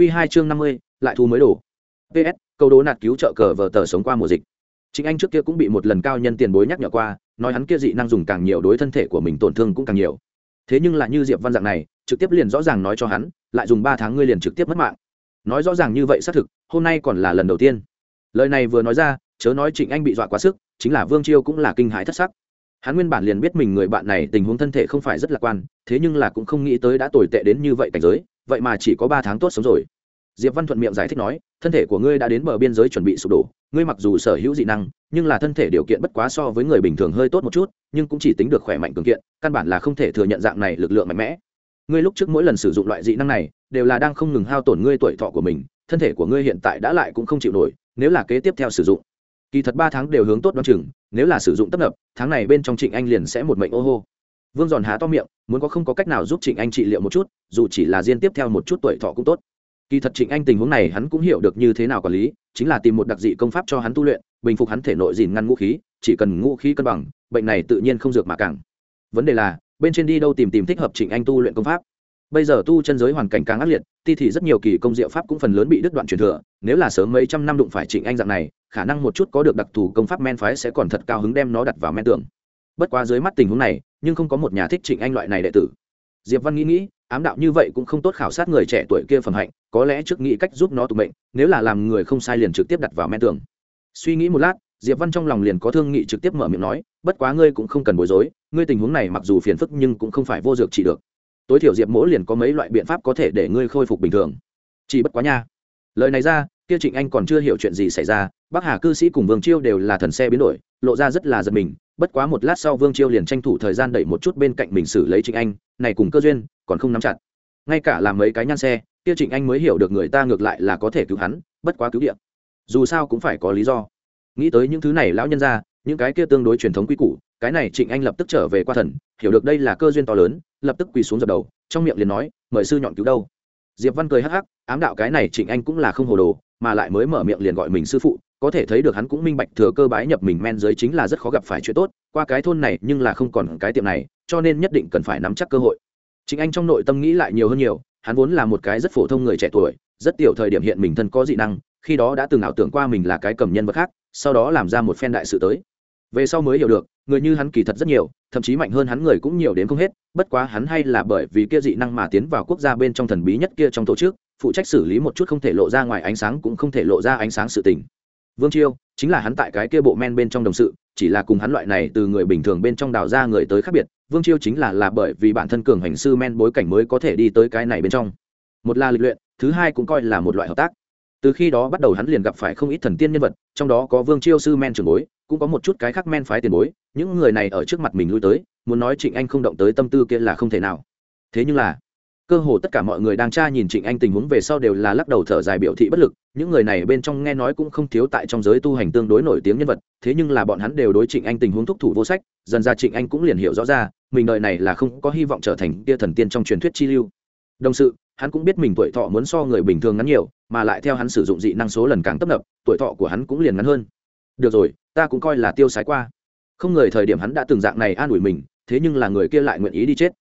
Q2 chương năm mươi, lại thu mới đổ. Ps câu đố nạt cứu trợ cờ vở tờ sống qua mùa dịch. Chính anh trước kia cũng bị một lần cao nhân tiền bối nhắc nhở qua, nói hắn kia dị năng dùng càng nhiều đối thân thể của mình tổn thương cũng càng nhiều. Thế nhưng là như diệp văn dạng này, trực tiếp liền rõ ràng nói cho hắn, lại dùng ba tháng ngươi liền trực tiếp mất mạng. Nói rõ ràng như vậy xác thực, hôm nay còn là lần đầu tiên. Lời này vừa nói ra, chớ nói trịnh anh bị dọa quá sức, chính là vương chiêu cũng là kinh hãi thất sắc. Hắn nguyên bản liền biết mình người bạn này tình huống thân thể không phải rất lạc quan, thế nhưng là cũng không nghĩ tới đã tồi tệ đến như vậy cảnh giới vậy mà chỉ có ba tháng tốt sống rồi. Diệp văn thuận miệng giải thích nói, thân thể của ngươi đã đến bờ biên giới chuẩn bị sụp đổ, ngươi mặc dù sở hữu dị năng, nhưng là thân thể điều kiện bất quá so với người bình thường hơi tốt một chút, nhưng cũng chỉ tính được khỏe mạnh cường kiện, căn bản là không thể thừa nhận dạng này lực lượng mạnh mẽ. Ngươi lúc trước mỗi lần sử dụng loại dị năng này, đều là đang không ngừng hao tổn ngươi tuổi thọ của mình, thân thể của ngươi hiện tại đã lại cũng không chịu nổi, nếu là kế tiếp theo sử dụng, kỳ thật ba tháng đều hướng tốt đ o á n chừng, nếu là sử dụng tấp nập, tháng này bên trong trịnh anh liền sẽ một mệnh ô hô vương giòn há to miệng, muốn có không có cách nào giúp trịnh anh trị liệu một chút, dù chỉ là riêng tiếp theo một chút tuổi thọ cũng tốt. Kỳ thật trịnh anh tình huống này hắn cũng hiểu được như thế nào quản lý, chính là tìm một đặc dị công pháp cho hắn tu luyện, bình phục hắn thể nội dìn ngăn ngũ khí, chỉ cần ngũ khí cân bằng, bệnh này tự nhiên không dược mà càng vấn đề là, bên trên đi đâu tìm tìm thích hợp trịnh anh tu luyện công pháp. Bây giờ tu chân giới hoàn cảnh càng ác liệt, ti thì rất nhiều kỳ công diệu pháp cũng phần lớn bị đứt đoạn truyền thừa, nếu là sớm mấy trăm năm đụng phải trịnh anh dạng này, khả năng một chút có được đặc thù công pháp men phái sẽ còn thật cao hứng đem nó đặt vào men tưởng bất quá dưới mắt tình huống này, nhưng không có một nhà thích trịnh anh loại này đệ tử. Diệp văn nghĩ nghĩ, ám đạo như vậy cũng không tốt khảo sát người trẻ tuổi kia phẩm hạnh, có lẽ trước nghĩ cách giúp nó tụ mệnh, nếu là làm người không sai liền trực tiếp đặt vào men tường. suy nghĩ một lát, diệp văn trong lòng liền có thương nghị trực tiếp mở miệng nói, bất quá ngươi cũng không cần bối rối, ngươi tình huống này mặc dù phiền phức nhưng cũng không phải vô dược trị được. Tối thiểu diệp mỗ liền có mấy loại biện pháp có thể để ngươi khôi phục bình thường. Chỉ bất quá nha. Lời này ra, kia trịnh anh còn chưa hiểu chuyện gì xảy ra, bắc hà cư sĩ cùng vương chiêu đều là thần xe biến đổi, lộ ra rất là giật mình bất quá một lát sau vương chiêu liền tranh thủ thời gian đẩy một chút bên cạnh mình xử lấy trịnh anh, này cùng cơ duyên, còn không nắm chặt. Ngay cả làm mấy cái nhan xe, kia trịnh anh mới hiểu được người ta ngược lại là có thể cứu hắn, bất quá cứu điện dù sao cũng phải có lý do. Nghĩ tới những thứ này lão nhân ra những cái kia tương đối truyền thống quy củ, cái này trịnh anh lập tức trở về qua thần, hiểu được đây là cơ duyên to lớn, lập tức quỳ xuống dập đầu, trong miệng liền nói, mời sư nhọn cứu đâu? Diệp văn cười hắc hắc, ám đạo cái này trịnh anh cũng là không hồ đồ, mà lại mới mở miệng liền gọi mình sư phụ có thể thấy được hắn cũng minh bạch thừa cơ bái nhập mình men giới chính là rất khó gặp phải chuyện tốt, qua cái thôn này nhưng là không còn cái tiệm này, cho nên nhất định cần phải nắm chắc cơ hội. Chính anh trong nội tâm nghĩ lại nhiều hơn nhiều, hắn vốn là một cái rất phổ thông người trẻ tuổi, rất tiểu thời điểm hiện mình thân có dị năng, khi đó đã từng ảo tưởng qua mình là cái cầm nhân vật khác, sau đó làm ra một phen đại sự tới. Về sau mới hiểu được, người như hắn kỳ thật rất nhiều, thậm chí mạnh hơn hắn người cũng nhiều đến không hết, bất quá hắn hay là bởi vì kia dị năng mà tiến vào quốc gia bên trong thần bí nhất kia trong tổ chức, phụ trách xử lý một chút không thể lộ ra ngoài ánh sáng cũng không thể lộ ra ánh sáng sự tình vương chiêu, chính là hắn tại cái kia bộ men bên trong đồng sự, chỉ là cùng hắn loại này từ người bình thường bên trong đào ra người tới khác biệt, vương chiêu chính là là bởi vì bản thân cường hành sư men bối cảnh mới có thể đi tới cái này bên trong. Một là lịch luyện, thứ hai cũng coi là một loại hợp tác. Từ khi đó bắt đầu hắn liền gặp phải không ít thần tiên nhân vật, trong đó có vương chiêu sư men trường bối, cũng có một chút cái khác men phái tiền bối, những người này ở trước mặt mình lui tới, muốn nói trịnh anh không động tới tâm tư kia là không thể nào. Thế nhưng là cơ hồ tất cả mọi người đang tra nhìn trịnh anh tình huống về sau đều là lắc đầu thở dài biểu thị bất lực. Những người này bên trong nghe nói cũng không thiếu tại trong giới tu hành tương đối nổi tiếng nhân vật, thế nhưng là bọn hắn đều đối trịnh anh tình huống thúc thủ vô sách, dần ra trịnh anh cũng liền hiểu rõ ra, mình đợi này là không có hy vọng trở thành tia thần tiên trong truyền thuyết chi lưu. Đồng sự, hắn cũng biết mình tuổi thọ muốn so người bình thường ngắn nhiều, mà lại theo hắn sử dụng dị năng số lần càng tấp nập, tuổi thọ của hắn cũng liền ngắn hơn. Được rồi, ta cũng coi là tiêu sái qua. Không ngờ thời điểm hắn đã từng dạng này an ủi mình, thế nhưng là người kia lại nguyện ý đi chết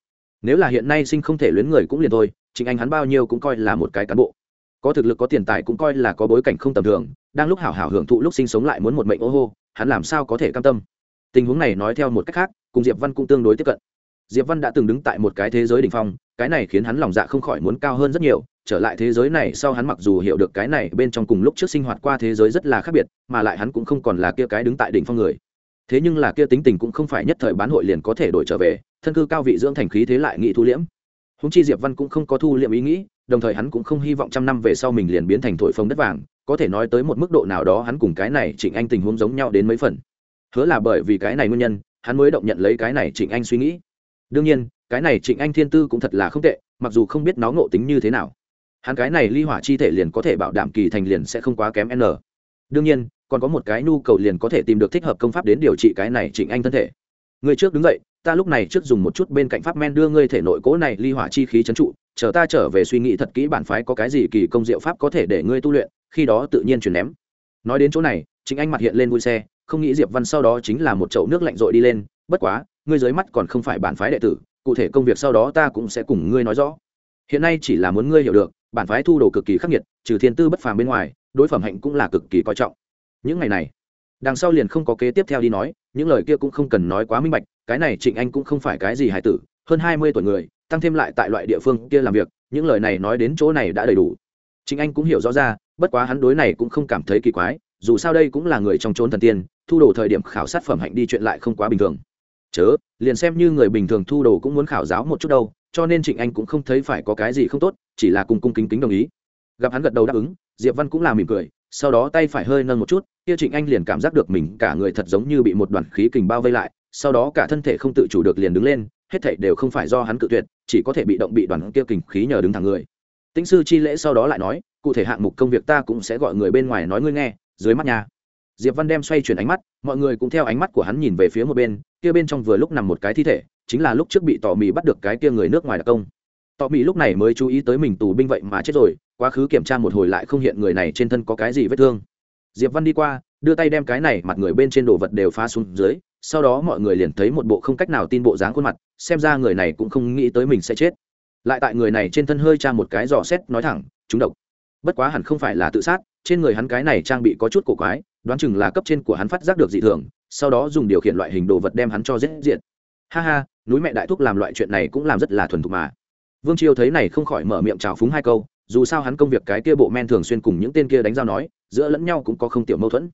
nếu là hiện nay sinh không thể luyến người cũng liền thôi, chính anh hắn bao nhiêu cũng coi là một cái cán bộ. Có thực lực, có tiền tài cũng coi là có bối cảnh không tầm thường, đang lúc hảo hảo hưởng thụ lúc sinh sống lại muốn một mệnh ô hô, hắn làm sao có thể cam tâm? Tình huống này nói theo một cách khác, cùng diệp văn cũng tương đối tiếp cận. Diệp văn đã từng đứng tại một cái thế giới đ ỉ n h phong, cái này khiến hắn lòng dạ không khỏi muốn cao hơn rất nhiều, trở lại thế giới này sau hắn mặc dù hiểu được cái này bên trong cùng lúc trước sinh hoạt qua thế giới rất là khác biệt, mà lại hắn cũng không còn là kia cái đứng tại đỉnh phong người. Thế nhưng là kia tính tình cũng không phải nhất thời bán hội liền có thể đổi trở về thân cư cao vị dưỡng thành khí thế lại nghị thu liễm. Húng chi diệp văn cũng không có thu liễm ý nghĩ, đồng thời hắn cũng không hy vọng trăm năm về sau mình liền biến thành thổi phồng đất vàng, có thể nói tới một mức độ nào đó hắn cùng cái này trịnh anh tình huống giống nhau đến mấy phần. Hứa là bởi vì cái này nguyên nhân, hắn mới động nhận lấy cái này trịnh anh suy nghĩ. Đương nhiên, cái này trịnh anh thiên tư cũng thật là không tệ, mặc dù không biết nó ngộ tính như thế nào. Hắn cái này ly hỏa chi thể liền có thể bảo đảm kỳ thành liền sẽ không quá kém n. Đương nhiên, còn có một cái nhu cầu liền có thể tìm được thích hợp công pháp đến điều trị cái này trịnh anh thân thể. Ngươi trước đứng dậy, ta lúc này trước dùng một chút bên cạnh pháp men đưa ngươi thể nội cố này ly hỏa chi khí trấn trụ, chờ ta trở về suy nghĩ thật kỹ bản phái có cái gì kỳ công diệu pháp có thể để ngươi tu luyện, khi đó tự nhiên chuyển ném. Nói đến chỗ này, chính anh mặt hiện lên vui xe, không nghĩ diệp văn sau đó chính là một chậu nước lạnh rội đi lên, bất quá, ngươi dưới mắt còn không phải bản phái đệ tử, cụ thể công việc sau đó ta cũng sẽ cùng ngươi nói rõ. Hiện nay chỉ là muốn ngươi hiểu được, bản phái thu đồ cực kỳ khắc nghiệt, trừ thiên tư bất phàm bên ngoài, đối phẩm hạnh cũng là cực kỳ coi trọng. Những ngày này đằng sau liền không có kế tiếp theo đi nói, những lời kia cũng không cần nói quá minh bạch, cái này trịnh anh cũng không phải cái gì hài tử, hơn hai mươi tuổi người, tăng thêm lại tại loại địa phương kia làm việc, những lời này nói đến chỗ này đã đầy đủ. Trịnh anh cũng hiểu rõ ra, bất quá hắn đối này cũng không cảm thấy kỳ quái, dù sao đây cũng là người trong trốn thần tiên, thu đồ thời điểm khảo sát phẩm hạnh đi chuyện lại không quá bình thường. Chớ, liền xem như người bình thường thu đồ cũng muốn khảo giáo một chút đâu, cho nên trịnh anh cũng không thấy phải có cái gì không tốt, chỉ là cùng cung kính kính đồng ý. Gặp hắn gật đầu đáp ứng, diệp văn cũng là mỉm cười, sau đó tay phải hơi nâng một chút kia trịnh anh liền cảm giác được mình cả người thật giống như bị một đoàn khí kình bao vây lại, sau đó cả thân thể không tự chủ được liền đứng lên, hết thảy đều không phải do hắn cự tuyệt, chỉ có thể bị động bị đoàn kia kình khí nhờ đứng thẳng người. Tĩnh sư chi lễ sau đó lại nói, cụ thể hạng mục công việc ta cũng sẽ gọi người bên ngoài nói ngươi nghe, dưới mắt nhà diệp văn đem xoay chuyển ánh mắt, mọi người cũng theo ánh mắt của hắn nhìn về phía một bên, kia bên trong vừa lúc nằm một cái thi thể, chính là lúc trước bị tỏ mì bắt được cái kia người nước ngoài đặc công. Tỏ mì lúc này mới chú ý tới mình tù binh vậy mà chết rồi, quá khứ kiểm tra một hồi lại không hiện người này trên thân có cái gì vết thương diệp văn đi qua, đưa tay đem cái này mặt người bên trên đồ vật đều phá xuống dưới, sau đó mọi người liền thấy một bộ không cách nào tin bộ dáng khuôn mặt, xem ra người này cũng không nghĩ tới mình sẽ chết. Lại tại người này trên thân hơi tra một cái giỏ xét, nói thẳng, chúng độc. Bất quá hẳn không phải là tự sát, trên người hắn cái này trang bị có chút cổ quái, đoán chừng là cấp trên của hắn phát giác được dị thường, sau đó dùng điều khiển loại hình đồ vật đem hắn cho giết diện ha ha, núi mẹ đại thúc làm loại chuyện này cũng làm rất là thuần thục mà. Vương chiêu thấy này không khỏi mở miệng trào phúng hai câu dù sao hắn công việc cái kia bộ men thường xuyên cùng những tên kia đánh giao nói, giữa lẫn nhau cũng có không tiểu mâu thuẫn.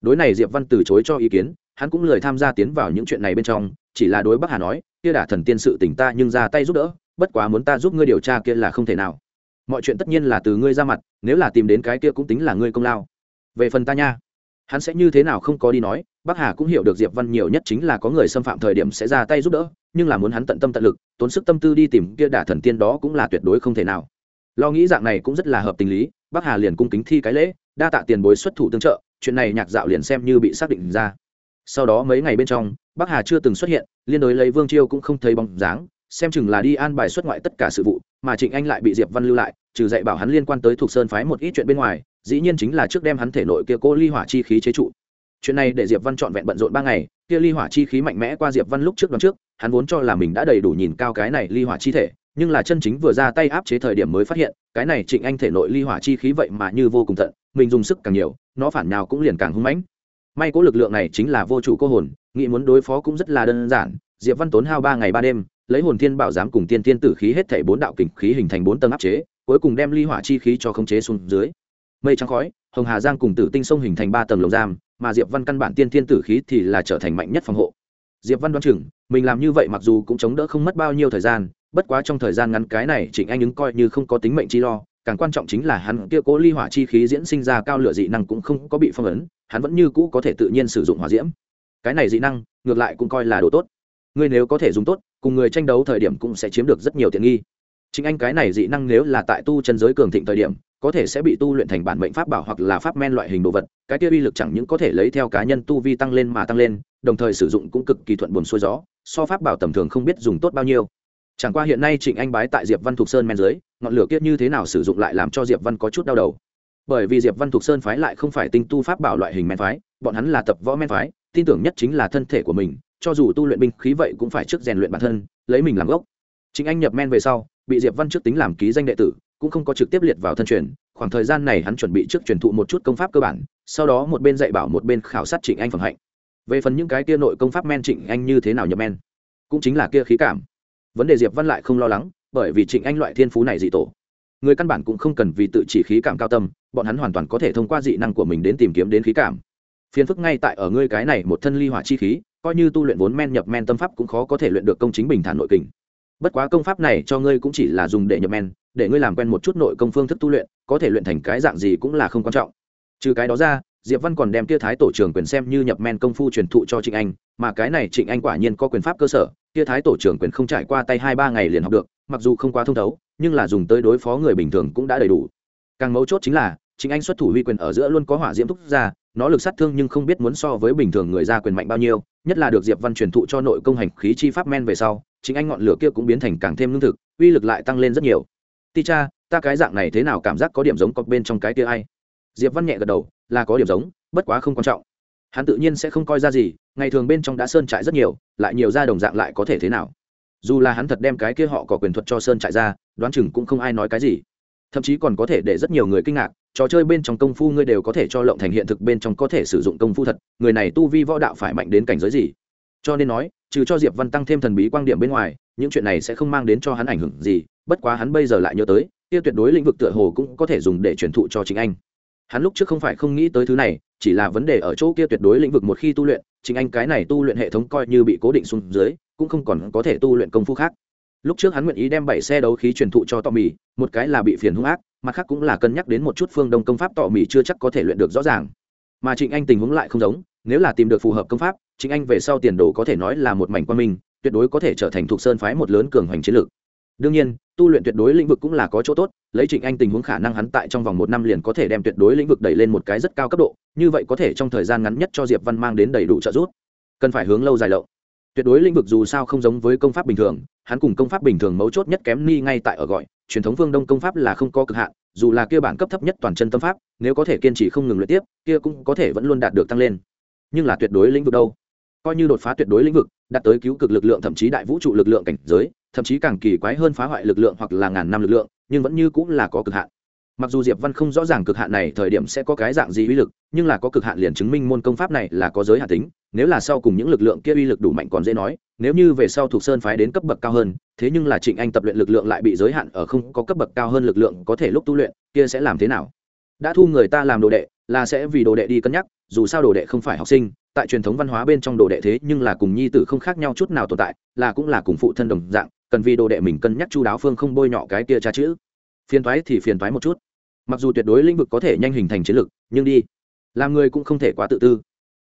Đối này diệp văn từ chối cho ý kiến, hắn cũng lời tham gia tiến vào những chuyện này bên trong, chỉ là đối bắc hà nói, kia đả thần tiên sự tỉnh ta nhưng ra tay giúp đỡ, bất quá muốn ta giúp ngươi điều tra kia là không thể nào. Mọi chuyện tất nhiên là từ ngươi ra mặt, nếu là tìm đến cái kia cũng tính là ngươi công lao. Về phần ta nha, hắn sẽ như thế nào không có đi nói, bắc hà cũng hiểu được diệp văn nhiều nhất chính là có người xâm phạm thời điểm sẽ ra tay giúp đỡ, nhưng là muốn hắn tận tâm tận lực, tốn sức tâm tư đi tìm kia đả thần tiên đó cũng là tuyệt đối không thể nào lo nghĩ dạng này cũng rất là hợp tình lý, bắc hà liền cung kính thi cái lễ, đa tạ tiền bối xuất thủ tương trợ, chuyện này nhạc dạo liền xem như bị xác định ra. Sau đó mấy ngày bên trong, bắc hà chưa từng xuất hiện, liên đối lấy vương chiêu cũng không thấy bóng dáng, xem chừng là đi an bài xuất ngoại tất cả sự vụ, mà trịnh anh lại bị diệp văn lưu lại, trừ dạy bảo hắn liên quan tới thuộc sơn phái một ít chuyện bên ngoài, dĩ nhiên chính là trước đem hắn thể nội kia cô ly hỏa chi khí chế trụ. Chuyện này để diệp văn trọn vẹn bận rộn ba ngày, kia ly hỏa chi khí mạnh mẽ qua diệp văn lúc trước đón trước, hắn vốn cho là mình đã đầy đủ nhìn cao cái này ly hỏa chi thể nhưng là chân chính vừa ra tay áp chế thời điểm mới phát hiện, cái này trịnh anh thể nội ly hỏa chi khí vậy mà như vô cùng tận mình dùng sức càng nhiều, nó phản nào cũng liền càng hung mãnh. May cố lực lượng này chính là vô chủ cô hồn, nghĩ muốn đối phó cũng rất là đơn giản, diệp văn tốn hao ba ngày ba đêm, lấy hồn thiên bảo giám cùng tiên tiên tử khí hết thảy bốn đạo kình khí hình thành bốn tầng áp chế, cuối cùng đem ly hỏa chi khí cho khống chế xuống dưới. Mây trắng khói, hồng hà giang cùng tử tinh sông hình thành ba tầng lồng giam, mà diệp văn căn bản tiên tiên tử khí thì là trở thành mạnh nhất phòng hộ. Diệp văn đoán chừng, mình làm như vậy mặc dù cũng chống đỡ không mất bao nhiêu thời gian bất quá trong thời gian ngắn cái này trịnh anh ứng coi như không có tính mệnh chi lo, càng quan trọng chính là hắn kia cố ly hỏa chi khí diễn sinh ra cao lửa dị năng cũng không có bị phong ấn, hắn vẫn như cũ có thể tự nhiên sử dụng hỏa diễm. Cái này dị năng, ngược lại cũng coi là đồ tốt. Ngươi nếu có thể dùng tốt, cùng người tranh đấu thời điểm cũng sẽ chiếm được rất nhiều tiện nghi. Chính anh cái này dị năng nếu là tại tu chân giới cường thịnh thời điểm, có thể sẽ bị tu luyện thành bản mệnh pháp bảo hoặc là pháp men loại hình đồ vật, cái kia uy lực chẳng những có thể lấy theo cá nhân tu vi tăng lên mà tăng lên, đồng thời sử dụng cũng cực kỳ thuận buồn xuôi gió, so pháp bảo tầm thường không biết dùng tốt bao nhiêu chẳng qua hiện nay trịnh anh bái tại diệp văn thục sơn men dưới, ngọn lửa kiết như thế nào sử dụng lại làm cho diệp văn có chút đau đầu. Bởi vì diệp văn thục sơn phái lại không phải tinh tu pháp bảo loại hình men phái, bọn hắn là tập võ men phái, tin tưởng nhất chính là thân thể của mình, cho dù tu luyện binh khí vậy cũng phải trước rèn luyện bản thân, lấy mình làm gốc. Chính anh nhập men về sau, bị diệp văn trước tính làm ký danh đệ tử, cũng không có trực tiếp liệt vào thân truyền, khoảng thời gian này hắn chuẩn bị trước truyền thụ một chút công pháp cơ bản, sau đó một bên dạy bảo một bên khảo sát trịnh anh phẩm hạnh. Về phần những cái kia nội công pháp men trịnh anh như thế nào nhập men, cũng chính là kia khí cảm vấn đề diệp văn lại không lo lắng, bởi vì trịnh anh loại thiên phú này dị tổ. Người căn bản cũng không cần vì tự chỉ khí cảm cao tâm, bọn hắn hoàn toàn có thể thông qua dị năng của mình đến tìm kiếm đến khí cảm. Phiền phức ngay tại ở ngươi cái này một thân ly hỏa chi khí, coi như tu luyện vốn men nhập men tâm pháp cũng khó có thể luyện được công chính bình thản nội kình. Bất quá công pháp này cho ngươi cũng chỉ là dùng để nhập men, để ngươi làm quen một chút nội công phương thức tu luyện, có thể luyện thành cái dạng gì cũng là không quan trọng. Trừ cái đó ra diệp văn còn đem kia thái tổ trưởng quyền xem như nhập men công phu truyền thụ cho trịnh anh, mà cái này trịnh anh quả nhiên có quyền pháp cơ sở, kia thái tổ trưởng quyền không trải qua tay hai ba ngày liền học được, mặc dù không quá thông thấu, nhưng là dùng tới đối phó người bình thường cũng đã đầy đủ. Càng mấu chốt chính là, trịnh anh xuất thủ huy quyền ở giữa luôn có hỏa diễm thúc ra, nó lực sát thương nhưng không biết muốn so với bình thường người ra quyền mạnh bao nhiêu, nhất là được diệp văn truyền thụ cho nội công hành khí chi pháp men về sau chính anh ngọn lửa kia cũng biến thành càng thêm lương thực, uy lực lại tăng lên rất nhiều. Ti cha, ta cái dạng này thế nào cảm giác có điểm giống cọc bên trong cái kia ai? Diệp văn nhẹ gật đầu, là có điểm giống, bất quá không quan trọng. Hắn tự nhiên sẽ không coi ra gì, ngày thường bên trong đã sơn trại rất nhiều, lại nhiều ra đồng dạng lại có thể thế nào. Dù là hắn thật đem cái kia họ có quyền thuật cho sơn trại ra, đoán chừng cũng không ai nói cái gì. Thậm chí còn có thể để rất nhiều người kinh ngạc, trò chơi bên trong công phu ngươi đều có thể cho lộng thành hiện thực bên trong có thể sử dụng công phu thật, người này tu vi võ đạo phải mạnh đến cảnh giới gì. Cho nên nói, trừ cho diệp văn tăng thêm thần bí quan điểm bên ngoài, những chuyện này sẽ không mang đến cho hắn ảnh hưởng gì, bất quá hắn bây giờ lại nhớ tới, kia tuyệt đối lĩnh vực tựa hồ cũng có thể dùng để truyền thụ cho chính anh hắn lúc trước không phải không nghĩ tới thứ này, chỉ là vấn đề ở chỗ kia tuyệt đối lĩnh vực một khi tu luyện, chính anh cái này tu luyện hệ thống coi như bị cố định xuống dưới, cũng không còn có thể tu luyện công phu khác. Lúc trước hắn nguyện ý đem bảy xe đấu khí truyền thụ cho tọ mì một cái là bị phiền hung ác, mặt khác cũng là cân nhắc đến một chút phương đông công pháp tọ mì chưa chắc có thể luyện được rõ ràng. Mà trịnh anh tình huống lại không giống, nếu là tìm được phù hợp công pháp, trịnh anh về sau tiền đồ có thể nói là một mảnh quan minh, tuyệt đối có thể trở thành thuộc sơn phái một lớn cường hoành chiến lược. Đương nhiên tu luyện tuyệt đối lĩnh vực cũng là có chỗ tốt, lấy trịnh anh tình huống khả năng hắn tại trong vòng một năm liền có thể đem tuyệt đối lĩnh vực đẩy lên một cái rất cao cấp độ, như vậy có thể trong thời gian ngắn nhất cho diệp văn mang đến đầy đủ trợ giúp. Cần phải hướng lâu dài lậu tuyệt đối lĩnh vực dù sao không giống với công pháp bình thường, hắn cùng công pháp bình thường mấu chốt nhất kém ni ngay tại ở gọi, truyền thống phương đông công pháp là không có cực hạn, dù là kia bản cấp thấp nhất toàn chân tâm pháp, nếu có thể kiên trì không ngừng luyện tiếp, kia cũng có thể vẫn luôn đạt được tăng lên. Nhưng là tuyệt đối lĩnh vực đâu? Coi như đột phá tuyệt đối lĩnh vực, đạt tới cứu cực lực lượng thậm chí đại vũ trụ lực lượng cảnh giới thậm chí càng kỳ quái hơn phá hoại lực lượng hoặc là ngàn năm lực lượng, nhưng vẫn như cũng là có cực hạn. Mặc dù diệp văn không rõ ràng cực hạn này thời điểm sẽ có cái dạng gì uy lực, nhưng là có cực hạn liền chứng minh môn công pháp này là có giới hạn tính, nếu là sau cùng những lực lượng kia uy lực đủ mạnh còn dễ nói, nếu như về sau thuộc sơn phái đến cấp bậc cao hơn, thế nhưng là trịnh anh tập luyện lực lượng lại bị giới hạn ở không có cấp bậc cao hơn lực lượng có thể lúc tu luyện, kia sẽ làm thế nào? Đã thu người ta làm đồ đệ, là sẽ vì đồ đệ đi cân nhắc, dù sao đồ đệ không phải học sinh, tại truyền thống văn hóa bên trong đồ đệ thế nhưng là cùng nhi tử không khác nhau chút nào tồn tại, là cũng là cùng phụ thân đồng dạng cần vì đồ đệ mình cân nhắc chu đáo phương không bôi nhọ cái kia cha chữ. Phiền thoái thì phiền thoái một chút. Mặc dù tuyệt đối lĩnh vực có thể nhanh hình thành chiến lược nhưng đi, làm người cũng không thể quá tự tư.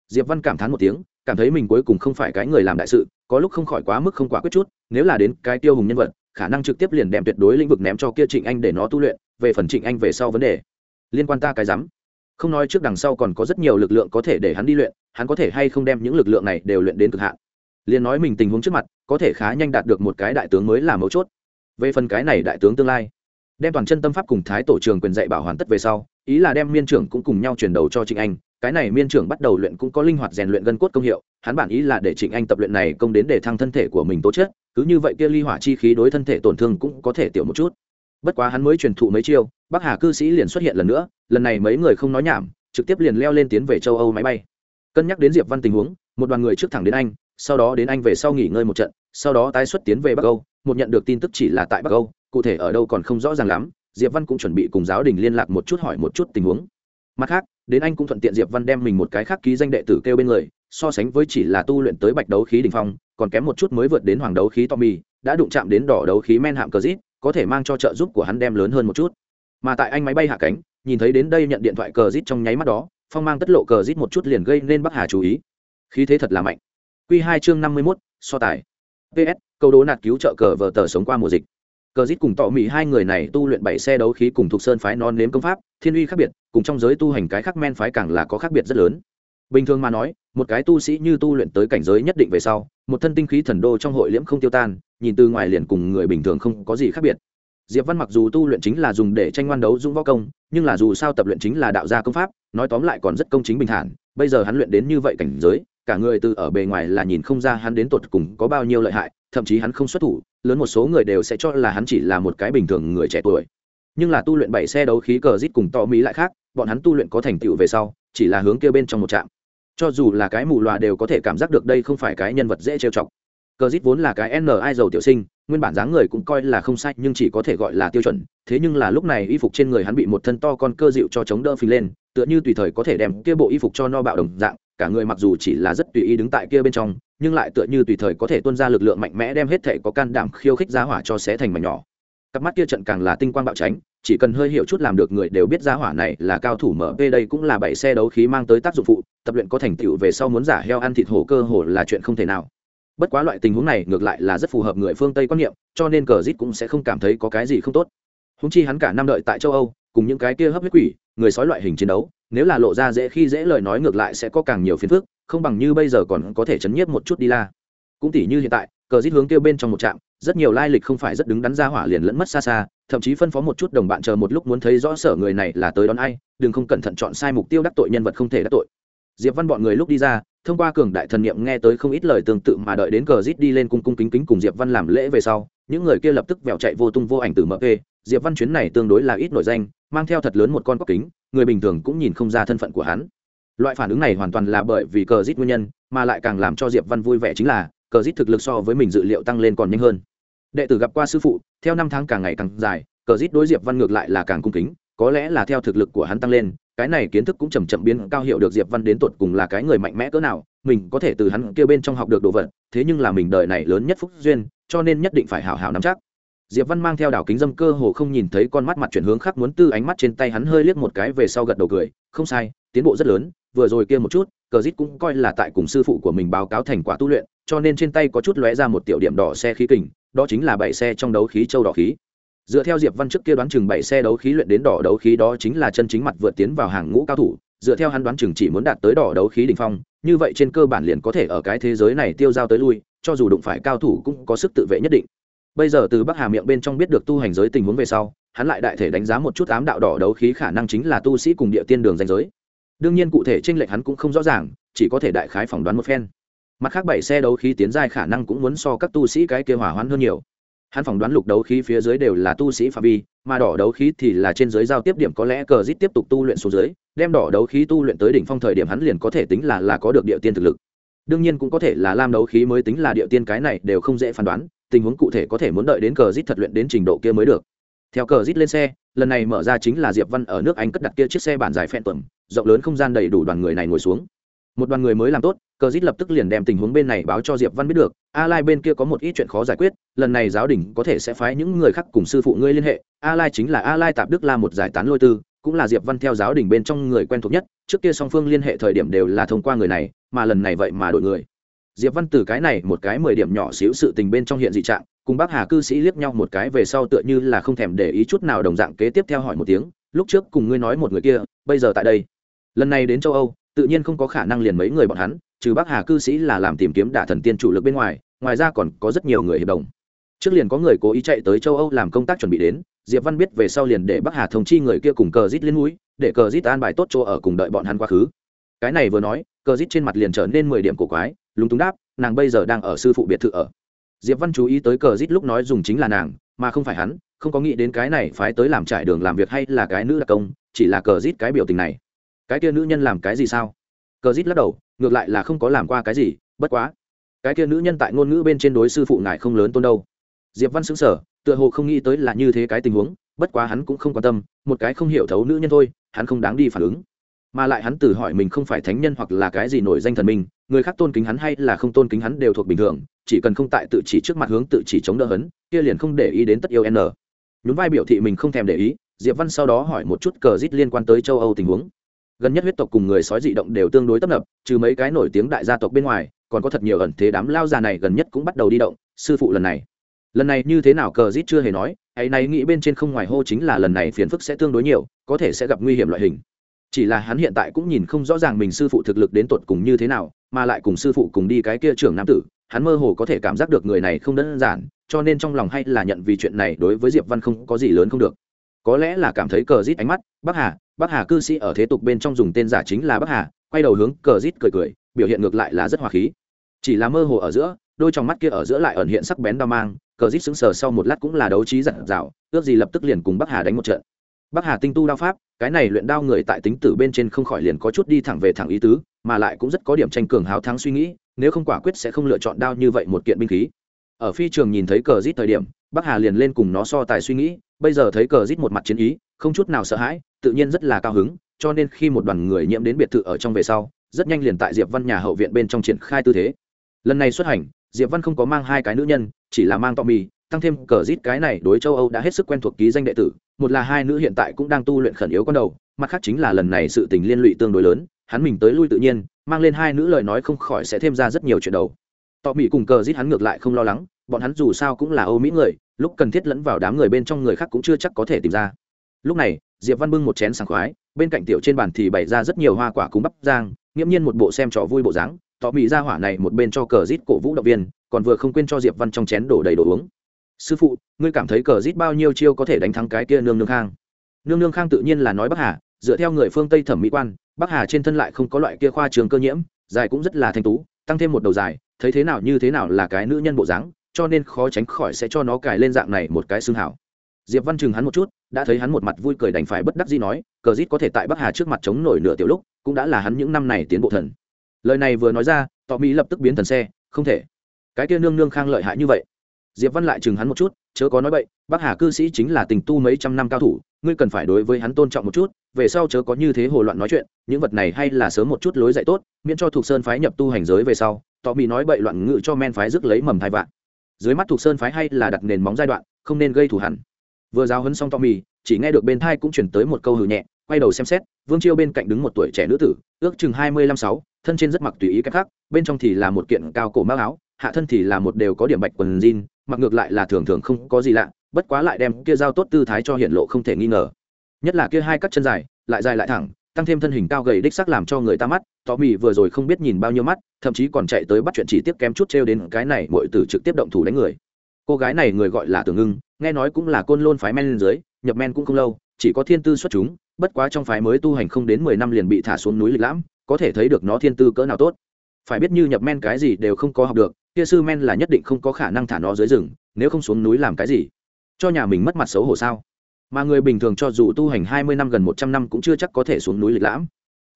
Diệp văn cảm thán một tiếng, cảm thấy mình cuối cùng không phải cái người làm đại sự, có lúc không khỏi quá mức không quá quyết chút, nếu là đến cái tiêu hùng nhân vật, khả năng trực tiếp liền đem tuyệt đối lĩnh vực ném cho kia trịnh anh để nó tu luyện, về phần trịnh anh về sau vấn đề. Liên quan ta cái rắm. Không nói trước đằng sau còn có rất nhiều lực lượng có thể để hắn đi luyện, hắn có thể hay không đem những lực lượng này đều luyện đến cực hạn liền nói mình tình huống trước mặt, có thể khá nhanh đạt được một cái đại tướng mới là mấu chốt. Về phần cái này đại tướng tương lai, đem toàn chân tâm pháp cùng thái tổ trường quyền dạy bảo hoàn tất về sau, ý là đem miên trưởng cũng cùng nhau chuyển đầu cho trịnh anh, cái này miên trưởng bắt đầu luyện cũng có linh hoạt rèn luyện gân cốt công hiệu, hắn bản ý là để trịnh anh tập luyện này công đến để thăng thân thể của mình tố chất, cứ như vậy kia ly hỏa chi khí đối thân thể tổn thương cũng có thể tiểu một chút. Bất quá hắn mới truyền thụ mấy chiêu, bắc hà cư sĩ liền xuất hiện lần nữa, lần này mấy người không nói nhảm, trực tiếp liền leo lên tiến về châu âu máy bay. Cân nhắc đến diệp văn tình huống, một đoàn người trước thẳng đến anh sau đó đến anh về sau nghỉ ngơi một trận, sau đó tái xuất tiến về bắc âu, một nhận được tin tức chỉ là tại bắc âu, cụ thể ở đâu còn không rõ ràng lắm, diệp văn cũng chuẩn bị cùng giáo đình liên lạc một chút hỏi một chút tình huống. Mặt khác, đến anh cũng thuận tiện diệp văn đem mình một cái khác ký danh đệ tử kêu bên người, so sánh với chỉ là tu luyện tới bạch đấu khí đỉnh phong, còn kém một chút mới vượt đến hoàng đấu khí tommy, đã đụng chạm đến đỏ đấu khí men hạm cờ zit, có thể mang cho trợ giúp của hắn đem lớn hơn một chút. Mà tại anh máy bay hạ cánh, nhìn thấy đến đây nhận điện thoại cờ zit trong nháy mắt đó, phong mang tất lộ cờ zit một chút liền gây nên bắc hà chú ý. Khí thế thật là mạnh q hai chương năm mươi mốt, so tài. Ps câu đố nạt cứu trợ cờ vờ tờ sống qua mùa dịch. Cờ dít cùng tọ mỹ hai người này tu luyện bảy xe đấu khí cùng thuộc sơn phái non nếm công pháp, thiên uy khác biệt, cùng trong giới tu hành cái khác men phái càng là có khác biệt rất lớn. Bình thường mà nói, một cái tu sĩ như tu luyện tới cảnh giới nhất định về sau, một thân tinh khí thần đô trong hội liễm không tiêu tan, nhìn từ ngoài liền cùng người bình thường không có gì khác biệt. Diệp văn mặc dù tu luyện chính là dùng để tranh ngoan đấu dũng võ công, nhưng là dù sao tập luyện chính là đạo gia công pháp, nói tóm lại còn rất công chính bình thản, bây giờ hắn luyện đến như vậy cảnh giới cả người từ ở bề ngoài là nhìn không ra hắn đến tột cùng có bao nhiêu lợi hại, thậm chí hắn không xuất thủ, lớn một số người đều sẽ cho là hắn chỉ là một cái bình thường người trẻ tuổi. Nhưng là tu luyện bảy xe đấu khí cờ rít cùng to mỹ lại khác, bọn hắn tu luyện có thành tựu về sau, chỉ là hướng kia bên trong một trạm. Cho dù là cái mù loà đều có thể cảm giác được đây không phải cái nhân vật dễ trêu chọc. Cờ rít vốn là cái n ai giàu tiểu sinh, nguyên bản dáng người cũng coi là không sai, nhưng chỉ có thể gọi là tiêu chuẩn, thế nhưng là lúc này y phục trên người hắn bị một thân to con cơ dịu cho chống đỡ phình lên, tựa như tùy thời có thể đem kia bộ y phục cho no bạo đồng dạng cả người mặc dù chỉ là rất tùy ý đứng tại kia bên trong, nhưng lại tựa như tùy thời có thể tuôn ra lực lượng mạnh mẽ đem hết thể có can đảm khiêu khích giá hỏa cho xé thành mảnh nhỏ. Cặp mắt kia trận càng là tinh quang bạo tránh, chỉ cần hơi hiểu chút làm được người đều biết giá hỏa này là cao thủ mở p đây cũng là bảy xe đấu khí mang tới tác dụng phụ, tập luyện có thành tựu về sau muốn giả heo ăn thịt hổ cơ hồ là chuyện không thể nào. Bất quá loại tình huống này ngược lại là rất phù hợp người phương tây quan niệm, cho nên cờ rít cũng sẽ không cảm thấy có cái gì không tốt. Húng chi hắn cả năm đợi tại châu âu, cùng những cái kia hấp huyết quỷ, người sói loại hình chiến đấu nếu là lộ ra dễ khi dễ lời nói ngược lại sẽ có càng nhiều phiền phức, không bằng như bây giờ còn có thể chấn nhiếp một chút đi la. Cũng tỉ như hiện tại, cờ rít hướng kêu bên trong một trạm, rất nhiều lai lịch không phải rất đứng đắn ra hỏa liền lẫn mất xa xa, thậm chí phân phó một chút đồng bạn chờ một lúc muốn thấy rõ sở người này là tới đón ai, đừng không cẩn thận chọn sai mục tiêu đắc tội nhân vật không thể đắc tội. Diệp văn bọn người lúc đi ra, thông qua cường đại thần niệm nghe tới không ít lời tương tự mà đợi đến cờ rít đi lên cung cung kính kính cùng diệp văn làm lễ về sau, những người kia lập tức vẹo chạy vô tung vô ảnh từ mp diệp văn chuyến này tương đối là ít nổi danh, mang theo thật lớn một con cóc kính người bình thường cũng nhìn không ra thân phận của hắn. Loại phản ứng này hoàn toàn là bởi vì cờ rít nguyên nhân, mà lại càng làm cho diệp văn vui vẻ chính là, cờ rít thực lực so với mình dự liệu tăng lên còn nhanh hơn. Đệ tử gặp qua sư phụ, theo năm tháng càng ngày càng dài, cờ rít đối diệp văn ngược lại là càng cung kính, có lẽ là theo thực lực của hắn tăng lên, cái này kiến thức cũng chầm chậm biến cao hiệu được diệp văn đến tột cùng là cái người mạnh mẽ cỡ nào, mình có thể từ hắn kia bên trong học được đồ vật, thế nhưng là mình đời này lớn nhất phúc duyên, cho nên nhất định phải hảo hảo nắm chắc diệp văn mang theo đảo kính dâm cơ hồ không nhìn thấy con mắt mặt chuyển hướng khác muốn tư ánh mắt trên tay hắn hơi liếc một cái về sau gật đầu cười, không sai, tiến bộ rất lớn, vừa rồi kia một chút, cờ dít cũng coi là tại cùng sư phụ của mình báo cáo thành quả tu luyện, cho nên trên tay có chút lóe ra một tiểu điểm đỏ xe khí kình, đó chính là bảy xe trong đấu khí châu đỏ khí. Dựa theo diệp văn trước kia đoán chừng bảy xe đấu khí luyện đến đỏ đấu khí đó chính là chân chính mặt vượt tiến vào hàng ngũ cao thủ, dựa theo hắn đoán chừng chỉ muốn đạt tới đỏ đấu khí đỉnh phong, như vậy trên cơ bản liền có thể ở cái thế giới này tiêu dao tới lui, cho dù đụng phải cao thủ cũng có sức tự vệ nhất định bây giờ từ bắc hà miệng bên trong biết được tu hành giới tình huống về sau, hắn lại đại thể đánh giá một chút ám đạo đỏ đấu khí khả năng chính là tu sĩ cùng địa tiên đường danh giới. Đương nhiên cụ thể tranh lệch hắn cũng không rõ ràng, chỉ có thể đại khái phỏng đoán một phen. Mặt khác bảy xe đấu khí tiến dài khả năng cũng muốn so các tu sĩ cái kia hỏa hoãn hơn nhiều. Hắn phỏng đoán lục đấu khí phía dưới đều là tu sĩ phạm vi, mà đỏ đấu khí thì là trên dưới giao tiếp điểm có lẽ cờ rít tiếp tục tu luyện xuống dưới, đem đỏ đấu khí tu luyện tới đỉnh phong thời điểm hắn liền có thể tính là là có được địa tiên thực lực đương nhiên cũng có thể là lam đấu khí mới tính là địa tiên cái này đều không dễ phán đoán, tình huống cụ thể có thể muốn đợi đến cờ rít thật luyện đến trình độ kia mới được. Theo cờ rít lên xe, lần này mở ra chính là diệp văn ở nước anh cất đặt kia chiếc xe bản dài phen tuẩm rộng lớn không gian đầy đủ đoàn người này ngồi xuống. Một đoàn người mới làm tốt, cờ dít lập tức liền đem tình huống bên này báo cho diệp văn biết được a lai bên kia có một ít chuyện khó giải quyết, lần này giáo đình có thể sẽ phái những người khác cùng sư phụ ngươi liên hệ a lai chính là a lai tạp đức la một giải tán lôi tư, cũng là diệp văn theo giáo đình bên trong người quen thuộc nhất, trước kia song phương liên hệ thời điểm đều là thông qua người này mà lần này vậy mà đổi người. Diệp văn từ cái này một cái mười điểm nhỏ xíu sự tình bên trong hiện dị trạng, cùng bác hà cư sĩ liếc nhau một cái về sau tựa như là không thèm để ý chút nào đồng dạng kế tiếp theo hỏi một tiếng, lúc trước cùng ngươi nói một người kia, bây giờ tại đây? Lần này đến châu âu, tự nhiên không có khả năng liền mấy người bọn hắn, trừ bác hà cư sĩ là làm tìm kiếm đả thần tiên chủ lực bên ngoài ngoài ra còn có rất nhiều người hiệp đồng. Trước liền có người cố ý chạy tới châu âu làm công tác chuẩn bị đến, diệp văn biết về sau liền để bác hà thông chi người kia cùng cờ rít lên núi, để cờ rít an bài tốt chỗ ở cùng đợi bọn hắn quá khứ cái này vừa nói, cờ rít trên mặt liền trở nên mười điểm cổ quái, lúng túng đáp, nàng bây giờ đang ở sư phụ biệt thự ở. Diệp văn chú ý tới cờ rít lúc nói dùng chính là nàng, mà không phải hắn, không có nghĩ đến cái này phái tới làm trải đường làm việc hay là cái nữ đặc công, chỉ là cờ rít cái biểu tình này. Cái kia nữ nhân làm cái gì sao? Cờ rít lắc đầu, ngược lại là không có làm qua cái gì, bất quá. Cái kia nữ nhân tại ngôn ngữ bên trên đối sư phụ ngài không lớn tôn đâu. Diệp văn xứng sở tựa hồ không nghĩ tới là như thế cái tình huống, bất quá hắn cũng không quan tâm, một cái không hiểu thấu nữ nhân thôi, hắn không đáng đi phản ứng mà lại hắn tự hỏi mình không phải thánh nhân hoặc là cái gì nổi danh thần minh, người khác tôn kính hắn hay là không tôn kính hắn đều thuộc bình thường, chỉ cần không tại tự chỉ trước mặt hướng tự chỉ chống đỡ hấn kia liền không để ý đến tất yêu n. Nhún vai biểu thị mình không thèm để ý, diệp văn sau đó hỏi một chút cờ rít liên quan tới châu âu tình huống. Gần nhất huyết tộc cùng người sói dị động đều tương đối tấp nập, trừ mấy cái nổi tiếng đại gia tộc bên ngoài, còn có thật nhiều ẩn thế đám lao già này gần nhất cũng bắt đầu đi động, sư phụ lần này. Lần này như thế nào cờ rít chưa hề nói, ấy này nghĩ bên trên không ngoài hô chính là lần này phiền phức sẽ tương đối nhiều, có thể sẽ gặp nguy hiểm loại hình chỉ là hắn hiện tại cũng nhìn không rõ ràng mình sư phụ thực lực đến tột cùng như thế nào, mà lại cùng sư phụ cùng đi cái kia trưởng nam tử, hắn mơ hồ có thể cảm giác được người này không đơn giản, cho nên trong lòng hay là nhận vì chuyện này đối với diệp văn không có gì lớn không được. Có lẽ là cảm thấy cờ rít ánh mắt bắc hà bắc hà cư sĩ ở thế tục bên trong dùng tên giả chính là bắc hà. Quay đầu hướng cờ rít cười cười, biểu hiện ngược lại là rất hòa khí. Chỉ là mơ hồ ở giữa, đôi trong mắt kia ở giữa lại ẩn hiện sắc bén đao mang, cờ rít sững sờ sau một lát cũng là đấu trí giật dạo, ước gì lập tức liền cùng bắc hà đánh một trận bắc hà tinh tu đao pháp, cái này luyện đao người tại tính tử bên trên không khỏi liền có chút đi thẳng về thẳng ý tứ, mà lại cũng rất có điểm tranh cường hào thắng suy nghĩ, nếu không quả quyết sẽ không lựa chọn đao như vậy một kiện binh khí. Ở phi trường nhìn thấy cờ rít thời điểm, bắc hà liền lên cùng nó so tài suy nghĩ, bây giờ thấy cờ rít một mặt chiến ý, không chút nào sợ hãi, tự nhiên rất là cao hứng, cho nên khi một đoàn người nhiễm đến biệt thự ở trong về sau, rất nhanh liền tại diệp văn nhà hậu viện bên trong triển khai tư thế. Lần này xuất hành, diệp văn không có mang hai cái nữ nhân, chỉ là mang tommy, tăng thêm cờ rít cái này đối châu âu đã hết sức quen thuộc ký danh đệ tử một là hai nữ hiện tại cũng đang tu luyện khẩn yếu con đầu, mặt khác chính là lần này sự tình liên lụy tương đối lớn, hắn mình tới lui tự nhiên, mang lên hai nữ lời nói không khỏi sẽ thêm ra rất nhiều chuyện đầu. Tọ mỹ cùng cờ rít hắn ngược lại không lo lắng, bọn hắn dù sao cũng là âu mỹ người, lúc cần thiết lẫn vào đám người bên trong người khác cũng chưa chắc có thể tìm ra. Lúc này, diệp văn bưng một chén sảng khoái, bên cạnh tiểu trên bàn thì bày ra rất nhiều hoa quả cúng bắp giang nghiễm nhiên một bộ xem trò vui bộ dáng. Tọ mỹ ra hỏa này một bên cho cờ rít cổ vũ động viên, còn vừa không quên cho diệp văn trong chén đổ đầy đồ uống sư phụ, ngươi cảm thấy cờ rít bao nhiêu chiêu có thể đánh thắng cái kia nương nương khang? Nương nương khang tự nhiên là nói bắc hà, dựa theo người phương tây thẩm mỹ quan, bắc hà trên thân lại không có loại kia khoa trường cơ nhiễm, dài cũng rất là thanh tú, tăng thêm một đầu dài, thấy thế nào như thế nào là cái nữ nhân bộ dáng, cho nên khó tránh khỏi sẽ cho nó cài lên dạng này một cái xương hảo. Diệp văn chừng hắn một chút, đã thấy hắn một mặt vui cười đành phải bất đắc dĩ nói, cờ rít có thể tại bắc hà trước mặt chống nổi nửa tiểu lúc, cũng đã là hắn những năm này tiến bộ thần. Lời này vừa nói ra, tọ mỹ lập tức biến thần xe, không thể. Cái kia nương nương khang lợi hại như vậy diệp văn lại chừng hắn một chút, chớ có nói bậy. bắc hà cư sĩ chính là tình tu mấy trăm năm cao thủ, ngươi cần phải đối với hắn tôn trọng một chút, về sau chớ có như thế hồ loạn nói chuyện, những vật này hay là sớm một chút lối dạy tốt, miễn cho thuộc sơn phái nhập tu hành giới về sau, tỏ bị nói bậy loạn ngự cho men phái rước lấy mầm thai vạn dưới mắt thuộc sơn phái hay là đặt nền móng giai đoạn, không nên gây thù hẳn vừa giao hấn xong tommy chỉ nghe được bên thai cũng chuyển tới một câu hừ nhẹ, quay đầu xem xét, vương chiêu bên cạnh đứng một tuổi trẻ nữ tử, ước chừng hai mươi lăm sáu, thân trên rất mặc tùy ý cách khác, bên trong thì là một kiện cao cổ mác áo, hạ thân thì là một đều có điểm bạch quần jean mặc ngược lại là thường thường không có gì lạ, bất quá lại đem kia giao tốt tư thái cho hiện lộ không thể nghi ngờ. Nhất là kia hai cắt chân dài, lại dài lại thẳng, tăng thêm thân hình cao gầy đích sắc làm cho người ta mắt tò mì vừa rồi không biết nhìn bao nhiêu mắt, thậm chí còn chạy tới bắt chuyện chỉ tiếp kém chút trêu đến cái này mọi tử trực tiếp động thủ đánh người. Cô gái này người gọi là tưởng ngưng, nghe nói cũng là côn lôn phái men lên dưới, nhập men cũng không lâu, chỉ có thiên tư xuất chúng, bất quá trong phái mới tu hành không đến mười năm liền bị thả xuống núi lịch lãm, có thể thấy được nó thiên tư cỡ nào tốt. Phải biết như nhập men cái gì đều không có học được kia sư men là nhất định không có khả năng thả nó dưới rừng, nếu không xuống núi làm cái gì? Cho nhà mình mất mặt xấu hổ sao? Mà người bình thường cho dù tu hành hai mươi năm gần một trăm năm cũng chưa chắc có thể xuống núi lịch lãm.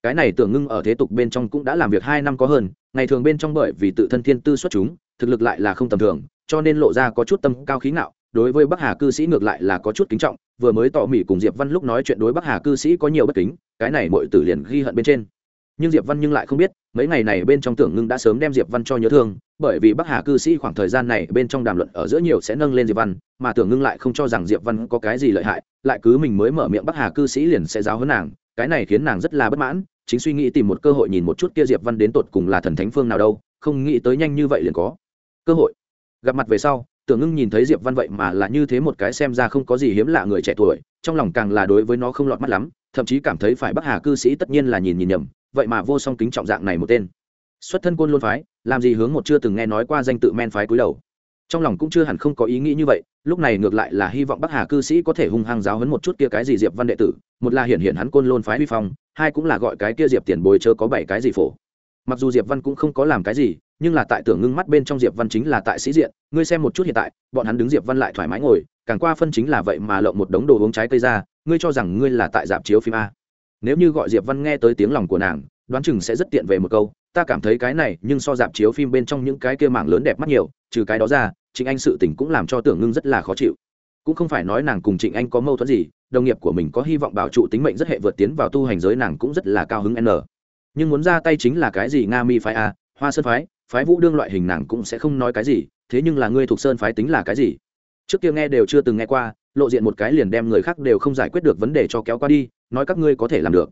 Cái này tưởng ngưng ở thế tục bên trong cũng đã làm việc hai năm có hơn, ngày thường bên trong bởi vì tự thân thiên tư xuất chúng, thực lực lại là không tầm thường, cho nên lộ ra có chút tâm cao khí ngạo, đối với bắc hà cư sĩ ngược lại là có chút kính trọng, vừa mới tỏ mỉ cùng diệp văn lúc nói chuyện đối bắc hà cư sĩ có nhiều bất kính, cái này mọi tử liền ghi hận bên trên nhưng diệp văn nhưng lại không biết, mấy ngày này bên trong tưởng ngưng đã sớm đem diệp văn cho nhớ thương, bởi vì bắc hà cư sĩ khoảng thời gian này bên trong đàm luận ở giữa nhiều sẽ nâng lên diệp văn, mà tưởng ngưng lại không cho rằng diệp văn có cái gì lợi hại, lại cứ mình mới mở miệng bắc hà cư sĩ liền sẽ giáo hơn nàng, cái này khiến nàng rất là bất mãn, chính suy nghĩ tìm một cơ hội nhìn một chút kia diệp văn đến tột cùng là thần thánh phương nào đâu, không nghĩ tới nhanh như vậy liền có cơ hội. Gặp mặt về sau, tưởng ngưng nhìn thấy diệp văn vậy mà là như thế một cái xem ra không có gì hiếm lạ người trẻ tuổi, trong lòng càng là đối với nó không lọt mắt lắm, thậm chí cảm thấy phải bắc hà cư sĩ tất nhiên là nhìn nhìn nhầm vậy mà vô song kính trọng dạng này một tên. Xuất thân côn luôn phái, làm gì hướng một chưa từng nghe nói qua danh tự men phái cúi đầu. Trong lòng cũng chưa hẳn không có ý nghĩ như vậy, lúc này ngược lại là hy vọng bắc hà cư sĩ có thể hung hăng giáo hấn một chút kia cái gì diệp văn đệ tử, một là hiện hiện hắn côn lôn phái vi phong, hai cũng là gọi cái kia diệp tiền bồi chớ có bảy cái gì phổ. Mặc dù diệp văn cũng không có làm cái gì, nhưng là tại tưởng ngưng mắt bên trong diệp văn chính là tại sĩ diện, ngươi xem một chút hiện tại, bọn hắn đứng diệp văn lại thoải mái ngồi, càng qua phân chính là vậy mà lộng một đống đồ uống trái cây ra, ngươi cho rằng ngươi là tại dạp chiếu phim a nếu như gọi diệp văn nghe tới tiếng lòng của nàng, đoán chừng sẽ rất tiện về một câu, ta cảm thấy cái này nhưng so dạp chiếu phim bên trong những cái kia mảng lớn đẹp mắt nhiều, trừ cái đó ra, trịnh anh sự tình cũng làm cho tưởng ngưng rất là khó chịu. Cũng không phải nói nàng cùng trịnh anh có mâu thuẫn gì, đồng nghiệp của mình có hy vọng bảo trụ tính mệnh rất hệ vượt tiến vào tu hành giới nàng cũng rất là cao hứng n. Nhưng muốn ra tay chính là cái gì nga mi phái a, hoa sơn phái phái vũ đương loại hình nàng cũng sẽ không nói cái gì, thế nhưng là ngươi thuộc sơn phái tính là cái gì? Trước kia nghe đều chưa từng nghe qua lộ diện một cái liền đem người khác đều không giải quyết được vấn đề cho kéo qua đi, nói các ngươi có thể làm được.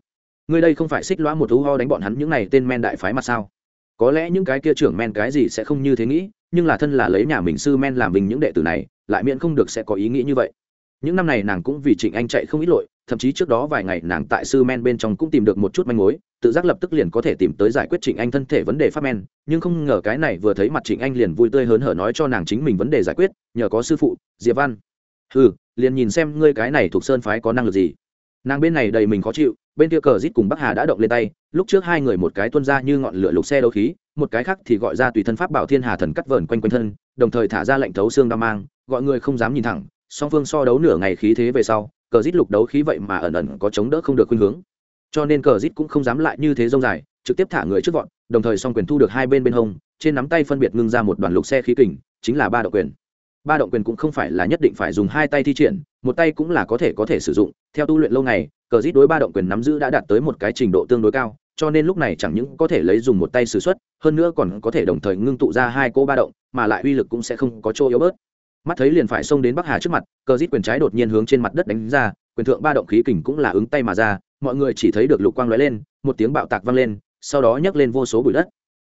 Ngươi đây không phải xích lõa một thú ho đánh bọn hắn những này tên men đại phái mặt sao? Có lẽ những cái kia trưởng men cái gì sẽ không như thế nghĩ, nhưng là thân là lấy nhà mình sư men làm mình những đệ tử này, lại miễn không được sẽ có ý nghĩ như vậy. Những năm này nàng cũng vì trịnh anh chạy không ít lội, thậm chí trước đó vài ngày nàng tại sư men bên trong cũng tìm được một chút manh mối, tự giác lập tức liền có thể tìm tới giải quyết trịnh anh thân thể vấn đề pháp men, nhưng không ngờ cái này vừa thấy mặt trịnh anh liền vui tươi hớn hở nói cho nàng chính mình vấn đề giải quyết, nhờ có sư phụ, diệp văn. Ừ liền nhìn xem ngươi cái này thuộc sơn phái có năng lực gì. Nàng bên này đầy mình khó chịu, bên kia cờ rít cùng bắc hà đã động lên tay, lúc trước hai người một cái tuân ra như ngọn lửa lục xe đấu khí, một cái khác thì gọi ra tùy thân pháp bảo thiên hà thần cắt vờn quanh quanh thân, đồng thời thả ra lệnh thấu xương đao mang, gọi người không dám nhìn thẳng, song phương so đấu nửa ngày khí thế về sau, cờ rít lục đấu khí vậy mà ẩn ẩn có chống đỡ không được khuynh hướng. Cho nên cờ rít cũng không dám lại như thế rông dài, trực tiếp thả người trước vọn đồng thời song quyền thu được hai bên bên hông, trên nắm tay phân biệt ngưng ra một đoàn lục xe khí kình, chính là ba đạo quyền ba động quyền cũng không phải là nhất định phải dùng hai tay thi triển, một tay cũng là có thể có thể sử dụng. Theo tu luyện lâu ngày, cờ rít đối ba động quyền nắm giữ đã đạt tới một cái trình độ tương đối cao, cho nên lúc này chẳng những có thể lấy dùng một tay sử xuất, hơn nữa còn có thể đồng thời ngưng tụ ra hai cô ba động, mà lại uy lực cũng sẽ không có chỗ yếu bớt. Mắt thấy liền phải xông đến bắc hà trước mặt, cờ rít quyền trái đột nhiên hướng trên mặt đất đánh ra, quyền thượng ba động khí kình cũng là ứng tay mà ra, mọi người chỉ thấy được lục quang lóe lên, một tiếng bạo tạc vang lên, sau đó nhấc lên vô số bụi đất.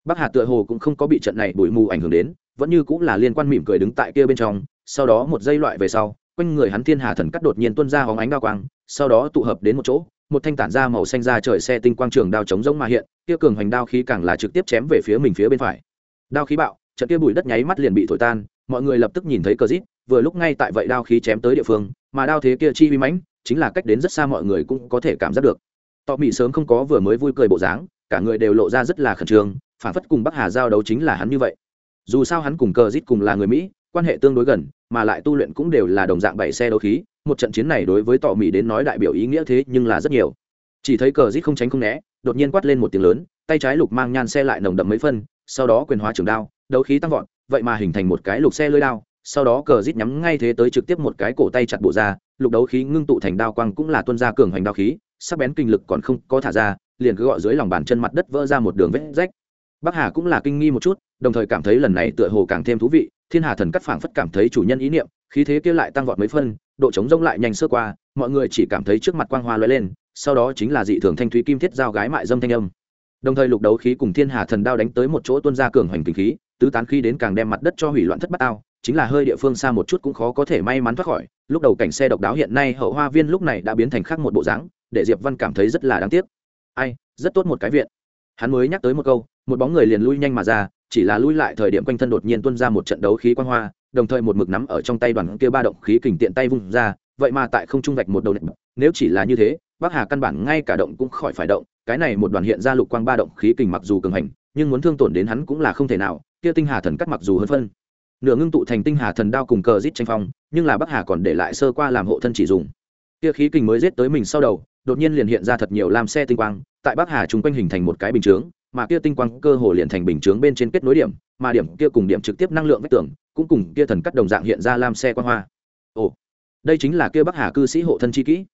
Bắc hà tựa hồ cũng không có bị trận này bụi mù ảnh hưởng đến vẫn như cũng là liên quan mỉm cười đứng tại kia bên trong, sau đó một giây loại về sau, quanh người hắn thiên hà thần cắt đột nhiên tuôn ra hóng ánh đao quang, sau đó tụ hợp đến một chỗ, một thanh tản ra màu xanh ra trời xe tinh quang trường đao chống rỗng mà hiện, kia cường hoành đao khí càng là trực tiếp chém về phía mình phía bên phải. Đao khí bạo, trận kia bụi đất nháy mắt liền bị thổi tan, mọi người lập tức nhìn thấy cờ rít, vừa lúc ngay tại vậy đao khí chém tới địa phương, mà đao thế kia chi uy mãnh, chính là cách đến rất xa mọi người cũng có thể cảm giác được. Tọ mỹ sớm không có vừa mới vui cười bộ dáng, cả người đều lộ ra rất là khẩn trương, phản phất cùng bắc hà giao đấu chính là hắn như vậy dù sao hắn cùng cờ rít cùng là người mỹ, quan hệ tương đối gần, mà lại tu luyện cũng đều là đồng dạng bảy xe đấu khí, một trận chiến này đối với tỏ mỹ đến nói đại biểu ý nghĩa thế nhưng là rất nhiều. Chỉ thấy cờ rít không tránh không né, đột nhiên quát lên một tiếng lớn, tay trái lục mang nhan xe lại nồng đậm mấy phân, sau đó quyền hóa trường đao, đấu khí tăng vọt, vậy mà hình thành một cái lục xe lưới đao, sau đó cờ rít nhắm ngay thế tới trực tiếp một cái cổ tay chặt bộ ra, lục đấu khí ngưng tụ thành đao quang cũng là tuân ra cường hoành đao khí, sắc bén kinh lực còn không có thả ra, liền cứ gọi dưới lòng bàn chân mặt đất vỡ ra một đường vết rách bắc hà cũng là kinh nghi một chút, đồng thời cảm thấy lần này tựa hồ càng thêm thú vị, thiên hà thần cắt phảng phất cảm thấy chủ nhân ý niệm, khí thế kia lại tăng vọt mấy phân, độ chống rông lại nhanh sơ qua, mọi người chỉ cảm thấy trước mặt quang hoa lóe lên, sau đó chính là dị thường thanh thúy kim thiết giao gái mại dâm thanh âm. Đồng thời lục đấu khí cùng thiên hà thần đao đánh tới một chỗ tuân ra cường hoành kinh khí, tứ tán khi đến càng đem mặt đất cho hủy loạn thất bát ao, chính là hơi địa phương xa một chút cũng khó có thể may mắn thoát khỏi, lúc đầu cảnh xe độc đáo hiện nay hậu hoa viên lúc này đã biến thành khác một bộ dáng, để diệp văn cảm thấy rất là đáng tiếc. Ai, rất tốt một cái viện hắn mới nhắc tới một câu, một bóng người liền lui nhanh mà ra, chỉ là lui lại thời điểm quanh thân đột nhiên tuôn ra một trận đấu khí quang hoa, đồng thời một mực nắm ở trong tay đoàn kia ba động khí kình tiện tay vung ra, vậy mà tại không trung vạch một đầu nệm nếu chỉ là như thế, bắc hà căn bản ngay cả động cũng khỏi phải động, cái này một đoàn hiện ra lục quang ba động khí kình mặc dù cường hành, nhưng muốn thương tổn đến hắn cũng là không thể nào, kia tinh hà thần cắt mặc dù hơn phân. Nửa ngưng tụ thành tinh hà thần đao cùng cờ rít tranh phong, nhưng là bắc hà còn để lại sơ qua làm hộ thân chỉ dùng. Kia khí kình mới giết tới mình sau đầu, đột nhiên liền hiện ra thật nhiều làm xe tinh quang tại bắc hà chúng quanh hình thành một cái bình chướng, mà kia tinh quang cơ hồ liền thành bình chướng bên trên kết nối điểm, mà điểm kia cùng điểm trực tiếp năng lượng vách tường, cũng cùng kia thần cắt đồng dạng hiện ra làm xe quang hoa. Ồ, đây chính là kia bắc hà cư sĩ hộ thân chi kỹ.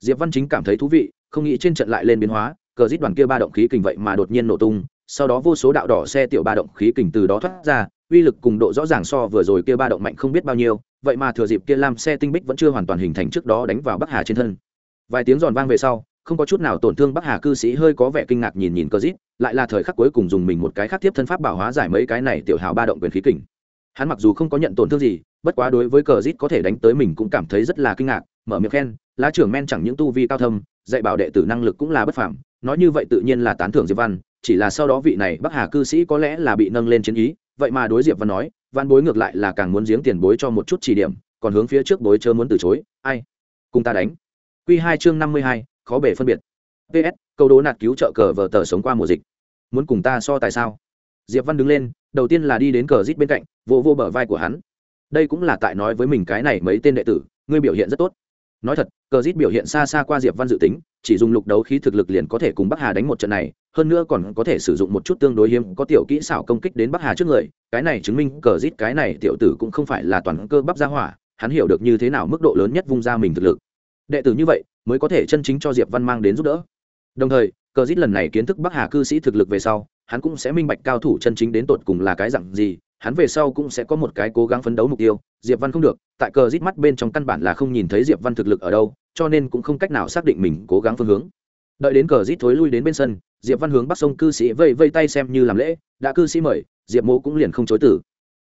Diệp văn chính cảm thấy thú vị, không nghĩ trên trận lại lên biến hóa, cờ rít đoàn kia ba động khí kình vậy mà đột nhiên nổ tung, sau đó vô số đạo đỏ xe tiểu ba động khí kình từ đó thoát ra, uy lực cùng độ rõ ràng so vừa rồi kia ba động mạnh không biết bao nhiêu, vậy mà thừa dịp kia lam xe tinh bích vẫn chưa hoàn toàn hình thành trước đó đánh vào bắc hà trên thân. Vài tiếng giòn vang về sau không có chút nào tổn thương bắc hà cư sĩ hơi có vẻ kinh ngạc nhìn nhìn cơ dít lại là thời khắc cuối cùng dùng mình một cái khác tiếp thân pháp bảo hóa giải mấy cái này tiểu hào ba động quyền khí kình. Hắn mặc dù không có nhận tổn thương gì, bất quá đối với cờ dít có thể đánh tới mình cũng cảm thấy rất là kinh ngạc, mở miệng khen, lá trưởng men chẳng những tu vi cao thâm, dạy bảo đệ tử năng lực cũng là bất phàm, nói như vậy tự nhiên là tán thưởng diệp văn, chỉ là sau đó vị này bắc hà cư sĩ có lẽ là bị nâng lên chiến ý, vậy mà đối diệp văn nói, văn bối ngược lại là càng muốn giếng tiền bối cho một chút chỉ điểm, còn hướng phía trước bối chớ muốn từ chối, ai, cùng ta đánh. Quy hai chương năm mươi hai khó bể phân biệt. Ps câu đố nạt cứu trợ cờ vờ tờ sống qua mùa dịch. Muốn cùng ta so tại sao? Diệp văn đứng lên, đầu tiên là đi đến cờ rít bên cạnh, vô vô bờ vai của hắn. Đây cũng là tại nói với mình cái này mấy tên đệ tử, ngươi biểu hiện rất tốt. Nói thật, cờ rít biểu hiện xa xa qua diệp văn dự tính, chỉ dùng lục đấu khí thực lực liền có thể cùng bắc hà đánh một trận này, hơn nữa còn có thể sử dụng một chút tương đối hiếm, có tiểu kỹ xảo công kích đến bắc hà trước người, cái này chứng minh cờ rít cái này tiểu tử cũng không phải là toàn cơ bắp ra hỏa, hắn hiểu được như thế nào mức độ lớn nhất vung ra mình thực lực. Đệ tử như vậy mới có thể chân chính cho diệp văn mang đến giúp đỡ. Đồng thời, cờ dít lần này kiến thức bắc hà cư sĩ thực lực về sau, hắn cũng sẽ minh bạch cao thủ chân chính đến tột cùng là cái dặn gì, hắn về sau cũng sẽ có một cái cố gắng phấn đấu mục tiêu, diệp văn không được, tại cờ rít mắt bên trong căn bản là không nhìn thấy diệp văn thực lực ở đâu, cho nên cũng không cách nào xác định mình cố gắng phương hướng. Đợi đến cờ rít thối lui đến bên sân, diệp văn hướng bắc sông cư sĩ vây vây tay xem như làm lễ, đã cư sĩ mời, diệp mô cũng liền không chối tử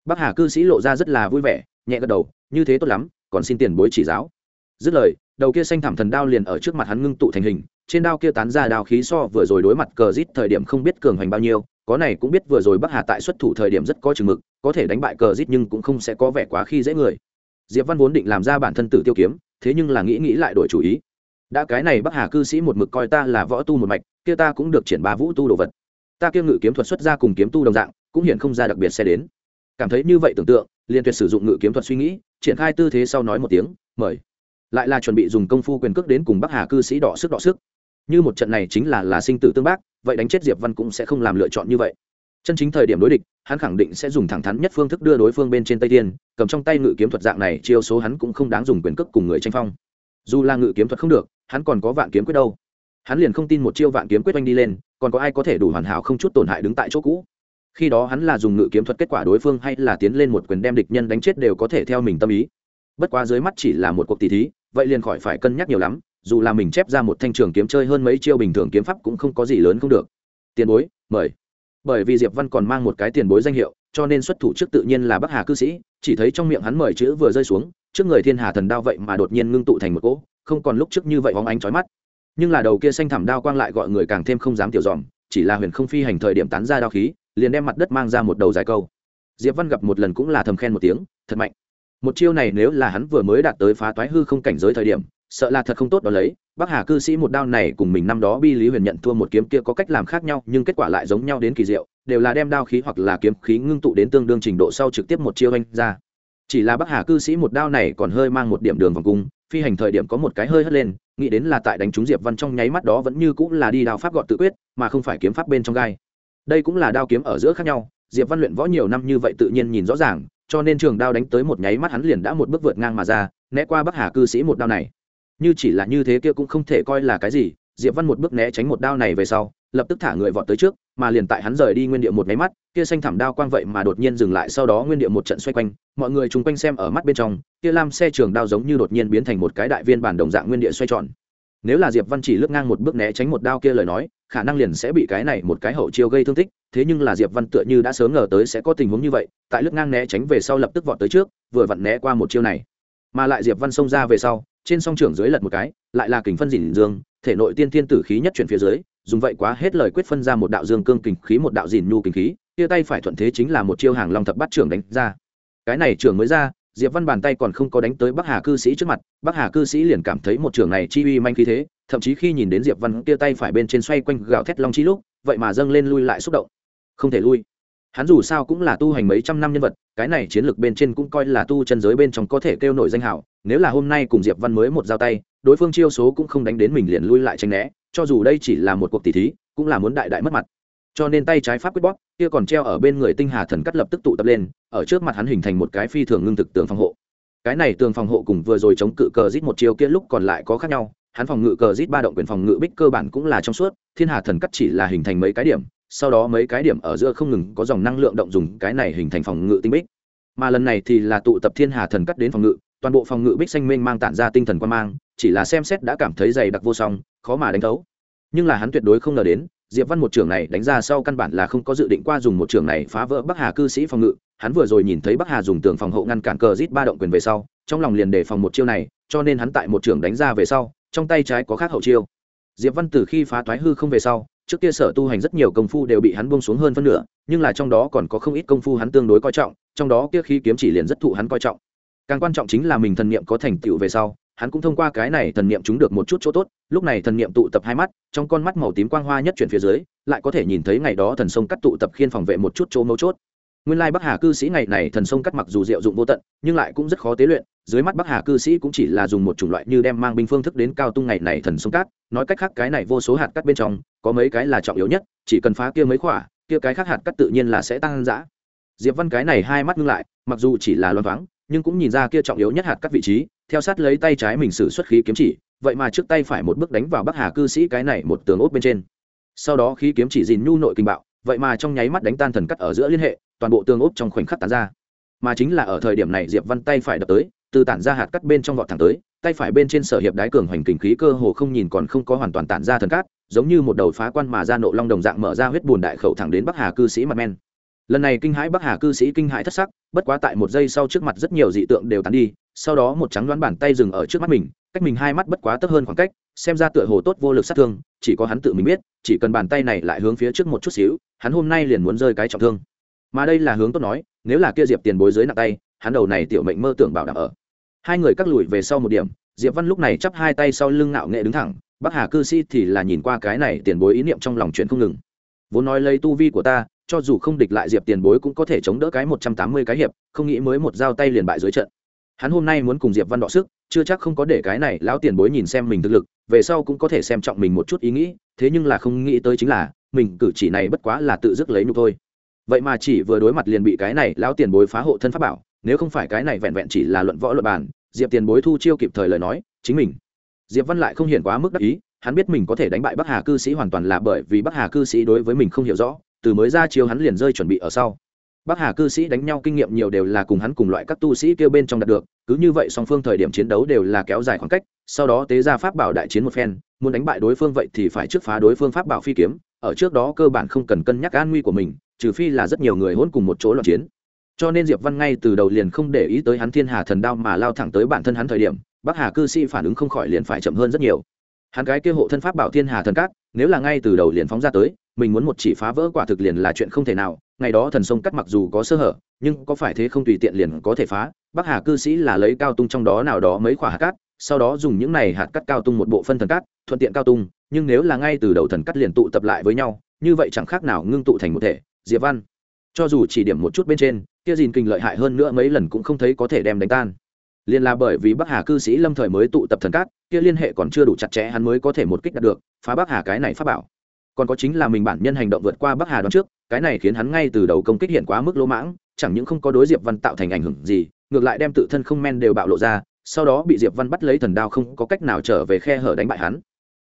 bắc hà cư sĩ lộ ra rất là vui vẻ, nhẹ gật đầu, như thế tốt lắm, còn xin tiền bối chỉ giáo. Dứt lời đầu kia xanh thảm thần đao liền ở trước mặt hắn ngưng tụ thành hình, trên đao kia tán ra đao khí so vừa rồi đối mặt cờ rít thời điểm không biết cường hành bao nhiêu, có này cũng biết vừa rồi bắc hà tại xuất thủ thời điểm rất có chừng mực, có thể đánh bại cờ rít nhưng cũng không sẽ có vẻ quá khi dễ người. Diệp văn vốn định làm ra bản thân tử tiêu kiếm, thế nhưng là nghĩ nghĩ lại đổi chủ ý. Đã cái này bắc hà cư sĩ một mực coi ta là võ tu một mạch, kia ta cũng được triển ba vũ tu đồ vật. Ta kia ngự kiếm thuật xuất ra cùng kiếm tu đồng dạng, cũng hiện không ra đặc biệt xe đến. Cảm thấy như vậy tưởng tượng, liền tuyệt sử dụng ngự kiếm thuật suy nghĩ, triển khai tư thế sau nói một tiếng, mời lại là chuẩn bị dùng công phu quyền cước đến cùng bắc hà cư sĩ đỏ sức đỏ sức. Như một trận này chính là là sinh tử tương bác, vậy đánh chết diệp văn cũng sẽ không làm lựa chọn như vậy. Chân chính thời điểm đối địch, hắn khẳng định sẽ dùng thẳng thắn nhất phương thức đưa đối phương bên trên tây Thiên, cầm trong tay ngự kiếm thuật dạng này, chiêu số hắn cũng không đáng dùng quyền cước cùng người tranh phong. Dù là ngự kiếm thuật không được, hắn còn có vạn kiếm quyết đâu. Hắn liền không tin một chiêu vạn kiếm quyết oanh đi lên, còn có ai có thể đủ hoàn hảo không chút tổn hại đứng tại chỗ cũ. Khi đó hắn là dùng ngự kiếm thuật kết quả đối phương hay là tiến lên một quyền đem địch nhân đánh chết đều có thể theo mình tâm ý bất quá dưới mắt chỉ là một cuộc tỷ thí, vậy liền khỏi phải cân nhắc nhiều lắm, dù là mình chép ra một thanh trường kiếm chơi hơn mấy chiêu bình thường kiếm pháp cũng không có gì lớn không được. Tiền bối, mời. Bởi vì diệp văn còn mang một cái tiền bối danh hiệu, cho nên xuất thủ trước tự nhiên là bắc hà cư sĩ, chỉ thấy trong miệng hắn mời chữ vừa rơi xuống, trước người thiên hà thần đao vậy mà đột nhiên ngưng tụ thành một cỗ, không còn lúc trước như vậy hóng ánh chói mắt. Nhưng là đầu kia xanh thẳm đao quang lại gọi người càng thêm không dám tiểu dòm, chỉ là huyền không phi hành thời điểm tán ra đao khí, liền đem mặt đất mang ra một đầu dài câu. Diệp văn gặp một lần cũng là thầm khen một tiếng, thật mạnh một chiêu này nếu là hắn vừa mới đạt tới phá toái hư không cảnh giới thời điểm, sợ là thật không tốt đó lấy. Bắc hà cư sĩ một đao này cùng mình năm đó bi lý huyền nhận thua một kiếm kia có cách làm khác nhau, nhưng kết quả lại giống nhau đến kỳ diệu, đều là đem đao khí hoặc là kiếm khí ngưng tụ đến tương đương trình độ sau trực tiếp một chiêu anh ra. Chỉ là bắc hà cư sĩ một đao này còn hơi mang một điểm đường vòng cung, phi hành thời điểm có một cái hơi hất lên, nghĩ đến là tại đánh trúng diệp văn trong nháy mắt đó vẫn như cũng là đi đao pháp gọn tự quyết, mà không phải kiếm pháp bên trong gai. Đây cũng là đao kiếm ở giữa khác nhau, diệp văn luyện võ nhiều năm như vậy tự nhiên nhìn rõ ràng cho nên trường đao đánh tới một nháy mắt hắn liền đã một bước vượt ngang mà ra, né qua bắc hà cư sĩ một đao này. Như chỉ là như thế kia cũng không thể coi là cái gì, diệp văn một bước né tránh một đao này về sau, lập tức thả người vọt tới trước, mà liền tại hắn rời đi nguyên địa một nháy mắt, kia xanh thảm đao quang vậy mà đột nhiên dừng lại, sau đó nguyên địa một trận xoay quanh, mọi người chung quanh xem ở mắt bên trong, kia lam xe trường đao giống như đột nhiên biến thành một cái đại viên bản đồng dạng nguyên địa xoay tròn. Nếu là diệp văn chỉ lướt ngang một bước né tránh một đao kia lời nói, khả năng liền sẽ bị cái này một cái hậu chiêu gây thương tích thế nhưng là diệp văn tựa như đã sớm ngờ tới sẽ có tình huống như vậy, tại lướt ngang né tránh về sau lập tức vọt tới trước, vừa vặn né qua một chiêu này. Mà lại diệp văn xông ra về sau, trên song trưởng dưới lật một cái, lại là kình phân dỉn dương, thể nội tiên thiên tử khí nhất chuyển phía dưới, dùng vậy quá hết lời quyết phân ra một đạo dương cương kình khí, một đạo dìn nhu kình khí tia tay phải thuận thế chính là một chiêu hàng long thập bắt trưởng đánh ra. Cái này trưởng mới ra, diệp văn bàn tay còn không có đánh tới bắc hà cư sĩ trước mặt, bắc hà cư sĩ liền cảm thấy một trường này chi uy manh khí thế, thậm chí khi nhìn đến diệp văn tia tay phải bên trên xoay quanh gạo thét long chi lúc, vậy mà dâng lên lui lại xúc động không thể lui. Hắn dù sao cũng là tu hành mấy trăm năm nhân vật, cái này chiến lược bên trên cũng coi là tu chân giới bên trong có thể kêu nổi danh hảo, nếu là hôm nay cùng diệp văn mới một giao tay, đối phương chiêu số cũng không đánh đến mình liền lui lại tranh né, cho dù đây chỉ là một cuộc tỷ thí, cũng là muốn đại đại mất mặt. Cho nên tay trái pháp quyết bóp, kia còn treo ở bên người tinh hà thần cắt lập tức tụ tập lên, ở trước mặt hắn hình thành một cái phi thường ngưng thực tường phòng hộ. Cái này tường phòng hộ cùng vừa rồi chống cự cờ rít một chiều kia lúc còn lại có khác nhau, hắn phòng ngự cờ rít ba động quyền phòng ngự bích cơ bản cũng là trong suốt, thiên hà thần cắt chỉ là hình thành mấy cái điểm sau đó mấy cái điểm ở giữa không ngừng có dòng năng lượng động dùng cái này hình thành phòng ngự tinh bích. Mà lần này thì là tụ tập thiên hà thần cắt đến phòng ngự, toàn bộ phòng ngự bích xanh mênh mang tản ra tinh thần quan mang, chỉ là xem xét đã cảm thấy dày đặc vô song, khó mà đánh thấu. Nhưng là hắn tuyệt đối không ngờ đến, diệp văn một trường này đánh ra sau căn bản là không có dự định qua dùng một trường này phá vỡ bắc hà cư sĩ phòng ngự. Hắn vừa rồi nhìn thấy bắc hà dùng tường phòng hộ ngăn cản cờ rít ba động quyền về sau, trong lòng liền đề phòng một chiêu này, cho nên hắn tại một trường đánh ra về sau, trong tay trái có khác hậu chiêu. Diệp văn từ khi phá toái hư không về sau trước kia sở tu hành rất nhiều công phu đều bị hắn buông xuống hơn phân nửa, nhưng là trong đó còn có không ít công phu hắn tương đối coi trọng, trong đó kia khi kiếm chỉ liền rất thụ hắn coi trọng. Càng quan trọng chính là mình thần niệm có thành tựu về sau, hắn cũng thông qua cái này thần niệm chúng được một chút chỗ tốt, lúc này thần niệm tụ tập hai mắt, trong con mắt màu tím quang hoa nhất chuyển phía dưới, lại có thể nhìn thấy ngày đó thần sông cắt tụ tập khiên phòng vệ một chút chỗ mấu chốt. Nguyên lai bắc hà cư sĩ ngày này thần sông cắt mặc dù diệu dụng vô tận, nhưng lại cũng rất khó tế luyện dưới mắt bắc hà cư sĩ cũng chỉ là dùng một chủng loại như đem mang binh phương thức đến cao tung ngày này thần sông cắt nói cách khác cái này vô số hạt cắt bên trong, có mấy cái là trọng yếu nhất, chỉ cần phá kia mấy khỏa, kia cái khác hạt cắt tự nhiên là sẽ tăng dã. Diệp văn cái này hai mắt ngưng lại, mặc dù chỉ là loan thoáng, nhưng cũng nhìn ra kia trọng yếu nhất hạt cắt vị trí, theo sát lấy tay trái mình sử xuất khí kiếm chỉ, vậy mà trước tay phải một bước đánh vào bắc hà cư sĩ cái này một tường ốt bên trên. Sau đó khí kiếm chỉ dìn nhu nội kinh bạo, vậy mà trong nháy mắt đánh tan thần cắt ở giữa liên hệ, toàn bộ tường ốt trong khoảnh khắc tán ra. Mà chính là ở thời điểm này diệp văn tay phải đập tới từ tản ra hạt cắt bên trong vọt thẳng tới, tay phải bên trên sở hiệp đái cường hoành kình khí cơ hồ không nhìn còn không có hoàn toàn tản ra thần cát, giống như một đầu phá quan mà ra nộ long đồng dạng mở ra huyết bùn đại khẩu thẳng đến bắc hà cư sĩ mặt men. Lần này kinh hãi bắc hà cư sĩ kinh hãi thất sắc, bất quá tại một giây sau trước mặt rất nhiều dị tượng đều tán đi, sau đó một trắng đoán bàn tay dừng ở trước mắt mình, cách mình hai mắt bất quá tấp hơn khoảng cách, xem ra tựa hồ tốt vô lực sát thương, chỉ có hắn tự mình biết, chỉ cần bàn tay này lại hướng phía trước một chút xíu, hắn hôm nay liền muốn rơi cái trọng thương. Mà đây là hướng tốt nói, nếu là kia diệp tiền bối dưới nặng tay, hắn đầu này tiểu mệnh mơ tưởng bảo đảm ở hai người cắt lùi về sau một điểm, diệp văn lúc này chắp hai tay sau lưng ngạo nghệ đứng thẳng, bắc hà cư sĩ thì là nhìn qua cái này tiền bối ý niệm trong lòng chuyện không ngừng. Vốn nói lấy tu vi của ta, cho dù không địch lại diệp tiền bối cũng có thể chống đỡ cái một trăm tám mươi cái hiệp, không nghĩ mới một dao tay liền bại dưới trận. Hắn hôm nay muốn cùng diệp văn đọ sức, chưa chắc không có để cái này lão tiền bối nhìn xem mình thực lực, về sau cũng có thể xem trọng mình một chút ý nghĩ, thế nhưng là không nghĩ tới chính là, mình cử chỉ này bất quá là tự dứt lấy nhục thôi. Vậy mà chỉ vừa đối mặt liền bị cái này lão tiền bối phá hộ thân pháp bảo nếu không phải cái này vẹn vẹn chỉ là luận võ luận bàn, diệp tiền bối thu chiêu kịp thời lời nói, chính mình. Diệp văn lại không hiển quá mức đắc ý, hắn biết mình có thể đánh bại bắc hà cư sĩ hoàn toàn là bởi vì bắc hà cư sĩ đối với mình không hiểu rõ, từ mới ra chiêu hắn liền rơi chuẩn bị ở sau. Bắc hà cư sĩ đánh nhau kinh nghiệm nhiều đều là cùng hắn cùng loại các tu sĩ kêu bên trong đạt được, cứ như vậy song phương thời điểm chiến đấu đều là kéo dài khoảng cách, sau đó tế ra pháp bảo đại chiến một phen, muốn đánh bại đối phương vậy thì phải trước phá đối phương pháp bảo phi kiếm, ở trước đó cơ bản không cần cân nhắc an nguy của mình, trừ phi là rất nhiều người hôn cùng một chỗ loạn chiến cho nên diệp văn ngay từ đầu liền không để ý tới hắn thiên hà thần đao mà lao thẳng tới bản thân hắn thời điểm, bắc hà cư sĩ phản ứng không khỏi liền phải chậm hơn rất nhiều. Hắn cái kia hộ thân pháp bảo thiên hà thần cát, nếu là ngay từ đầu liền phóng ra tới, mình muốn một chỉ phá vỡ quả thực liền là chuyện không thể nào, ngày đó thần sông cắt mặc dù có sơ hở, nhưng có phải thế không tùy tiện liền có thể phá. Bắc hà cư sĩ là lấy cao tung trong đó nào đó mấy quả hạt cát, sau đó dùng những này hạt cắt cao tung một bộ phân thần cắt thuận tiện cao tung, nhưng nếu là ngay từ đầu thần cắt liền tụ tập lại với nhau, như vậy chẳng khác nào ngưng tụ thành một thể. Diệp văn, cho dù chỉ điểm một chút bên trên kia dìn kinh lợi hại hơn nữa mấy lần cũng không thấy có thể đem đánh tan. Liên là bởi vì bắc hà cư sĩ lâm thời mới tụ tập thần cát, kia liên hệ còn chưa đủ chặt chẽ hắn mới có thể một kích đạt được, phá bắc hà cái này pháp bảo. Còn có chính là mình bản nhân hành động vượt qua bắc hà đón trước, cái này khiến hắn ngay từ đầu công kích hiện quá mức lỗ mãng, chẳng những không có đối diệp văn tạo thành ảnh hưởng gì, ngược lại đem tự thân không men đều bạo lộ ra, sau đó bị diệp văn bắt lấy thần đao không có cách nào trở về khe hở đánh bại hắn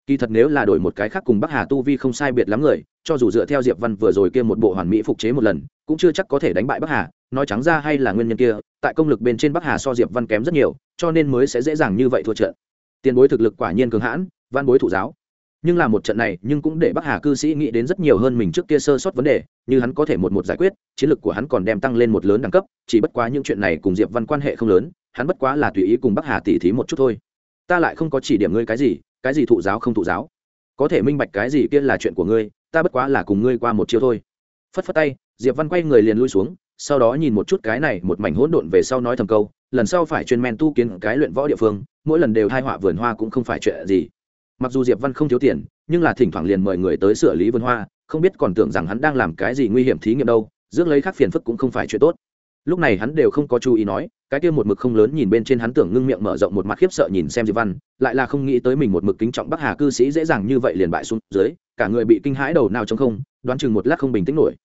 kỳ thật nếu là đổi một cái khác cùng bắc hà tu vi không sai biệt lắm người, cho dù dựa theo diệp văn vừa rồi kia một bộ hoàn mỹ phục chế một lần, cũng chưa chắc có thể đánh bại bắc hà, nói trắng ra hay là nguyên nhân kia, tại công lực bên trên bắc hà so diệp văn kém rất nhiều, cho nên mới sẽ dễ dàng như vậy thua trận. Tiền bối thực lực quả nhiên cường hãn, văn bối thủ giáo. Nhưng là một trận này, nhưng cũng để bắc hà cư sĩ nghĩ đến rất nhiều hơn mình trước kia sơ sót vấn đề, như hắn có thể một một giải quyết, chiến lược của hắn còn đem tăng lên một lớn đẳng cấp, chỉ bất quá những chuyện này cùng diệp văn quan hệ không lớn, hắn bất quá là tùy ý cùng bắc hà tỉ thí một chút thôi. Ta lại không có chỉ điểm ngươi cái gì cái gì thụ giáo không thụ giáo? Có thể minh bạch cái gì kia là chuyện của ngươi, ta bất quá là cùng ngươi qua một chiêu thôi. Phất phất tay, diệp văn quay người liền lui xuống, sau đó nhìn một chút cái này một mảnh hỗn độn về sau nói thầm câu, lần sau phải chuyên men tu kiến cái luyện võ địa phương, mỗi lần đều hai họa vườn hoa cũng không phải chuyện gì. Mặc dù diệp văn không thiếu tiền, nhưng là thỉnh thoảng liền mời người tới sửa lý vườn hoa, không biết còn tưởng rằng hắn đang làm cái gì nguy hiểm thí nghiệm đâu, rước lấy khác phiền phức cũng không phải chuyện tốt. Lúc này hắn đều không có chú ý nói cái kia một mực không lớn nhìn bên trên hắn tưởng ngưng miệng mở rộng một mặt khiếp sợ nhìn xem diệp văn, lại là không nghĩ tới mình một mực kính trọng bắc hà cư sĩ dễ dàng như vậy liền bại xuống dưới, cả người bị kinh hãi đầu nào trong không, đoán chừng một lát không bình tĩnh nổi.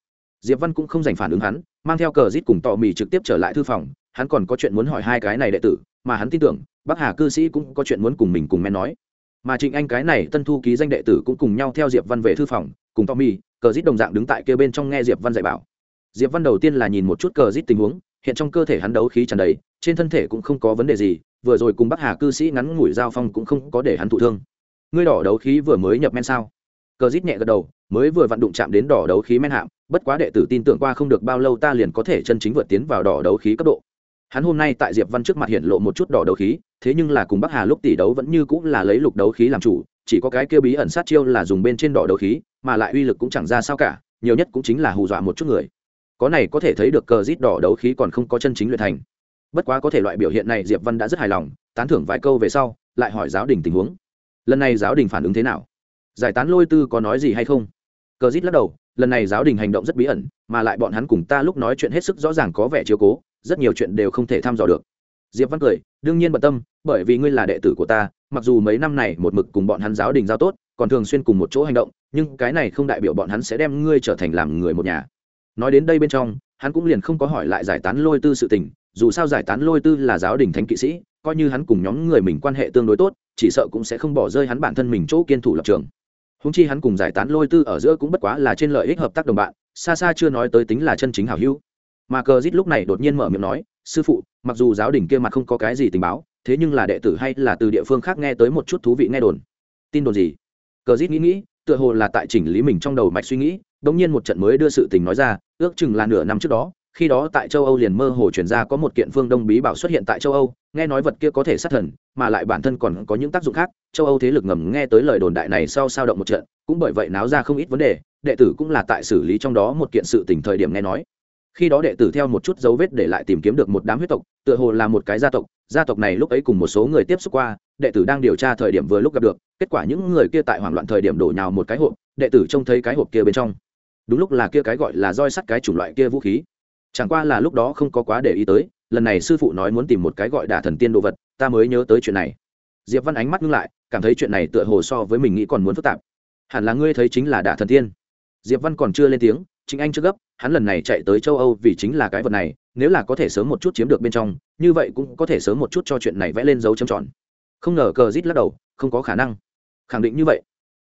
Diệp văn cũng không dành phản ứng hắn, mang theo cờ rít cùng tọ mì trực tiếp trở lại thư phòng, hắn còn có chuyện muốn hỏi hai cái này đệ tử, mà hắn tin tưởng, bắc hà cư sĩ cũng có chuyện muốn cùng mình cùng men nói. Mà trịnh anh cái này tân thu ký danh đệ tử cũng cùng nhau theo diệp văn về thư phòng, cùng tommy cờ rít đồng dạng đứng tại kia bên trong nghe diệp văn dạy bảo. Diệp văn đầu tiên là nhìn một chút cờ rít tình huống hiện trong cơ thể hắn đấu khí tràn đầy, trên thân thể cũng không có vấn đề gì, vừa rồi cùng bắc hà cư sĩ ngắn ngủi giao phong cũng không có để hắn thụ thương. Ngươi đỏ đấu khí vừa mới nhập men sao? Cờ rít nhẹ gật đầu, mới vừa vặn đụng chạm đến đỏ đấu khí men hạm, bất quá đệ tử tin tưởng qua không được bao lâu ta liền có thể chân chính vượt tiến vào đỏ đấu khí cấp độ. Hắn hôm nay tại diệp văn trước mặt hiện lộ một chút đỏ đấu khí, thế nhưng là cùng bắc hà lúc tỷ đấu vẫn như cũng là lấy lục đấu khí làm chủ, chỉ có cái kia bí ẩn sát chiêu là dùng bên trên đỏ đấu khí, mà lại uy lực cũng chẳng ra sao cả, nhiều nhất cũng chính là hù dọa một chút người có này có thể thấy được cờ rít đỏ đấu khí còn không có chân chính luyện thành. Bất quá có thể loại biểu hiện này, diệp văn đã rất hài lòng, tán thưởng vài câu về sau, lại hỏi giáo đình tình huống. Lần này giáo đình phản ứng thế nào? Giải tán lôi tư có nói gì hay không? Cờ rít lắc đầu, lần này giáo đình hành động rất bí ẩn, mà lại bọn hắn cùng ta lúc nói chuyện hết sức rõ ràng có vẻ chiếu cố, rất nhiều chuyện đều không thể thăm dò được. Diệp văn cười, đương nhiên bận tâm, bởi vì ngươi là đệ tử của ta, mặc dù mấy năm này một mực cùng bọn hắn giáo đình giao tốt, còn thường xuyên cùng một chỗ hành động, nhưng cái này không đại biểu bọn hắn sẽ đem ngươi trở thành làm người một nhà nói đến đây bên trong, hắn cũng liền không có hỏi lại giải tán lôi tư sự tình, dù sao giải tán lôi tư là giáo đình thánh kỵ sĩ, coi như hắn cùng nhóm người mình quan hệ tương đối tốt, chỉ sợ cũng sẽ không bỏ rơi hắn bản thân mình chỗ kiên thủ lập trường. Húng chi hắn cùng giải tán lôi tư ở giữa cũng bất quá là trên lợi ích hợp tác đồng bạn, xa xa chưa nói tới tính là chân chính hảo hữu. Mà cờ dít lúc này đột nhiên mở miệng nói, sư phụ, mặc dù giáo đình kia mặt không có cái gì tình báo, thế nhưng là đệ tử hay là từ địa phương khác nghe tới một chút thú vị nghe đồn. Tin đồn gì? Cờ dít nghĩ nghĩ tựa hồ là tại chỉnh lý mình trong đầu mạch suy nghĩ đống nhiên một trận mới đưa sự tình nói ra, ước chừng là nửa năm trước đó, khi đó tại châu âu liền mơ hồ chuyển ra có một kiện phương đông bí bảo xuất hiện tại châu âu, nghe nói vật kia có thể sát thần, mà lại bản thân còn có những tác dụng khác, châu âu thế lực ngầm nghe tới lời đồn đại này sau sao động một trận, cũng bởi vậy náo ra không ít vấn đề, đệ tử cũng là tại xử lý trong đó một kiện sự tình thời điểm nghe nói khi đó đệ tử theo một chút dấu vết để lại tìm kiếm được một đám huyết tộc, tựa hồ là một cái gia tộc. Gia tộc này lúc ấy cùng một số người tiếp xúc qua, đệ tử đang điều tra thời điểm vừa lúc gặp được, kết quả những người kia tại hoảng loạn thời điểm đổ nhào một cái hộp, đệ tử trông thấy cái hộp kia bên trong. Đúng lúc là kia cái gọi là roi sắt cái chủng loại kia vũ khí. Chẳng qua là lúc đó không có quá để ý tới, lần này sư phụ nói muốn tìm một cái gọi đả thần tiên đồ vật, ta mới nhớ tới chuyện này. Diệp văn ánh mắt ngưng lại, cảm thấy chuyện này tựa hồ so với mình nghĩ còn muốn phức tạp. Hẳn là ngươi thấy chính là đả thần tiên. Diệp văn còn chưa lên tiếng chính anh chưa gấp hắn lần này chạy tới châu âu vì chính là cái vật này, nếu là có thể sớm một chút chiếm được bên trong, như vậy cũng có thể sớm một chút cho chuyện này vẽ lên dấu trầm tròn. Không ngờ cờ rít lắc đầu, không có khả năng. Khẳng định như vậy.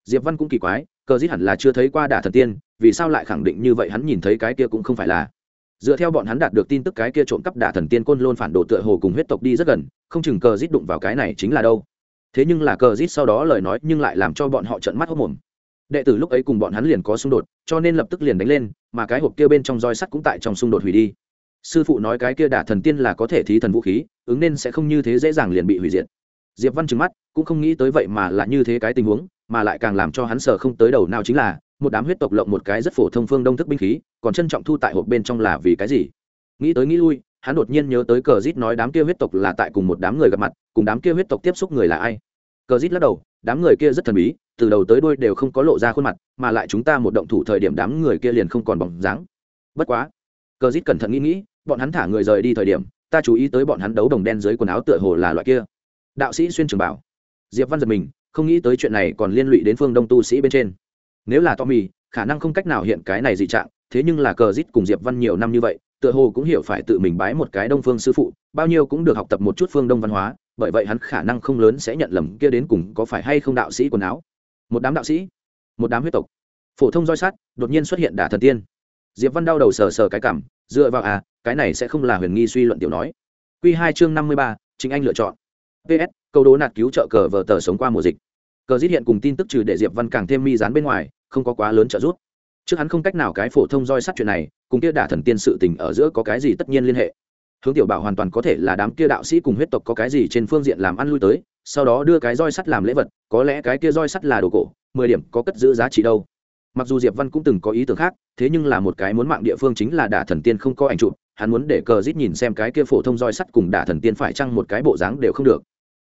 Diệp văn cũng kỳ quái, cờ rít hẳn là chưa thấy qua đả thần tiên, vì sao lại khẳng định như vậy hắn nhìn thấy cái kia cũng không phải là. Dựa theo bọn hắn đạt được tin tức cái kia trộm cắp đả thần tiên côn lôn phản đồ tựa hồ cùng huyết tộc đi rất gần, không chừng cờ rít đụng vào cái này chính là đâu. Thế nhưng là cờ rít sau đó lời nói nhưng lại làm cho bọn họ trợn mắt hốc mồm đệ tử lúc ấy cùng bọn hắn liền có xung đột, cho nên lập tức liền đánh lên, mà cái hộp kia bên trong roi sắt cũng tại trong xung đột hủy đi. Sư phụ nói cái kia đả thần tiên là có thể thí thần vũ khí, ứng nên sẽ không như thế dễ dàng liền bị hủy diệt. Diệp văn trừng mắt, cũng không nghĩ tới vậy mà là như thế cái tình huống, mà lại càng làm cho hắn sợ không tới đầu nào chính là, một đám huyết tộc lộng một cái rất phổ thông phương đông thức binh khí, còn trân trọng thu tại hộp bên trong là vì cái gì? Nghĩ tới nghĩ lui, hắn đột nhiên nhớ tới cờ rít nói đám kia huyết tộc là tại cùng một đám người gặp mặt, cùng đám kia huyết tộc tiếp xúc người là ai? Cờ rít lắc đầu đám người kia rất thần bí, từ đầu tới đuôi đều không có lộ ra khuôn mặt, mà lại chúng ta một động thủ thời điểm đám người kia liền không còn bóng dáng. Bất quá, cờ dít cẩn thận nghĩ nghĩ, bọn hắn thả người rời đi thời điểm, ta chú ý tới bọn hắn đấu đồng đen dưới quần áo tựa hồ là loại kia. Đạo sĩ xuyên trường bảo. Diệp văn giật mình, không nghĩ tới chuyện này còn liên lụy đến phương đông tu sĩ bên trên. Nếu là tommy, khả năng không cách nào hiện cái này dị trạng, thế nhưng là cờ dít cùng diệp văn nhiều năm như vậy, tựa hồ cũng hiểu phải tự mình bái một cái đông phương sư phụ, bao nhiêu cũng được học tập một chút phương đông văn hóa bởi vậy hắn khả năng không lớn sẽ nhận lầm kia đến cùng có phải hay không đạo sĩ quần áo. Một đám đạo sĩ, một đám huyết tộc. Phổ thông roi sát đột nhiên xuất hiện đả thần tiên. Diệp văn đau đầu sờ sờ cái cảm, dựa vào à cái này sẽ không là huyền nghi suy luận tiểu nói. Q hai chương năm mươi ba chính anh lựa chọn. Ps câu đố nạt cứu trợ cờ vờ tờ sống qua mùa dịch. Cờ giết hiện cùng tin tức trừ để diệp văn càng thêm mi dán bên ngoài, không có quá lớn trợ giúp. Trước hắn không cách nào cái phổ thông roi sắt chuyện này, cùng kia đả thần tiên sự tình ở giữa có cái gì tất nhiên liên hệ hướng tiểu bảo hoàn toàn có thể là đám kia đạo sĩ cùng huyết tộc có cái gì trên phương diện làm ăn lui tới, sau đó đưa cái roi sắt làm lễ vật, có lẽ cái kia roi sắt là đồ cổ, mười điểm có cất giữ giá trị đâu. Mặc dù diệp văn cũng từng có ý tưởng khác, thế nhưng là một cái muốn mạng địa phương chính là đả thần tiên không có ảnh chụp, hắn muốn để cờ rít nhìn xem cái kia phổ thông roi sắt cùng đả thần tiên phải chăng một cái bộ dáng đều không được.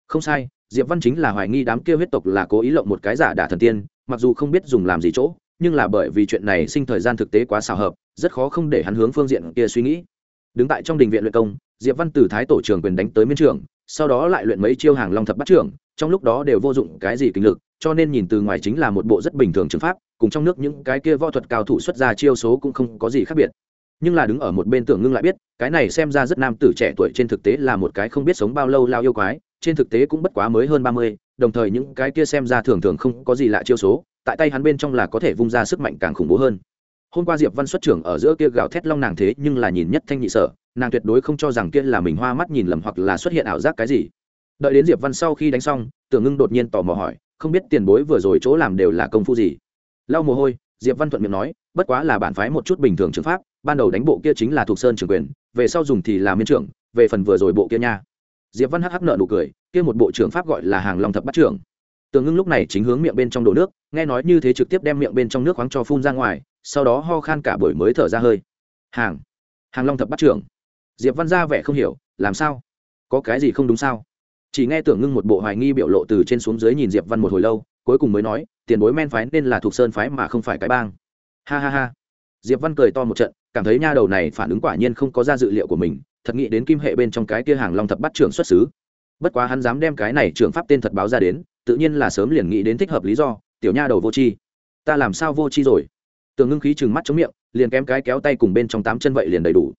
Không sai, diệp văn chính là hoài nghi đám kia huyết tộc là cố ý lộng một cái giả đả thần tiên, mặc dù không biết dùng làm gì chỗ, nhưng là bởi vì chuyện này sinh thời gian thực tế quá xào hợp, rất khó không để hắn hướng phương diện kia suy nghĩ đứng tại trong đình viện luyện công, diệp văn từ thái tổ trưởng quyền đánh tới miên trường, sau đó lại luyện mấy chiêu hàng long thập bắt trưởng, trong lúc đó đều vô dụng cái gì kinh lực, cho nên nhìn từ ngoài chính là một bộ rất bình thường trường pháp, cùng trong nước những cái kia võ thuật cao thủ xuất ra chiêu số cũng không có gì khác biệt. Nhưng là đứng ở một bên tưởng ngưng lại biết, cái này xem ra rất nam tử trẻ tuổi trên thực tế là một cái không biết sống bao lâu lao yêu quái, trên thực tế cũng bất quá mới hơn ba mươi, đồng thời những cái kia xem ra thường thường không có gì lạ chiêu số, tại tay hắn bên trong là có thể vung ra sức mạnh càng khủng bố hơn hôm qua diệp văn xuất trưởng ở giữa kia gào thét long nàng thế nhưng là nhìn nhất thanh nhị sở, nàng tuyệt đối không cho rằng kia là mình hoa mắt nhìn lầm hoặc là xuất hiện ảo giác cái gì. Đợi đến diệp văn sau khi đánh xong, tưởng ngưng đột nhiên tò mò hỏi, không biết tiền bối vừa rồi chỗ làm đều là công phu gì? Lau mồ hôi, diệp văn thuận miệng nói, bất quá là bản phái một chút bình thường trường pháp, ban đầu đánh bộ kia chính là thuộc sơn trường quyền, về sau dùng thì là miên trưởng, về phần vừa rồi bộ kia nha. Diệp văn hắc hắc nợ nụ cười, kia một bộ trưởng pháp gọi là hàng long thập bắt trưởng. Tường ngưng lúc này chính hướng miệng bên trong đổ nước, nghe nói như thế trực tiếp đem miệng bên trong nước khoáng cho phun ra ngoài sau đó ho khan cả buổi mới thở ra hơi. Hàng hàng long thập bắt trưởng. Diệp văn ra vẻ không hiểu, làm sao? Có cái gì không đúng sao? Chỉ nghe tưởng ngưng một bộ hoài nghi biểu lộ từ trên xuống dưới nhìn diệp văn một hồi lâu, cuối cùng mới nói, tiền bối men phái nên là thuộc sơn phái mà không phải cái bang. Ha ha ha. Diệp văn cười to một trận, cảm thấy nha đầu này phản ứng quả nhiên không có ra dự liệu của mình, thật nghĩ đến kim hệ bên trong cái kia hàng long thập bắt trưởng xuất xứ. Bất quá hắn dám đem cái này trưởng pháp tên thật báo ra đến, tự nhiên là sớm liền nghĩ đến thích hợp lý do, tiểu nha đầu vô tri. Ta làm sao vô tri rồi? Tường ngưng khí chừng mắt chống miệng, liền kém cái kéo tay cùng bên trong tám chân vậy liền đầy đủ.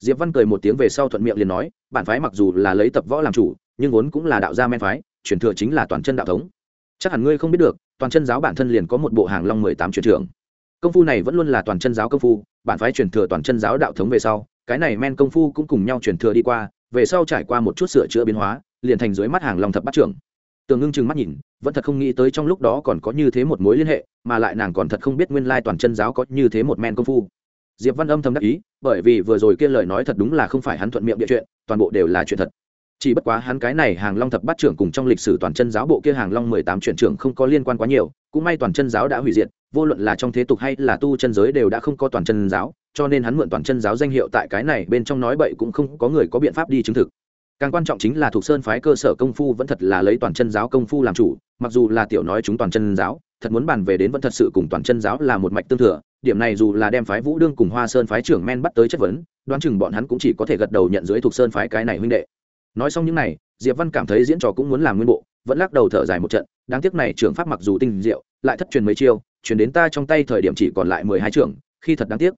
Diệp văn cười một tiếng về sau thuận miệng liền nói, bản phái mặc dù là lấy tập võ làm chủ, nhưng vốn cũng là đạo gia men phái, truyền thừa chính là toàn chân đạo thống. Chắc hẳn ngươi không biết được, toàn chân giáo bản thân liền có một bộ hàng long mười tám truyền trưởng. Công phu này vẫn luôn là toàn chân giáo công phu, bản phái truyền thừa toàn chân giáo đạo thống về sau, cái này men công phu cũng cùng nhau truyền thừa đi qua, về sau trải qua một chút sửa chữa biến hóa, liền thành dưới mắt hàng long thập bát trưởng. Tường ngưng chừng mắt nhìn vẫn thật không nghĩ tới trong lúc đó còn có như thế một mối liên hệ, mà lại nàng còn thật không biết nguyên lai toàn chân giáo có như thế một men công phu. Diệp văn âm thầm đắc ý, bởi vì vừa rồi kia lời nói thật đúng là không phải hắn thuận miệng địa chuyện, toàn bộ đều là chuyện thật. Chỉ bất quá hắn cái này hàng long thập bát trưởng cùng trong lịch sử toàn chân giáo bộ kia hàng long mười tám chuyển trưởng không có liên quan quá nhiều, cũng may toàn chân giáo đã hủy diệt, vô luận là trong thế tục hay là tu chân giới đều đã không có toàn chân giáo, cho nên hắn mượn toàn chân giáo danh hiệu tại cái này bên trong nói bậy cũng không có người có biện pháp đi chứng thực càng quan trọng chính là thuộc sơn phái cơ sở công phu vẫn thật là lấy toàn chân giáo công phu làm chủ, mặc dù là tiểu nói chúng toàn chân giáo, thật muốn bàn về đến vẫn thật sự cùng toàn chân giáo là một mạch tương thừa, điểm này dù là đem phái vũ đương cùng hoa sơn phái trưởng men bắt tới chất vấn, đoán chừng bọn hắn cũng chỉ có thể gật đầu nhận dưới thuộc sơn phái cái này huynh đệ. Nói xong những này, diệp văn cảm thấy diễn trò cũng muốn làm nguyên bộ, vẫn lắc đầu thở dài một trận, đáng tiếc này trưởng pháp mặc dù tinh diệu, lại thất truyền mấy chiêu, truyền đến ta trong tay thời điểm chỉ còn lại mười hai trưởng, khi thật đáng tiếc.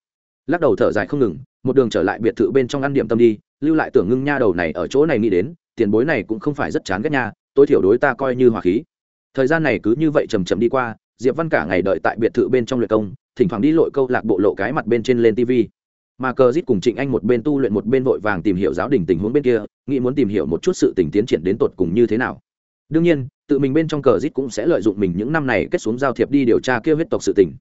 Lắc đầu thở dài không ngừng, một đường trở lại biệt thự bên trong ăn điểm tâm đi lưu lại tưởng ngưng nha đầu này ở chỗ này nghĩ đến, tiền bối này cũng không phải rất chán ghét nha, tối thiểu đối ta coi như hòa khí. Thời gian này cứ như vậy chầm chậm đi qua, diệp văn cả ngày đợi tại biệt thự bên trong luyện công, thỉnh thoảng đi lội câu lạc bộ lộ cái mặt bên trên lên tv mà cờ dít cùng trịnh anh một bên tu luyện một bên vội vàng tìm hiểu giáo đình tình huống bên kia, nghĩ muốn tìm hiểu một chút sự tình tiến triển đến tột cùng như thế nào. Đương nhiên, tự mình bên trong cờ dít cũng sẽ lợi dụng mình những năm này kết xuống giao thiệp đi điều tra kêu huyết tộc sự tình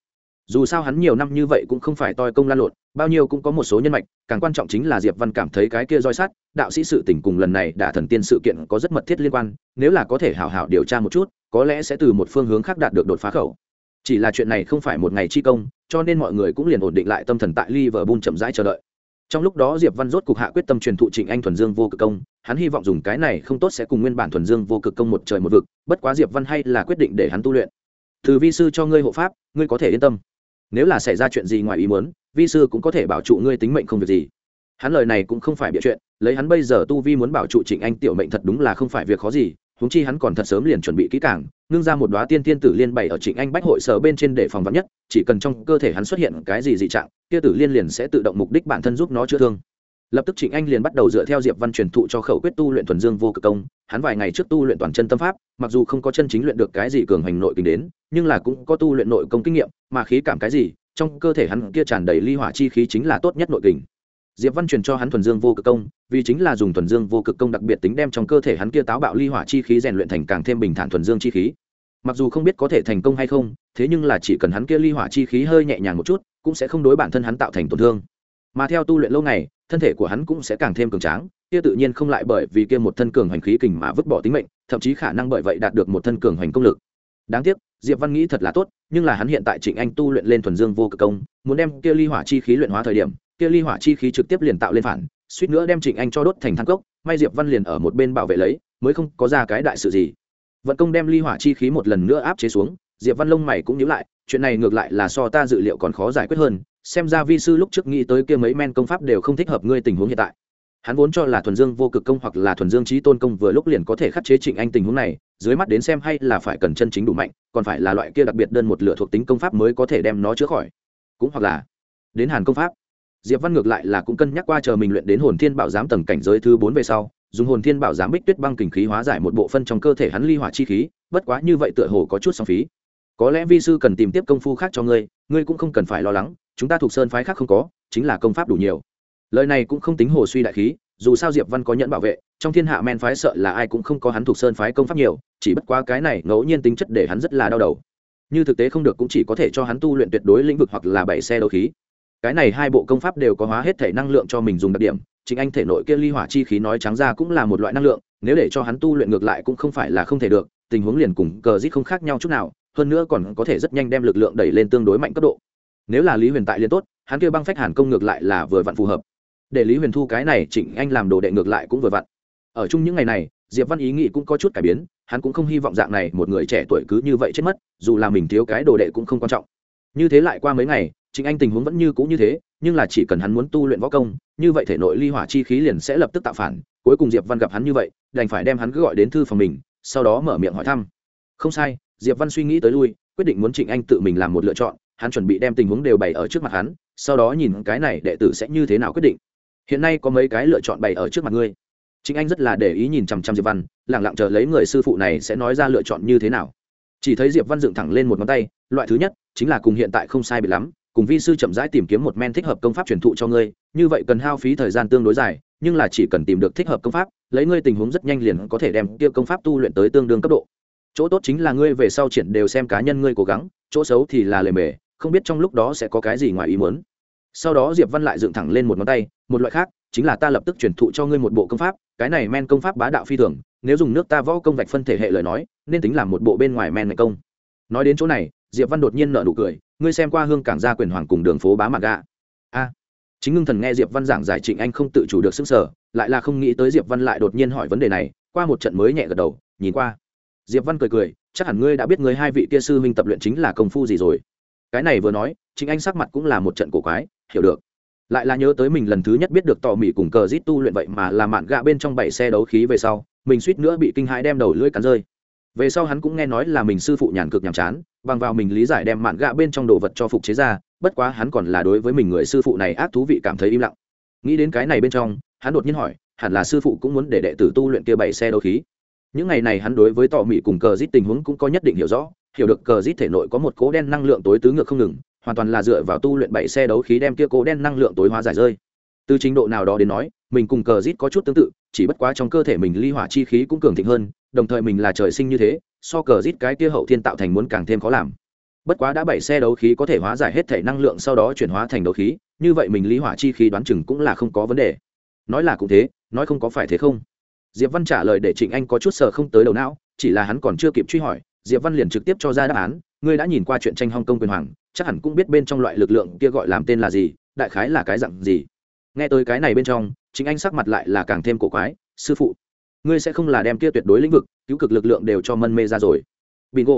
dù sao hắn nhiều năm như vậy cũng không phải toi công lan lộn, bao nhiêu cũng có một số nhân mạch, càng quan trọng chính là diệp văn cảm thấy cái kia roi sắt, đạo sĩ sự tình cùng lần này đả thần tiên sự kiện có rất mật thiết liên quan, nếu là có thể hảo hảo điều tra một chút, có lẽ sẽ từ một phương hướng khác đạt được đột phá khẩu. Chỉ là chuyện này không phải một ngày chi công, cho nên mọi người cũng liền ổn định lại tâm thần tại liverpool chậm rãi chờ đợi. Trong lúc đó diệp văn rốt cục hạ quyết tâm truyền thụ trịnh anh thuần dương vô cực công, hắn hy vọng dùng cái này không tốt sẽ cùng nguyên bản thuần dương vô cực công một trời một vực, bất quá diệp văn hay là quyết định để hắn tu luyện. Từ vi sư cho ngươi hộ pháp, ngươi có thể yên tâm nếu là xảy ra chuyện gì ngoài ý muốn, vi sư cũng có thể bảo trụ ngươi tính mệnh không việc gì. Hắn lời này cũng không phải bịa chuyện, lấy hắn bây giờ tu vi muốn bảo trụ trịnh anh tiểu mệnh thật đúng là không phải việc khó gì, huống chi hắn còn thật sớm liền chuẩn bị kỹ càng, ngưng ra một đoá tiên tiên tử liên bày ở trịnh anh bách hội sở bên trên để phòng vắn nhất, chỉ cần trong cơ thể hắn xuất hiện cái gì dị trạng, kia tử liên liền sẽ tự động mục đích bản thân giúp nó chữa thương lập tức trịnh anh liền bắt đầu dựa theo diệp văn truyền thụ cho khẩu quyết tu luyện thuần dương vô cực công, hắn vài ngày trước tu luyện toàn chân tâm pháp, mặc dù không có chân chính luyện được cái gì cường hành nội kinh đến, nhưng là cũng có tu luyện nội công kinh nghiệm, mà khí cảm cái gì, trong cơ thể hắn kia tràn đầy ly hỏa chi khí chính là tốt nhất nội kình diệp văn truyền cho hắn thuần dương vô cực công, vì chính là dùng thuần dương vô cực công đặc biệt tính đem trong cơ thể hắn kia táo bạo ly hỏa chi khí rèn luyện thành càng thêm bình thản thuần dương chi khí. Mặc dù không biết có thể thành công hay không, thế nhưng là chỉ cần hắn kia ly hỏa chi khí hơi nhẹ nhàng một chút, cũng sẽ không đối bản thân hắn tạo thành tổn thương mà theo tu luyện lâu ngày, thân thể của hắn cũng sẽ càng thêm cường tráng, kia tự nhiên không lại bởi vì kia một thân cường hoành khí kình mà vứt bỏ tính mệnh, thậm chí khả năng bởi vậy đạt được một thân cường hoành công lực. Đáng tiếc, diệp văn nghĩ thật là tốt, nhưng là hắn hiện tại trịnh anh tu luyện lên thuần dương vô cực công, muốn đem kia ly hỏa chi khí luyện hóa thời điểm, kia ly hỏa chi khí trực tiếp liền tạo lên phản, suýt nữa đem trịnh anh cho đốt thành thang cốc, may diệp văn liền ở một bên bảo vệ lấy, mới không có ra cái đại sự gì. Vận công đem ly hỏa chi khí một lần nữa áp chế xuống, diệp văn lông mày cũng nhíu lại, chuyện này ngược lại là so ta dự liệu còn khó giải quyết hơn xem ra vi sư lúc trước nghĩ tới kia mấy men công pháp đều không thích hợp ngươi tình huống hiện tại. Hắn vốn cho là thuần dương vô cực công hoặc là thuần dương trí tôn công vừa lúc liền có thể khắc chế trịnh anh tình huống này, dưới mắt đến xem hay là phải cần chân chính đủ mạnh, còn phải là loại kia đặc biệt đơn một lửa thuộc tính công pháp mới có thể đem nó chữa khỏi. Cũng hoặc là đến hàn công pháp. Diệp văn ngược lại là cũng cân nhắc qua chờ mình luyện đến hồn thiên bảo giám tầng cảnh giới thứ bốn về sau, dùng hồn thiên bảo giám bích tuyết băng kình khí hóa giải một bộ phân trong cơ thể hắn ly hỏa chi khí, bất quá như vậy tựa hồ có chút song phí. Có lẽ vi sư cần tìm tiếp công phu khác cho ngươi ngươi cũng không cần phải lo lắng chúng ta thuộc sơn phái khác không có, chính là công pháp đủ nhiều. Lời này cũng không tính hồ suy đại khí, dù sao diệp văn có nhận bảo vệ, trong thiên hạ men phái sợ là ai cũng không có hắn thuộc sơn phái công pháp nhiều, chỉ bất quá cái này ngẫu nhiên tính chất để hắn rất là đau đầu. Như thực tế không được cũng chỉ có thể cho hắn tu luyện tuyệt đối lĩnh vực hoặc là bảy xe đấu khí. Cái này hai bộ công pháp đều có hóa hết thể năng lượng cho mình dùng đặc điểm, chính anh thể nội kia ly hỏa chi khí nói trắng ra cũng là một loại năng lượng, nếu để cho hắn tu luyện ngược lại cũng không phải là không thể được, tình huống liền cùng cờ dít không khác nhau chút nào, hơn nữa còn có thể rất nhanh đem lực lượng đẩy lên tương đối mạnh cấp độ nếu là lý huyền tại liên tốt, hắn kia băng phách hàn công ngược lại là vừa vặn phù hợp. Để lý huyền thu cái này, trịnh anh làm đồ đệ ngược lại cũng vừa vặn. Ở chung những ngày này, diệp văn ý nghĩ cũng có chút cải biến, hắn cũng không hy vọng dạng này một người trẻ tuổi cứ như vậy chết mất, dù là mình thiếu cái đồ đệ cũng không quan trọng. Như thế lại qua mấy ngày, trịnh anh tình huống vẫn như cũ như thế, nhưng là chỉ cần hắn muốn tu luyện võ công, như vậy thể nội ly hỏa chi khí liền sẽ lập tức tạo phản. Cuối cùng diệp văn gặp hắn như vậy, đành phải đem hắn cứ gọi đến thư phòng mình, sau đó mở miệng hỏi thăm. Không sai, diệp văn suy nghĩ tới lui, quyết định muốn trịnh anh tự mình làm một lựa chọn hắn chuẩn bị đem tình huống đều bày ở trước mặt hắn, sau đó nhìn cái này đệ tử sẽ như thế nào quyết định. Hiện nay có mấy cái lựa chọn bày ở trước mặt ngươi. Chính anh rất là để ý nhìn chằm chằm diệp văn lẳng lặng chờ lấy người sư phụ này sẽ nói ra lựa chọn như thế nào. Chỉ thấy diệp văn dựng thẳng lên một ngón tay, loại thứ nhất chính là cùng hiện tại không sai biệt lắm, cùng vi sư chậm rãi tìm kiếm một men thích hợp công pháp truyền thụ cho ngươi, như vậy cần hao phí thời gian tương đối dài, nhưng là chỉ cần tìm được thích hợp công pháp, lấy ngươi tình huống rất nhanh liền có thể đem kia công pháp tu luyện tới tương đương cấp độ. Chỗ tốt chính là ngươi về sau triển đều xem cá nhân ngươi cố gắng, chỗ xấu thì là lề mề không biết trong lúc đó sẽ có cái gì ngoài ý muốn. Sau đó diệp văn lại dựng thẳng lên một ngón tay, một loại khác, chính là ta lập tức truyền thụ cho ngươi một bộ công pháp, cái này men công pháp bá đạo phi thường, nếu dùng nước ta võ công vạch phân thể hệ lời nói, nên tính làm một bộ bên ngoài men này công. Nói đến chỗ này, diệp văn đột nhiên nở nụ cười, ngươi xem qua hương cảng gia quyền hoàng cùng đường phố bá mạc gạ a. Chính ngưng thần nghe diệp văn giảng giải trịnh anh không tự chủ được sức sở lại là không nghĩ tới diệp văn lại đột nhiên hỏi vấn đề này, qua một trận mới nhẹ gật đầu, nhìn qua. Diệp văn cười cười, chắc hẳn ngươi đã biết người hai vị kia sư huynh tập luyện chính là công phu gì rồi cái này vừa nói, chính anh sắc mặt cũng là một trận cổ quái, hiểu được. Lại là nhớ tới mình lần thứ nhất biết được tò mỉ cùng cờ rít tu luyện vậy mà là mạn gạ bên trong bảy xe đấu khí về sau, mình suýt nữa bị kinh hãi đem đầu lưỡi cắn rơi. Về sau hắn cũng nghe nói là mình sư phụ nhàn cực nhàm chán, bằng vào mình lý giải đem mạn gạ bên trong đồ vật cho phục chế ra, bất quá hắn còn là đối với mình người sư phụ này ác thú vị cảm thấy im lặng. Nghĩ đến cái này bên trong, hắn đột nhiên hỏi, hẳn là sư phụ cũng muốn để đệ tử tu luyện kia bảy xe đấu khí? Những ngày này hắn đối với tò mỉ cùng cờ rít tình huống cũng có nhất định hiểu rõ hiểu được cờ rít thể nội có một cố đen năng lượng tối tứ ngược không ngừng, hoàn toàn là dựa vào tu luyện bảy xe đấu khí đem kia cố đen năng lượng tối hóa giải rơi. Từ trình độ nào đó đến nói, mình cùng cờ rít có chút tương tự, chỉ bất quá trong cơ thể mình ly hỏa chi khí cũng cường thịnh hơn, đồng thời mình là trời sinh như thế, so cờ rít cái kia hậu thiên tạo thành muốn càng thêm khó làm. Bất quá đã bảy xe đấu khí có thể hóa giải hết thể năng lượng sau đó chuyển hóa thành đấu khí, như vậy mình lý hỏa chi khí đoán chừng cũng là không có vấn đề. Nói là cũng thế, nói không có phải thế không? Diệp văn trả lời để trịnh anh có chút sờ không tới đầu não, chỉ là hắn còn chưa kịp truy hỏi diệp văn liền trực tiếp cho ra đáp án, ngươi đã nhìn qua chuyện tranh hong kông quyền hoàng, chắc hẳn cũng biết bên trong loại lực lượng kia gọi làm tên là gì, đại khái là cái dặn gì. Nghe tới cái này bên trong chính anh sắc mặt lại là càng thêm cổ quái, sư phụ, ngươi sẽ không là đem kia tuyệt đối lĩnh vực, cứu cực lực lượng đều cho mân mê ra rồi. Bingo.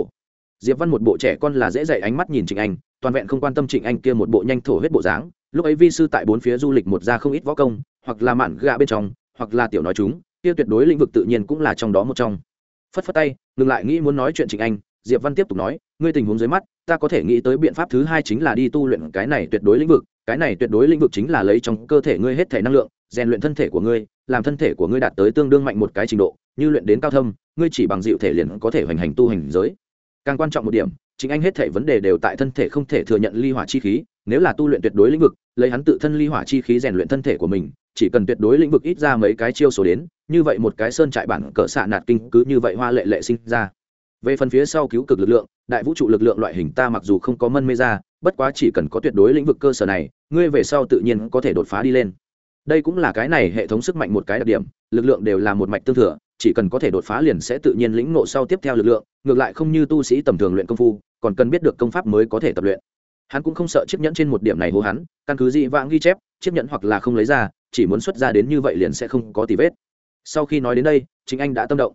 Diệp văn một bộ trẻ con là dễ dạy ánh mắt nhìn trịnh anh, toàn vẹn không quan tâm trịnh anh kia một bộ nhanh thổ huyết bộ dáng, lúc ấy vi sư tại bốn phía du lịch một ra không ít võ công, hoặc là mạn gạ bên trong, hoặc là tiểu nói chúng, kia tuyệt đối lĩnh vực tự nhiên cũng là trong đó một trong phất phất tay, ngừng lại nghĩ muốn nói chuyện trịnh anh, diệp văn tiếp tục nói, ngươi tình huống dưới mắt, ta có thể nghĩ tới biện pháp thứ hai chính là đi tu luyện cái này tuyệt đối lĩnh vực, cái này tuyệt đối lĩnh vực chính là lấy trong cơ thể ngươi hết thể năng lượng, rèn luyện thân thể của ngươi, làm thân thể của ngươi đạt tới tương đương mạnh một cái trình độ, như luyện đến cao thâm, ngươi chỉ bằng dịu thể liền có thể hoành hành tu hành giới. Càng quan trọng một điểm chính anh hết thể vấn đề đều tại thân thể không thể thừa nhận ly hỏa chi khí, nếu là tu luyện tuyệt đối lĩnh vực, lấy hắn tự thân ly hỏa chi khí rèn luyện thân thể của mình, chỉ cần tuyệt đối lĩnh vực ít ra mấy cái chiêu số đến như vậy một cái sơn trại bản cỡ xạ nạt kinh cứ như vậy hoa lệ lệ sinh ra. Về phần phía sau cứu cực lực lượng, đại vũ trụ lực lượng loại hình ta mặc dù không có mân mê ra, bất quá chỉ cần có tuyệt đối lĩnh vực cơ sở này, ngươi về sau tự nhiên có thể đột phá đi lên. Đây cũng là cái này hệ thống sức mạnh một cái đặc điểm, lực lượng đều là một mạch tương thừa, chỉ cần có thể đột phá liền sẽ tự nhiên lĩnh ngộ sau tiếp theo lực lượng, ngược lại không như tu sĩ tầm thường luyện công phu, còn cần biết được công pháp mới có thể tập luyện. Hắn cũng không sợ chiếc nhẫn trên một điểm này hô hắn, căn cứ dị vãng ghi chép, chiếc nhẫn hoặc là không lấy ra, chỉ muốn xuất ra đến như vậy liền sẽ không có tì vết sau khi nói đến đây chính anh đã tâm động.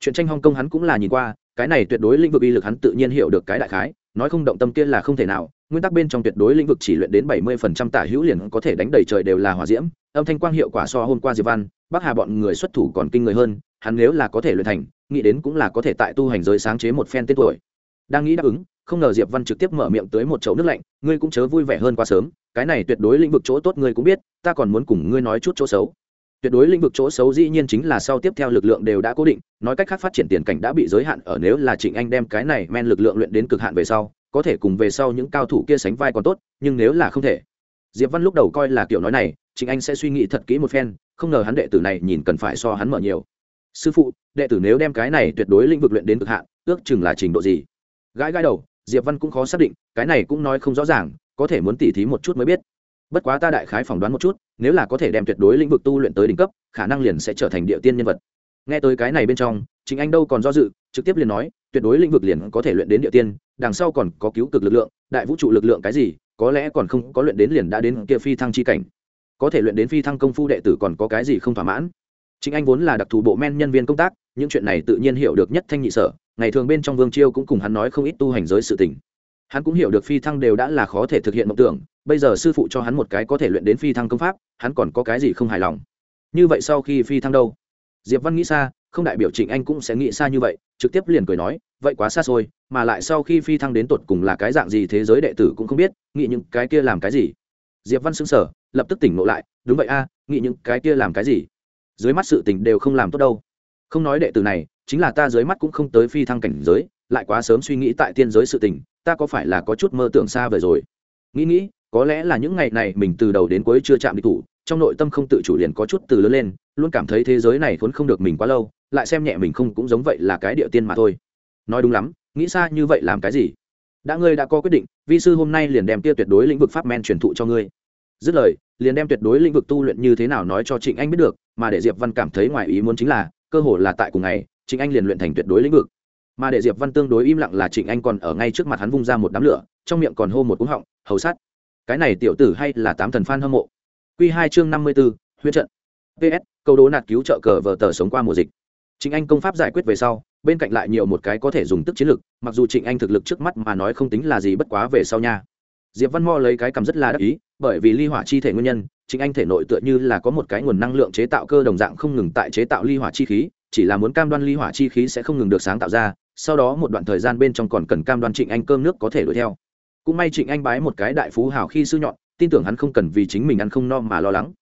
Chuyện tranh hong kong hắn cũng là nhìn qua, cái này tuyệt đối lĩnh vực uy lực hắn tự nhiên hiểu được cái đại khái, nói không động tâm kia là không thể nào, nguyên tắc bên trong tuyệt đối lĩnh vực chỉ luyện đến bảy mươi phần trăm tả hữu liền có thể đánh đầy trời đều là hỏa diễm, âm thanh quang hiệu quả so hôm qua diệp văn, bắc hà bọn người xuất thủ còn kinh người hơn, hắn nếu là có thể luyện thành, nghĩ đến cũng là có thể tại tu hành giới sáng chế một phen tên tuổi. Đang nghĩ đáp ứng, không ngờ diệp văn trực tiếp mở miệng tới một chậu nước lạnh, ngươi cũng chớ vui vẻ hơn quá sớm, cái này tuyệt đối lĩnh vực chỗ tốt ngươi cũng biết, ta còn muốn cùng ngươi nói chút chỗ xấu tuyệt đối lĩnh vực chỗ xấu dĩ nhiên chính là sau tiếp theo lực lượng đều đã cố định, nói cách khác phát triển tiền cảnh đã bị giới hạn ở nếu là trịnh anh đem cái này men lực lượng luyện đến cực hạn về sau, có thể cùng về sau những cao thủ kia sánh vai còn tốt, nhưng nếu là không thể. Diệp văn lúc đầu coi là kiểu nói này, trịnh anh sẽ suy nghĩ thật kỹ một phen, không ngờ hắn đệ tử này nhìn cần phải so hắn mở nhiều. Sư phụ, đệ tử nếu đem cái này tuyệt đối lĩnh vực luyện đến cực hạn, ước chừng là trình độ gì? Gãi gãi đầu, diệp văn cũng khó xác định, cái này cũng nói không rõ ràng, có thể muốn tỉ thí một chút mới biết bất quá ta đại khái phỏng đoán một chút, nếu là có thể đem tuyệt đối lĩnh vực tu luyện tới đỉnh cấp, khả năng liền sẽ trở thành địa tiên nhân vật. Nghe tới cái này bên trong chính anh đâu còn do dự, trực tiếp liền nói, tuyệt đối lĩnh vực liền có thể luyện đến địa tiên, đằng sau còn có cứu cực lực lượng, đại vũ trụ lực lượng cái gì, có lẽ còn không có luyện đến liền đã đến kia phi thăng chi cảnh. Có thể luyện đến phi thăng công phu đệ tử còn có cái gì không thỏa mãn? Chính anh vốn là đặc thù bộ men nhân viên công tác, những chuyện này tự nhiên hiểu được nhất thanh nhị sở, ngày thường bên trong vương chiêu cũng cùng hắn nói không ít tu hành giới sự tình. Hắn cũng hiểu được phi thăng đều đã là khó thể thực hiện mộng tưởng bây giờ sư phụ cho hắn một cái có thể luyện đến phi thăng công pháp, hắn còn có cái gì không hài lòng? Như vậy sau khi phi thăng đâu? Diệp văn nghĩ xa, không đại biểu trịnh anh cũng sẽ nghĩ xa như vậy, trực tiếp liền cười nói, vậy quá xa xôi, mà lại sau khi phi thăng đến tột cùng là cái dạng gì thế giới đệ tử cũng không biết, nghĩ những cái kia làm cái gì? Diệp văn xứng sở lập tức tỉnh ngộ lại, đúng vậy a, nghĩ những cái kia làm cái gì? Dưới mắt sự tình đều không làm tốt đâu. Không nói đệ tử này, chính là ta dưới mắt cũng không tới phi thăng cảnh giới, lại quá sớm suy nghĩ tại tiên giới sự tình, ta có phải là có chút mơ tưởng xa vời rồi? Nghĩ nghĩ có lẽ là những ngày này mình từ đầu đến cuối chưa chạm địch thủ, trong nội tâm không tự chủ liền có chút từ lớn lên, luôn cảm thấy thế giới này khốn không được mình quá lâu, lại xem nhẹ mình không cũng giống vậy là cái địa tiên mà thôi. Nói đúng lắm, nghĩ xa như vậy làm cái gì? Đã ngươi đã có quyết định, vi sư hôm nay liền đem tia tuyệt đối lĩnh vực pháp men truyền thụ cho ngươi. Dứt lời, liền đem tuyệt đối lĩnh vực tu luyện như thế nào nói cho trịnh anh biết được, mà để diệp văn cảm thấy ngoài ý muốn chính là, cơ hồ là tại cùng ngày, trịnh anh liền luyện thành tuyệt đối lĩnh vực. Mà để diệp văn tương đối im lặng là trịnh anh còn ở ngay trước mặt hắn vung ra một đám lửa, trong miệng còn hô một cúng họng, hầu sát! Cái này tiểu tử hay là tám thần f hâm mộ. Q hai chương năm mươi b ố huyết trận ps câu đố nạt cứu trợ cờ vờ tờ sống qua mùa dịch. Trịnh anh công pháp giải quyết về sau, bên cạnh lại nhiều một cái có thể dùng tức chiến lực, mặc dù trịnh anh thực lực trước mắt mà nói không tính là gì bất quá về sau nha. Diệp văn mo lấy cái cầm rất là đắc ý, bởi vì ly hỏa chi thể nguyên nhân, trịnh anh thể nội tựa như là có một cái nguồn năng lượng chế tạo cơ đồng dạng không ngừng tại chế tạo ly hỏa chi khí, chỉ là muốn cam đoan ly hỏa chi khí sẽ không ngừng được sáng tạo ra, sau đó một đoạn thời gian bên trong còn cần cam đoan trịnh anh cơm nước có thể đuổi theo cũng may trịnh anh bái một cái đại phú hào khi sư nhọn, tin tưởng hắn không cần vì chính mình ăn không no mà lo lắng.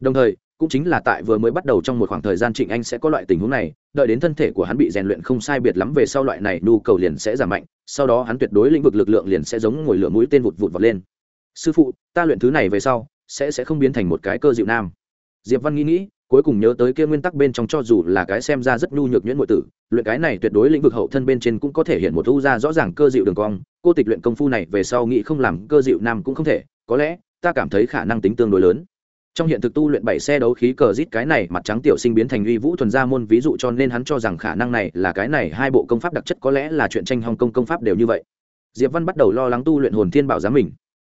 Đồng thời, cũng chính là tại vừa mới bắt đầu trong một khoảng thời gian trịnh anh sẽ có loại tình huống này, đợi đến thân thể của hắn bị rèn luyện không sai biệt lắm về sau loại này nhu cầu liền sẽ giảm mạnh, sau đó hắn tuyệt đối lĩnh vực lực lượng liền sẽ giống ngồi lửa mũi tên vụt vụt vọt lên. Sư phụ, ta luyện thứ này về sau sẽ sẽ không biến thành một cái cơ dịu nam. Diệp văn nghĩ nghĩ cuối cùng nhớ tới kia nguyên tắc bên trong cho dù là cái xem ra rất nhu nhược nhuyễn nội tử, luyện cái này tuyệt đối lĩnh vực hậu thân bên trên cũng có thể hiện một thu ra rõ ràng cơ dịu đường cong, cô tịch luyện công phu này về sau nghĩ không làm cơ dịu nam cũng không thể, có lẽ, ta cảm thấy khả năng tính tương đối lớn. Trong hiện thực tu luyện bảy xe đấu khí cờ rít cái này mặt trắng tiểu sinh biến thành uy vũ thuần gia môn ví dụ cho nên hắn cho rằng khả năng này là cái này hai bộ công pháp đặc chất có lẽ là chuyện tranh hong công công pháp đều như vậy. Diệp văn bắt đầu lo lắng tu luyện hồn thiên bảo giám mình.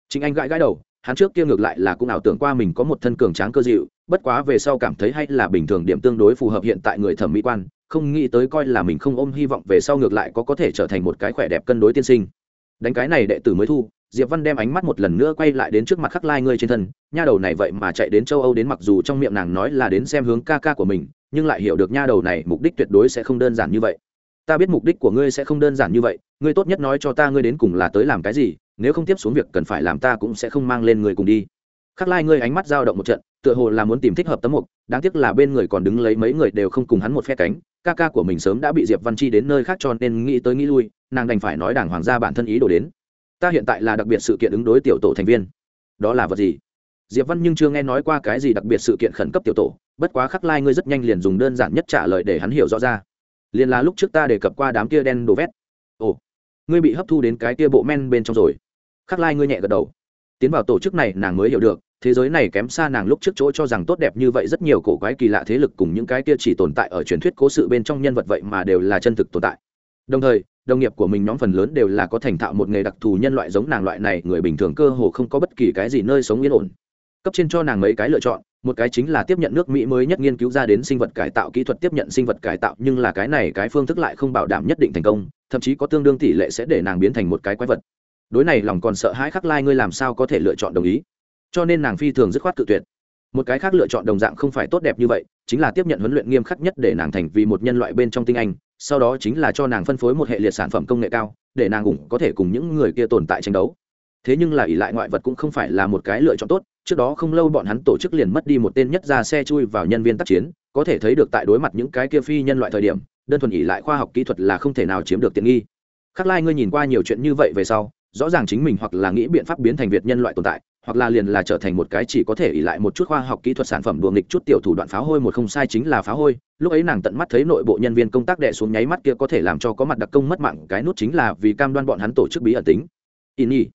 Chính anh gãi gãi đầu hắn trước kia ngược lại là cũng ảo tưởng qua mình có một thân cường tráng cơ dịu, bất quá về sau cảm thấy hay là bình thường điểm tương đối phù hợp hiện tại người thẩm mỹ quan, không nghĩ tới coi là mình không ôm hy vọng về sau ngược lại có có thể trở thành một cái khỏe đẹp cân đối tiên sinh. Đánh cái này đệ tử mới thu, diệp văn đem ánh mắt một lần nữa quay lại đến trước mặt khắc lai ngươi trên thân, nha đầu này vậy mà chạy đến châu âu đến mặc dù trong miệng nàng nói là đến xem hướng ca ca của mình, nhưng lại hiểu được nha đầu này mục đích tuyệt đối sẽ không đơn giản như vậy. Ta biết mục đích của ngươi sẽ không đơn giản như vậy, ngươi tốt nhất nói cho ta ngươi đến cùng là tới làm cái gì nếu không tiếp xuống việc cần phải làm ta cũng sẽ không mang lên người cùng đi. Khắc lai ngươi ánh mắt dao động một trận, tựa hồ là muốn tìm thích hợp tấm mục, đáng tiếc là bên người còn đứng lấy mấy người đều không cùng hắn một phe cánh, ca ca của mình sớm đã bị diệp văn chi đến nơi khác cho nên nghĩ tới nghĩ lui, nàng đành phải nói đảng hoàng gia bản thân ý đồ đến. Ta hiện tại là đặc biệt sự kiện ứng đối tiểu tổ thành viên. Đó là vật gì? Diệp văn nhưng chưa nghe nói qua cái gì đặc biệt sự kiện khẩn cấp tiểu tổ, bất quá khắc lai ngươi rất nhanh liền dùng đơn giản nhất trả lời để hắn hiểu rõ ra. Liền là lúc trước ta đề cập qua đám kia đen đồ vét. Ồ, ngươi bị hấp thu đến cái kia bộ men bên trong rồi khắc lai ngươi nhẹ gật đầu. Tiến vào tổ chức này nàng mới hiểu được, thế giới này kém xa nàng lúc trước chỗ cho rằng tốt đẹp như vậy rất nhiều cổ quái kỳ lạ thế lực cùng những cái kia chỉ tồn tại ở truyền thuyết cố sự bên trong nhân vật vậy mà đều là chân thực tồn tại. Đồng thời, đồng nghiệp của mình nhóm phần lớn đều là có thành thạo một nghề đặc thù nhân loại giống nàng loại này, người bình thường cơ hồ không có bất kỳ cái gì nơi sống yên ổn. Cấp trên cho nàng mấy cái lựa chọn, một cái chính là tiếp nhận nước mỹ mới nhất nghiên cứu ra đến sinh vật cải tạo kỹ thuật tiếp nhận sinh vật cải tạo, nhưng là cái này cái phương thức lại không bảo đảm nhất định thành công, thậm chí có tương đương tỷ lệ sẽ để nàng biến thành một cái quái vật đối này lòng còn sợ hãi khắc lai ngươi làm sao có thể lựa chọn đồng ý. Cho nên nàng phi thường dứt khoát cự tuyệt. Một cái khác lựa chọn đồng dạng không phải tốt đẹp như vậy, chính là tiếp nhận huấn luyện nghiêm khắc nhất để nàng thành vì một nhân loại bên trong tinh anh, sau đó chính là cho nàng phân phối một hệ liệt sản phẩm công nghệ cao, để nàng ủng có thể cùng những người kia tồn tại tranh đấu. Thế nhưng là ỷ lại ngoại vật cũng không phải là một cái lựa chọn tốt, trước đó không lâu bọn hắn tổ chức liền mất đi một tên nhất ra xe chui vào nhân viên tác chiến, có thể thấy được tại đối mặt những cái kia phi nhân loại thời điểm, đơn thuần ỷ lại khoa học kỹ thuật là không thể nào chiếm được tiện nghi. Khắc lai ngươi nhìn qua nhiều chuyện như vậy về sau rõ ràng chính mình hoặc là nghĩ biện pháp biến thành việt nhân loại tồn tại, hoặc là liền là trở thành một cái chỉ có thể ỉ lại một chút khoa học kỹ thuật sản phẩm đùa nghịch chút tiểu thủ đoạn pháo hôi một không sai chính là pháo hôi. Lúc ấy nàng tận mắt thấy nội bộ nhân viên công tác đẻ xuống nháy mắt kia có thể làm cho có mặt đặc công mất mạng, cái nút chính là vì cam đoan bọn hắn tổ chức bí ẩn tính. In y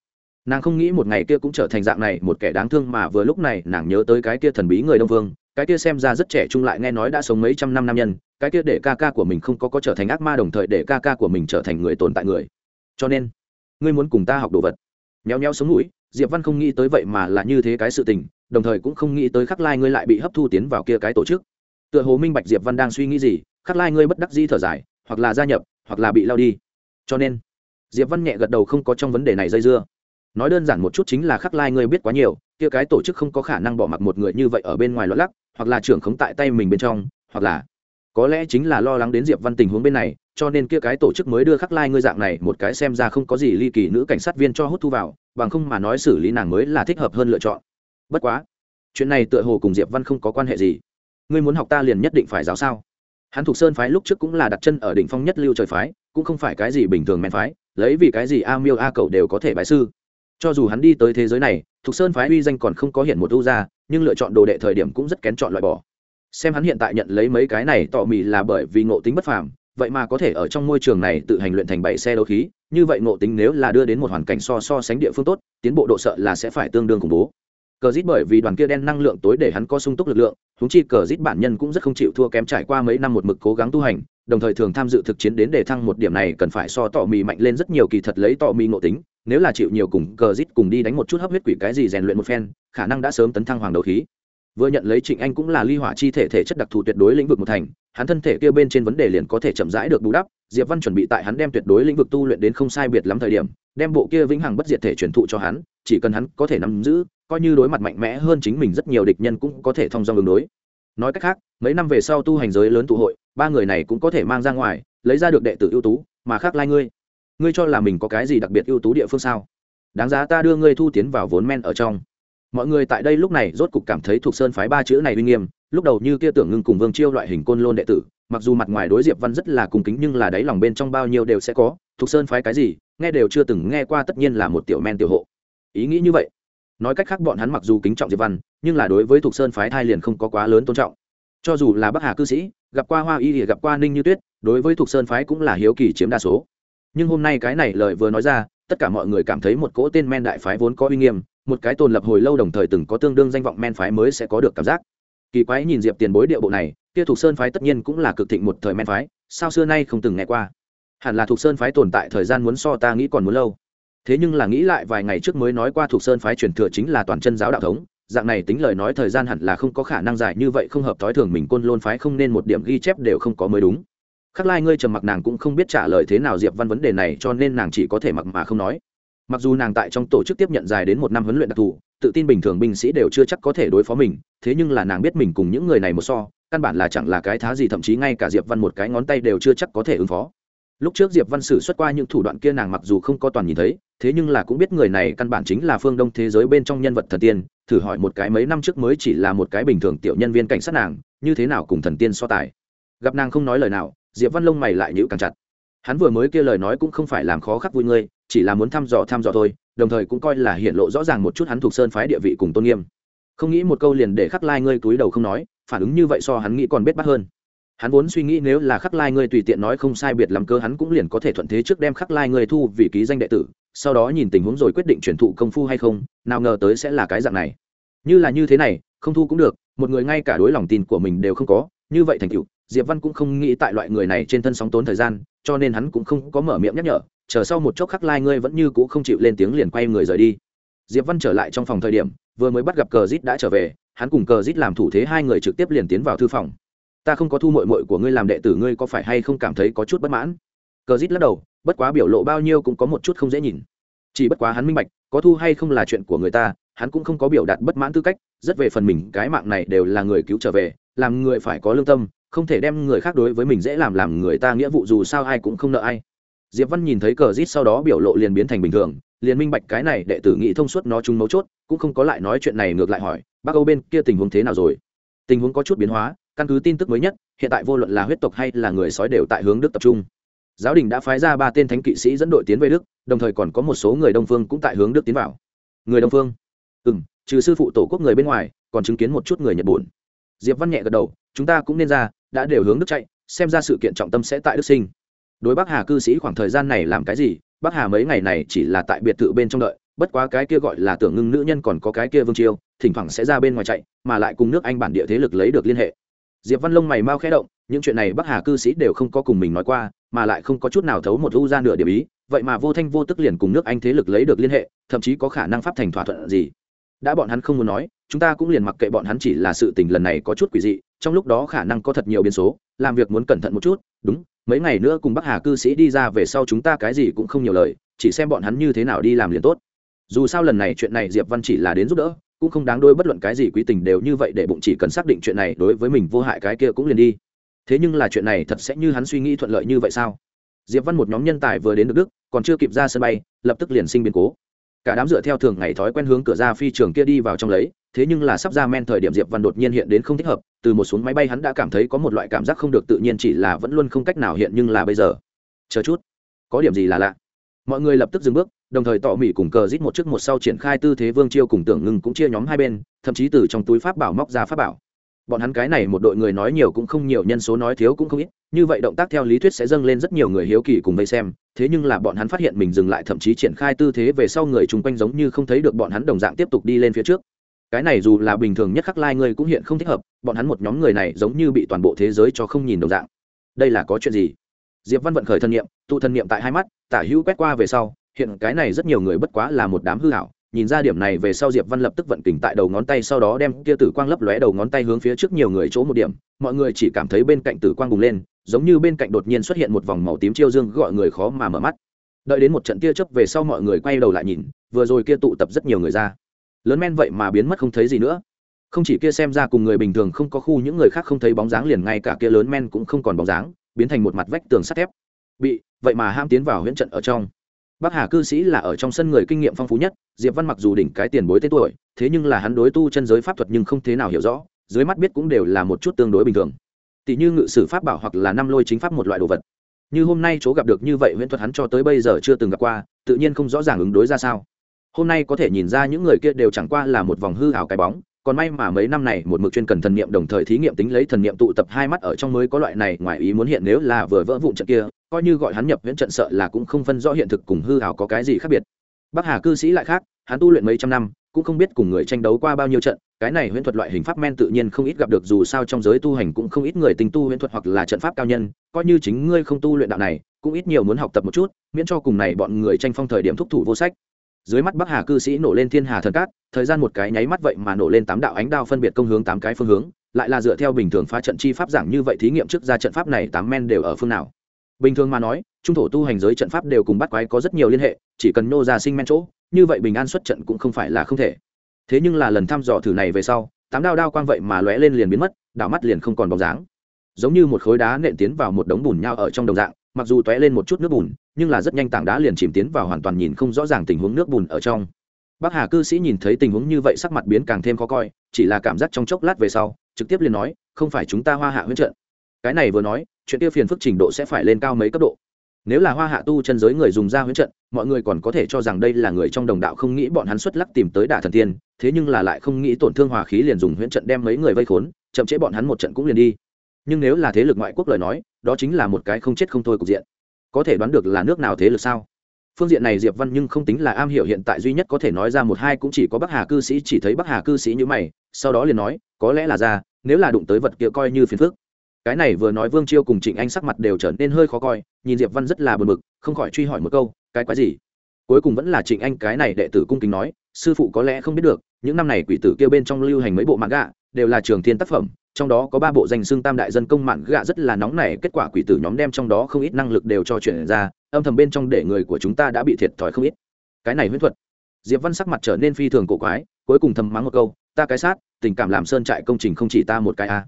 nàng không nghĩ một ngày kia cũng trở thành dạng này, một kẻ đáng thương mà vừa lúc này nàng nhớ tới cái kia thần bí người đông vương, cái kia xem ra rất trẻ trung lại nghe nói đã sống mấy trăm năm nam nhân, cái kia để ca ca của mình không có có trở thành ác ma đồng thời để ca ca của mình trở thành người tồn tại người. Cho nên ngươi muốn cùng ta học đồ vật. Nheo nheo sống mũi, diệp văn không nghĩ tới vậy mà là như thế cái sự tình, đồng thời cũng không nghĩ tới khắc lai ngươi lại bị hấp thu tiến vào kia cái tổ chức. Tựa hồ minh bạch diệp văn đang suy nghĩ gì, khắc lai ngươi bất đắc dĩ thở dài, hoặc là gia nhập, hoặc là bị lao đi. Cho nên, diệp văn nhẹ gật đầu không có trong vấn đề này dây dưa. Nói đơn giản một chút chính là khắc lai ngươi biết quá nhiều, kia cái tổ chức không có khả năng bỏ mặc một người như vậy ở bên ngoài lót lắc, hoặc là trưởng khống tại tay mình bên trong, hoặc là có lẽ chính là lo lắng đến diệp văn tình huống bên này, cho nên kia cái tổ chức mới đưa khắc lai dạng này, một cái xem ra không có gì ly kỳ nữ cảnh sát viên cho hút thu vào, bằng không mà nói xử lý nàng mới là thích hợp hơn lựa chọn. Bất quá, chuyện này tựa hồ cùng diệp văn không có quan hệ gì. Ngươi muốn học ta liền nhất định phải giáo sao? Hắn thuộc sơn phái lúc trước cũng là đặt chân ở đỉnh phong nhất lưu trời phái, cũng không phải cái gì bình thường men phái, lấy vì cái gì a miêu a cậu đều có thể bái sư. Cho dù hắn đi tới thế giới này thuộc sơn phái uy danh còn không có hiện một ưu ra, nhưng lựa chọn đồ đệ thời điểm cũng rất kén chọn loại bỏ xem hắn hiện tại nhận lấy mấy cái này tỏ mì là bởi vì ngộ tính bất phàm, vậy mà có thể ở trong môi trường này tự hành luyện thành bảy xe đấu khí, như vậy ngộ tính nếu là đưa đến một hoàn cảnh so so sánh địa phương tốt, tiến bộ độ sợ là sẽ phải tương đương khủng bố. Cờ rít bởi vì đoàn kia đen năng lượng tối để hắn có sung túc lực lượng húng chi cờ rít bản nhân cũng rất không chịu thua kém trải qua mấy năm một mực cố gắng tu hành, đồng thời thường tham dự thực chiến đến để thăng một điểm này cần phải so tỏ mì mạnh lên rất nhiều kỳ thật lấy tỏ mì ngộ tính, nếu là chịu nhiều cùng cờ rít cùng đi đánh một chút hấp huyết quỷ cái gì rèn luyện một phen, khả năng đã sớm tấn thăng hoàng đầu khí vừa nhận lấy trịnh anh cũng là ly hỏa chi thể thể chất đặc thù tuyệt đối lĩnh vực một thành, hắn thân thể kia bên trên vấn đề liền có thể chậm rãi được bù đắp, diệp văn chuẩn bị tại hắn đem tuyệt đối lĩnh vực tu luyện đến không sai biệt lắm thời điểm, đem bộ kia vĩnh hằng bất diệt thể truyền thụ cho hắn, chỉ cần hắn có thể nắm giữ, coi như đối mặt mạnh mẽ hơn chính mình rất nhiều địch nhân cũng có thể thông dong đường đối. Nói cách khác, mấy năm về sau tu hành giới lớn tụ hội, ba người này cũng có thể mang ra ngoài, lấy ra được đệ tử ưu tú, mà khác lai ngươi. Ngươi cho là mình có cái gì đặc biệt ưu tú địa phương sao? Đáng giá ta đưa ngươi thu tiến vào vốn men ở trong mọi người tại đây lúc này rốt cục cảm thấy thuộc sơn phái ba chữ này uy nghiêm, lúc đầu như kia tưởng ngưng cùng vương chiêu loại hình côn lôn đệ tử, mặc dù mặt ngoài đối diệp văn rất là cung kính nhưng là đáy lòng bên trong bao nhiêu đều sẽ có, thuộc sơn phái cái gì, nghe đều chưa từng nghe qua tất nhiên là một tiểu men tiểu hộ. Ý nghĩ như vậy. Nói cách khác bọn hắn mặc dù kính trọng diệp văn, nhưng là đối với thuộc sơn phái thai liền không có quá lớn tôn trọng. Cho dù là bắc hà cư sĩ, gặp qua hoa y thì gặp qua ninh như tuyết, đối với thuộc sơn phái cũng là hiếu kỳ chiếm đa số. Nhưng hôm nay cái này lời vừa nói ra, tất cả mọi người cảm thấy một cỗ tên men đại phái vốn có uy nghiêm một cái tồn lập hồi lâu đồng thời từng có tương đương danh vọng men phái mới sẽ có được cảm giác. Kỳ quái nhìn diệp tiền bối điệu bộ này, kia thuộc sơn phái tất nhiên cũng là cực thịnh một thời men phái, sao xưa nay không từng nghe qua? Hẳn là thuộc sơn phái tồn tại thời gian muốn so ta nghĩ còn muốn lâu. Thế nhưng là nghĩ lại vài ngày trước mới nói qua thuộc sơn phái truyền thừa chính là toàn chân giáo đạo thống, dạng này tính lời nói thời gian hẳn là không có khả năng dài như vậy, không hợp thói thường mình côn lôn phái không nên một điểm ghi chép đều không có mới đúng. Khắc lai ngươi trầm mặc nàng cũng không biết trả lời thế nào diệp văn vấn đề này cho nên nàng chỉ có thể mặc mà không nói mặc dù nàng tại trong tổ chức tiếp nhận dài đến một năm huấn luyện đặc thù, tự tin bình thường binh sĩ đều chưa chắc có thể đối phó mình, thế nhưng là nàng biết mình cùng những người này một so, căn bản là chẳng là cái thá gì, thậm chí ngay cả diệp văn một cái ngón tay đều chưa chắc có thể ứng phó. Lúc trước diệp văn sử xuất qua những thủ đoạn kia nàng mặc dù không có toàn nhìn thấy, thế nhưng là cũng biết người này căn bản chính là phương đông thế giới bên trong nhân vật thần tiên, thử hỏi một cái mấy năm trước mới chỉ là một cái bình thường tiểu nhân viên cảnh sát nàng, như thế nào cùng thần tiên so tài. Gặp nàng không nói lời nào, diệp văn lông mày lại nhữ càng chặt. Hắn vừa mới kia lời nói cũng không phải làm khó khắc vui ngươi chỉ là muốn thăm dò thăm dò thôi, đồng thời cũng coi là hiện lộ rõ ràng một chút hắn thuộc sơn phái địa vị cùng tôn nghiêm. Không nghĩ một câu liền để khắc lai ngươi túi đầu không nói, phản ứng như vậy so hắn nghĩ còn bết bắt hơn. Hắn vốn suy nghĩ nếu là khắc lai ngươi tùy tiện nói không sai biệt làm cơ, hắn cũng liền có thể thuận thế trước đem khắc lai ngươi thu vì ký danh đệ tử, sau đó nhìn tình huống rồi quyết định chuyển thụ công phu hay không, nào ngờ tới sẽ là cái dạng này. Như là như thế này, không thu cũng được, một người ngay cả đối lòng tin của mình đều không có, như vậy thành cựu diệp văn cũng không nghĩ tại loại người này trên thân sóng tốn thời gian, cho nên hắn cũng không có mở miệng nhắc nhở chờ sau một chốc khắc lai ngươi vẫn như cũ không chịu lên tiếng liền quay người rời đi. Diệp văn trở lại trong phòng thời điểm, vừa mới bắt gặp cờ rít đã trở về, hắn cùng cờ rít làm thủ thế hai người trực tiếp liền tiến vào thư phòng. Ta không có thu mội mội của ngươi làm đệ tử ngươi có phải hay không cảm thấy có chút bất mãn? Cờ rít lắc đầu, bất quá biểu lộ bao nhiêu cũng có một chút không dễ nhìn. Chỉ bất quá hắn minh bạch, có thu hay không là chuyện của người ta, hắn cũng không có biểu đạt bất mãn tư cách, rất về phần mình, cái mạng này đều là người cứu trở về, làm người phải có lương tâm, không thể đem người khác đối với mình dễ làm làm người ta nghĩa vụ dù sao ai cũng không nợ ai diệp văn nhìn thấy cờ rít sau đó biểu lộ liền biến thành bình thường, liền minh bạch cái này đệ tử nghĩ thông suốt nó chung mấu chốt, cũng không có lại nói chuyện này ngược lại hỏi, bác âu bên kia tình huống thế nào rồi? Tình huống có chút biến hóa, căn cứ tin tức mới nhất, hiện tại vô luận là huyết tộc hay là người sói đều tại hướng đức tập trung. Giáo đình đã phái ra ba tên thánh kỵ sĩ dẫn đội tiến về đức, đồng thời còn có một số người đông phương cũng tại hướng đức tiến vào. Người đông phương? Ừ m trừ sư phụ tổ quốc người bên ngoài, còn chứng kiến một chút người nhật bản. Diệp văn nhẹ gật đầu, chúng ta cũng nên ra, đã đều hướng đức chạy, xem ra sự kiện trọng tâm sẽ tại đức sinh đối bắc hà cư sĩ khoảng thời gian này làm cái gì? Bắc hà mấy ngày này chỉ là tại biệt thự bên trong đợi, bất quá cái kia gọi là tưởng ngưng nữ nhân còn có cái kia vương chiêu thỉnh thoảng sẽ ra bên ngoài chạy, mà lại cùng nước anh bản địa thế lực lấy được liên hệ. Diệp văn lông mày mau khẽ động, những chuyện này bắc hà cư sĩ đều không có cùng mình nói qua, mà lại không có chút nào thấu một u ra nửa điểm ý, vậy mà vô thanh vô tức liền cùng nước anh thế lực lấy được liên hệ, thậm chí có khả năng pháp thành thỏa thuận gì? Đã bọn hắn không muốn nói, chúng ta cũng liền mặc kệ bọn hắn chỉ là sự tình lần này có chút quỷ dị, trong lúc đó khả năng có thật nhiều biến số làm việc muốn cẩn thận một chút, đúng, mấy ngày nữa cùng bắc hà cư sĩ đi ra về sau chúng ta cái gì cũng không nhiều lời, chỉ xem bọn hắn như thế nào đi làm liền tốt. Dù sao lần này chuyện này diệp văn chỉ là đến giúp đỡ, cũng không đáng đôi bất luận cái gì quý tình đều như vậy để bụng chỉ cần xác định chuyện này đối với mình vô hại cái kia cũng liền đi. Thế nhưng là chuyện này thật sẽ như hắn suy nghĩ thuận lợi như vậy sao? Diệp văn một nhóm nhân tài vừa đến được đức, còn chưa kịp ra sân bay, lập tức liền sinh biến cố. Cả đám dựa theo thường ngày thói quen hướng cửa ra phi trường kia đi vào trong lấy thế nhưng là sắp ra men thời điểm diệp văn đột nhiên hiện đến không thích hợp, từ một xuống máy bay hắn đã cảm thấy có một loại cảm giác không được tự nhiên chỉ là vẫn luôn không cách nào hiện nhưng là bây giờ. Chờ chút, có điểm gì là lạ? Mọi người lập tức dừng bước, đồng thời tỏ mỹ cùng cờ rít một trước một sau triển khai tư thế vương chiêu cùng tưởng ngưng cũng chia nhóm hai bên, thậm chí từ trong túi pháp bảo móc ra pháp bảo. Bọn hắn cái này một đội người nói nhiều cũng không nhiều, nhân số nói thiếu cũng không ít, như vậy động tác theo lý thuyết sẽ dâng lên rất nhiều người hiếu kỳ cùng vây xem, thế nhưng là bọn hắn phát hiện mình dừng lại thậm chí triển khai tư thế về sau người chung quanh giống như không thấy được bọn hắn đồng dạng tiếp tục đi lên phía trước cái này dù là bình thường nhất khắc lai người cũng hiện không thích hợp, bọn hắn một nhóm người này giống như bị toàn bộ thế giới cho không nhìn đồng dạng. Đây là có chuyện gì? Diệp văn vận khởi thân nhiệm tụ thân nhiệm tại hai mắt, tả hữu quét qua về sau, hiện cái này rất nhiều người bất quá là một đám hư hảo nhìn ra điểm này về sau diệp văn lập tức vận kình tại đầu ngón tay sau đó đem kia tử quang lấp lóe đầu ngón tay hướng phía trước nhiều người chỗ một điểm, mọi người chỉ cảm thấy bên cạnh tử quang bùng lên, giống như bên cạnh đột nhiên xuất hiện một vòng màu tím chiêu dương gọi người khó mà mở mắt. Đợi đến một trận tia chớp về sau mọi người quay đầu lại nhìn, vừa rồi kia tụ tập rất nhiều người ra lớn men vậy mà biến mất không thấy gì nữa không chỉ kia xem ra cùng người bình thường không có khu những người khác không thấy bóng dáng liền ngay cả kia lớn men cũng không còn bóng dáng biến thành một mặt vách tường sắt thép bị vậy mà ham tiến vào huyễn trận ở trong Bắc Hà cư sĩ là ở trong sân người kinh nghiệm phong phú nhất, Diệp Văn mặc dù đỉnh cái tiền bối tên tuổi, thế nhưng là hắn đối tu chân giới pháp thuật nhưng không thế nào hiểu rõ, dưới mắt biết cũng đều là một chút tương đối bình thường. Tỷ như ngự sử pháp bảo hoặc là năm lôi chính pháp một loại đồ vật. Như hôm nay chỗ gặp được như vậy huyễn thuật hắn cho tới bây giờ chưa từng gặp qua, tự nhiên không rõ ràng ứng đối ra sao. Hôm nay có thể nhìn ra những người kia đều chẳng qua là một vòng hư ảo cái bóng, còn may mà mấy năm này một mực chuyên cần thần niệm đồng thời thí nghiệm tính lấy thần niệm tụ tập hai mắt ở trong mới có loại này ngoài ý muốn hiện nếu là vừa vỡ vụn trận kia coi như gọi hắn nhập viễn trận sợ là cũng không phân rõ hiện thực cùng hư hào có cái gì khác biệt. Bắc hà cư sĩ lại khác hắn tu luyện mấy trăm năm cũng không biết cùng người tranh đấu qua bao nhiêu trận cái này huyễn thuật loại hình pháp men tự nhiên không ít gặp được dù sao trong giới tu hành cũng không ít người tinh tu huyễn thuật hoặc là trận pháp cao nhân coi như chính ngươi không tu luyện đạo này cũng ít nhiều muốn học tập một chút miễn cho cùng này bọn người tranh phong thời điểm thúc thủ vô sách dưới mắt bắc hà cư sĩ nổ lên thiên hà thần cát, thời gian một cái nháy mắt vậy mà nổ lên tám đạo ánh đao phân biệt công hướng tám cái phương hướng, lại là dựa theo bình thường phá trận chi pháp giảng như vậy thí nghiệm trước ra trận pháp này tám men đều ở phương nào. Bình thường mà nói, trung thổ tu hành giới trận pháp đều cùng bắt quái có rất nhiều liên hệ, chỉ cần nô ra sinh men chỗ, như vậy bình an xuất trận cũng không phải là không thể. Thế nhưng là lần thăm dò thử này về sau, tám đao đao quang vậy mà lóe lên liền biến mất, đảo mắt liền không còn bóng dáng. Giống như một khối đá nện tiến vào một đống bùn nhau ở trong đồng dạng mặc dù tóe lên một chút nước bùn, nhưng là rất nhanh tảng đá liền chìm tiến vào hoàn toàn nhìn không rõ ràng tình huống nước bùn ở trong. Bác hà cư sĩ nhìn thấy tình huống như vậy sắc mặt biến càng thêm khó coi, chỉ là cảm giác trong chốc lát về sau, trực tiếp liền nói, không phải chúng ta hoa hạ huyễn trận. Cái này vừa nói, chuyện tiêu phiền phức trình độ sẽ phải lên cao mấy cấp độ. Nếu là hoa hạ tu chân giới người dùng ra huyễn trận, mọi người còn có thể cho rằng đây là người trong đồng đạo không nghĩ bọn hắn xuất lắc tìm tới đả thần tiên, thế nhưng là lại không nghĩ tổn thương hòa khí liền dùng huyễn trận đem mấy người vây khốn, chậm chế bọn hắn một trận cũng liền đi nhưng nếu là thế lực ngoại quốc lời nói, đó chính là một cái không chết không thôi cục diện. Có thể đoán được là nước nào thế lực sao? Phương diện này diệp văn nhưng không tính là am hiểu hiện tại duy nhất có thể nói ra một hai cũng chỉ có bắc hà cư sĩ chỉ thấy bắc hà cư sĩ như mày, sau đó liền nói, có lẽ là ra, nếu là đụng tới vật kia coi như phiền phức. Cái này vừa nói vương chiêu cùng trịnh anh sắc mặt đều trở nên hơi khó coi, nhìn diệp văn rất là bờ bực, không khỏi truy hỏi một câu, cái quái gì? Cuối cùng vẫn là trịnh anh cái này đệ tử cung kính nói, sư phụ có lẽ không biết được, những năm này quỷ tử kia bên trong lưu hành mấy bộ mạng gạ đều là trường thiên tác phẩm trong đó có ba bộ danh xưng tam đại dân công mạng gạ rất là nóng nảy kết quả quỷ tử nhóm đem trong đó không ít năng lực đều cho chuyển ra âm thầm bên trong để người của chúng ta đã bị thiệt thòi không ít cái này huyễn thuật diệp văn sắc mặt trở nên phi thường cổ quái cuối cùng thầm mắng một câu ta cái sát tình cảm làm sơn trại công trình không chỉ ta một cái a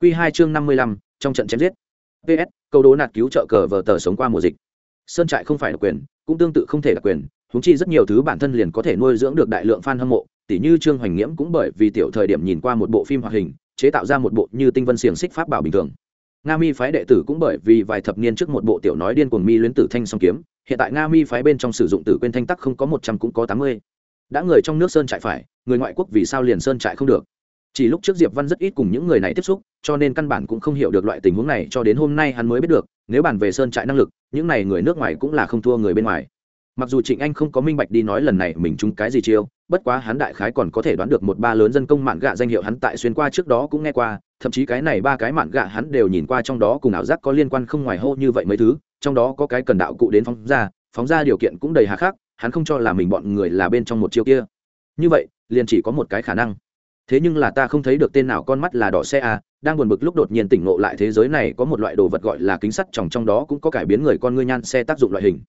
Quy hai chương 55, trong trận chém giết. PS, câu đố nạt cứu trợ cờ vờ tờ sống qua mùa dịch. Sơn trại không phải đặc quyền, cũng tương tự không thể đặc quyền, chúng chi rất nhiều thứ bản thân liền có thể nuôi dưỡng được đại lượng fan hâm mộ, tỉ như Trương Hoành Nghiễm cũng bởi vì tiểu thời điểm nhìn qua một bộ phim hoạt hình, chế tạo ra một bộ như tinh vân xiềng xích pháp bảo bình thường. Nga Mi phái đệ tử cũng bởi vì vài thập niên trước một bộ tiểu nói điên cuồng mi luyến tử thanh song kiếm, hiện tại Nga Mi phái bên trong sử dụng tử quên thanh tắc không có một trăm cũng có tám mươi. Đã người trong nước sơn trại phải, người ngoại quốc vì sao liền sơn trại không được? chỉ lúc trước diệp văn rất ít cùng những người này tiếp xúc cho nên căn bản cũng không hiểu được loại tình huống này cho đến hôm nay hắn mới biết được nếu bàn về sơn trại năng lực những này người nước ngoài cũng là không thua người bên ngoài mặc dù trịnh anh không có minh bạch đi nói lần này mình trúng cái gì chiêu bất quá hắn đại khái còn có thể đoán được một ba lớn dân công mạn gạ danh hiệu hắn tại xuyên qua trước đó cũng nghe qua thậm chí cái này ba cái mạn gạ hắn đều nhìn qua trong đó cùng ảo giác có liên quan không ngoài hô như vậy mấy thứ trong đó có cái cần đạo cụ đến phóng ra phóng ra điều kiện cũng đầy hà khắc hắn không cho là mình bọn người là bên trong một chiêu kia. Như vậy liền chỉ có một cái khả năng. Thế nhưng là ta không thấy được tên nào con mắt là đỏ xe à, đang buồn bực lúc đột nhiên tỉnh ngộ lại thế giới này có một loại đồ vật gọi là kính sắt tròng trong đó cũng có cải biến người con ngươi nhan xe tác dụng loại hình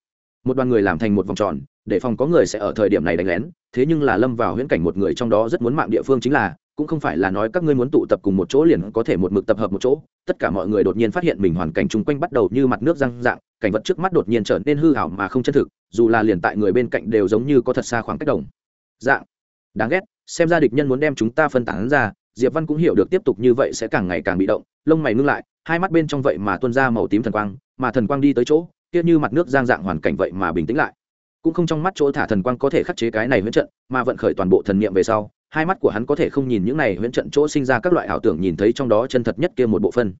một đoàn người làm thành một vòng tròn, để phòng có người sẽ ở thời điểm này đánh lén. Thế nhưng là lâm vào huyễn cảnh một người trong đó rất muốn mạng địa phương chính là, cũng không phải là nói các ngươi muốn tụ tập cùng một chỗ liền có thể một mực tập hợp một chỗ. Tất cả mọi người đột nhiên phát hiện mình hoàn cảnh chung quanh bắt đầu như mặt nước răng dạng cảnh vật trước mắt đột nhiên trở nên hư hảo mà không chân thực, dù là liền tại người bên cạnh đều giống như có thật xa khoảng cách đồng. Dạng. Đáng ghét, xem ra địch nhân muốn đem chúng ta phân tán ra, diệp văn cũng hiểu được tiếp tục như vậy sẽ càng ngày càng bị động, lông mày ngưng lại, hai mắt bên trong vậy mà tuôn ra màu tím thần quang, mà thần quang đi tới chỗ kia như mặt nước giang dạng hoàn cảnh vậy mà bình tĩnh lại. Cũng không trong mắt chỗ thả thần quang có thể khắc chế cái này huyễn trận, mà vận khởi toàn bộ thần niệm về sau, hai mắt của hắn có thể không nhìn những này huyễn trận chỗ sinh ra các loại ảo tưởng nhìn thấy trong đó chân thật nhất kia một bộ phân.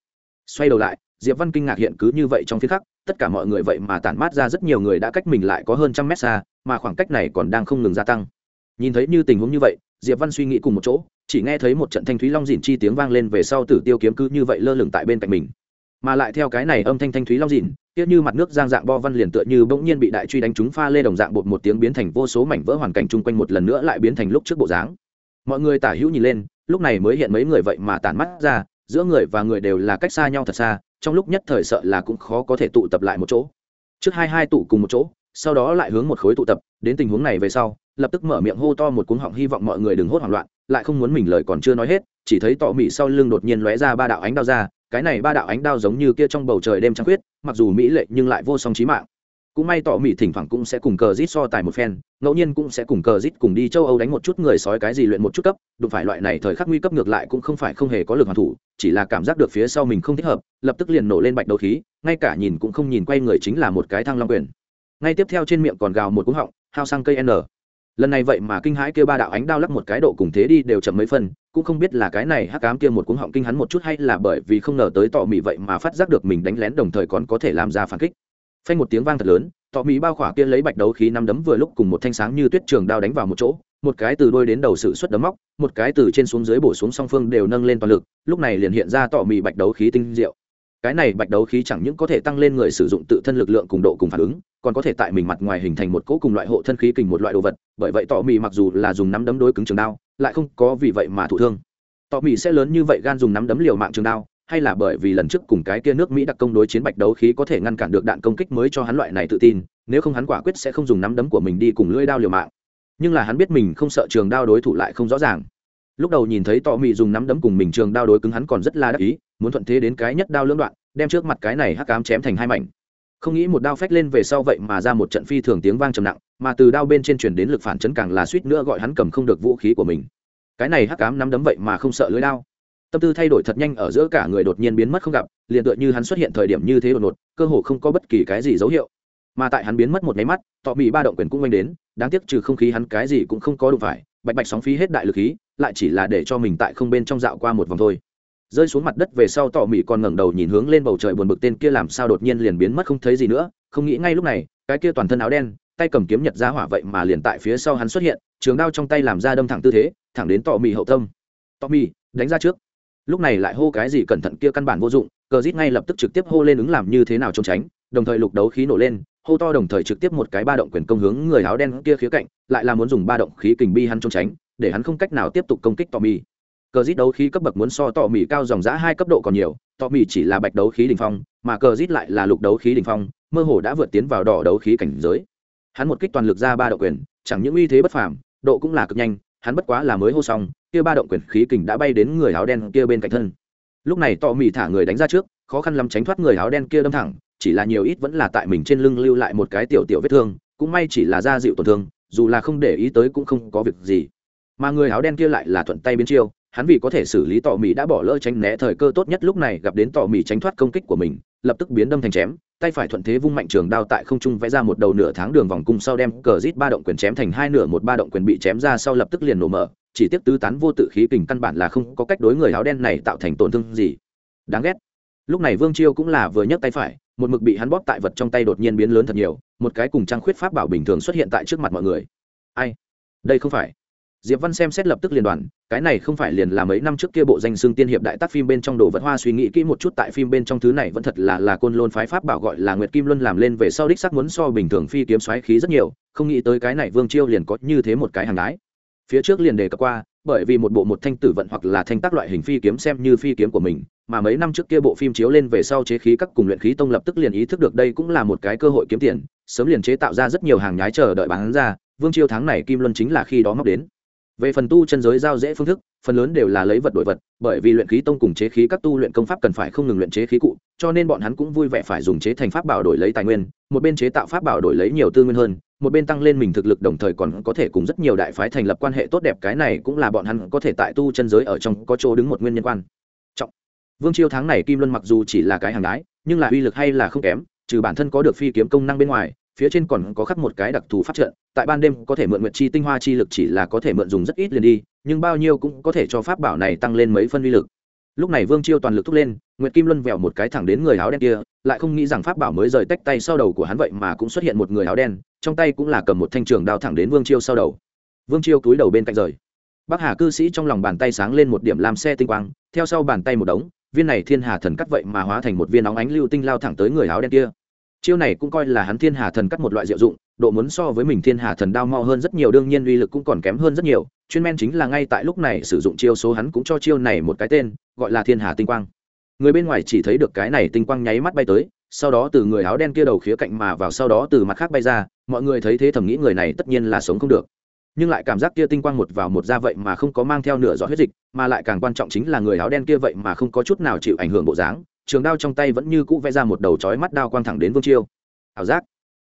Xoay đầu lại, diệp văn kinh ngạc hiện cứ như vậy trong phía khắc, tất cả mọi người vậy mà tản mát ra rất nhiều người đã cách mình lại có hơn trăm mét xa, mà khoảng cách này còn đang không ngừng gia tăng. Nhìn thấy như tình huống như vậy, diệp văn suy nghĩ cùng một chỗ, chỉ nghe thấy một trận thanh thúy long dìn chi tiếng vang lên về sau tử tiêu kiếm cứ như vậy lơ lửng tại bên cạnh mình. Mà lại theo cái này âm thanh thanh thúy long dìn tiếc như mặt nước giang dạng bo văn liền tựa như bỗng nhiên bị đại truy đánh trúng pha lê đồng dạng bột một tiếng biến thành vô số mảnh vỡ hoàn cảnh chung quanh một lần nữa lại biến thành lúc trước bộ dáng. Mọi người tả hữu nhìn lên, lúc này mới hiện mấy người vậy mà tản mắt ra, giữa người và người đều là cách xa nhau thật xa, trong lúc nhất thời sợ là cũng khó có thể tụ tập lại một chỗ. Trước hai hai tụ cùng một chỗ, sau đó lại hướng một khối tụ tập, đến tình huống này về sau, lập tức mở miệng hô to một cuống họng hy vọng mọi người đừng hốt hoảng loạn, lại không muốn mình lời còn chưa nói hết, chỉ thấy tọ mị sau lưng đột nhiên lóe ra ba đạo ánh đao ra cái này ba đạo ánh đao giống như kia trong bầu trời đêm trăng khuyết, mặc dù mỹ lệ nhưng lại vô song trí mạng. Cũng may tỏ mỹ thỉnh thoảng cũng sẽ cùng cờ rít so tài một phen, ngẫu nhiên cũng sẽ cùng cờ rít cùng đi châu âu đánh một chút người sói cái gì luyện một chút cấp, đụng phải loại này thời khắc nguy cấp ngược lại cũng không phải không hề có lực hoàn thủ, chỉ là cảm giác được phía sau mình không thích hợp, lập tức liền nổ lên bạch đầu khí, ngay cả nhìn cũng không nhìn quay người chính là một cái thăng long quyền. Ngay tiếp theo trên miệng còn gào một cú họng, hao sang cây n lần này vậy mà kinh hãi kêu ba đạo ánh đao lắc một cái độ cùng thế đi đều chậm mấy phân cũng không biết là cái này hắc cám kia một cuống họng kinh hắn một chút hay là bởi vì không ngờ tới tọ mỹ vậy mà phát giác được mình đánh lén đồng thời còn có thể làm ra phản kích. Phanh một tiếng vang thật lớn, tọ mỹ bao khỏa kia lấy bạch đấu khí năm đấm vừa lúc cùng một thanh sáng như tuyết trường đao đánh vào một chỗ, một cái từ đôi đến đầu sự xuất đấm móc, một cái từ trên xuống dưới bổ xuống song phương đều nâng lên toàn lực, lúc này liền hiện ra tọ mỹ bạch đấu khí tinh diệu. Cái này bạch đấu khí chẳng những có thể tăng lên người sử dụng tự thân lực lượng cùng độ cùng phản ứng còn có thể tại mình mặt ngoài hình thành một cỗ cùng loại hộ thân khí kình một loại đồ vật, bởi vậy tỏ mì mặc dù là dùng nắm đấm đối cứng trường đao, lại không có vì vậy mà thụ thương. Tỏ mì sẽ lớn như vậy gan dùng nắm đấm liều mạng trường đao, hay là bởi vì lần trước cùng cái kia nước mỹ đặc công đối chiến bạch đấu khí có thể ngăn cản được đạn công kích mới cho hắn loại này tự tin, nếu không hắn quả quyết sẽ không dùng nắm đấm của mình đi cùng lưỡi đao liều mạng. Nhưng là hắn biết mình không sợ trường đao đối thủ lại không rõ ràng. Lúc đầu nhìn thấy tọ mị dùng nắm đấm cùng mình trường đao đối cứng hắn còn rất là đắc ý, muốn thuận thế đến cái nhất đao lưỡng đoạn, đem trước mặt cái này hắc cám chém thành hai mảnh không nghĩ một đao phách lên về sau vậy mà ra một trận phi thường tiếng vang trầm nặng, mà từ đao bên trên truyền đến lực phản chấn càng là suýt nữa gọi hắn cầm không được vũ khí của mình. Cái này hắc cám nắm đấm vậy mà không sợ lưới đao. Tâm tư thay đổi thật nhanh ở giữa cả người đột nhiên biến mất không gặp, liền tựa như hắn xuất hiện thời điểm như thế đột ngột, cơ hồ không có bất kỳ cái gì dấu hiệu. Mà tại hắn biến mất một máy mắt, tọ mỹ ba động quyền cũng oanh đến, đáng tiếc trừ không khí hắn cái gì cũng không có đủ phải, bạch bạch sóng phí hết đại lực khí, lại chỉ là để cho mình tại không bên trong dạo qua một vòng thôi rơi xuống mặt đất về sau tỏ mỹ còn ngẩng đầu nhìn hướng lên bầu trời buồn bực tên kia làm sao đột nhiên liền biến mất không thấy gì nữa, không nghĩ ngay lúc này, cái kia toàn thân áo đen, tay cầm kiếm nhật ra hỏa vậy mà liền tại phía sau hắn xuất hiện, trường đao trong tay làm ra đâm thẳng tư thế, thẳng đến tỏ mỹ hậu tâm. Tỏ mỹ đánh ra trước. Lúc này lại hô cái gì cẩn thận kia căn bản vô dụng, cờ rít ngay lập tức trực tiếp hô lên ứng làm như thế nào trốn tránh, đồng thời lục đấu khí nổ lên, hô to đồng thời trực tiếp một cái ba động quyền công hướng người áo đen kia khía cạnh, lại là muốn dùng ba động khí kình bi hắn trốn tránh, để hắn không cách nào tiếp tục công kích tỏ mỹ cờ rít đấu khí cấp bậc muốn so tỏ mì cao dòng giã hai cấp độ còn nhiều tỏ mì chỉ là bạch đấu khí đình phong, mà cờ rít lại là lục đấu khí đình phong, mơ hồ đã vượt tiến vào đỏ đấu khí cảnh giới. Hắn một kích toàn lực ra ba động quyền, chẳng những uy thế bất phàm, độ cũng là cực nhanh, hắn bất quá là mới hô xong, kia ba động quyền khí kình đã bay đến người áo đen kia bên cạnh thân. Lúc này tỏ mì thả người đánh ra trước, khó khăn lắm tránh thoát người áo đen kia đâm thẳng, chỉ là nhiều ít vẫn là tại mình trên lưng lưu lại một cái tiểu tiểu vết thương, cũng may chỉ là da dịu tổn thương, dù là không để ý tới cũng không có việc gì. Mà người áo đen kia lại là thuận tay biến chiêu hắn vì có thể xử lý tỏ mì đã bỏ lỡ tránh né thời cơ tốt nhất lúc này gặp đến tỏ mì tránh thoát công kích của mình, lập tức biến đâm thành chém, tay phải thuận thế vung mạnh trường đao tại không trung vẽ ra một đầu nửa tháng đường vòng cung sau đem cờ rít ba động quyền chém thành hai nửa, một ba động quyền bị chém ra sau lập tức liền nổ mở, chỉ tiếp tứ tán vô tự khí kình căn bản là không có cách đối người áo đen này tạo thành tổn thương gì. Đáng ghét. Lúc này vương chiêu cũng là vừa nhấc tay phải, một mực bị hắn bóp tại vật trong tay đột nhiên biến lớn thật nhiều, một cái cùng trang khuyết pháp bảo bình thường xuất hiện tại trước mặt mọi người. Ai? Đây không phải diệp văn xem xét lập tức liên đoàn, cái này không phải liền là mấy năm trước kia bộ danh xương tiên hiệp đại tác phim bên trong đồ vật hoa suy nghĩ kỹ một chút, tại phim bên trong thứ này vẫn thật là là côn lôn phái pháp bảo gọi là nguyệt kim luân làm lên về sau đích sắc muốn so bình thường phi kiếm xoáy khí rất nhiều, không nghĩ tới cái này vương chiêu liền có như thế một cái hàng đái phía trước liền đề cập qua, bởi vì một bộ một thanh tử vận hoặc là thanh tác loại hình phi kiếm xem như phi kiếm của mình, mà mấy năm trước kia bộ phim chiếu lên về sau chế khí các cùng luyện khí tông lập tức liền ý thức được đây cũng là một cái cơ hội kiếm tiền, sớm liền chế tạo ra rất nhiều hàng nhái chờ đợi bán ra, vương chiêu tháng này kim luân chính là khi đó móc đến về phần tu chân giới giao dễ phương thức, phần lớn đều là lấy vật đổi vật, bởi vì luyện khí tông cùng chế khí các tu luyện công pháp cần phải không ngừng luyện chế khí cụ, cho nên bọn hắn cũng vui vẻ phải dùng chế thành pháp bảo đổi lấy tài nguyên, một bên chế tạo pháp bảo đổi lấy nhiều tư nguyên hơn, một bên tăng lên mình thực lực đồng thời còn có thể cùng rất nhiều đại phái thành lập quan hệ tốt đẹp, cái này cũng là bọn hắn có thể tại tu chân giới ở trong có chỗ đứng một nguyên nhân quan trọng. Vương chiêu tháng này kim luân mặc dù chỉ là cái hàng đái, nhưng là uy lực hay là không kém, trừ bản thân có được phi kiếm công năng bên ngoài phía trên còn có khắc một cái đặc thù phát trận, tại ban đêm có thể mượn nguyện chi tinh hoa chi lực chỉ là có thể mượn dùng rất ít liền đi, nhưng bao nhiêu cũng có thể cho pháp bảo này tăng lên mấy phân uy lực. Lúc này vương chiêu toàn lực thúc lên, nguyệt kim luân vẹo một cái thẳng đến người áo đen kia, lại không nghĩ rằng pháp bảo mới rời tách tay sau đầu của hắn vậy mà cũng xuất hiện một người áo đen, trong tay cũng là cầm một thanh trường đao thẳng đến vương chiêu sau đầu. Vương chiêu túi đầu bên cạnh rời. Bắc hà cư sĩ trong lòng bàn tay sáng lên một điểm làm xe tinh quang, theo sau bàn tay một đống, viên này thiên hà thần cắt vậy mà hóa thành một viên óng ánh lưu tinh lao thẳng tới người áo đen kia chiêu này cũng coi là hắn thiên hà thần cắt một loại diệu dụng, độ muốn so với mình thiên hà thần đao mo hơn rất nhiều, đương nhiên uy lực cũng còn kém hơn rất nhiều. Chuyên men chính là ngay tại lúc này sử dụng chiêu số hắn cũng cho chiêu này một cái tên, gọi là thiên hà tinh quang. Người bên ngoài chỉ thấy được cái này tinh quang nháy mắt bay tới, sau đó từ người áo đen kia đầu khía cạnh mà vào sau đó từ mặt khác bay ra, mọi người thấy thế thầm nghĩ người này tất nhiên là sống không được. Nhưng lại cảm giác kia tinh quang một vào một ra vậy mà không có mang theo nửa giọt huyết dịch, mà lại càng quan trọng chính là người áo đen kia vậy mà không có chút nào chịu ảnh hưởng bộ dáng trường đao trong tay vẫn như cũ vẽ ra một đầu chói mắt đao quang thẳng đến vương chiêu. Ảo giác.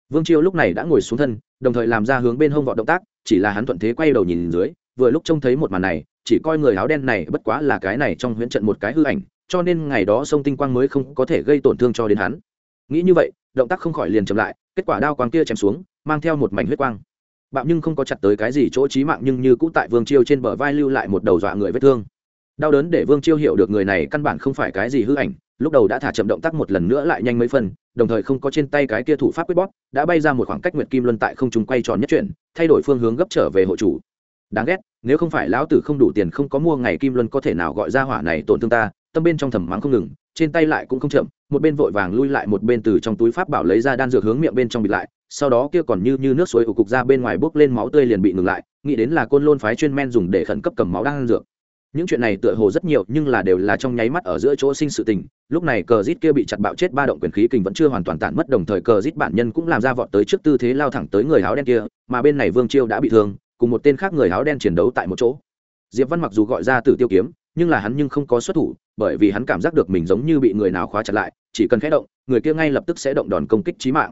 Vương chiêu lúc này đã ngồi xuống thân, đồng thời làm ra hướng bên hông vọt động tác, chỉ là hắn thuận thế quay đầu nhìn dưới, vừa lúc trông thấy một màn này, chỉ coi người áo đen này bất quá là cái này trong huyễn trận một cái hư ảnh, cho nên ngày đó sông tinh quang mới không có thể gây tổn thương cho đến hắn. Nghĩ như vậy, động tác không khỏi liền chậm lại, kết quả đao quang kia chém xuống, mang theo một mảnh huyết quang. Bạo nhưng không có chặt tới cái gì chỗ chí mạng nhưng như cũ tại vương chiêu trên bờ vai lưu lại một đầu dọa người vết thương đau đớn để vương chiêu hiểu được người này căn bản không phải cái gì hư ảnh, lúc đầu đã thả chậm động tác một lần nữa lại nhanh mấy phần, đồng thời không có trên tay cái kia thủ pháp quyết bóp, đã bay ra một khoảng cách nguyệt kim luân tại không trung quay tròn nhất chuyển, thay đổi phương hướng gấp trở về hộ chủ. Đáng ghét, nếu không phải lão tử không đủ tiền không có mua ngày kim luân có thể nào gọi ra hỏa này tổn thương ta, tâm bên trong thầm mắng không ngừng, trên tay lại cũng không chậm, một bên vội vàng lui lại một bên từ trong túi pháp bảo lấy ra đan dược hướng miệng bên trong bịt lại, sau đó kia còn như như nước suối ủ cục ra bên ngoài bốc lên máu tươi liền bị ngừng lại, nghĩ đến là côn lôn phái chuyên men dùng để khẩn cấp cầm máu đan dược những chuyện này tựa hồ rất nhiều, nhưng là đều là trong nháy mắt ở giữa chỗ sinh sự tình. Lúc này cờ rít kia bị chặt bạo chết, ba động quyền khí kình vẫn chưa hoàn toàn tản mất, đồng thời cờ rít bản nhân cũng làm ra vọt tới trước tư thế lao thẳng tới người áo đen kia, mà bên này vương chiêu đã bị thương, cùng một tên khác người áo đen chiến đấu tại một chỗ. Diệp văn mặc dù gọi ra tử tiêu kiếm, nhưng là hắn nhưng không có xuất thủ, bởi vì hắn cảm giác được mình giống như bị người nào khóa chặt lại, chỉ cần khẽ động, người kia ngay lập tức sẽ động đòn công kích chí mạng.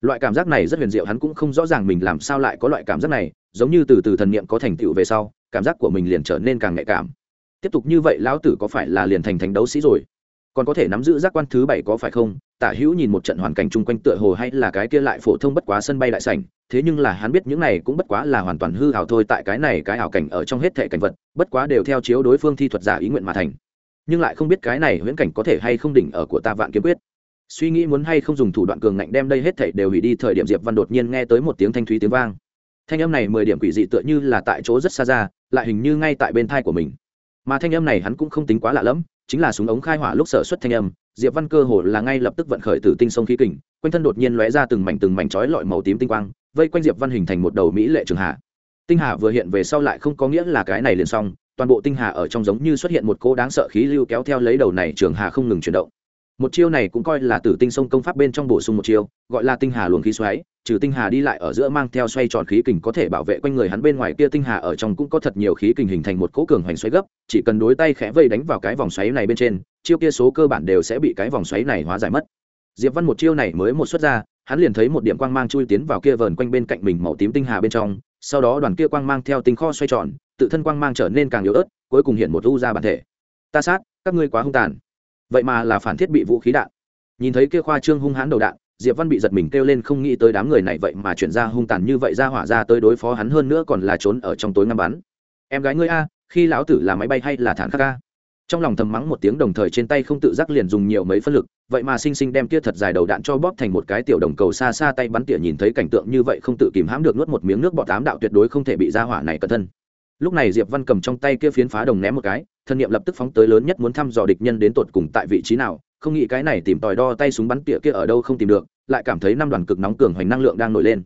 Loại cảm giác này rất huyền diệu, hắn cũng không rõ ràng mình làm sao lại có loại cảm giác này, giống như từ từ thần niệm có thành tựu về sau, cảm giác của mình liền trở nên càng nhạy cảm tiếp tục như vậy lão tử có phải là liền thành thành đấu sĩ rồi? Còn có thể nắm giữ giác quan thứ bảy có phải không? Tả hữu nhìn một trận hoàn cảnh chung quanh tựa hồ hay là cái kia lại phổ thông bất quá sân bay lại sảnh, thế nhưng là hắn biết những này cũng bất quá là hoàn toàn hư hào thôi, tại cái này cái ảo cảnh ở trong hết thể cảnh vật, bất quá đều theo chiếu đối phương thi thuật giả ý nguyện mà thành. Nhưng lại không biết cái này huyễn cảnh có thể hay không đỉnh ở của ta vạn kiếm quyết. Suy nghĩ muốn hay không dùng thủ đoạn cường ngạnh đem đây hết thảy đều hủy đi, thời điểm diệp văn đột nhiên nghe tới một tiếng thanh thúy tiếng vang. Thanh âm này mười điểm quỷ dị tựa như là tại chỗ rất xa ra, lại hình như ngay tại bên thai của mình mà thanh âm này hắn cũng không tính quá lạ lẫm, chính là súng ống khai hỏa lúc sở xuất thanh âm, diệp văn cơ hồ là ngay lập tức vận khởi từ tinh sông khí kình, quanh thân đột nhiên lóe ra từng mảnh từng mảnh chói lọi màu tím tinh quang, vây quanh diệp văn hình thành một đầu mỹ lệ trường hạ. Tinh hà vừa hiện về sau lại không có nghĩa là cái này liền xong, toàn bộ tinh hà ở trong giống như xuất hiện một cô đáng sợ khí lưu kéo theo lấy đầu này trường hà không ngừng chuyển động. Một chiêu này cũng coi là tử tinh sông công pháp bên trong bổ sung một chiêu, gọi là tinh hà luồng khí xoáy trừ tinh hà đi lại ở giữa mang theo xoay tròn khí kình có thể bảo vệ quanh người hắn bên ngoài kia tinh hà ở trong cũng có thật nhiều khí kình hình thành một cỗ cường hoành xoáy gấp, chỉ cần đối tay khẽ vây đánh vào cái vòng xoáy này bên trên, chiêu kia số cơ bản đều sẽ bị cái vòng xoáy này hóa giải mất. Diệp văn một chiêu này mới một xuất ra, hắn liền thấy một điểm quang mang chui tiến vào kia vờn quanh bên cạnh mình màu tím tinh hà bên trong, sau đó đoàn kia quang mang theo tinh kho xoay tròn, tự thân quang mang trở nên càng yếu ớt, cuối cùng hiện một u ra bản thể. Ta sát, các ngươi quá hung tàn. Vậy mà là phản thiết bị vũ khí đạn. Nhìn thấy kia khoa trương hung hãn đầu đạn diệp văn bị giật mình kêu lên không nghĩ tới đám người này vậy mà chuyển ra hung tàn như vậy ra hỏa ra tới đối phó hắn hơn nữa còn là trốn ở trong tối ngắm bắn. Em gái ngươi a, khi lão tử là máy bay hay là thản khắc a? Trong lòng thầm mắng một tiếng đồng thời trên tay không tự giác liền dùng nhiều mấy phân lực, vậy mà sinh sinh đem kia thật dài đầu đạn cho bóp thành một cái tiểu đồng cầu xa xa tay bắn tỉa nhìn thấy cảnh tượng như vậy không tự kìm hãm được nuốt một miếng nước bọt tám đạo tuyệt đối không thể bị ra hỏa này cẩn thân. Lúc này diệp văn cầm trong tay kia phiến phá đồng ném một cái thân nhiệm lập tức phóng tới lớn nhất muốn thăm dò địch nhân đến tột cùng tại vị trí nào, không nghĩ cái này tìm tòi đo tay súng bắn tỉa kia ở đâu không tìm được, lại cảm thấy năm đoàn cực nóng cường hoành năng lượng đang nổi lên.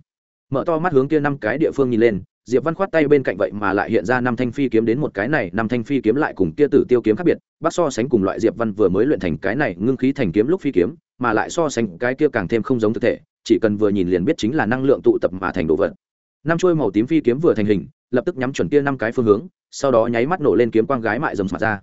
Mở to mắt hướng kia năm cái địa phương nhìn lên, diệp văn khoát tay bên cạnh vậy mà lại hiện ra năm thanh phi kiếm đến một cái này, năm thanh phi kiếm lại cùng kia tử tiêu kiếm khác biệt bác so sánh cùng loại diệp văn vừa mới luyện thành cái này ngưng khí thành kiếm lúc phi kiếm, mà lại so sánh cái kia càng thêm không giống thực thể, chỉ cần vừa nhìn liền biết chính là năng lượng tụ tập mà thành đồ vật. Năm chuôi màu tím phi kiếm vừa thành hình lập tức nhắm chuẩn kia năm cái phương hướng, sau đó nháy mắt nổ lên kiếm quang gái mại rầm mặt ra.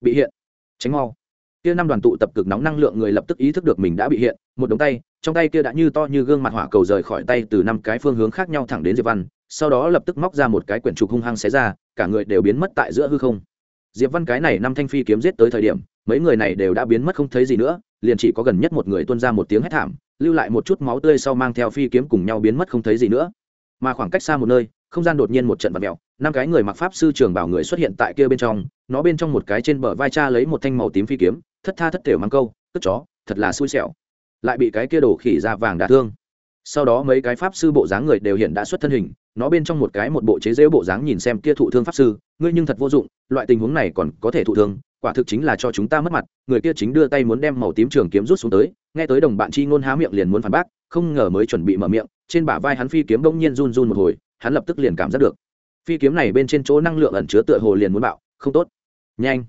Bị hiện. Tránh mau. Kia năm đoàn tụ tập cực nóng năng lượng người lập tức ý thức được mình đã bị hiện, một đống tay, trong tay kia đã như to như gương mặt hỏa cầu rời khỏi tay từ năm cái phương hướng khác nhau thẳng đến diệp văn, sau đó lập tức móc ra một cái quyển trục hung hăng xé ra, cả người đều biến mất tại giữa hư không. Diệp văn cái này năm thanh phi kiếm giết tới thời điểm, mấy người này đều đã biến mất không thấy gì nữa, liền chỉ có gần nhất một người tuôn ra một tiếng hét thảm, lưu lại một chút máu tươi sau mang theo phi kiếm cùng nhau biến mất không thấy gì nữa. Mà khoảng cách xa một nơi không gian đột nhiên một trận vật mèo, năm cái người mặc pháp sư trường bảo người xuất hiện tại kia bên trong, nó bên trong một cái trên bờ vai cha lấy một thanh màu tím phi kiếm, thất tha thất thểu mang câu, cất chó, thật là xui xẻo. Lại bị cái kia đổ khỉ da vàng đả thương. Sau đó mấy cái pháp sư bộ dáng người đều hiện đã xuất thân hình, nó bên trong một cái một bộ chế rễu bộ dáng nhìn xem kia thụ thương pháp sư, ngươi nhưng thật vô dụng, loại tình huống này còn có thể thụ thương, quả thực chính là cho chúng ta mất mặt. Người kia chính đưa tay muốn đem màu tím trường kiếm rút xuống tới, nghe tới đồng bạn chi ngôn há miệng liền muốn phản bác, không ngờ mới chuẩn bị mở miệng, trên bả vai hắn phi kiếm đông nhiên run run một hồi hắn lập tức liền cảm giác được. Phi kiếm này bên trên chỗ năng lượng ẩn chứa tựa hồ liền muốn bạo, không tốt. Nhanh.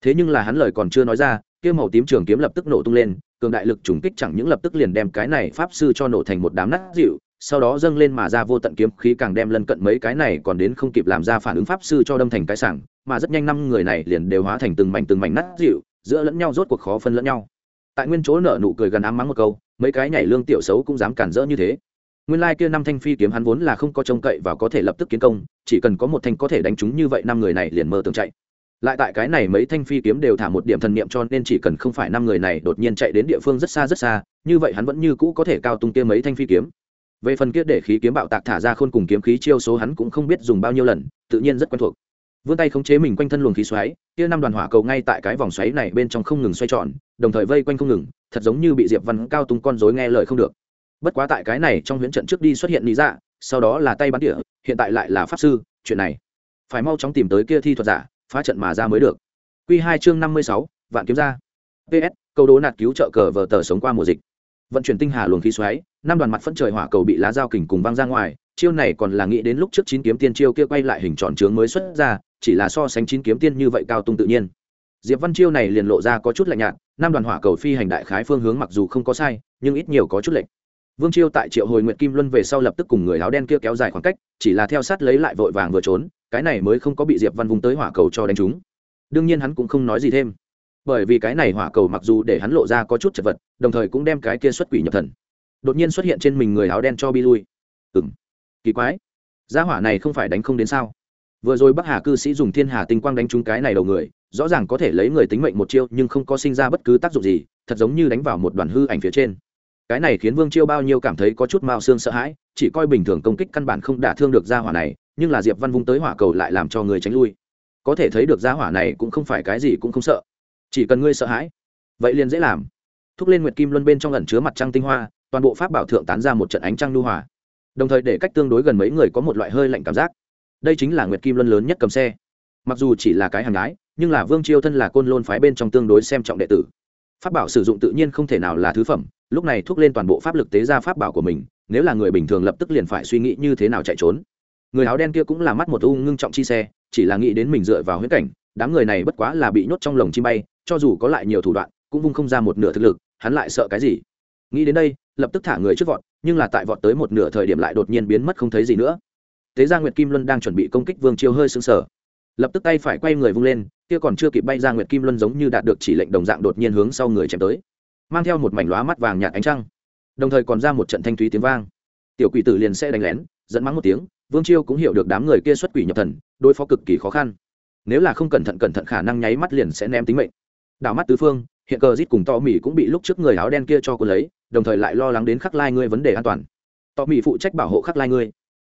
Thế nhưng là hắn lời còn chưa nói ra, kia màu tím trường kiếm lập tức nổ tung lên, cường đại lực trùng kích chẳng những lập tức liền đem cái này pháp sư cho nổ thành một đám nát dịu, sau đó dâng lên mà ra vô tận kiếm khí càng đem lân cận mấy cái này còn đến không kịp làm ra phản ứng pháp sư cho đâm thành cái sảng, mà rất nhanh năm người này liền đều hóa thành từng mảnh từng mảnh nát dịu, giữa lẫn nhau rốt cuộc khó phân lẫn nhau. Tại nguyên chỗ nở nụ cười gần ám mắng một câu, mấy cái nhảy lương tiểu xấu cũng dám cản rỡ như thế nguyên lai kia năm thanh phi kiếm hắn vốn là không có trông cậy và có thể lập tức kiến công, chỉ cần có một thanh có thể đánh chúng như vậy năm người này liền mơ tưởng chạy. Lại tại cái này mấy thanh phi kiếm đều thả một điểm thần niệm cho nên chỉ cần không phải năm người này đột nhiên chạy đến địa phương rất xa rất xa, như vậy hắn vẫn như cũ có thể cao tung kia mấy thanh phi kiếm. Về phần kia để khí kiếm bạo tạc thả ra khôn cùng kiếm khí chiêu số hắn cũng không biết dùng bao nhiêu lần, tự nhiên rất quen thuộc. Vươn tay khống chế mình quanh thân luồng khí xoáy, kia năm đoàn hỏa cầu ngay tại cái vòng xoáy này bên trong không ngừng xoay tròn, đồng thời vây quanh không ngừng, thật giống như bị diệp văn cao tung con rối nghe lời không được bất quá tại cái này trong huyễn trận trước đi xuất hiện lý dạ sau đó là tay bắn địa hiện tại lại là pháp sư, chuyện này phải mau chóng tìm tới kia thi thuật giả, phá trận mà ra mới được. Q hai chương năm mươi sáu, vạn kiếm ra ps câu đố nạt cứu trợ cờ vờ tờ sống qua mùa dịch. Vận chuyển tinh hà luồng khí xoáy, năm đoàn mặt phân trời hỏa cầu bị lá dao kình cùng văng ra ngoài, chiêu này còn là nghĩ đến lúc trước chín kiếm tiên chiêu kia quay lại hình tròn trướng mới xuất ra, chỉ là so sánh chín kiếm tiên như vậy cao tung tự nhiên. Diệp văn chiêu này liền lộ ra có chút lạnh nhạt, năm đoàn hỏa cầu phi hành đại khái phương hướng mặc dù không có sai, nhưng ít nhiều có chút lệch vương chiêu tại triệu hồi nguyệt kim luân về sau lập tức cùng người áo đen kia kéo dài khoảng cách, chỉ là theo sát lấy lại vội vàng vừa trốn, cái này mới không có bị diệp văn vùng tới hỏa cầu cho đánh trúng. Đương nhiên hắn cũng không nói gì thêm. Bởi vì cái này hỏa cầu mặc dù để hắn lộ ra có chút chật vật, đồng thời cũng đem cái kia xuất quỷ nhập thần. Đột nhiên xuất hiện trên mình người áo đen cho bi lui. Ừ m kỳ quái. Gia hỏa này không phải đánh không đến sao? Vừa rồi bắc hà cư sĩ dùng thiên hà tinh quang đánh trúng cái này đầu người, rõ ràng có thể lấy người tính mệnh một chiêu, nhưng không có sinh ra bất cứ tác dụng gì, thật giống như đánh vào một đoàn hư ảnh phía trên cái này khiến vương chiêu bao nhiêu cảm thấy có chút mao xương sợ hãi, chỉ coi bình thường công kích căn bản không đả thương được gia hỏa này, nhưng là diệp văn vung tới hỏa cầu lại làm cho người tránh lui. Có thể thấy được gia hỏa này cũng không phải cái gì cũng không sợ. Chỉ cần ngươi sợ hãi, vậy liền dễ làm. Thúc lên nguyệt kim luân bên trong ẩn chứa mặt trăng tinh hoa, toàn bộ pháp bảo thượng tán ra một trận ánh trăng lưu hòa. Đồng thời để cách tương đối gần mấy người có một loại hơi lạnh cảm giác. Đây chính là nguyệt kim luân lớn nhất cầm xe. Mặc dù chỉ là cái hàng gái nhưng là vương chiêu thân là côn lôn phái bên trong tương đối xem trọng đệ tử. Pháp bảo sử dụng tự nhiên không thể nào là thứ phẩm lúc này thúc lên toàn bộ pháp lực tế ra pháp bảo của mình, nếu là người bình thường lập tức liền phải suy nghĩ như thế nào chạy trốn. Người áo đen kia cũng là mắt một u ngưng trọng chi xe, chỉ là nghĩ đến mình dựa vào huyết cảnh, đám người này bất quá là bị nhốt trong lồng chim bay, cho dù có lại nhiều thủ đoạn, cũng vung không ra một nửa thực lực, hắn lại sợ cái gì? Nghĩ đến đây, lập tức thả người trước vọt, nhưng là tại vọt tới một nửa thời điểm lại đột nhiên biến mất không thấy gì nữa. Thế gia nguyệt kim luân đang chuẩn bị công kích vương chiêu hơi sững sờ. Lập tức tay phải quay người vung lên, kia còn chưa kịp bay ra nguyệt kim luân giống như đạt được chỉ lệnh đồng dạng đột nhiên hướng sau người chém tới mang theo một mảnh lóa mắt vàng nhạt ánh trăng. Đồng thời còn ra một trận thanh thúy tiếng vang. Tiểu quỷ tử liền sẽ đánh lén dẫn mắng một tiếng, vương chiêu cũng hiểu được đám người kia xuất quỷ nhập thần, đối phó cực kỳ khó khăn. Nếu là không cẩn thận cẩn thận khả năng nháy mắt liền sẽ ném tính mệnh. Đảo mắt tứ phương, hiện cờ rít cùng to mỹ cũng bị lúc trước người áo đen kia cho cô lấy, đồng thời lại lo lắng đến khắc lai ngươi vấn đề an toàn. To mỹ phụ trách bảo hộ khắc lai ngươi,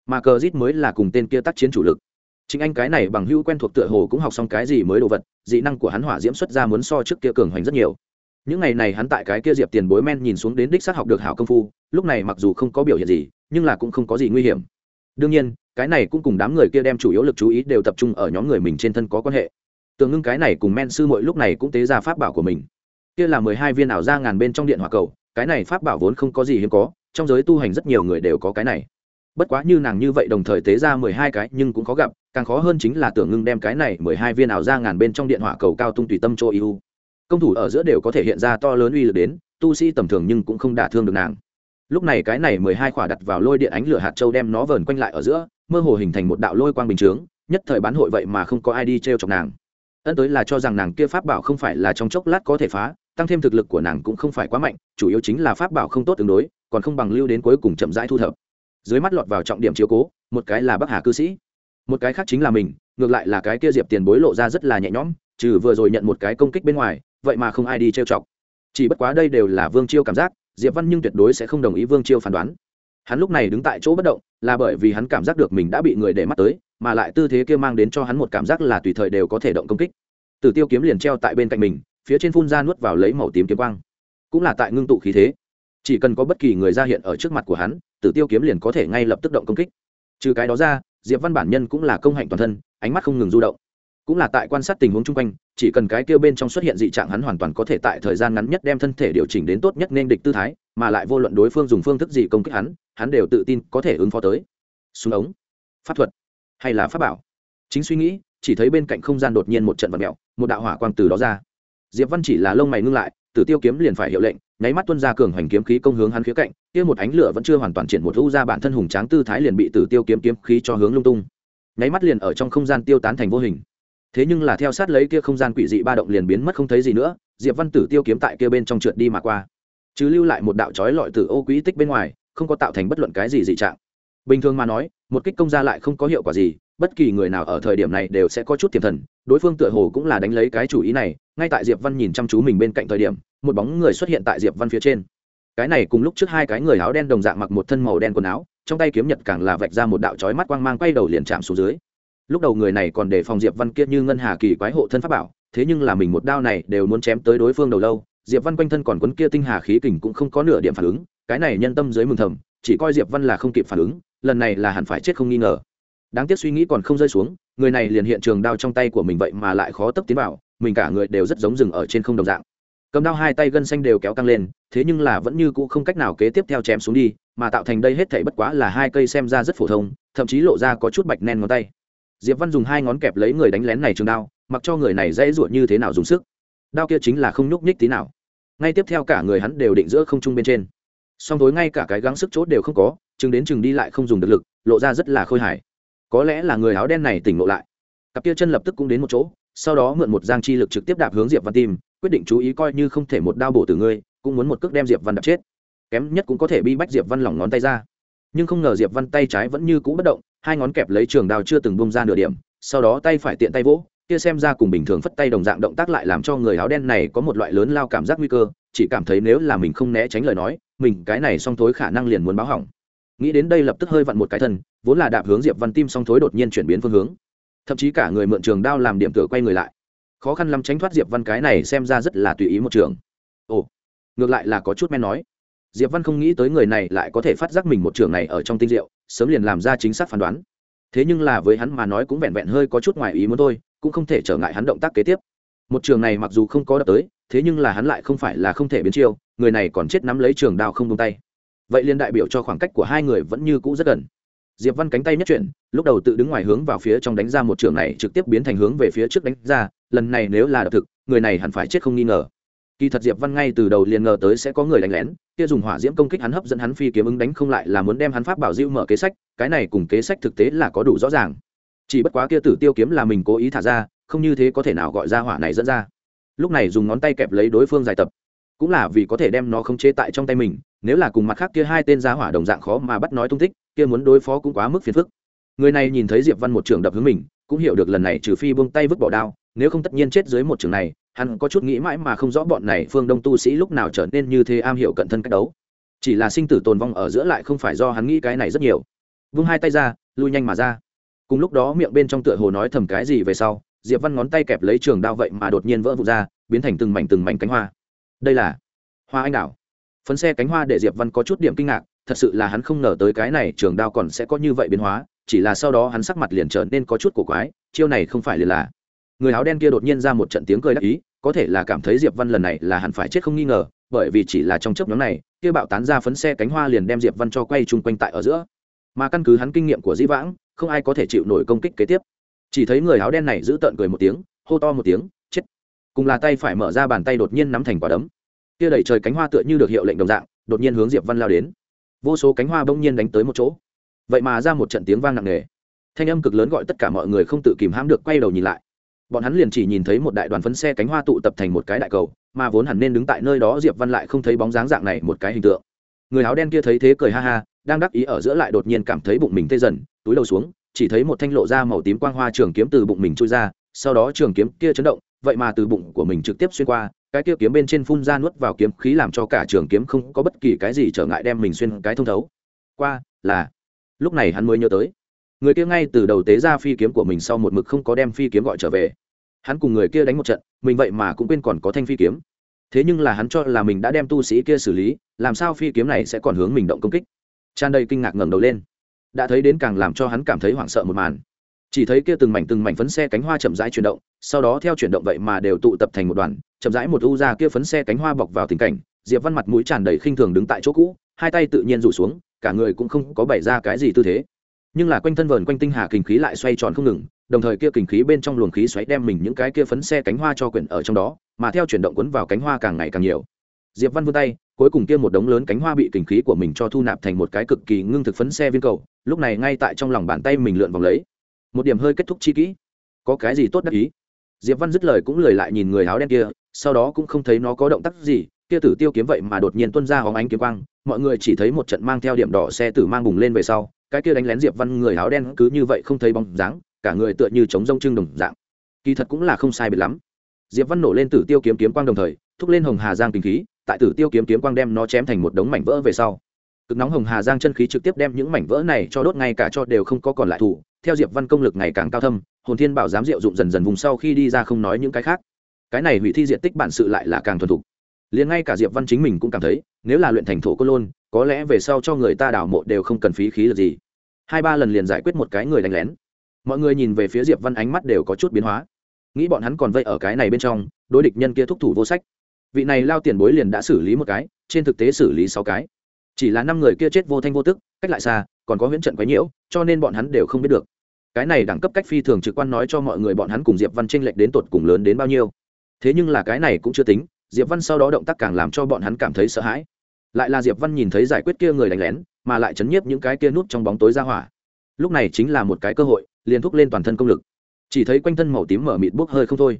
mà cờ rít mới là cùng tên kia tác chiến chủ lực. Chính anh cái này bằng hữu quen thuộc tựa hồ cũng học xong cái gì mới đồ vật, dị năng của hắn hỏa diễm xuất ra muốn so trước kia cường hoành rất nhiều những ngày này hắn tại cái kia diệp tiền bối men nhìn xuống đến đích sát học được hảo công phu, lúc này mặc dù không có biểu hiện gì, nhưng là cũng không có gì nguy hiểm. Đương nhiên, cái này cũng cùng đám người kia đem chủ yếu lực chú ý đều tập trung ở nhóm người mình trên thân có quan hệ. Tưởng ngưng cái này cùng men sư mỗi lúc này cũng tế ra pháp bảo của mình. Kia là mười hai viên ảo ra ngàn bên trong điện hỏa cầu, cái này pháp bảo vốn không có gì hiếm có, trong giới tu hành rất nhiều người đều có cái này. Bất quá như nàng như vậy đồng thời tế ra mười hai cái nhưng cũng có gặp, càng khó hơn chính là tưởng ngưng đem cái này mười hai viên ảo ra ngàn bên trong điện hỏa cầu cao tung tùy tâm cho eu công thủ ở giữa đều có thể hiện ra to lớn uy lực đến, tu sĩ tầm thường nhưng cũng không đả thương được nàng. Lúc này cái này mười hai khỏa đặt vào lôi điện ánh lửa hạt châu đem nó vờn quanh lại ở giữa, mơ hồ hình thành một đạo lôi quang bình chướng, nhất thời bán hội vậy mà không có ai đi t r e o chọc nàng. Ân tới là cho rằng nàng kia pháp bảo không phải là trong chốc lát có thể phá, tăng thêm thực lực của nàng cũng không phải quá mạnh, chủ yếu chính là pháp bảo không tốt tương đối, còn không bằng lưu đến cuối cùng chậm rãi thu thập. Dưới mắt lọt vào trọng điểm chiếu cố, một cái là bắc hà cư sĩ, một cái khác chính là mình, ngược lại là cái kia diệp tiền bối lộ ra rất là nhẹ nhõm, trừ vừa rồi nhận một cái công kích bên ngoài vậy mà không ai đi trêu chọc. Chỉ bất quá đây đều là vương chiêu cảm giác, diệp văn nhưng tuyệt đối sẽ không đồng ý vương chiêu phán đoán. Hắn lúc này đứng tại chỗ bất động, là bởi vì hắn cảm giác được mình đã bị người để mắt tới, mà lại tư thế kia mang đến cho hắn một cảm giác là tùy thời đều có thể động công kích. Tử tiêu kiếm liền treo tại bên cạnh mình, phía trên phun ra nuốt vào lấy màu tím kiếm quang. Cũng là tại ngưng tụ khí thế. Chỉ cần có bất kỳ người ra hiện ở trước mặt của hắn, tử tiêu kiếm liền có thể ngay lập tức động công kích. Trừ cái đó ra, diệp văn bản nhân cũng là công hạnh toàn thân, ánh mắt không ngừng du động cũng là tại quan sát tình huống chung quanh, chỉ cần cái kia bên trong xuất hiện dị trạng hắn hoàn toàn có thể tại thời gian ngắn nhất đem thân thể điều chỉnh đến tốt nhất nên địch tư thái, mà lại vô luận đối phương dùng phương thức gì công kích hắn hắn đều tự tin có thể ứng phó tới. Súng ống, pháp thuật, hay là pháp bảo. Chính suy nghĩ, chỉ thấy bên cạnh không gian đột nhiên một trận vật mẹo một đạo hỏa quang từ đó ra. Diệp văn chỉ là lông mày ngưng lại, tử tiêu kiếm liền phải hiệu lệnh, nháy mắt tuân ra cường hoành kiếm khí công hướng hắn khía cạnh, kia một ánh lửa vẫn chưa hoàn toàn triển một u ra bản thân hùng tráng tư thái liền bị tử tiêu kiếm kiếm khí cho hướng lung tung. Nháy mắt liền ở trong không gian tiêu tán thành vô hình thế nhưng là theo sát lấy kia không gian quỷ dị ba động liền biến mất không thấy gì nữa, diệp văn tử tiêu kiếm tại kia bên trong trượt đi mà qua. Chứ lưu lại một đạo trói lọi từ ô quỹ tích bên ngoài, không có tạo thành bất luận cái gì dị trạng. Bình thường mà nói, một kích công ra lại không có hiệu quả gì, bất kỳ người nào ở thời điểm này đều sẽ có chút tiềm thần, đối phương tựa hồ cũng là đánh lấy cái chủ ý này, ngay tại diệp văn nhìn chăm chú mình bên cạnh thời điểm, một bóng người xuất hiện tại diệp văn phía trên. Cái này cùng lúc trước hai cái người áo đen đồng dạng mặc một thân màu đen quần áo, trong tay kiếm nhật càng là vạch ra một đạo chói mắt quang mang quay đầu liền chạm xuống dưới lúc đầu người này còn đề phòng diệp văn kia như ngân hà kỳ quái hộ thân pháp bảo, thế nhưng là mình một đao này đều muốn chém tới đối phương đầu lâu, diệp văn quanh thân còn quấn kia tinh hà khí kình cũng không có nửa điểm phản ứng, cái này nhân tâm dưới mừng thầm, chỉ coi diệp văn là không kịp phản ứng, lần này là hẳn phải chết không nghi ngờ. Đáng tiếc suy nghĩ còn không rơi xuống, người này liền hiện trường đao trong tay của mình vậy mà lại khó tấp tiến vào, mình cả người đều rất giống rừng ở trên không đồng dạng. Cầm đao hai tay gân xanh đều kéo căng lên, thế nhưng là vẫn như cũ không cách nào kế tiếp theo chém xuống đi, mà tạo thành đây hết thảy bất quá là hai cây xem ra rất phổ thông, thậm chí lộ ra có chút bạch nen ngón tay diệp văn dùng hai ngón kẹp lấy người đánh lén này trường đao, mặc cho người này dễ ruột như thế nào dùng sức. Đao kia chính là không nhúc nhích tí nào. Ngay tiếp theo cả người hắn đều định giữa không trung bên trên. Song tối ngay cả cái gắng sức chốt đều không có, chừng đến chừng đi lại không dùng được lực, lộ ra rất là khôi hài. Có lẽ là người áo đen này tỉnh lộ lại. Cặp kia chân lập tức cũng đến một chỗ, sau đó mượn một giang chi lực trực tiếp đạp hướng diệp văn tim, quyết định chú ý coi như không thể một đao bổ từ ngươi, cũng muốn một cước đem diệp văn đập chết. Kém nhất cũng có thể bi bách diệp văn lỏng ngón tay ra. Nhưng không ngờ diệp văn tay trái vẫn như cũ bất động hai ngón kẹp lấy trường đao chưa từng bông ra nửa điểm, sau đó tay phải tiện tay vỗ, kia xem ra cùng bình thường phất tay đồng dạng động tác lại làm cho người áo đen này có một loại lớn lao cảm giác nguy cơ, chỉ cảm thấy nếu là mình không né tránh lời nói, mình cái này song thối khả năng liền muốn báo hỏng. Nghĩ đến đây lập tức hơi vặn một cái thân, vốn là đạp hướng diệp văn tim song thối đột nhiên chuyển biến phương hướng. Thậm chí cả người mượn trường đao làm điểm tựa quay người lại. Khó khăn lắm tránh thoát diệp văn cái này xem ra rất là tùy ý một trường. Ồ, ngược lại là có chút men nói diệp văn không nghĩ tới người này lại có thể phát giác mình một trường này ở trong tinh diệu, sớm liền làm ra chính xác phán đoán. Thế nhưng là với hắn mà nói cũng vẹn vẹn hơi có chút ngoài ý muốn thôi, cũng không thể trở ngại hắn động tác kế tiếp. Một trường này mặc dù không có đập tới, thế nhưng là hắn lại không phải là không thể biến chiêu, người này còn chết nắm lấy trường đao không tung tay. Vậy liền đại biểu cho khoảng cách của hai người vẫn như cũ rất gần. Diệp văn cánh tay nhất chuyển, lúc đầu tự đứng ngoài hướng vào phía trong đánh ra một trường này trực tiếp biến thành hướng về phía trước đánh ra, lần này nếu là đập thực, người này hẳn phải chết không nghi ngờ kỳ thật diệp văn ngay từ đầu liền ngờ tới sẽ có người đánh lén, kia dùng hỏa diễm công kích hắn hấp dẫn hắn phi kiếm ứng đánh không lại là muốn đem hắn pháp bảo diêu mở kế sách, cái này cùng kế sách thực tế là có đủ rõ ràng. Chỉ bất quá kia tử tiêu kiếm là mình cố ý thả ra, không như thế có thể nào gọi ra hỏa này dẫn ra. Lúc này dùng ngón tay kẹp lấy đối phương giải tập. Cũng là vì có thể đem nó không chế tại trong tay mình, nếu là cùng mặt khác kia hai tên giá hỏa đồng dạng khó mà bắt nói tung tích, kia muốn đối phó cũng quá mức phiền phức. Người này nhìn thấy diệp văn một trường đập hướng mình, cũng hiểu được lần này trừ phi buông tay vứt bỏ đao nếu không tất nhiên chết dưới một trường này, hắn có chút nghĩ mãi mà không rõ bọn này phương đông tu sĩ lúc nào trở nên như thế am hiểu cận thân cách đấu. Chỉ là sinh tử tồn vong ở giữa lại không phải do hắn nghĩ cái này rất nhiều. Vung hai tay ra, lui nhanh mà ra. Cùng lúc đó miệng bên trong tựa hồ nói thầm cái gì về sau, diệp văn ngón tay kẹp lấy trường đao vậy mà đột nhiên vỡ vụt ra, biến thành từng mảnh từng mảnh cánh hoa. Đây là hoa anh đào phấn xe cánh hoa để diệp văn có chút điểm kinh ngạc, thật sự là hắn không ngờ tới cái này trường đao còn sẽ có như vậy biến hóa, chỉ là sau đó hắn sắc mặt liền trở nên có chút cổ quái, chiêu này không phải liền là người áo đen kia đột nhiên ra một trận tiếng cười đắc ý, có thể là cảm thấy diệp văn lần này là hẳn phải chết không nghi ngờ, bởi vì chỉ là trong chớp nhóm này, kia bạo tán ra phấn xe cánh hoa liền đem diệp văn cho quay chung quanh tại ở giữa. Mà căn cứ hắn kinh nghiệm của dĩ vãng, không ai có thể chịu nổi công kích kế tiếp. Chỉ thấy người áo đen này giữ tợn cười một tiếng, hô to một tiếng, chết! Cùng là tay phải mở ra bàn tay đột nhiên nắm thành quả đấm. Kia đẩy trời cánh hoa tựa như được hiệu lệnh đồng dạng, đột nhiên hướng diệp văn lao đến. Vô số cánh hoa bỗng nhiên đánh tới một chỗ. Vậy mà ra một trận tiếng vang nặng nề. Thanh âm cực lớn gọi tất cả mọi người không tự kìm hãm được quay đầu nhìn lại bọn hắn liền chỉ nhìn thấy một đại đoàn phấn xe cánh hoa tụ tập thành một cái đại cầu, mà vốn hẳn nên đứng tại nơi đó diệp văn lại không thấy bóng dáng dạng này một cái hình tượng. Người áo đen kia thấy thế cười ha ha, đang đắc ý ở giữa lại đột nhiên cảm thấy bụng mình tê dần, túi đầu xuống, chỉ thấy một thanh lộ ra màu tím quang hoa trường kiếm từ bụng mình trôi ra, sau đó trường kiếm kia chấn động, vậy mà từ bụng của mình trực tiếp xuyên qua, cái kia kiếm bên trên phun ra nuốt vào kiếm khí làm cho cả trường kiếm không có bất kỳ cái gì trở ngại đem mình xuyên cái thông thấu. Qua là, lúc này hắn mới nhớ tới người kia ngay từ đầu tế ra phi kiếm của mình sau một mực không có đem phi kiếm gọi trở về. Hắn cùng người kia đánh một trận, mình vậy mà cũng quên còn có thanh phi kiếm. Thế nhưng là hắn cho là mình đã đem tu sĩ kia xử lý, làm sao phi kiếm này sẽ còn hướng mình động công kích? Tràn đầy kinh ngạc ngẩng đầu lên. Đã thấy đến càng làm cho hắn cảm thấy hoảng sợ một màn. Chỉ thấy kia từng mảnh từng mảnh phấn xe cánh hoa chậm rãi chuyển động, sau đó theo chuyển động vậy mà đều tụ tập thành một đoàn, chậm rãi một u ra kia phấn xe cánh hoa bọc vào tình cảnh, diệp văn mặt mũi tràn đầy khinh thường đứng tại chỗ cũ, hai tay tự nhiên rủ xuống, cả người cũng không có bày ra cái gì tư thế nhưng là quanh thân vờn quanh tinh hà kinh khí lại xoay tròn không ngừng, đồng thời kia kinh khí bên trong luồng khí xoáy đem mình những cái kia phấn xe cánh hoa cho quyển ở trong đó, mà theo chuyển động quấn vào cánh hoa càng ngày càng nhiều. Diệp văn vươn tay, cuối cùng kia một đống lớn cánh hoa bị kinh khí của mình cho thu nạp thành một cái cực kỳ ngưng thực phấn xe viên cầu, lúc này ngay tại trong lòng bàn tay mình lượn vòng lấy. Một điểm hơi kết thúc chi kỹ. Có cái gì tốt đắc ý? Diệp văn dứt lời cũng lười lại nhìn người áo đen kia, sau đó cũng không thấy nó có động tác gì, kia tử tiêu kiếm vậy mà đột nhiên tuôn ra hóng ánh kiếm quang, mọi người chỉ thấy một trận mang theo điểm đỏ xe tử mang bùng lên về sau cái kia đánh lén diệp văn người áo đen cứ như vậy không thấy bóng dáng, cả người tựa như chống rông trưng đồng dạng. Kỳ thật cũng là không sai biệt lắm. Diệp văn nổ lên tử tiêu kiếm kiếm quang đồng thời, thúc lên hồng hà giang kinh khí, tại tử tiêu kiếm kiếm quang đem nó chém thành một đống mảnh vỡ về sau. Cực nóng hồng hà giang chân khí trực tiếp đem những mảnh vỡ này cho đốt ngay cả cho đều không có còn lại thủ, theo diệp văn công lực ngày càng cao thâm, hồn thiên bảo giám diệu dụng dần dần vùng sau khi đi ra không nói những cái khác. Cái này hủy thi diện tích bản sự lại là càng thuần thục. Liền ngay cả diệp văn chính mình cũng cảm thấy, nếu là luyện thành thổ côn lôn, có lẽ về sau cho người ta đảo mộ đều không cần phí khí lực gì hai ba lần liền giải quyết một cái người đánh lén. Mọi người nhìn về phía diệp văn ánh mắt đều có chút biến hóa. Nghĩ bọn hắn còn vây ở cái này bên trong, đối địch nhân kia thúc thủ vô sách. Vị này lao tiền bối liền đã xử lý một cái, trên thực tế xử lý sáu cái. Chỉ là năm người kia chết vô thanh vô tức, cách lại xa, còn có huyễn trận quấy nhiễu, cho nên bọn hắn đều không biết được. Cái này đẳng cấp cách phi thường trực quan nói cho mọi người bọn hắn cùng diệp văn tranh lệch đến tột cùng lớn đến bao nhiêu. Thế nhưng là cái này cũng chưa tính, diệp văn sau đó động tác càng làm cho bọn hắn cảm thấy sợ hãi. Lại là diệp văn nhìn thấy giải quyết kia người đánh lén mà lại chấn nhiếp những cái kia nút trong bóng tối ra hỏa. Lúc này chính là một cái cơ hội, liền thúc lên toàn thân công lực. Chỉ thấy quanh thân màu tím mở mịt bốc hơi không thôi.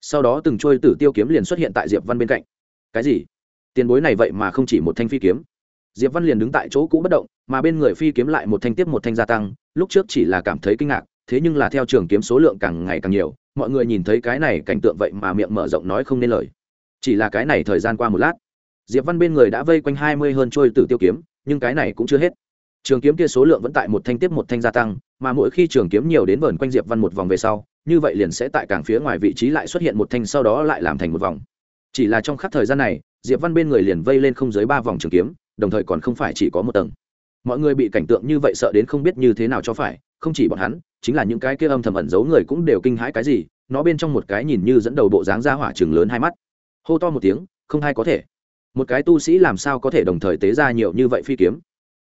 Sau đó từng trôi tử tiêu kiếm liền xuất hiện tại diệp văn bên cạnh. Cái gì? Tiền bối này vậy mà không chỉ một thanh phi kiếm. Diệp văn liền đứng tại chỗ cũ bất động, mà bên người phi kiếm lại một thanh tiếp một thanh gia tăng, lúc trước chỉ là cảm thấy kinh ngạc, thế nhưng là theo trường kiếm số lượng càng ngày càng nhiều, mọi người nhìn thấy cái này cảnh tượng vậy mà miệng mở rộng nói không nên lời. Chỉ là cái này thời gian qua một lát, diệp văn bên người đã vây quanh hai mươi hơn trôi tử tiêu kiếm nhưng cái này cũng chưa hết. Trường kiếm kia số lượng vẫn tại một thanh tiếp một thanh gia tăng, mà mỗi khi trường kiếm nhiều đến vờn quanh diệp văn một vòng về sau, như vậy liền sẽ tại cảng phía ngoài vị trí lại xuất hiện một thanh sau đó lại làm thành một vòng. Chỉ là trong khắc thời gian này, diệp văn bên người liền vây lên không dưới ba vòng trường kiếm, đồng thời còn không phải chỉ có một tầng. Mọi người bị cảnh tượng như vậy sợ đến không biết như thế nào cho phải, không chỉ bọn hắn, chính là những cái kia âm thầm ẩn giấu người cũng đều kinh hãi cái gì, nó bên trong một cái nhìn như dẫn đầu bộ dáng ra hỏa trường lớn hai mắt. Hô to một tiếng, không hay có thể một cái tu sĩ làm sao có thể đồng thời tế ra nhiều như vậy phi kiếm?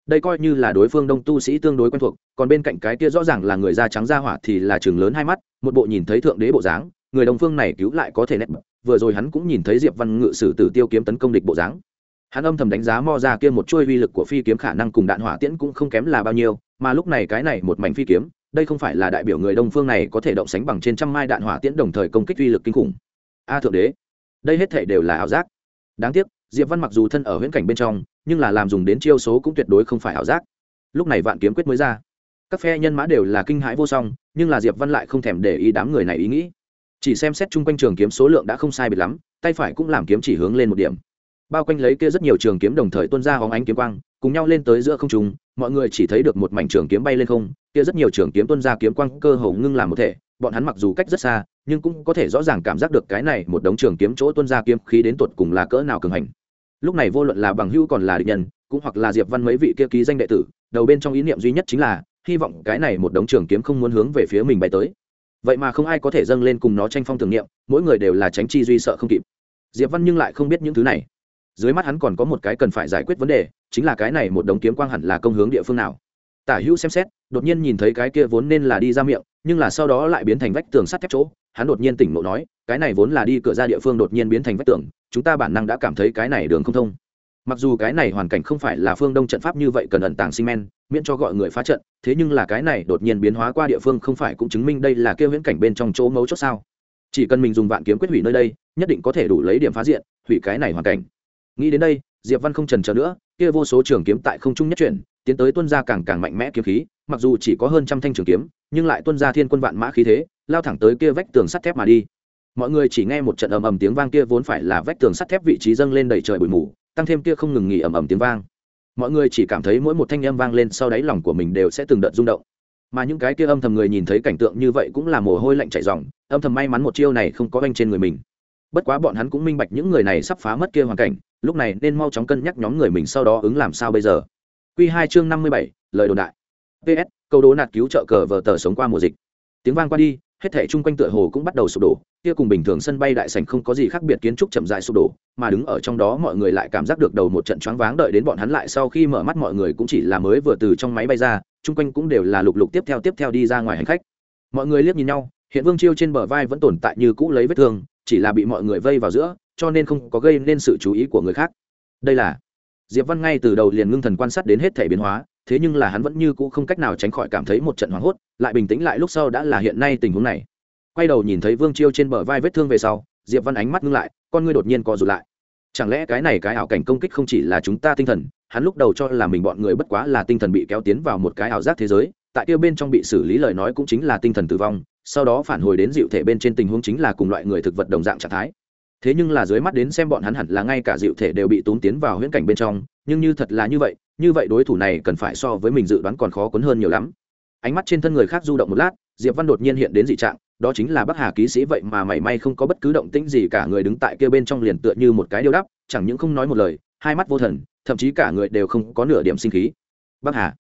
Đây coi như là đối phương đông tu sĩ tương đối quen thuộc, còn bên cạnh cái kia rõ ràng là người da trắng da hỏa thì là chừng lớn hai mắt, một bộ nhìn thấy thượng đế bộ dáng, người đồng phương này cứu lại có thể nét vừa rồi hắn cũng nhìn thấy diệp văn ngự sử tử tiêu kiếm tấn công địch bộ dáng. Hắn âm thầm đánh giá mo ra kia một chuôi uy lực của phi kiếm khả năng cùng đạn hỏa tiễn cũng không kém là bao nhiêu, mà lúc này cái này một mảnh phi kiếm, đây không phải là đại biểu người đông phương này có thể động sánh bằng trên trăm mai đạn hỏa tiễn đồng thời công kích uy lực kinh khủng. A thượng đế, đây hết thể đều là ảo giác. Đáng tiếc diệp văn mặc dù thân ở huyễn cảnh bên trong, nhưng là làm dùng đến chiêu số cũng tuyệt đối không phải ảo giác. Lúc này vạn kiếm quyết mới ra. Các phe nhân mã đều là kinh hãi vô song, nhưng là diệp văn lại không thèm để ý đám người này ý nghĩ. Chỉ xem xét chung quanh trường kiếm số lượng đã không sai biệt lắm, tay phải cũng làm kiếm chỉ hướng lên một điểm. Bao quanh lấy kia rất nhiều trường kiếm đồng thời tuôn ra hóng ánh kiếm quang, cùng nhau lên tới giữa không trung, mọi người chỉ thấy được một mảnh trường kiếm bay lên không, kia rất nhiều trường kiếm tuôn ra kiếm quang cơ hồ ngưng làm một thể, bọn hắn mặc dù cách rất xa, nhưng cũng có thể rõ ràng cảm giác được cái này một đống trường kiếm chỗ tuôn ra kiếm khí đến tột cùng là cỡ nào cường hành lúc này vô luận là bằng hữu còn là địch nhân, cũng hoặc là diệp văn mấy vị kia ký danh đệ tử, đầu bên trong ý niệm duy nhất chính là, hy vọng cái này một đống trường kiếm không muốn hướng về phía mình bay tới. Vậy mà không ai có thể dâng lên cùng nó tranh phong tưởng niệm, mỗi người đều là tránh chi duy sợ không kịp. Diệp văn nhưng lại không biết những thứ này. Dưới mắt hắn còn có một cái cần phải giải quyết vấn đề, chính là cái này một đống kiếm quang hẳn là công hướng địa phương nào. Tả hữu xem xét, đột nhiên nhìn thấy cái kia vốn nên là đi ra miệng, nhưng là sau đó lại biến thành vách tường sắt thép chỗ hắn đột nhiên tỉnh ngộ nói, cái này vốn là đi cửa ra địa phương đột nhiên biến thành vách tường, chúng ta bản năng đã cảm thấy cái này đường không thông. Mặc dù cái này hoàn cảnh không phải là phương đông trận pháp như vậy cần ẩn tàng sinh men, miễn cho gọi người phá trận, thế nhưng là cái này đột nhiên biến hóa qua địa phương không phải cũng chứng minh đây là kêu huyễn cảnh bên trong chỗ mấu chốt sao? Chỉ cần mình dùng vạn kiếm quyết hủy nơi đây, nhất định có thể đủ lấy điểm phá diện, hủy cái này hoàn cảnh. Nghĩ đến đây, diệp văn không trần chờ nữa, kia vô số trường kiếm tại không trung nhất chuyển, tiến tới tuân ra càng càng mạnh mẽ kiếm khí, mặc dù chỉ có hơn trăm thanh trường kiếm, nhưng lại tuân ra thiên quân vạn mã khí thế lao thẳng tới kia vách tường sắt thép mà đi. Mọi người chỉ nghe một trận ầm ầm tiếng vang kia vốn phải là vách tường sắt thép vị trí dâng lên đầy trời bụi mù, tăng thêm kia không ngừng nghỉ ầm ầm tiếng vang. Mọi người chỉ cảm thấy mỗi một thanh âm vang lên sau đáy lòng của mình đều sẽ từng đợt rung động. Mà những cái kia âm thầm người nhìn thấy cảnh tượng như vậy cũng là mồ hôi lạnh chảy ròng, âm thầm may mắn một chiêu này không có anh trên người mình. Bất quá bọn hắn cũng minh bạch những người này sắp phá mất kia hoàn cảnh, lúc này nên mau chóng cân nhắc nhóm người mình sau đó ứng làm sao bây giờ. Q hai chương năm mươi bảy, lời đồn đại. Ps câu đố nạt cứu trợ cờ vờ tờ sống qua mùa dịch. Tiếng vang qua đi hết thể chung quanh tựa hồ cũng bắt đầu sụp đổ, kia cùng bình thường sân bay đại sảnh không có gì khác biệt, kiến trúc chậm rãi sụp đổ, mà đứng ở trong đó mọi người lại cảm giác được đầu một trận choáng váng, đợi đến bọn hắn lại sau khi mở mắt mọi người cũng chỉ là mới vừa từ trong máy bay ra, chung quanh cũng đều là lục lục tiếp theo tiếp theo đi ra ngoài hành khách. Mọi người liếc nhìn nhau, hiện vương chiêu trên bờ vai vẫn tồn tại như cũ lấy vết thương, chỉ là bị mọi người vây vào giữa, cho nên không có gây nên sự chú ý của người khác. Đây là diệp văn ngay từ đầu liền ngưng thần quan sát đến hết thể biến hóa thế nhưng là hắn vẫn như cũ không cách nào tránh khỏi cảm thấy một trận hoảng hốt, lại bình tĩnh lại lúc sau đã là hiện nay tình huống này. Quay đầu nhìn thấy vương chiêu trên bờ vai vết thương về sau, diệp văn ánh mắt ngưng lại, con ngươi đột nhiên co rụt lại. Chẳng lẽ cái này cái ảo cảnh công kích không chỉ là chúng ta tinh thần, hắn lúc đầu cho là mình bọn người bất quá là tinh thần bị kéo tiến vào một cái ảo giác thế giới, tại kia bên trong bị xử lý lời nói cũng chính là tinh thần tử vong, sau đó phản hồi đến dịu thể bên trên tình huống chính là cùng loại người thực vật đồng dạng trạng thái. Thế nhưng là dưới mắt đến xem bọn hắn hẳn là ngay cả dịu thể đều bị tốn tiến vào huyễn cảnh bên trong, nhưng như thật là như vậy như vậy đối thủ này cần phải so với mình dự đoán còn khó cuốn hơn nhiều lắm. Ánh mắt trên thân người khác du động một lát, diệp văn đột nhiên hiện đến dị trạng, đó chính là bắc hà ký sĩ vậy mà mảy may không có bất cứ động tĩnh gì, cả người đứng tại kia bên trong liền tựa như một cái điêu đắp, chẳng những không nói một lời, hai mắt vô thần, thậm chí cả người đều không có nửa điểm sinh khí. Bắc hà.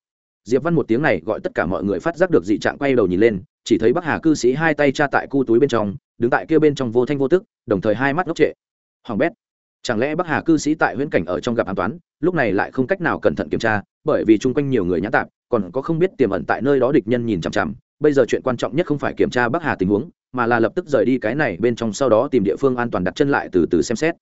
Diệp văn một tiếng này gọi tất cả mọi người phát giác được dị trạng quay đầu nhìn lên, chỉ thấy bắc hà cư sĩ hai tay tra tại cu túi bên trong, đứng tại kia bên trong vô thanh vô tức, đồng thời hai mắt ngốc trệ. Hoàng bét chẳng lẽ bắc hà cư sĩ tại huyễn cảnh ở trong gặp an toán, lúc này lại không cách nào cẩn thận kiểm tra, bởi vì chung quanh nhiều người nhã tạp, còn có không biết tiềm ẩn tại nơi đó địch nhân nhìn chằm chằm. Bây giờ chuyện quan trọng nhất không phải kiểm tra bắc hà tình huống, mà là lập tức rời đi cái này bên trong sau đó tìm địa phương an toàn đặt chân lại từ từ xem xét.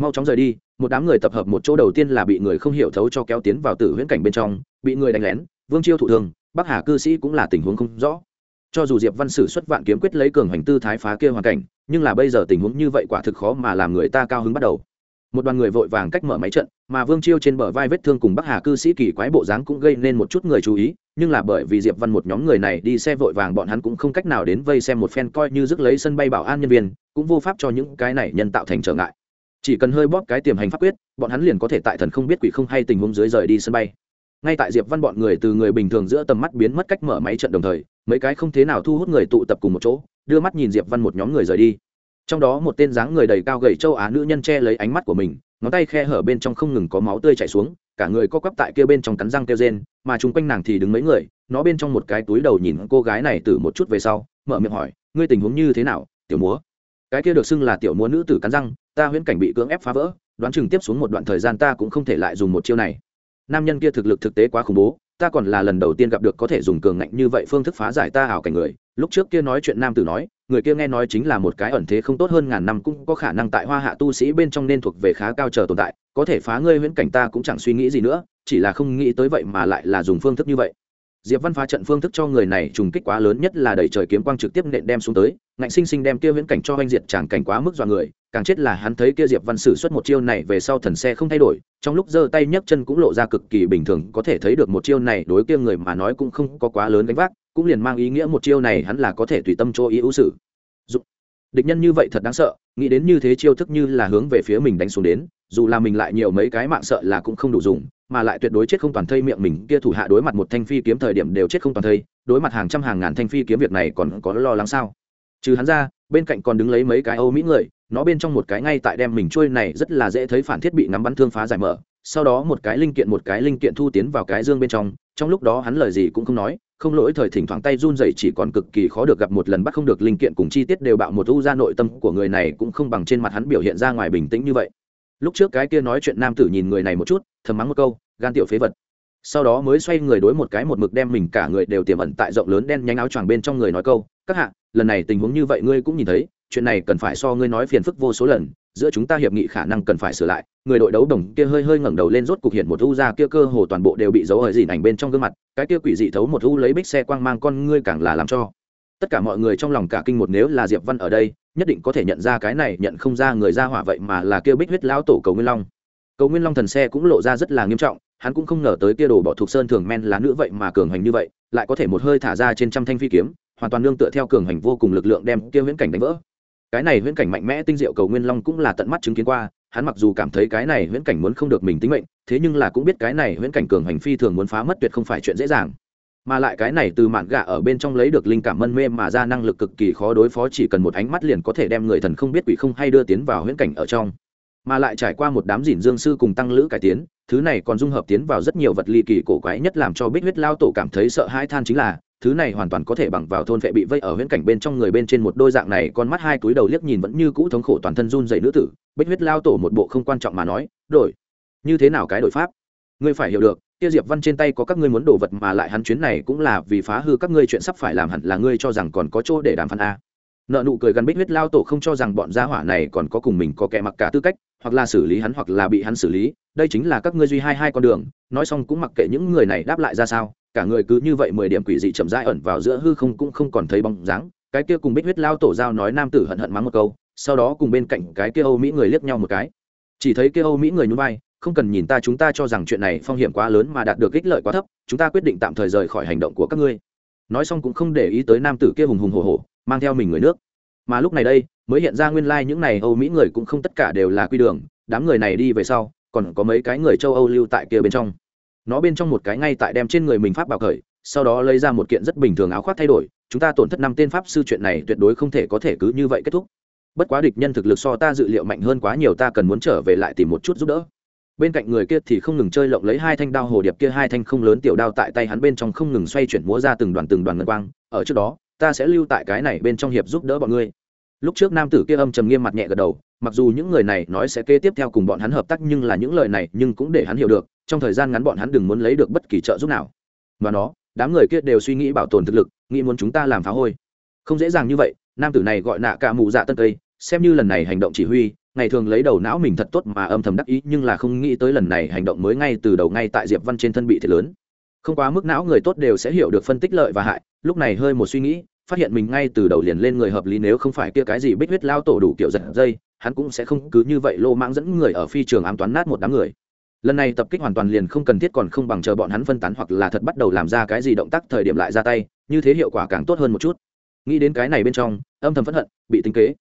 Mau chóng rời đi, một đám người tập hợp một chỗ đầu tiên là bị người không hiểu thấu cho kéo tiến vào tử huyễn cảnh bên trong, bị người đánh lén, vương chiêu thụ thương, bắc hà cư sĩ cũng là tình huống không rõ. Cho dù diệp văn sử xuất vạn kiếm quyết lấy cường hành tư thái phá kia hoàn cảnh, nhưng là bây giờ tình huống như vậy quả thực khó mà làm người ta cao hứng bắt đầu một đoàn người vội vàng cách mở máy trận, mà vương chiêu trên bờ vai vết thương cùng bắc hà cư sĩ kỳ quái bộ dáng cũng gây nên một chút người chú ý, nhưng là bởi vì diệp văn một nhóm người này đi xe vội vàng bọn hắn cũng không cách nào đến vây xem một phen coi như rước lấy sân bay bảo an nhân viên, cũng vô pháp cho những cái này nhân tạo thành trở ngại. Chỉ cần hơi bóp cái tiềm hành pháp quyết, bọn hắn liền có thể tại thần không biết quỷ không hay tình huống dưới rời đi sân bay. Ngay tại diệp văn bọn người từ người bình thường giữa tầm mắt biến mất cách mở máy trận đồng thời, mấy cái không thế nào thu hút người tụ tập cùng một chỗ, đưa mắt nhìn diệp văn một nhóm người rời đi trong đó một tên dáng người đầy cao gầy châu á nữ nhân che lấy ánh mắt của mình, ngón tay khe hở bên trong không ngừng có máu tươi chảy xuống, cả người co quắp tại kia bên trong cắn răng kêu rên, mà chung quanh nàng thì đứng mấy người, nó bên trong một cái túi đầu nhìn cô gái này từ một chút về sau, mở miệng hỏi, ngươi tình huống như thế nào, tiểu múa? Cái kia được xưng là tiểu múa nữ tử cắn răng, ta huyễn cảnh bị cưỡng ép phá vỡ, đoán chừng tiếp xuống một đoạn thời gian ta cũng không thể lại dùng một chiêu này. Nam nhân kia thực lực thực tế quá khủng bố, ta còn là lần đầu tiên gặp được có thể dùng cường ngạnh như vậy phương thức phá giải ta ảo cảnh người. Lúc trước kia nói chuyện nam tử nói người kia nghe nói chính là một cái ẩn thế không tốt hơn ngàn năm cũng có khả năng tại hoa hạ tu sĩ bên trong nên thuộc về khá cao chờ tồn tại, có thể phá ngươi huyễn cảnh ta cũng chẳng suy nghĩ gì nữa, chỉ là không nghĩ tới vậy mà lại là dùng phương thức như vậy. Diệp văn phá trận phương thức cho người này trùng kích quá lớn nhất là đẩy trời kiếm quang trực tiếp nện đem xuống tới, ngạnh sinh sinh đem kia huyễn cảnh cho oanh diệt chẳng cảnh quá mức dọa người, càng chết là hắn thấy kia diệp văn sử xuất một chiêu này về sau thần xe không thay đổi, trong lúc giơ tay nhấc chân cũng lộ ra cực kỳ bình thường, có thể thấy được một chiêu này đối kia người mà nói cũng không có quá lớn gánh vác cũng liền mang ý nghĩa một chiêu này hắn là có thể tùy tâm cho ý ưu sử dụng địch nhân như vậy thật đáng sợ, nghĩ đến như thế chiêu thức như là hướng về phía mình đánh xuống đến, dù là mình lại nhiều mấy cái mạng sợ là cũng không đủ dùng, mà lại tuyệt đối chết không toàn thây miệng mình, kia thủ hạ đối mặt một thanh phi kiếm thời điểm đều chết không toàn thây, đối mặt hàng trăm hàng ngàn thanh phi kiếm việc này còn có lo lắng sao? Trừ hắn ra, bên cạnh còn đứng lấy mấy cái âu mỹ người, nó bên trong một cái ngay tại đem mình trôi này rất là dễ thấy phản thiết bị ngắm bắn thương phá giải mở, sau đó một cái linh kiện một cái linh kiện thu tiến vào cái dương bên trong trong lúc đó hắn lời gì cũng không nói không lỗi thời thỉnh thoảng tay run rẩy chỉ còn cực kỳ khó được gặp một lần bắt không được linh kiện cùng chi tiết đều bạo một u ra nội tâm của người này cũng không bằng trên mặt hắn biểu hiện ra ngoài bình tĩnh như vậy. Lúc trước cái kia nói chuyện nam tử nhìn người này một chút, thầm mắng một câu, gan tiểu phế vật. Sau đó mới xoay người đối một cái một mực đem mình cả người đều tiềm ẩn tại rộng lớn đen nhánh áo choàng bên trong người nói câu, các hạ, lần này tình huống như vậy ngươi cũng nhìn thấy, chuyện này cần phải so ngươi nói phiền phức vô số lần giữa chúng ta hiệp nghị khả năng cần phải sửa lại. Người đội đấu đồng kia hơi hơi ngẩng đầu lên rốt cục hiện một u ra kia cơ hồ toàn bộ đều bị giấu ở dìn ảnh bên trong gương mặt. Cái kia quỷ dị thấu một u lấy bích xe quang mang con ngươi càng là làm cho tất cả mọi người trong lòng cả kinh một nếu là diệp văn ở đây, nhất định có thể nhận ra cái này, nhận không ra người ra hỏa vậy mà là kia bích huyết lão tổ cầu nguyên long. Cầu nguyên long thần xe cũng lộ ra rất là nghiêm trọng, hắn cũng không ngờ tới kia đồ bỏ thuộc sơn thường men lá nữ vậy mà cường hành như vậy, lại có thể một hơi thả ra trên trăm thanh phi kiếm, hoàn toàn nương tựa theo cường hành vô cùng lực lượng đem kia huyễn cảnh đánh vỡ cái này huyễn cảnh mạnh mẽ tinh diệu cầu nguyên long cũng là tận mắt chứng kiến qua, hắn mặc dù cảm thấy cái này huyễn cảnh muốn không được mình tính mệnh, thế nhưng là cũng biết cái này huyễn cảnh cường hành phi thường muốn phá mất tuyệt không phải chuyện dễ dàng. Mà lại cái này từ mạn gạ ở bên trong lấy được linh cảm mân mê mà ra năng lực cực kỳ khó đối phó, chỉ cần một ánh mắt liền có thể đem người thần không biết quỷ không hay đưa tiến vào huyễn cảnh ở trong. Mà lại trải qua một đám dìn dương sư cùng tăng lữ cải tiến, thứ này còn dung hợp tiến vào rất nhiều vật ly kỳ cổ quái, nhất làm cho bích huyết lao tổ cảm thấy sợ hãi than chính là thứ này hoàn toàn có thể bằng vào thôn vệ bị vây ở huyễn cảnh bên trong người bên trên một đôi dạng này, con mắt hai túi đầu liếc nhìn vẫn như cũ thống khổ toàn thân run dày nữ tử, bích huyết lao tổ một bộ không quan trọng mà nói, đổi, như thế nào cái đổi pháp? Ngươi phải hiểu được tiêu diệp văn trên tay có các ngươi muốn đồ vật mà lại hắn chuyến này cũng là vì phá hư các ngươi chuyện sắp phải làm hẳn là ngươi cho rằng còn có chỗ để đàm phán a. Nợ nụ cười gần bích huyết lao tổ không cho rằng bọn gia hỏa này còn có cùng mình có kẻ mặc cả tư cách, hoặc là xử lý hắn hoặc là bị hắn xử lý đây chính là các ngươi duy hai hai con đường, nói xong cũng mặc kệ những người này đáp lại ra sao, cả người cứ như vậy mười điểm quỷ dị chậm rãi ẩn vào giữa hư không cũng không còn thấy bóng dáng. Cái kia cùng bích huyết lao tổ giao nói nam tử hận hận mắng một câu, sau đó cùng bên cạnh cái kia âu mỹ người liếc nhau một cái. Chỉ thấy kia âu mỹ người nhún vai, không cần nhìn ta, chúng ta cho rằng chuyện này phong hiểm quá lớn mà đạt được ích lợi quá thấp, chúng ta quyết định tạm thời rời khỏi hành động của các ngươi. Nói xong cũng không để ý tới nam tử kia hùng hùng hồ hồ mang theo mình người nước. Mà lúc này đây, mới hiện ra nguyên lai、like、những này âu mỹ người cũng không tất cả đều là quy đường, đám người này đi về sau còn có mấy cái người châu âu lưu tại kia bên trong. Nó bên trong một cái ngay tại đem trên người mình pháp bảo khởi, sau đó lấy ra một kiện rất bình thường áo khoác thay đổi. Chúng ta tổn thất năm tên pháp sư chuyện này tuyệt đối không thể có thể cứ như vậy kết thúc. Bất quá địch nhân thực lực so ta dự liệu mạnh hơn quá nhiều, ta cần muốn trở về lại tìm một chút giúp đỡ. Bên cạnh người kia thì không ngừng chơi lộng lấy hai thanh đao hồ điệp kia, hai thanh không lớn tiểu đao tại tay hắn bên trong không ngừng xoay chuyển múa ra từng đoàn từng đoàn ngân quang. Ở trước đó, ta sẽ lưu tại cái này bên trong hiệp giúp đỡ bọn ngươi lúc trước nam tử kia âm trầm nghiêm mặt nhẹ gật đầu, mặc dù những người này nói sẽ kế tiếp theo cùng bọn hắn hợp tác nhưng là những lời này nhưng cũng để hắn hiểu được, trong thời gian ngắn bọn hắn đừng muốn lấy được bất kỳ trợ giúp nào. Và nó, đám người kia đều suy nghĩ bảo tồn thực lực, nghĩ muốn chúng ta làm phá hôi. Không dễ dàng như vậy, nam tử này gọi nạ cả mù dạ tân cây xem như lần này hành động chỉ huy, ngày thường lấy đầu não mình thật tốt mà âm thầm đắc ý nhưng là không nghĩ tới lần này hành động mới ngay từ đầu ngay tại diệp văn trên thân bị thiệt lớn. Không quá mức não người tốt đều sẽ hiểu được phân tích lợi và hại, lúc này hơi một suy nghĩ phát hiện mình ngay từ đầu liền lên người hợp lý nếu không phải kia cái gì bích huyết lao tổ đủ kiểu giật dây, hắn cũng sẽ không cứ như vậy lô mãng dẫn người ở phi trường ám toán nát một đám người. Lần này tập kích hoàn toàn liền không cần thiết còn không bằng chờ bọn hắn phân tán hoặc là thật bắt đầu làm ra cái gì động tác thời điểm lại ra tay, như thế hiệu quả càng tốt hơn một chút. Nghĩ đến cái này bên trong, âm thầm phẫn hận, bị tính kế.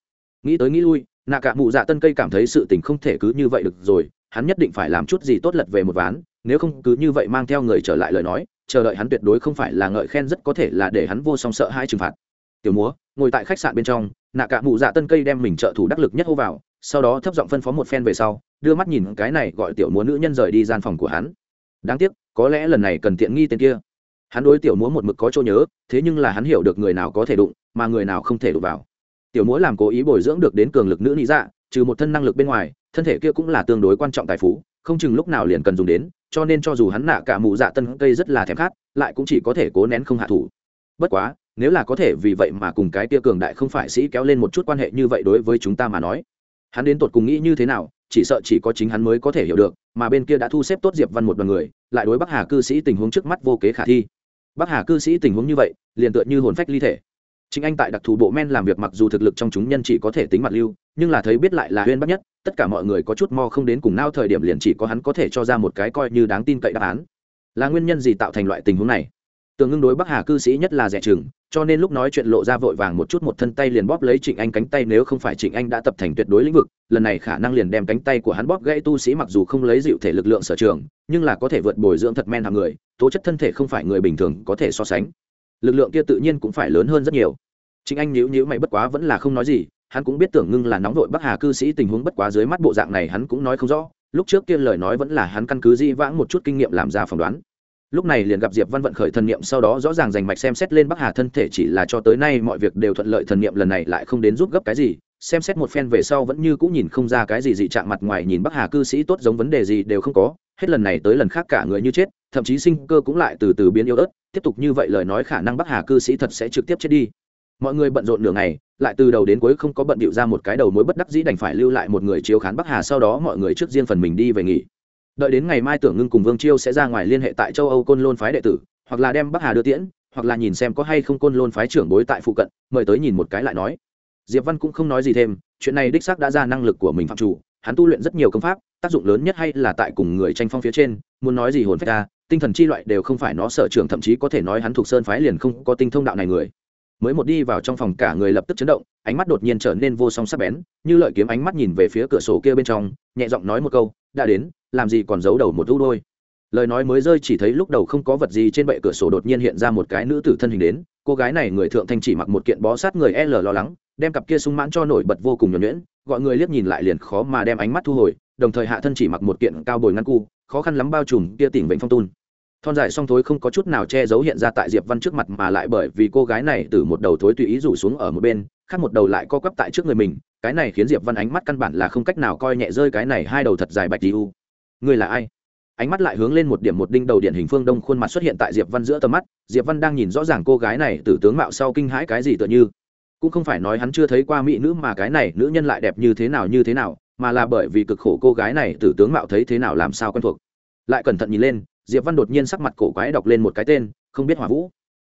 Nghĩ tới nghĩ lui, nạ cả mụ dạ tân cây cảm thấy sự tình không thể cứ như vậy được rồi, hắn nhất định phải làm chút gì tốt lật về một ván, nếu không cứ như vậy mang theo người trở lại lời nói chờ đợi hắn tuyệt đối không phải là ngợi khen rất có thể là để hắn vô song sợ hai trừng phạt. Tiểu múa, ngồi tại khách sạn bên trong, nạ cả mụ dạ tân cây đem mình trợ thủ đắc lực nhất hô vào, sau đó thấp giọng phân phó một phen về sau, đưa mắt nhìn cái này gọi tiểu múa nữ nhân rời đi gian phòng của hắn. Đáng tiếc, có lẽ lần này cần tiện nghi tên kia. Hắn đối tiểu múa một mực có chỗ nhớ, thế nhưng là hắn hiểu được người nào có thể đụng, mà người nào không thể đụng vào. Tiểu múa làm cố ý bồi dưỡng được đến cường lực nữ lý dạ trừ một thân năng lực bên ngoài, thân thể kia cũng là tương đối quan trọng tài phú không chừng lúc nào liền cần dùng đến, cho nên cho dù hắn nạ cả mụ dạ tân cây rất là thèm khát, lại cũng chỉ có thể cố nén không hạ thủ. Bất quá, nếu là có thể vì vậy mà cùng cái kia cường đại không phải sĩ kéo lên một chút quan hệ như vậy đối với chúng ta mà nói, hắn đến tột cùng nghĩ như thế nào, chỉ sợ chỉ có chính hắn mới có thể hiểu được, mà bên kia đã thu xếp tốt diệp văn một đoàn người, lại đối bắc hà cư sĩ tình huống trước mắt vô kế khả thi. Bắc hà cư sĩ tình huống như vậy, liền tựa như hồn phách ly thể chính anh tại đặc thù bộ men làm việc mặc dù thực lực trong chúng nhân chỉ có thể tính mặt lưu, nhưng là thấy biết lại là huyên bắc nhất, tất cả mọi người có chút mo không đến cùng nao thời điểm liền chỉ có hắn có thể cho ra một cái coi như đáng tin cậy đáp án. Là nguyên nhân gì tạo thành loại tình huống này? Tường ngưng đối bắc hà cư sĩ nhất là rẻ chừng, cho nên lúc nói chuyện lộ ra vội vàng một chút một thân tay liền bóp lấy trịnh anh cánh tay nếu không phải trịnh anh đã tập thành tuyệt đối lĩnh vực, lần này khả năng liền đem cánh tay của hắn bóp gãy tu sĩ mặc dù không lấy dịu thể lực lượng sở trường, nhưng là có thể vượt bồi dưỡng thật men hàng người, tố chất thân thể không phải người bình thường có thể so sánh lực lượng kia tự nhiên cũng phải lớn hơn rất nhiều. Trình anh nhíu nhíu mày bất quá vẫn là không nói gì, hắn cũng biết tưởng ngưng là nóng vội bắc hà cư sĩ tình huống bất quá dưới mắt bộ dạng này hắn cũng nói không rõ, lúc trước kia lời nói vẫn là hắn căn cứ di vãng một chút kinh nghiệm làm ra phỏng đoán lúc này liền gặp diệp văn vận khởi thần niệm, sau đó rõ ràng rành mạch xem xét lên bắc hà thân thể chỉ là cho tới nay mọi việc đều thuận lợi thần niệm lần này lại không đến giúp gấp cái gì. Xem xét một phen về sau vẫn như cũng nhìn không ra cái gì dị trạng mặt ngoài, nhìn bắc hà cư sĩ tốt giống vấn đề gì đều không có. Hết lần này tới lần khác cả người như chết, thậm chí sinh cơ cũng lại từ từ biến yếu ớt. Tiếp tục như vậy lời nói khả năng bắc hà cư sĩ thật sẽ trực tiếp chết đi. Mọi người bận rộn nửa ngày, lại từ đầu đến cuối không có bận điệu ra một cái đầu mối bất đắc dĩ đành phải lưu lại một người chiếu khán bắc hà, sau đó mọi người trước riêng phần mình đi về nghỉ đợi đến ngày mai tưởng ngưng cùng vương chiêu sẽ ra ngoài liên hệ tại châu âu côn lôn phái đệ tử, hoặc là đem bắc hà đưa tiễn, hoặc là nhìn xem có hay không côn lôn phái trưởng bối tại phụ cận, mời tới nhìn một cái lại nói. Diệp văn cũng không nói gì thêm, chuyện này đích xác đã ra năng lực của mình phạm chủ, hắn tu luyện rất nhiều công pháp, tác dụng lớn nhất hay là tại cùng người tranh phong phía trên, muốn nói gì hồn phách ta, tinh thần chi loại đều không phải nó sở trường, thậm chí có thể nói hắn thuộc sơn phái liền không có tinh thông đạo này người mới một đi vào trong phòng cả người lập tức chấn động, ánh mắt đột nhiên trở nên vô song sắc bén, như lợi kiếm ánh mắt nhìn về phía cửa sổ kia bên trong, nhẹ giọng nói một câu, đã đến, làm gì còn giấu đầu một thu đôi. Lời nói mới rơi chỉ thấy lúc đầu không có vật gì trên bệ cửa sổ đột nhiên hiện ra một cái nữ tử thân hình đến, cô gái này người thượng thanh chỉ mặc một kiện bó sát người l lo lắng, đem cặp kia sung mãn cho nổi bật vô cùng nhuẩn nhuyễn, gọi người liếc nhìn lại liền khó mà đem ánh mắt thu hồi, đồng thời hạ thân chỉ mặc một kiện cao bồi ngăn cu, khó khăn lắm bao trùm kia tỉnh bệnh phong tun thon dài song thối không có chút nào che giấu hiện ra tại diệp văn trước mặt mà lại bởi vì cô gái này từ một đầu thối tùy ý rủ xuống ở một bên, khác một đầu lại co quắp tại trước người mình, cái này khiến diệp văn ánh mắt căn bản là không cách nào coi nhẹ rơi cái này hai đầu thật dài bạch đi u người là ai? Ánh mắt lại hướng lên một điểm một đinh đầu điện hình phương đông khuôn mặt xuất hiện tại diệp văn giữa tầm mắt, diệp văn đang nhìn rõ ràng cô gái này từ tướng mạo sau kinh hãi cái gì tựa như. Cũng không phải nói hắn chưa thấy qua mỹ nữ mà cái này nữ nhân lại đẹp như thế nào như thế nào, mà là bởi vì cực khổ cô gái này từ tướng mạo thấy thế nào làm sao quen thuộc. Lại cẩn thận nhìn lên diệp văn đột nhiên sắc mặt cổ quái đọc lên một cái tên, không biết hỏa vũ.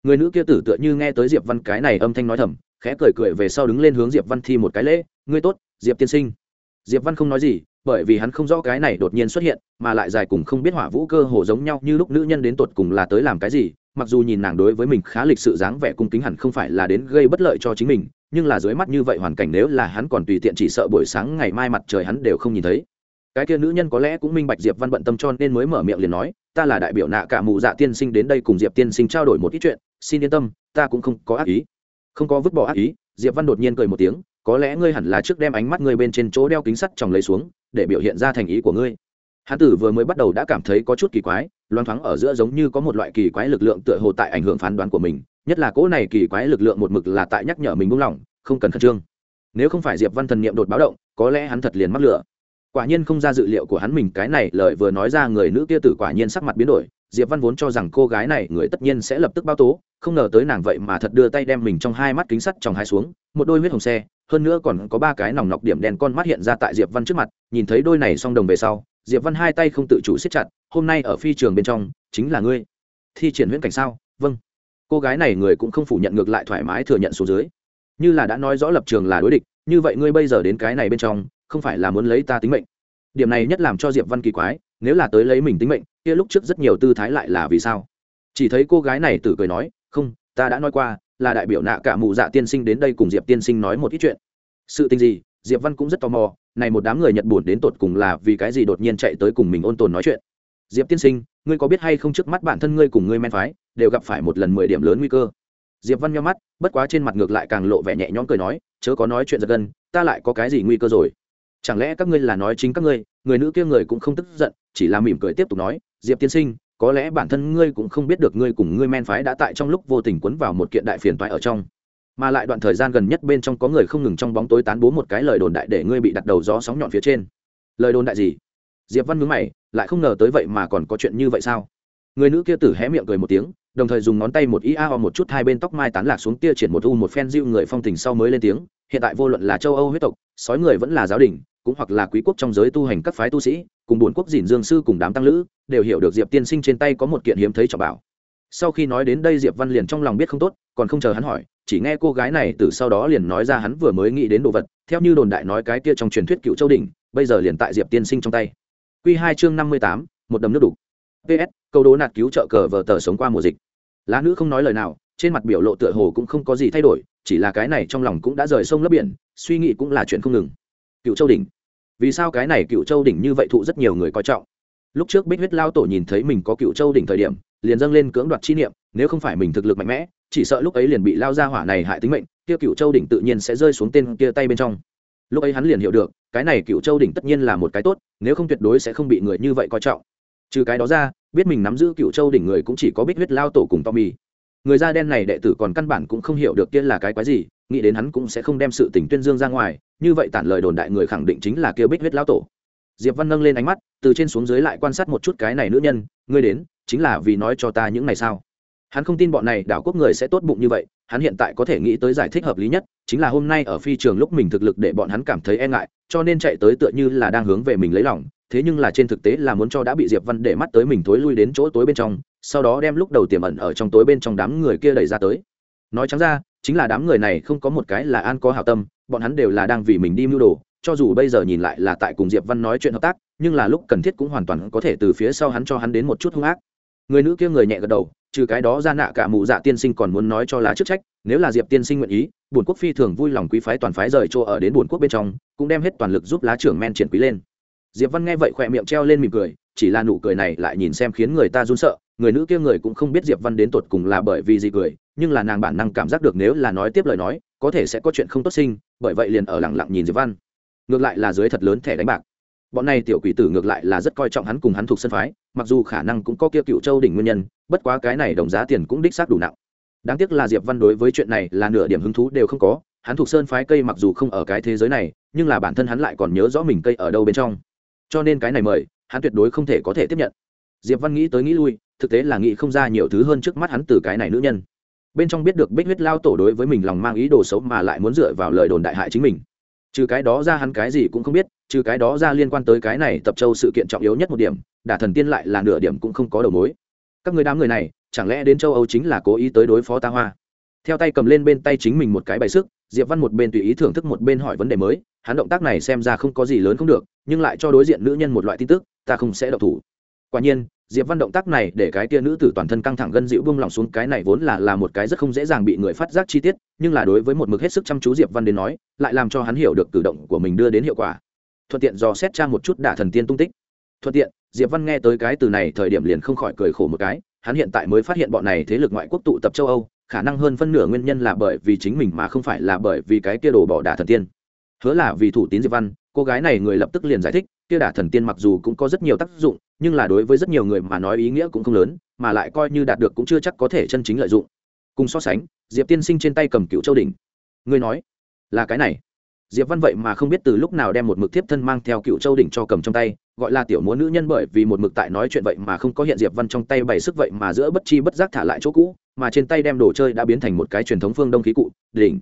Người nữ kia tử tựa như nghe tới diệp văn cái này âm thanh nói thầm, khẽ cười cười về sau đứng lên hướng diệp văn thi một cái lễ, ngươi tốt, diệp tiên sinh. Diệp văn không nói gì, bởi vì hắn không rõ cái này đột nhiên xuất hiện, mà lại dài cùng không biết hỏa vũ cơ hồ giống nhau như lúc nữ nhân đến tột cùng là tới làm cái gì, mặc dù nhìn nàng đối với mình khá lịch sự dáng vẻ cung kính hẳn không phải là đến gây bất lợi cho chính mình, nhưng là dưới mắt như vậy hoàn cảnh nếu là hắn còn tùy tiện chỉ sợ buổi sáng ngày mai mặt trời hắn đều không nhìn thấy cái kia nữ nhân có lẽ cũng minh bạch diệp văn bận tâm cho nên mới mở miệng liền nói, ta là đại biểu nạ cả mù dạ tiên sinh đến đây cùng diệp tiên sinh trao đổi một ít chuyện, xin yên tâm, ta cũng không có ác ý. Không có vứt bỏ ác ý? Diệp văn đột nhiên cười một tiếng, có lẽ ngươi hẳn là trước đem ánh mắt ngươi bên trên chỗ đeo kính sắt tròng lấy xuống, để biểu hiện ra thành ý của ngươi. Hán tử vừa mới bắt đầu đã cảm thấy có chút kỳ quái loan thoáng ở giữa giống như có một loại kỳ quái lực lượng tựa hồ tại ảnh hưởng phán đoán của mình, nhất là cỗ này kỳ quái lực lượng một mực là tại nhắc nhở mình buông lỏng, không cần khẩn trương. Nếu không phải diệp văn thần niệm đột báo động, có lẽ hắn thật liền mắc lửa quả nhiên không ra dự liệu của hắn mình cái này lời vừa nói ra người nữ kia tử quả nhiên sắc mặt biến đổi, diệp văn vốn cho rằng cô gái này người tất nhiên sẽ lập tức báo tố, không ngờ tới nàng vậy mà thật đưa tay đem mình trong hai mắt kính sắt trong hai xuống, một đôi huyết hồng xe, hơn nữa còn có ba cái nòng nọc điểm đen con mắt hiện ra tại diệp văn trước mặt, nhìn thấy đôi này song đồng về sau, diệp văn hai tay không tự chủ siết chặt, hôm nay ở phi trường bên trong, chính là ngươi. Thi triển huyễn cảnh sao? Vâng. Cô gái này người cũng không phủ nhận ngược lại thoải mái thừa nhận số dưới. Như là đã nói rõ lập trường là đối địch, như vậy ngươi bây giờ đến cái này bên trong không phải là muốn lấy ta tính mệnh. Điểm này nhất làm cho diệp văn kỳ quái, nếu là tới lấy mình tính mệnh, kia lúc trước rất nhiều tư thái lại là vì sao? Chỉ thấy cô gái này tử cười nói, không, ta đã nói qua, là đại biểu nạ cả mù dạ tiên sinh đến đây cùng diệp tiên sinh nói một ít chuyện. Sự tình gì? Diệp văn cũng rất tò mò, này một đám người nhật buồn đến tột cùng là vì cái gì đột nhiên chạy tới cùng mình ôn tồn nói chuyện? Diệp tiên sinh, ngươi có biết hay không trước mắt bản thân ngươi cùng ngươi men phái, đều gặp phải một lần mười điểm lớn nguy cơ? Diệp văn nhau mắt, bất quá trên mặt ngược lại càng lộ vẻ nhẹ nhõm cười nói, chớ có nói chuyện giật gân, ta lại có cái gì nguy cơ rồi? Chẳng lẽ các ngươi là nói chính các ngươi, người nữ kia người cũng không tức giận, chỉ là mỉm cười tiếp tục nói, diệp tiên sinh, có lẽ bản thân ngươi cũng không biết được ngươi cùng ngươi men phái đã tại trong lúc vô tình quấn vào một kiện đại phiền toái ở trong. Mà lại đoạn thời gian gần nhất bên trong có người không ngừng trong bóng tối tán bố một cái lời đồn đại để ngươi bị đặt đầu gió sóng nhọn phía trên. Lời đồn đại gì? Diệp văn mướn mày, lại không ngờ tới vậy mà còn có chuyện như vậy sao? Người nữ kia tử hé miệng cười một tiếng đồng thời dùng ngón tay một ia o một chút hai bên tóc mai tán lạc xuống tia triển một u một phen dịu người phong tình sau mới lên tiếng, hiện tại vô luận là châu âu huyết tộc, sói người vẫn là giáo đình, cũng hoặc là quý quốc trong giới tu hành các phái tu sĩ, cùng buồn quốc dìn dương sư cùng đám tăng lữ, đều hiểu được diệp tiên sinh trên tay có một kiện hiếm thấy trọng bảo. Sau khi nói đến đây diệp văn liền trong lòng biết không tốt, còn không chờ hắn hỏi, chỉ nghe cô gái này từ sau đó liền nói ra hắn vừa mới nghĩ đến đồ vật, theo như đồn đại nói cái kia trong truyền thuyết cựu châu đình bây giờ liền tại diệp tiên sinh trong tay. Q hai chương năm mươi tám, một đầm nước đục ps câu đố nạt cứu trợ cờ vờ tờ sống qua mùa dịch lá nữ không nói lời nào, trên mặt biểu lộ tựa hồ cũng không có gì thay đổi, chỉ là cái này trong lòng cũng đã rời sông lấp biển, suy nghĩ cũng là chuyện không ngừng. Cựu châu đỉnh. Vì sao cái này cựu châu đỉnh như vậy thụ rất nhiều người coi trọng? Lúc trước bích huyết lao tổ nhìn thấy mình có cựu châu đỉnh thời điểm, liền dâng lên cưỡng đoạt chi niệm, nếu không phải mình thực lực mạnh mẽ, chỉ sợ lúc ấy liền bị lao ra hỏa này hại tính mệnh, kia cựu châu đỉnh tự nhiên sẽ rơi xuống tên kia tay bên trong. Lúc ấy hắn liền hiểu được, cái này cựu châu đỉnh tất nhiên là một cái tốt, nếu không tuyệt đối sẽ không bị người như vậy coi trọng. Trừ cái đó ra biết mình nắm giữ cựu châu đỉnh người cũng chỉ có bích huyết lao tổ cùng tommy. Người da đen này đệ tử còn căn bản cũng không hiểu được kia là cái quái gì, nghĩ đến hắn cũng sẽ không đem sự tình tuyên dương ra ngoài, như vậy tản lời đồn đại người khẳng định chính là kia bích huyết lao tổ. Diệp văn nâng lên ánh mắt, từ trên xuống dưới lại quan sát một chút cái này nữ nhân, ngươi đến, chính là vì nói cho ta những ngày sao? Hắn không tin bọn này đảo quốc người sẽ tốt bụng như vậy, hắn hiện tại có thể nghĩ tới giải thích hợp lý nhất, chính là hôm nay ở phi trường lúc mình thực lực để bọn hắn cảm thấy e ngại, cho nên chạy tới tựa như là đang hướng về mình lấy lòng thế nhưng là trên thực tế là muốn cho đã bị diệp văn để mắt tới mình thối lui đến chỗ tối bên trong, sau đó đem lúc đầu tiềm ẩn ở trong tối bên trong đám người kia đẩy ra tới. Nói trắng ra, chính là đám người này không có một cái là an có hảo tâm, bọn hắn đều là đang vì mình đi mưu đồ, cho dù bây giờ nhìn lại là tại cùng diệp văn nói chuyện hợp tác, nhưng là lúc cần thiết cũng hoàn toàn có thể từ phía sau hắn cho hắn đến một chút hung ác. Người nữ kia người nhẹ gật đầu, trừ cái đó ra nạ cả mụ dạ tiên sinh còn muốn nói cho lá chức trách, nếu là diệp tiên sinh nguyện ý, bổn quốc phi thường vui lòng quý phái toàn phái rời chỗ ở đến bổn quốc bên trong, cũng đem hết toàn lực giúp lá trưởng men triển quý lên diệp văn nghe vậy khỏe miệng treo lên mỉm cười, chỉ là nụ cười này lại nhìn xem khiến người ta run sợ, người nữ kia người cũng không biết diệp văn đến tột cùng là bởi vì gì cười, nhưng là nàng bản năng cảm giác được nếu là nói tiếp lời nói, có thể sẽ có chuyện không tốt sinh, bởi vậy liền ở lặng lặng nhìn diệp văn. Ngược lại là dưới thật lớn thẻ đánh bạc. Bọn này tiểu quỷ tử ngược lại là rất coi trọng hắn cùng hắn thuộc sân phái, mặc dù khả năng cũng có kia cựu châu đỉnh nguyên nhân, bất quá cái này đồng giá tiền cũng đích xác đủ nặng. Đáng tiếc là diệp văn đối với chuyện này là nửa điểm hứng thú đều không có, hắn thuộc sơn phái cây mặc dù không ở cái thế giới này, nhưng là bản thân hắn lại còn nhớ rõ mình cây ở đâu bên trong cho nên cái này mời, hắn tuyệt đối không thể có thể tiếp nhận. Diệp văn nghĩ tới nghĩ lui, thực tế là nghĩ không ra nhiều thứ hơn trước mắt hắn từ cái này nữ nhân. Bên trong biết được bích huyết lao tổ đối với mình lòng mang ý đồ xấu mà lại muốn dựa vào lời đồn đại hại chính mình. Trừ cái đó ra hắn cái gì cũng không biết, trừ cái đó ra liên quan tới cái này tập châu sự kiện trọng yếu nhất một điểm, đả thần tiên lại là nửa điểm cũng không có đầu mối. Các người đám người này, chẳng lẽ đến châu âu chính là cố ý tới đối phó ta hoa? Theo tay cầm lên bên tay chính mình một cái bài sức, diệp văn một bên tùy ý thưởng thức một bên hỏi vấn đề mới, hắn động tác này xem ra không có gì lớn không được nhưng lại cho đối diện nữ nhân một loại tin tức, ta không sẽ độc thủ. Quả nhiên, diệp văn động tác này để cái tia nữ tử toàn thân căng thẳng gân dịu bung lòng xuống, cái này vốn là là một cái rất không dễ dàng bị người phát giác chi tiết, nhưng là đối với một mực hết sức chăm chú diệp văn đến nói, lại làm cho hắn hiểu được cử động của mình đưa đến hiệu quả. Thuận tiện do xét tra một chút đả thần tiên tung tích. Thuận tiện, diệp văn nghe tới cái từ này thời điểm liền không khỏi cười khổ một cái, hắn hiện tại mới phát hiện bọn này thế lực ngoại quốc tụ tập châu âu, khả năng hơn phân nửa nguyên nhân là bởi vì chính mình mà không phải là bởi vì cái kia đồ bỏ đả thần tiên hứa là vì thủ tín diệp văn, cô gái này người lập tức liền giải thích, kia đả thần tiên mặc dù cũng có rất nhiều tác dụng, nhưng là đối với rất nhiều người mà nói ý nghĩa cũng không lớn, mà lại coi như đạt được cũng chưa chắc có thể chân chính lợi dụng. Cùng so sánh, diệp tiên sinh trên tay cầm cựu châu đỉnh. Ngươi nói, là cái này. Diệp văn vậy mà không biết từ lúc nào đem một mực tiếp thân mang theo cựu châu đỉnh cho cầm trong tay, gọi là tiểu múa nữ nhân bởi vì một mực tại nói chuyện vậy mà không có hiện diệp văn trong tay bày sức vậy mà giữa bất chi bất giác thả lại chỗ cũ, mà trên tay đem đồ chơi đã biến thành một cái truyền thống phương đông khí cụ, đỉnh.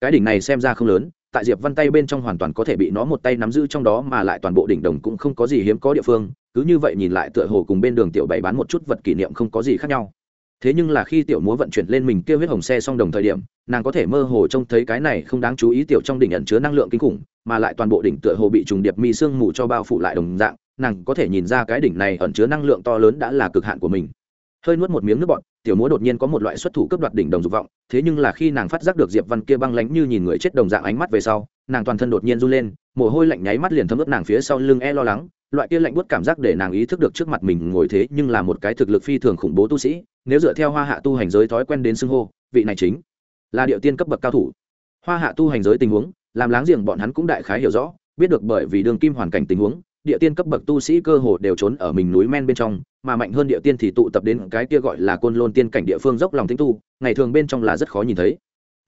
Cái đỉnh này xem ra không lớn tại diệp văn tay bên trong hoàn toàn có thể bị nó một tay nắm giữ trong đó mà lại toàn bộ đỉnh đồng cũng không có gì hiếm có địa phương, cứ như vậy nhìn lại tựa hồ cùng bên đường tiểu bảy bán một chút vật kỷ niệm không có gì khác nhau. Thế nhưng là khi tiểu múa vận chuyển lên mình kêu huyết hồng xe xong đồng thời điểm, nàng có thể mơ hồ trông thấy cái này không đáng chú ý tiểu trong đỉnh ẩn chứa năng lượng kinh khủng, mà lại toàn bộ đỉnh tựa hồ bị trùng điệp mi sương mù cho bao phủ lại đồng dạng, nàng có thể nhìn ra cái đỉnh này ẩn chứa năng lượng to lớn đã là cực hạn của mình hơi nuốt một miếng nước bọt, tiểu múa đột nhiên có một loại xuất thủ cấp đoạt đỉnh đồng dục vọng, thế nhưng là khi nàng phát giác được diệp văn kia băng lánh như nhìn người chết đồng dạng ánh mắt về sau, nàng toàn thân đột nhiên run lên, mồ hôi lạnh nháy mắt liền thấm ướt nàng phía sau lưng e lo lắng, loại kia lạnh buốt cảm giác để nàng ý thức được trước mặt mình ngồi thế nhưng là một cái thực lực phi thường khủng bố tu sĩ, nếu dựa theo hoa hạ tu hành giới thói quen đến xưng hô, vị này chính là điệu tiên cấp bậc cao thủ. Hoa hạ tu hành giới tình huống, làm láng giềng bọn hắn cũng đại khái hiểu rõ, biết được bởi vì đường kim hoàn cảnh tình huống địa tiên cấp bậc tu sĩ cơ hồ đều trốn ở mình núi men bên trong mà mạnh hơn địa tiên thì tụ tập đến cái kia gọi là côn lôn tiên cảnh địa phương dốc lòng tĩnh tu ngày thường bên trong là rất khó nhìn thấy.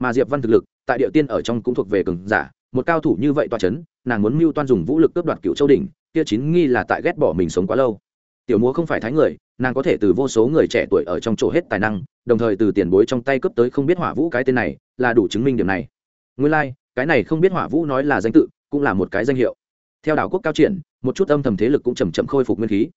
Mà diệp văn thực lực tại địa tiên ở trong cũng thuộc về cường giả một cao thủ như vậy toa chấn nàng muốn mưu toan dùng vũ lực cướp đoạt cựu châu đỉnh kia chín nghi là tại ghét bỏ mình sống quá lâu. Tiểu múa không phải thái người nàng có thể từ vô số người trẻ tuổi ở trong chỗ hết tài năng đồng thời từ tiền bối trong tay cướp tới không biết hỏa vũ cái tên này là đủ chứng minh điểm này. Nguyên lai、like, cái này không biết hỏa vũ nói là danh tự cũng là một cái danh hiệu. Theo đảo quốc cao triển một chút âm thầm thế lực cũng chầm chậm khôi phục nguyên khí.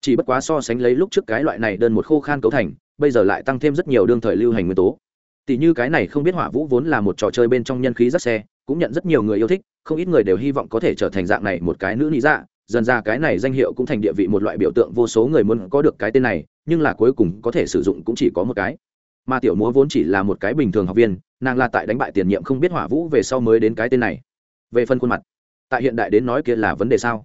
Chỉ bất quá so sánh lấy lúc trước cái loại này đơn một khô khan cấu thành, bây giờ lại tăng thêm rất nhiều đương thời lưu hành nguyên tố. Tỷ như cái này không biết hỏa vũ vốn là một trò chơi bên trong nhân khí rất xe, cũng nhận rất nhiều người yêu thích, không ít người đều hy vọng có thể trở thành dạng này một cái nữ lý dạ. Dần ra cái này danh hiệu cũng thành địa vị một loại biểu tượng vô số người muốn có được cái tên này, nhưng là cuối cùng có thể sử dụng cũng chỉ có một cái. Mà tiểu múa vốn chỉ là một cái bình thường học viên, nàng là tại đánh bại tiền nhiệm không biết hỏa vũ về sau mới đến cái tên này. Về phân khuôn mặt, tại hiện đại đến nói kia là vấn đề sao?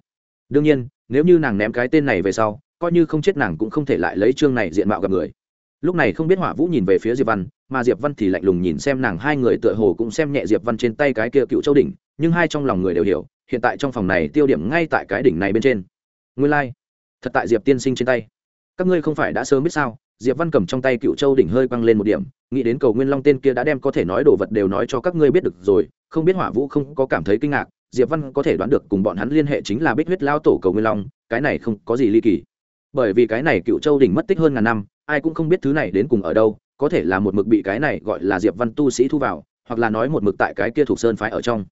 Đương nhiên, nếu như nàng ném cái tên này về sau, coi như không chết nàng cũng không thể lại lấy chương này diện mạo gặp người lúc này không biết hỏa vũ nhìn về phía diệp văn, mà diệp văn thì lạnh lùng nhìn xem nàng, hai người tựa hồ cũng xem nhẹ diệp văn trên tay cái kia cựu châu đỉnh, nhưng hai trong lòng người đều hiểu, hiện tại trong phòng này tiêu điểm ngay tại cái đỉnh này bên trên nguyên lai、like. thật tại diệp tiên sinh trên tay các ngươi không phải đã sớm biết sao, diệp văn cầm trong tay cựu châu đỉnh hơi quăng lên một điểm, nghĩ đến cầu nguyên long tên kia đã đem có thể nói đồ vật đều nói cho các ngươi biết được rồi, không biết hỏa vũ không có cảm thấy kinh ngạc diệp văn có thể đoán được cùng bọn hắn liên hệ chính là bích huyết lao tổ cầu nguyên long, cái này không có gì ly kỳ. Bởi vì cái này cựu châu đỉnh mất tích hơn ngàn năm, ai cũng không biết thứ này đến cùng ở đâu, có thể là một mực bị cái này gọi là diệp văn tu sĩ thu vào, hoặc là nói một mực tại cái kia thuộc sơn phái ở trong.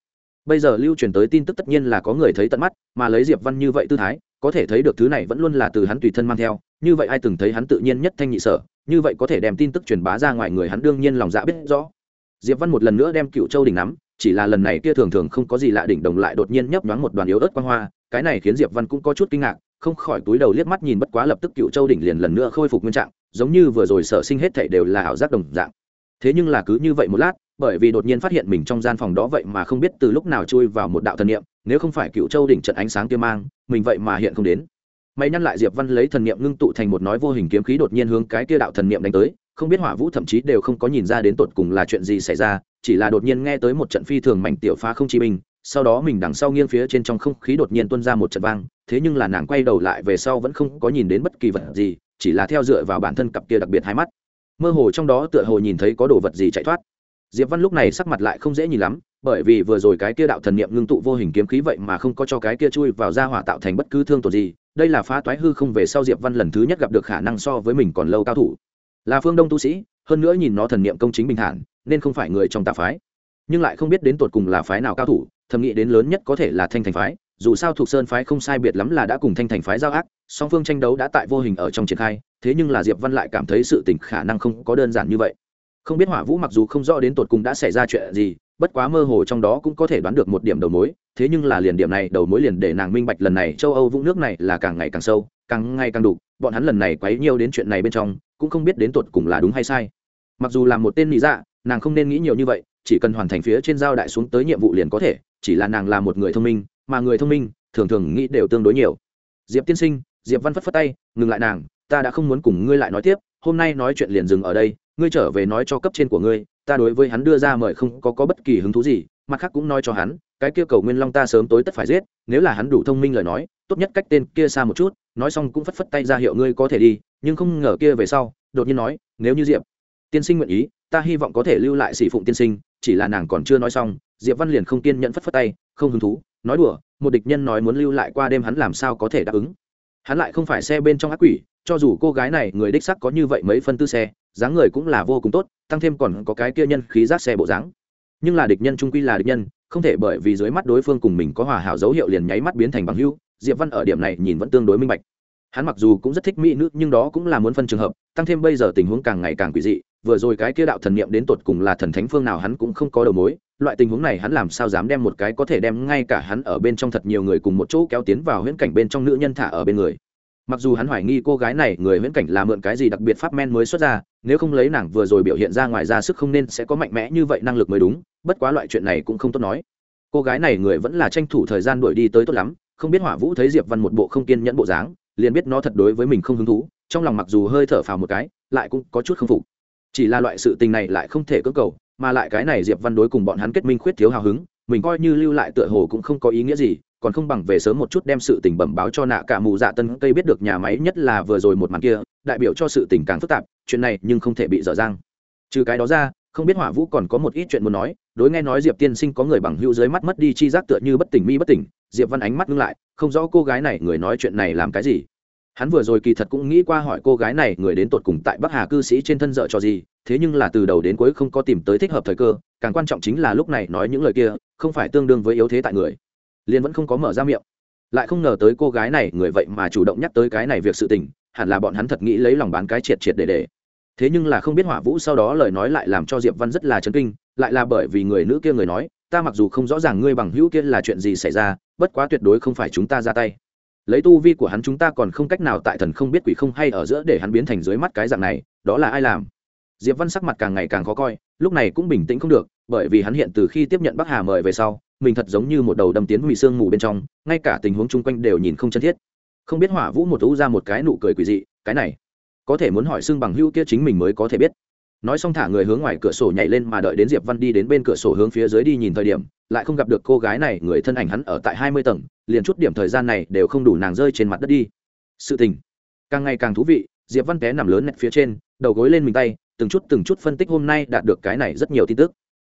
Bây giờ lưu truyền tới tin tức tất nhiên là có người thấy tận mắt, mà lấy diệp văn như vậy tư thái, có thể thấy được thứ này vẫn luôn là từ hắn tùy thân mang theo, như vậy ai từng thấy hắn tự nhiên nhất thanh nhị sở, như vậy có thể đem tin tức truyền bá ra ngoài người hắn đương nhiên lòng dạ biết rõ. Diệp văn một lần nữa đem cựu châu đỉnh nắm chỉ là lần này kia thường thường không có gì lạ đỉnh đồng lại đột nhiên nhấp nhoáng một đoàn yếu ớt quang hoa, cái này khiến diệp văn cũng có chút kinh ngạc, không khỏi túi đầu liếc mắt nhìn bất quá lập tức cựu châu đỉnh liền lần nữa khôi phục nguyên trạng, giống như vừa rồi sở sinh hết thảy đều là ảo giác đồng dạng. Thế nhưng là cứ như vậy một lát, bởi vì đột nhiên phát hiện mình trong gian phòng đó vậy mà không biết từ lúc nào chui vào một đạo thần niệm, nếu không phải cựu châu đỉnh trận ánh sáng kia mang, mình vậy mà hiện không đến. Mày nhăn lại diệp văn lấy thần niệm ngưng tụ thành một nói vô hình kiếm khí đột nhiên hướng cái kia đạo thần niệm đánh tới không biết hỏa vũ thậm chí đều không có nhìn ra đến tột cùng là chuyện gì xảy ra, chỉ là đột nhiên nghe tới một trận phi thường mảnh tiểu phá không chi binh, sau đó mình đằng sau nghiêng phía trên trong không khí đột nhiên tuôn ra một trận vang, thế nhưng là nàng quay đầu lại về sau vẫn không có nhìn đến bất kỳ vật gì, chỉ là theo dựa vào bản thân cặp kia đặc biệt hai mắt. Mơ hồ trong đó tựa hồ nhìn thấy có đồ vật gì chạy thoát. Diệp văn lúc này sắc mặt lại không dễ nhìn lắm, bởi vì vừa rồi cái kia đạo thần niệm ngưng tụ vô hình kiếm khí vậy mà không có cho cái kia chui vào ra hỏa tạo thành bất cứ thương tổn gì, đây là phá toái hư không về sau diệp văn lần thứ nhất gặp được khả năng so với mình còn lâu cao thủ là phương đông tu sĩ hơn nữa nhìn nó thần niệm công chính bình thản nên không phải người trong tà phái. Nhưng lại không biết đến tột cùng là phái nào cao thủ thầm nghĩ đến lớn nhất có thể là thanh thành phái dù sao thuộc sơn phái không sai biệt lắm là đã cùng thanh thành phái giao ác song phương tranh đấu đã tại vô hình ở trong triển khai thế nhưng là diệp văn lại cảm thấy sự tình khả năng không có đơn giản như vậy. Không biết hỏa vũ mặc dù không rõ đến tột cùng đã xảy ra chuyện gì bất quá mơ hồ trong đó cũng có thể đoán được một điểm đầu mối thế nhưng là liền điểm này đầu mối liền để nàng minh bạch lần này châu âu vũng nước này là càng ngày càng sâu càng ngày càng đủ, bọn hắn lần này quấy nhiều đến chuyện này bên trong cũng không biết đến tột cùng là đúng hay sai. Mặc dù là một tên lý dạ nàng không nên nghĩ nhiều như vậy chỉ cần hoàn thành phía trên giao đại xuống tới nhiệm vụ liền có thể chỉ là nàng là một người thông minh mà người thông minh thường thường nghĩ đều tương đối nhiều. Diệp tiên sinh diệp văn phất phất tay ngừng lại nàng ta đã không muốn cùng ngươi lại nói tiếp hôm nay nói chuyện liền dừng ở đây ngươi trở về nói cho cấp trên của ngươi ta đối với hắn đưa ra mời không có, có bất kỳ hứng thú gì mặt khác cũng nói cho hắn cái kia cầu nguyên long ta sớm tối tất phải giết nếu là hắn đủ thông minh lời nói tốt nhất cách tên kia xa một chút nói xong cũng phất phất tay ra hiệu ngươi có thể đi, nhưng không ngờ kia về sau, đột nhiên nói, nếu như diệp tiên sinh nguyện ý, ta hy vọng có thể lưu lại sĩ phụng tiên sinh, chỉ là nàng còn chưa nói xong, diệp văn liền không kiên nhẫn phất phất tay, không hứng thú, nói đùa, một địch nhân nói muốn lưu lại qua đêm hắn làm sao có thể đáp ứng. Hắn lại không phải xe bên trong ác quỷ, cho dù cô gái này người đích sắc có như vậy mấy phân tư xe, dáng người cũng là vô cùng tốt, tăng thêm còn có cái kia nhân khí giác xe bộ dáng. Nhưng là địch nhân trung quy là địch nhân, không thể bởi vì dưới mắt đối phương cùng mình có hòa hảo dấu hiệu liền nháy mắt biến thành bằng hữu diệp văn ở điểm này nhìn vẫn tương đối minh bạch. Hắn mặc dù cũng rất thích mỹ nữ, nhưng đó cũng là muốn phân trường hợp, tăng thêm bây giờ tình huống càng ngày càng quỷ dị, vừa rồi cái kia đạo thần niệm đến tột cùng là thần thánh phương nào hắn cũng không có đầu mối, loại tình huống này hắn làm sao dám đem một cái có thể đem ngay cả hắn ở bên trong thật nhiều người cùng một chỗ kéo tiến vào huyễn cảnh bên trong nữ nhân thả ở bên người. Mặc dù hắn hoài nghi cô gái này người huyễn cảnh là mượn cái gì đặc biệt pháp men mới xuất ra, nếu không lấy nàng vừa rồi biểu hiện ra ngoài ra sức không nên sẽ có mạnh mẽ như vậy năng lực mới đúng, bất quá loại chuyện này cũng không tốt nói. Cô gái này người vẫn là tranh thủ thời gian đuổi đi tới tốt lắm không biết hỏa vũ thấy diệp văn một bộ không kiên nhẫn bộ dáng, liền biết nó thật đối với mình không hứng thú, trong lòng mặc dù hơi thở phào một cái, lại cũng có chút không phục. Chỉ là loại sự tình này lại không thể cưỡng cầu, mà lại cái này diệp văn đối cùng bọn hắn kết minh khuyết thiếu hào hứng, mình coi như lưu lại tựa hồ cũng không có ý nghĩa gì, còn không bằng về sớm một chút đem sự tình bẩm báo cho nạ cả mù dạ tân cây biết được nhà máy nhất là vừa rồi một màn kia, đại biểu cho sự tình càng phức tạp, chuyện này nhưng không thể bị dở dang. Trừ cái đó ra, không biết hỏa vũ còn có một ít chuyện muốn nói, đối nghe nói diệp tiên sinh có người bằng hữu dưới mắt mất đi chi giác tựa như bất tỉnh mi bất tỉnh diệp văn ánh mắt ngưng lại, không rõ cô gái này người nói chuyện này làm cái gì. Hắn vừa rồi kỳ thật cũng nghĩ qua hỏi cô gái này người đến tột cùng tại bắc hà cư sĩ trên thân dợ cho gì, thế nhưng là từ đầu đến cuối không có tìm tới thích hợp thời cơ, càng quan trọng chính là lúc này nói những lời kia, không phải tương đương với yếu thế tại người. Liên vẫn không có mở ra miệng. Lại không ngờ tới cô gái này người vậy mà chủ động nhắc tới cái này việc sự tình, hẳn là bọn hắn thật nghĩ lấy lòng bán cái triệt triệt để để. Thế nhưng là không biết hỏa vũ sau đó lời nói lại làm cho diệp văn rất là chấn kinh, lại là bởi vì người nữ kia người nói ta mặc dù không rõ ràng ngươi bằng hữu kia là chuyện gì xảy ra, bất quá tuyệt đối không phải chúng ta ra tay. Lấy tu vi của hắn chúng ta còn không cách nào tại thần không biết quỷ không hay ở giữa để hắn biến thành dưới mắt cái dạng này, đó là ai làm? Diệp văn sắc mặt càng ngày càng khó coi, lúc này cũng bình tĩnh không được, bởi vì hắn hiện từ khi tiếp nhận bắc hà mời về sau, mình thật giống như một đầu đâm tiến hủy xương mù bên trong, ngay cả tình huống chung quanh đều nhìn không chân thiết. Không biết hỏa vũ một thú ra một cái nụ cười quỷ dị, cái này, có thể muốn hỏi xương bằng hữu kia chính mình mới có thể biết nói xong thả người hướng ngoài cửa sổ nhảy lên mà đợi đến diệp văn đi đến bên cửa sổ hướng phía dưới đi nhìn thời điểm, lại không gặp được cô gái này, người thân ảnh hắn ở tại hai mươi tầng, liền chút điểm thời gian này đều không đủ nàng rơi trên mặt đất đi. Sự tình càng ngày càng thú vị, diệp văn té nằm lớn nẹt phía trên, đầu gối lên mình tay, từng chút từng chút phân tích hôm nay đạt được cái này rất nhiều tin tức.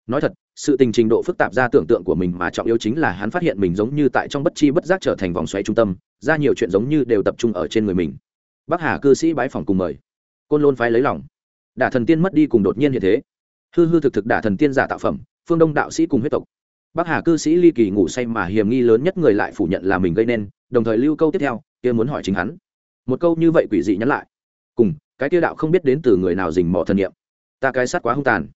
Nói thật, sự tình trình độ phức tạp ra tưởng tượng của mình mà trọng yếu chính là hắn phát hiện mình giống như tại trong bất chi bất giác trở thành vòng xoáy trung tâm, ra nhiều chuyện giống như đều tập trung ở trên người mình. Bắc hà cư sĩ bái phòng cùng mời. Côn lôn phái lấy lòng đả thần tiên mất đi cùng đột nhiên như thế. Hư hư thực thực đả thần tiên giả tạo phẩm, phương đông đạo sĩ cùng huyết tộc. Bắc hà cư sĩ ly kỳ ngủ say mà hiểm nghi lớn nhất người lại phủ nhận là mình gây nên, đồng thời lưu câu tiếp theo, kia muốn hỏi chính hắn. Một câu như vậy quỷ dị nhắn lại. Cùng, cái tiêu đạo không biết đến từ người nào dình mỏ thần nghiệm ta cái sát quá hung tàn.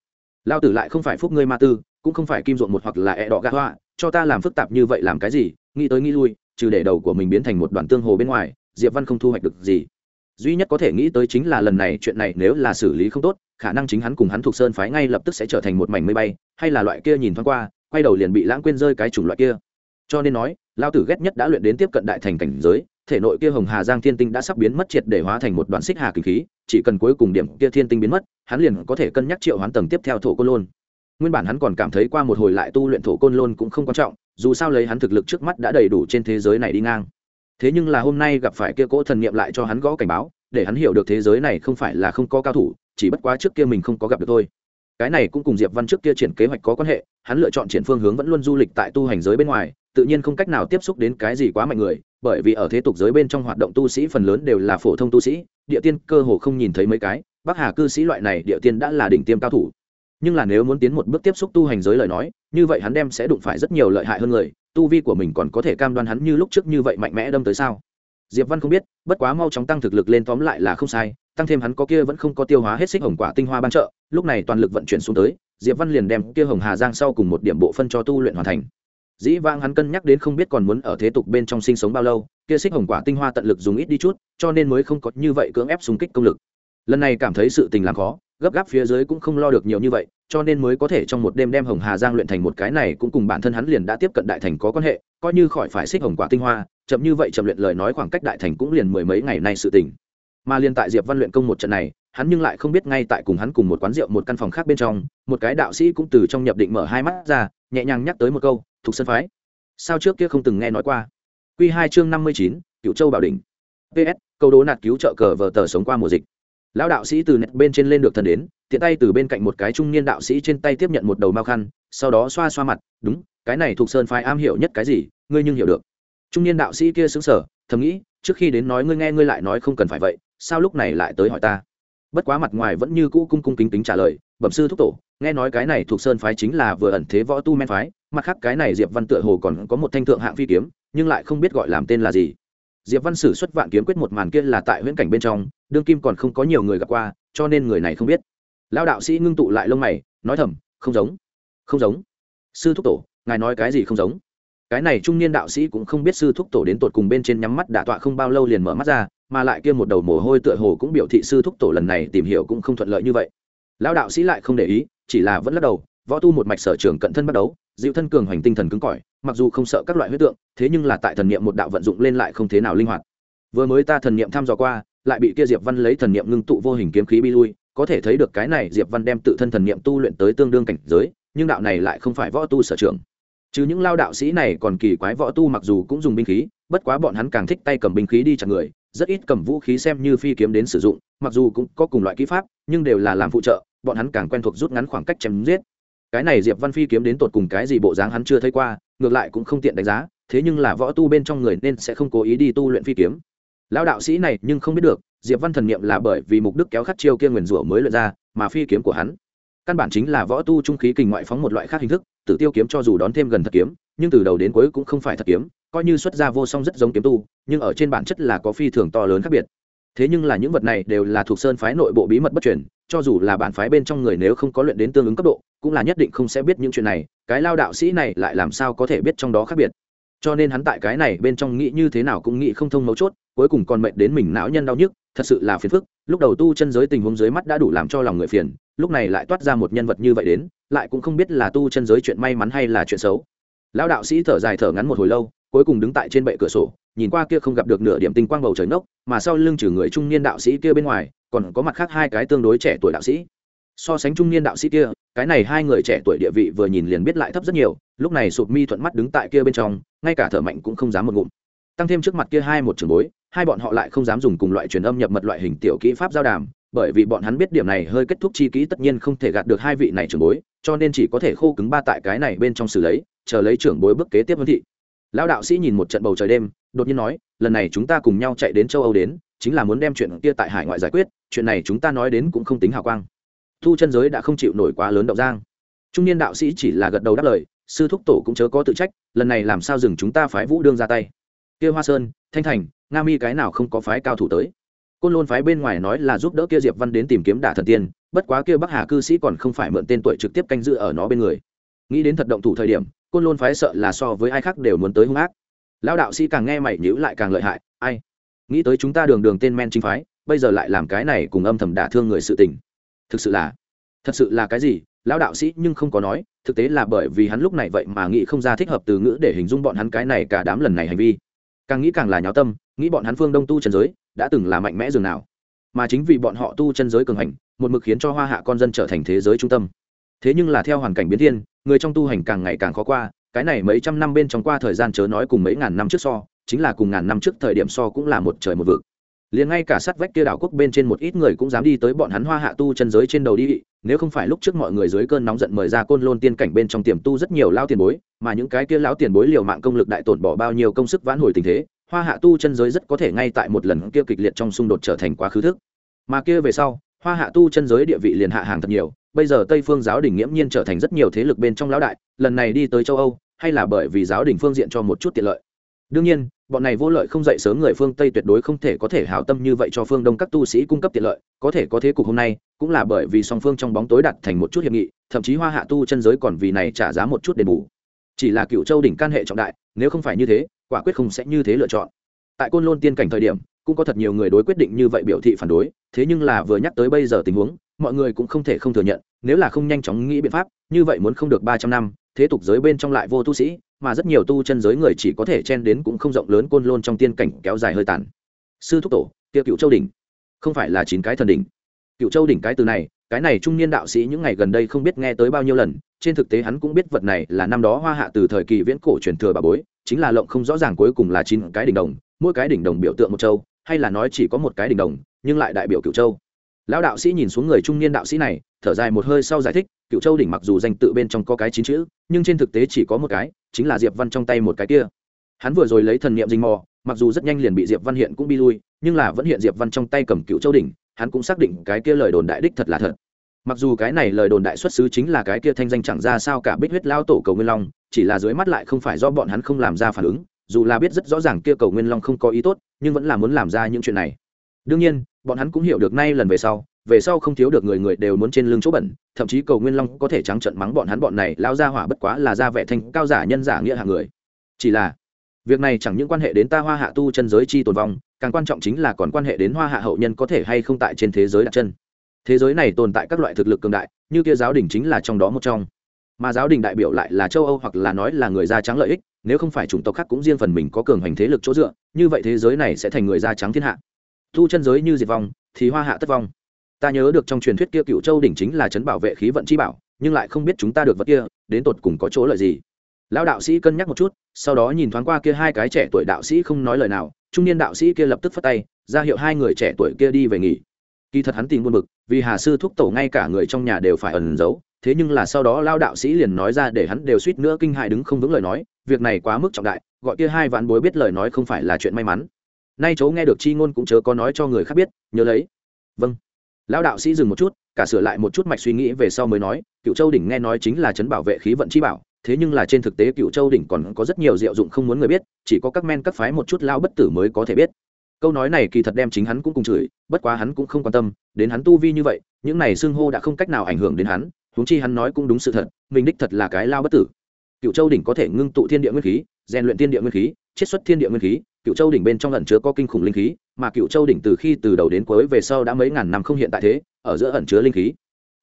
Lao tử lại không phải phúc ngươi ma tư, cũng không phải kim ruộng một hoặc là ẹ đỏ gã hoa, cho ta làm phức tạp như vậy làm cái gì, nghĩ tới nghĩ lui, trừ để đầu của mình biến thành một đoàn tương hồ bên ngoài, diệp văn không thu hoạch được gì duy nhất có thể nghĩ tới chính là lần này chuyện này nếu là xử lý không tốt, khả năng chính hắn cùng hắn thuộc sơn phái ngay lập tức sẽ trở thành một mảnh mây bay, hay là loại kia nhìn thoáng qua, quay đầu liền bị lãng quên rơi cái chủng loại kia. Cho nên nói, lao tử ghét nhất đã luyện đến tiếp cận đại thành cảnh giới, thể nội kia hồng hà giang thiên tinh đã sắp biến mất triệt để hóa thành một đoạn xích hà kinh khí, chỉ cần cuối cùng điểm kia thiên tinh biến mất, hắn liền có thể cân nhắc triệu hoán tầng tiếp theo thổ côn lôn. Nguyên bản hắn còn cảm thấy qua một hồi lại tu luyện thổ côn lôn cũng không quan trọng, dù sao lấy hắn thực lực trước mắt đã đầy đủ trên thế giới này đi ngang thế nhưng là hôm nay gặp phải kia cỗ thần niệm lại cho hắn gõ cảnh báo, để hắn hiểu được thế giới này không phải là không có cao thủ, chỉ bất quá trước kia mình không có gặp được thôi. Cái này cũng cùng diệp văn trước kia triển kế hoạch có quan hệ, hắn lựa chọn triển phương hướng vẫn luôn du lịch tại tu hành giới bên ngoài, tự nhiên không cách nào tiếp xúc đến cái gì quá mạnh người, bởi vì ở thế tục giới bên trong hoạt động tu sĩ phần lớn đều là phổ thông tu sĩ, địa tiên cơ hồ không nhìn thấy mấy cái, bắc hà cư sĩ loại này địa tiên đã là đỉnh tiêm cao thủ. Nhưng là nếu muốn tiến một bước tiếp xúc tu hành giới lời nói, như vậy hắn đem sẽ đụng phải rất nhiều lợi hại hơn người tu vi của mình còn có thể cam đoan hắn như lúc trước như vậy mạnh mẽ đâm tới sao? Diệp văn không biết, bất quá mau chóng tăng thực lực lên tóm lại là không sai, tăng thêm hắn có kia vẫn không có tiêu hóa hết xích hồng quả tinh hoa ban trợ, lúc này toàn lực vận chuyển xuống tới, diệp văn liền đem kia hồng hà giang sau cùng một điểm bộ phân cho tu luyện hoàn thành. Dĩ vãng hắn cân nhắc đến không biết còn muốn ở thế tục bên trong sinh sống bao lâu, kia xích hồng quả tinh hoa tận lực dùng ít đi chút, cho nên mới không có như vậy cưỡng ép xung kích công lực. Lần này cảm thấy sự tình làm khó gấp gáp phía dưới cũng không lo được nhiều như vậy, cho nên mới có thể trong một đêm đem hồng hà giang luyện thành một cái này cũng cùng bản thân hắn liền đã tiếp cận đại thành có quan hệ, coi như khỏi phải xích hồng quả tinh hoa, chậm như vậy chậm luyện lời nói khoảng cách đại thành cũng liền mười mấy ngày nay sự tình. Mà liên tại diệp văn luyện công một trận này, hắn nhưng lại không biết ngay tại cùng hắn cùng một quán rượu một căn phòng khác bên trong, một cái đạo sĩ cũng từ trong nhập định mở hai mắt ra, nhẹ nhàng nhắc tới một câu thuộc sân phái. Sao trước kia không từng nghe nói qua? Quy hai chương năm mươi chín cựu châu bảo đình ps câu đố nạt cứu trợ cờ vờ tờ sống qua mùa dịch lão đạo sĩ từ nẹt bên trên lên được thần đến, tiện tay từ bên cạnh một cái trung niên đạo sĩ trên tay tiếp nhận một đầu mao khăn, sau đó xoa xoa mặt, đúng, cái này thuộc sơn phái am hiểu nhất cái gì, ngươi nhưng hiểu được. Trung niên đạo sĩ kia xứng sở thầm nghĩ, trước khi đến nói ngươi nghe, ngươi lại nói không cần phải vậy, sao lúc này lại tới hỏi ta? Bất quá mặt ngoài vẫn như cũ cung cung kính kính trả lời, bẩm sư thúc tổ, nghe nói cái này thuộc sơn phái chính là vừa ẩn thế võ tu men phái, mặt khác cái này diệp văn tựa hồ còn có một thanh thượng hạng phi kiếm, nhưng lại không biết gọi làm tên là gì diệp văn sử xuất vạn kiếm quyết một màn kia là tại huyễn cảnh bên trong, đương kim còn không có nhiều người gặp qua, cho nên người này không biết. Lao đạo sĩ ngưng tụ lại lông mày, nói thầm, không giống không giống. Sư thúc tổ, ngài nói cái gì không giống? Cái này trung niên đạo sĩ cũng không biết sư thúc tổ đến tột cùng bên trên nhắm mắt đả tọa không bao lâu liền mở mắt ra, mà lại kia một đầu mồ hôi tựa hồ cũng biểu thị sư thúc tổ lần này tìm hiểu cũng không thuận lợi như vậy. Lão đạo sĩ lại không để ý, chỉ là vẫn lắc đầu, võ tu một mạch sở trường cận thân bắt đấu dịu thân cường hoành tinh thần cứng cỏi, mặc dù không sợ các loại huyết tượng, thế nhưng là tại thần niệm một đạo vận dụng lên lại không thế nào linh hoạt. Vừa mới ta thần niệm thăm dò qua, lại bị kia diệp văn lấy thần niệm ngưng tụ vô hình kiếm khí bi lui, có thể thấy được cái này diệp văn đem tự thân thần niệm tu luyện tới tương đương cảnh giới, nhưng đạo này lại không phải võ tu sở trường. Chứ những lao đạo sĩ này còn kỳ quái võ tu mặc dù cũng dùng binh khí, bất quá bọn hắn càng thích tay cầm binh khí đi chặt người, rất ít cầm vũ khí xem như phi kiếm đến sử dụng, mặc dù cũng có cùng loại kỹ pháp, nhưng đều là làm phụ trợ, bọn hắn càng quen thuộc rút ngắn khoảng cách chém giết cái này diệp văn phi kiếm đến tột cùng cái gì bộ dáng hắn chưa thấy qua, ngược lại cũng không tiện đánh giá, thế nhưng là võ tu bên trong người nên sẽ không cố ý đi tu luyện phi kiếm. Lão đạo sĩ này nhưng không biết được, diệp văn thần niệm là bởi vì mục đức kéo khắc chiêu kia nguyền rủa mới luyện ra, mà phi kiếm của hắn căn bản chính là võ tu trung khí kình ngoại phóng một loại khác hình thức, tử tiêu kiếm cho dù đón thêm gần thật kiếm, nhưng từ đầu đến cuối cũng không phải thật kiếm, coi như xuất ra vô song rất giống kiếm tu, nhưng ở trên bản chất là có phi thường to lớn khác biệt. Thế nhưng là những vật này đều là thuộc sơn phái nội bộ bí mật bất truyền cho dù là bản phái bên trong người nếu không có luyện đến tương ứng cấp độ, cũng là nhất định không sẽ biết những chuyện này, cái lao đạo sĩ này lại làm sao có thể biết trong đó khác biệt. Cho nên hắn tại cái này bên trong nghĩ như thế nào cũng nghĩ không thông mấu chốt, cuối cùng còn mệnh đến mình não nhân đau nhức, thật sự là phiền phức, lúc đầu tu chân giới tình huống dưới mắt đã đủ làm cho lòng người phiền, lúc này lại toát ra một nhân vật như vậy đến, lại cũng không biết là tu chân giới chuyện may mắn hay là chuyện xấu. Lão đạo sĩ thở dài thở ngắn một hồi lâu, cuối cùng đứng tại trên bệ cửa sổ, nhìn qua kia không gặp được nửa điểm tinh quang bầu trời nốc mà sau lưng trừ người trung niên đạo sĩ kia bên ngoài còn có mặt khác hai cái tương đối trẻ tuổi đạo sĩ. So sánh trung niên đạo sĩ kia, cái này hai người trẻ tuổi địa vị vừa nhìn liền biết lại thấp rất nhiều, lúc này sụp mi thuận mắt đứng tại kia bên trong, ngay cả thở mạnh cũng không dám một ngụm. Tăng thêm trước mặt kia hai một trường bối, hai bọn họ lại không dám dùng cùng loại truyền âm nhập mật loại hình tiểu kỹ pháp giao đàm, bởi vì bọn hắn biết điểm này hơi kết thúc chi kỹ tất nhiên không thể gạt được hai vị này trưởng bối, cho nên chỉ có thể khô cứng ba tại cái này bên trong xử lấy, chờ lấy trưởng bối bước kế tiếp vân thị. Lão đạo sĩ nhìn một trận bầu trời đêm, đột nhiên nói, lần này chúng ta cùng nhau chạy đến châu âu đến chính là muốn đem chuyện kia tại hải ngoại giải quyết, chuyện này chúng ta nói đến cũng không tính hào quang. Thu chân giới đã không chịu nổi quá lớn động giang. Trung niên đạo sĩ chỉ là gật đầu đáp lời, sư thúc tổ cũng chớ có tự trách, lần này làm sao dừng chúng ta phái vũ đương ra tay. Kia hoa sơn, thanh thành, nga mi cái nào không có phái cao thủ tới? Côn lôn phái bên ngoài nói là giúp đỡ kia diệp văn đến tìm kiếm đả thần tiên, bất quá kia bắc hà cư sĩ còn không phải mượn tên tuổi trực tiếp canh giữ ở nó bên người. Nghĩ đến thật động thủ thời điểm, côn lôn phái sợ là so với ai khác đều muốn tới hung ác. Lão đạo sĩ càng nghe mày nhữ lại càng lợi hại, ai nghĩ tới chúng ta đường đường tên men chính phái, bây giờ lại làm cái này cùng âm thầm đả thương người sự tình. Thực sự là, thật sự là cái gì? Lão đạo sĩ nhưng không có nói, thực tế là bởi vì hắn lúc này vậy mà nghĩ không ra thích hợp từ ngữ để hình dung bọn hắn cái này cả đám lần này hành vi. Càng nghĩ càng là nháo tâm, nghĩ bọn hắn phương đông tu chân giới, đã từng là mạnh mẽ dường nào. Mà chính vì bọn họ tu chân giới cường hành, một mực khiến cho hoa hạ con dân trở thành thế giới trung tâm. Thế nhưng là theo hoàn cảnh biến thiên, người trong tu hành càng ngày càng khó qua, cái này mấy trăm năm bên trong qua thời gian chớ nói cùng mấy ngàn năm trước so chính là cùng ngàn năm trước thời điểm so cũng là một trời một vực. Liền ngay cả sát vách kia đảo quốc bên trên một ít người cũng dám đi tới bọn hắn hoa hạ tu chân giới trên đầu đi. Nếu không phải lúc trước mọi người dưới cơn nóng giận mời ra côn lôn tiên cảnh bên trong tiềm tu rất nhiều lao tiền bối, mà những cái kia lão tiền bối liều mạng công lực đại tổn bỏ bao nhiêu công sức vãn hồi tình thế, hoa hạ tu chân giới rất có thể ngay tại một lần kia kịch liệt trong xung đột trở thành quá khứ thức. Mà kia về sau, hoa hạ tu chân giới địa vị liền hạ hàng thật nhiều. Bây giờ tây phương giáo đình nghiễm nhiên trở thành rất nhiều thế lực bên trong lão đại, lần này đi tới châu âu, hay là bởi vì giáo đình phương diện cho một chút tiện lợi. Đương nhiên bọn này vô lợi không dậy sớm người phương tây tuyệt đối không thể có thể hảo tâm như vậy cho phương đông các tu sĩ cung cấp tiện lợi, có thể có thế cục hôm nay, cũng là bởi vì song phương trong bóng tối đặt thành một chút hiệp nghị, thậm chí hoa hạ tu chân giới còn vì này trả giá một chút đền bù. Chỉ là cựu châu đỉnh can hệ trọng đại, nếu không phải như thế, quả quyết không sẽ như thế lựa chọn. Tại côn lôn tiên cảnh thời điểm, cũng có thật nhiều người đối quyết định như vậy biểu thị phản đối, thế nhưng là vừa nhắc tới bây giờ tình huống, mọi người cũng không thể không thừa nhận, nếu là không nhanh chóng nghĩ biện pháp, như vậy muốn không được ba trăm năm thế tục giới bên trong lại vô tu sĩ, mà rất nhiều tu chân giới người chỉ có thể chen đến cũng không rộng lớn côn lôn trong tiên cảnh kéo dài hơi tàn. Sư thúc tổ tiêu cựu châu đỉnh, không phải là chín cái thần đỉnh. Cựu châu đỉnh cái từ này, cái này trung niên đạo sĩ những ngày gần đây không biết nghe tới bao nhiêu lần, trên thực tế hắn cũng biết vật này là năm đó hoa hạ từ thời kỳ viễn cổ truyền thừa bà bối, chính là lộng không rõ ràng cuối cùng là chín cái đỉnh đồng, mỗi cái đỉnh đồng biểu tượng một châu, hay là nói chỉ có một cái đỉnh đồng, nhưng lại đại biểu cựu châu. Lão đạo sĩ nhìn xuống người trung niên đạo sĩ này, thở dài một hơi sau giải thích cựu châu đỉnh mặc dù danh tự bên trong có cái chín chữ, nhưng trên thực tế chỉ có một cái, chính là diệp văn trong tay một cái kia. Hắn vừa rồi lấy thần niệm dinh mò, mặc dù rất nhanh liền bị diệp văn hiện cũng bi lui, nhưng là vẫn hiện diệp văn trong tay cầm cựu châu đỉnh, hắn cũng xác định cái kia lời đồn đại đích thật là thật. Mặc dù cái này lời đồn đại xuất xứ chính là cái kia thanh danh chẳng ra sao cả bích huyết lao tổ cầu nguyên long, chỉ là dưới mắt lại không phải do bọn hắn không làm ra phản ứng, dù là biết rất rõ ràng kia cầu nguyên long không có ý tốt, nhưng vẫn là muốn làm ra những chuyện này. Đương nhiên, bọn hắn cũng hiểu được nay lần về sau về sau không thiếu được người người đều muốn trên lưng chỗ bẩn, thậm chí cầu nguyên long có thể trắng trận mắng bọn hắn bọn này lao ra hỏa bất quá là ra vẻ thanh cao giả nhân giả nghĩa hạng người. Chỉ là, việc này chẳng những quan hệ đến ta hoa hạ tu chân giới chi tồn vong, càng quan trọng chính là còn quan hệ đến hoa hạ hậu nhân có thể hay không tại trên thế giới đặt chân. Thế giới này tồn tại các loại thực lực cường đại, như kia giáo đình chính là trong đó một trong. Mà giáo đình đại biểu lại là châu âu hoặc là nói là người da trắng lợi ích, nếu không phải chủng tộc khác cũng riêng phần mình có cường hành thế lực chỗ dựa, như vậy thế giới này sẽ thành người da trắng thiên hạ. Thu chân giới như diệt vong, thì hoa hạ tất vong ta nhớ được trong truyền thuyết kia cựu châu đỉnh chính là chấn bảo vệ khí vận chi bảo, nhưng lại không biết chúng ta được vật kia, đến tột cùng có chỗ lợi gì. Lão đạo sĩ cân nhắc một chút, sau đó nhìn thoáng qua kia hai cái trẻ tuổi đạo sĩ không nói lời nào, trung niên đạo sĩ kia lập tức phất tay, ra hiệu hai người trẻ tuổi kia đi về nghỉ. Kỳ thật hắn tìm buồn bực, vì hà sư thúc tổ ngay cả người trong nhà đều phải ẩn giấu, thế nhưng là sau đó lao đạo sĩ liền nói ra để hắn đều suýt nữa kinh hại đứng không vững lời nói, việc này quá mức trọng đại, gọi kia hai vạn bối biết lời nói không phải là chuyện may mắn. Nay chỗ nghe được chi ngôn cũng chớ có nói cho người khác biết, nhớ lấy. Vâng lão đạo sĩ dừng một chút, cả sửa lại một chút mạch suy nghĩ về sau mới nói cựu châu đỉnh nghe nói chính là chấn bảo vệ khí vận chi bảo, thế nhưng là trên thực tế cựu châu đỉnh còn có rất nhiều diệu dụng không muốn người biết, chỉ có các men các phái một chút lao bất tử mới có thể biết. Câu nói này kỳ thật đem chính hắn cũng cùng chửi, bất quá hắn cũng không quan tâm, đến hắn tu vi như vậy, những này xưng hô đã không cách nào ảnh hưởng đến hắn, huống chi hắn nói cũng đúng sự thật, mình đích thật là cái lao bất tử. Cựu châu đỉnh có thể ngưng tụ thiên địa nguyên khí, rèn luyện thiên địa nguyên khí, chiết xuất thiên địa nguyên khí cựu châu đỉnh bên trong ẩn chứa có kinh khủng linh khí, mà cựu châu đỉnh từ khi từ đầu đến cuối về sau đã mấy ngàn năm không hiện tại thế, ở giữa ẩn chứa linh khí.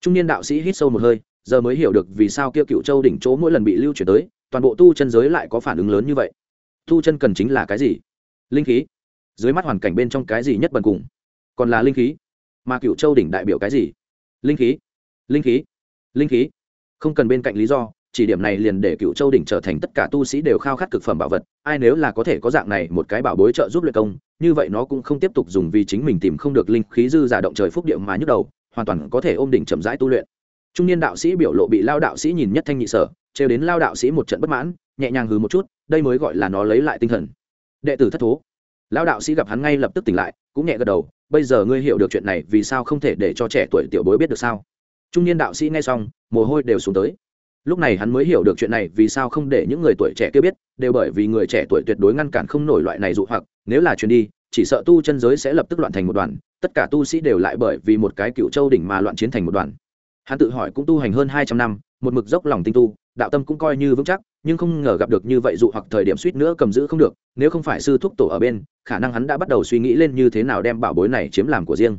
Trung niên đạo sĩ hít sâu một hơi, giờ mới hiểu được vì sao kia cựu châu đỉnh chỗ mỗi lần bị lưu chuyển tới, toàn bộ tu chân giới lại có phản ứng lớn như vậy. Tu chân cần chính là cái gì? Linh khí. Dưới mắt hoàn cảnh bên trong cái gì nhất bần cùng? Còn là linh khí. Mà cựu châu đỉnh đại biểu cái gì? Linh khí. Linh khí. Linh khí. Không cần bên cạnh lý do chỉ điểm này liền để cựu châu đỉnh trở thành tất cả tu sĩ đều khao khát cực phẩm bảo vật, ai nếu là có thể có dạng này một cái bảo bối trợ giúp luyện công, như vậy nó cũng không tiếp tục dùng vì chính mình tìm không được linh khí dư giả động trời phúc điệu mà nhức đầu, hoàn toàn có thể ôm đỉnh chậm rãi tu luyện. Trung niên đạo sĩ biểu lộ bị lao đạo sĩ nhìn nhất thanh nhị sở, trêu đến lao đạo sĩ một trận bất mãn, nhẹ nhàng hừ một chút, đây mới gọi là nó lấy lại tinh thần. Đệ tử thất thố. Lao đạo sĩ gặp hắn ngay lập tức tỉnh lại, cũng nhẹ gật đầu, bây giờ ngươi hiểu được chuyện này vì sao không thể để cho trẻ tuổi tiểu bối biết được sao? Trung niên đạo sĩ nghe xong, mồ hôi đều xuống tới lúc này hắn mới hiểu được chuyện này, vì sao không để những người tuổi trẻ kia biết, đều bởi vì người trẻ tuổi tuyệt đối ngăn cản không nổi loại này dụ hoặc. Nếu là chuyến đi, chỉ sợ tu chân giới sẽ lập tức loạn thành một đoàn, tất cả tu sĩ đều lại bởi vì một cái cựu châu đỉnh mà loạn chiến thành một đoàn. Hắn tự hỏi cũng tu hành hơn hai trăm năm, một mực dốc lòng tinh tu, đạo tâm cũng coi như vững chắc, nhưng không ngờ gặp được như vậy dụ hoặc thời điểm suýt nữa cầm giữ không được, nếu không phải sư thúc tổ ở bên, khả năng hắn đã bắt đầu suy nghĩ lên như thế nào đem bảo bối này chiếm làm của riêng.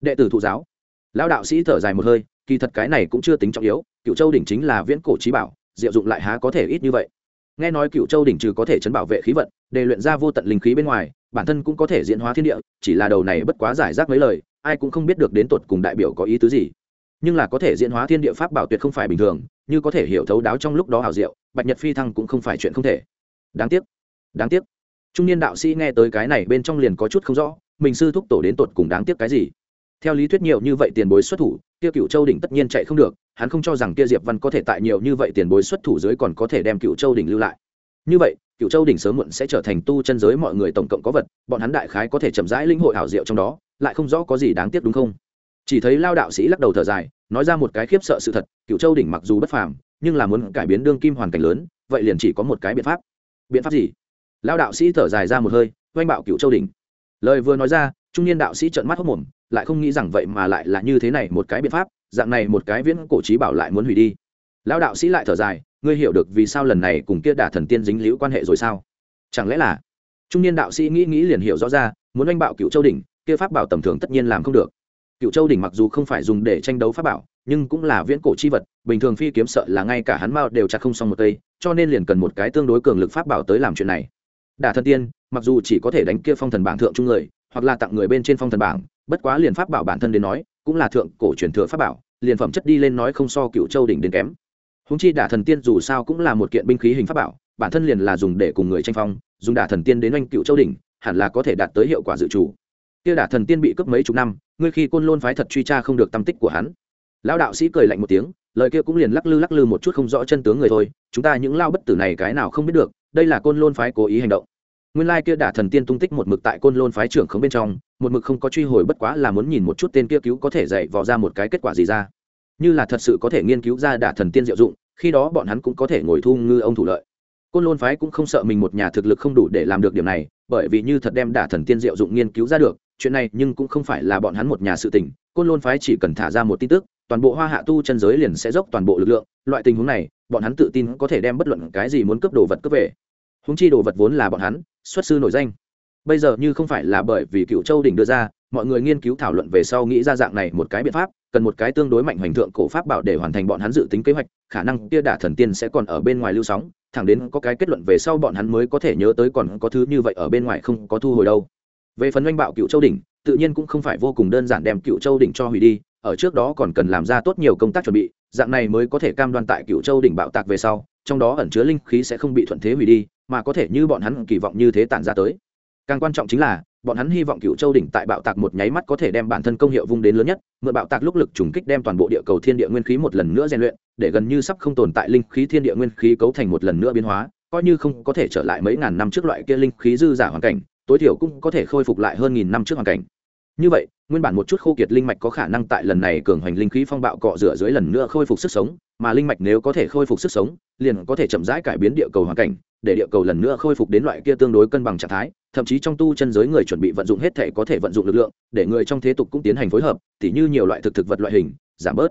Đệ tử thụ giáo. Lão đạo sĩ thở dài một hơi, kỳ thật cái này cũng chưa tính trọng yếu cựu châu đỉnh chính là viễn cổ trí bảo, diệu dụng lại há có thể ít như vậy. Nghe nói cựu châu đỉnh trừ có thể chấn bảo vệ khí vận, để luyện ra vô tận linh khí bên ngoài, bản thân cũng có thể diễn hóa thiên địa, chỉ là đầu này bất quá giải rác mấy lời, ai cũng không biết được đến tột cùng đại biểu có ý tứ gì. Nhưng là có thể diễn hóa thiên địa pháp bảo tuyệt không phải bình thường, như có thể hiểu thấu đáo trong lúc đó hào diệu, bạch nhật phi thăng cũng không phải chuyện không thể. Đáng tiếc đáng tiếc. Trung niên đạo sĩ nghe tới cái này bên trong liền có chút không rõ, mình sư thúc tổ đến tột cùng đáng tiếc cái gì? Theo lý thuyết nhiều như vậy tiền bối xuất thủ tiêu cựu châu đỉnh tất nhiên chạy không được hắn không cho rằng kia diệp văn có thể tại nhiều như vậy tiền bối xuất thủ dưới còn có thể đem cựu châu đỉnh lưu lại. Như vậy cựu châu đỉnh sớm muộn sẽ trở thành tu chân giới mọi người tổng cộng có vật, bọn hắn đại khái có thể chậm rãi linh hội hảo diệu trong đó, lại không rõ có gì đáng tiếc đúng không? Chỉ thấy lao đạo sĩ lắc đầu thở dài, nói ra một cái khiếp sợ sự thật cựu châu đỉnh mặc dù bất phàm, nhưng là muốn cải biến đương kim hoàn cảnh lớn, vậy liền chỉ có một cái biện pháp. Biện pháp gì? Lao đạo sĩ thở dài ra một hơi, oanh bạo cựu châu đỉnh. Lời vừa nói ra, trung niên đạo sĩ trợn mắt hốc mồm, lại không nghĩ rằng vậy mà lại là như thế này một cái biện pháp dạng này một cái viễn cổ trí bảo lại muốn hủy đi. Lão đạo sĩ lại thở dài, ngươi hiểu được vì sao lần này cùng kia đả thần tiên dính liễu quan hệ rồi sao? Chẳng lẽ là trung niên đạo sĩ nghĩ nghĩ liền hiểu rõ ra, muốn oanh bạo cựu châu đỉnh, kia pháp bảo tầm thường tất nhiên làm không được. Cựu châu đỉnh mặc dù không phải dùng để tranh đấu pháp bảo, nhưng cũng là viễn cổ chi vật, bình thường phi kiếm sợ là ngay cả hắn mao đều chặt không xong một cây cho nên liền cần một cái tương đối cường lực pháp bảo tới làm chuyện này. Đả thần tiên, mặc dù chỉ có thể đánh kia phong thần bảng thượng trung người, hoặc là tặng người bên trên phong thần bảng, bất quá liền pháp bảo bản thân đến nói cũng là thượng cổ truyền thừa pháp bảo, liền phẩm chất đi lên nói không so cựu châu đỉnh đến kém. Húng chi đả thần tiên dù sao cũng là một kiện binh khí hình pháp bảo, bản thân liền là dùng để cùng người tranh phong, dùng đả thần tiên đến oanh cựu châu đỉnh, hẳn là có thể đạt tới hiệu quả dự trù. Kia đả thần tiên bị cướp mấy chục năm, ngươi khi côn lôn phái thật truy tra không được tâm tích của hắn. Lão đạo sĩ cười lạnh một tiếng, lời kia cũng liền lắc lư lắc lư một chút không rõ chân tướng người thôi, chúng ta những lao bất tử này cái nào không biết được, đây là côn lôn phái cố ý hành động. Nguyên lai kia đả thần tiên tung tích một mực tại côn lôn phái trưởng khống bên trong một mực không có truy hồi bất quá là muốn nhìn một chút tên kia cứu có thể dạy vò ra một cái kết quả gì ra. Như là thật sự có thể nghiên cứu ra đả thần tiên diệu dụng, khi đó bọn hắn cũng có thể ngồi thu ngư ông thủ lợi. Côn lôn phái cũng không sợ mình một nhà thực lực không đủ để làm được điểm này, bởi vì như thật đem đả thần tiên diệu dụng nghiên cứu ra được, chuyện này nhưng cũng không phải là bọn hắn một nhà sự tình. Côn lôn phái chỉ cần thả ra một tin tức, toàn bộ hoa hạ tu chân giới liền sẽ dốc toàn bộ lực lượng. Loại tình huống này, bọn hắn tự tin có thể đem bất luận cái gì muốn cướp đồ vật cướp về. Húng chi đồ vật vốn là bọn hắn, xuất sư nổi danh bây giờ như không phải là bởi vì cựu châu đỉnh đưa ra, mọi người nghiên cứu thảo luận về sau nghĩ ra dạng này một cái biện pháp, cần một cái tương đối mạnh hoành thượng cổ pháp bảo để hoàn thành bọn hắn dự tính kế hoạch, khả năng kia đả thần tiên sẽ còn ở bên ngoài lưu sóng, thẳng đến có cái kết luận về sau bọn hắn mới có thể nhớ tới còn có thứ như vậy ở bên ngoài không có thu hồi đâu. Về phần oanh bạo cựu châu đỉnh, tự nhiên cũng không phải vô cùng đơn giản đem cựu châu đỉnh cho hủy đi, ở trước đó còn cần làm ra tốt nhiều công tác chuẩn bị, dạng này mới có thể cam đoan tại cựu châu đỉnh bạo tạc về sau, trong đó ẩn chứa linh khí sẽ không bị thuận thế hủy đi, mà có thể như bọn hắn kỳ vọng như thế tản ra tới càng quan trọng chính là, bọn hắn hy vọng cựu châu đỉnh tại bạo tạc một nháy mắt có thể đem bản thân công hiệu vung đến lớn nhất, mượn bạo tạc lúc lực trùng kích đem toàn bộ địa cầu thiên địa nguyên khí một lần nữa rèn luyện, để gần như sắp không tồn tại linh khí thiên địa nguyên khí cấu thành một lần nữa biến hóa, coi như không có thể trở lại mấy ngàn năm trước loại kia linh khí dư giả hoàn cảnh, tối thiểu cũng có thể khôi phục lại hơn nghìn năm trước hoàn cảnh. Như vậy, nguyên bản một chút khô kiệt linh mạch có khả năng tại lần này cường hoành linh khí phong bạo cọ rửa dưới lần nữa khôi phục sức sống, mà linh mạch nếu có thể khôi phục sức sống, liền có thể chậm rãi cải biến địa cầu hoàn cảnh để địa cầu lần nữa khôi phục đến loại kia tương đối cân bằng trạng thái, thậm chí trong tu chân giới người chuẩn bị vận dụng hết thể có thể vận dụng lực lượng, để người trong thế tục cũng tiến hành phối hợp, tỉ như nhiều loại thực thực vật loại hình, giảm bớt,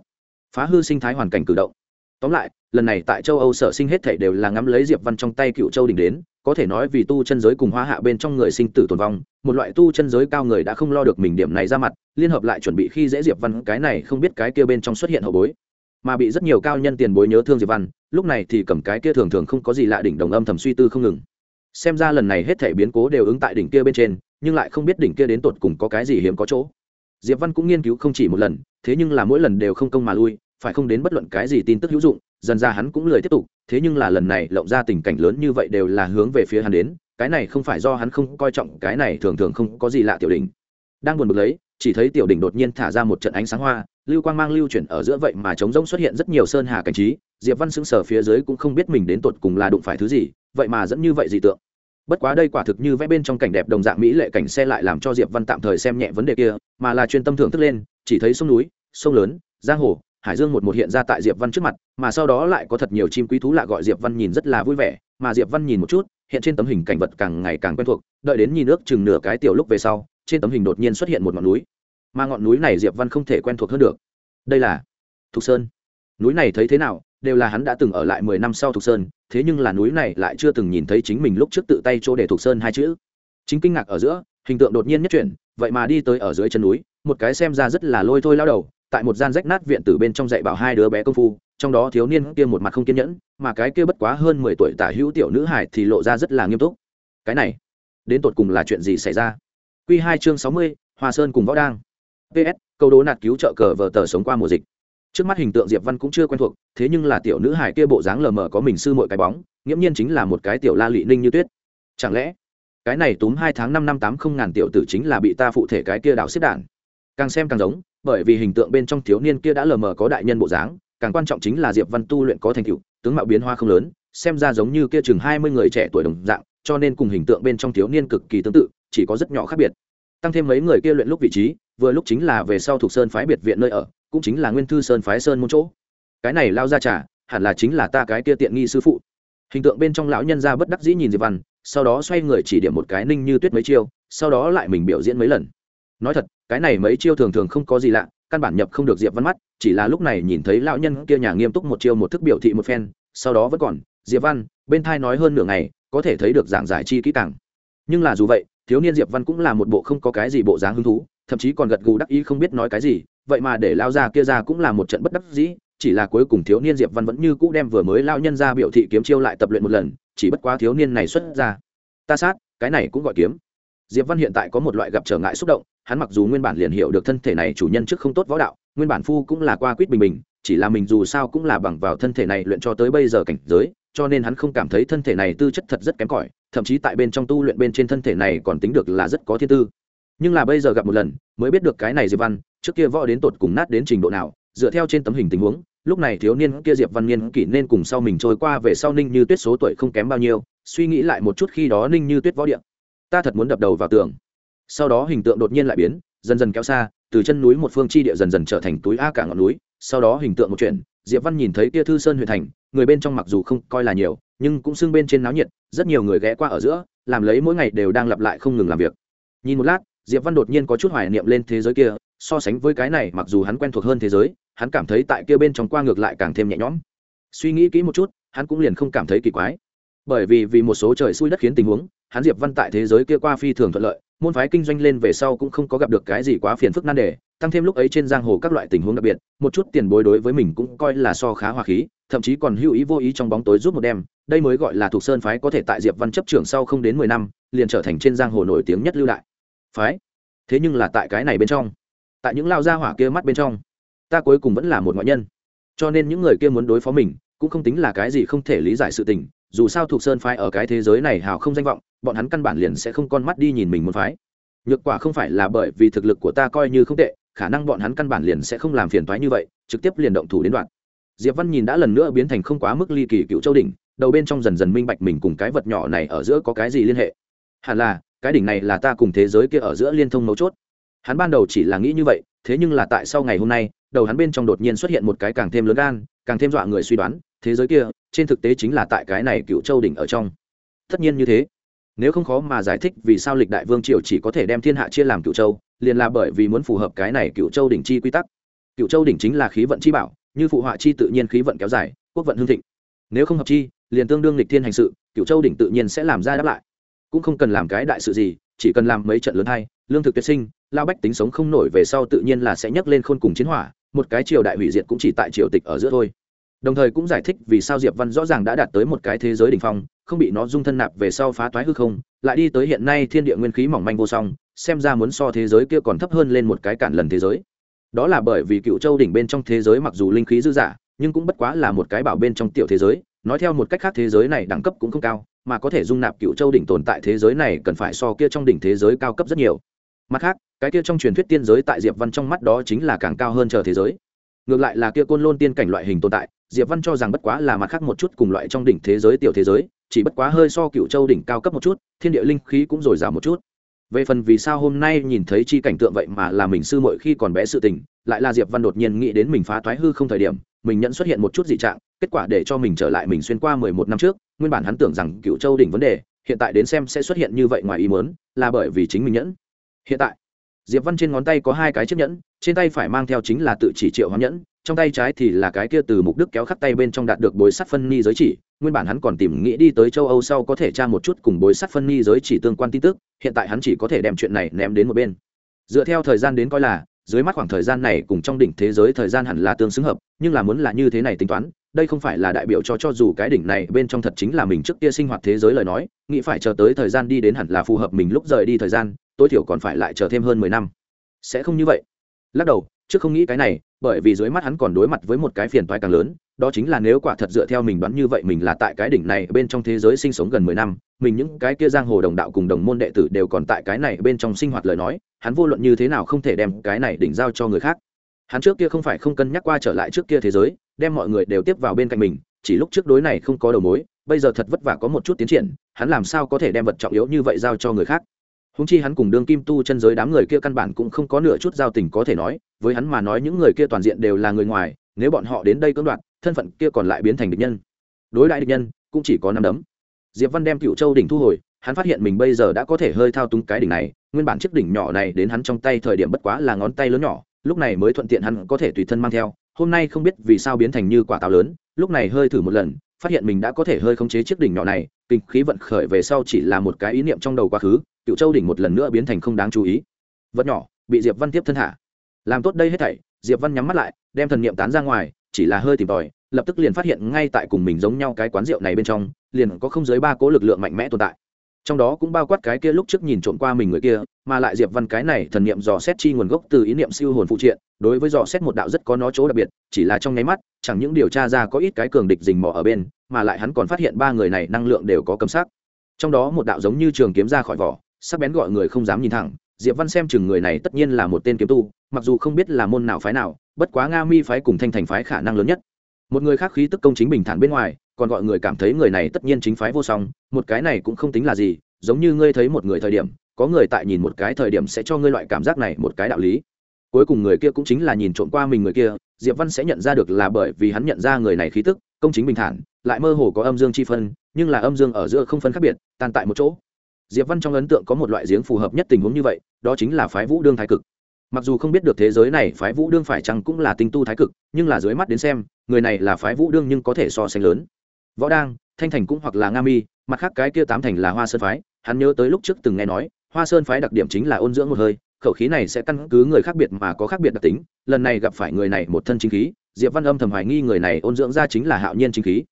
phá hư sinh thái hoàn cảnh cử động. Tóm lại, lần này tại châu âu sở sinh hết thể đều là ngắm lấy diệp văn trong tay cựu châu đỉnh đến, có thể nói vì tu chân giới cùng hoa hạ bên trong người sinh tử tồn vong, một loại tu chân giới cao người đã không lo được mình điểm này ra mặt, liên hợp lại chuẩn bị khi dễ diệp văn cái này không biết cái kia bên trong xuất hiện hậu bối. Mà bị rất nhiều cao nhân tiền bối nhớ thương diệp văn lúc này thì cầm cái kia thường thường không có gì lạ đỉnh đồng âm thầm suy tư không ngừng. Xem ra lần này hết thể biến cố đều ứng tại đỉnh kia bên trên, nhưng lại không biết đỉnh kia đến tột cùng có cái gì hiếm có chỗ. Diệp văn cũng nghiên cứu không chỉ một lần, thế nhưng là mỗi lần đều không công mà lui, phải không đến bất luận cái gì tin tức hữu dụng, dần ra hắn cũng lười tiếp tục, thế nhưng là lần này lộng ra tình cảnh lớn như vậy đều là hướng về phía hắn đến, cái này không phải do hắn không coi trọng, cái này thường thường không có gì lạ tiểu đỉnh. Đang buồn bực lấy chỉ thấy tiểu đỉnh đột nhiên thả ra một trận ánh sáng hoa, lưu quang mang lưu chuyển ở giữa vậy mà trống rỗng xuất hiện rất nhiều sơn hà cảnh trí, diệp văn sững sờ phía dưới cũng không biết mình đến tột cùng là đụng phải thứ gì, vậy mà dẫn như vậy dị tượng. Bất quá đây quả thực như vẽ bên trong cảnh đẹp đồng dạng mỹ lệ cảnh xe lại làm cho diệp văn tạm thời xem nhẹ vấn đề kia, mà là chuyên tâm thưởng thức lên, chỉ thấy sông núi, sông lớn, giang hồ, hải dương một một hiện ra tại diệp văn trước mặt, mà sau đó lại có thật nhiều chim quý thú lạ gọi diệp văn nhìn rất là vui vẻ, mà diệp văn nhìn một chút, hiện trên tấm hình cảnh vật càng ngày càng quen thuộc, đợi đến nhìn nước chừng nửa cái tiểu lúc về sau trên tấm hình đột nhiên xuất hiện một ngọn núi. Mà ngọn núi này diệp văn không thể quen thuộc hơn được. Đây là thục sơn. Núi này thấy thế nào, đều là hắn đã từng ở lại mười năm sau thục sơn, thế nhưng là núi này lại chưa từng nhìn thấy chính mình lúc trước tự tay chỗ để thục sơn hai chữ. Chính kinh ngạc ở giữa, hình tượng đột nhiên nhất chuyển, vậy mà đi tới ở dưới chân núi, một cái xem ra rất là lôi thôi lao đầu, tại một gian rách nát viện từ bên trong dạy bảo hai đứa bé công phu, trong đó thiếu niên kia một mặt không kiên nhẫn, mà cái kia bất quá hơn mười tuổi tả hữu tiểu nữ hải thì lộ ra rất là nghiêm túc. Cái này, đến tột cùng là chuyện gì xảy ra? Quy hai chương sáu mươi, hoa sơn cùng võ đang. Ps câu đố nạt cứu trợ cờ vờ tờ sống qua mùa dịch. Trước mắt hình tượng diệp văn cũng chưa quen thuộc, thế nhưng là tiểu nữ hải kia bộ dáng lờ mờ có mình sư muội cái bóng, nghiễm nhiên chính là một cái tiểu la Lệ ninh như tuyết. Chẳng lẽ, cái này túm hai tháng năm năm tám không ngàn tiểu tử chính là bị ta phụ thể cái kia đảo xếp đạn. càng xem càng giống, bởi vì hình tượng bên trong thiếu niên kia đã lờ mờ có đại nhân bộ dáng, càng quan trọng chính là diệp văn tu luyện có thành tựu, tướng mạo biến hoa không lớn, xem ra giống như kia chừng hai mươi người trẻ tuổi đồng dạng, cho nên cùng hình tượng bên trong thiếu niên cực kỳ tương tự chỉ có rất nhỏ khác biệt. Tăng thêm mấy người kia luyện lúc vị trí, vừa lúc chính là về sau thuộc sơn phái biệt viện nơi ở, cũng chính là nguyên thư sơn phái sơn môn chỗ. Cái này lao ra trả hẳn là chính là ta cái kia tiện nghi sư phụ. Hình tượng bên trong lão nhân ra bất đắc dĩ nhìn diệp văn, sau đó xoay người chỉ điểm một cái ninh như tuyết mấy chiêu, sau đó lại mình biểu diễn mấy lần. Nói thật, cái này mấy chiêu thường thường không có gì lạ, căn bản nhập không được diệp văn mắt, chỉ là lúc này nhìn thấy lão nhân kia nhà nghiêm túc một chiêu một thức biểu thị một phen, sau đó vẫn còn, diệp văn, bên thai nói hơn nửa ngày, có thể thấy được giảng giải chi kỹ càng. Nhưng là dù vậy thiếu niên diệp văn cũng là một bộ không có cái gì bộ dáng hứng thú, thậm chí còn gật gù đắc ý không biết nói cái gì, vậy mà để lao ra kia ra cũng là một trận bất đắc dĩ, chỉ là cuối cùng thiếu niên diệp văn vẫn như cũ đem vừa mới lao nhân ra biểu thị kiếm chiêu lại tập luyện một lần, chỉ bất quá thiếu niên này xuất ra. Ta sát, cái này cũng gọi kiếm. Diệp văn hiện tại có một loại gặp trở ngại xúc động, hắn mặc dù nguyên bản liền hiểu được thân thể này chủ nhân trước không tốt võ đạo, nguyên bản phu cũng là qua quýt bình bình, chỉ là mình dù sao cũng là bằng vào thân thể này luyện cho tới bây giờ cảnh giới cho nên hắn không cảm thấy thân thể này tư chất thật rất kém cỏi, thậm chí tại bên trong tu luyện bên trên thân thể này còn tính được là rất có thiên tư. Nhưng là bây giờ gặp một lần, mới biết được cái này diệp văn, trước kia võ đến tột cùng nát đến trình độ nào, dựa theo trên tấm hình tình huống, lúc này thiếu niên kia diệp văn niên kỷ nên cùng sau mình trôi qua về sau ninh như tuyết số tuổi không kém bao nhiêu, suy nghĩ lại một chút khi đó ninh như tuyết võ điện ta thật muốn đập đầu vào tường. Sau đó hình tượng đột nhiên lại biến, dần dần kéo xa, từ chân núi một phương chi địa dần dần trở thành túi a cả ngọn núi, sau đó hình tượng một chuyện, diệp văn nhìn thấy kia thư sơn huyện thành người bên trong mặc dù không coi là nhiều, nhưng cũng xưng bên trên náo nhiệt, rất nhiều người ghé qua ở giữa, làm lấy mỗi ngày đều đang lặp lại không ngừng làm việc. Nhìn một lát, diệp văn đột nhiên có chút hoài niệm lên thế giới kia, so sánh với cái này mặc dù hắn quen thuộc hơn thế giới, hắn cảm thấy tại kia bên trong qua ngược lại càng thêm nhẹ nhõm. Suy nghĩ kỹ một chút, hắn cũng liền không cảm thấy kỳ quái. Bởi vì vì một số trời xui đất khiến tình huống, hắn diệp văn tại thế giới kia qua phi thường thuận lợi môn phái kinh doanh lên về sau cũng không có gặp được cái gì quá phiền phức nan đề, tăng thêm lúc ấy trên giang hồ các loại tình huống đặc biệt, một chút tiền bối đối với mình cũng coi là so khá hòa khí, thậm chí còn hữu ý vô ý trong bóng tối giúp một đêm, đây mới gọi là thuộc sơn phái có thể tại diệp văn chấp trưởng sau không đến mười năm, liền trở thành trên giang hồ nổi tiếng nhất lưu đại phái. Thế nhưng là tại cái này bên trong, tại những lao gia hỏa kia mắt bên trong, ta cuối cùng vẫn là một ngoại nhân. Cho nên những người kia muốn đối phó mình, cũng không tính là cái gì không thể lý giải sự tình dù sao thuộc sơn phái ở cái thế giới này hào không danh vọng, bọn hắn căn bản liền sẽ không con mắt đi nhìn mình một phái. Nhược quả không phải là bởi vì thực lực của ta coi như không tệ, khả năng bọn hắn căn bản liền sẽ không làm phiền toái như vậy, trực tiếp liền động thủ đến đoạn. Diệp văn nhìn đã lần nữa biến thành không quá mức ly kỳ cựu châu đỉnh, đầu bên trong dần dần minh bạch mình cùng cái vật nhỏ này ở giữa có cái gì liên hệ. Hẳn là, cái đỉnh này là ta cùng thế giới kia ở giữa liên thông mấu chốt. Hắn ban đầu chỉ là nghĩ như vậy, thế nhưng là tại sau ngày hôm nay, đầu hắn bên trong đột nhiên xuất hiện một cái càng thêm lớn gan, càng thêm dọa người suy đoán, thế giới kia trên thực tế chính là tại cái này cựu châu đỉnh ở trong. Tất nhiên như thế. Nếu không khó mà giải thích vì sao lịch đại vương triều chỉ có thể đem thiên hạ chia làm cựu châu, liền là bởi vì muốn phù hợp cái này cựu châu đỉnh chi quy tắc. Cựu châu đỉnh chính là khí vận chi bảo, như phụ họa chi tự nhiên khí vận kéo dài, quốc vận hương thịnh. Nếu không hợp chi, liền tương đương lịch thiên hành sự, cựu châu đỉnh tự nhiên sẽ làm ra đáp lại. Cũng không cần làm cái đại sự gì, chỉ cần làm mấy trận lớn hay lương thực tuyệt sinh, lao bách tính sống không nổi về sau tự nhiên là sẽ nhấc lên khôn cùng chiến hỏa, một cái triều đại hủy diệt cũng chỉ tại triều tịch ở giữa thôi đồng thời cũng giải thích vì sao diệp văn rõ ràng đã đạt tới một cái thế giới đ ỉ n h phong, không bị nó dung thân nạp về sau phá toái hư không, lại đi tới hiện nay thiên địa nguyên khí mỏng manh vô song, xem ra muốn so thế giới kia còn thấp hơn lên một cái cản lần thế giới. Đó là bởi vì cựu châu đỉnh bên trong thế giới mặc dù linh khí dư dả, nhưng cũng bất quá là một cái bảo bên trong tiểu thế giới, nói theo một cách khác thế giới này đẳng cấp cũng không cao, mà có thể dung nạp cựu châu đỉnh tồn tại thế giới này cần phải so kia trong đỉnh thế giới cao cấp rất nhiều. Mặt khác, cái kia trong truyền thuyết tiên giới tại diệp văn trong mắt đó chính là càng cao hơn chờ thế giới. Ngược lại là kia côn lôn tiên cảnh loại hình tồn tại diệp văn cho rằng bất quá là mặt khác một chút cùng loại trong đỉnh thế giới tiểu thế giới, chỉ bất quá hơi so cựu châu đỉnh cao cấp một chút, thiên địa linh khí cũng dồi dào một chút. Về phần vì sao hôm nay nhìn thấy chi cảnh tượng vậy mà là mình sư muội khi còn bé sự tình, lại là diệp văn đột nhiên nghĩ đến mình phá thoái hư không thời điểm, mình nhận xuất hiện một chút dị trạng, kết quả để cho mình trở lại mình xuyên qua mười một năm trước, nguyên bản hắn tưởng rằng cựu châu đỉnh vấn đề, hiện tại đến xem sẽ xuất hiện như vậy ngoài ý muốn, là bởi vì chính mình nhẫn. Hiện tại, diệp văn trên ngón tay có hai cái chiếc nhẫn, trên tay phải mang theo chính là tự chỉ triệu hóa nhẫn trong tay trái thì là cái kia từ mục đức kéo khắc tay bên trong đạt được bối sắt phân ni giới chỉ, nguyên bản hắn còn tìm nghĩ đi tới châu âu sau có thể tra một chút cùng bối sắt phân ni giới chỉ tương quan tin tức, hiện tại hắn chỉ có thể đem chuyện này ném đến một bên. Dựa theo thời gian đến coi là, dưới mắt khoảng thời gian này cùng trong đỉnh thế giới thời gian hẳn là tương xứng hợp, nhưng là muốn là như thế này tính toán, đây không phải là đại biểu cho cho dù cái đỉnh này bên trong thật chính là mình trước kia sinh hoạt thế giới lời nói, nghĩ phải chờ tới thời gian đi đến hẳn là phù hợp mình lúc rời đi thời gian, tối thiểu còn phải lại chờ thêm hơn mười năm. Sẽ không như vậy. Lắc đầu, trước không nghĩ cái này bởi vì dưới mắt hắn còn đối mặt với một cái phiền toái càng lớn, đó chính là nếu quả thật dựa theo mình đoán như vậy mình là tại cái đỉnh này bên trong thế giới sinh sống gần mười năm, mình những cái kia giang hồ đồng đạo cùng đồng môn đệ tử đều còn tại cái này bên trong sinh hoạt lời nói, hắn vô luận như thế nào không thể đem cái này đỉnh giao cho người khác. Hắn trước kia không phải không cân nhắc qua trở lại trước kia thế giới, đem mọi người đều tiếp vào bên cạnh mình, chỉ lúc trước đối này không có đầu mối, bây giờ thật vất vả có một chút tiến triển, hắn làm sao có thể đem vật trọng yếu như vậy giao cho người khác? Húng chi hắn cùng đương kim tu chân giới đám người kia căn bản cũng không có nửa chút giao tình có thể nói, với hắn mà nói những người kia toàn diện đều là người ngoài, nếu bọn họ đến đây cưỡng đoạt, thân phận kia còn lại biến thành địch nhân. Đối đại địch nhân, cũng chỉ có năm đấm. Diệp văn đem cựu châu đỉnh thu hồi, hắn phát hiện mình bây giờ đã có thể hơi thao túng cái đỉnh này, nguyên bản chiếc đỉnh nhỏ này đến hắn trong tay thời điểm bất quá là ngón tay lớn nhỏ, lúc này mới thuận tiện hắn có thể tùy thân mang theo, hôm nay không biết vì sao biến thành như quả táo lớn, lúc này hơi thử một lần, phát hiện mình đã có thể hơi khống chế chiếc đỉnh nhỏ này, kinh khí vận khởi về sau chỉ là một cái ý niệm trong đầu quá khứ cựu châu đỉnh một lần nữa biến thành không đáng chú ý. Vật nhỏ, bị diệp văn tiếp thân hạ. Làm tốt đây hết thảy, diệp văn nhắm mắt lại, đem thần niệm tán ra ngoài, chỉ là hơi tìm tòi, lập tức liền phát hiện ngay tại cùng mình giống nhau cái quán rượu này bên trong, liền có không dưới ba cố lực lượng mạnh mẽ tồn tại. Trong đó cũng bao quát cái kia lúc trước nhìn trộm qua mình người kia, mà lại diệp văn cái này thần niệm dò xét chi nguồn gốc từ ý niệm siêu hồn phụ triện, đối với dò xét một đạo rất có nó chỗ đặc biệt, chỉ là trong nháy mắt, chẳng những điều tra ra có ít cái cường địch rình mò ở bên, mà lại hắn còn phát hiện ba người này năng lượng đều có cấm sắc. Trong đó một đạo giống như trường kiếm ra khỏi vỏ sắc bén gọi người không dám nhìn thẳng, diệp văn xem chừng người này tất nhiên là một tên kiếm tu, mặc dù không biết là môn nào phái nào, bất quá nga mi phái cùng thanh thành phái khả năng lớn nhất. Một người khác khí tức công chính bình thản bên ngoài, còn gọi người cảm thấy người này tất nhiên chính phái vô song, một cái này cũng không tính là gì, giống như ngươi thấy một người thời điểm, có người tại nhìn một cái thời điểm sẽ cho ngươi loại cảm giác này một cái đạo lý. Cuối cùng người kia cũng chính là nhìn trộm qua mình người kia, diệp văn sẽ nhận ra được là bởi vì hắn nhận ra người này khí tức, công chính bình thản, lại mơ hồ có âm dương chi phân, nhưng là âm dương ở giữa không phân khác biệt tan tại một chỗ diệp văn trong ấn tượng có một loại giếng phù hợp nhất tình huống như vậy, đó chính là phái vũ đương thái cực. Mặc dù không biết được thế giới này phái vũ đương phải chăng cũng là tinh tu thái cực, nhưng là dưới mắt đến xem, người này là phái vũ đương nhưng có thể so sánh lớn. Võ đang, thanh thành cũng hoặc là nga mi, mặt khác cái kia tám thành là hoa sơn phái, hắn nhớ tới lúc trước từng nghe nói, hoa sơn phái đặc điểm chính là ôn dưỡng một hơi, khẩu khí này sẽ căn cứ người khác biệt mà có khác biệt đặc tính, lần này gặp phải người này một thân chính khí, diệp văn âm thầm hoài nghi người này ôn dưỡng ra chính là hạo nhiên chính khí.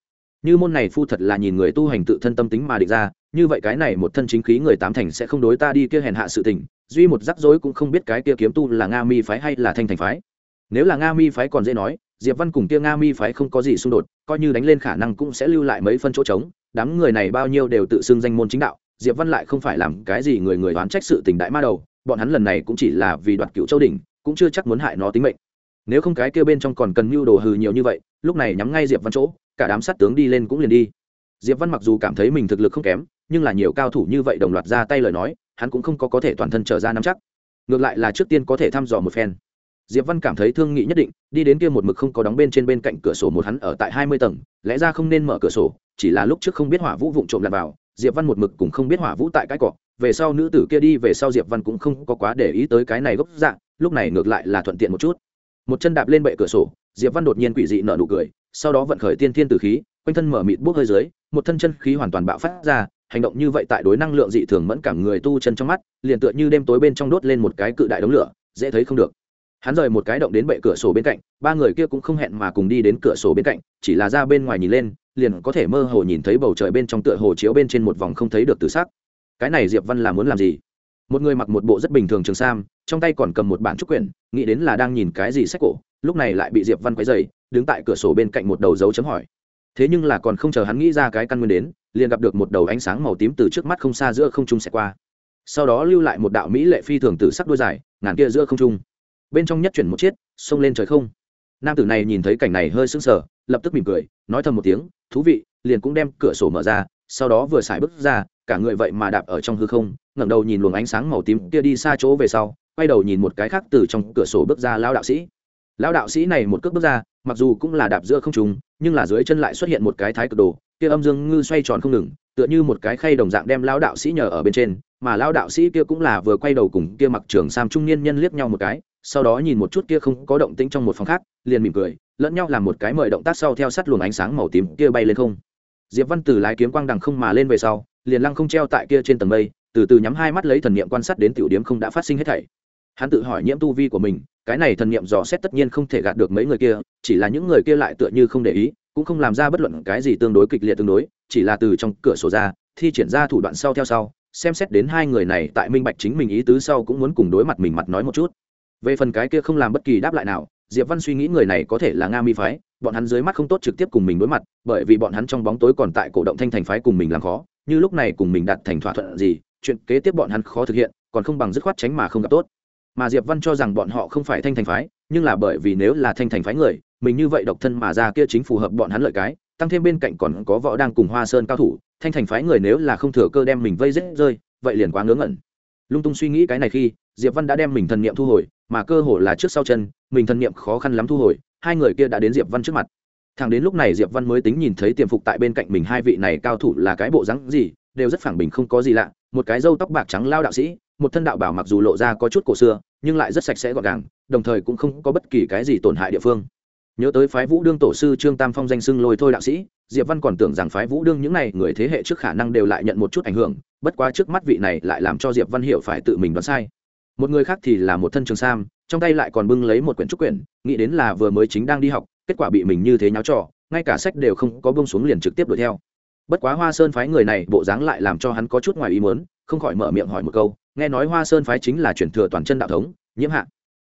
Như môn này phu thật là nhìn người tu hành tự thân tâm tính mà định ra như vậy cái này một thân chính khí người tám thành sẽ không đối ta đi kia hèn hạ sự tình, duy một rắc rối cũng không biết cái kia kiếm tu là nga mi phái hay là thanh thành phái. Nếu là nga mi phái còn dễ nói, diệp văn cùng kia nga mi phái không có gì xung đột, coi như đánh lên khả năng cũng sẽ lưu lại mấy phân chỗ trống, đám người này bao nhiêu đều tự xưng danh môn chính đạo, diệp văn lại không phải làm cái gì người người đoán trách sự tình đại ma đầu, bọn hắn lần này cũng chỉ là vì đoạt cựu châu đỉnh, cũng chưa chắc muốn hại nó tính mệnh. Nếu không cái kia bên trong còn cần mưu đồ hừ nhiều như vậy, lúc này nhắm ngay diệp văn chỗ, cả đám sát tướng đi lên cũng liền đi. Diệp văn mặc dù cảm thấy mình thực lực không kém nhưng là nhiều cao thủ như vậy đồng loạt ra tay lời nói, hắn cũng không có có thể toàn thân trở ra nắm chắc. Ngược lại là trước tiên có thể thăm dò một phen. Diệp văn cảm thấy thương nghị nhất định, đi đến kia một mực không có đóng bên trên bên cạnh cửa sổ một hắn ở tại hai mươi tầng, lẽ ra không nên mở cửa sổ, chỉ là lúc trước không biết hỏa vũ vụng trộm lặn vào, diệp văn một mực cũng không biết hỏa vũ tại cái cỏ, về sau nữ tử kia đi về sau diệp văn cũng không có quá để ý tới cái này gốc dạng, lúc này ngược lại là thuận tiện một chút. Một chân đạp lên bệ cửa sổ, diệp văn đột nhiên quỷ dị nở nụ cười, sau đó vận khởi tiên thiên tử khí, quanh thân mở mịt bốc hơi dưới, một thân chân khí hoàn toàn bạo phát ra hành động như vậy tại đối năng lượng dị thường mẫn cảm người tu chân trong mắt, liền tựa như đêm tối bên trong đốt lên một cái cự đại đống lửa, dễ thấy không được. Hắn rời một cái động đến bệ cửa sổ bên cạnh, ba người kia cũng không hẹn mà cùng đi đến cửa sổ bên cạnh, chỉ là ra bên ngoài nhìn lên, liền có thể mơ hồ nhìn thấy bầu trời bên trong tựa hồ chiếu bên trên một vòng không thấy được từ sắc. Cái này diệp văn là muốn làm gì? Một người mặc một bộ rất bình thường trường sam, trong tay còn cầm một bản trúc quyển, nghĩ đến là đang nhìn cái gì sách cổ, lúc này lại bị diệp văn quấy dày đứng tại cửa sổ bên cạnh một đầu dấu chấm hỏi thế nhưng là còn không chờ hắn nghĩ ra cái căn nguyên đến, liền gặp được một đầu ánh sáng màu tím từ trước mắt không xa giữa không trung xẹt qua. Sau đó lưu lại một đạo mỹ lệ phi thường từ sắc đôi dài, ngàn kia giữa không trung. Bên trong nhất chuyển một chiếc, xông lên trời không. Nam tử này nhìn thấy cảnh này hơi sững sờ, lập tức mỉm cười, nói thầm một tiếng, thú vị, liền cũng đem cửa sổ mở ra, sau đó vừa xài bước ra, cả người vậy mà đạp ở trong hư không, ngẩng đầu nhìn luồng ánh sáng màu tím kia đi xa chỗ về sau, quay đầu nhìn một cái khác từ trong cửa sổ bước ra lao đạo sĩ. Lão đạo sĩ này một cước bước ra, mặc dù cũng là đạp giữa không trùng nhưng là dưới chân lại xuất hiện một cái thái cực đồ, kia âm dương ngư xoay tròn không ngừng, tựa như một cái khay đồng dạng đem lão đạo sĩ nhờ ở bên trên, mà lão đạo sĩ kia cũng là vừa quay đầu cùng kia mặc trưởng sam trung niên nhân liếc nhau một cái, sau đó nhìn một chút kia không có động tĩnh trong một phòng khác, liền mỉm cười, lẫn nhau làm một cái mời động tác sau theo sát luồng ánh sáng màu tím kia bay lên không. Diệp văn từ lái kiếm quang đằng không mà lên về sau, liền lăng không treo tại kia trên tầng mây, từ từ nhắm hai mắt lấy thần niệm quan sát đến tiểu điểm không đã phát sinh hết thảy hắn tự hỏi nhiễm tu vi của mình, cái này thần niệm dò xét tất nhiên không thể gạt được mấy người kia, chỉ là những người kia lại tựa như không để ý, cũng không làm ra bất luận cái gì tương đối kịch liệt tương đối, chỉ là từ trong cửa sổ ra, thi triển ra thủ đoạn sau theo sau, xem xét đến hai người này tại minh bạch chính mình ý tứ sau cũng muốn cùng đối mặt mình mặt nói một chút. Về phần cái kia không làm bất kỳ đáp lại nào, diệp văn suy nghĩ người này có thể là nga mi phái, bọn hắn dưới mắt không tốt trực tiếp cùng mình đối mặt, bởi vì bọn hắn trong bóng tối còn tại cổ động thanh thành phái cùng mình làm khó, như lúc này cùng mình đặt thành thỏa thuận gì, chuyện kế tiếp bọn hắn khó thực hiện, còn không bằng dứt khoát tránh mà không gặp tốt mà diệp văn cho rằng bọn họ không phải thanh thành phái, nhưng là bởi vì nếu là thanh thành phái người, mình như vậy độc thân mà ra kia chính phù hợp bọn hắn lợi cái, tăng thêm bên cạnh còn có võ đang cùng hoa sơn cao thủ, thanh thành phái người nếu là không thừa cơ đem mình vây rết rơi, vậy liền quá ngớ ngẩn. Lung tung suy nghĩ cái này khi, diệp văn đã đem mình thần niệm thu hồi, mà cơ hồ là trước sau chân, mình thần niệm khó khăn lắm thu hồi, hai người kia đã đến diệp văn trước mặt. Thằng đến lúc này diệp văn mới tính nhìn thấy tiềm phục tại bên cạnh mình hai vị này cao thủ là cái bộ rắn gì, đều rất phẳng bình không có gì lạ, một cái râu tóc bạc trắng lao đạo sĩ một thân đạo bảo mặc dù lộ ra có chút cổ xưa, nhưng lại rất sạch sẽ gọn gàng, đồng thời cũng không có bất kỳ cái gì tổn hại địa phương. Nhớ tới phái vũ đương tổ sư trương tam phong danh xưng lôi thôi đạo sĩ, diệp văn còn tưởng rằng phái vũ đương những n à y người thế hệ trước khả năng đều lại nhận một chút ảnh hưởng, bất quá trước mắt vị này lại làm cho diệp văn hiểu phải tự mình đoán sai. Một người khác thì là một thân trường sam, trong tay lại còn bưng lấy một quyển trúc quyển, nghĩ đến là vừa mới chính đang đi học, kết quả bị mình như thế nháo trò, ngay cả sách đều không có bông xuống liền trực tiếp đuổi theo. Bất quá hoa sơn phái người này bộ dáng lại làm cho hắn có chút ngoài ý muốn, không khỏi mở miệng hỏi một câu nghe nói hoa sơn phái chính là chuyển thừa toàn chân đạo thống, nhiễm hạ.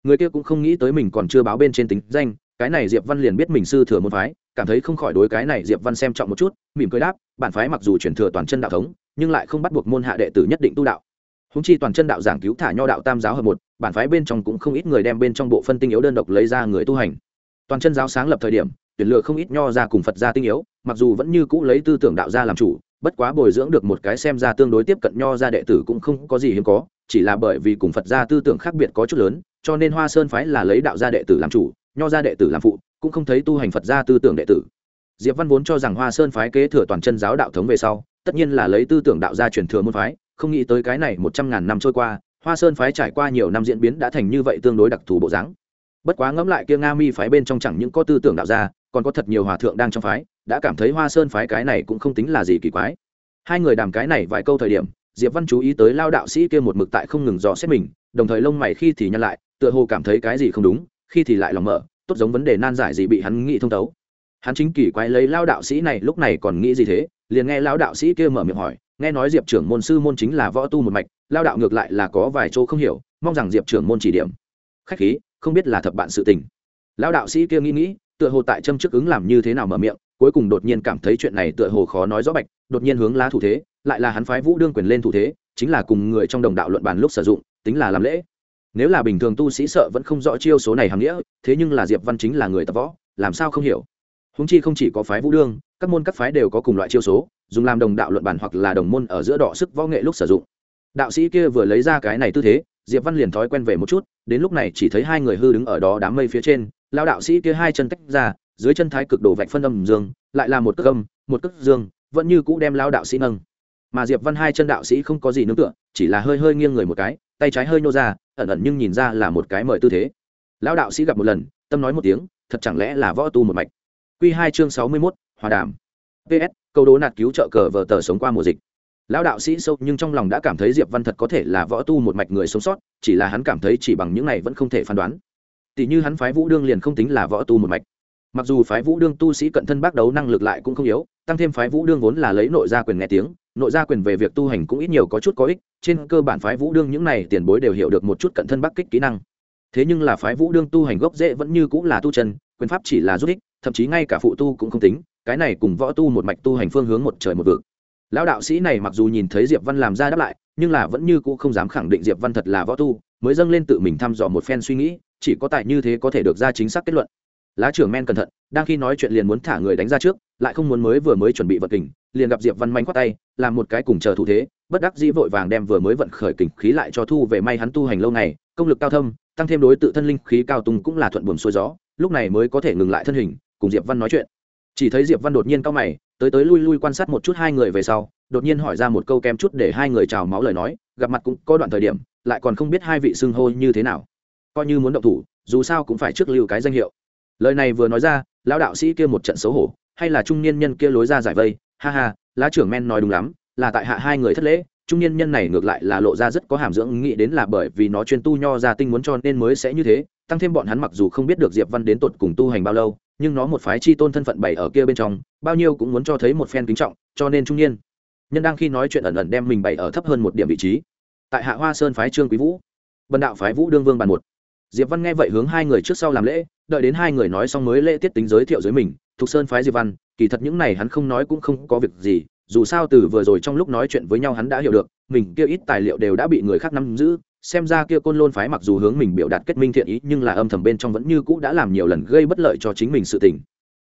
Người kia cũng không nghĩ tới mình còn chưa báo bên trên tính danh, cái này diệp văn liền biết mình sư thừa môn phái, cảm thấy không khỏi đối cái này diệp văn xem trọng một chút, mỉm cười đáp, bản phái mặc dù chuyển thừa toàn chân đạo thống, nhưng lại không bắt buộc môn hạ đệ tử nhất định tu đạo. Húng chi toàn chân đạo giảng cứu thả nho đạo tam giáo hợp một, bản phái bên trong cũng không ít người đem bên trong bộ phân tinh yếu đơn độc lấy ra người tu hành. Toàn chân giáo sáng lập thời điểm, tuyển lựa không ít nho ra cùng phật gia tinh yếu, mặc dù vẫn như cũ lấy tư tưởng đạo gia làm chủ bất quá bồi dưỡng được một cái xem ra tương đối tiếp cận nho ra đệ tử cũng không có gì hiếm có, chỉ là bởi vì cùng phật gia tư tưởng khác biệt có chút lớn, cho nên hoa sơn phái là lấy đạo gia đệ tử làm chủ, nho gia đệ tử làm phụ, cũng không thấy tu hành phật gia tư tưởng đệ tử. Diệp văn vốn cho rằng hoa sơn phái kế thừa toàn chân giáo đạo thống về sau, tất nhiên là lấy tư tưởng đạo gia truyền thừa môn phái, không nghĩ tới cái này một trăm ngàn năm trôi qua, hoa sơn phái trải qua nhiều năm diễn biến đã thành như vậy tương đối đặc thù bộ dáng. Bất quá ngẫm lại kia nga mi phái bên trong chẳng những có tư tưởng đạo gia, còn có thật nhiều hòa thượng đang trong phái đã cảm thấy hoa sơn phái cái này cũng không tính là gì kỳ quái. Hai người đàm cái này vài câu thời điểm, diệp văn chú ý tới lao đạo sĩ kia một mực tại không ngừng dò xét mình, đồng thời lông mày khi thì nhăn lại, tựa hồ cảm thấy cái gì không đúng, khi thì lại lòng mở, tốt giống vấn đề nan giải gì bị hắn nghĩ thông tấu. hắn chính kỳ quái lấy lao đạo sĩ này, lúc này còn nghĩ gì thế, liền nghe lao đạo sĩ kia mở miệng hỏi, nghe nói diệp trưởng môn sư môn chính là võ tu một mạch, lao đạo ngược lại là có vài chỗ không hiểu, mong rằng diệp trưởng môn chỉ điểm. Khách khí, không biết là thập bạn sự tình. Lao đạo sĩ kia nghĩ nghĩ, tựa hồ tại châm chức ứng làm như thế nào mở miệng cuối cùng đột nhiên cảm thấy chuyện này tựa hồ khó nói rõ bạch, đột nhiên hướng lá thủ thế, lại là hắn phái vũ đương quyền lên thủ thế, chính là cùng người trong đồng đạo luận bàn lúc sử dụng, tính là làm lễ. Nếu là bình thường tu sĩ sợ vẫn không rõ chiêu số này hàm nghĩa, thế nhưng là diệp văn chính là người tập võ, làm sao không hiểu? Húng chi không chỉ có phái vũ đương, các môn các phái đều có cùng loại chiêu số, dùng làm đồng đạo luận bàn hoặc là đồng môn ở giữa đỏ sức võ nghệ lúc sử dụng. Đạo sĩ kia vừa lấy ra cái này tư thế, diệp văn liền thói quen về một chút, đến lúc này chỉ thấy hai người hư đứng ở đó đám mây phía trên, lao đạo sĩ kia hai chân tách ra dưới chân thái cực đổ vạch phân âm dương, lại là một cước âm, một cước dương, vẫn như cũ đem lao đạo sĩ nâng. Mà diệp văn hai chân đạo sĩ không có gì nương tựa, chỉ là hơi hơi nghiêng người một cái, tay trái hơi nô ra, ẩn ẩn nhưng nhìn ra là một cái mời tư thế. Lao đạo sĩ gặp một lần, tâm nói một tiếng, thật chẳng lẽ là võ tu một mạch? Q hai chương sáu mươi mốt, hòa đàm. Ps câu đố nạt cứu trợ cờ vờ tờ sống qua mùa dịch. Lão đạo sĩ sâu nhưng trong lòng đã cảm thấy diệp văn thật có thể là võ tu một mạch người sống sót, chỉ là hắn cảm thấy chỉ bằng những này vẫn không thể phán đoán. Tỷ như hắn phái vũ đương liền không tính là võ tu một mạch mặc dù phái vũ đương tu sĩ cận thân bác đấu năng lực lại cũng không yếu, tăng thêm phái vũ đương vốn là lấy nội gia quyền nghe tiếng, nội gia quyền về việc tu hành cũng ít nhiều có chút có ích, trên cơ bản phái vũ đương những này tiền bối đều hiểu được một chút cận thân bắc kích kỹ năng. Thế nhưng là phái vũ đương tu hành gốc dễ vẫn như cũng là tu chân, quyền pháp chỉ là rút ích, thậm chí ngay cả phụ tu cũng không tính, cái này cùng võ tu một mạch tu hành phương hướng một trời một vực. Lão đạo sĩ này mặc dù nhìn thấy diệp văn làm ra đáp lại, nhưng là vẫn như cũ không dám khẳng định diệp văn thật là võ tu, mới dâng lên tự mình thăm dò một phen suy nghĩ, chỉ có tại như thế có thể được ra chính xác kết luận lá trưởng men cẩn thận, đang khi nói chuyện liền muốn thả người đánh ra trước, lại không muốn mới vừa mới chuẩn bị vật kình, liền gặp diệp văn manh khoát tay, làm một cái cùng chờ thủ thế, bất đắc dĩ vội vàng đem vừa mới vận khởi kình khí lại cho thu về may hắn tu hành lâu ngày, công lực cao thâm, tăng thêm đối tự thân linh khí cao tung cũng là thuận buồm xuôi gió, lúc này mới có thể ngừng lại thân hình, cùng diệp văn nói chuyện. Chỉ thấy diệp văn đột nhiên cao mày, tới tới lui lui quan sát một chút hai người về sau, đột nhiên hỏi ra một câu kem chút để hai người trào máu lời nói, gặp mặt cũng có đoạn thời điểm, lại còn không biết hai vị xưng hô như thế nào. Coi như muốn động thủ, dù sao cũng phải trước lưu cái danh hiệu lời này vừa nói ra, lão đạo sĩ kia một trận xấu hổ, hay là trung niên nhân kia lối ra giải vây? Ha ha, lá trưởng men nói đúng lắm, là tại hạ hai người thất lễ, trung niên nhân này ngược lại là lộ ra rất có hàm dưỡng nghĩ đến là bởi vì nó chuyên tu nho ra tinh muốn cho nên mới sẽ như thế, tăng thêm bọn hắn mặc dù không biết được diệp văn đến tột cùng tu hành bao lâu, nhưng nó một phái chi tôn thân phận bảy ở kia bên trong, bao nhiêu cũng muốn cho thấy một phen kính trọng, cho nên trung niên nhân đang khi nói chuyện ẩn ẩn đem mình bày ở thấp hơn một điểm vị trí. Tại hạ hoa sơn phái trương quý vũ, bần đạo phái vũ đương vương bàn một. Diệp văn nghe vậy hướng hai người trước sau làm lễ đợi đến hai người nói xong mới lễ tiết tính giới thiệu dưới mình, thục sơn phái diệp văn, kỳ thật những này hắn không nói cũng không có việc gì, dù sao từ vừa rồi trong lúc nói chuyện với nhau hắn đã hiểu được, mình kia ít tài liệu đều đã bị người khác nắm giữ, xem ra kia côn lôn phái mặc dù hướng mình biểu đạt kết minh thiện ý, nhưng là âm thầm bên trong vẫn như cũ đã làm nhiều lần gây bất lợi cho chính mình sự tình.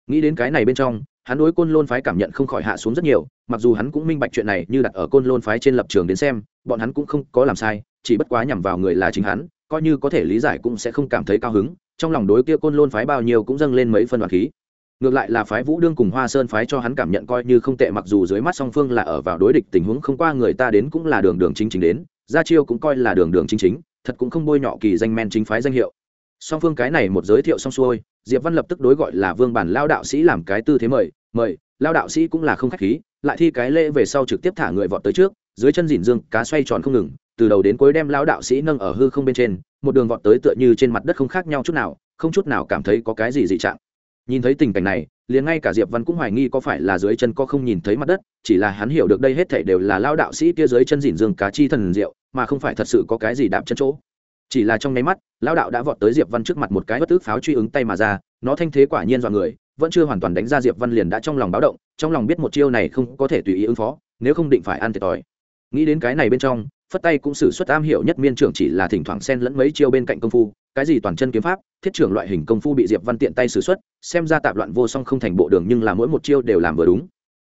Nghĩ đến cái này bên trong, hắn đối côn lôn phái cảm nhận không khỏi hạ xuống rất nhiều, mặc dù hắn cũng minh bạch chuyện này, như đặt ở côn lôn phái trên lập trường đến xem, bọn hắn cũng không có làm sai, chỉ bất quá nhằm vào người là chính hắn, coi như có thể lý giải cũng sẽ không cảm thấy cao hứng trong lòng đối kia côn lôn phái bao nhiêu cũng dâng lên mấy phân đoàn khí. Ngược lại là phái vũ đương cùng hoa sơn phái cho hắn cảm nhận coi như không tệ, mặc dù dưới mắt song phương là ở vào đối địch tình huống không qua người ta đến cũng là đường đường chính chính đến, gia chiêu cũng coi là đường đường chính chính, thật cũng không bôi nhọ kỳ danh men chính phái danh hiệu. Song phương cái này một giới thiệu xong xuôi, diệp văn lập tức đối gọi là vương bản lao đạo sĩ làm cái tư thế mời mời, lao đạo sĩ cũng là không khách khí, lại thi cái lễ về sau trực tiếp thả người vọt tới trước, dưới chân dỉn dương, cá xoay tròn không ngừng, từ đầu đến cuối đem lao đạo sĩ nâng ở hư không bên trên một đường vọt tới tựa như trên mặt đất không khác nhau chút nào, không chút nào cảm thấy có cái gì dị trạng. Nhìn thấy tình cảnh này, liền ngay cả diệp văn cũng hoài nghi có phải là dưới chân có không nhìn thấy mặt đất, chỉ là hắn hiểu được đây hết thảy đều là lao đạo sĩ kia dưới chân dìn dương cá chi thần diệu, mà không phải thật sự có cái gì đạp chân chỗ. Chỉ là trong nháy mắt, lao đạo đã vọt tới diệp văn trước mặt một cái bất tức pháo truy ứng tay mà ra, nó thanh thế quả nhiên dọa người, vẫn chưa hoàn toàn đánh ra diệp văn liền đã trong lòng báo động, trong lòng biết một chiêu này không có thể tùy ý ứng phó, nếu không định phải ăn thiệt thòi. Nghĩ đến cái này bên trong phất tay cũng sử xuất am hiểu nhất miên trưởng chỉ là thỉnh thoảng xen lẫn mấy chiêu bên cạnh công phu cái gì toàn chân kiếm pháp thiết trưởng loại hình công phu bị diệp văn tiện tay sử xuất, xem ra tạp loạn vô song không thành bộ đường nhưng là mỗi một chiêu đều làm vừa đúng.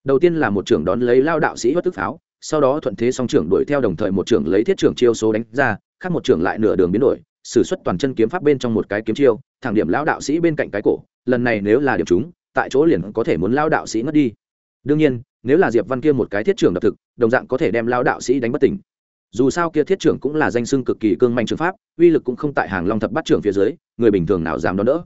Đầu tiên là một trưởng đón lấy lao đạo sĩ bất tức pháo sau đó thuận thế song trưởng đuổi theo đồng thời một trưởng lấy thiết trưởng chiêu số đánh ra khác một trưởng lại nửa đường biến đổi sử xuất toàn chân kiếm pháp bên trong một cái kiếm chiêu thẳng điểm lão đạo sĩ bên cạnh cái cổ lần này nếu là điểm chúng tại chỗ liền có thể muốn lao đạo sĩ ngất đi. Đương nhiên nếu là diệp văn kia một cái thiết trưởng đập thực đồng dạng có thể đem lao đạo sĩ đánh bất tỉnh dù sao kia thiết trưởng cũng là danh xưng cực kỳ cương manh trường pháp, uy lực cũng không tại hàng long thập bắt trưởng phía dưới, người bình thường nào dám đón đỡ.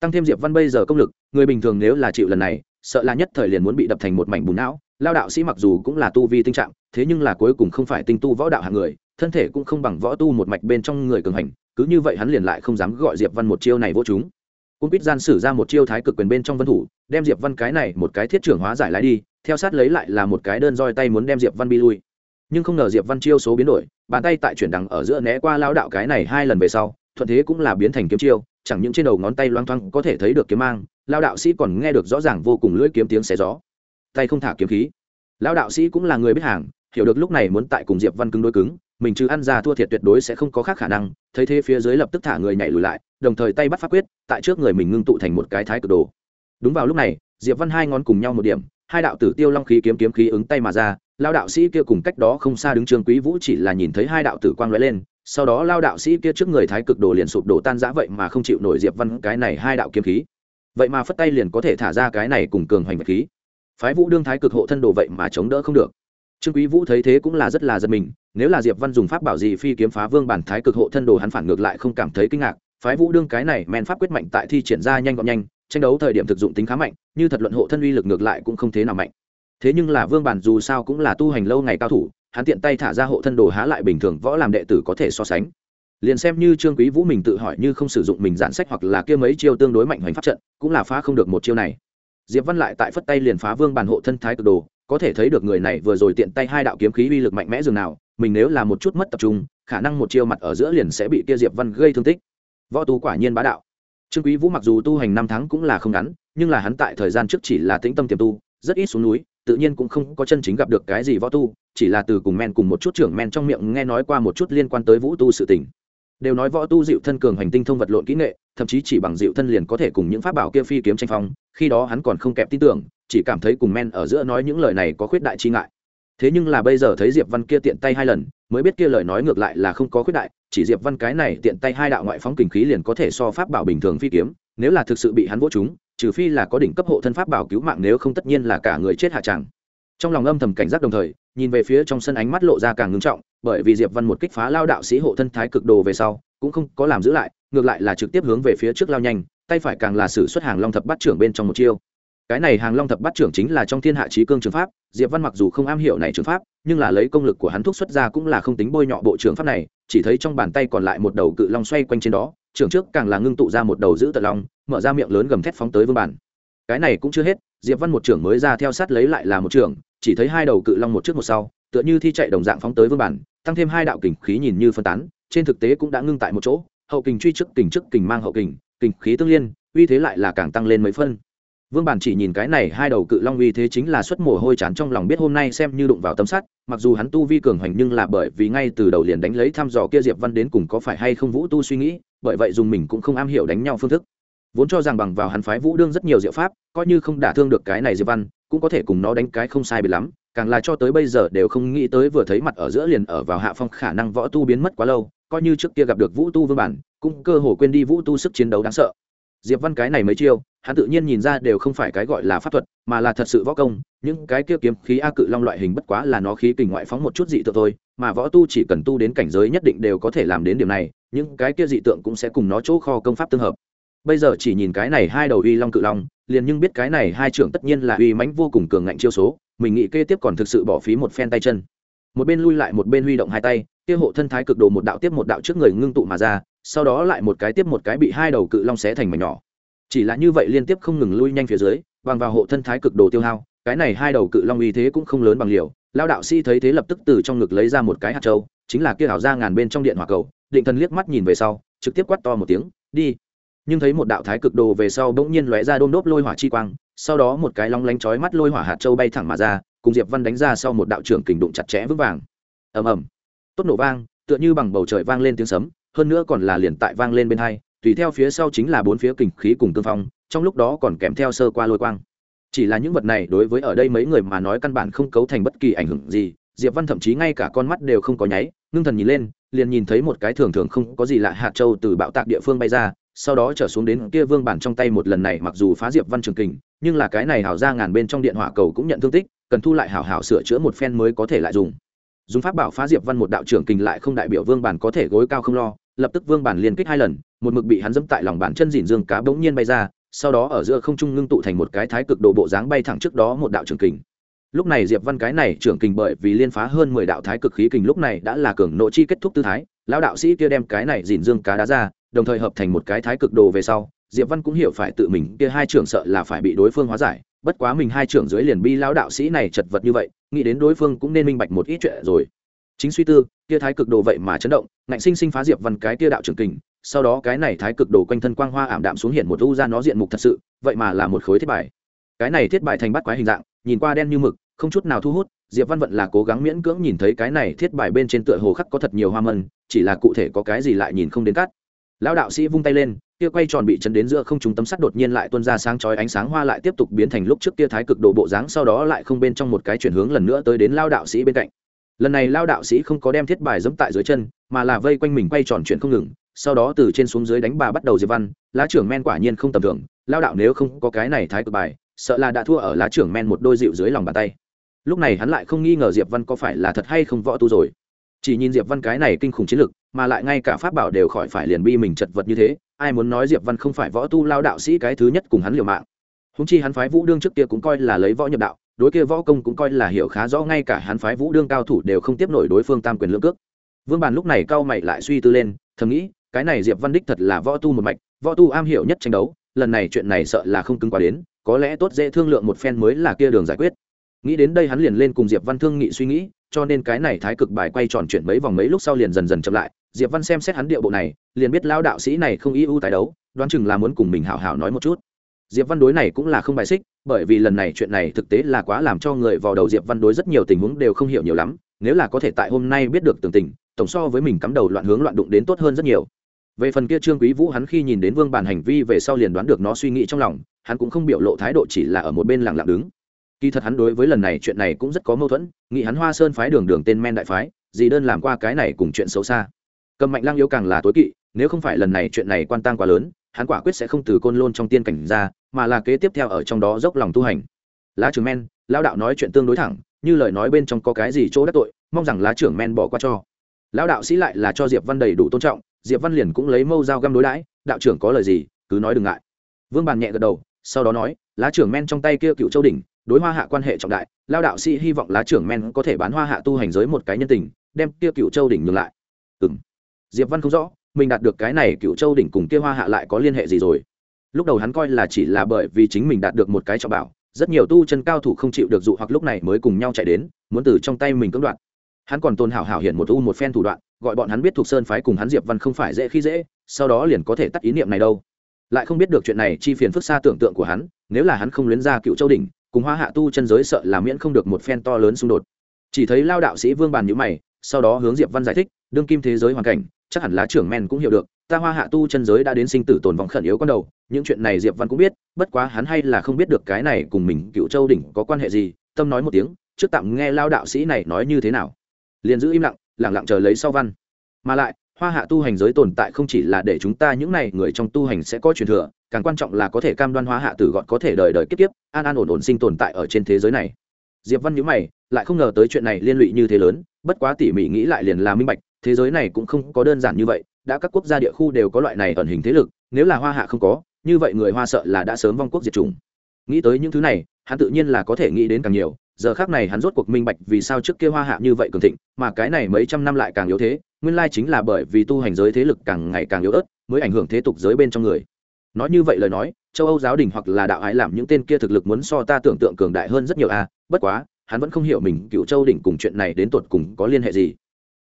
Tăng thêm diệp văn bây giờ công lực, người bình thường nếu là chịu lần này, sợ là nhất thời liền muốn bị đập thành một mảnh bùn não. Lao đạo sĩ mặc dù cũng là tu vi tinh trạng, thế nhưng là cuối cùng không phải tinh tu võ đạo hạng người, thân thể cũng không bằng võ tu một mạch bên trong người cường hành, cứ như vậy hắn liền lại không dám gọi diệp văn một chiêu này vô chúng. Cung quýt gian sử ra một chiêu thái cực quyền bên trong vân thủ, đem diệp văn cái này một cái thiết trưởng hóa giải lại đi, theo sát lấy lại là một cái đơn roi tay muốn đem diệp văn bi lui nhưng không ngờ diệp văn chiêu số biến đổi, bàn tay tại chuyển đằng ở giữa né qua lao đạo cái này hai lần về sau, thuận thế cũng là biến thành kiếm chiêu, chẳng những trên đầu ngón tay loang thoang có thể thấy được kiếm mang lao đạo sĩ còn nghe được rõ ràng vô cùng lưỡi kiếm tiếng xé gió. Tay không thả kiếm khí. Lao đạo sĩ cũng là người biết hàng, hiểu được lúc này muốn tại cùng diệp văn cứng đối cứng, mình chứ ăn ra thua thiệt tuyệt đối sẽ không có khác khả năng, thấy thế phía dưới lập tức thả người nhảy lùi lại, đồng thời tay bắt pháp quyết, tại trước người mình ngưng tụ thành một cái thái cực đồ. Đúng vào lúc này, diệp văn hai ngón cùng nhau một điểm hai đạo tử tiêu long khí kiếm kiếm khí ứng tay mà ra, lao đạo sĩ kia cùng cách đó không xa đứng trương quý vũ chỉ là nhìn thấy hai đạo tử quang lóe lên, sau đó lao đạo sĩ kia trước người thái cực đồ liền sụp đổ tan rã vậy mà không chịu nổi diệp văn cái này hai đạo kiếm khí. Vậy mà phất tay liền có thể thả ra cái này cùng cường hoành vật khí. Phái vũ đương thái cực hộ thân đồ vậy mà chống đỡ không được. Trương quý vũ thấy thế cũng là rất là giật mình, nếu là diệp văn dùng pháp bảo gì phi kiếm phá vương bản thái cực hộ thân đồ hắn phản ngược lại không cảm thấy kinh ngạc. Phái vũ đương cái này men pháp quyết mạnh tại thi triển ra nhanh gọn nhanh tranh đấu thời điểm thực dụng tính khá mạnh, như thật luận hộ thân uy lực ngược lại cũng không thế nào mạnh. Thế nhưng là vương bản dù sao cũng là tu hành lâu ngày cao thủ, hắn tiện tay thả ra hộ thân đồ há lại bình thường võ làm đệ tử có thể so sánh. Liền xem như trương quý vũ mình tự hỏi như không sử dụng mình giản sách hoặc là kia mấy chiêu tương đối mạnh hoành pháp trận, cũng là phá không được một chiêu này. Diệp văn lại tại phất tay liền phá vương bản hộ thân thái cực đồ, có thể thấy được người này vừa rồi tiện tay hai đạo kiếm khí uy lực mạnh mẽ dường nào, mình nếu là một chút mất tập trung, khả năng một chiêu mặt ở giữa liền sẽ bị kia diệp văn gây thương tích. Võ tú quả nhiên bá đạo trương quý vũ mặc dù tu hành năm tháng cũng là không ngắn, nhưng là hắn tại thời gian trước chỉ là tĩnh tâm tiềm tu, rất ít xuống núi, tự nhiên cũng không có chân chính gặp được cái gì võ tu, chỉ là từ cùng men cùng một chút trưởng men trong miệng nghe nói qua một chút liên quan tới vũ tu sự tình. Đều nói võ tu dịu thân cường hành tinh thông vật lộn kỹ nghệ, thậm chí chỉ bằng dịu thân liền có thể cùng những pháp bảo kia phi kiếm tranh phong, khi đó hắn còn không kẹp tin tưởng, chỉ cảm thấy cùng men ở giữa nói những lời này có khuyết đại chi ngại thế nhưng là bây giờ thấy diệp văn kia tiện tay hai lần, mới biết kia lời nói ngược lại là không có khuyết đại, chỉ diệp văn cái này tiện tay hai đạo ngoại phóng kình khí liền có thể so pháp bảo bình thường phi kiếm, nếu là thực sự bị hắn vỗ chúng trừ phi là có đỉnh cấp hộ thân pháp bảo cứu mạng, nếu không tất nhiên là cả người chết hạ chẳng. Trong lòng âm thầm cảnh giác đồng thời, nhìn về phía trong sân ánh mắt lộ ra càng ngưng trọng, bởi vì diệp văn một kích phá lao đạo sĩ hộ thân thái cực đồ về sau, cũng không có làm giữ lại, ngược lại là trực tiếp hướng về phía trước lao nhanh, tay phải càng là sử xuất hàng long thập bắt trưởng bên trong một chiêu cái này hàng long thập bắt trưởng chính là trong thiên hạ trí cương trường pháp, diệp văn mặc dù không am hiểu này trường pháp, nhưng là lấy công lực của hắn thúc xuất ra cũng là không tính bôi nhọ bộ trưởng pháp này, chỉ thấy trong bàn tay còn lại một đầu cự long xoay quanh trên đó, trưởng trước càng là ngưng tụ ra một đầu giữ tật long, mở ra miệng lớn gầm thét phóng tới vương bản cái này cũng chưa hết, diệp văn một trưởng mới ra theo sát lấy lại là một trưởng, chỉ thấy hai đầu cự long một trước một sau, tựa như thi chạy đồng dạng phóng tới vương bản tăng thêm hai đạo kình khí nhìn như phân tán, trên thực tế cũng đã ngưng tại một chỗ, hậu kình truy trước, kình trước, kình mang hậu kình kình khí tương liên, uy thế lại là càng tăng lên mấy phân vương bản chỉ nhìn cái này hai đầu cự long uy thế chính là xuất mồ hôi chán trong lòng biết hôm nay xem như đụng vào tấm sắt, mặc dù hắn tu vi cường hoành nhưng là bởi vì ngay từ đầu liền đánh lấy thăm dò kia diệp văn đến cùng có phải hay không vũ tu suy nghĩ, bởi vậy dùng mình cũng không am hiểu đánh nhau phương thức. Vốn cho rằng bằng vào hắn phái vũ đương rất nhiều diệu pháp, coi như không đả thương được cái này diệp văn, cũng có thể cùng nó đánh cái không sai biệt lắm, càng là cho tới bây giờ đều không nghĩ tới vừa thấy mặt ở giữa liền ở vào hạ phong khả năng võ tu biến mất quá lâu, coi như trước kia gặp được vũ tu vương bản, cũng cơ hồ quên đi vũ tu sức chiến đấu đáng sợ diệp văn cái này mấy chiêu, hắn tự nhiên nhìn ra đều không phải cái gọi là pháp thuật, mà là thật sự võ công. Những cái kia kiếm khí a cự long loại hình bất quá là nó khí kình ngoại phóng một chút dị tượng thôi, mà võ tu chỉ cần tu đến cảnh giới nhất định đều có thể làm đến điểm này, những cái kia dị tượng cũng sẽ cùng nó chỗ kho công pháp tương hợp. Bây giờ chỉ nhìn cái này hai đầu uy long cự long, liền nhưng biết cái này hai trưởng tất nhiên là uy mãnh vô cùng cường ngạnh chiêu số, mình nghĩ kê tiếp còn thực sự bỏ phí một phen tay chân. Một bên lui lại một bên huy động hai tay, kia hộ thân thái cực đồ một đạo tiếp một đạo trước người ngưng tụ mà ra sau đó lại một cái tiếp một cái bị hai đầu cự long xé thành mảnh nhỏ. Chỉ là như vậy liên tiếp không ngừng lui nhanh phía dưới, bằng vào hộ thân thái cực đồ tiêu hao, cái này hai đầu cự long uy thế cũng không lớn bằng liều lao đạo sĩ thấy thế lập tức từ trong ngực lấy ra một cái hạt trâu chính là kia ảo ra ngàn bên trong điện hỏa cầu, định thần liếc mắt nhìn về sau, trực tiếp quát to một tiếng, đi! Nhưng thấy một đạo thái cực đồ về sau bỗng nhiên lóe ra đôm đốp lôi hỏa chi quang, sau đó một cái long lánh chói mắt lôi hỏa hạt châu bay thẳng mà ra, cùng diệp văn đánh ra sau một đạo trưởng kình đụng chặt chẽ vững vàng. Ầm ầm. Tốt nổ vang, tựa như bằng bầu trời vang lên tiếng sấm hơn nữa còn là liền tại vang lên bên hai, tùy theo phía sau chính là bốn phía kình khí cùng cương phong, trong lúc đó còn kèm theo sơ qua lôi quang. Chỉ là những vật này đối với ở đây mấy người mà nói căn bản không cấu thành bất kỳ ảnh hưởng gì, diệp văn thậm chí ngay cả con mắt đều không có nháy, ngưng thần nhìn lên, liền nhìn thấy một cái thường thường không có gì lạ hạt châu từ bạo tạc địa phương bay ra, sau đó trở xuống đến kia vương bản trong tay một lần này mặc dù phá diệp văn trường kình, nhưng là cái này hảo ra ngàn bên trong điện hỏa cầu cũng nhận thương tích, cần thu lại hảo hảo sửa chữa một phen mới có thể lại dùng. Dùng pháp bảo phá diệp văn một đạo trưởng kình lại không đại biểu vương bản có thể gối cao không lo lập tức vương bản liên kích hai lần, một mực bị hắn dẫm tại lòng bàn chân dìn dương cá bỗng nhiên bay ra, sau đó ở giữa không trung ngưng tụ thành một cái thái cực độ bộ dáng bay thẳng trước đó một đạo trưởng kình. Lúc này diệp văn cái này trưởng kình bởi vì liên phá hơn mười đạo thái cực khí kình lúc này đã là cường nội chi kết thúc tư thái, lão đạo sĩ kia đem cái này dìn dương cá đá ra, đồng thời hợp thành một cái thái cực đồ về sau, diệp văn cũng hiểu phải tự mình kia hai trưởng sợ là phải bị đối phương hóa giải, bất quá mình hai trưởng dưới liền bi lão đạo sĩ này chật vật như vậy, nghĩ đến đối phương cũng nên minh bạch một ít chuyện rồi. Chính suy tư kia thái cực đồ vậy mà chấn động, ngạnh sinh sinh phá diệp văn cái kia đạo trưởng kình, sau đó cái này thái cực đồ quanh thân quang hoa ảm đạm xuống hiện một u ra nó diện mục thật sự, vậy mà là một khối thiết bài. Cái này thiết bài thành bắt quái hình dạng, nhìn qua đen như mực, không chút nào thu hút, diệp văn vận là cố gắng miễn cưỡng nhìn thấy cái này thiết bài bên trên tựa hồ khắc có thật nhiều hoa mân chỉ là cụ thể có cái gì lại nhìn không đến cắt lão đạo sĩ vung tay lên, kia quay tròn bị chấn đến giữa không trung tấm sắt đột nhiên lại tuôn ra sáng chói ánh sáng hoa lại tiếp tục biến thành lúc trước kia thái cực độ bộ dáng, sau đó lại không bên trong một cái chuyển hướng lần nữa tới đến lao đạo sĩ bên cạnh lần này lao đạo sĩ không có đem thiết bài dẫm tại dưới chân, mà là vây quanh mình quay tròn chuyển không ngừng, sau đó từ trên xuống dưới đánh bà bắt đầu diệp văn, lá trưởng men quả nhiên không tầm thường, lao đạo nếu không có cái này thái cực bài, sợ là đã thua ở lá trưởng men một đôi dịu dưới lòng bàn tay. Lúc này hắn lại không nghi ngờ diệp văn có phải là thật hay không võ tu rồi. Chỉ nhìn diệp văn cái này kinh khủng chiến lực, mà lại ngay cả pháp bảo đều khỏi phải liền bi mình chật vật như thế, ai muốn nói diệp văn không phải võ tu, lao đạo sĩ cái thứ nhất cùng hắn liều mạng. Húng chi hắn phái vũ đương trước kia cũng coi là lấy võ nhập đạo đối kia võ công cũng coi là hiểu khá rõ, ngay cả hắn phái vũ đương cao thủ đều không tiếp nổi đối phương tam quyền lưỡng cước. Vương bàn lúc này cao mày lại suy tư lên, thầm nghĩ, cái này diệp văn đích thật là võ tu một mạch, võ tu am hiểu nhất tranh đấu, lần này chuyện này sợ là không cứng quá đến, có lẽ tốt dễ thương lượng một phen mới là kia đường giải quyết. Nghĩ đến đây hắn liền lên cùng diệp văn thương nghị suy nghĩ, cho nên cái này thái cực bài quay tròn chuyển mấy vòng mấy lúc sau liền dần dần chậm lại. Diệp văn xem xét hắn điệu bộ này, liền biết lao đạo sĩ này không ý ưu tái đấu, đoán chừng là muốn cùng mình hảo hảo nói một chút diệp văn đối này cũng là không bài xích, bởi vì lần này chuyện này thực tế là quá làm cho người vào đầu diệp văn đối rất nhiều tình huống đều không hiểu nhiều lắm, nếu là có thể tại hôm nay biết được tường tình, tổng so với mình cắm đầu loạn hướng loạn đụng đến tốt hơn rất nhiều. Về phần kia trương quý vũ hắn khi nhìn đến vương bản hành vi về sau liền đoán được nó suy nghĩ trong lòng, hắn cũng không biểu lộ thái độ chỉ là ở một bên lặng lặng đứng. Kỳ thật hắn đối với lần này chuyện này cũng rất có mâu thuẫn, nghĩ hắn hoa sơn phái đường đường tên men đại phái, gì đơn làm qua cái này cùng chuyện xấu xa. Cầm mạnh lang yếu càng là tối kỵ, nếu không phải lần này chuyện này quan tang quá lớn, hắn quả quyết sẽ không từ côn lôn trong tiên cảnh ra mà là kế tiếp theo ở trong đó dốc lòng tu hành. Lá trưởng men, lão đạo nói chuyện tương đối thẳng, như lời nói bên trong có cái gì chỗ đắc tội, mong rằng lá trưởng men bỏ qua cho. Lão đạo sĩ lại là cho diệp văn đầy đủ tôn trọng, diệp văn liền cũng lấy mâu dao găm đối đãi, đạo trưởng có lời gì, cứ nói đừng ngại. Vương bàn nhẹ gật đầu, sau đó nói, lá trưởng men trong tay kia cựu châu đỉnh, đối hoa hạ quan hệ trọng đại lao đạo sĩ hy vọng lá trưởng men có thể bán hoa hạ tu hành giới một cái nhân tình, đem kia cựu châu đỉnh ngược lại. Ừ m diệp văn không rõ, mình đạt được cái này cựu châu đỉnh cùng kia hoa hạ lại có liên hệ gì rồi lúc đầu hắn coi là chỉ là bởi vì chính mình đạt được một cái trọng bảo, rất nhiều tu chân cao thủ không chịu được dụ hoặc lúc này mới cùng nhau chạy đến, muốn từ trong tay mình cưỡng đoạt. Hắn còn tôn hảo hảo hiện một u một phen thủ đoạn, gọi bọn hắn biết thuộc sơn phái cùng hắn diệp văn không phải dễ khi dễ, sau đó liền có thể tắt ý niệm này đâu. Lại không biết được chuyện này chi phiền phức xa tưởng tượng của hắn, nếu là hắn không luyến ra cựu châu đỉnh, cùng hoa hạ tu chân giới sợ là miễn không được một phen to lớn xung đột. Chỉ thấy lao đạo sĩ vương bàn nhữ mày, sau đó hướng diệp văn giải thích, đương kim thế giới hoàn cảnh, chắc hẳn lá trưởng men cũng hiểu được ta hoa hạ tu chân giới đã đến sinh tử tồn vong khẩn yếu con đầu, những chuyện này diệp văn cũng biết, bất quá hắn hay là không biết được cái này cùng mình cựu châu đỉnh có quan hệ gì, tâm nói một tiếng, trước tạm nghe lao đạo sĩ này nói như thế nào. Liền giữ im lặng lẳng lặng chờ lấy sau văn. Mà lại, hoa hạ tu hành giới tồn tại không chỉ là để chúng ta những này người trong tu hành sẽ có truyền thừa, càng quan trọng là có thể cam đoan hoa hạ tử gọn có thể đời đời kiếp kiếp, an an ổn ổn sinh tồn tại ở trên thế giới này. Diệp văn nhíu mày, lại không ngờ tới chuyện này liên lụy như thế lớn, bất quá tỉ mỉ nghĩ lại liền là minh bạch, thế giới này cũng không có đơn giản như vậy đã các quốc gia địa khu đều có loại này ẩn hình thế lực nếu là hoa hạ không có như vậy người hoa sợ là đã sớm vong quốc diệt chủng. Nghĩ tới những thứ này hắn tự nhiên là có thể nghĩ đến càng nhiều giờ khác này hắn rốt cuộc minh bạch vì sao trước kia hoa hạ như vậy cường thịnh mà cái này mấy trăm năm lại càng yếu thế nguyên lai chính là bởi vì tu hành giới thế lực càng ngày càng yếu ớt mới ảnh hưởng thế tục giới bên trong người. Nói như vậy lời nói châu âu giáo đình hoặc là đạo ái làm những tên kia thực lực muốn so ta tưởng tượng cường đại hơn rất nhiều a à, bất quá hắn vẫn không hiểu mình cựu châu đỉnh cùng chuyện này đến tột cùng có liên hệ gì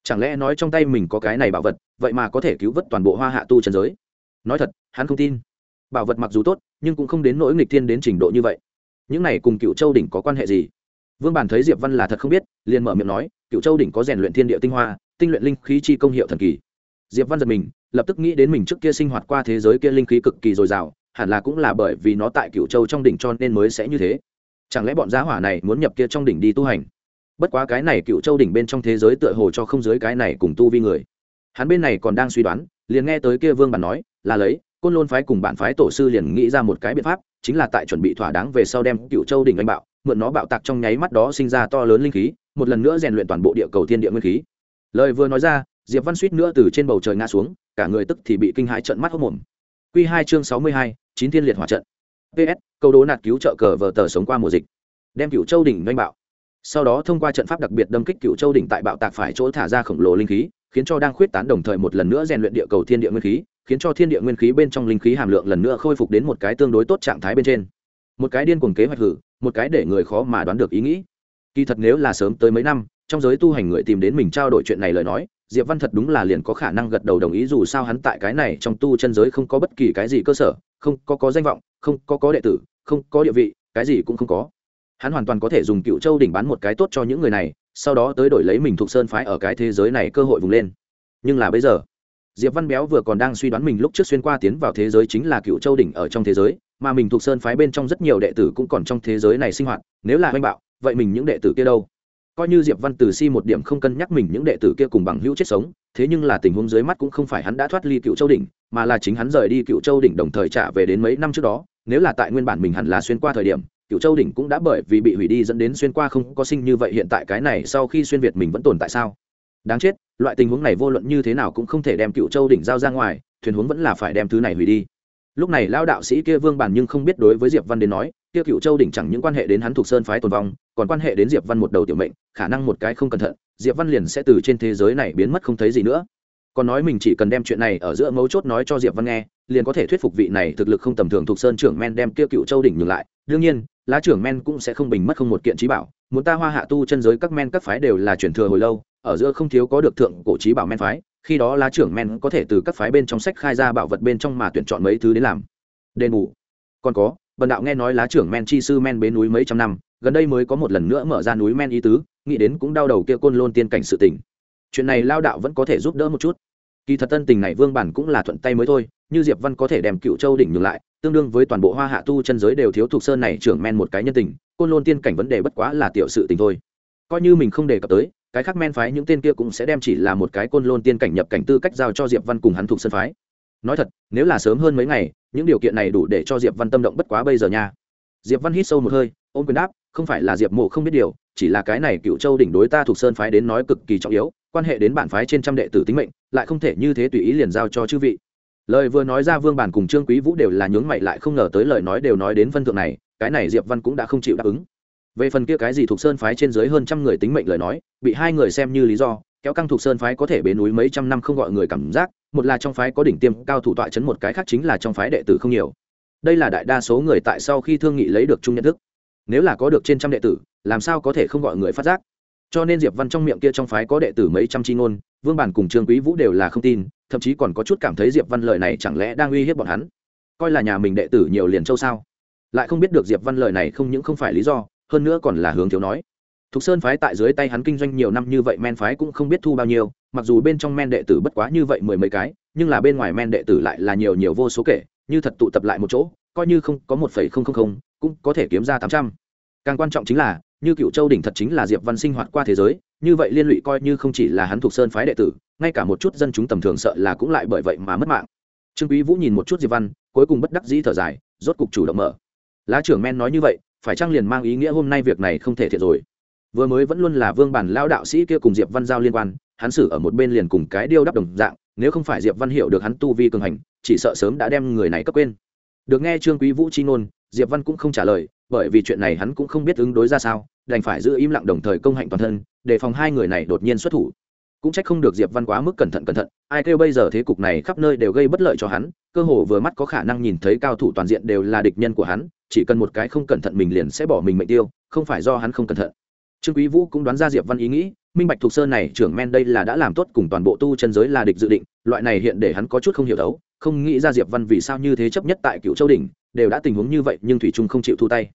chẳng lẽ nói trong tay mình có cái này bảo vật, vậy mà có thể cứu vớt toàn bộ hoa hạ tu trần giới? Nói thật, hắn không tin. Bảo vật mặc dù tốt, nhưng cũng không đến nỗi nghịch thiên đến trình độ như vậy. Những này cùng cựu châu đỉnh có quan hệ gì? Vương bản thấy diệp văn là thật không biết, liền mở miệng nói, cựu châu đỉnh có rèn luyện thiên địa tinh hoa, tinh luyện linh khí chi công hiệu thần kỳ. Diệp văn giật mình, lập tức nghĩ đến mình trước kia sinh hoạt qua thế giới kia linh khí cực kỳ dồi dào, hẳn là cũng là bởi vì nó tại cựu châu trong đỉnh cho nên mới sẽ như thế. Chẳng lẽ bọn giá hỏa này muốn nhập kia trong đỉnh đi tu hành? Bất quá cái này cựu châu đỉnh bên trong thế giới tựa hồ cho không dưới cái này cùng tu vi người. Hắn bên này còn đang suy đoán, liền nghe tới kia vương bản nói, là lấy, côn lôn phái cùng bản phái tổ sư liền nghĩ ra một cái biện pháp, chính là tại chuẩn bị thỏa đáng về sau đem cựu châu đỉnh anh bạo, mượn nó bạo tạc trong nháy mắt đó sinh ra to lớn linh khí, một lần nữa rèn luyện toàn bộ địa cầu thiên địa nguyên khí. Lời vừa nói ra, diệp văn suýt nữa từ trên bầu trời ngã xuống, cả người tức thì bị kinh hãi trận mắt hốc mồm quy hai chương sáu mươi hai, chín thiên liệt hỏa trận. Ps câu đố nạt cứu trợ cờ vờ tờ sống qua mùa dịch. Đem cựu châu đỉnh doanh bạo sau đó thông qua trận pháp đặc biệt đâm kích cựu châu đỉnh tại bạo tạc phải chỗ thả ra khổng lồ linh khí, khiến cho đang khuyết tán đồng thời một lần nữa rèn luyện địa cầu thiên địa nguyên khí, khiến cho thiên địa nguyên khí bên trong linh khí hàm lượng lần nữa khôi phục đến một cái tương đối tốt trạng thái bên trên. Một cái điên cuồng kế hoạch hử, một cái để người khó mà đoán được ý nghĩ. Kỳ thật nếu là sớm tới mấy năm, trong giới tu hành người tìm đến mình trao đổi chuyện này lời nói, diệp văn thật đúng là liền có khả năng gật đầu đồng ý dù sao hắn tại cái này trong tu chân giới không có bất kỳ cái gì cơ sở, không có có danh vọng, không có có đệ tử, không có địa vị, cái gì cũng không có hắn hoàn toàn có thể dùng cựu châu đỉnh bán một cái tốt cho những người này, sau đó tới đổi lấy mình thuộc sơn phái ở cái thế giới này cơ hội vùng lên. Nhưng là bây giờ, diệp văn béo vừa còn đang suy đoán mình lúc trước xuyên qua tiến vào thế giới chính là cựu châu đỉnh ở trong thế giới, mà mình thuộc sơn phái bên trong rất nhiều đệ tử cũng còn trong thế giới này sinh hoạt, nếu là oanh bạo, vậy mình những đệ tử kia đâu? Coi như diệp văn từ si một điểm không cân nhắc mình những đệ tử kia cùng bằng hữu chết sống, thế nhưng là tình huống dưới mắt cũng không phải hắn đã thoát ly cựu châu đỉnh, mà là chính hắn rời đi cựu châu đỉnh đồng thời trả về đến mấy năm trước đó, nếu là tại nguyên bản mình hẳn là xuyên qua thời điểm cựu châu đỉnh cũng đã bởi vì bị hủy đi dẫn đến xuyên qua không có sinh như vậy hiện tại cái này sau khi xuyên việt mình vẫn tồn tại sao? Đáng chết, loại tình huống này vô luận như thế nào cũng không thể đem cựu châu đỉnh giao ra ngoài, thuyền huống vẫn là phải đem thứ này hủy đi. Lúc này lao đạo sĩ kia vương bàn nhưng không biết đối với diệp văn đến nói, kia cựu châu đỉnh chẳng những quan hệ đến hắn thuộc sơn phái tồn vong, còn quan hệ đến diệp văn một đầu tiểu mệnh, khả năng một cái không cẩn thận, diệp văn liền sẽ từ trên thế giới này biến mất không thấy gì nữa. Còn nói mình chỉ cần đem chuyện này ở giữa mấu chốt nói cho diệp văn nghe, liền có thể thuyết phục vị này thực lực không tầm thường thuộc sơn trưởng men đem kia cựu châu đỉnh nhường lại. Đương nhiên lá trưởng men cũng sẽ không bình mất không một kiện trí bảo. Muốn ta hoa hạ tu chân giới các men các phái đều là chuyển thừa hồi lâu, ở giữa không thiếu có được thượng cổ trí bảo men phái, khi đó lá trưởng men có thể từ các phái bên trong sách khai ra bảo vật bên trong mà tuyển chọn mấy thứ đến làm. Đền bù. Còn có, bần đạo nghe nói lá trưởng men chi sư men bến núi mấy trăm năm, gần đây mới có một lần nữa mở ra núi men ý tứ, nghĩ đến cũng đau đầu kia côn lôn tiên cảnh sự tình. Chuyện này lao đạo vẫn có thể giúp đỡ một chút. Kỳ thật tân tình này vương bản cũng là thuận tay mới thôi, như diệp văn có thể đem cựu châu đỉnh nhường lại tương đương với toàn bộ hoa hạ tu chân giới đều thiếu thuộc sơn này trưởng men một cái nhân tình, côn lôn tiên cảnh vấn đề bất quá là tiểu sự tình thôi. Coi như mình không đề cập tới, cái khác men phái những tên kia cũng sẽ đem chỉ là một cái côn lôn tiên cảnh nhập cảnh tư cách giao cho diệp văn cùng hắn thuộc sơn phái. Nói thật, nếu là sớm hơn mấy ngày, những điều kiện này đủ để cho diệp văn tâm động bất quá bây giờ nha. Diệp văn hít sâu một hơi, ôm quyền đáp, không phải là diệp mộ không biết điều, chỉ là cái này cựu châu đỉnh đối ta thuộc sơn phái đến nói cực kỳ trọng yếu, quan hệ đến bản phái trên trăm đệ tử tính mệnh, lại không thể như thế tùy ý liền giao cho chư vị lời vừa nói ra vương bản cùng trương quý vũ đều là nhướng mày lại không ngờ tới lời nói đều nói đến phân thượng này, cái này diệp văn cũng đã không chịu đáp ứng. Về phần kia cái gì thuộc sơn phái trên dưới hơn trăm người tính mệnh lời nói, bị hai người xem như lý do, kéo căng thuộc sơn phái có thể bế núi mấy trăm năm không gọi người cảm giác, một là trong phái có đỉnh tiêm cao thủ tọa chấn, một cái khác chính là trong phái đệ tử không nhiều. Đây là đại đa số người tại sau khi thương nghị lấy được chung nhận thức. Nếu là có được trên trăm đệ tử, làm sao có thể không gọi người phát giác? Cho nên diệp văn trong miệng kia trong phái có đệ tử mấy trăm chi ngôn, vương bản cùng trương quý vũ đều là không tin thậm chí còn có chút cảm thấy diệp văn lời này chẳng lẽ đang uy hiếp bọn hắn? Coi là nhà mình đệ tử nhiều liền châu sao? Lại không biết được diệp văn lời này không những không phải lý do hơn nữa còn là hướng thiếu nói. Thục Sơn phái tại dưới tay hắn kinh doanh nhiều năm như vậy men phái cũng không biết thu bao nhiêu, mặc dù bên trong men đệ tử bất quá như vậy mười mấy cái, nhưng là bên ngoài men đệ tử lại là nhiều nhiều vô số kể, như thật tụ tập lại một chỗ, coi như không có một phẩy không không không, cũng có thể kiếm ra tám trăm. Càng quan trọng chính là, như Cựu Châu đỉnh thật chính là Diệp Văn sinh hoạt qua thế giới, như vậy liên lụy coi như không chỉ là hắn thuộc Sơn phái đệ tử, ngay cả một chút dân chúng tầm thường sợ là cũng lại bởi vậy mà mất mạng. Trương Quý Vũ nhìn một chút Diệp Văn, cuối cùng bất đắc dĩ thở dài, rốt cục chủ động mở. Lá trưởng men nói như vậy, phải chăng liền mang ý nghĩa hôm nay việc này không thể thiệt rồi vừa mới vẫn luôn là vương bản lao đạo sĩ kia cùng diệp văn giao liên quan hắn xử ở một bên liền cùng cái điêu đắp đồng dạng nếu không phải diệp văn hiểu được hắn tu vi cường hành chỉ sợ sớm đã đem người này cấp quên được nghe trương quý vũ chi ngôn diệp văn cũng không trả lời bởi vì chuyện này hắn cũng không biết ứng đối ra sao, đành phải giữ im lặng đồng thời công hạnh toàn thân, đề phòng hai người này đột nhiên xuất thủ. Cũng trách không được diệp văn quá mức cẩn thận cẩn thận, ai kêu bây giờ thế cục này khắp nơi đều gây bất lợi cho hắn, cơ hồ vừa mắt có khả năng nhìn thấy cao thủ toàn diện đều là địch nhân của hắn, chỉ cần một cái không cẩn thận mình liền sẽ bỏ mình mệnh tiêu, không phải do hắn không cẩn thận. Trương quý vũ cũng đoán ra diệp văn ý nghĩ, minh bạch Thục sơn này trưởng men đây là đã làm tốt cùng toàn bộ tu chân giới là địch dự định, loại này hiện để hắn có chút không hiểu đấu, không nghĩ ra diệp văn vì sao như thế chấp nhất tại cựu châu đỉnh đều đã tình huống như vậy nhưng thủy trung không chịu thu tay.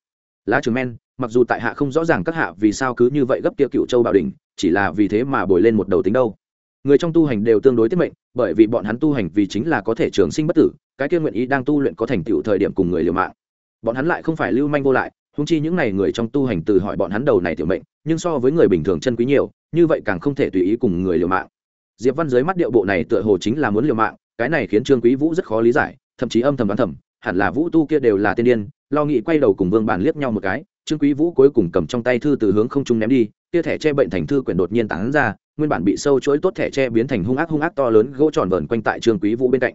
Lá trường men, mặc dù tại hạ không rõ ràng các hạ vì sao cứ như vậy gấp kia cựu châu bảo đỉnh, chỉ là vì thế mà bồi lên một đầu tính đâu. Người trong tu hành đều tương đối tiết mệnh, bởi vì bọn hắn tu hành vì chính là có thể trường sinh bất tử, cái kia nguyện ý đang tu luyện có thành tựu thời điểm cùng người liều mạng. Bọn hắn lại không phải lưu manh vô lại húng chi những n à y người trong tu hành từ hỏi bọn hắn đầu này tiểu mệnh, nhưng so với người bình thường chân quý nhiều, như vậy càng không thể tùy ý cùng người liều mạng. Diệp văn dưới mắt điệu bộ này tựa hồ chính là muốn liều mạng, cái này khiến trương quý vũ rất khó lý giải, thậm chí âm thầm đoán thầm hẳn là vũ tu kia đều là tiên điên, lo nghĩ quay đầu cùng vương bản liếc nhau một cái, trương quý vũ cuối cùng cầm trong tay thư từ hướng không trung ném đi, kia thẻ che bệnh thành thư quyển đột nhiên tán ra, nguyên bản bị sâu chuỗi tốt thẻ che biến thành hung ác hung ác to lớn gỗ tròn vờn quanh tại trương quý vũ bên cạnh.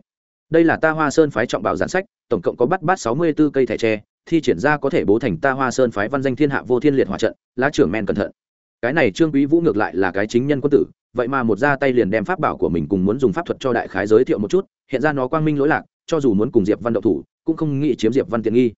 Đây là ta hoa sơn phái trọng bảo giản sách, tổng cộng có bắt bát sáu mươi 64 cây thẻ tre, thi triển ra có thể bố thành ta hoa sơn phái văn danh thiên hạ vô thiên liệt hỏa trận, lá trưởng men cẩn thận. Cái này trương quý vũ ngược lại là cái chính nhân quân tử, vậy mà một ra tay liền đem pháp bảo của mình cùng muốn dùng pháp thuật cho đại khái giới thiệu một chút, hiện ra nó quang minh lỗi lạc, cho dù muốn cùng diệp văn đậu thủ cũng không nghĩ chiếm diệp văn tiện nghi.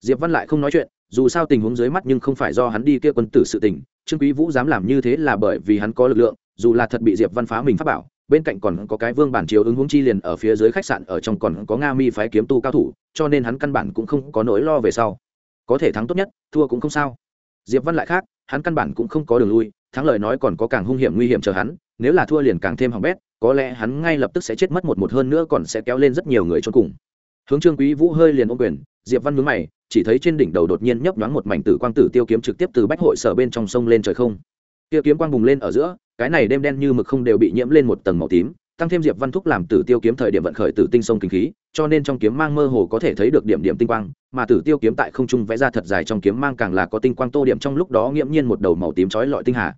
Diệp văn lại không nói chuyện, dù sao tình huống dưới mắt nhưng không phải do hắn đi kia quân tử sự tình, trương quý vũ dám làm như thế là bởi vì hắn có lực lượng, dù là thật bị diệp văn phá mình pháp bảo, bên cạnh còn có cái vương bản chiếu ứng huống chi liền ở phía dưới khách sạn ở trong còn có nga mi phái kiếm tu cao thủ, cho nên hắn căn bản cũng không có nỗi lo về sau. Có thể thắng tốt nhất, thua cũng không sao. Diệp văn lại khác, hắn căn bản cũng không có đường lui, thắng lời nói còn có càng hung hiểm nguy hiểm chờ hắn, nếu là thua liền càng thêm hỏng bét, có lẽ hắn ngay lập tức sẽ chết mất một một hơn nữa còn sẽ kéo lên rất nhiều người cho cùng hướng trương quý vũ hơi liền ôm quyền, diệp văn mướn mày, chỉ thấy trên đỉnh đầu đột nhiên nhấp nhoáng một mảnh tử quang tử tiêu kiếm trực tiếp từ bách hội sở bên trong sông lên trời không. Tiêu kiếm quang bùng lên ở giữa, cái này đêm đen như mực không đều bị nhiễm lên một tầng màu tím, tăng thêm diệp văn thúc làm tử tiêu kiếm thời điểm vận khởi tử tinh sông kinh khí, cho nên trong kiếm mang mơ hồ có thể thấy được điểm điểm tinh quang, mà tử tiêu kiếm tại không trung vẽ ra thật dài trong kiếm mang càng là có tinh quang tô điểm trong lúc đó nghiễm nhiên một đầu màu tím chói lọi tinh hà.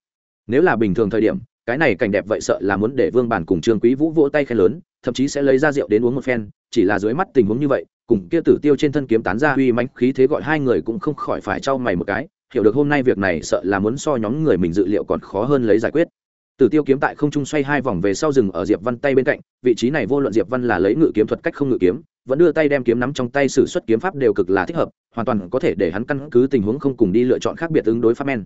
Nếu là bình thường thời điểm, cái này cảnh đẹp vậy sợ là muốn để vương bản cùng trương quý vũ vỗ tay khen lớn, thậm chí sẽ lấy ra rượu đến uống một phen chỉ là dưới mắt tình huống như vậy, cùng kia tử tiêu trên thân kiếm tán ra uy mãnh khí thế gọi hai người cũng không khỏi phải trao mày một cái, hiểu được hôm nay việc này sợ là muốn so nhóm người mình dự liệu còn khó hơn lấy giải quyết. Tử tiêu kiếm tại không trung xoay hai vòng về sau rừng ở diệp văn tay bên cạnh, vị trí này vô luận diệp văn là lấy ngự kiếm thuật cách không ngự kiếm, vẫn đưa tay đem kiếm nắm trong tay sử xuất kiếm pháp đều cực là thích hợp, hoàn toàn có thể để hắn căn cứ tình huống không cùng đi lựa chọn khác biệt ứng đối pháp men.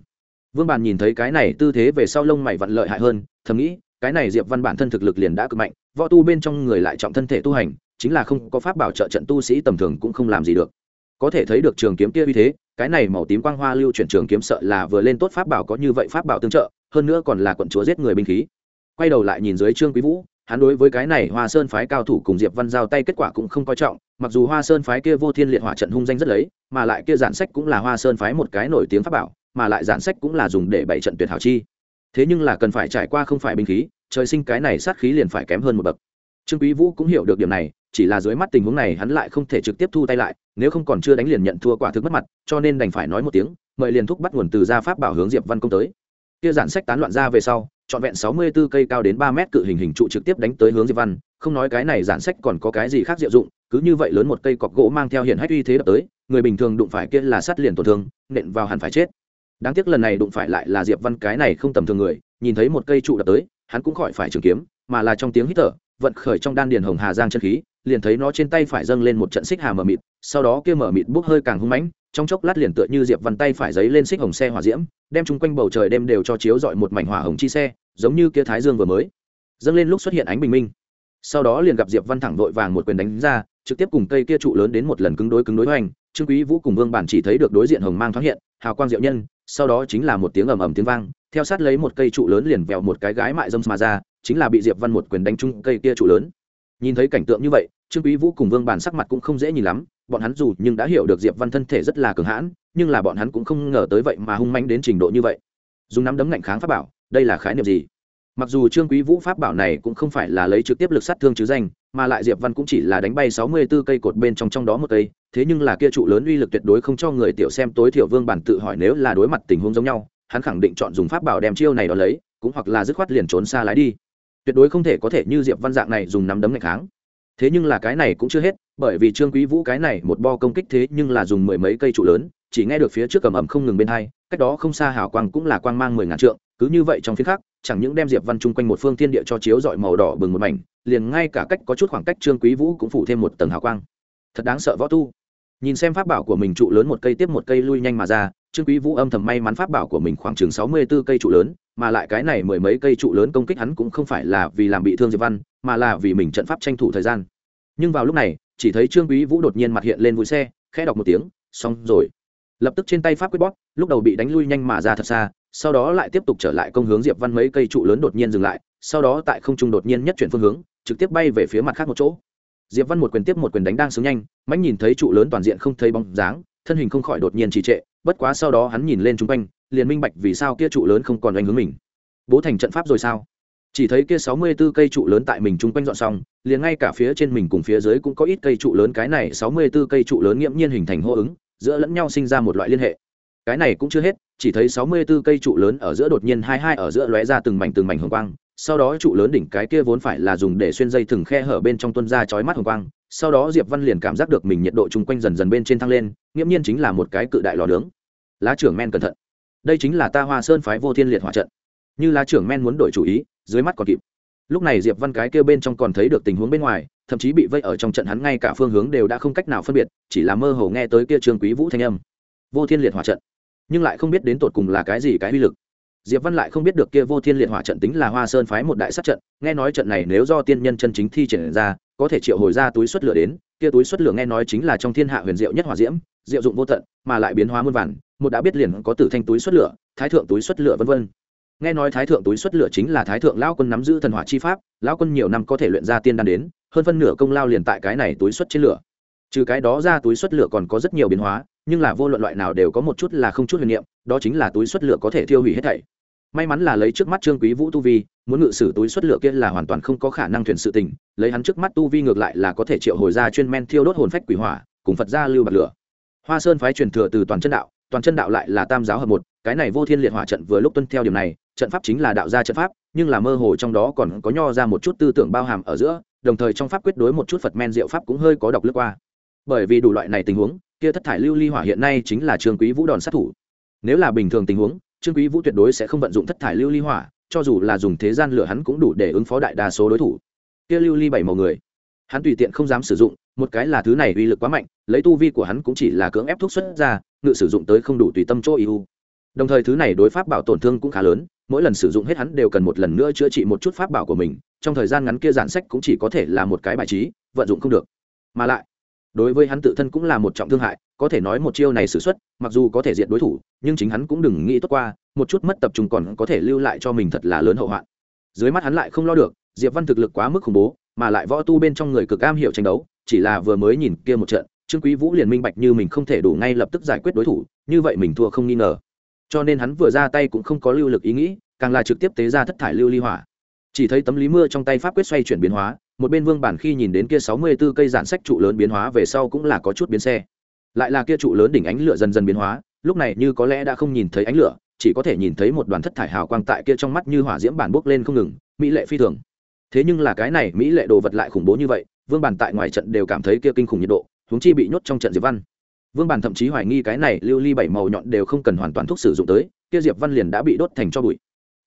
Vương bàn nhìn thấy cái này tư thế về sau lông mày vặn lợi hại hơn, thầm nghĩ, cái này diệp văn bản thân thực lực liền đã cực mạnh, võ tu bên trong người lại trọng thân thể tu hành chính là không có pháp bảo trợ trận tu sĩ tầm thường cũng không làm gì được. Có thể thấy được trường kiếm kia uy thế, cái này màu tím quang hoa lưu chuyển trường kiếm sợ là vừa lên tốt pháp bảo có như vậy pháp bảo tương trợ, hơn nữa còn là quận chúa giết người binh khí. Quay đầu lại nhìn dưới trương quý vũ, hắn đối với cái này hoa sơn phái cao thủ cùng diệp văn giao tay kết quả cũng không coi trọng, mặc dù hoa sơn phái kia vô thiên liệt hỏa trận hung danh rất lấy, mà lại kia giản sách cũng là hoa sơn phái một cái nổi tiếng pháp bảo, mà lại giản sách cũng là dùng để bày trận tuyệt hảo chi. Thế nhưng là cần phải trải qua không phải binh khí, trời sinh cái này sát khí liền phải kém hơn một bậc trương quý vũ cũng hiểu được điểm này, chỉ là dưới mắt tình huống này hắn lại không thể trực tiếp thu tay lại, nếu không còn chưa đánh liền nhận thua quả thực mất mặt, cho nên đành phải nói một tiếng, mời liền thúc bắt nguồn từ gia pháp bảo hướng diệp văn công tới. Kia giản sách tán loạn ra về sau, trọn vẹn sáu mươi 64 cây cao đến ba mét cự hình hình trụ trực tiếp đánh tới hướng diệp văn, không nói cái này giản sách còn có cái gì khác diệu dụng, cứ như vậy lớn một cây cọc gỗ mang theo hiện hách uy thế đập tới, người bình thường đụng phải kia là sát liền tổn thương, nện vào hẳn phải chết. Đáng tiếc lần này đụng phải lại là diệp văn cái này không tầm thường người, nhìn thấy một cây trụ đập tới, hắn cũng khỏi phải trường kiếm, mà là trong tiếng hít thở vận khởi trong đan điền hồng hà giang chân khí, liền thấy nó trên tay phải dâng lên một trận xích hà mờ mịt, sau đó kia mở mịt bốc hơi càng hung mãnh, trong chốc lát liền tựa như diệp văn tay phải giấy lên xích hồng xe hỏa diễm, đem chung quanh bầu trời đêm đều cho chiếu dọi một mảnh hỏa hồng chi xe, giống như kia thái dương vừa mới dâng lên lúc xuất hiện ánh bình minh. Sau đó liền gặp diệp văn thẳng vội vàng một quyền đánh ra, trực tiếp cùng cây kia trụ lớn đến một lần cứng đối cứng đối hoành, trương quý vũ cùng vương bản chỉ thấy được đối diện hồng mang thoáng hiện, hào quang diệu nhân, sau đó chính là một tiếng ầm ầm tiếng vang, theo sát lấy một cây trụ lớn liền vèo một cái gái mại dâm mà ra chính là bị diệp văn một quyền đánh trúng cây kia trụ lớn. Nhìn thấy cảnh tượng như vậy, trương quý vũ cùng vương Bàn sắc mặt cũng không dễ nhìn lắm, bọn hắn dù nhưng đã hiểu được diệp văn thân thể rất là cường hãn, nhưng là bọn hắn cũng không ngờ tới vậy mà hung manh đến trình độ như vậy. Dùng nắm đấm ngạnh kháng pháp bảo, đây là khái niệm gì? Mặc dù trương quý vũ pháp bảo này cũng không phải là lấy trực tiếp lực sát thương chứ danh, mà lại diệp văn cũng chỉ là đánh bay sáu mươi 64 cây cột bên trong trong đó một cây, thế nhưng là kia trụ lớn uy lực tuyệt đối không cho người tiểu xem tối thiểu vương bản tự hỏi nếu là đối mặt tình huống giống nhau, hắn khẳng định chọn dùng pháp bảo đem chiêu này đó lấy, cũng hoặc là dứt khoát liền trốn xa lái đi tuyệt đối không thể có thể như diệp văn dạng này dùng nắm đấm ngày kháng. Thế nhưng là cái này cũng chưa hết, bởi vì trương quý vũ cái này một bo công kích thế nhưng là dùng mười mấy cây trụ lớn, chỉ nghe được phía trước cầm ẩm không ngừng bên hai, cách đó không xa hào quang cũng là quang mang mười ngàn trượng, cứ như vậy trong phía khác, chẳng những đem diệp văn chung quanh một phương thiên địa cho chiếu dọi màu đỏ bừng một mảnh, liền ngay cả cách có chút khoảng cách trương quý vũ cũng phủ thêm một tầng hào quang. Thật đáng sợ võ tu nhìn xem pháp bảo của mình trụ lớn một cây tiếp một cây lui nhanh mà ra, trương quý vũ âm thầm may mắn pháp bảo của mình khoảng chừng sáu mươi 64 cây trụ lớn, mà lại cái này mười mấy cây trụ lớn công kích hắn cũng không phải là vì làm bị thương diệp văn, mà là vì mình trận pháp tranh thủ thời gian. Nhưng vào lúc này, chỉ thấy trương quý vũ đột nhiên mặt hiện lên vui xe, khẽ đọc một tiếng, xong rồi. Lập tức trên tay pháp quyết bóp, lúc đầu bị đánh lui nhanh mà ra thật xa, sau đó lại tiếp tục trở lại công hướng diệp văn mấy cây trụ lớn đột nhiên dừng lại, sau đó tại không trung đột nhiên nhất chuyển phương hướng, trực tiếp bay về phía mặt khác một chỗ diệp văn một quyền tiếp một quyền đánh đang sướng nhanh, mãnh nhìn thấy trụ lớn toàn diện không thấy bóng dáng, thân hình không khỏi đột nhiên trì trệ, bất quá sau đó hắn nhìn lên chung quanh, liền minh bạch vì sao kia trụ lớn không còn đánh hướng mình. Bố thành trận pháp rồi sao? Chỉ thấy kia sáu mươi 64 cây trụ lớn tại mình chung quanh dọn xong, liền ngay cả phía trên mình cùng phía dưới cũng có ít cây trụ lớn, cái này sáu mươi 64 cây trụ lớn nghiễm nhiên hình thành hô ứng, giữa lẫn nhau sinh ra một loại liên hệ. Cái này cũng chưa hết, chỉ thấy sáu mươi 64 cây trụ lớn ở giữa đột nhiên hai hai ở giữa lóe ra từng mảnh từng mảnh hồng quang sau đó trụ lớn đỉnh cái kia vốn phải là dùng để xuyên dây thừng khe hở bên trong tuân ra chói mắt hồng quang, sau đó diệp văn liền cảm giác được mình nhiệt độ chung quanh dần dần bên trên thăng lên, nghiễm nhiên chính là một cái cự đại lò nướng. Lá trưởng men cẩn thận. Đây chính là ta hoa sơn phái vô thiên liệt hỏa trận. Như lá trưởng men muốn đổi chủ ý, dưới mắt còn kịp. Lúc này diệp văn cái kia bên trong còn thấy được tình huống bên ngoài, thậm chí bị vây ở trong trận hắn ngay cả phương hướng đều đã không cách nào phân biệt, chỉ là mơ hồ nghe tới kia trương quý vũ thanh âm. Vô thiên liệt hỏa trận. Nhưng lại không biết đến tột cùng là cái gì cái uy lực diệp văn lại không biết được kia vô thiên liệt hỏa trận tính là hoa sơn phái một đại sát trận, nghe nói trận này nếu do tiên nhân chân chính thi triển ra, có thể triệu hồi ra túi xuất lửa đến, kia túi xuất lửa nghe nói chính là trong thiên hạ huyền diệu nhất hỏa diễm, diệu dụng vô tận, mà lại biến hóa muôn vàn, một đã biết liền có tử thanh túi xuất lửa, thái thượng túi xuất lửa vân vân. Nghe nói thái thượng túi xuất lửa chính là thái thượng lão quân nắm giữ thần hỏa chi pháp, lão quân nhiều năm có thể luyện ra tiên đan đến, hơn phân nửa công lao liền tại cái này túi xuất trên lửa. Trừ cái đó ra túi xuất lửa còn có rất nhiều biến hóa nhưng là vô luận loại nào đều có một chút là không chút huyền niệm, đó chính là túi xuất lửa có thể tiêu hủy hết thảy. May mắn là lấy trước mắt trương quý vũ tu vi, muốn ngự sử túi xuất lửa kia là hoàn toàn không có khả năng thuyền sự tình, lấy hắn trước mắt tu vi ngược lại là có thể triệu hồi ra chuyên men thiêu đốt hồn phách quỷ hỏa, cùng phật gia lưu bạc lửa. Hoa sơn phái truyền thừa từ toàn chân đạo, toàn chân đạo lại là tam giáo hợp một, cái này vô thiên liệt hỏa trận vừa lúc tuân theo điểm này, trận pháp chính là đạo gia trận pháp, nhưng là mơ hồ trong đó còn có nho ra một chút tư tưởng bao hàm ở giữa, đồng thời trong pháp quyết đối một chút phật men diệu pháp cũng hơi có độc lướt qua. Bởi vì đủ loại này tình huống kia thất thải lưu ly hỏa hiện nay chính là trương quý vũ đòn sát thủ. Nếu là bình thường tình huống, trương quý vũ tuyệt đối sẽ không vận dụng thất thải lưu ly hỏa, cho dù là dùng thế gian lửa hắn cũng đủ để ứng phó đại đa số đối thủ. Kia lưu ly bảy màu người, hắn tùy tiện không dám sử dụng, một cái là thứ này uy lực quá mạnh, lấy tu vi của hắn cũng chỉ là cưỡng ép thuốc xuất ra, ngự sử dụng tới không đủ tùy tâm chỗ ưu. Đồng thời thứ này đối pháp bảo tổn thương cũng khá lớn, mỗi lần sử dụng hết hắn đều cần một lần nữa chữa trị một chút pháp bảo của mình, trong thời gian ngắn kia giản sách cũng chỉ có thể là một cái bài trí, vận dụng không được. Mà lại đối với hắn tự thân cũng là một trọng thương hại, có thể nói một chiêu này s ử x u ấ t mặc dù có thể diện đối thủ, nhưng chính hắn cũng đừng nghĩ tốt qua, một chút mất tập trung còn có thể lưu lại cho mình thật là lớn hậu hoạn. Dưới mắt hắn lại không lo được, diệp văn thực lực quá mức khủng bố, mà lại võ tu bên trong người cực am hiểu tranh đấu, chỉ là vừa mới nhìn kia một trận, trương quý vũ liền minh bạch như mình không thể đủ ngay lập tức giải quyết đối thủ, như vậy mình thua không nghi ngờ. Cho nên hắn vừa ra tay cũng không có lưu lực ý nghĩ, càng là trực tiếp tế ra thất thải lưu ly hỏa. Chỉ thấy tấm lý mưa trong tay pháp quyết xoay chuyển biến hóa một bên vương bản khi nhìn đến kia sáu mươi 64 cây giản sách trụ lớn biến hóa về sau cũng là có chút biến xe. Lại là kia trụ lớn đỉnh ánh lửa dần dần biến hóa, lúc này như có lẽ đã không nhìn thấy ánh lửa, chỉ có thể nhìn thấy một đoàn thất thải hào quang tại kia trong mắt như hỏa diễm bản bốc lên không ngừng, mỹ lệ phi thường. Thế nhưng là cái này mỹ lệ đồ vật lại khủng bố như vậy, vương bản tại ngoài trận đều cảm thấy kia kinh khủng nhiệt độ, huống chi bị nhốt trong trận diệp văn. Vương bản thậm chí hoài nghi cái này lưu ly bảy màu nhọn đều không cần hoàn toàn thuốc sử dụng tới, kia diệp văn liền đã bị đốt thành cho bụi.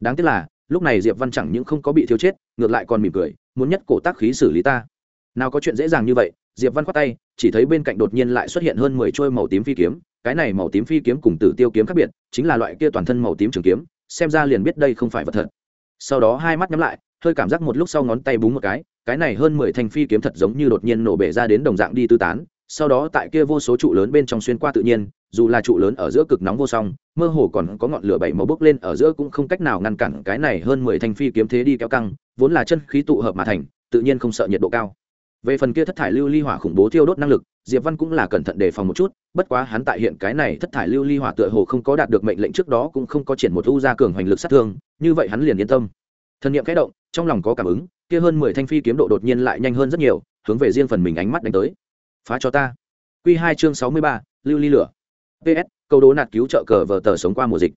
Đáng tiếc là lúc này diệp văn chẳng những không có bị thiếu chết ngược lại còn mỉm cười muốn nhất cổ tác khí xử lý ta nào có chuyện dễ dàng như vậy diệp văn khoát tay chỉ thấy bên cạnh đột nhiên lại xuất hiện hơn mười trôi màu tím phi kiếm cái này màu tím phi kiếm cùng tử tiêu kiếm khác biệt chính là loại kia toàn thân màu tím trường kiếm xem ra liền biết đây không phải vật thật sau đó hai mắt nhắm lại hơi cảm giác một lúc sau ngón tay búng một cái cái này hơn mười thanh phi kiếm thật giống như đột nhiên nổ bể ra đến đồng dạng đi tư tán sau đó tại kia vô số trụ lớn bên trong xuyên qua tự nhiên dù là trụ lớn ở giữa cực nóng vô song mơ hồ còn có ngọn lửa bảy màu bốc lên ở giữa cũng không cách nào ngăn cản cái này hơn mười thanh phi kiếm thế đi kéo căng, vốn là chân khí tụ hợp mà thành, tự nhiên không sợ nhiệt độ cao. Về phần kia thất thải lưu ly hỏa khủng bố thiêu đốt năng lực, diệp văn cũng là cẩn thận đề phòng một chút, bất quá hắn tại hiện cái này thất thải lưu ly hỏa tựa hồ không có đạt được mệnh lệnh trước đó cũng không có triển một u ra cường hoành lực sát thương, như vậy hắn liền yên tâm. Thân niệm kẽ động, trong lòng có cảm ứng, kia hơn mười thanh phi kiếm độ đột nhiên lại nhanh hơn rất nhiều, hướng về riêng phần mình ánh mắt đánh tới. Phá cho ta. Quy hai chương sáu mươi ba, lưu ly lửa. Ps câu đố nạt cứu trợ cờ vờ tờ sống qua mùa dịch.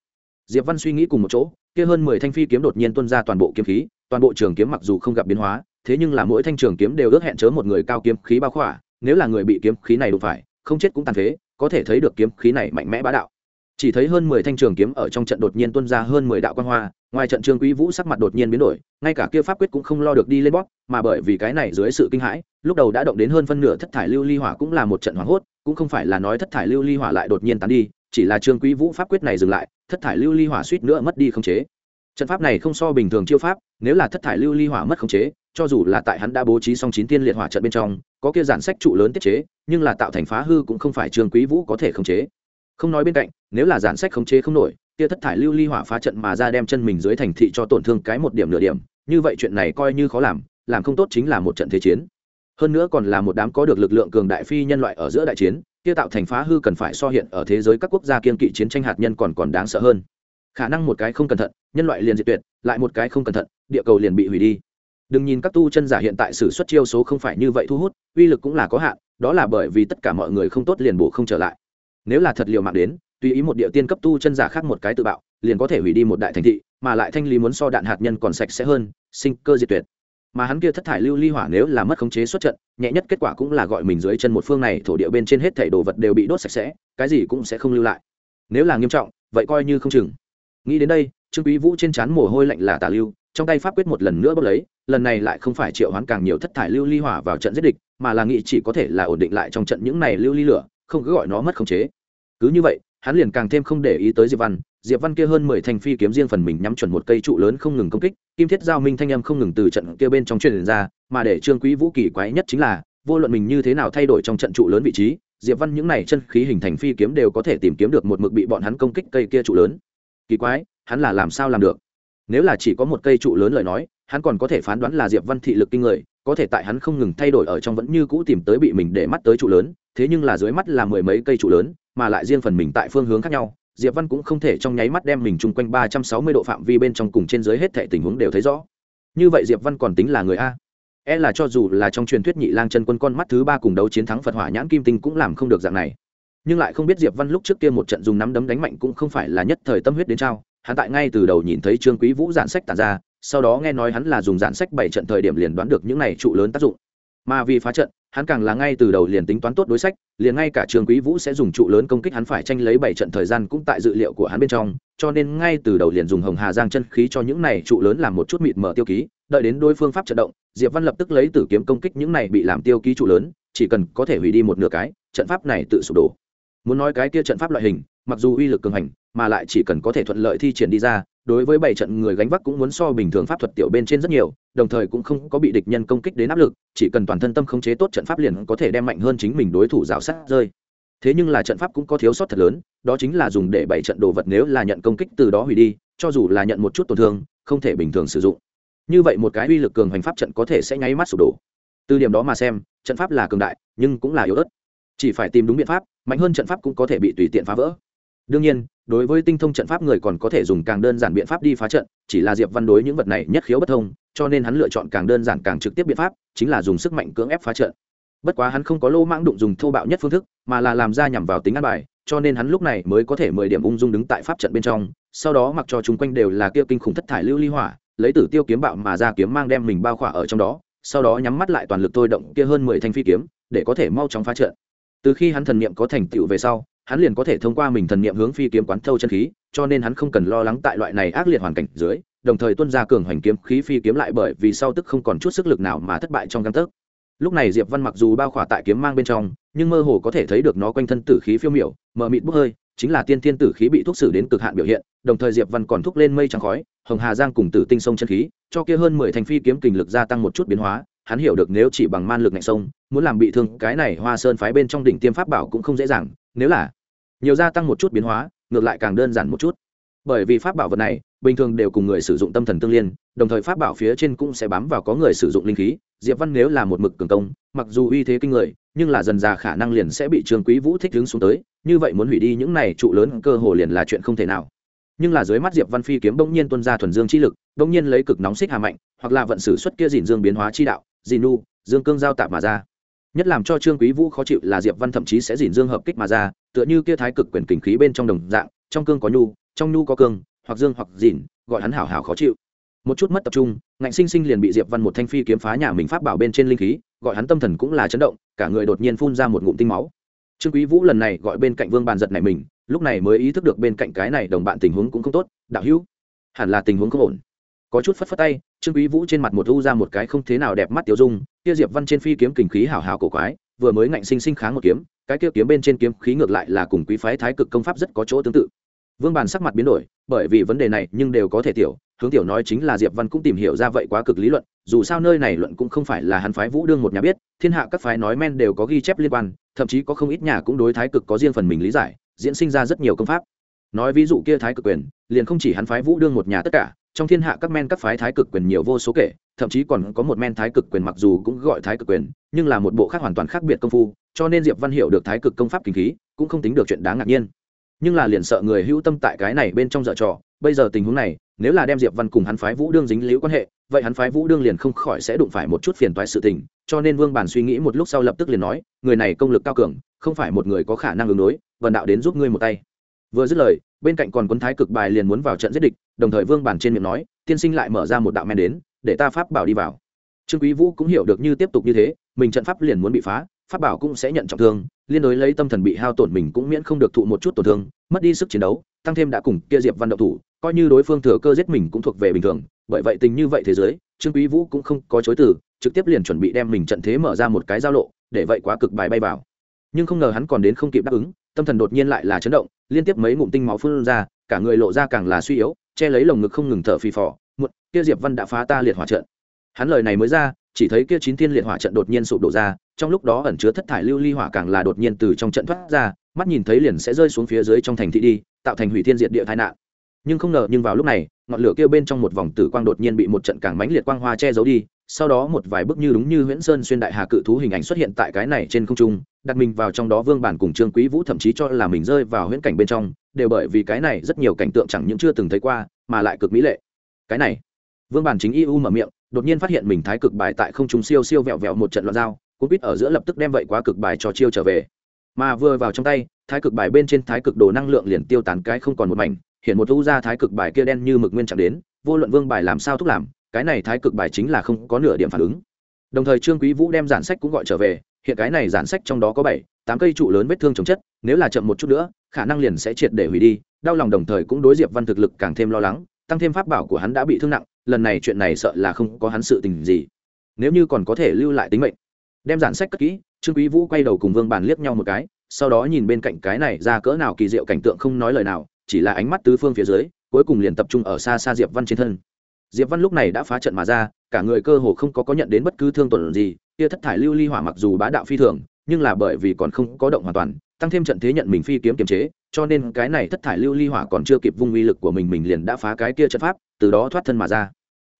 Diệp văn suy nghĩ cùng một chỗ, kia hơn mười thanh phi kiếm đột nhiên tuân ra toàn bộ kiếm khí, toàn bộ trường kiếm mặc dù không gặp biến hóa, thế nhưng là mỗi thanh trường kiếm đều ước hẹn chớ một người cao kiếm khí bao khỏa, nếu là người bị kiếm khí này đụng phải, không chết cũng tàn phế, có thể thấy được kiếm khí này mạnh mẽ bá đạo. Chỉ thấy hơn mười thanh trường kiếm ở trong trận đột nhiên tuân ra hơn mười đạo quan hoa, ngoài trận trương quý vũ sắc mặt đột nhiên biến đổi, ngay cả kia pháp quyết cũng không lo được đi lên bóp, mà bởi vì cái này dưới sự kinh hãi, lúc đầu đã động đến hơn phân nửa thất thải lưu ly hỏa cũng là một trận hoảng hốt, cũng không phải là nói thất thải lưu ly hỏa lại đột nhiên tán đi chỉ là trương quý vũ pháp quyết này dừng lại, thất thải lưu ly hỏa suýt nữa mất đi không chế. Trận pháp này không so bình thường chiêu pháp, nếu là thất thải lưu ly hỏa mất không chế, cho dù là tại hắn đã bố trí xong chín tiên liệt hỏa trận bên trong, có kia giản sách trụ lớn tiết chế, nhưng là tạo thành phá hư cũng không phải trương quý vũ có thể khống chế. Không nói bên cạnh, nếu là giản sách khống chế không nổi, kia thất thải lưu ly hỏa phá trận mà ra đem chân mình dưới thành thị cho tổn thương cái một điểm nửa điểm, như vậy chuyện này coi như khó làm làm không tốt chính là một trận thế chiến hơn nữa còn là một đám có được lực lượng cường đại phi nhân loại ở giữa đại chiến, kia tạo thành phá hư cần phải so hiện ở thế giới các quốc gia kiên kỵ chiến tranh hạt nhân còn còn đáng sợ hơn. Khả năng một cái không cẩn thận, nhân loại liền diệt tuyệt, lại một cái không cẩn thận, địa cầu liền bị hủy đi. Đừng nhìn các tu chân giả hiện tại sử xuất chiêu số không phải như vậy thu hút, uy lực cũng là có hạn, đó là bởi vì tất cả mọi người không tốt liền bổ không trở lại. Nếu là thật liều mạng đến, tùy ý một địa tiên cấp tu chân giả khác một cái tự bạo, liền có thể hủy đi một đại thành thị, mà lại thanh lý muốn so đạn hạt nhân còn sạch sẽ hơn, sinh cơ diệt tuyệt mà hắn kia thất thải lưu ly hỏa nếu là mất khống chế xuất trận, nhẹ nhất kết quả cũng là gọi mình dưới chân một phương này, thổ địa bên trên hết thảy đồ vật đều bị đốt sạch sẽ, cái gì cũng sẽ không lưu lại. Nếu là nghiêm trọng, vậy coi như không chừng. Nghĩ đến đây, trương quý vũ trên trán mồ hôi lạnh là tà lưu, trong tay pháp quyết một lần nữa bốc lấy, lần này lại không phải triệu hoán càng nhiều thất thải lưu ly hỏa vào trận giết địch, mà là nghĩ chỉ có thể là ổn định lại trong trận những này lưu ly lửa, không cứ gọi nó mất khống chế. Cứ như vậy hắn liền càng thêm không để ý tới diệp văn. Diệp văn kia hơn mười thanh phi kiếm riêng phần mình nhắm chuẩn một cây trụ lớn không ngừng công kích, kim thiết giao minh thanh âm không ngừng từ trận kia bên trong truyền ra, mà để trương quý vũ kỳ quái nhất chính là, vô luận mình như thế nào thay đổi trong trận trụ lớn vị trí, diệp văn những này chân khí hình thành phi kiếm đều có thể tìm kiếm được một mực bị bọn hắn công kích cây kia trụ lớn. Kỳ quái, hắn là làm sao làm được? Nếu là chỉ có một cây trụ lớn lời nói, hắn còn có thể phán đoán là diệp văn thị lực kinh người, có thể tại hắn không ngừng thay đổi ở trong vẫn như cũ tìm tới bị mình để mắt tới trụ lớn, thế nhưng là dưới mắt là mười mấy cây trụ lớn mà lại riêng phần mình tại phương hướng khác nhau, diệp văn cũng không thể trong nháy mắt đem mình chung quanh ba trăm sáu mươi độ phạm vi bên trong cùng trên dưới hết thệ tình huống đều thấy rõ. Như vậy diệp văn còn tính là người a. E là cho dù là trong truyền thuyết nhị lang chân quân con mắt thứ ba cùng đấu chiến thắng phật hỏa nhãn kim tinh cũng làm không được dạng này. Nhưng lại không biết diệp văn lúc trước kia một trận dùng nắm đấm đánh mạnh cũng không phải là nhất thời tâm huyết đến trao. Hắn tại ngay từ đầu nhìn thấy trương quý vũ giản sách tàn ra, sau đó nghe nói hắn là dùng giản sách bảy trận thời điểm liền đoán được những này trụ lớn tác dụng. Mà vì phá trận hắn càng là ngay từ đầu liền tính toán tốt đối sách, liền ngay cả trường quý vũ sẽ dùng trụ lớn công kích hắn phải tranh lấy bảy trận thời gian cũng tại dự liệu của hắn bên trong, cho nên ngay từ đầu liền dùng hồng hà giang chân khí cho những này trụ lớn làm một chút mịt mở tiêu ký, đợi đến đối phương pháp trận động, diệp văn lập tức lấy tử kiếm công kích những này bị làm tiêu ký trụ lớn, chỉ cần có thể hủy đi một nửa cái, trận pháp này tự sụp đổ. Muốn nói cái kia trận pháp loại hình, mặc dù uy lực cường hành, mà lại chỉ cần có thể thuận lợi thi triển đi ra đối với bảy trận người gánh vác cũng muốn so bình thường pháp thuật tiểu bên trên rất nhiều, đồng thời cũng không có bị địch nhân công kích đến áp lực, chỉ cần toàn thân tâm khống chế tốt trận pháp liền có thể đem mạnh hơn chính mình đối thủ rào sát rơi. Thế nhưng là trận pháp cũng có thiếu sót thật lớn, đó chính là dùng để bảy trận đồ vật nếu là nhận công kích từ đó hủy đi, cho dù là nhận một chút tổn thương, không thể bình thường sử dụng. Như vậy một cái uy lực cường hành pháp trận có thể sẽ nháy mắt sụp đổ. Từ điểm đó mà xem, trận pháp là cường đại, nhưng cũng là yếu ớt. Chỉ phải tìm đúng biện pháp, mạnh hơn trận pháp cũng có thể bị tùy tiện phá vỡ. Đương nhiên đối với tinh thông trận pháp người còn có thể dùng càng đơn giản biện pháp đi phá trận, chỉ là diệp văn đối những vật này nhất khiếu bất thông, cho nên hắn lựa chọn càng đơn giản càng trực tiếp biện pháp, chính là dùng sức mạnh cưỡng ép phá trận. Bất quá hắn không có lô mãng đụng dùng thô bạo nhất phương thức, mà là làm ra nhằm vào tính ăn bài, cho nên hắn lúc này mới có thể mười điểm ung dung đứng tại pháp trận bên trong, sau đó mặc cho chúng quanh đều là kia kinh khủng thất thải lưu ly hỏa, lấy tử tiêu kiếm bạo mà ra kiếm mang đem mình bao khỏa ở trong đó, sau đó nhắm mắt lại toàn lực thôi động kia hơn mười thanh phi kiếm, để có thể mau chóng phá trận. Từ khi hắn thần niệm có thành tựu về sau hắn liền có thể thông qua mình thần niệm hướng phi kiếm quán thâu chân khí, cho nên hắn không cần lo lắng tại loại này ác liệt hoàn cảnh dưới, đồng thời tuân ra cường hoành kiếm khí phi kiếm lại bởi vì sau tức không còn chút sức lực nào mà thất bại trong gang tấc. Lúc này diệp văn mặc dù bao khỏa tại kiếm mang bên trong, nhưng mơ hồ có thể thấy được nó quanh thân tử khí phiêu miểu, mờ mịt bốc hơi, chính là tiên thiên tử khí bị thuốc xử đến cực hạn biểu hiện, đồng thời diệp văn còn thúc lên mây trắng khói, hồng hà giang cùng tử tinh sông chân khí, cho kia hơn mười thành phi kiếm kình lực gia tăng một chút biến hóa, hắn hiểu được nếu chỉ bằng man lực ngạnh sông, muốn làm bị thương, cái này hoa sơn phái bên trong đỉnh tiêm pháp bảo cũng không dễ dàng, nếu là nhiều gia tăng một chút biến hóa, ngược lại càng đơn giản một chút. Bởi vì pháp bảo vật này, bình thường đều cùng người sử dụng tâm thần tương liên, đồng thời pháp bảo phía trên cũng sẽ bám vào có người sử dụng linh khí. Diệp văn nếu là một mực cường công, mặc dù uy thế kinh người, nhưng là dần già khả năng liền sẽ bị trường quý vũ thích đứng xuống tới, như vậy muốn hủy đi những này trụ lớn cơ hồ liền là chuyện không thể nào. Nhưng là dưới mắt diệp văn phi kiếm bỗng nhiên tuân ra thuần dương chi lực, bỗng nhiên lấy cực nóng xích hà mạnh, hoặc là vận sử xuất kia dìn dương biến hóa chi đạo dìn nu, dương cương giao tạp mà ra nhất làm cho trương quý vũ khó chịu là diệp văn thậm chí sẽ dìn dương hợp kích mà ra, tựa như kia thái cực quyền kình khí bên trong đồng dạng, trong cương có nhu, trong nhu có cương, hoặc dương hoặc dìn, gọi hắn hảo hảo khó chịu. Một chút mất tập trung, ngạnh sinh sinh liền bị diệp văn một thanh phi kiếm phá nhà mình pháp bảo bên trên linh khí, gọi hắn tâm thần cũng là chấn động, cả người đột nhiên phun ra một ngụm tinh máu. Trương quý vũ lần này gọi bên cạnh vương bàn giật này mình, lúc này mới ý thức được bên cạnh cái này đồng bạn tình huống cũng không tốt, đạo hữu, hẳn là tình huống không ổn. Có chút phất phất tay trương quý vũ trên mặt một u ra một cái không thế nào đẹp mắt tiểu dung, kia diệp văn trên phi kiếm kình khí hảo hảo cổ quái, vừa mới ngạnh sinh sinh kháng một kiếm, cái kia kiếm bên trên kiếm khí ngược lại là cùng quý phái thái cực công pháp rất có chỗ tương tự. Vương bàn sắc mặt biến đổi, bởi vì vấn đề này nhưng đều có thể tiểu, hướng tiểu nói chính là diệp văn cũng tìm hiểu ra vậy quá cực lý luận, dù sao nơi này luận cũng không phải là hắn phái vũ đương một nhà biết, thiên hạ các phái nói men đều có ghi chép liên quan, thậm chí có không ít nhà cũng đối thái cực có riêng phần mình lý giải, diễn sinh ra rất nhiều công pháp. Nói ví dụ kia thái cực quyền, liền không chỉ hắn phái vũ đương một nhà tất cả trong thiên hạ các men các phái thái cực quyền nhiều vô số kể, thậm chí còn có một men thái cực quyền mặc dù cũng gọi thái cực quyền, nhưng là một bộ khác hoàn toàn khác biệt công phu, cho nên diệp văn hiểu được thái cực công pháp kinh khí, cũng không tính được chuyện đáng ngạc nhiên. Nhưng là liền sợ người hữu tâm tại cái này bên trong dở trò, bây giờ tình huống này, nếu là đem diệp văn cùng hắn phái vũ đương dính liễu quan hệ, vậy hắn phái vũ đương liền không khỏi sẽ đụng phải một chút phiền toái sự tình, cho nên vương bản suy nghĩ một lúc sau lập tức liền nói, người này công lực cao cường, không phải một người có khả năng ứng đối vần đạo đến giúp ngươi một tay. Vừa dứt lời bên cạnh còn quân thái cực bài liền muốn vào trận giết địch, đồng thời vương bản trên miệng nói, tiên sinh lại mở ra một đạo men đến, để ta pháp bảo đi vào. Trương quý vũ cũng hiểu được như tiếp tục như thế, mình trận pháp liền muốn bị phá, pháp bảo cũng sẽ nhận trọng thương, liên đối lấy tâm thần bị hao tổn mình cũng miễn không được thụ một chút tổn thương, mất đi sức chiến đấu, tăng thêm đã cùng kia diệp văn động thủ, coi như đối phương thừa cơ giết mình cũng thuộc về bình thường, bởi vậy tình như vậy thế giới, trương quý vũ cũng không có chối từ, trực tiếp liền chuẩn bị đem mình trận thế mở ra một cái giao lộ, để vậy quá cực bài bay vào. Nhưng không ngờ hắn còn đến không kịp đáp ứng tâm thần đột nhiên lại là chấn động, liên tiếp mấy ngụm tinh máu phun ra, cả người lộ ra càng là suy yếu, che lấy lồng ngực không ngừng thở phì phò. Một, kia diệp văn đã phá ta liệt hỏa trận. Hắn lời này mới ra, chỉ thấy kia chín thiên liệt hỏa trận đột nhiên sụp đổ ra, trong lúc đó ẩn chứa thất thải lưu ly hỏa càng là đột nhiên từ trong trận thoát ra, mắt nhìn thấy liền sẽ rơi xuống phía dưới trong thành thị đi, tạo thành hủy thiên diệt địa tai nạn. Nhưng không ngờ nhưng vào lúc này, ngọn lửa kia bên trong một vòng tử quang đột nhiên bị một trận càng mãnh liệt quang hoa che giấu đi sau đó một vài bức như đúng như huyễn sơn xuyên đại hà cự thú hình ảnh xuất hiện tại cái này trên không trung, đặt mình vào trong đó vương bản cùng trương quý vũ thậm chí cho là mình rơi vào huyễn cảnh bên trong, đều bởi vì cái này rất nhiều cảnh tượng chẳng những chưa từng thấy qua, mà lại cực mỹ lệ. Cái này, vương bản chính eu mở miệng, đột nhiên phát hiện mình thái cực bài tại không trung siêu siêu vẹo vẹo một trận loạn dao cũng biết ở giữa lập tức đem vậy quá cực bài cho chiêu trở về. Mà vừa vào trong tay, thái cực bài bên trên thái cực đồ năng lượng liền tiêu tán cái không còn một mảnh, hiện một u ra thái cực bài kia đen như mực nguyên chẳng đến, vô luận vương bài làm sao thúc làm cái này thái cực bài chính là không có nửa điểm phản ứng. Đồng thời trương quý vũ đem giản sách cũng gọi trở về, hiện cái này giản sách trong đó có bảy, tám cây trụ lớn vết thương chống chất, nếu là chậm một chút nữa, khả năng liền sẽ triệt để hủy đi, đau lòng đồng thời cũng đối diệp văn thực lực càng thêm lo lắng, tăng thêm pháp bảo của hắn đã bị thương nặng, lần này chuyện này sợ là không có hắn sự tình gì. Nếu như còn có thể lưu lại tính mệnh. Đem giản sách cất kỹ, trương quý vũ quay đầu cùng vương bàn liếc nhau một cái, sau đó nhìn bên cạnh cái này ra cỡ nào kỳ diệu cảnh tượng không nói lời nào, chỉ là ánh mắt tứ phương phía dưới, cuối cùng liền tập trung ở xa xa diệp văn trên thân diệp văn lúc này đã phá trận mà ra, cả người cơ hồ không có có nhận đến bất cứ thương tổn gì, kia thất thải lưu ly hỏa mặc dù bá đạo phi thường, nhưng là bởi vì còn không có động hoàn toàn, tăng thêm trận thế nhận mình phi kiếm kiềm chế, cho nên cái này thất thải lưu ly hỏa còn chưa kịp vung uy lực của mình mình liền đã phá cái kia trận pháp, từ đó thoát thân mà ra.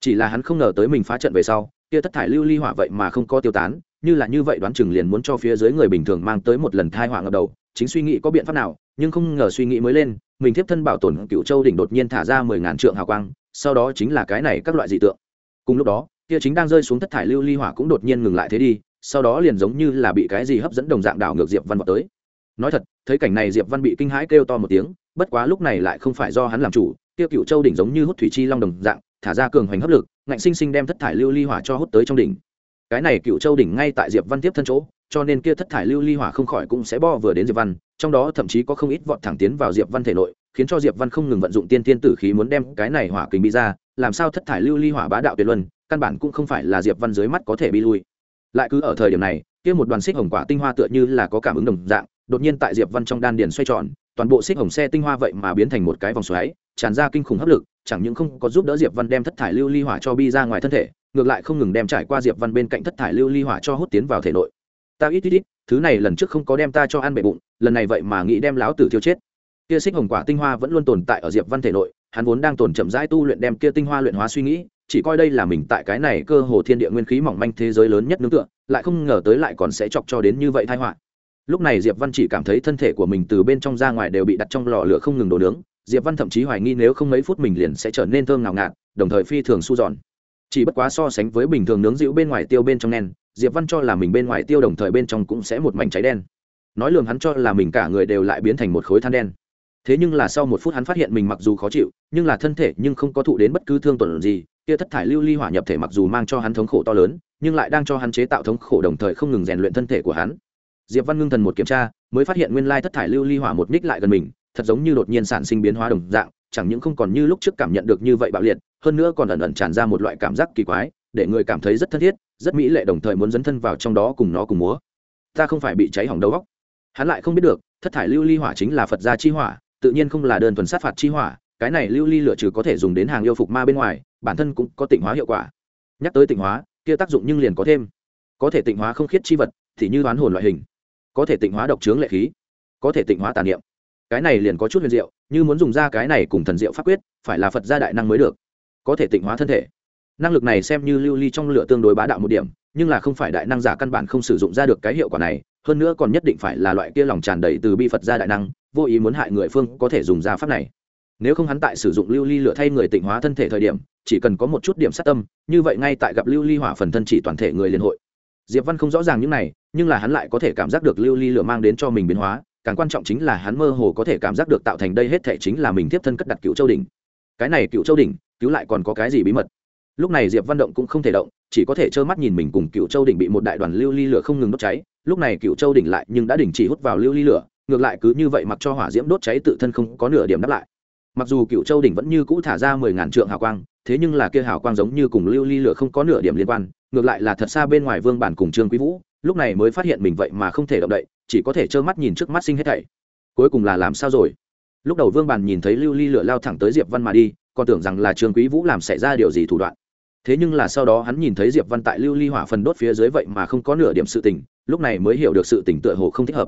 Chỉ là hắn không ngờ tới mình phá trận về sau, kia thất thải lưu ly hỏa vậy mà không có tiêu tán, như là như vậy đoán chừng liền muốn cho phía dưới người bình thường mang tới một lần thai hỏa ngập đầu, chính suy nghĩ có biện pháp nào, nhưng không ngờ suy nghĩ mới lên, mình tiếp thân bảo tồn cựu châu đỉnh đột nhiên thả ra mười ngàn trượng hào quang sau đó chính là cái này các loại dị tượng. Cùng lúc đó, kia chính đang rơi xuống thất thải lưu ly hỏa cũng đột nhiên ngừng lại thế đi, sau đó liền giống như là bị cái gì hấp dẫn đồng dạng đảo ngược diệp văn vào tới. Nói thật, thấy cảnh này diệp văn bị kinh hãi kêu to một tiếng, bất quá lúc này lại không phải do hắn làm chủ, kia cựu châu đỉnh giống như hút thủy chi long đồng dạng, thả ra cường hoành hấp lực, ngạnh sinh sinh đem thất thải lưu ly hỏa cho hút tới trong đỉnh. Cái này cựu châu đỉnh ngay tại diệp văn tiếp thân chỗ, cho nên kia thất thải lưu ly hỏa không khỏi cũng sẽ bo vừa đến diệp văn, trong đó thậm chí có không ít vọt thẳng tiến vào diệp văn thể nội khiến cho diệp văn không ngừng vận dụng tiên tiên tử khí muốn đem cái này hỏa kình bi ra, làm sao thất thải lưu ly hỏa bá đạo tuyệt luân, căn bản cũng không phải là diệp văn dưới mắt có thể bi lui. Lại cứ ở thời điểm này, kia một đoàn xích hồng quả tinh hoa tựa như là có cảm ứng đồng dạng, đột nhiên tại diệp văn trong đan điền xoay tròn, toàn bộ xích hồng xe tinh hoa vậy mà biến thành một cái vòng xoáy, tràn ra kinh khủng hấp lực, chẳng những không có giúp đỡ diệp văn đem thất thải lưu ly hỏa cho bi ra ngoài thân thể, ngược lại không ngừng đem trải qua diệp văn bên cạnh thất thải lưu ly hỏa cho hút tiến vào thể nội. Ta ít ít ít, thứ này lần trước không có đem ta cho ăn bệ bụng, lần này vậy mà nghĩ đem láo tử thiêu chết kia xích hồng quả tinh hoa vẫn luôn tồn tại ở diệp văn thể nội, hắn vốn đang tồn chậm rãi tu luyện đem kia tinh hoa luyện hóa suy nghĩ, chỉ coi đây là mình tại cái này cơ hồ thiên địa nguyên khí mỏng manh thế giới lớn nhất nương tựa, lại không ngờ tới lại còn sẽ chọc cho đến như vậy tai họa. Lúc này diệp văn chỉ cảm thấy thân thể của mình từ bên trong ra ngoài đều bị đặt trong lò lửa không ngừng đổ nướng, diệp văn thậm chí hoài nghi nếu không mấy phút mình liền sẽ trở nên thơm ngào ngạt, đồng thời phi thường su giòn. Chỉ bất quá so sánh với bình thường nướng dịu bên ngoài tiêu bên trong đen, diệp văn cho là mình bên ngoài tiêu đồng thời bên trong cũng sẽ một mảnh cháy đen. Nói lường hắn cho là mình cả người đều lại biến thành một khối than đen thế nhưng là sau một phút hắn phát hiện mình mặc dù khó chịu, nhưng là thân thể nhưng không có thụ đến bất cứ thương tổn gì, kia thất thải lưu ly hỏa nhập thể mặc dù mang cho hắn thống khổ to lớn, nhưng lại đang cho hắn chế tạo thống khổ đồng thời không ngừng rèn luyện thân thể của hắn. Diệp văn ngưng thần một kiểm tra, mới phát hiện nguyên lai thất thải lưu ly hỏa một ních lại gần mình, thật giống như đột nhiên sản sinh biến hóa đồng dạng, chẳng những không còn như lúc trước cảm nhận được như vậy bạo liệt, hơn nữa còn ẩn ẩn tràn ra một loại cảm giác kỳ quái, để người cảm thấy rất thân thiết, rất mỹ lệ đồng thời muốn dấn thân vào trong đó cùng nó cùng múa. Ta không phải bị cháy hỏng đầu góc hắn lại không biết được, thất thải lưu ly hỏa chính là phật gia chi hỏa tự nhiên không là đơn thuần sát phạt chi hỏa, cái này lưu ly lửa trừ có thể dùng đến hàng yêu phục ma bên ngoài, bản thân cũng có tịnh hóa hiệu quả. Nhắc tới tịnh hóa, kia tác dụng nhưng liền có thêm. Có thể tịnh hóa không khiết chi vật, thì như đoán hồn loại hình. Có thể tịnh hóa độc trướng lệ khí. Có thể tịnh hóa tà niệm. Cái này liền có chút huyền diệu, như muốn dùng ra cái này cùng thần diệu pháp quyết, phải là phật gia đại năng mới được. Có thể tịnh hóa thân thể. Năng lực này xem như lưu ly trong lửa tương đối bá đạo một điểm, nhưng là không phải đại năng giả căn bản không sử dụng ra được cái hiệu quả này, hơn nữa còn nhất định phải là loại kia lòng tràn đầy từ bi phật gia đại năng vô ý muốn hại người phương có thể dùng ra pháp này. Nếu không hắn tại sử dụng lưu ly lửa thay người tịnh hóa thân thể thời điểm, chỉ cần có một chút điểm sát tâm, như vậy ngay tại gặp lưu ly hỏa phần thân chỉ toàn thể người liên hội. Diệp văn không rõ ràng những này, nhưng là hắn lại có thể cảm giác được lưu ly lửa mang đến cho mình biến hóa, càng quan trọng chính là hắn mơ hồ có thể cảm giác được tạo thành đây hết thể chính là mình tiếp thân cất đặt cựu châu đỉnh. Cái này cựu châu đỉnh, cứu lại còn có cái gì bí mật? Lúc này diệp văn động cũng không thể động, chỉ có thể trơ mắt nhìn mình cùng cựu châu đỉnh bị một đại đoàn lưu ly lửa không ngừng đốt cháy. Lúc này cựu châu đỉnh lại nhưng đã đình chỉ hút vào lưu ly lửa ngược lại cứ như vậy mặc cho hỏa diễm đốt cháy tự thân không có nửa điểm đáp lại. Mặc dù cựu châu đỉnh vẫn như cũ thả ra mười ngàn trượng hào quang, thế nhưng là kia hào quang giống như cùng lưu ly lửa không có nửa điểm liên quan, ngược lại là thật xa bên ngoài vương bản cùng trương quý vũ, lúc này mới phát hiện mình vậy mà không thể động đậy, chỉ có thể trơ mắt nhìn trước mắt sinh hết thảy. Cuối cùng là làm sao rồi? Lúc đầu vương bản nhìn thấy lưu ly lửa lao thẳng tới diệp văn mà đi, còn tưởng rằng là trương quý vũ làm xảy ra điều gì thủ đoạn. Thế nhưng là sau đó hắn nhìn thấy diệp văn tại lưu ly hỏa phần đốt phía dưới vậy mà không có nửa điểm sự tình, lúc này mới hiểu được sự tình tựa hồ không thích hợp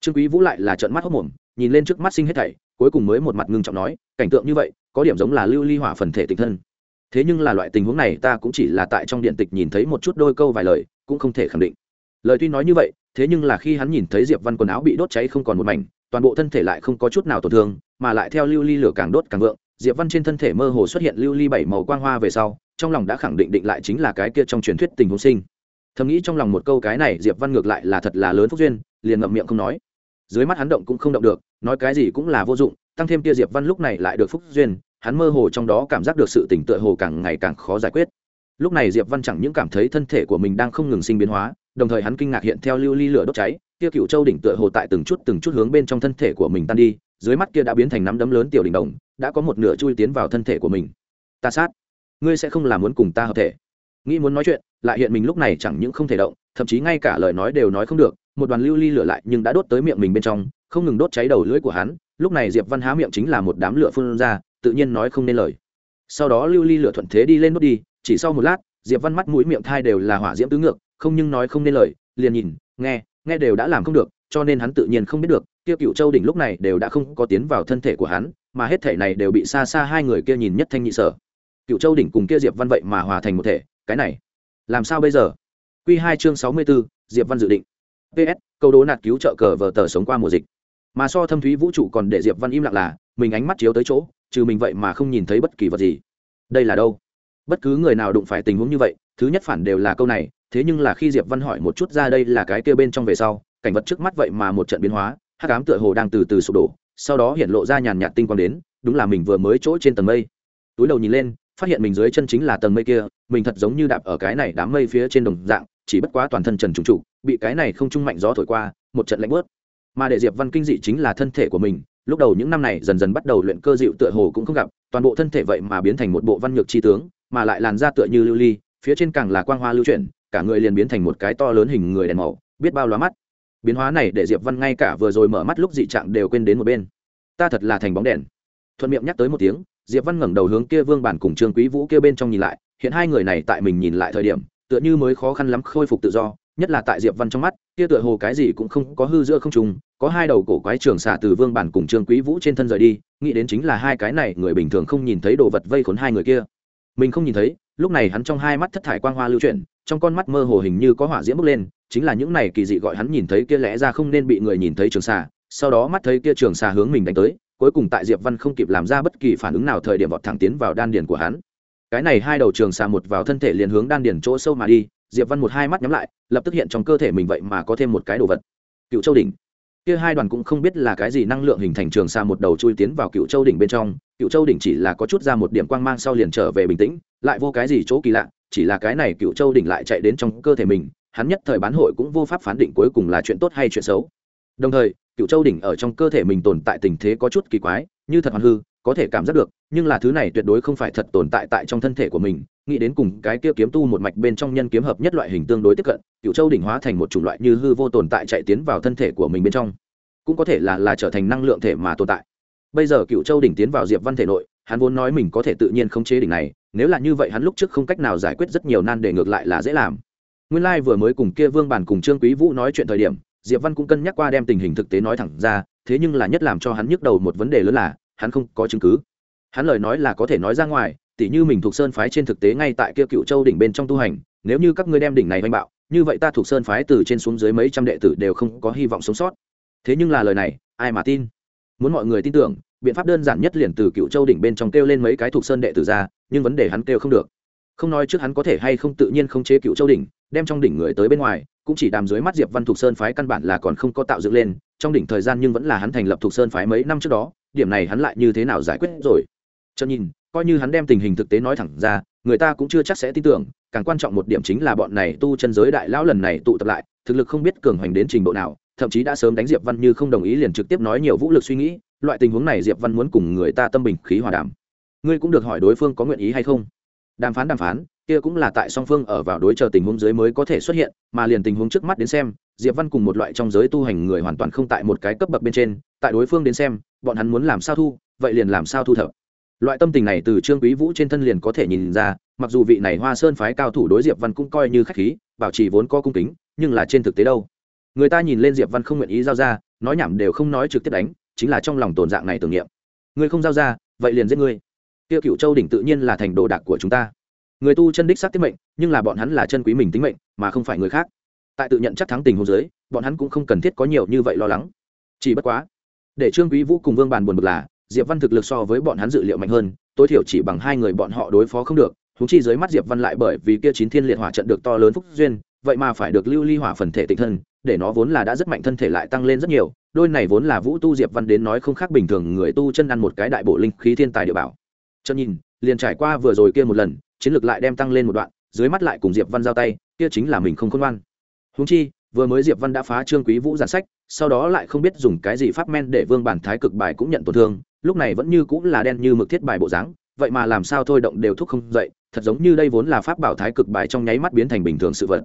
trương quý vũ lại là trợn mắt hốc mồm, nhìn lên trước mắt sinh hết thảy, cuối cùng mới một mặt ngưng trọng nói, cảnh tượng như vậy, có điểm giống là lưu ly hỏa phần thể tịch thân. Thế nhưng là loại tình huống này ta cũng chỉ là tại trong điện tịch nhìn thấy một chút đôi câu vài lời, cũng không thể khẳng định. Lời tuy nói như vậy, thế nhưng là khi hắn nhìn thấy diệp văn quần áo bị đốt cháy không còn một mảnh, toàn bộ thân thể lại không có chút nào tổn thương, mà lại theo lưu ly lửa càng đốt càng vượng, diệp văn trên thân thể mơ hồ xuất hiện lưu ly bảy màu quang hoa về sau, trong lòng đã khẳng định định lại chính là cái kia trong truyền thuyết tình huống sinh. Thầm nghĩ trong lòng một câu cái này, diệp văn ngược lại là thật là lớn phúc duyên, liền ngậm miệng không nói dưới mắt hắn động cũng không động được, nói cái gì cũng là vô dụng, tăng thêm kia diệp văn lúc này lại được phúc duyên, hắn mơ hồ trong đó cảm giác được sự tỉnh tựa hồ càng ngày càng khó giải quyết. Lúc này diệp văn chẳng những cảm thấy thân thể của mình đang không ngừng sinh biến hóa, đồng thời hắn kinh ngạc hiện theo lưu ly lửa đốt cháy kia cựu châu đỉnh tựa hồ tại từng chút từng chút hướng bên trong thân thể của mình tan đi, dưới mắt kia đã biến thành nắm đấm lớn tiểu đỉnh đồng, đã có một nửa chui tiến vào thân thể của mình. Ta sát. Ngươi sẽ không làm muốn cùng ta hợp thể. Nghĩ muốn nói chuyện, lại hiện mình lúc này chẳng những không thể động, thậm chí ngay cả lời nói đều nói không được một đoàn lưu ly lửa lại nhưng đã đốt tới miệng mình bên trong, không ngừng đốt cháy đầu lưỡi của hắn, lúc này diệp văn há miệng chính là một đám lửa phun ra, tự nhiên nói không nên lời. Sau đó lưu ly lửa thuận thế đi lên đốt đi, chỉ sau một lát, diệp văn mắt mũi miệng thai đều là hỏa diễm tứ ngược, không nhưng nói không nên lời, liền nhìn, nghe nghe đều đã làm không được, cho nên hắn tự nhiên không biết được, kia cựu châu đỉnh lúc này đều đã không có tiến vào thân thể của hắn, mà hết thể này đều bị xa xa hai người kia nhìn nhất thanh nhị sở. Cựu châu đỉnh cùng kia diệp văn vậy mà hòa thành một thể, cái này, làm sao bây giờ? Q hai chương sáu mươi b ố diệp văn dự định ps câu đố nạt cứu trợ cờ vờ tờ sống qua mùa dịch. Mà so thâm thúy vũ trụ còn để diệp văn im lặng là, mình ánh mắt chiếu tới chỗ, trừ mình vậy mà không nhìn thấy bất kỳ vật gì. Đây là đâu? Bất cứ người nào đụng phải tình huống như vậy, thứ nhất phản đều là câu này, thế nhưng là khi diệp văn hỏi một chút ra đây là cái kia bên trong về sau, cảnh vật trước mắt vậy mà một trận biến hóa hát cám tựa hồ đang từ từ sụp đổ, sau đó hiện lộ ra nhàn nhạt tinh quang đến, đúng là mình vừa mới chỗ trên tầng mây. Túi đầu nhìn lên, phát hiện mình dưới chân chính là tầng mây kia, mình thật giống như đạp ở cái này đám mây phía trên đồng dạng, chỉ bất quá toàn thân trần trùng trụ bị cái này không trung mạnh gió thổi qua, một trận lạnh bớt mà để diệp văn kinh dị chính là thân thể của mình, lúc đầu những năm này dần dần bắt đầu luyện cơ dịu tựa hồ cũng không gặp, toàn bộ thân thể vậy mà biến thành một bộ văn nhược chi tướng, mà lại làn da tựa như lưu ly, phía trên càng là quang hoa lưu chuyển, cả người liền biến thành một cái to lớn hình người đèn màu, biết bao lóa mắt. Biến hóa này để diệp văn ngay cả vừa rồi mở mắt lúc dị trạng đều quên đến một bên. Ta thật là thành bóng đèn. Thuận miệng nhắc tới một tiếng, diệp văn ngẩng đầu hướng kia vương bản cùng trương quý vũ kia bên trong nhìn lại, hiện hai người này tại mình nhìn lại thời điểm, tựa như mới khó khăn lắm khôi phục tự do nhất là tại diệp văn trong mắt, kia tựa hồ cái gì cũng không có hư giữa không trùng có hai đầu cổ quái trường xả từ vương bản cùng trương quý vũ trên thân rời đi, nghĩ đến chính là hai cái này, người bình thường không nhìn thấy đồ vật vây khốn hai người kia. Mình không nhìn thấy, lúc này hắn trong hai mắt thất thải quang hoa lưu chuyển, trong con mắt mơ hồ hình như có hỏa diễm bốc lên, chính là những này kỳ dị gọi hắn nhìn thấy kia lẽ ra không nên bị người nhìn thấy trường xà, sau đó mắt thấy kia trường xà hướng mình đánh tới, cuối cùng tại diệp văn không kịp làm ra bất kỳ phản ứng nào thời điểm vọt thẳng tiến vào đan điền của hắn. Cái này hai đầu trường xà một vào thân thể liền hướng đan điền chỗ sâu mà đi diệp văn một hai mắt nhắm lại, lập tức hiện trong cơ thể mình vậy mà có thêm một cái đồ vật. Cựu châu đỉnh. Kia hai đoàn cũng không biết là cái gì năng lượng hình thành trường xa một đầu chui tiến vào cựu châu đỉnh bên trong. Cựu châu đỉnh chỉ là có chút ra một điểm quang mang sau liền trở về bình tĩnh, lại vô cái gì chỗ kỳ lạ, chỉ là cái này cựu châu đỉnh lại chạy đến trong cơ thể mình, hắn nhất thời bán hội cũng vô pháp phán định cuối cùng là chuyện tốt hay chuyện xấu. Đồng thời, cựu châu đỉnh ở trong cơ thể mình tồn tại tình thế có chút kỳ quái, như thật hoàn hư, có thể cảm giác được nhưng là thứ này tuyệt đối không phải thật tồn tại tại trong thân thể của mình, nghĩ đến cùng cái kia kiếm tu một mạch bên trong nhân kiếm hợp nhất loại hình tương đối tiếp cận, cựu châu đỉnh hóa thành một chủng loại như hư vô tồn tại chạy tiến vào thân thể của mình bên trong. Cũng có thể là là trở thành năng lượng thể mà tồn tại. Bây giờ cựu châu đỉnh tiến vào diệp văn thể nội, hắn vốn nói mình có thể tự nhiên khống chế đỉnh này, nếu là như vậy hắn lúc trước không cách nào giải quyết rất nhiều nan đề ngược lại là dễ làm. Nguyên lai vừa mới cùng kia vương bản cùng trương quý vũ nói chuyện thời điểm, diệp văn cũng cân nhắc qua đem tình hình thực tế nói thẳng ra, thế nhưng là nhất làm cho hắn nhức đầu một vấn đề lớn là, hắn không có chứng cứ hắn lời nói là có thể nói ra ngoài, tỉ như mình thuộc sơn phái trên thực tế ngay tại kia cựu châu đỉnh bên trong tu hành, nếu như các ngươi đem đỉnh này oanh bạo, như vậy ta thuộc sơn phái từ trên xuống dưới mấy trăm đệ tử đều không có hy vọng sống sót. Thế nhưng là lời này, ai mà tin? Muốn mọi người tin tưởng, biện pháp đơn giản nhất liền từ cựu châu đỉnh bên trong kêu lên mấy cái thuộc sơn đệ tử ra, nhưng vấn đề hắn kêu không được. Không nói trước hắn có thể hay không tự nhiên không chế cựu châu đỉnh, đem trong đỉnh người tới bên ngoài, cũng chỉ đàm dưới mắt diệp văn thuộc sơn phái căn bản là còn không có tạo dựng lên, trong đỉnh thời gian nhưng vẫn là hắn thành lập thuộc sơn phái mấy năm trước đó, điểm này hắn lại như thế nào giải quyết rồi? Cho nhìn, coi như hắn đem tình hình thực tế nói thẳng ra, người ta cũng chưa chắc sẽ tin tưởng, càng quan trọng một điểm chính là bọn này tu chân giới đại lão lần này tụ tập lại, thực lực không biết cường hoành đến trình độ nào, thậm chí đã sớm đánh diệp văn như không đồng ý liền trực tiếp nói nhiều vũ lực suy nghĩ, loại tình huống này diệp văn muốn cùng người ta tâm bình khí hòa đàm. Ngươi cũng được hỏi đối phương có nguyện ý hay không. Đàm phán đàm phán, kia cũng là tại song phương ở vào đối chờ tình huống dưới mới có thể xuất hiện, mà liền tình huống trước mắt đến xem, diệp văn cùng một loại trong giới tu hành người hoàn toàn không tại một cái cấp bậc bên trên, tại đối phương đến xem, bọn hắn muốn làm sao thu, vậy liền làm sao thu thập loại tâm tình này từ trương quý vũ trên thân liền có thể nhìn ra, mặc dù vị này hoa sơn phái cao thủ đối diệp văn cũng coi như khách khí, bảo trì vốn có cung kính, nhưng là trên thực tế đâu? Người ta nhìn lên diệp văn không nguyện ý giao ra, nói nhảm đều không nói trực tiếp đánh, chính là trong lòng tồn dạng này tưởng niệm. Người không giao ra, vậy liền giết ngươi Tiêu cựu châu đỉnh tự nhiên là thành đồ đạc của chúng ta. Người tu chân đích xác tiết mệnh, nhưng là bọn hắn là chân quý mình tính mệnh, mà không phải người khác. Tại tự nhận chắc thắng tình hồ dưới, bọn hắn cũng không cần thiết có nhiều như vậy lo lắng. Chỉ bất quá, để trương quý vũ cùng vương bàn buồn bực là diệp văn thực lực so với bọn hắn dự liệu mạnh hơn, tối thiểu chỉ bằng hai người bọn họ đối phó không được thú chi dưới mắt diệp văn lại bởi vì kia chín thiên liệt hỏa trận được to lớn phúc duyên, vậy mà phải được lưu ly hỏa phần thể tịnh thân, để nó vốn là đã rất mạnh thân thể lại tăng lên rất nhiều, đôi này vốn là vũ tu diệp văn đến nói không khác bình thường, người tu chân ăn một cái đại bộ linh khí thiên tài địa bảo. Cho nhìn, liền trải qua vừa rồi kia một lần, chiến lược lại đem tăng lên một đoạn, dưới mắt lại cùng diệp văn giao tay, kia chính là mình không khôn ngoan. Húng chi, vừa mới diệp văn đã phá trương quý vũ giản sách, sau đó lại không biết dùng cái gì pháp men để vương bản thái cực bài cũng nhận tổn thương lúc này vẫn như cũng là đen như mực thiết bài bộ dáng, vậy mà làm sao thôi động đều thúc không dậy, thật giống như đây vốn là pháp bảo thái cực bài trong nháy mắt biến thành bình thường sự vật.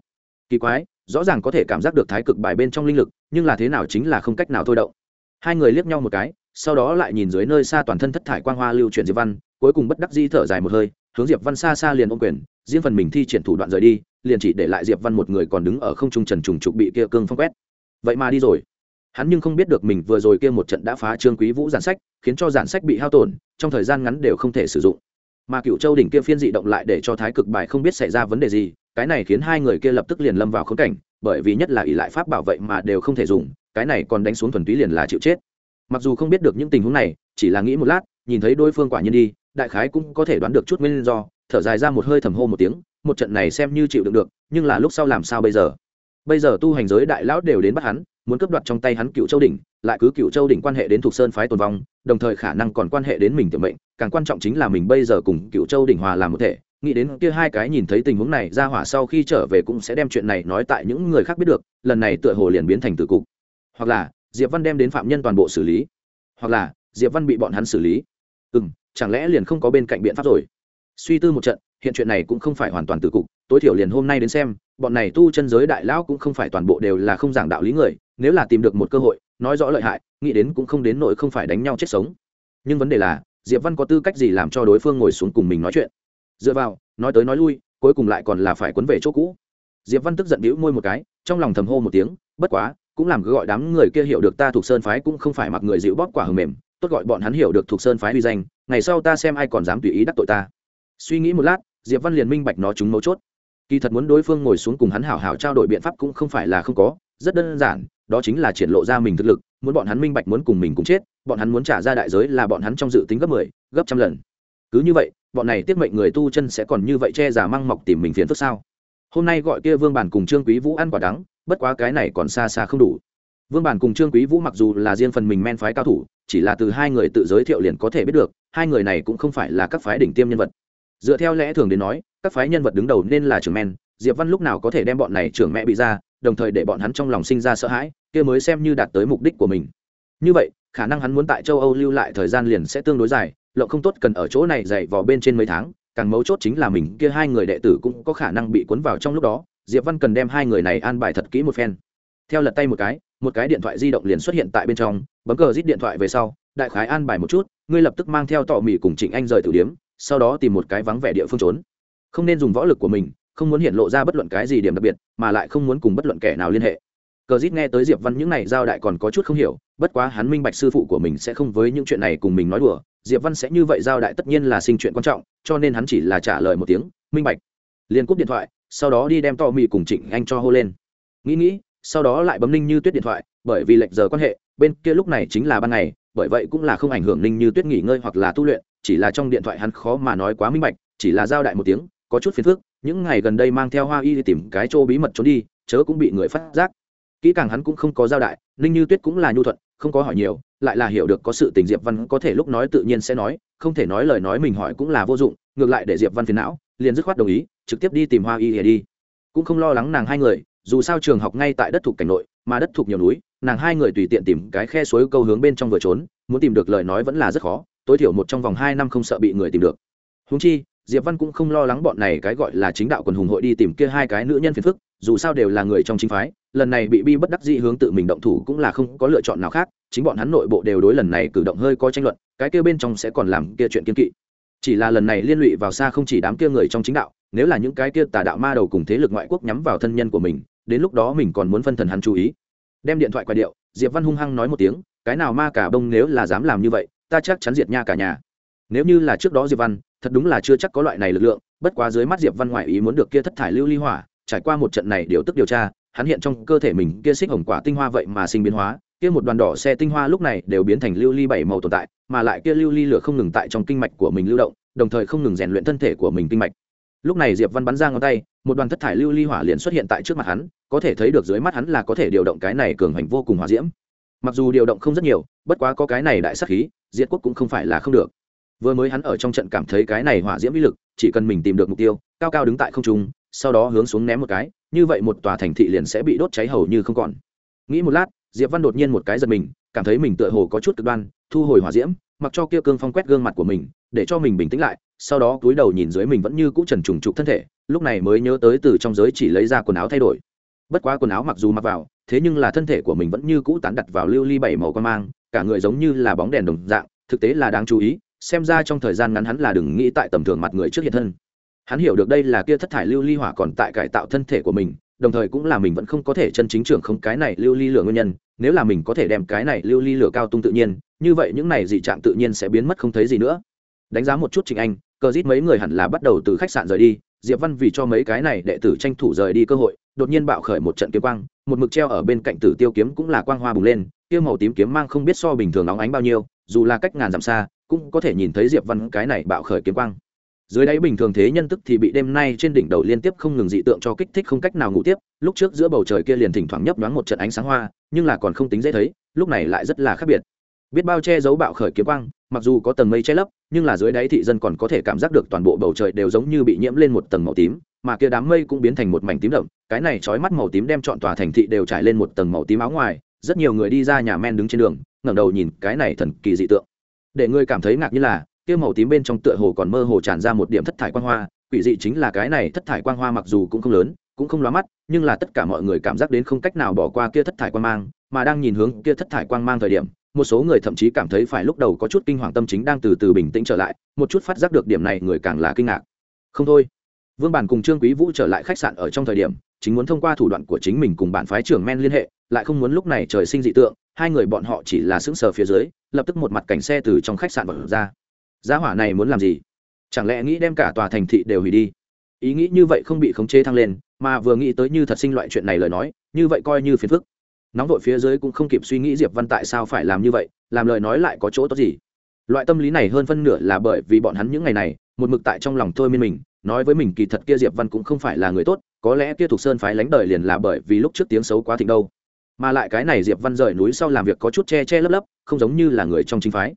Kỳ quái, rõ ràng có thể cảm giác được thái cực bài bên trong linh lực, nhưng là thế nào chính là không cách nào thôi động. Hai người liếc nhau một cái, sau đó lại nhìn dưới nơi xa toàn thân thất thải quang hoa lưu truyền diệp văn, cuối cùng bất đắc di thở dài một hơi, hướng diệp văn xa xa liền ôm quyền, riêng phần mình thi triển thủ đoạn rời đi, liền chỉ để lại diệp văn một người còn đứng ở không trung trần trùng trục bị kia cương phong quét. Vậy mà đi rồi hắn nhưng không biết được mình vừa rồi kia một trận đã phá trương quý vũ giản sách, khiến cho giản sách bị hao tổn, trong thời gian ngắn đều không thể sử dụng. Mà cựu châu đỉnh kia phiên dị động lại để cho thái cực bài không biết xảy ra vấn đề gì, cái này khiến hai người kia lập tức liền lâm vào khốn cảnh, bởi vì nhất là ỷ lại pháp bảo vệ mà đều không thể dùng, cái này còn đánh xuống thuần túy liền là chịu chết. Mặc dù không biết được những tình huống này, chỉ là nghĩ một lát, nhìn thấy đối phương quả nhiên đi, đại khái cũng có thể đoán được chút nguyên do, thở dài ra một hơi thầm hô một tiếng, một trận này xem như chịu đựng được, nhưng là lúc sau làm sao bây giờ? Bây giờ tu hành giới đại lão đều đến bắt hắn muốn cướp đoạt trong tay hắn cựu châu đỉnh, lại cứ cựu châu đỉnh quan hệ đến thuộc sơn phái tồn vong, đồng thời khả năng còn quan hệ đến mình tiểu mệnh, càng quan trọng chính là mình bây giờ cùng cựu châu đỉnh hòa làm một thể. Nghĩ đến kia hai cái nhìn thấy tình huống này ra hỏa sau khi trở về cũng sẽ đem chuyện này nói tại những người khác biết được, lần này tựa hồ liền biến thành tử cục. Hoặc là, diệp văn đem đến phạm nhân toàn bộ xử lý. Hoặc là, diệp văn bị bọn hắn xử lý. Ừ m chẳng lẽ liền không có bên cạnh biện pháp rồi? Suy tư một trận, hiện chuyện này cũng không phải hoàn toàn tử cục. Tối thiểu liền hôm nay đến xem, bọn này tu chân giới đại lão cũng không phải toàn bộ đều là không giảng đạo lý người nếu là tìm được một cơ hội, nói rõ lợi hại, nghĩ đến cũng không đến nỗi không phải đánh nhau chết sống. Nhưng vấn đề là, diệp văn có tư cách gì làm cho đối phương ngồi xuống cùng mình nói chuyện? Dựa vào, nói tới nói lui, cuối cùng lại còn là phải quấn về chỗ cũ. Diệp văn tức giận bĩu môi một cái, trong lòng thầm hô một tiếng, bất quá, cũng làm cứ gọi đám người kia hiểu được ta thuộc sơn phái cũng không phải mặc người dịu bóp quả hầm mềm, tốt gọi bọn hắn hiểu được thuộc sơn phái uy danh, ngày sau ta xem ai còn dám tùy ý đắc tội ta. Suy nghĩ một lát, diệp văn liền minh bạch nó chúng mấu chốt kỳ thật muốn đối phương ngồi xuống cùng hắn hảo hảo trao đổi biện pháp cũng không phải là không có rất đơn giản đó chính là triển lộ ra mình thực lực muốn bọn hắn minh bạch muốn cùng mình cùng chết bọn hắn muốn trả ra đại giới là bọn hắn trong dự tính gấp mười 10, gấp trăm lần. Cứ như vậy bọn này tiết mệnh người tu chân sẽ còn như vậy che giả măng mọc tìm mình phiền phức sao? Hôm nay gọi kia vương bản cùng trương quý vũ ăn quả đắng bất quá cái này còn xa xa không đủ. Vương bản cùng trương quý vũ mặc dù là riêng phần mình men phái cao thủ chỉ là từ hai người tự giới thiệu liền có thể biết được hai người này cũng không phải là các phái đỉnh tiêm nhân vật. Dựa theo lẽ thường đến nói các phái nhân vật đứng đầu nên là trưởng men, diệp văn lúc nào có thể đem bọn này trưởng mẹ bị ra, đồng thời để bọn hắn trong lòng sinh ra sợ hãi, kia mới xem như đạt tới mục đích của mình. Như vậy, khả năng hắn muốn tại châu âu lưu lại thời gian liền sẽ tương đối dài, lộng không tốt cần ở chỗ này dày vò bên trên mấy tháng, càng mấu chốt chính là mình kia hai người đệ tử cũng có khả năng bị cuốn vào trong lúc đó, diệp văn cần đem hai người này an bài thật kỹ một phen. Theo lật tay một cái một cái điện thoại di động liền xuất hiện tại bên trong, bấm cờ rít điện thoại về sau, đại khái an bài một chút, ngươi lập tức mang theo tọ mỹ cùng trịnh anh rời tử điếm, sau đó tìm một cái vắng vẻ địa phương trốn không nên dùng võ lực của mình, không muốn hiện lộ ra bất luận cái gì điểm đặc biệt, mà lại không muốn cùng bất luận kẻ nào liên hệ. Cờ dít nghe tới diệp văn những này giao đại còn có chút không hiểu, bất quá hắn minh bạch sư phụ của mình sẽ không với những chuyện này cùng mình nói đùa, diệp văn sẽ như vậy giao đại tất nhiên là sinh chuyện quan trọng, cho nên hắn chỉ là trả lời một tiếng, minh bạch. Liền cúp điện thoại, sau đó đi đem to mì cùng trịnh anh cho hô lên. Nghĩ nghĩ, sau đó lại bấm ninh như tuyết điện thoại, bởi vì lệch giờ quan hệ, bên kia lúc này chính là ban ngày, bởi vậy cũng là không ảnh hưởng ninh như tuyết nghỉ ngơi hoặc là tu luyện, chỉ là trong điện thoại hắn khó mà nói quá minh bạch, chỉ là giao đại một tiếng có chút phiền phức, những ngày gần đây mang theo hoa y đi tìm cái chỗ bí mật trốn đi, chớ cũng bị người phát giác. Kỹ càng hắn cũng không có giao đại, ninh như tuyết cũng là nhu thuận, không có hỏi nhiều, lại là hiểu được có sự tình diệp văn có thể lúc nói tự nhiên sẽ nói, không thể nói lời nói mình hỏi cũng là vô dụng, ngược lại để diệp văn phiền não, liền dứt khoát đồng ý, trực tiếp đi tìm hoa y đi. Cũng không lo lắng nàng hai người, dù sao trường học ngay tại đất thuộc cảnh nội, mà đất thuộc nhiều núi, nàng hai người tùy tiện tìm cái khe suối câu hướng bên trong vừa trốn, muốn tìm được lời nói vẫn là rất khó, tối thiểu một trong vòng hai năm không sợ bị người tìm được. Húng chi diệp văn cũng không lo lắng bọn này cái gọi là chính đạo quần hùng hội đi tìm kia hai cái nữ nhân phiền phức, dù sao đều là người trong chính phái, lần này bị bi bất đắc dĩ hướng tự mình động thủ cũng là không có lựa chọn nào khác, chính bọn hắn nội bộ đều đối lần này cử động hơi có tranh luận, cái kia bên trong sẽ còn làm kia chuyện kiên kỵ. Chỉ là lần này liên lụy vào xa không chỉ đám kia người trong chính đạo, nếu là những cái kia tà đạo ma đầu cùng thế lực ngoại quốc nhắm vào thân nhân của mình, đến lúc đó mình còn muốn phân thần hắn chú ý. Đem điện thoại quay điệu, diệp văn hung hăng nói một tiếng, cái nào ma cả bông nếu là dám làm như vậy, ta chắc chắn diệt nha cả nhà. Nếu như là trước đó diệp văn thật đúng là chưa chắc có loại này lực lượng, bất quá dưới mắt diệp văn ngoại ý muốn được kia thất thải lưu ly hỏa, trải qua một trận này điều tức điều tra, hắn hiện trong cơ thể mình kia xích hồng quả tinh hoa vậy mà sinh biến hóa, kia một đoàn đỏ xe tinh hoa lúc này đều biến thành lưu ly bảy màu tồn tại, mà lại kia lưu ly lửa không ngừng tại trong kinh mạch của mình lưu động, đồng thời không ngừng rèn luyện thân thể của mình kinh mạch. Lúc này diệp văn bắn ra ngón tay, một đoàn thất thải lưu ly hỏa liền xuất hiện tại trước mặt hắn, có thể thấy được dưới mắt hắn là có thể điều động cái này cường hành vô cùng hòa diễm. Mặc dù điều động không rất nhiều, bất quá có cái này đại sắc khí, diệt quốc cũng không phải là không được vừa mới hắn ở trong trận cảm thấy cái này hỏa diễm vĩ lực, chỉ cần mình tìm được mục tiêu, cao cao đứng tại không trung, sau đó hướng xuống ném một cái, như vậy một tòa thành thị liền sẽ bị đốt cháy hầu như không còn. Nghĩ một lát, diệp văn đột nhiên một cái giật mình, cảm thấy mình tựa hồ có chút cực đoan, thu hồi hỏa diễm, mặc cho kia cương phong quét gương mặt của mình, để cho mình bình tĩnh lại, sau đó cúi đầu nhìn dưới mình vẫn như cũ trần trùng trục thân thể, lúc này mới nhớ tới từ trong giới chỉ lấy ra quần áo thay đổi. Bất quá quần áo mặc dù mặc vào, thế nhưng là thân thể của mình vẫn như cũ tán đặt vào lưu ly bảy màu quan mang, cả người giống như là bóng đèn đồng dạng, thực tế là đáng chú ý xem ra trong thời gian ngắn hắn là đừng nghĩ tại tầm thường mặt người trước hiện thân. Hắn hiểu được đây là kia thất thải lưu ly hỏa còn tại cải tạo thân thể của mình, đồng thời cũng là mình vẫn không có thể chân chính trưởng không cái này lưu ly lửa nguyên nhân, nếu là mình có thể đem cái này lưu ly lửa cao tung tự nhiên, như vậy những này dị trạng tự nhiên sẽ biến mất không thấy gì nữa. Đánh giá một chút trình anh, cờ rít mấy người hẳn là bắt đầu từ khách sạn rời đi, diệp văn vì cho mấy cái này đệ tử tranh thủ rời đi cơ hội, đột nhiên bạo khởi một trận kiếm quang, một mực treo ở bên cạnh tử tiêu kiếm cũng là quang hoa bùng lên tiêu màu tím kiếm mang không biết so bình thường nóng ánh bao nhiêu, dù là cách ngàn dặm xa cũng có thể nhìn thấy diệp văn cái này bạo khởi kiếm quang. Dưới đáy bình thường thế nhân tức thì bị đêm nay trên đỉnh đầu liên tiếp không ngừng dị tượng cho kích thích không cách nào ngủ tiếp. Lúc trước giữa bầu trời kia liền thỉnh thoảng nhấp nhoáng một trận ánh sáng hoa, nhưng là còn không tính dễ thấy, lúc này lại rất là khác biệt. Biết bao che giấu bạo khởi kiếm quang, mặc dù có tầng mây che lấp, nhưng là dưới đáy thị dân còn có thể cảm giác được toàn bộ bầu trời đều giống như bị nhiễm lên một tầng màu tím, mà kia đám mây cũng biến thành một mảnh tím đậm. Cái này trói mắt màu tím đem chọn tòa thành thị đều trải lên một tầng màu tím áo ngoài, rất nhiều người đi ra nhà men đứng trên đường, ngẩng đầu nhìn cái này thần kỳ dị tượng để người cảm thấy ngạc như là, kia màu tím bên trong tựa hồ còn mơ hồ tràn ra một điểm thất thải quang hoa, quỷ dị chính là cái này thất thải quang hoa mặc dù cũng không lớn, cũng không lóa mắt, nhưng là tất cả mọi người cảm giác đến không cách nào bỏ qua kia thất thải quang mang, mà đang nhìn hướng kia thất thải quang mang thời điểm, một số người thậm chí cảm thấy phải lúc đầu có chút kinh hoàng tâm chính đang từ từ bình tĩnh trở lại, một chút phát giác được điểm này người càng là kinh ngạc. Không thôi. Vương bản cùng trương quý vũ trở lại khách sạn ở trong thời điểm, chính muốn thông qua thủ đoạn của chính mình cùng bản phái trưởng men liên hệ, lại không muốn lúc này trời sinh dị tượng hai người bọn họ chỉ là sững sờ phía dưới, lập tức một mặt cảnh xe từ trong khách sạn bật ra. Giá hỏa này muốn làm gì? Chẳng lẽ nghĩ đem cả tòa thành thị đều hủy đi? Ý nghĩ như vậy không bị khống chế thăng lên, mà vừa nghĩ tới như thật sinh loại chuyện này lời nói, như vậy coi như phiền phức. Nóng vội phía dưới cũng không kịp suy nghĩ diệp văn tại sao phải làm như vậy, làm lời nói lại có chỗ tốt gì. Loại tâm lý này hơn phân nửa là bởi vì bọn hắn những ngày này, một mực tại trong lòng thôi miên mình, nói với mình kỳ thật kia diệp văn cũng không phải là người tốt, có lẽ kia thuộc sơn phái lánh đời liền là bởi vì lúc trước tiếng xấu quá thịnh đâu mà lại cái này diệp văn rời núi sau làm việc có chút che che lấp lấp, không giống như là người trong chính phái.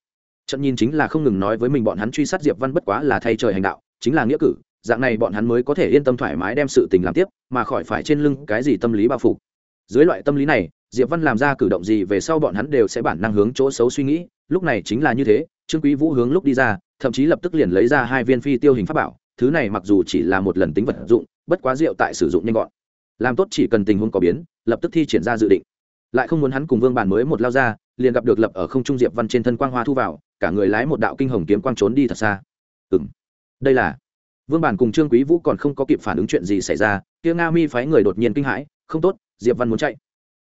Trận nhìn chính là không ngừng nói với mình bọn hắn truy sát diệp văn bất quá là thay trời hành đạo, chính là nghĩa cử, dạng này bọn hắn mới có thể yên tâm thoải mái đem sự tình làm tiếp, mà khỏi phải trên lưng cái gì tâm lý bao phủ. Dưới loại tâm lý này, diệp văn làm ra cử động gì về sau bọn hắn đều sẽ bản năng hướng chỗ xấu suy nghĩ, lúc này chính là như thế, trương quý vũ hướng lúc đi ra, thậm chí lập tức liền lấy ra hai viên phi tiêu hình pháp bảo, thứ này mặc dù chỉ là một lần tính vật dụng, bất quá rượu tại sử dụng nhanh gọn làm tốt chỉ cần tình huống có biến, lập tức thi triển ra dự định. Lại không muốn hắn cùng vương bàn mới một lao ra, liền gặp được lập ở không trung diệp văn trên thân quang hoa thu vào, cả người lái một đạo kinh hồng kiếm quang trốn đi thật xa. Ừng đây là vương bản cùng trương quý vũ còn không có kịp phản ứng chuyện gì xảy ra, kia nga mi phái người đột nhiên kinh hãi, không tốt, diệp văn muốn chạy.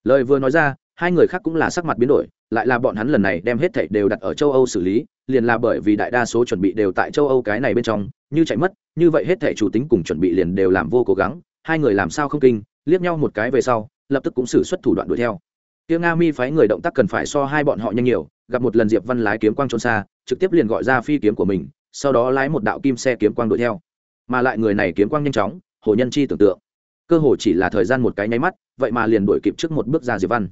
Lời vừa nói ra, hai người khác cũng là sắc mặt biến đổi, lại là bọn hắn lần này đem hết thảy đều đặt ở châu âu xử lý, liền là bởi vì đại đa số chuẩn bị đều tại châu âu cái này bên trong, như chạy mất, như vậy hết thảy chủ tính cùng chuẩn bị liền đều làm vô cố gắng hai người làm sao không kinh, liếc nhau một cái về sau, lập tức cũng xử xuất thủ đoạn đuổi theo. Tiếng nga mi phái người động tác cần phải so hai bọn họ nhanh nhiều, gặp một lần diệp văn lái kiếm quang trốn xa, trực tiếp liền gọi ra phi kiếm của mình, sau đó lái một đạo kim xe kiếm quang đuổi theo. Mà lại người này kiếm quang nhanh chóng, hồ nhân chi tưởng tượng. Cơ hồ chỉ là thời gian một cái nháy mắt, vậy mà liền đuổi kịp trước một bước ra diệp văn.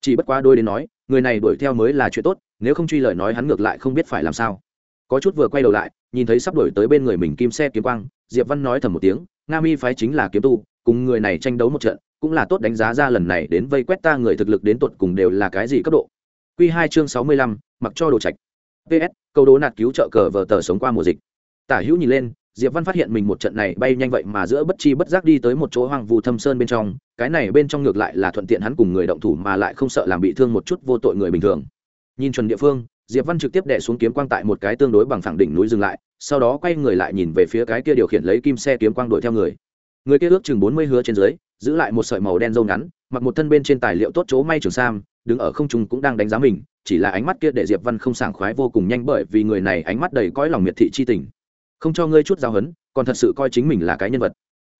Chỉ bất quá đôi đến nói, người này đuổi theo mới là chuyện tốt, nếu không truy lời nói hắn ngược lại không biết phải làm sao. Có chút vừa quay đầu lại, nhìn thấy sắp đuổi tới bên người mình kim xe kiếm quang, diệp văn nói thầm một tiếng nga mi phái chính là kiếm tu, cùng người này tranh đấu một trận, cũng là tốt đánh giá ra lần này đến vây quét ta người thực lực đến tột cùng đều là cái gì cấp độ. Q hai chương sáu mươi lăm, mặc cho đồ trạch. Ps câu đố nạt cứu trợ cờ vờ tờ sống qua mùa dịch. Tả hữu nhìn lên, diệp văn phát hiện mình một trận này bay nhanh vậy mà giữa bất chi bất giác đi tới một chỗ hoang vu thâm sơn bên trong, cái này bên trong ngược lại là thuận tiện hắn cùng người động thủ mà lại không sợ làm bị thương một chút vô tội người bình thường. Nhìn chuẩn địa phương diệp văn trực tiếp đẻ xuống kiếm quang tại một cái tương đối bằng phẳng đỉnh núi dừng lại, sau đó quay người lại nhìn về phía cái kia điều khiển lấy kim xe kiếm quang đuổi theo người. Người kia ước chừng bốn mươi hứa trên dưới, giữ lại một sợi màu đen râu ngắn, mặc một thân bên trên tài liệu tốt chỗ may trường sam, đứng ở không trung cũng đang đánh giá mình, chỉ là ánh mắt kia để diệp văn không sảng khoái vô cùng nhanh bởi vì người này ánh mắt đầy cõi lòng miệt thị chi tình. Không cho ngươi chút giao hấn, còn thật sự coi chính mình là cái nhân vật.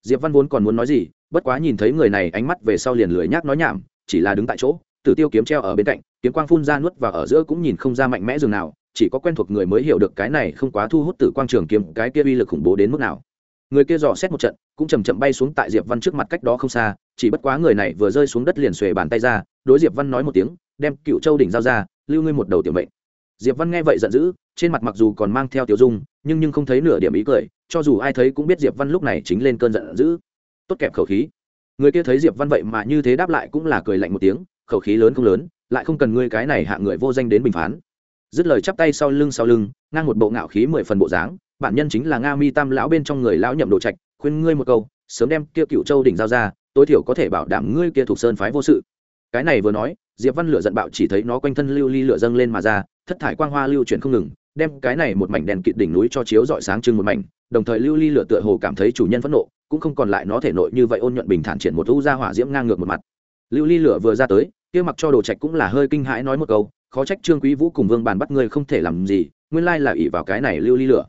Diệp văn vốn còn muốn nói gì, bất quá nhìn thấy người này ánh mắt về sau liền lười nhác nói nhảm, chỉ là đứng tại chỗ, tử tiêu kiếm treo ở bên cạnh kiếm quang phun ra nuốt và ở giữa cũng nhìn không ra mạnh mẽ dường nào, chỉ có quen thuộc người mới hiểu được cái này không quá thu hút tử quang trường kiếm, cái kia uy lực khủng bố đến mức nào. Người kia dò xét một trận, cũng chầm chậm bay xuống tại diệp văn trước mặt cách đó không xa, chỉ bất quá người này vừa rơi xuống đất liền xuề bàn tay ra, đối diệp văn nói một tiếng, đem cựu châu đỉnh giao ra, lưu ngươi một đầu tiểu mệnh. Diệp văn nghe vậy giận dữ, trên mặt mặc dù còn mang theo tiểu dung, nhưng nhưng không thấy nửa điểm ý cười, cho dù ai thấy cũng biết diệp văn lúc này chính lên cơn giận dữ. Tốt kẹp khẩu khí. Người kia thấy diệp văn vậy mà như thế đáp lại cũng là cười lạnh một tiếng, khẩu khí lớn không lớn lại không cần ngươi cái này hạ người vô danh đến bình phán. Dứt lời chắp tay sau lưng sau lưng, ngang một bộ ngạo khí mười phần bộ dáng, bản nhân chính là nga mi tam lão bên trong người lão nhậm đồ trạch, khuyên ngươi một câu, sớm đem kia cựu châu đỉnh giao ra, tối thiểu có thể bảo đảm ngươi kia thuộc sơn phái vô sự. Cái này vừa nói, diệp văn lửa giận bạo chỉ thấy nó quanh thân lưu ly lửa dâng lên mà ra, thất thải quang hoa lưu chuyển không ngừng, đem cái này một mảnh đèn kịt đỉnh núi cho chiếu rọi sáng trưng một mảnh, đồng thời lưu ly lửa tựa hồ cảm thấy chủ nhân phẫn nộ, cũng không còn lại nó thể nội như vậy ôn nhuận bình thản triển một u ra hỏa diễm ngang ngược một mặt. Lưu ly lửa vừa ra tới kia mặc cho đồ trạch cũng là hơi kinh hãi nói một câu, khó trách trương quý vũ cùng vương bàn bắt ngươi không thể làm gì, nguyên lai là ỷ vào cái này lưu ly lửa.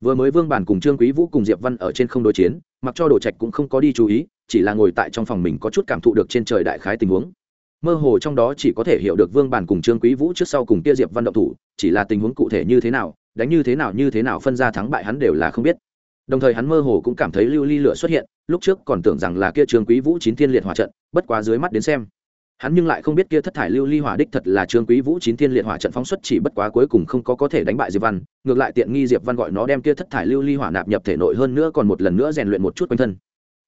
Vừa mới vương bàn cùng trương quý vũ cùng diệp văn ở trên không đối chiến, mặc cho đồ trạch cũng không có đi chú ý, chỉ là ngồi tại trong phòng mình có chút cảm thụ được trên trời đại khái tình huống. Mơ hồ trong đó chỉ có thể hiểu được vương bàn cùng trương quý vũ trước sau cùng kia diệp văn động thủ, chỉ là tình huống cụ thể như thế nào, đánh như thế nào như thế nào phân ra thắng bại hắn đều là không biết. Đồng thời hắn mơ hồ cũng cảm thấy lưu ly lửa xuất hiện, lúc trước còn tưởng rằng là kia trương quý vũ chín thiên liệt hỏa trận, bất quá dưới mắt đến xem hắn nhưng lại không biết kia thất thải lưu ly hỏa đích thật là trương quý vũ chín thiên liệt hỏa trận phóng xuất chỉ bất quá cuối cùng không có có thể đánh bại diệp văn, ngược lại tiện nghi diệp văn gọi nó đem kia thất thải lưu ly hỏa nạp nhập thể nội hơn nữa còn một lần nữa rèn luyện một chút quanh thân.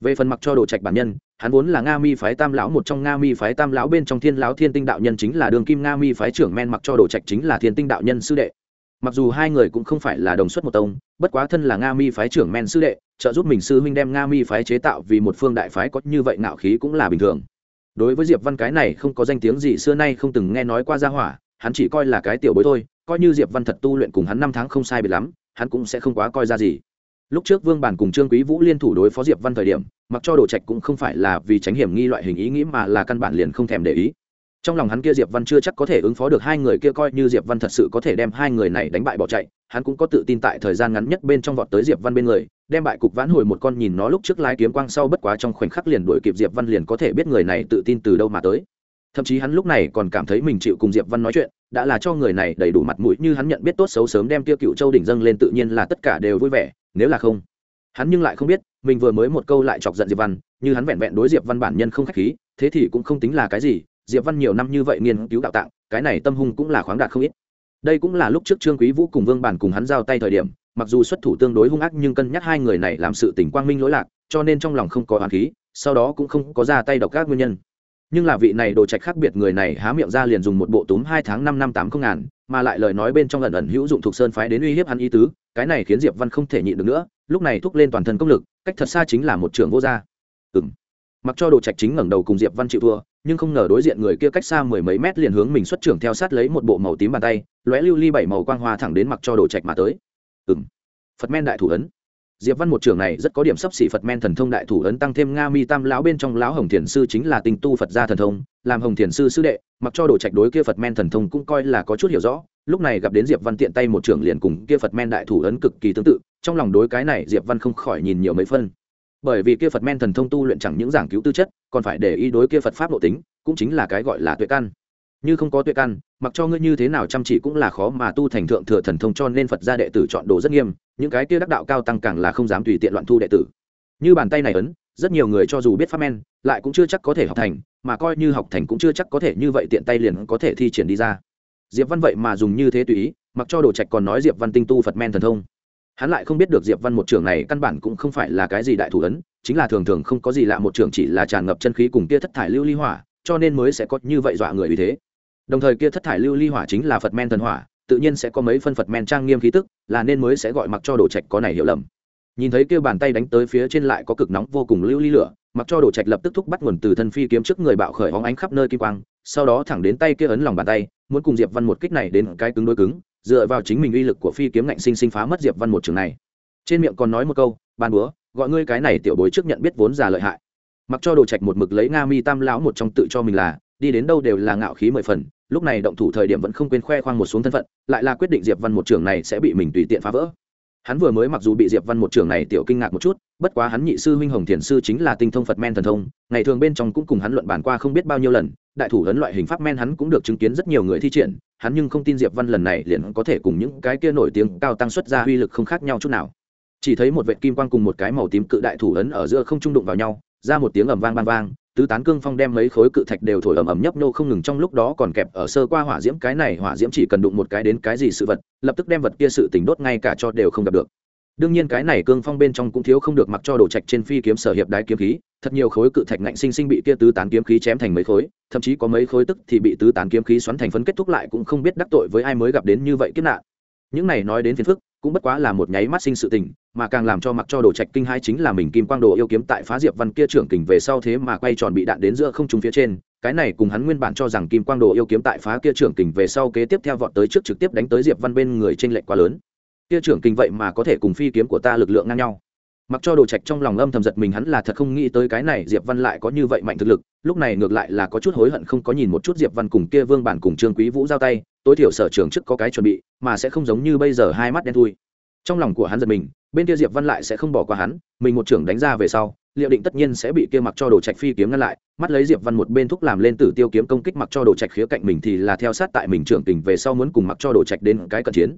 Về phần mặc cho đồ trạch bản nhân, hắn vốn là nga mi phái tam lão một trong nga mi phái tam lão bên trong thiên lão thiên tinh đạo nhân chính là đường kim nga mi phái trưởng men, mặc cho đồ trạch chính là thiên tinh đạo nhân sư đệ. Mặc dù hai người cũng không phải là đồng xuất một tông, bất quá thân là nga mi phái trưởng men sư đệ, trợ giúp mình sư huynh đem nga mi phái chế tạo vì một phương đại phái có như vậy ngạo khí cũng là bình thường đối với diệp văn cái này không có danh tiếng gì xưa nay không từng nghe nói qua gia hỏa, hắn chỉ coi là cái tiểu bối thôi, coi như diệp văn thật tu luyện cùng hắn năm tháng không sai biệt lắm, hắn cũng sẽ không quá coi ra gì. Lúc trước vương bản cùng trương quý vũ liên thủ đối phó diệp văn thời điểm, mặc cho đồ trạch cũng không phải là vì tránh hiểm nghi loại hình ý nghĩ mà là căn bản liền không thèm để ý. Trong lòng hắn kia diệp văn chưa chắc có thể ứng phó được hai người kia coi như diệp văn thật sự có thể đem hai người này đánh bại bỏ chạy, hắn cũng có tự tin tại thời gian ngắn nhất bên trong vọt tới diệp văn bên người đem bại cục vãn hồi một con nhìn nó lúc trước lái kiếm quang sau bất quá trong khoảnh khắc liền đuổi kịp diệp văn liền có thể biết người này tự tin từ đâu mà tới. Thậm chí hắn lúc này còn cảm thấy mình chịu cùng diệp văn nói chuyện, đã là cho người này đầy đủ mặt mũi như hắn nhận biết tốt xấu sớm đem tiêu cựu châu đỉnh dâng lên tự nhiên là tất cả đều vui vẻ, nếu là không. Hắn nhưng lại không biết, mình vừa mới một câu lại chọc giận diệp văn, như hắn vẹn vẹn đối diệp văn bản nhân không khách khí, thế thì cũng không tính là cái gì, diệp văn nhiều năm như vậy nghiên cứu đạo tạng, cái này tâm hung cũng là khoáng đạt không ít. Đây cũng là lúc trước trương quý vũ cùng vương bản cùng hắn giao tay thời điểm mặc dù xuất thủ tương đối hung ác nhưng cân nhắc hai người này làm sự tình quang minh lỗi lạc, cho nên trong lòng không có hoàn khí, sau đó cũng không có ra tay độc các nguyên nhân. Nhưng là vị này đồ trạch khác biệt người này há miệng ra liền dùng một bộ túm hai tháng năm năm tám không ngàn, mà lại lời nói bên trong ẩn ẩn hữu dụng thuộc sơn phái đến uy hiếp hắn ý tứ, cái này khiến diệp văn không thể nhịn được nữa, lúc này thúc lên toàn thân công lực, cách thật xa chính là một trường vô gia. Ừ mặc cho đồ trạch chính ngẩng đầu cùng diệp văn chịu thua, nhưng không ngờ đối diện người kia cách xa mười mấy mét liền hướng mình xuất trưởng theo sát lấy một bộ màu tím bàn tay, lóe lưu ly bảy màu quang hoa thẳng đến mặc cho đồ trạch mà tới. Ừm. phật men đại thủ ấn. Diệp văn một trưởng này rất có điểm sắp xỉ phật men thần thông đại thủ ấn tăng thêm nga mi tam lão bên trong lão hồng thiền sư chính là tình tu phật gia thần thông, làm hồng thiền sư sư đệ, mặc cho đồ trạch đối kia phật men thần thông cũng coi là có chút hiểu rõ. Lúc này gặp đến diệp văn tiện tay một trưởng liền cùng kia phật men đại thủ ấn cực kỳ tương tự, trong lòng đối cái này diệp văn không khỏi nhìn nhiều mấy phân. Bởi vì kia phật men thần thông tu luyện chẳng những giảng cứu tư chất, còn phải để ý đối kia phật pháp nội tính, cũng chính là cái gọi là tuệ căn như không có tuệ căn, mặc cho ngươi như thế nào chăm chỉ cũng là khó mà tu thành thượng thừa thần thông cho nên phật gia đệ tử chọn đồ rất nghiêm, những cái kia đắc đạo cao tăng càng là không dám tùy tiện loạn thu đệ tử. Như bàn tay này ấn, rất nhiều người cho dù biết pháp men, lại cũng chưa chắc có thể học thành, mà coi như học thành cũng chưa chắc có thể như vậy tiện tay liền có thể thi triển đi ra. Diệp văn vậy mà dùng như thế tùy ý, mặc cho đồ trạch còn nói diệp văn tinh tu phật men thần thông. Hắn lại không biết được diệp văn một trưởng này căn bản cũng không phải là cái gì đại thủ ấn, chính là thường thường không có gì lạ một trưởng chỉ là tràn ngập chân khí cùng kia thất thải lưu ly hỏa, cho nên mới sẽ có như vậy dọa người vì thế đồng thời kia thất thải lưu ly hỏa chính là phật men thần hỏa, tự nhiên sẽ có mấy phân phật men trang nghiêm khí tức, là nên mới sẽ gọi mặc cho đồ trạch có này hiểu lầm. Nhìn thấy kia bàn tay đánh tới phía trên lại có cực nóng vô cùng lưu ly lửa, mặc cho đồ trạch lập tức thúc bắt nguồn từ thân phi kiếm trước người bạo khởi hóng ánh khắp nơi kim quang, sau đó thẳng đến tay kia ấn lòng bàn tay, muốn cùng diệp văn một kích này đến cái cứng đối cứng, dựa vào chính mình uy lực của phi kiếm ngạnh sinh sinh phá mất diệp văn một trường này. Trên miệng còn nói một câu, ban búa gọi ngươi cái này tiểu bối trước nhận biết vốn già lợi hại. Mặc cho đồ trạch một mực lấy nga mi tam lão một trong tự cho mình là, đi đến đâu đều là ngạo khí mười phần lúc này động thủ thời điểm vẫn không quên khoe khoang một xuống thân phận, lại là quyết định diệp văn một trường này sẽ bị mình tùy tiện phá vỡ. Hắn vừa mới mặc dù bị diệp văn một trường này tiểu kinh ngạc một chút, bất quá hắn nhị sư huynh hồng thiền sư chính là tinh thông phật men thần thông, ngày thường bên trong cũng cùng hắn luận bàn qua không biết bao nhiêu lần, đại thủ ấn loại hình pháp men hắn cũng được chứng kiến rất nhiều người thi triển, hắn nhưng không tin diệp văn lần này liền có thể cùng những cái kia nổi tiếng cao tăng xuất ra uy lực không khác nhau chút nào. Chỉ thấy một vệ kim quang cùng một cái màu tím cự đại thủ ấn ở giữa không trung đụng vào nhau, ra một tiếng ầm vang vang vang tứ tán cương phong đem mấy khối cự thạch đều thổi ầm ầm nhấp nô không ngừng trong lúc đó còn kẹp ở sơ qua hỏa diễm, cái này hỏa diễm chỉ cần đụng một cái đến cái gì sự vật, lập tức đem vật kia sự tình đốt ngay cả cho đều không gặp được. Đương nhiên cái này cương phong bên trong cũng thiếu không được mặc cho đồ trạch trên phi kiếm sở hiệp đái kiếm khí, thật nhiều khối cự thạch ngạnh sinh sinh bị kia tứ tán kiếm khí chém thành mấy khối, thậm chí có mấy khối tức thì bị tứ tán kiếm khí xoắn thành phấn kết thúc lại cũng không biết đắc tội với ai mới gặp đến như vậy kiếp nạn. Những này nói đến phiền phức cũng bất quá là một nháy mắt sinh sự tình, mà càng làm cho mặc cho đồ trạch kinh hai chính là mình kim quang đồ yêu kiếm tại phá diệp văn kia trưởng kình về sau thế mà quay tròn bị đạn đến giữa không trung phía trên, cái này cùng hắn nguyên bản cho rằng kim quang đồ yêu kiếm tại phá kia trưởng kình về sau kế tiếp theo vọt tới trước trực tiếp đánh tới diệp văn bên người trên lệnh quá lớn. Kia trưởng kình vậy mà có thể cùng phi kiếm của ta lực lượng ngang nhau mặc cho đồ trạch trong lòng âm thầm giật mình hắn là thật không nghĩ tới cái này diệp văn lại có như vậy mạnh thực lực, lúc này ngược lại là có chút hối hận không có nhìn một chút diệp văn cùng kia vương bản cùng trương quý vũ giao tay, tối thiểu sở trường trước có cái chuẩn bị, mà sẽ không giống như bây giờ hai mắt đen thui. Trong lòng của hắn giật mình, bên kia diệp văn lại sẽ không bỏ qua hắn, mình một trưởng đánh ra về sau liệu định tất nhiên sẽ bị kia mặc cho đồ trạch phi kiếm ngăn lại, mắt lấy diệp văn một bên thúc làm lên tử tiêu kiếm công kích mặc cho đồ trạch khía cạnh mình thì là theo sát tại mình trưởng tình về sau muốn cùng mặc cho đồ trạch đến cái cận chiến.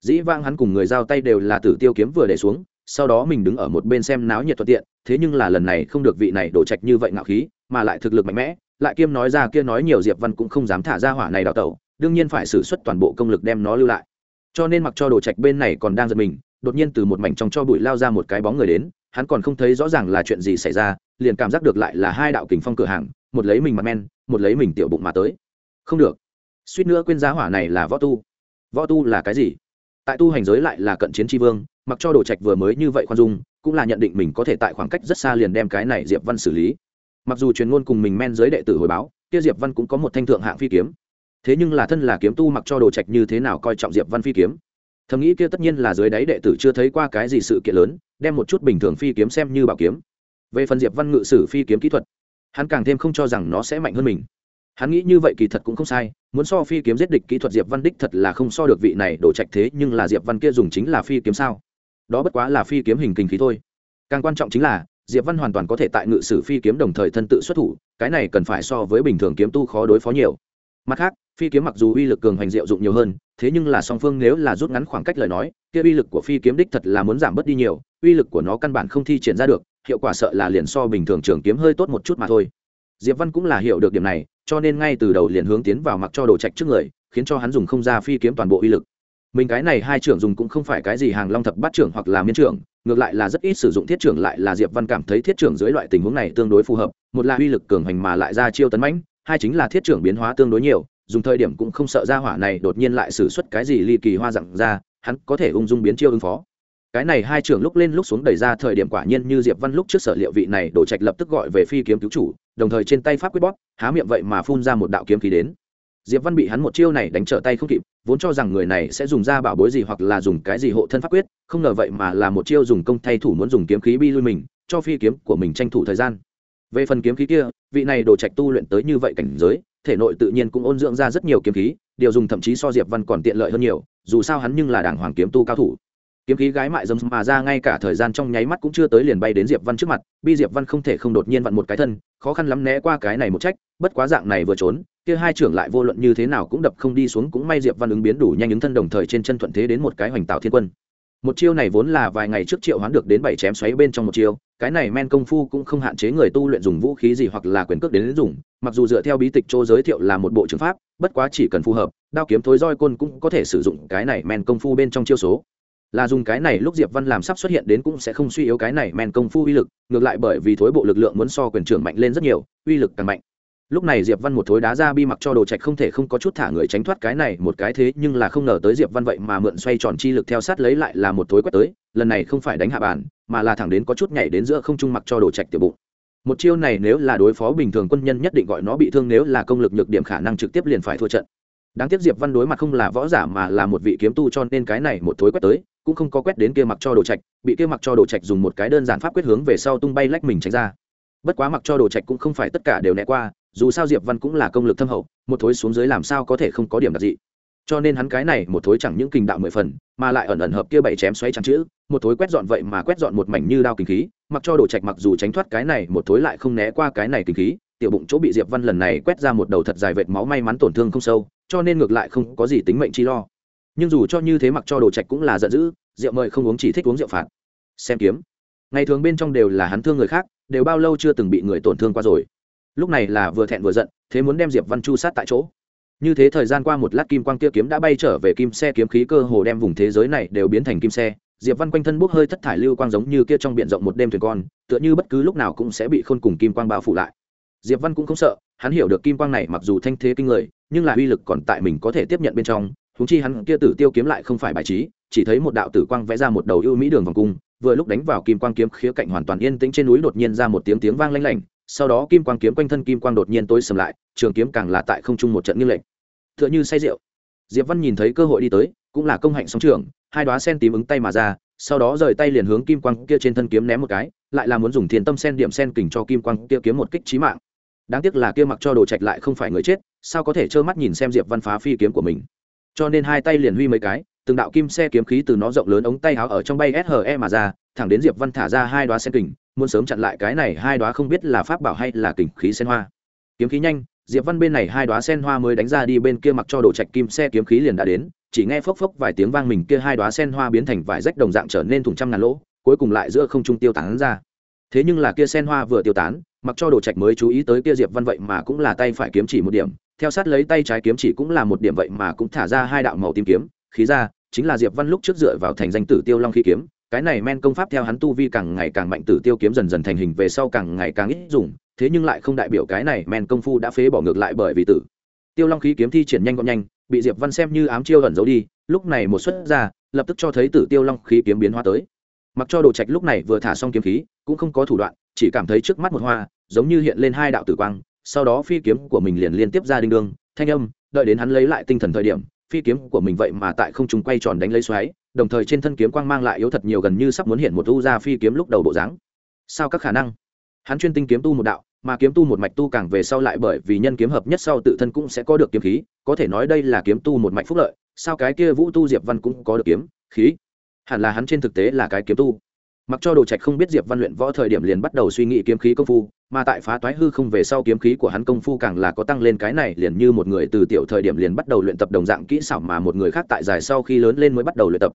Dĩ vang hắn cùng người giao tay đều là tử tiêu kiếm vừa để xuống sau đó mình đứng ở một bên xem náo nhiệt thuận tiện, thế nhưng là lần này không được vị này đổ trạch như vậy ngạo khí, mà lại thực lực mạnh mẽ, lại kiêm nói ra kia nói nhiều diệp văn cũng không dám thả ra hỏa này đào tẩu, đương nhiên phải xử suất toàn bộ công lực đem nó lưu lại. Cho nên mặc cho đồ trạch bên này còn đang giật mình, đột nhiên từ một mảnh trong cho bụi lao ra một cái bóng người đến, hắn còn không thấy rõ ràng là chuyện gì xảy ra, liền cảm giác được lại là hai đạo kình phong cửa hàng, một lấy mình mặt men, một lấy mình tiểu bụng mà tới. Không được. Suýt nữa quên giá hỏa này là võ tu. Võ tu là cái gì? Tại tu hành giới lại là cận chiến tri vương mặc cho đồ trạch vừa mới như vậy khoan dung, cũng là nhận định mình có thể tại khoảng cách rất xa liền đem cái này diệp văn xử lý. Mặc dù truyền ngôn cùng mình men giới đệ tử hồi báo, kia diệp văn cũng có một thanh thượng hạng phi kiếm. Thế nhưng là thân là kiếm tu mặc cho đồ trạch như thế nào coi trọng diệp văn phi kiếm? Thầm nghĩ kia tất nhiên là dưới đáy đệ tử chưa thấy qua cái gì sự kiện lớn, đem một chút bình thường phi kiếm xem như bảo kiếm. Về phần diệp văn ngự sử phi kiếm kỹ thuật, hắn càng thêm không cho rằng nó sẽ mạnh hơn mình. Hắn nghĩ như vậy kỳ thật cũng không sai, muốn so phi kiếm giết địch kỹ thuật diệp văn đích thật là không so được vị này đổ trạch thế, nhưng là diệp văn kia dùng chính là phi kiếm sao? Đó bất quá là phi kiếm hình kinh khí thôi. Càng quan trọng chính là, diệp văn hoàn toàn có thể tại ngự sử phi kiếm đồng thời thân tự xuất thủ, cái này cần phải so với bình thường kiếm tu khó đối phó nhiều. Mặt khác, phi kiếm mặc dù uy lực cường hành diệu dụng nhiều hơn, thế nhưng là song phương nếu là rút ngắn khoảng cách lời nói, kia uy lực của phi kiếm đích thật là muốn giảm bớt đi nhiều, uy lực của nó căn bản không thi triển ra được, hiệu quả sợ là liền so bình thường trường kiếm hơi tốt một chút mà thôi. Diệp văn cũng là hiểu được điểm này, cho nên ngay từ đầu liền hướng tiến vào mặc cho đồ trạch trước người, khiến cho hắn dùng không ra phi kiếm toàn bộ uy lực mình cái này hai trưởng dùng cũng không phải cái gì hàng long thập bát trưởng hoặc là miên trưởng, ngược lại là rất ít sử dụng thiết trưởng lại là diệp văn cảm thấy thiết trưởng dưới loại tình huống này tương đối phù hợp, một là uy lực cường hành mà lại ra chiêu tấn mãnh, hai chính là thiết trưởng biến hóa tương đối nhiều, dùng thời điểm cũng không sợ ra hỏa này đột nhiên lại xử suất cái gì ly kỳ hoa dặn ra, hắn có thể ung dung biến chiêu ứng phó. Cái này hai trưởng lúc lên lúc xuống đẩy ra thời điểm quả nhiên như diệp văn lúc trước sở liệu vị này đổ trạch lập tức gọi về phi kiếm cứu chủ, đồng thời trên tay pháp quyết bóp, há miệng vậy mà phun ra một đạo kiếm khí đến diệp văn bị hắn một chiêu này đánh trở tay không kịp, vốn cho rằng người này sẽ dùng ra bảo bối gì hoặc là dùng cái gì hộ thân pháp quyết, không ngờ vậy mà là một chiêu dùng công thay thủ muốn dùng kiếm khí bi lui mình, cho phi kiếm của mình tranh thủ thời gian. Về phần kiếm khí kia, vị này đồ trạch tu luyện tới như vậy cảnh giới, thể nội tự nhiên cũng ôn dưỡng ra rất nhiều kiếm khí, điều dùng thậm chí so diệp văn còn tiện lợi hơn nhiều, dù sao hắn nhưng là đảng hoàng kiếm tu cao thủ kiếm khí gái mại dâm mà ra ngay cả thời gian trong nháy mắt cũng chưa tới liền bay đến diệp văn trước mặt, bi diệp văn không thể không đột nhiên vặn một cái thân, khó khăn lắm né qua cái này một trách, bất quá dạng này vừa trốn, kia hai trưởng lại vô luận như thế nào cũng đập không đi xuống cũng may diệp văn ứng biến đủ nhanh ứng thân đồng thời trên chân thuận thế đến một cái hoành tạo thiên quân. Một chiêu này vốn là vài ngày trước triệu hoán được đến bảy chém xoáy bên trong một chiêu, cái này men công phu cũng không hạn chế người tu luyện dùng vũ khí gì hoặc là quyền cước đến dùng, mặc dù dựa theo bí tịch chỗ giới thiệu là một bộ trường pháp, bất quá chỉ cần phù hợp, đao kiếm thối roi côn cũng có thể sử dụng cái này men công phu bên trong chiêu số là dùng cái này lúc diệp văn làm sắp xuất hiện đến cũng sẽ không suy yếu cái này men công phu uy lực, ngược lại bởi vì thối bộ lực lượng muốn so quyền trưởng mạnh lên rất nhiều, uy lực càng mạnh. Lúc này diệp văn một thối đá ra bi mặc cho đồ trạch không thể không có chút thả người tránh thoát cái này một cái thế, nhưng là không ngờ tới diệp văn vậy mà mượn xoay tròn chi lực theo sát lấy lại là một thối quét tới, lần này không phải đánh hạ bàn, mà là thẳng đến có chút nhảy đến giữa không trung mặc cho đồ trạch tiểu bụng. Một chiêu này nếu là đối phó bình thường quân nhân nhất định gọi nó bị thương, nếu là công lực nhược điểm khả năng trực tiếp liền phải thua trận đáng tiếc diệp văn đối mặt không là võ giả mà là một vị kiếm tu cho nên cái này một thối quét tới, cũng không có quét đến kia mặc cho đồ trạch, bị kia mặc cho đồ trạch dùng một cái đơn giản pháp quyết hướng về sau tung bay lách mình tránh ra. Bất quá mặc cho đồ trạch cũng không phải tất cả đều né qua, dù sao diệp văn cũng là công lực thâm hậu, một thối xuống dưới làm sao có thể không có điểm đặc dị. Cho nên hắn cái này một thối chẳng những kình đạo mười phần, mà lại ẩn ẩn hợp kia bảy chém xoáy chẳng chữ, một thối quét dọn vậy mà quét dọn một mảnh như đao kinh khí, mặc cho đồ trạch mặc dù tránh thoát cái này một thối lại không né qua cái này kinh khí, tiểu bụng chỗ bị diệp văn lần này quét ra một đầu thật dài vệt máu may mắn tổn thương không sâu cho nên ngược lại không có gì tính mệnh chi lo. Nhưng dù cho như thế mặc cho đồ trạch cũng là giận dữ, rượu mời không uống chỉ thích uống rượu phạt. Xem kiếm. Ngày thường bên trong đều là hắn thương người khác, đều bao lâu chưa từng bị người tổn thương qua rồi. Lúc này là vừa thẹn vừa giận, thế muốn đem diệp văn chu sát tại chỗ. Như thế thời gian qua một lát kim quang kia kiếm đã bay trở về kim xe kiếm khí cơ hồ đem vùng thế giới này đều biến thành kim xe. Diệp văn quanh thân bốc hơi thất thải lưu quang giống như kia trong biển rộng một đêm thuyền con, tựa như bất cứ lúc nào cũng sẽ bị khôn cùng kim quang bao phủ lại. Diệp văn cũng không sợ, hắn hiểu được kim quang này mặc dù thanh thế kinh người nhưng là uy lực còn tại mình có thể tiếp nhận bên trong húng chi hắn kia tử tiêu kiếm lại không phải bài trí, chỉ thấy một đạo tử quang vẽ ra một đầu ưu mỹ đường vòng cung, vừa lúc đánh vào kim quang kiếm khía cạnh hoàn toàn yên tĩnh trên núi đột nhiên ra một tiếng tiếng vang lanh lảnh, sau đó kim quang kiếm quanh thân kim quang đột nhiên tối sầm lại, trường kiếm càng là tại không trung một trận nghiêng n h như say rượu. Diệp văn nhìn thấy cơ hội đi tới, cũng là công hạnh sóng trường hai đóa sen tím ứng tay mà ra, sau đó rời tay liền hướng kim quang kia trên thân kiếm ném một cái, lại là muốn dùng thiên tâm sen điểm sen kình cho kim quang kia kiếm một kích chí mạng đáng tiếc là kia mặc cho đồ trạch lại không phải người chết sao có thể trơ mắt nhìn xem diệp văn phá phi kiếm của mình cho nên hai tay liền huy mấy cái từng đạo kim xe kiếm khí từ nó rộng lớn ống tay áo ở trong bay SHE mà ra, thẳng đến Diệp Văn thả ra hai đóa sen kình, muốn sớm chặn lại cái này hai đóa không biết là pháp bảo hay là kình khí sen hoa. Kiếm khí nhanh, Diệp Văn bên này hai đóa sen hoa mới đánh ra đi bên kia mặc cho đồ trạch kim xe kiếm khí liền đã đến, chỉ nghe phốc phốc vài tiếng vang mình kia hai đóa sen hoa biến thành vài rách đồng dạng trở nên thủng trăm ngàn lỗ, cuối cùng lại giữa không trung tiêu tán ra. Thế nhưng là kia sen hoa vừa tiêu tán, mặc cho đồ trạch mới chú ý tới kia Diệp Văn vậy mà cũng là tay phải kiếm chỉ một điểm, theo sát lấy tay trái kiếm chỉ cũng là một điểm vậy mà cũng thả ra hai đạo màu tím kiếm, khí ra, chính là diệp văn lúc trước dựa vào thành danh tử tiêu long khí kiếm cái này men công pháp theo hắn tu vi càng ngày càng mạnh tử tiêu kiếm dần dần thành hình về sau càng ngày càng ít dùng thế nhưng lại không đại biểu cái này men công phu đã phế bỏ ngược lại bởi vì tử. Tiêu long khí kiếm thi triển nhanh gọn nhanh bị diệp văn xem như ám chiêu ẩn giấu đi lúc này một xuất ra lập tức cho thấy tử tiêu long khí kiếm biến hóa tới mặc cho đồ trạch lúc này vừa thả xong kiếm khí, cũng không có thủ đoạn, chỉ cảm thấy trước mắt một hoa, giống như hiện lên hai đạo tử quang, sau đó phi kiếm của mình liền liên tiếp ra đinh đương, thanh âm, đợi đến hắn lấy lại tinh thần thời điểm, phi kiếm của mình vậy mà tại không trung quay tròn đánh lấy xoáy, đồng thời trên thân kiếm quang mang lại yếu thật nhiều gần như sắp muốn hiện một u ra phi kiếm lúc đầu bộ dáng. Sao các khả năng? Hắn chuyên tinh kiếm tu một đạo, mà kiếm tu một mạch tu càng về sau lại bởi vì nhân kiếm hợp nhất sau tự thân cũng sẽ có được kiếm khí, có thể nói đây là kiếm tu một mạch phúc lợi, sao cái kia vũ tu diệp văn cũng có được kiếm khí? Hẳn là hắn trên thực tế là cái kiếm tu. Mặc cho đồ trạch không biết diệp văn luyện võ thời điểm liền bắt đầu suy nghĩ kiếm khí công phu, mà tại phá toái hư không về sau kiếm khí của hắn công phu càng là có tăng lên cái này liền như một người từ tiểu thời điểm liền bắt đầu luyện tập đồng dạng kỹ xảo mà một người khác tại dài sau khi lớn lên mới bắt đầu luyện tập.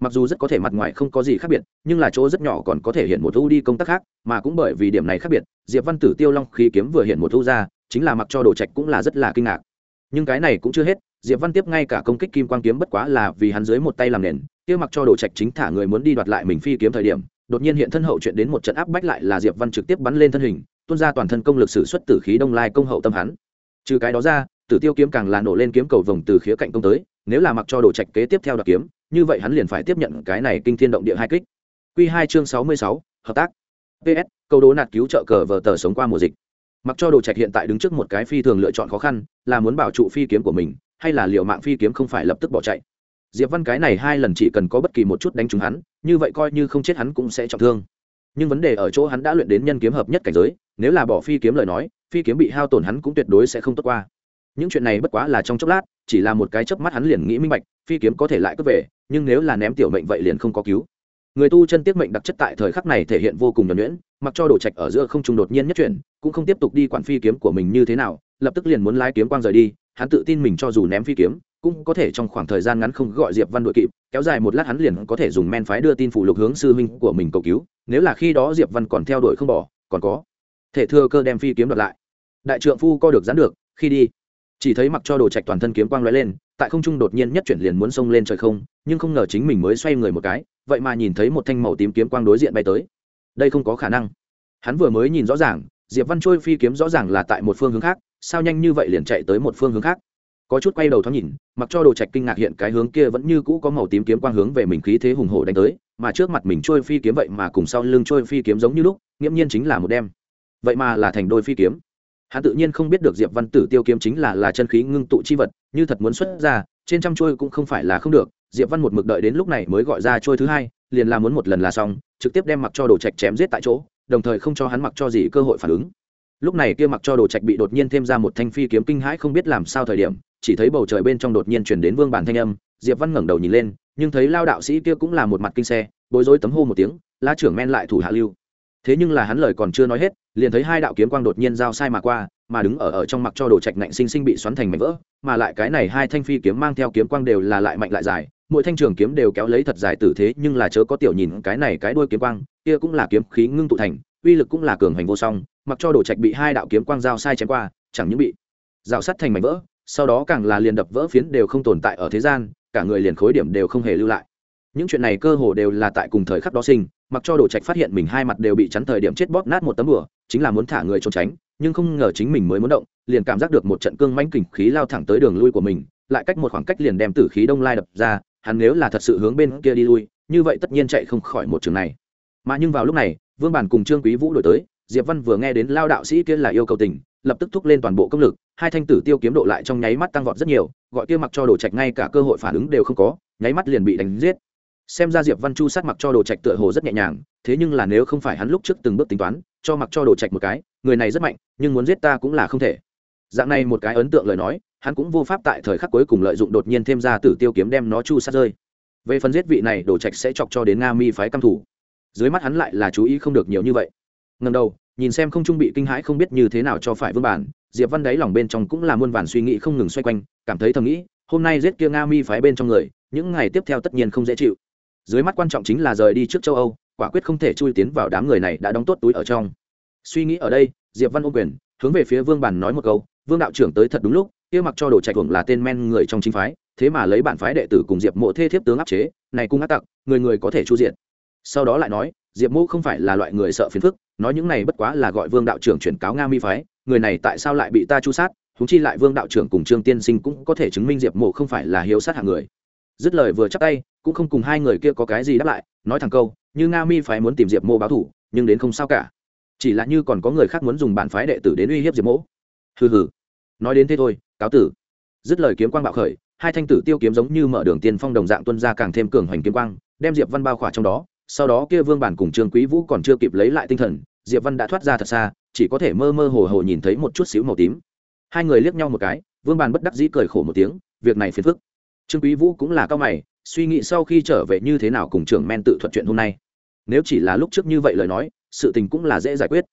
Mặc dù rất có thể mặt ngoài không có gì khác biệt, nhưng là chỗ rất nhỏ còn có thể hiện một thu đi công tác khác, mà cũng bởi vì điểm này khác biệt, diệp văn tử tiêu long khi kiếm vừa hiện một thu ra, chính là mặc cho đồ trạch cũng là rất là kinh ngạc. Nhưng cái này cũng chưa hết, diệp văn tiếp ngay cả công kích kim quang kiếm bất quá là vì hắn dưới một tay làm nền kia mặc cho đồ trạch chính thả người muốn đi đoạt lại mình phi kiếm thời điểm, đột nhiên hiện thân hậu chuyện đến một trận áp bách lại là diệp văn trực tiếp bắn lên thân hình, tuôn ra toàn thân công lực sử xuất tử khí đông lai công hậu tâm hắn. Trừ cái đó ra, tử tiêu kiếm càng là nổ lên kiếm cầu vồng từ khía cạnh công tới, nếu là mặc cho đồ trạch kế tiếp theo đoạt kiếm, như vậy hắn liền phải tiếp nhận cái này kinh thiên động địa hai kích. Quy hai chương sáu mươi sáu, hợp tác. Ps câu đố nạt cứu trợ cờ vờ tờ sống qua mùa dịch. Mặc cho đồ trạch hiện tại đứng trước một cái phi thường lựa chọn khó khăn, là muốn bảo trụ phi kiếm của mình, hay là liệu mạng phi kiếm không phải lập tức bỏ chạy? Diệp văn cái này hai lần chỉ cần có bất kỳ một chút đánh trúng hắn, như vậy coi như không chết hắn cũng sẽ trọng thương. Nhưng vấn đề ở chỗ hắn đã luyện đến nhân kiếm hợp nhất cảnh giới, nếu là bỏ phi kiếm lời nói, phi kiếm bị hao tổn hắn cũng tuyệt đối sẽ không tốt qua. Những chuyện này bất quá là trong chốc lát, chỉ là một cái chớp mắt hắn liền nghĩ minh bạch, phi kiếm có thể lại cướp về, nhưng nếu là ném tiểu mệnh vậy liền không có cứu. Người tu chân tiết mệnh đặc chất tại thời khắc này thể hiện vô cùng nhuẩn nhuyễn, mặc cho đổ trạch ở giữa không trung đột nhiên nhất chuyển, cũng không tiếp tục đi quản phi kiếm của mình như thế nào, lập tức liền muốn lái kiếm quang rời đi, hắn tự tin mình cho dù ném phi kiếm cũng có thể trong khoảng thời gian ngắn không gọi diệp văn đội kịp, kéo dài một lát hắn liền có thể dùng men phái đưa tin phụ lục hướng sư huynh của mình cầu cứu, nếu là khi đó diệp văn còn theo đuổi không bỏ, còn có thể thừa cơ đem phi kiếm đoạt lại. Đại trượng phu co được dán được, khi đi, chỉ thấy mặc cho đồ trạch toàn thân kiếm quang lóe lên, tại không trung đột nhiên nhất chuyển liền muốn xông lên trời không, nhưng không ngờ chính mình mới xoay người một cái, vậy mà nhìn thấy một thanh màu tím kiếm quang đối diện bay tới. Đây không có khả năng. Hắn vừa mới nhìn rõ ràng, diệp văn trôi phi kiếm rõ ràng là tại một phương hướng khác, sao nhanh như vậy liền chạy tới một phương hướng khác? Có chút quay đầu thoáng nhìn, mặc cho đồ trạch kinh ngạc hiện cái hướng kia vẫn như cũ có màu tím kiếm quang hướng về mình khí thế hùng hổ đánh tới, mà trước mặt mình trôi phi kiếm vậy mà cùng sau lưng trôi phi kiếm giống như lúc, nghiễm nhiên chính là một đem. Vậy mà là thành đôi phi kiếm. Hắn tự nhiên không biết được diệp văn tử tiêu kiếm chính là là chân khí ngưng tụ chi vật, như thật muốn xuất ra, trên trăm trôi cũng không phải là không được, diệp văn một mực đợi đến lúc này mới gọi ra trôi thứ hai, liền là muốn một lần là xong, trực tiếp đem mặc cho đồ trạch chém giết tại chỗ, đồng thời không cho hắn mặc cho gì cơ hội phản ứng. Lúc này kia mặc cho đồ trạch bị đột nhiên thêm ra một thanh phi kiếm kinh hãi không biết làm sao thời điểm chỉ thấy bầu trời bên trong đột nhiên chuyển đến vương bản thanh âm, diệp văn ngẩng đầu nhìn lên, nhưng thấy lao đạo sĩ kia cũng là một mặt kinh xe, bối rối tấm hô một tiếng la trưởng men lại thủ hạ lưu. Thế nhưng là hắn lời còn chưa nói hết, liền thấy hai đạo kiếm quang đột nhiên giao sai mà qua, mà đứng ở ở trong mặc cho đồ trạch nạnh sinh sinh bị xoắn thành mảnh vỡ, mà lại cái này hai thanh phi kiếm mang theo kiếm quang đều là lại mạnh lại dài, mỗi thanh trường kiếm đều kéo lấy thật dài tử thế, nhưng là chớ có tiểu nhìn cái này cái đuôi kiếm quang, kia cũng là kiếm khí ngưng tụ thành, uy lực cũng là cường hành vô song, mặc cho đồ trạch bị hai đạo kiếm quang giao sai chém qua, chẳng những bị rào sắt thành mảnh vỡ sau đó càng là liền đập vỡ phiến đều không tồn tại ở thế gian, cả người liền khối điểm đều không hề lưu lại. Những chuyện này cơ hồ đều là tại cùng thời khắc đó sinh, mặc cho đồ trạch phát hiện mình hai mặt đều bị chắn thời điểm chết bóp nát một tấm bửa chính là muốn thả người trốn tránh, nhưng không ngờ chính mình mới muốn động, liền cảm giác được một trận cương manh kình khí lao thẳng tới đường lui của mình, lại cách một khoảng cách liền đem tử khí đông lai đập ra, hắn nếu là thật sự hướng bên kia đi lui, như vậy tất nhiên chạy không khỏi một trường này. Mà nhưng vào lúc này, vương bản cùng trương quý vũ đổi tới diệp văn vừa nghe đến lao đạo sĩ kia là yêu cầu tình, lập tức thúc lên toàn bộ công lực, hai thanh tử tiêu kiếm độ lại trong nháy mắt tăng vọt rất nhiều, gọi kia mặc cho đồ trạch ngay cả cơ hội phản ứng đều không có, nháy mắt liền bị đánh giết. Xem ra diệp văn chu sát mặc cho đồ trạch tựa hồ rất nhẹ nhàng, thế nhưng là nếu không phải hắn lúc trước từng bước tính toán, cho mặc cho đồ trạch một cái, người này rất mạnh, nhưng muốn giết ta cũng là không thể. Dạng này một cái ấn tượng lời nói, hắn cũng vô pháp tại thời khắc cuối cùng lợi dụng đột nhiên thêm ra tử tiêu kiếm đem nó chu sát rơi. Về phần giết vị này, đồ trạch sẽ chọc cho đến nga mi phái căm thủ. Dưới mắt hắn lại là chú ý không được nhiều như vậy ngầm đầu, nhìn xem không trung bị kinh hãi không biết như thế nào cho phải vương bản, diệp văn đáy lòng bên trong cũng là muôn vàn suy nghĩ không ngừng xoay quanh, cảm thấy thầm nghĩ, hôm nay giết kia nga mi phái bên trong người, những ngày tiếp theo tất nhiên không dễ chịu. Dưới mắt quan trọng chính là rời đi trước châu âu, quả quyết không thể chui tiến vào đám người này đã đóng tốt túi ở trong. Suy nghĩ ở đây, diệp văn ô quyền, hướng về phía vương bản nói một câu, vương đạo trưởng tới thật đúng lúc, kia mặc cho đồ trạch hưởng là tên men người trong chính phái, thế mà lấy bản phái đệ tử cùng diệp mộ thê thiếp tướng áp chế, này cung áp tặc, người người có thể chu diện. Sau đó lại nói diệp mô không phải là loại người sợ phiền phức, nói những này bất quá là gọi vương đạo trưởng chuyển cáo nga mi phái, người này tại sao lại bị ta chu sát? Húng chi lại vương đạo trưởng cùng trương tiên sinh cũng có thể chứng minh diệp mộ không phải là hiếu sát hạng người. Dứt lời vừa chắc tay, cũng không cùng hai người kia có cái gì đáp lại, nói thẳng câu, như nga mi phái muốn tìm diệp mộ báo thủ, nhưng đến không sao cả. Chỉ là như còn có người khác muốn dùng bản phái đệ tử đến uy hiếp diệp mộ. Hừ hừ. Nói đến thế thôi, cáo tử. Dứt lời kiếm quang bạo khởi, hai thanh tử tiêu kiếm giống như mở đường tiên phong đồng dạng tuân ra càng thêm cường hoành kiếm quang, đem diệp văn bao khỏa trong đó sau đó kia vương bản cùng trương quý vũ còn chưa kịp lấy lại tinh thần, diệp văn đã thoát ra thật xa, chỉ có thể mơ mơ hồ hồ nhìn thấy một chút xíu màu tím. Hai người liếc nhau một cái, vương bản bất đắc dĩ cười khổ một tiếng, việc này phiền phức. Trương quý vũ cũng là cao mày, suy nghĩ sau khi trở về như thế nào cùng trưởng men tự thuật chuyện hôm nay. Nếu chỉ là lúc trước như vậy lời nói, sự tình cũng là dễ giải quyết.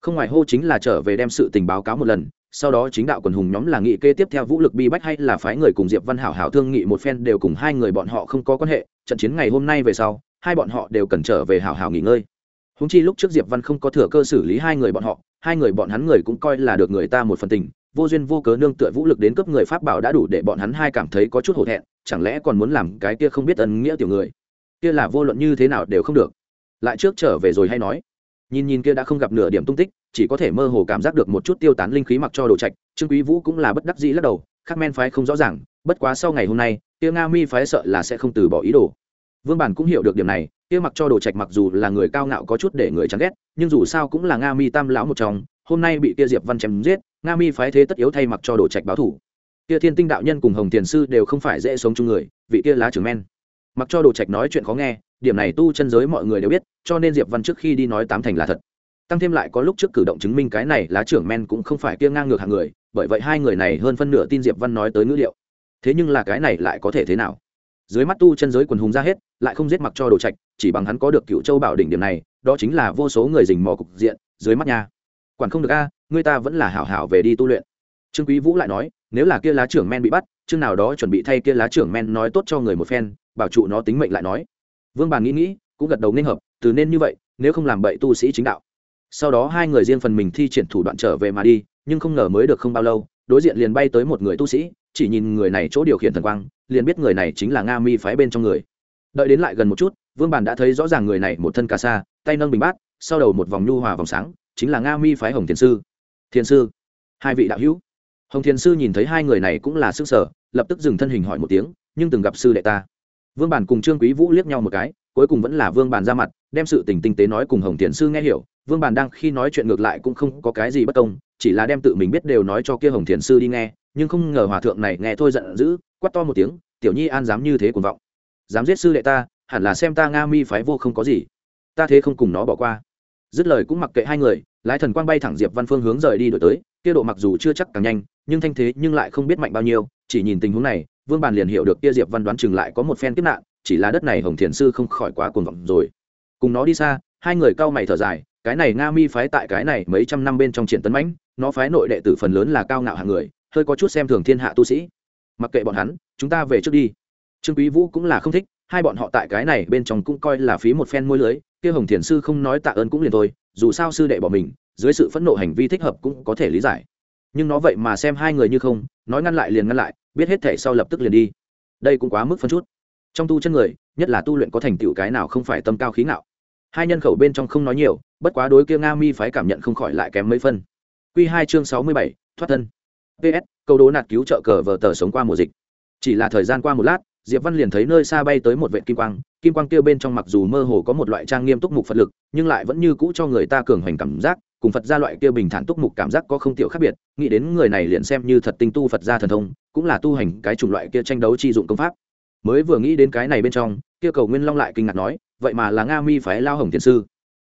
Không ngoài hô chính là trở về đem sự tình báo cáo một lần, sau đó chính đạo quần hùng nhóm là nghị kê tiếp theo vũ lực bi bách hay là phái người cùng diệp văn hảo hảo thương nghị một phen đều cùng hai người bọn họ không có quan hệ, trận chiến ngày hôm nay về sau hai bọn họ đều cần trở về hảo hảo nghỉ ngơi. Húng chi lúc trước diệp văn không có thừa cơ xử lý hai người bọn họ, hai người bọn hắn người cũng coi là được người ta một phần tình, vô duyên vô cớ nương tựa vũ lực đến cấp người pháp bảo đã đủ để bọn hắn hai cảm thấy có chút hổ thẹn, chẳng lẽ còn muốn làm cái kia không biết ân nghĩa tiểu người? Kia là vô luận như thế nào đều không được. Lại trước trở về rồi hay nói. Nhìn nhìn kia đã không gặp nửa điểm tung tích, chỉ có thể mơ hồ cảm giác được một chút tiêu tán linh khí mặc cho đồ trạch, trương quý vũ cũng là bất đắc dĩ lắc đầu khắc men phái không rõ ràng, bất quá sau ngày hôm nay, kia nga mi phái sợ là sẽ không từ bỏ ý đồ vương bản cũng hiểu được điểm này, kia mặc cho đồ trạch mặc dù là người cao ngạo có chút để người chán ghét, nhưng dù sao cũng là nga mi tam lão một trong, hôm nay bị kia diệp văn chém giết, nga mi phái thế tất yếu thay mặc cho đồ trạch báo thủ. Kia thiên tinh đạo nhân cùng hồng thiền sư đều không phải dễ sống chung người, vị kia lá trưởng men. Mặc cho đồ trạch nói chuyện khó nghe, điểm này tu chân giới mọi người đều biết, cho nên diệp văn trước khi đi nói tám thành là thật. Tăng thêm lại có lúc trước cử động chứng minh cái này lá trưởng men cũng không phải kia ngang ngược hàng người, bởi vậy hai người này hơn phân nửa tin diệp văn nói tới ngữ liệu. Thế nhưng là cái này lại có thể thế nào? Dưới mắt tu chân giới quần hùng ra hết, lại không giết mặc cho đồ trạch, chỉ bằng hắn có được cựu châu bảo đỉnh điểm này, đó chính là vô số người dình mò cục diện, dưới mắt nha. Quản không được a, người ta vẫn là hảo hảo về đi tu luyện. Trương quý vũ lại nói, nếu là kia lá trưởng men bị bắt, chương nào đó chuẩn bị thay kia lá trưởng men nói tốt cho người một phen, bảo trụ nó tính mệnh lại nói. Vương bàn nghĩ nghĩ, cũng gật đầu nên hợp, từ nên như vậy, nếu không làm bậy tu sĩ chính đạo. Sau đó hai người riêng phần mình thi triển thủ đoạn trở về mà đi, nhưng không ngờ mới được không bao lâu, đối diện liền bay tới một người tu sĩ, chỉ nhìn người này chỗ điều khiển thần quang liền biết người này chính là nga mi phái bên trong người. Đợi đến lại gần một chút, vương bàn đã thấy rõ ràng người này một thân cà sa, tay nâng bình bát, sau đầu một vòng nhu hòa vòng sáng, chính là nga mi phái hồng thiền sư. Thiền sư? Hai vị đạo hữu. Hồng thiền sư nhìn thấy hai người này cũng là sức sở, lập tức dừng thân hình hỏi một tiếng, nhưng từng gặp sư đệ ta? Vương bản cùng trương quý vũ liếc nhau một cái, cuối cùng vẫn là vương bản ra mặt, đem sự tình tinh tế nói cùng hồng thiền sư nghe hiểu. Vương bản đang khi nói chuyện ngược lại cũng không có cái gì bất công chỉ là đem tự mình biết đều nói cho kia hồng thiền sư đi nghe, nhưng không ngờ hòa thượng này nghe thôi giận dữ, quát to một tiếng, tiểu nhi an dám như thế cuồng vọng. Dám giết sư đệ ta, hẳn là xem ta nga mi phái vô không có gì. Ta thế không cùng nó bỏ qua. Dứt lời cũng mặc kệ hai người, lái thần quang bay thẳng diệp văn phương hướng rời đi đổi tới, kia độ mặc dù chưa chắc càng nhanh, nhưng thanh thế nhưng lại không biết mạnh bao nhiêu, chỉ nhìn tình huống này, vương bàn liền hiểu được kia diệp văn đoán chừng lại có một phen kiếp nạn, chỉ là đất này hồng thiền sư không khỏi quá cuồng vọng rồi. Cùng nó đi xa, hai người cao mày thở dài cái này nga mi phái tại cái này mấy trăm năm bên trong triển tấn mãnh, nó phái nội đệ tử phần lớn là cao ngạo hạng người, hơi có chút xem thường thiên hạ tu sĩ. Mặc kệ bọn hắn, chúng ta về trước đi. Trương quý vũ cũng là không thích, hai bọn họ tại cái này bên trong cũng coi là phí một phen môi lưới, kia hồng thiền sư không nói tạ ơn cũng liền thôi, dù sao sư đệ bỏ mình, dưới sự phẫn nộ hành vi thích hợp cũng có thể lý giải. Nhưng nó vậy mà xem hai người như không, nói ngăn lại liền ngăn lại, biết hết thể sau lập tức liền đi. Đây cũng quá mức phân chút. Trong tu chân người, nhất là tu luyện có thành tựu cái nào không phải tâm cao khí ngạo hai nhân khẩu bên trong không nói nhiều, bất quá đối kia nga mi phái cảm nhận không khỏi lại kém mấy phân. Q hai chương sáu mươi bảy, thoát thân. Ps câu đố nạt cứu trợ cờ vờ tờ sống qua mùa dịch. Chỉ là thời gian qua một lát, diệp văn liền thấy nơi xa bay tới một vệ kim quang kim quang kia bên trong mặc dù mơ hồ có một loại trang nghiêm túc mục phật lực, nhưng lại vẫn như cũ cho người ta cường hoành cảm giác, cùng phật gia loại kia bình thản túc mục cảm giác có không tiểu khác biệt, nghĩ đến người này liền xem như thật tinh tu phật gia thần thông, cũng là tu hành cái chủng loại kia tranh đấu chi dụng công pháp. Mới vừa nghĩ đến cái này bên trong, kia cầu nguyên long lại kinh ngạc nói vậy mà là nga mi phái lao hồng thiền sư.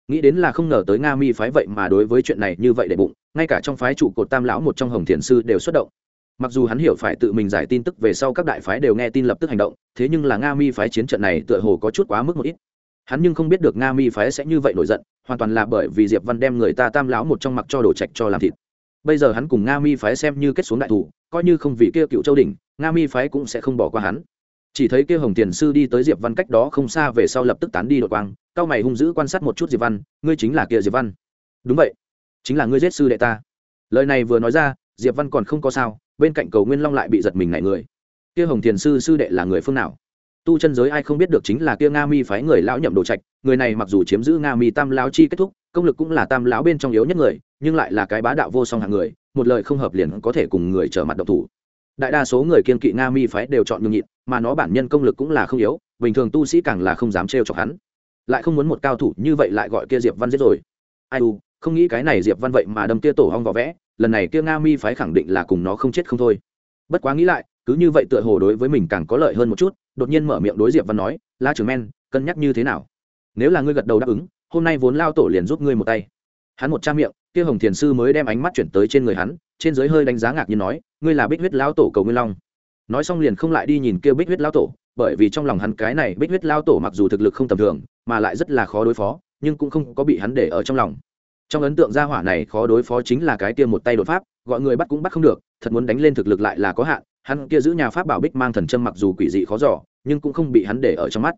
Nghĩ đến là không ngờ tới nga mi phái vậy mà đối với chuyện này như vậy để bụng, ngay cả trong phái trụ cột tam lão một trong hồng thiền sư đều xuất động. Mặc dù hắn hiểu phải tự mình giải tin tức về sau các đại phái đều nghe tin lập tức hành động, thế nhưng là nga mi phái chiến trận này tựa hồ có chút quá mức một ít. Hắn nhưng không biết được nga mi phái sẽ như vậy nổi giận, hoàn toàn là bởi vì diệp văn đem người ta tam lão một trong mặc cho đổ trạch cho làm thịt. Bây giờ hắn cùng nga mi phái xem như kết xuống đại thủ, coi như không vì kia cựu châu đỉnh, nga mi phái cũng sẽ không bỏ qua hắn chỉ thấy kia hồng tiền sư đi tới diệp văn cách đó không xa về sau lập tức tán đi đội quang, cao mày hung dữ quan sát một chút diệp văn, ngươi chính là kia diệp văn? Đúng vậy, chính là ngươi giết sư đệ ta. Lời này vừa nói ra, diệp văn còn không có sao, bên cạnh cầu nguyên long lại bị giật mình ngại người. Kia hồng thiền sư sư đệ là người phương nào? Tu chân giới ai không biết được chính là kia nga mi phái người lão nhậm đồ trạch, người này mặc dù chiếm giữ nga mi tam lão chi kết thúc, công lực cũng là tam lão bên trong yếu nhất người, nhưng lại là cái bá đạo vô song hạng người, một lời không hợp liền có thể cùng người trở mặt độc thủ đại đa số người kiên kỵ nga mi phái đều chọn nhường nhịn, mà nó bản nhân công lực cũng là không yếu, bình thường tu sĩ càng là không dám trêu chọc hắn. Lại không muốn một cao thủ như vậy lại gọi kia diệp văn giết rồi. Ai u, không nghĩ cái này diệp văn vậy mà đâm kia tổ hong vào vẽ, lần này kia nga mi phái khẳng định là cùng nó không chết không thôi. Bất quá nghĩ lại, cứ như vậy tựa hồ đối với mình càng có lợi hơn một chút, đột nhiên mở miệng đối diệp văn nói, la Trưởng men, cân nhắc như thế nào? Nếu là ngươi gật đầu đáp ứng, hôm nay vốn lao tổ liền giúp ngươi một tay. Hắn một trang miệng, kia hồng thiền sư mới đem ánh mắt chuyển tới trên người hắn trên giới hơi đánh giá ngạc nhiên nói, ngươi là bích huyết lao tổ cầu nguyên long. Nói xong liền không lại đi nhìn kia bích huyết lao tổ, bởi vì trong lòng hắn cái này bích huyết lao tổ mặc dù thực lực không tầm thường, mà lại rất là khó đối phó, nhưng cũng không có bị hắn để ở trong lòng. Trong ấn tượng gia hỏa này khó đối phó chính là cái kia một tay đột pháp, gọi người bắt cũng bắt không được, thật muốn đánh lên thực lực lại là có hạn, hắn kia giữ nhà pháp bảo bích mang thần châm mặc dù quỷ dị khó giỏ nhưng cũng không bị hắn để ở trong mắt.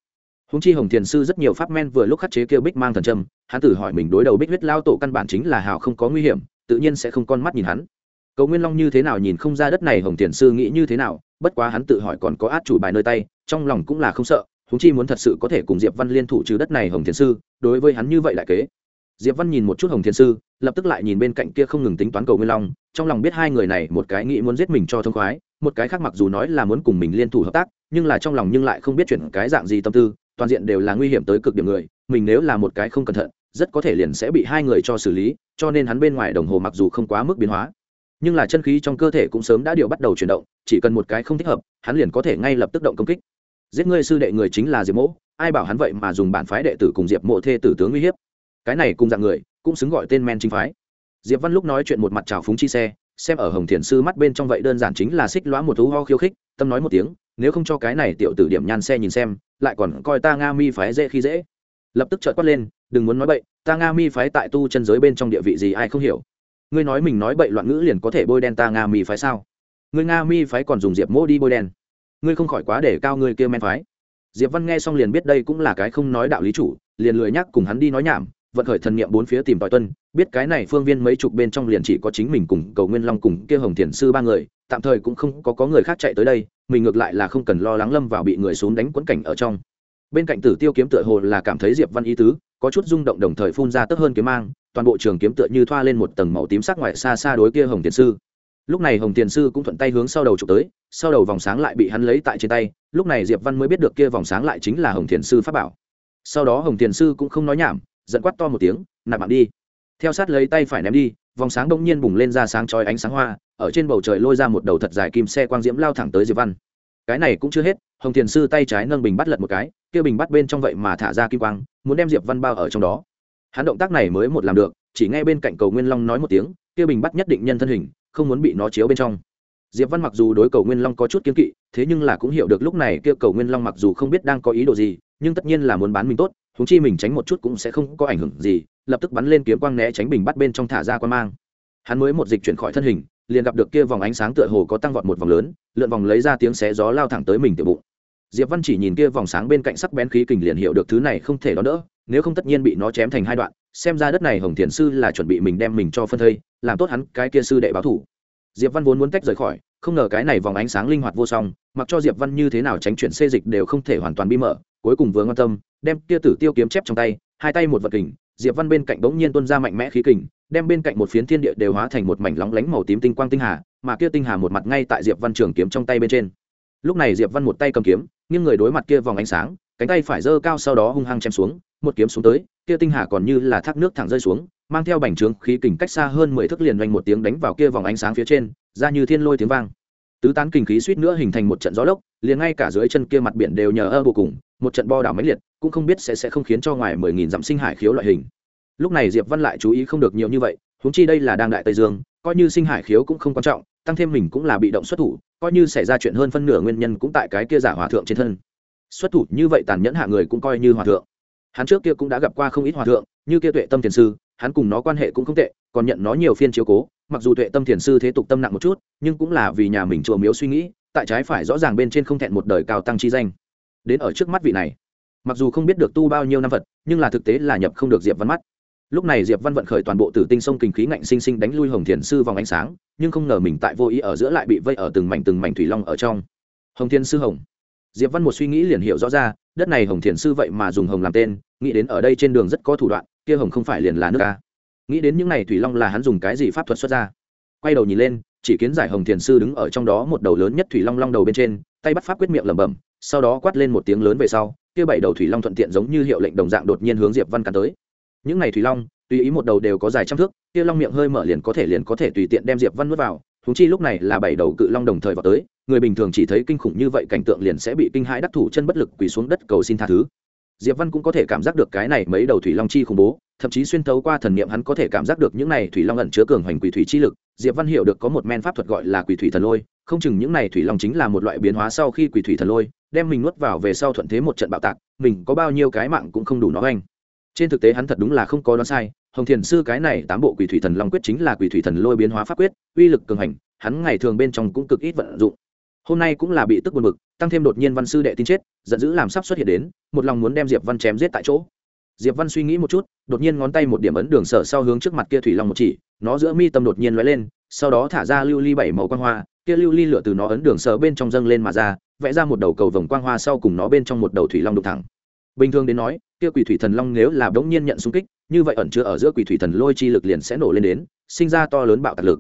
Húng chi hồng thiền sư rất nhiều pháp men vừa lúc khắc chế kia bích mang thần châm, hắn tự hỏi mình đối đầu bích huyết lao tổ căn bản chính là hào không có nguy hiểm, tự nhiên sẽ không con mắt nhìn hắn cầu nguyên long như thế nào nhìn không ra đất này hồng thiền sư nghĩ như thế nào, bất quá hắn tự hỏi còn có át chủ bài nơi tay, trong lòng cũng là không sợ húng chi muốn thật sự có thể cùng diệp văn liên thủ trừ đất này hồng thiền sư, đối với hắn như vậy lại kế. Diệp văn nhìn một chút hồng thiên sư, lập tức lại nhìn bên cạnh kia không ngừng tính toán cầu nguyên long, trong lòng biết hai người này một cái nghĩ muốn giết mình cho thông khoái, một cái khác mặc dù nói là muốn cùng mình liên thủ hợp tác, nhưng là trong lòng nhưng lại không biết chuyển cái dạng gì tâm tư, toàn diện đều là nguy hiểm tới cực điểm người, mình nếu là một cái không cẩn thận, rất có thể liền sẽ bị hai người cho xử lý, cho nên hắn bên ngoài đồng hồ mặc dù không quá mức biến hóa nhưng là chân khí trong cơ thể cũng sớm đã điều bắt đầu chuyển động, chỉ cần một cái không thích hợp, hắn liền có thể ngay lập tức động công kích. Giết ngươi sư đệ người chính là diệp mỗ, ai bảo hắn vậy mà dùng bản phái đệ tử cùng diệp mộ thê tử tướng uy hiếp. Cái này cùng dạng người, cũng xứng gọi tên men chính phái. Diệp văn lúc nói chuyện một mặt trào phúng chi xe, xem ở hồng thiền sư mắt bên trong vậy đơn giản chính là xích lõa một thú ho khiêu khích, tâm nói một tiếng, nếu không cho cái này tiểu tử điểm nhan xe nhìn xem, lại còn coi ta nga mi phái dễ khi dễ. Lập tức trợt quát lên, đừng muốn nói bậy, ta nga mi phái tại tu chân giới bên trong địa vị gì ai không hiểu ngươi nói mình nói bậy loạn ngữ liền có thể bôi đen ta nga mi phái sao? Ngươi nga mi phái còn dùng diệp mô đi bôi đen. Ngươi không khỏi quá để cao ngươi kia men phái. Diệp văn nghe xong liền biết đây cũng là cái không nói đạo lý chủ, liền lười nhắc cùng hắn đi nói nhảm, vận khởi thần niệm bốn phía tìm tòi tuân, biết cái này phương viên mấy chục bên trong liền chỉ có chính mình cùng cầu nguyên long cùng kia hồng thiền sư ba người, tạm thời cũng không có có người khác chạy tới đây, mình ngược lại là không cần lo lắng lâm vào bị người xuống đánh quấn cảnh ở trong bên cạnh tử tiêu kiếm tựa hồ là cảm thấy diệp văn ý tứ, có chút rung động đồng thời phun ra tức hơn kiếm mang, toàn bộ trường kiếm tựa như thoa lên một tầng màu tím sắc ngoại xa xa đối kia hồng thiền sư. Lúc này hồng thiền sư cũng thuận tay hướng sau đầu chụp tới, sau đầu vòng sáng lại bị hắn lấy tại trên tay, lúc này diệp văn mới biết được kia vòng sáng lại chính là hồng thiền sư pháp bảo. Sau đó hồng thiền sư cũng không nói nhảm, giận quát to một tiếng, nạp mạng đi. Theo sát lấy tay phải ném đi, vòng sáng đông nhiên bùng lên ra sáng chói ánh sáng hoa, ở trên bầu trời lôi ra một đầu thật dài kim xe quang diễm lao thẳng tới diệp văn cái này cũng chưa hết, hồng thiền sư tay trái nâng bình bắt lật một cái, kia bình bắt bên trong vậy mà thả ra kim quang, muốn đem diệp văn bao ở trong đó. Hắn động tác này mới một làm được, chỉ nghe bên cạnh cầu nguyên long nói một tiếng, kia bình bắt nhất định nhân thân hình, không muốn bị nó chiếu bên trong. Diệp văn mặc dù đối cầu nguyên long có chút kiếm kỵ, thế nhưng là cũng hiểu được lúc này kia cầu nguyên long mặc dù không biết đang có ý đồ gì, nhưng tất nhiên là muốn bán mình tốt húng chi mình tránh một chút cũng sẽ không có ảnh hưởng gì, lập tức bắn lên kiếm quang né tránh bình bắt bên trong thả ra quan mang. Hắn mới một dịch chuyển khỏi thân hình liền gặp được kia vòng ánh sáng tựa hồ có tăng vọt một vòng lớn, lượn vòng lấy ra tiếng xé gió lao thẳng tới mình tiểu bụng. Diệp văn chỉ nhìn kia vòng sáng bên cạnh sắc bén khí kình liền hiểu được thứ này không thể đón đỡ, nếu không tất nhiên bị nó chém thành hai đoạn, xem ra đất này hồng thiền sư là chuẩn bị mình đem mình cho phân thây, làm tốt hắn cái kia sư đệ báo thủ. Diệp văn vốn muốn tách rời khỏi, không ngờ cái này vòng ánh sáng linh hoạt vô song, mặc cho diệp văn như thế nào tránh chuyển xê dịch đều không thể hoàn toàn bi mở, cuối cùng vừa quan tâm, đem kia tử tiêu kiếm chép trong tay, hai tay một vật kình, diệp văn bên cạnh bỗng nhiên tuôn ra mạnh mẽ khí kình đem bên cạnh một phiến thiên địa đều hóa thành một mảnh lóng lánh màu tím tinh quang tinh hà, mà kia tinh hà một mặt ngay tại diệp văn trường kiếm trong tay bên trên. Lúc này diệp văn một tay cầm kiếm nhưng người đối mặt kia vòng ánh sáng, cánh tay phải giơ cao sau đó hung hăng chém xuống, một kiếm xuống tới, kia tinh hà còn như là thác nước thẳng rơi xuống, mang theo bành trướng khí kình cách xa hơn mười thước liền doanh một tiếng đánh vào kia vòng ánh sáng phía trên, ra như thiên lôi tiếng vang. Tứ tán kinh khí suýt nữa hình thành một trận gió lốc, liền ngay cả dưới chân kia mặt biển đều nhờ ơ vô cùng, một trận bo đảo máy liệt, cũng không biết sẽ sẽ không khiến cho ngoài mười nghìn dặm sinh hải khiếu loại hình lúc này diệp văn lại chú ý không được nhiều như vậy, huống chi đây là đang đại tây dương, coi như sinh hải khiếu cũng không quan trọng, tăng thêm mình cũng là bị động xuất thủ, coi như xảy ra chuyện hơn phân nửa nguyên nhân cũng tại cái kia giả hòa thượng trên thân. Xuất thủ như vậy tàn nhẫn hạ người cũng coi như hòa thượng. Hắn trước kia cũng đã gặp qua không ít hòa thượng, như kia tuệ tâm thiền sư, hắn cùng nó quan hệ cũng không tệ, còn nhận nó nhiều phiên chiếu cố, mặc dù tuệ tâm thiền sư thế tục tâm nặng một chút, nhưng cũng là vì nhà mình chùa miếu suy nghĩ, tại trái phải rõ ràng bên trên không thẹn một đời cao tăng chi danh. Đến ở trước mắt vị này, mặc dù không biết được tu bao nhiêu năm vật nhưng là thực tế là nhập không được diệp văn mắt lúc này diệp văn vận khởi toàn bộ tử tinh sông kinh khí ngạnh sinh sinh đánh lui hồng thiền sư vòng ánh sáng, nhưng không ngờ mình tại vô ý ở giữa lại bị vây ở từng mảnh từng mảnh thủy long ở trong. Hồng thiên sư hồng. Diệp văn một suy nghĩ liền hiểu rõ ra, đất này hồng thiền sư vậy mà dùng hồng làm tên, nghĩ đến ở đây trên đường rất có thủ đoạn, kia hồng không phải liền là nước ta. Nghĩ đến những n à y thủy long là hắn dùng cái gì pháp thuật xuất ra. Quay đầu nhìn lên, chỉ kiến giải hồng thiền sư đứng ở trong đó một đầu lớn nhất thủy long long đầu bên trên, tay bắt pháp quyết miệng lẩm bẩm, sau đó quát lên một tiếng lớn về sau, kia bảy đầu thủy long thuận tiện giống như hiệu lệnh đồng dạng đột nhiên hướng diệp văn cắn tới những n à y thủy long, tùy ý một đầu đều có dài trăm thước, kia long miệng hơi mở liền có thể liền có thể tùy tiện đem diệp văn nuốt vào húng chi lúc này là bảy đầu cự long đồng thời vào tới, người bình thường chỉ thấy kinh khủng như vậy cảnh tượng liền sẽ bị kinh hãi đắc thủ chân bất lực quỳ xuống đất cầu xin tha thứ. Diệp văn cũng có thể cảm giác được cái này mấy đầu thủy long chi khủng bố, thậm chí xuyên thấu qua thần niệm hắn có thể cảm giác được những này thủy long ẩn chứa cường hoành quỷ thủy chi lực. Diệp văn hiểu được có một men pháp thuật gọi là quỷ thủy thần lôi, không chừng những này thủy long chính là một loại biến hóa sau khi quỷ thủy thần lôi, đem mình nuốt vào về sau thuận thế một trận bạo tạc, mình có bao nhiêu cái mạng cũng không đủ nó anh trên thực tế hắn thật đúng là không có đoán sai, hồng thiền sư cái này tám bộ quỷ thủy thần long quyết chính là quỷ thủy thần lôi biến hóa pháp quyết, uy lực cường hành, hắn ngày thường bên trong cũng cực ít vận dụng. Hôm nay cũng là bị tức buồn bực, tăng thêm đột nhiên văn sư đệ tin chết, giận dữ làm sắp xuất hiện đến, một lòng muốn đem diệp văn chém giết tại chỗ. Diệp văn suy nghĩ một chút, đột nhiên ngón tay một điểm ấn đường sở sau hướng trước mặt kia thủy long một chỉ, nó giữa mi tâm đột nhiên lóe lên, sau đó thả ra lưu ly bảy màu quang hoa, kia lưu ly lửa từ nó ấn đường sở bên trong dâng lên mà ra, vẽ ra một đầu cầu vồng quang hoa sau cùng nó bên trong một đầu thủy long đục thẳng. Bình thường đến nói kia quỷ thủy thần long nếu là đống nhiên nhận xung kích, như vậy ẩn chứa ở giữa quỷ thủy thần lôi chi lực liền sẽ nổ lên đến, sinh ra to lớn bạo tạc lực.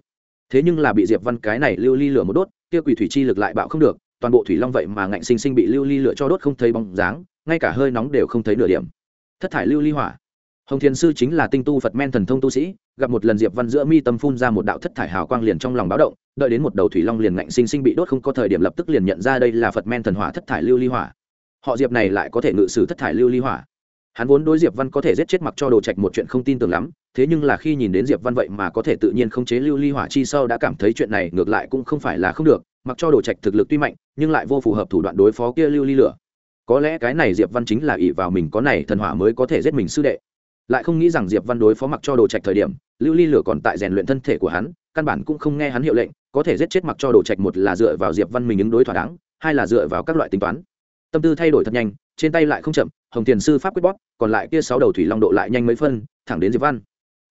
Thế nhưng là bị diệp văn cái này lưu ly lửa một đốt, kia quỷ thủy chi lực lại bạo không được, toàn bộ thủy long vậy mà ngạnh sinh sinh bị lưu ly lửa cho đốt không thấy bóng dáng, ngay cả hơi nóng đều không thấy nửa điểm. Thất thải lưu ly hỏa. Hồng thiên sư chính là tinh tu phật men thần thông tu sĩ, gặp một lần diệp văn giữa mi tâm phun ra một đạo thất thải hào quang liền trong lòng báo động, đợi đến một đầu thủy long liền ngạnh sinh sinh bị đốt không có thời điểm lập tức liền nhận ra đây là phật men thần hỏa thất thải lưu ly hỏa. Họ diệp này lại có thể ngự sử thất thải lưu ly hỏa hắn vốn đối diệp văn có thể giết chết mặc cho đồ trạch một chuyện không tin tưởng lắm, thế nhưng là khi nhìn đến diệp văn vậy mà có thể tự nhiên không chế lưu ly hỏa chi sau đã cảm thấy chuyện này ngược lại cũng không phải là không được, mặc cho đồ trạch thực lực tuy mạnh, nhưng lại vô phù hợp thủ đoạn đối phó kia lưu ly lửa. Có lẽ cái này diệp văn chính là ỷ vào mình có này thần hỏa mới có thể giết mình sư đệ. Lại không nghĩ rằng diệp văn đối phó mặc cho đồ trạch thời điểm, lưu ly lửa còn tại rèn luyện thân thể của hắn, căn bản cũng không nghe hắn hiệu lệnh, có thể giết chết mặc cho đồ trạch một là dựa vào diệp văn mình ứng đối thỏa đáng, hai là dựa vào các loại tính toán. Tâm tư thay đổi thật nhanh trên tay lại không chậm, hồng tiền sư pháp quyết bóp, còn lại kia sáu đầu thủy long độ lại nhanh mấy phân, thẳng đến diệp văn.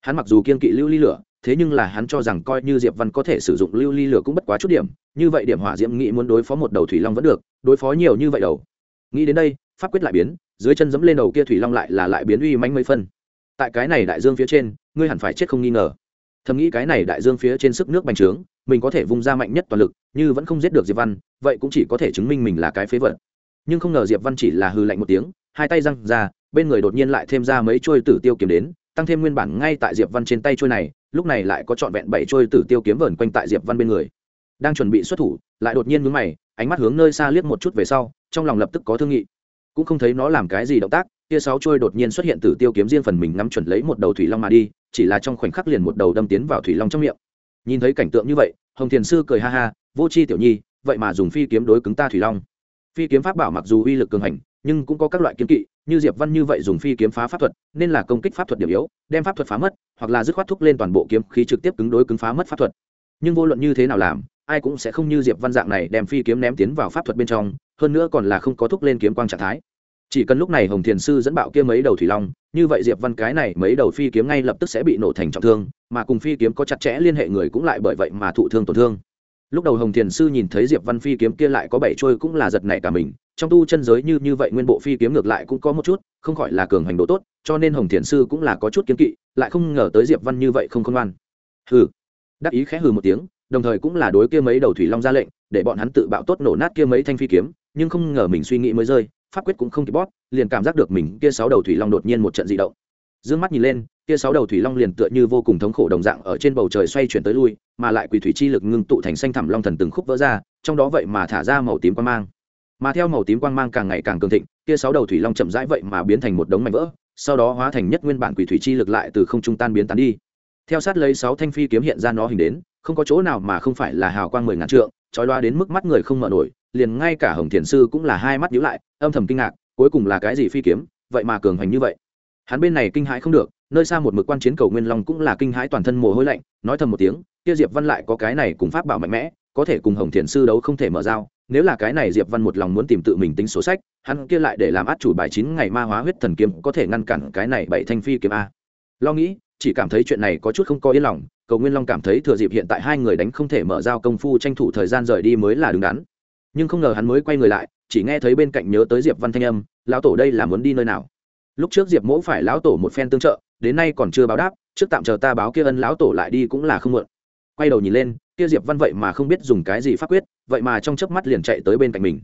Hắn mặc dù kiên kỵ lưu ly lửa, thế nhưng là hắn cho rằng coi như diệp văn có thể sử dụng lưu ly lửa cũng bất quá chút điểm, như vậy điểm hỏa diễm nghĩ muốn đối phó một đầu thủy long vẫn được, đối phó nhiều như vậy đầu. Nghĩ đến đây, pháp quyết lại biến, dưới chân dẫm lên đầu kia thủy long lại là lại biến uy mãnh mấy phân. Tại cái này đại dương phía trên, ngươi hẳn phải chết không nghi ngờ. Thầm nghĩ cái này đại dương phía trên sức nước bành trướng, mình có thể vung ra mạnh nhất toàn lực, như vẫn không giết được diệp văn, vậy cũng chỉ có thể chứng minh mình là cái phế vật nhưng không ngờ diệp văn chỉ là hư lạnh một tiếng, hai tay răng ra, bên người đột nhiên lại thêm ra mấy trôi tử tiêu kiếm đến, tăng thêm nguyên bản ngay tại diệp văn trên tay trôi này, lúc này lại có trọn vẹn bảy trôi tử tiêu kiếm vờn quanh tại diệp văn bên người. Đang chuẩn bị xuất thủ, lại đột nhiên mướn mày, ánh mắt hướng nơi xa liếc một chút về sau, trong lòng lập tức có thương nghị. Cũng không thấy nó làm cái gì động tác, kia sáu trôi đột nhiên xuất hiện tử tiêu kiếm riêng phần mình ngắm chuẩn lấy một đầu thủy long mà đi, chỉ là trong khoảnh khắc liền một đầu đâm tiến vào thủy long trong miệng. Nhìn thấy cảnh tượng như vậy, hồng thiền sư cười ha ha, vô c h i tiểu nhi, vậy mà dùng phi kiếm đối cứng ta thủy long phi kiếm pháp bảo mặc dù uy lực cường hành, nhưng cũng có các loại kiếm kỵ, như diệp văn như vậy dùng phi kiếm phá pháp thuật, nên là công kích pháp thuật điểm yếu, đem pháp thuật phá mất, hoặc là dứt khoát thúc lên toàn bộ kiếm khí trực tiếp cứng đối cứng phá mất pháp thuật. Nhưng vô luận như thế nào làm, ai cũng sẽ không như diệp văn dạng này đem phi kiếm ném tiến vào pháp thuật bên trong, hơn nữa còn là không có thúc lên kiếm quang trạng thái. Chỉ cần lúc này hồng thiền sư dẫn bạo kia mấy đầu thủy long, như vậy diệp văn cái này mấy đầu phi kiếm ngay lập tức sẽ bị nổ thành trọng thương, mà cùng phi kiếm có chặt chẽ liên hệ người cũng lại bởi vậy mà thụ thương tổn thương lúc đầu hồng thiền sư nhìn thấy diệp văn phi kiếm kia lại có bảy trôi cũng là giật nảy cả mình, trong tu chân giới như như vậy nguyên bộ phi kiếm ngược lại cũng có một chút, không khỏi là cường hành độ tốt, cho nên hồng thiền sư cũng là có chút kiếm kỵ, lại không ngờ tới diệp văn như vậy không khôn ngoan. Hừ. Đắc ý khẽ hừ một tiếng, đồng thời cũng là đối kia mấy đầu thủy long ra lệnh, để bọn hắn tự bạo tốt nổ nát kia mấy thanh phi kiếm, nhưng không ngờ mình suy nghĩ mới rơi, pháp quyết cũng không kịp bóp, liền cảm giác được mình kia sáu đầu thủy long đột nhiên một trận dị động. Dương mắt nhìn lên kia sáu đầu thủy long liền tựa như vô cùng thống khổ đồng dạng ở trên bầu trời xoay chuyển tới lui, mà lại quỷ thủy chi lực ngưng tụ thành xanh thẳm long thần từng khúc vỡ ra, trong đó vậy mà thả ra màu tím quang mang. Mà theo màu tím quang mang càng ngày càng cường thịnh, kia sáu đầu thủy long chậm rãi vậy mà biến thành một đống mảnh vỡ, sau đó hóa thành nhất nguyên bản quỷ thủy chi lực lại từ không trung tan biến tán đi. Theo sát lấy sáu thanh phi kiếm hiện ra nó hình đến, không có chỗ nào mà không phải là hào quang mười ngàn trượng trói loa đến mức mắt người không mở nổi, liền ngay cả hồng thiền sư cũng là hai mắt nhíu lại, âm thầm kinh ngạc, cuối cùng là cái gì phi kiếm, vậy mà cường hành như vậy. Hắn bên này kinh hãi không được nơi xa một mực quan chiến cầu nguyên long cũng là kinh hãi toàn thân mồ hôi lạnh, nói thầm một tiếng, kia diệp văn lại có cái này cùng pháp bảo mạnh mẽ, có thể cùng hồng thiền sư đấu không thể mở dao nếu là cái này diệp văn một lòng muốn tìm tự mình tính số sách, hắn kia lại để làm át chủ bài chín ngày ma hóa huyết thần kiếm có thể ngăn cản cái này bảy thanh phi kiếm a. Lo nghĩ, chỉ cảm thấy chuyện này có chút không có yên lòng, cầu nguyên long cảm thấy thừa dịp hiện tại hai người đánh không thể mở dao công phu tranh thủ thời gian rời đi mới là đứng đắn. Nhưng không ngờ hắn mới quay người lại, chỉ nghe thấy bên cạnh nhớ tới diệp văn thanh âm, lão tổ đây là muốn đi nơi nào? Lúc trước diệp mỗ phải lão tổ một phen tương trợ đến nay còn chưa báo đáp, trước tạm chờ ta báo kia ân lão tổ lại đi cũng là không mượn quay đầu nhìn lên, kia diệp văn vậy mà không biết dùng cái gì pháp quyết, vậy mà trong chớp mắt liền chạy tới bên cạnh mình.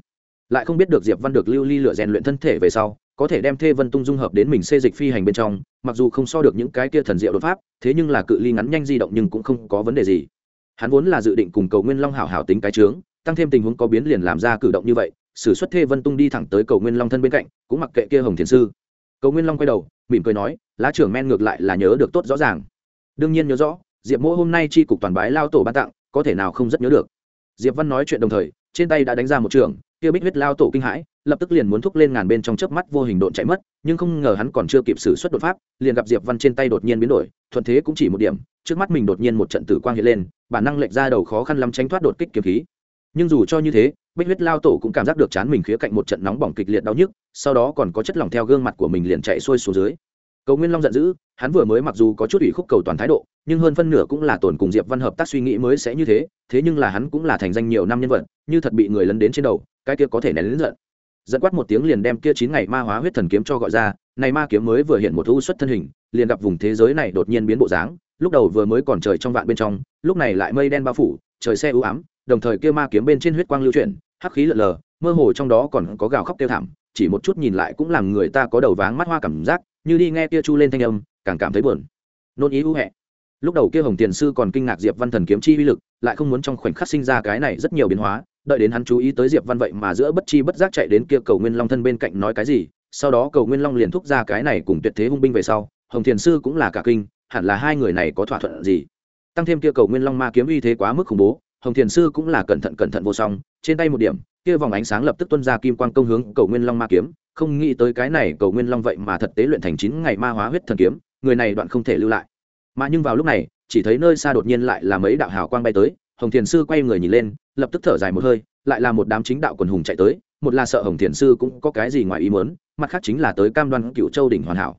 Lại không biết được diệp văn được lưu ly lựa rèn luyện thân thể về sau, có thể đem thê vân tung dung hợp đến mình xê dịch phi hành bên trong, mặc dù không so được những cái kia thần diệu đột pháp, thế nhưng là cự ly ngắn nhanh di động nhưng cũng không có vấn đề gì. Hắn vốn là dự định cùng cầu nguyên long hảo hảo tính cái trướng tăng thêm tình huống có biến liền làm ra cử động như vậy, sử xuất thê vân tung đi thẳng tới cầu nguyên long thân bên cạnh, cũng mặc kệ kia hồng thiền sư cầu nguyên long quay đầu, mỉm cười nói, lá trưởng men ngược lại là nhớ được tốt rõ ràng. Đương nhiên nhớ rõ, diệp Mỗ hôm nay chi cục toàn bái lao tổ ban tặng, có thể nào không rất nhớ được. Diệp văn nói chuyện đồng thời, trên tay đã đánh ra một trường, kia bích huyết lao tổ kinh hãi, lập tức liền muốn thúc lên ngàn bên trong chớp mắt vô hình độn chạy mất, nhưng không ngờ hắn còn chưa kịp xử xuất đột pháp, liền gặp diệp văn trên tay đột nhiên biến đổi, thuận thế cũng chỉ một điểm, trước mắt mình đột nhiên một trận tử quang hiện lên, bản năng lệch ra đầu khó khăn lắm tránh thoát đột kích kiếm khí. Nhưng dù cho như thế bích huyết lao tổ cũng cảm giác được chán mình khía cạnh một trận nóng bỏng kịch liệt đau nhức, sau đó còn có chất lỏng theo gương mặt của mình liền chạy xuôi xuống dưới. Cầu nguyên long giận dữ, hắn vừa mới mặc dù có chút ủy khúc cầu toàn thái độ, nhưng hơn phân nửa cũng là tổn cùng diệp văn hợp tác suy nghĩ mới sẽ như thế thế nhưng là hắn cũng là thành danh nhiều năm nhân vật, như thật bị người lấn đến trên đầu, cái kia có thể nén lớn giận. Dẫn quát một tiếng liền đem kia chín ngày ma hóa huyết thần kiếm cho gọi ra, này ma kiếm mới vừa hiện một thu xuất thân hình, liền gặp vùng thế giới này đột nhiên biến bộ dáng, lúc đầu vừa mới còn trời trong vạn bên trong, lúc này lại mây đen bao phủ, trời xe ưu ám, đồng thời kia ma kiếm bên trên huyết quang lưu chuyển hắc khí lợn lờ, mơ hồ trong đó còn có gào khóc kêu thảm, chỉ một chút nhìn lại cũng làm người ta có đầu váng mắt hoa cảm giác, như đi nghe kia chu lên thanh âm, càng cảm thấy buồn. Nôn ý hữu hẹ. Lúc đầu kia hồng tiền sư còn kinh ngạc diệp văn thần kiếm chi uy lực, lại không muốn trong khoảnh khắc sinh ra cái này rất nhiều biến hóa, đợi đến hắn chú ý tới diệp văn vậy mà giữa bất chi bất giác chạy đến kia cầu nguyên long thân bên cạnh nói cái gì, sau đó cầu nguyên long liền thúc ra cái này cùng tuyệt thế hung binh về sau, hồng thiền sư cũng là cả kinh, hẳn là hai người này có thỏa thuận gì. Tăng thêm kia cầu nguyên long ma kiếm uy thế quá mức khủng bố hồng thiền sư cũng là cẩn thận cẩn thận vô song, trên tay một điểm, kia vòng ánh sáng lập tức tuân ra kim quang công hướng cầu nguyên long ma kiếm, không nghĩ tới cái này cầu nguyên long vậy mà thật tế luyện thành chín ngày ma hóa huyết thần kiếm, người này đoạn không thể lưu lại. Mà nhưng vào lúc này, chỉ thấy nơi xa đột nhiên lại là mấy đạo hào quang bay tới, hồng thiền sư quay người nhìn lên, lập tức thở dài một hơi, lại là một đám chính đạo quần hùng chạy tới, một là sợ hồng thiền sư cũng có cái gì ngoài ý muốn, mặt khác chính là tới cam đoan cựu châu đỉnh hoàn hảo.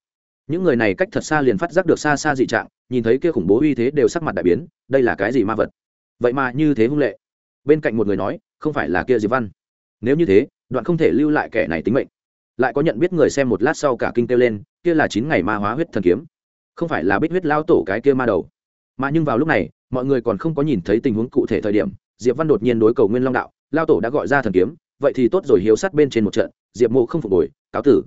Những người này cách thật xa liền phát giác được xa xa dị trạng, nhìn thấy kia khủng bố uy thế đều sắc mặt đại biến, đây là cái gì ma vật? Vậy mà như thế hung lệ. Bên cạnh một người nói, không phải là kia diệp văn. Nếu như thế, đoạn không thể lưu lại kẻ này tính mệnh. Lại có nhận biết người xem một lát sau cả kinh kêu lên, kia là chín ngày ma hóa huyết thần kiếm. Không phải là bích huyết lao tổ cái kia ma đầu. Mà nhưng vào lúc này, mọi người còn không có nhìn thấy tình huống cụ thể thời điểm, diệp văn đột nhiên đối cầu nguyên long đạo, lao tổ đã gọi ra thần kiếm, vậy thì tốt rồi hiếu sát bên trên một trận. Diệp mộ không phục hồi, cáo tử.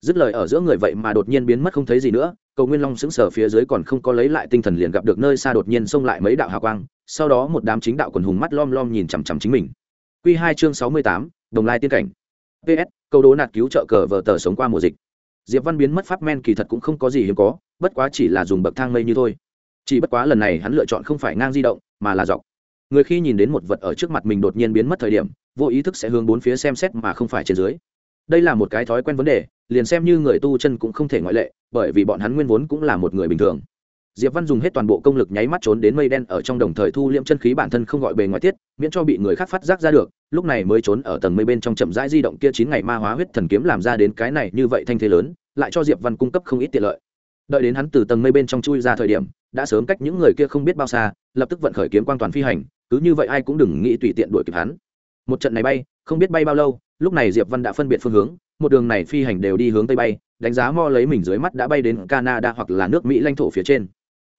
Dứt lời ở giữa người vậy mà đột nhiên biến mất không thấy gì nữa cầu nguyên long sững sờ phía dưới còn không có lấy lại tinh thần liền gặp được nơi xa đột nhiên xông lại mấy đạo hào quang, sau đó một đám chính đạo quần hùng mắt lom lom nhìn chằm chằm chính mình. Q hai chương sáu mươi tám, đồng lai tiên cảnh. Ps câu đố nạt cứu trợ cờ vờ tờ sống qua mùa dịch. Diệp văn biến mất pháp men kỳ thật cũng không có gì hiếm có, bất quá chỉ là dùng bậc thang mây như thôi. Chỉ bất quá lần này hắn lựa chọn không phải ngang di động, mà là dọc. Người khi nhìn đến một vật ở trước mặt mình đột nhiên biến mất thời điểm, vô ý thức sẽ hướng bốn phía xem xét mà không phải trên dưới đây là một cái thói quen vấn đề, liền xem như người tu chân cũng không thể ngoại lệ, bởi vì bọn hắn nguyên vốn cũng là một người bình thường. Diệp văn dùng hết toàn bộ công lực nháy mắt trốn đến mây đen ở trong đồng thời thu liễm chân khí bản thân không gọi bề ngoài tiết, miễn cho bị người khác phát giác ra được, lúc này mới trốn ở tầng mây bên trong chậm rãi di động kia chín ngày ma hóa huyết thần kiếm làm ra đến cái này như vậy thanh thế lớn, lại cho diệp văn cung cấp không ít tiện lợi. Đợi đến hắn từ tầng mây bên trong chui ra thời điểm, đã sớm cách những người kia không biết bao xa, lập tức vận khởi kiếm quang toàn phi hành, cứ như vậy ai cũng đừng nghĩ tùy tiện đuổi kịp hắn. Một trận này bay, không biết bay bao lâu lúc này diệp văn đã phân biệt phương hướng, một đường này phi hành đều đi hướng tây bay, đánh giá mo lấy mình dưới mắt đã bay đến canada hoặc là nước mỹ lãnh thổ phía trên.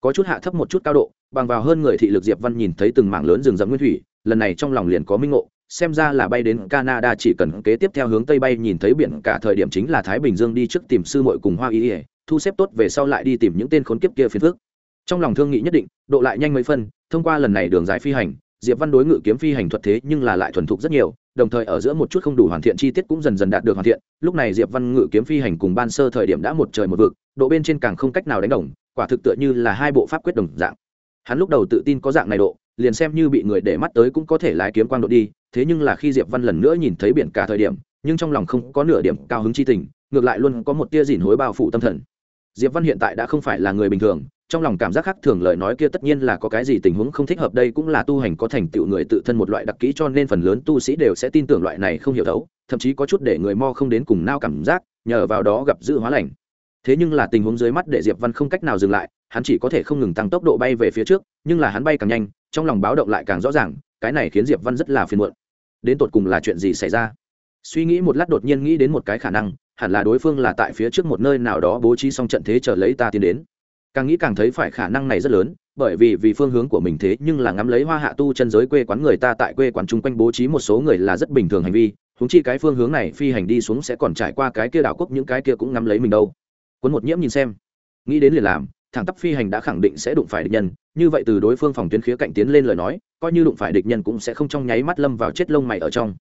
Có chút hạ thấp một chút cao độ, bằng vào hơn người thị lực diệp văn nhìn thấy từng mảng lớn rừng rậm nguyên thủy, lần này trong lòng liền có minh ngộ, xem ra là bay đến canada chỉ cần kế tiếp theo hướng tây bay nhìn thấy biển cả thời điểm chính là thái bình dương đi trước tìm sư muội cùng hoa Y ỉa thu xếp tốt về sau lại đi tìm những tên khốn kiếp kia phiền phức. Trong lòng thương nghị nhất định, độ lại nhanh mấy phân, thông qua lần này đường dài phi hành diệp văn đối ngự kiếm phi hành thuật thế nhưng là lại thuần thục rất nhiều, đồng thời ở giữa một chút không đủ hoàn thiện chi tiết cũng dần dần đạt được hoàn thiện. Lúc này diệp văn ngự kiếm phi hành cùng ban sơ thời điểm đã một trời một vực, độ bên trên càng không cách nào đánh đồng, quả thực tựa như là hai bộ pháp quyết đồng dạng. Hắn lúc đầu tự tin có dạng này độ, liền xem như bị người để mắt tới cũng có thể lái kiếm quang độ đi, thế nhưng là khi diệp văn lần nữa nhìn thấy biển cả thời điểm, nhưng trong lòng không có nửa điểm cao hứng chi tình, ngược lại luôn có một tia dỉn hối bao phủ tâm thần. Diệp văn hiện tại đã không phải là người bình thường trong lòng cảm giác khác thường lời nói kia tất nhiên là có cái gì tình huống không thích hợp đây cũng là tu hành có thành tựu người tự thân một loại đặc kỹ cho nên phần lớn tu sĩ đều sẽ tin tưởng loại này không hiểu thấu, thậm chí có chút để người mo không đến cùng nao cảm giác, nhờ vào đó gặp dự hóa lành. Thế nhưng là tình huống dưới mắt để diệp văn không cách nào dừng lại, hắn chỉ có thể không ngừng tăng tốc độ bay về phía trước, nhưng là hắn bay càng nhanh, trong lòng báo động lại càng rõ ràng, cái này khiến diệp văn rất là phiền muộn. Đến tột cùng là chuyện gì xảy ra? Suy nghĩ một lát đột nhiên nghĩ đến một cái khả năng, hẳn là đối phương là tại phía trước một nơi nào đó bố trí xong trận thế chờ lấy ta tiến đến càng nghĩ càng thấy phải khả năng này rất lớn, bởi vì vì phương hướng của mình thế nhưng là ngắm lấy hoa hạ tu chân giới quê quán người ta tại quê quán chung quanh bố trí một số người là rất bình thường hành vi húng chi cái phương hướng này phi hành đi xuống sẽ còn trải qua cái kia đảo quốc, những cái kia cũng ngắm lấy mình đâu. Quấn một nhiễm nhìn xem. Nghĩ đến liền làm, thẳng tắp phi hành đã khẳng định sẽ đụng phải địch nhân, như vậy từ đối phương phòng tuyến khía cạnh tiến lên lời nói, coi như đụng phải địch nhân cũng sẽ không trong nháy mắt lâm vào chết lông mày ở trong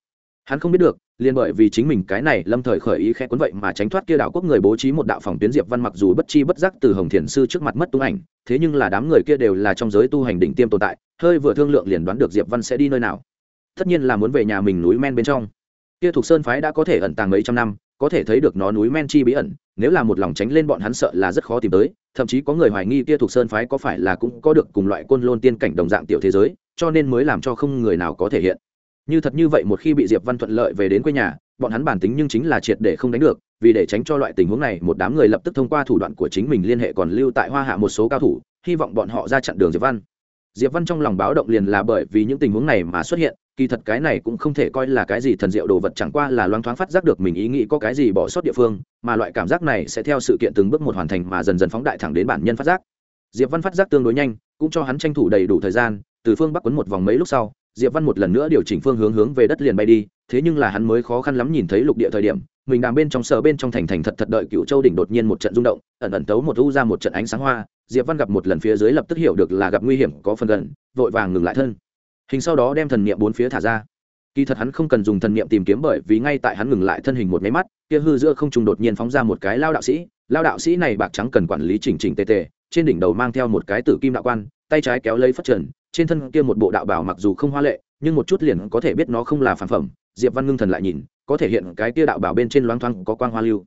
hắn không biết được, liền bởi vì chính mình cái này lâm thời khởi ý khẽ cuốn vậy mà tránh thoát kia đảo quốc người bố trí một đạo phòng tuyến diệp văn mặc dù bất chi bất giác từ hồng thiền sư trước mặt mất tung ảnh, thế nhưng là đám người kia đều là trong giới tu hành đỉnh tiêm tồn tại, hơi vừa thương lượng liền đoán được diệp văn sẽ đi nơi nào. Tất nhiên là muốn về nhà mình núi men bên trong. Kia thuộc sơn phái đã có thể ẩn tàng mấy trăm năm, có thể thấy được nó núi men chi bí ẩn, nếu là một lòng tránh lên bọn hắn sợ là rất khó tìm tới, thậm chí có người hoài nghi kia thuộc sơn phái có phải là cũng có được cùng loại côn lôn tiên cảnh đồng dạng tiểu thế giới, cho nên mới làm cho không người nào có thể hiện như thật như vậy một khi bị diệp văn thuận lợi về đến quê nhà, bọn hắn bản tính nhưng chính là triệt để không đánh được, vì để tránh cho loại tình huống này, một đám người lập tức thông qua thủ đoạn của chính mình liên hệ còn lưu tại hoa hạ một số cao thủ, hy vọng bọn họ ra chặn đường diệp văn. Diệp văn trong lòng báo động liền là bởi vì những tình huống này mà xuất hiện, kỳ thật cái này cũng không thể coi là cái gì thần diệu đồ vật, chẳng qua là loáng thoáng phát giác được mình ý nghĩ có cái gì bỏ sót địa phương, mà loại cảm giác này sẽ theo sự kiện từng bước một hoàn thành mà dần dần phóng đại thẳng đến bản nhân phát giác. Diệp văn phát giác tương đối nhanh, cũng cho hắn tranh thủ đầy đủ thời gian, từ phương bắc quấn một vòng mấy lúc sau diệp văn một lần nữa điều chỉnh phương hướng hướng về đất liền bay đi, thế nhưng là hắn mới khó khăn lắm nhìn thấy lục địa thời điểm, mình đang bên trong sở bên trong thành thành thật thật đợi cựu châu đỉnh đột nhiên một trận rung động, ẩn ẩn tấu một u ra một trận ánh sáng hoa, diệp văn gặp một lần phía dưới lập tức hiểu được là gặp nguy hiểm, có phần gần, vội vàng ngừng lại thân. Hình sau đó đem thần niệm bốn phía thả ra. Kỳ thật hắn không cần dùng thần niệm tìm kiếm bởi vì ngay tại hắn ngừng lại thân hình một máy mắt, kia hư giữa không trùng đột nhiên phóng ra một cái lao đạo sĩ, lao đạo sĩ này bạc trắng cần quản lý chỉnh chỉnh tề tề, trên đỉnh đầu mang theo một cái tử kim đạo quan, tay trái kéo lấy phất trần trên thân kia một bộ đạo bảo mặc dù không hoa lệ, nhưng một chút liền có thể biết nó không là phản phẩm. Diệp văn ngưng thần lại nhìn, có thể hiện cái kia đạo bảo bên trên loáng thoáng có quang hoa lưu.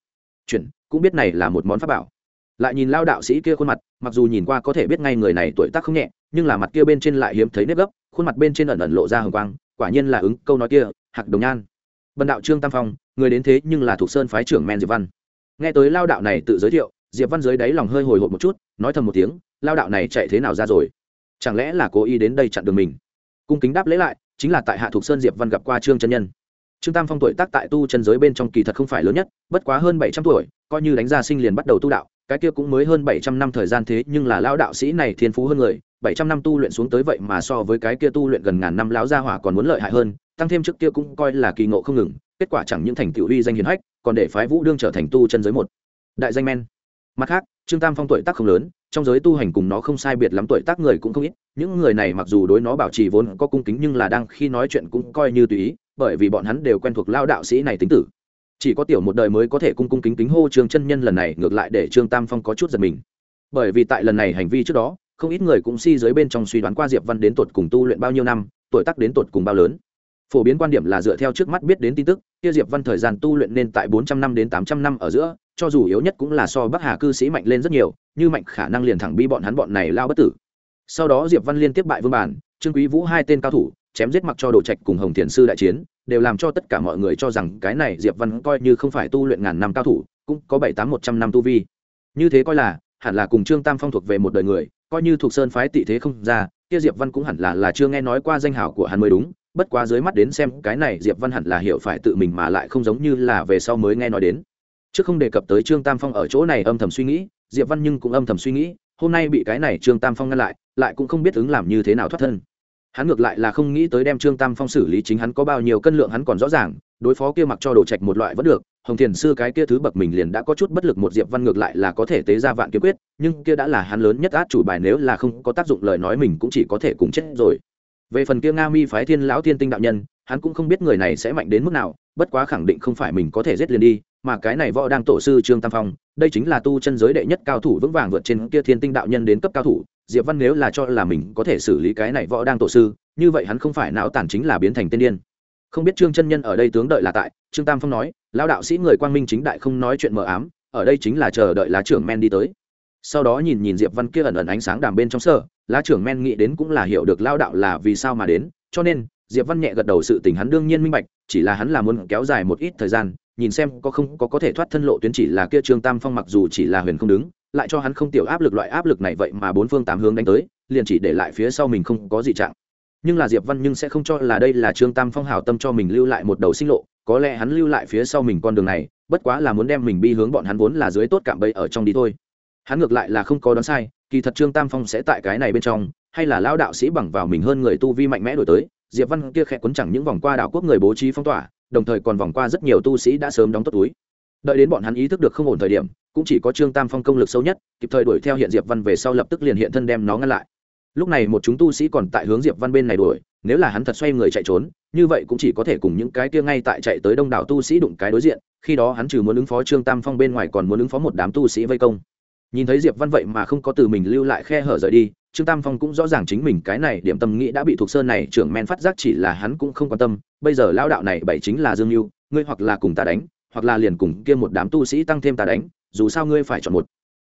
Chuyển, cũng biết này là một món pháp bảo. Lại nhìn lao đạo sĩ kia khuôn mặt, mặc dù nhìn qua có thể biết ngay người này tuổi tác không nhẹ, nhưng là mặt kia bên trên lại hiếm thấy nếp gấp, khuôn mặt bên trên ẩn ẩn lộ ra hồng quang, quả nhiên là ứng, câu nói kia, hạc đồng nhan. Bần đạo trương tam phong, người đến thế nhưng là thuộc sơn phái trưởng men diệp văn. Nghe tới lao đạo này tự giới thiệu, diệp văn dưới đáy lòng hơi hồi hộp một chút, nói thầm một tiếng, lao đạo này chạy thế nào ra rồi? Chẳng lẽ là cố ý đến đây chặn đường mình? Cung kính đáp lễ lại, chính là tại hạ thuộc sơn diệp văn gặp qua trương chân nhân. Trương tam phong tuổi tác tại tu chân giới bên trong kỳ thật không phải lớn nhất, bất quá hơn bảy trăm tuổi, coi như đánh ra sinh liền bắt đầu tu đạo, cái kia cũng mới hơn bảy trăm năm thời gian thế, nhưng là lao đạo sĩ này thiên phú hơn người, bảy trăm năm tu luyện xuống tới vậy mà so với cái kia tu luyện gần ngàn năm lão gia hỏa còn muốn lợi hại hơn, tăng thêm trước kia cũng coi là kỳ ngộ không ngừng, kết quả chẳng những thành tựu uy danh hiền hách, còn để phái vũ đương trở thành tu chân giới một. Đại danh men mặt khác, trương tam phong tuổi tác không lớn, trong giới tu hành cùng nó không sai biệt lắm tuổi tác người cũng không ít. Những người này mặc dù đối nó bảo trì vốn có cung kính nhưng là đang khi nói chuyện cũng coi như tùy ý, bởi vì bọn hắn đều quen thuộc lao đạo sĩ này tính tử. Chỉ có tiểu một đời mới có thể cung cung kính kính hô trương chân nhân lần này, ngược lại để trương tam phong có chút giật mình. Bởi vì tại lần này hành vi trước đó, không ít người cũng si dưới bên trong suy đoán qua diệp văn đến tột cùng tu luyện bao nhiêu năm, tuổi tác đến tột cùng bao lớn phổ biến quan điểm là dựa theo trước mắt biết đến tin tức, kia diệp văn thời gian tu luyện nên tại bốn trăm năm đến tám trăm năm ở giữa, cho dù yếu nhất cũng là so bắc hà cư sĩ mạnh lên rất nhiều, như mạnh khả năng liền thẳng bi bọn hắn bọn này lao bất tử. Sau đó diệp văn liên tiếp bại vương bản, trương quý vũ hai tên cao thủ, chém giết mặc cho đồ trạch cùng hồng thiền sư đại chiến, đều làm cho tất cả mọi người cho rằng cái này diệp văn coi như không phải tu luyện ngàn năm cao thủ, cũng có bảy, tám, một trăm năm tu vi. Như thế coi là, hẳn là cùng trương tam phong thuộc về một đời người, coi như thuộc sơn phái tị thế không ra, kia diệp văn cũng hẳn là là chưa nghe nói qua danh hảo của hắn mới đúng bất quá dưới mắt đến xem, cái này diệp văn hẳn là hiểu phải tự mình mà lại không giống như là về sau mới nghe nói đến. Trước không đề cập tới trương tam phong ở chỗ này âm thầm suy nghĩ, diệp văn nhưng cũng âm thầm suy nghĩ, hôm nay bị cái này trương tam phong ngăn lại lại cũng không biết ứng làm như thế nào thoát thân. Hắn ngược lại là không nghĩ tới đem trương tam phong xử lý chính hắn có bao nhiêu cân lượng hắn còn rõ ràng, đối phó kia mặc cho đồ trạch một loại vẫn được, hồng thiền sư cái kia thứ bậc mình liền đã có chút bất lực một diệp văn ngược lại là có thể tế ra vạn kiếm quyết, nhưng kia đã là hắn lớn nhất át chủ bài, nếu là không có tác dụng lời nói mình cũng chỉ có thể cùng chết rồi về phần kia nga mi phái thiên lão thiên tinh đạo nhân, hắn cũng không biết người này sẽ mạnh đến mức nào, bất quá khẳng định không phải mình có thể giết liền đi, mà cái này võ đang tổ sư trương tam phong, đây chính là tu chân giới đệ nhất cao thủ vững vàng vượt trên kia thiên tinh đạo nhân đến cấp cao thủ, diệp văn nếu là cho là mình có thể xử lý cái này võ đang tổ sư, như vậy hắn không phải não tàn chính là biến thành tiên điên. Không biết trương chân nhân ở đây tướng đợi là tại, trương tam phong nói, lão đạo sĩ người quang minh chính đại không nói chuyện mờ ám, ở đây chính là chờ đợi lá trưởng men đi tới sau đó nhìn nhìn diệp văn kia ẩn ẩn ánh sáng đàm bên trong sở lá trưởng men nghĩ đến cũng là hiểu được lao đạo là vì sao mà đến, cho nên, diệp văn nhẹ gật đầu sự tình hắn đương nhiên minh bạch, chỉ là hắn là muốn kéo dài một ít thời gian, nhìn xem có không có có thể thoát thân lộ tuyến chỉ là kia trương tam phong mặc dù chỉ là huyền không đứng, lại cho hắn không tiểu áp lực loại áp lực này vậy mà bốn phương tám hướng đánh tới, liền chỉ để lại phía sau mình không có gì trạng. Nhưng là diệp văn nhưng sẽ không cho là đây là trương tam phong hào tâm cho mình lưu lại một đầu sinh lộ, có lẽ hắn lưu lại phía sau mình con đường này, bất quá là muốn đem mình bi hướng bọn hắn vốn là dưới tốt cảm bẫy ở trong đi thôi hắn ngược lại là không có đoán sai, kỳ thật trương tam phong sẽ tại cái này bên trong, hay là lao đạo sĩ bằng vào mình hơn người tu vi mạnh mẽ đổi tới, diệp văn kia khẽ quấn chẳng những vòng qua đảo quốc người bố trí phong tỏa, đồng thời còn vòng qua rất nhiều tu sĩ đã sớm đóng tốt túi. Đợi đến bọn hắn ý thức được không ổn thời điểm, cũng chỉ có trương tam phong công lực sâu nhất, kịp thời đuổi theo hiện diệp văn về sau lập tức liền hiện thân đem nó ngăn lại. Lúc này một chúng tu sĩ còn tại hướng diệp văn bên này đuổi, nếu là hắn thật xoay người chạy trốn, như vậy cũng chỉ có thể cùng những cái kia ngay tại chạy tới đông đảo tu sĩ đụng cái đối diện, khi đó hắn trừ muốn ứng phó trương tam phong bên ngoài còn muốn ứng phó một đám tu sĩ vây công nhìn thấy diệp văn vậy mà không có từ mình lưu lại khe hở rời đi, trương tam phong cũng rõ ràng chính mình cái này điểm tâm nghĩ đã bị thuộc sơn này trưởng men phát giác chỉ là hắn cũng không quan tâm. Bây giờ lao đạo này bảy chính là dương mưu ngươi hoặc là cùng ta đánh, hoặc là liền cùng kia một đám tu sĩ tăng thêm ta đánh, dù sao ngươi phải chọn một.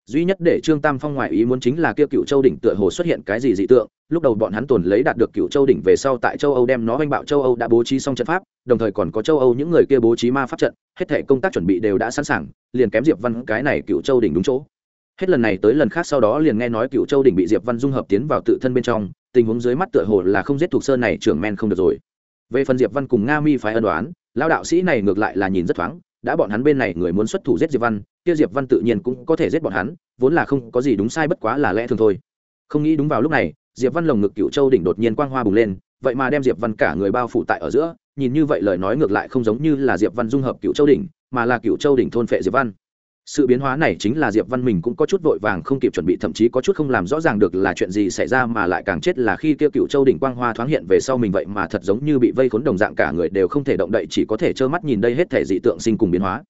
Duy nhất để trương tam phong ngoại ý muốn chính là kia cựu châu đỉnh tựa hồ xuất hiện cái gì dị tượng, lúc đầu bọn hắn tuần lấy đạt được cựu châu đỉnh về sau tại châu âu đem nó oanh bạo, châu âu đã bố trí xong trận pháp, đồng thời còn có châu âu những người kia bố trí ma pháp trận, hết thể công tác chuẩn bị đều đã sẵn sàng, liền kém diệp văn cái này cựu châu đỉnh đúng chỗ hết lần này tới lần khác sau đó liền nghe nói cựu châu đỉnh bị diệp văn dung hợp tiến vào tự thân bên trong, tình huống dưới mắt tựa hồ là không giết thuộc sơn này trưởng men không được rồi. Về phần diệp văn cùng nga mi phải ân đoán lao đạo sĩ này ngược lại là nhìn rất thoáng, đã bọn hắn bên này người muốn xuất thủ giết diệp văn, kia diệp văn tự nhiên cũng có thể giết bọn hắn, vốn là không có gì đúng sai bất quá là lẽ thường thôi. Không nghĩ đúng vào lúc này, diệp văn lồng ngực cựu châu đỉnh đột nhiên quang hoa bùng lên, vậy mà đem diệp văn cả người bao phủ tại ở giữa, nhìn như vậy lời nói ngược lại không giống như là diệp văn dung hợp cựu châu đỉnh, mà là cựu châu đỉnh thôn phệ diệp văn sự biến hóa này chính là diệp văn mình cũng có chút vội vàng không kịp chuẩn bị, thậm chí có chút không làm rõ ràng được là chuyện gì xảy ra mà lại càng chết là khi kia cựu châu đỉnh quang hoa thoáng hiện về sau mình vậy mà thật giống như bị vây khốn đồng dạng cả người đều không thể động đậy, chỉ có thể trơ mắt nhìn đây hết thể dị tượng sinh cùng biến hóa.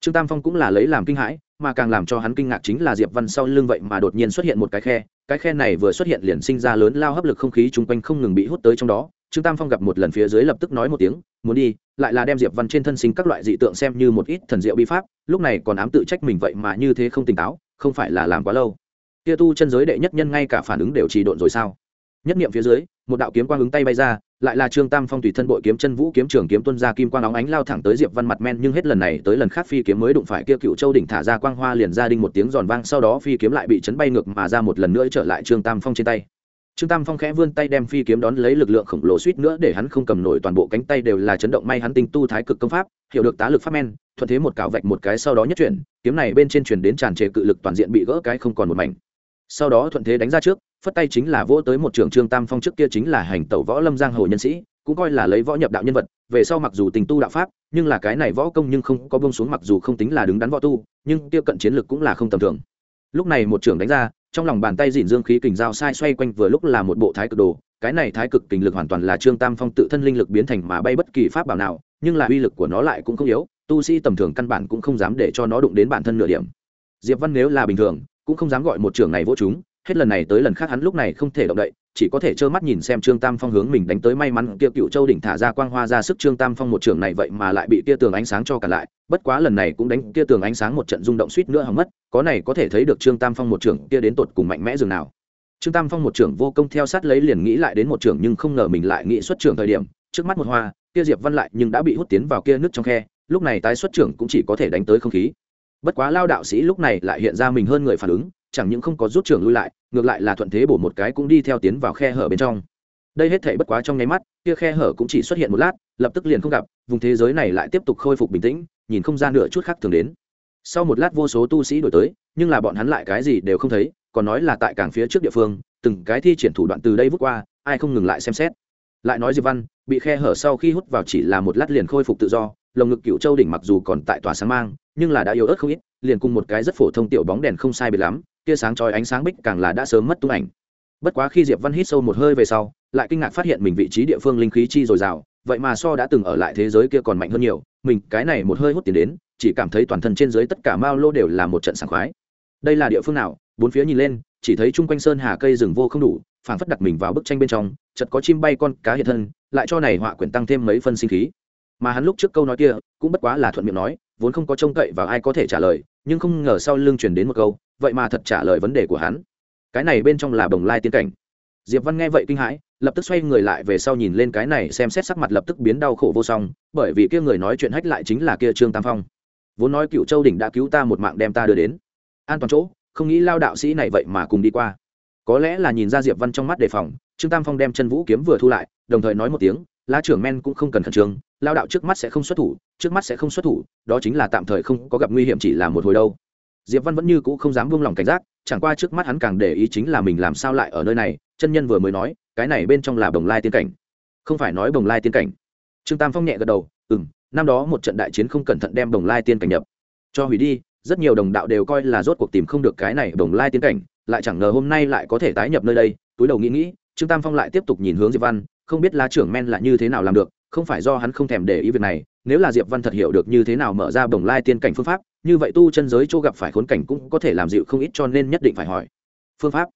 Trương tam phong cũng là lấy làm kinh hãi, mà càng làm cho hắn kinh ngạc chính là diệp văn sau lưng vậy mà đột nhiên xuất hiện một cái khe cái khe này vừa xuất hiện liền sinh ra lớn lao hấp lực không khí chung quanh không ngừng bị hút tới trong đó trương tam phong gặp một lần phía dưới lập tức nói một tiếng, muốn đi, lại là đem diệp văn trên thân sinh các loại dị tượng xem như một ít thần diệu bi pháp, lúc này còn ám tự trách mình vậy mà như thế không tỉnh táo, không phải là làm quá lâu. Kia tu chân giới đệ nhất nhân ngay cả phản ứng đều trì độn rồi sao? Nhất niệm phía dưới, một đạo kiếm quang ứng tay bay ra, lại là trương tam phong tùy thân bội kiếm chân vũ kiếm trường kiếm tuân ra kim quang óng ánh lao thẳng tới diệp văn mặt men, nhưng hết lần này tới lần khác phi kiếm mới đụng phải kia cựu châu đỉnh thả ra quang hoa liền ra đinh một tiếng giòn vang, sau đó phi kiếm lại bị chấn bay ngược mà ra một lần nữa trở lại trương tam phong trên tay trương tam phong khẽ vươn tay đem phi kiếm đón lấy lực lượng khổng lồ suýt nữa để hắn không cầm nổi toàn bộ cánh tay đều là chấn động may hắn tinh tu thái cực công pháp, hiểu được tá lực pháp men, thuận thế một cạo vạch một cái sau đó nhất chuyển, kiếm này bên trên chuyển đến tràn trề cự lực toàn diện bị gỡ cái không còn một mảnh. Sau đó thuận thế đánh ra trước, phất tay chính là vỗ tới một trường trương tam phong trước kia chính là hành tẩu võ lâm giang hồ nhân sĩ, cũng coi là lấy võ nhập đạo nhân vật, về sau mặc dù tình tu đạo pháp, nhưng là cái này võ công nhưng không có bông xuống mặc dù không tính là đứng đắn võ tu, nhưng tiêu cận chiến lực cũng là không tầm thường. Lúc này một trưởng đánh ra trong lòng bàn tay dìn dương khí kình dao sai xoay quanh vừa lúc là một bộ thái cực đồ. Cái này thái cực kình lực hoàn toàn là trương tam phong tự thân linh lực biến thành mà bay bất kỳ pháp bảo nào, nhưng là uy lực của nó lại cũng không yếu, tu sĩ tầm thường căn bản cũng không dám để cho nó đụng đến bản thân nửa điểm. Diệp văn nếu là bình thường, cũng không dám gọi một trưởng này vô chúng, hết lần này tới lần khác hắn lúc này không thể động đậy chỉ có thể trơ mắt nhìn xem trương tam phong hướng mình đánh tới may mắn kia cựu châu đỉnh thả ra quang hoa ra sức trương tam phong một trường này vậy mà lại bị kia tường ánh sáng cho cả lại, bất quá lần này cũng đánh kia tường ánh sáng một trận rung động suýt nữa hỏng mất, có này có thể thấy được trương tam phong một trường kia đến tột cùng mạnh mẽ dường nào. Trương tam phong một trường vô công theo sát lấy liền nghĩ lại đến một trường nhưng không ngờ mình lại nghĩ xuất trường thời điểm, trước mắt một hoa, kia diệp văn lại nhưng đã bị hút tiến vào kia nước trong khe, lúc này tái xuất trưởng cũng chỉ có thể đánh tới không khí. Bất quá lao đạo sĩ lúc này lại hiện ra mình hơn người phản ứng chẳng những không có rút trưởng lui lại, ngược lại là thuận thế bổ một cái cũng đi theo tiến vào khe hở bên trong. Đây hết thể bất quá trong nháy mắt, kia khe hở cũng chỉ xuất hiện một lát, lập tức liền không gặp, vùng thế giới này lại tiếp tục khôi phục bình tĩnh, nhìn không gian nửa chút khác thường đến. Sau một lát vô số tu sĩ đổi tới, nhưng là bọn hắn lại cái gì đều không thấy, còn nói là tại cảng phía trước địa phương, từng cái thi triển thủ đoạn từ đây vút qua, ai không ngừng lại xem xét. Lại nói diệp văn, bị khe hở sau khi hút vào chỉ là một lát liền khôi phục tự do, lồng ngực cựu châu đỉnh mặc dù còn tại tòa sáng mang, nhưng là đã yếu ớt không ít, liền cùng một cái rất phổ thông tiểu bóng đèn không sai biệt lắm kia sáng chói ánh sáng bích càng là đã sớm mất tung ảnh. Bất quá khi diệp văn hít sâu một hơi về sau, lại kinh ngạc phát hiện mình vị trí địa phương linh khí chi dồi dào, vậy mà so đã từng ở lại thế giới kia còn mạnh hơn nhiều, mình, cái này một hơi hút tiền đến, chỉ cảm thấy toàn thân trên dưới tất cả mao lô đều là một trận sảng khoái. Đây là địa phương nào? Bốn phía nhìn lên, chỉ thấy chung quanh sơn hà cây rừng vô không đủ, phảng phất đặt mình vào bức tranh bên trong, chợt có chim bay con cá hiện thân, lại cho này họa quyển tăng thêm mấy phân sinh khí. Mà hắn lúc trước câu nói kia, cũng bất quá là thuận miệng nói, vốn không có trông cậy vào ai có thể trả lời, nhưng không ngờ sau lưng truyền đến một câu vậy mà thật trả lời vấn đề của hắn. Cái này bên trong là bồng lai tiên cảnh. Diệp văn nghe vậy kinh hãi, lập tức xoay người lại về sau nhìn lên cái này xem xét sắc mặt lập tức biến đau khổ vô song, bởi vì kia người nói chuyện hách lại chính là kia trương tam phong. Vốn nói cựu châu đỉnh đã cứu ta một mạng đem ta đưa đến. An toàn chỗ, không nghĩ lao đạo sĩ này vậy mà cùng đi qua. Có lẽ là nhìn ra diệp văn trong mắt đề phòng, trương tam phong đem chân vũ kiếm vừa thu lại, đồng thời nói một tiếng, lá trưởng men cũng không cần khẩn trương, lao đạo trước mắt sẽ không xuất thủ, trước mắt sẽ không xuất thủ, đó chính là tạm thời không có gặp nguy hiểm chỉ là một hồi đâu diệp văn vẫn như cũ không dám buông lỏng cảnh giác, chẳng qua trước mắt hắn càng để ý chính là mình làm sao lại ở nơi này, chân nhân vừa mới nói, cái này bên trong là bồng lai tiên cảnh. Không phải nói bồng lai tiên cảnh. Trương tam phong nhẹ gật đầu ừ m năm đó một trận đại chiến không cẩn thận đem bồng lai tiên cảnh nhập. Cho hủy đi, rất nhiều đồng đạo đều coi là rốt cuộc tìm không được cái này bồng lai tiên cảnh, lại chẳng ngờ hôm nay lại có thể tái nhập nơi đây. Túi đầu nghĩ nghĩ, trương tam phong lại tiếp tục nhìn hướng diệp văn, không biết lá trưởng men là như thế nào làm được, không phải do hắn không thèm để ý việc này, nếu là diệp văn thật hiểu được như thế nào mở ra bồng lai tiên cảnh phương pháp như vậy tu chân giới chỗ gặp phải khốn cảnh cũng có thể làm dịu không ít cho nên nhất định phải hỏi. Phương pháp.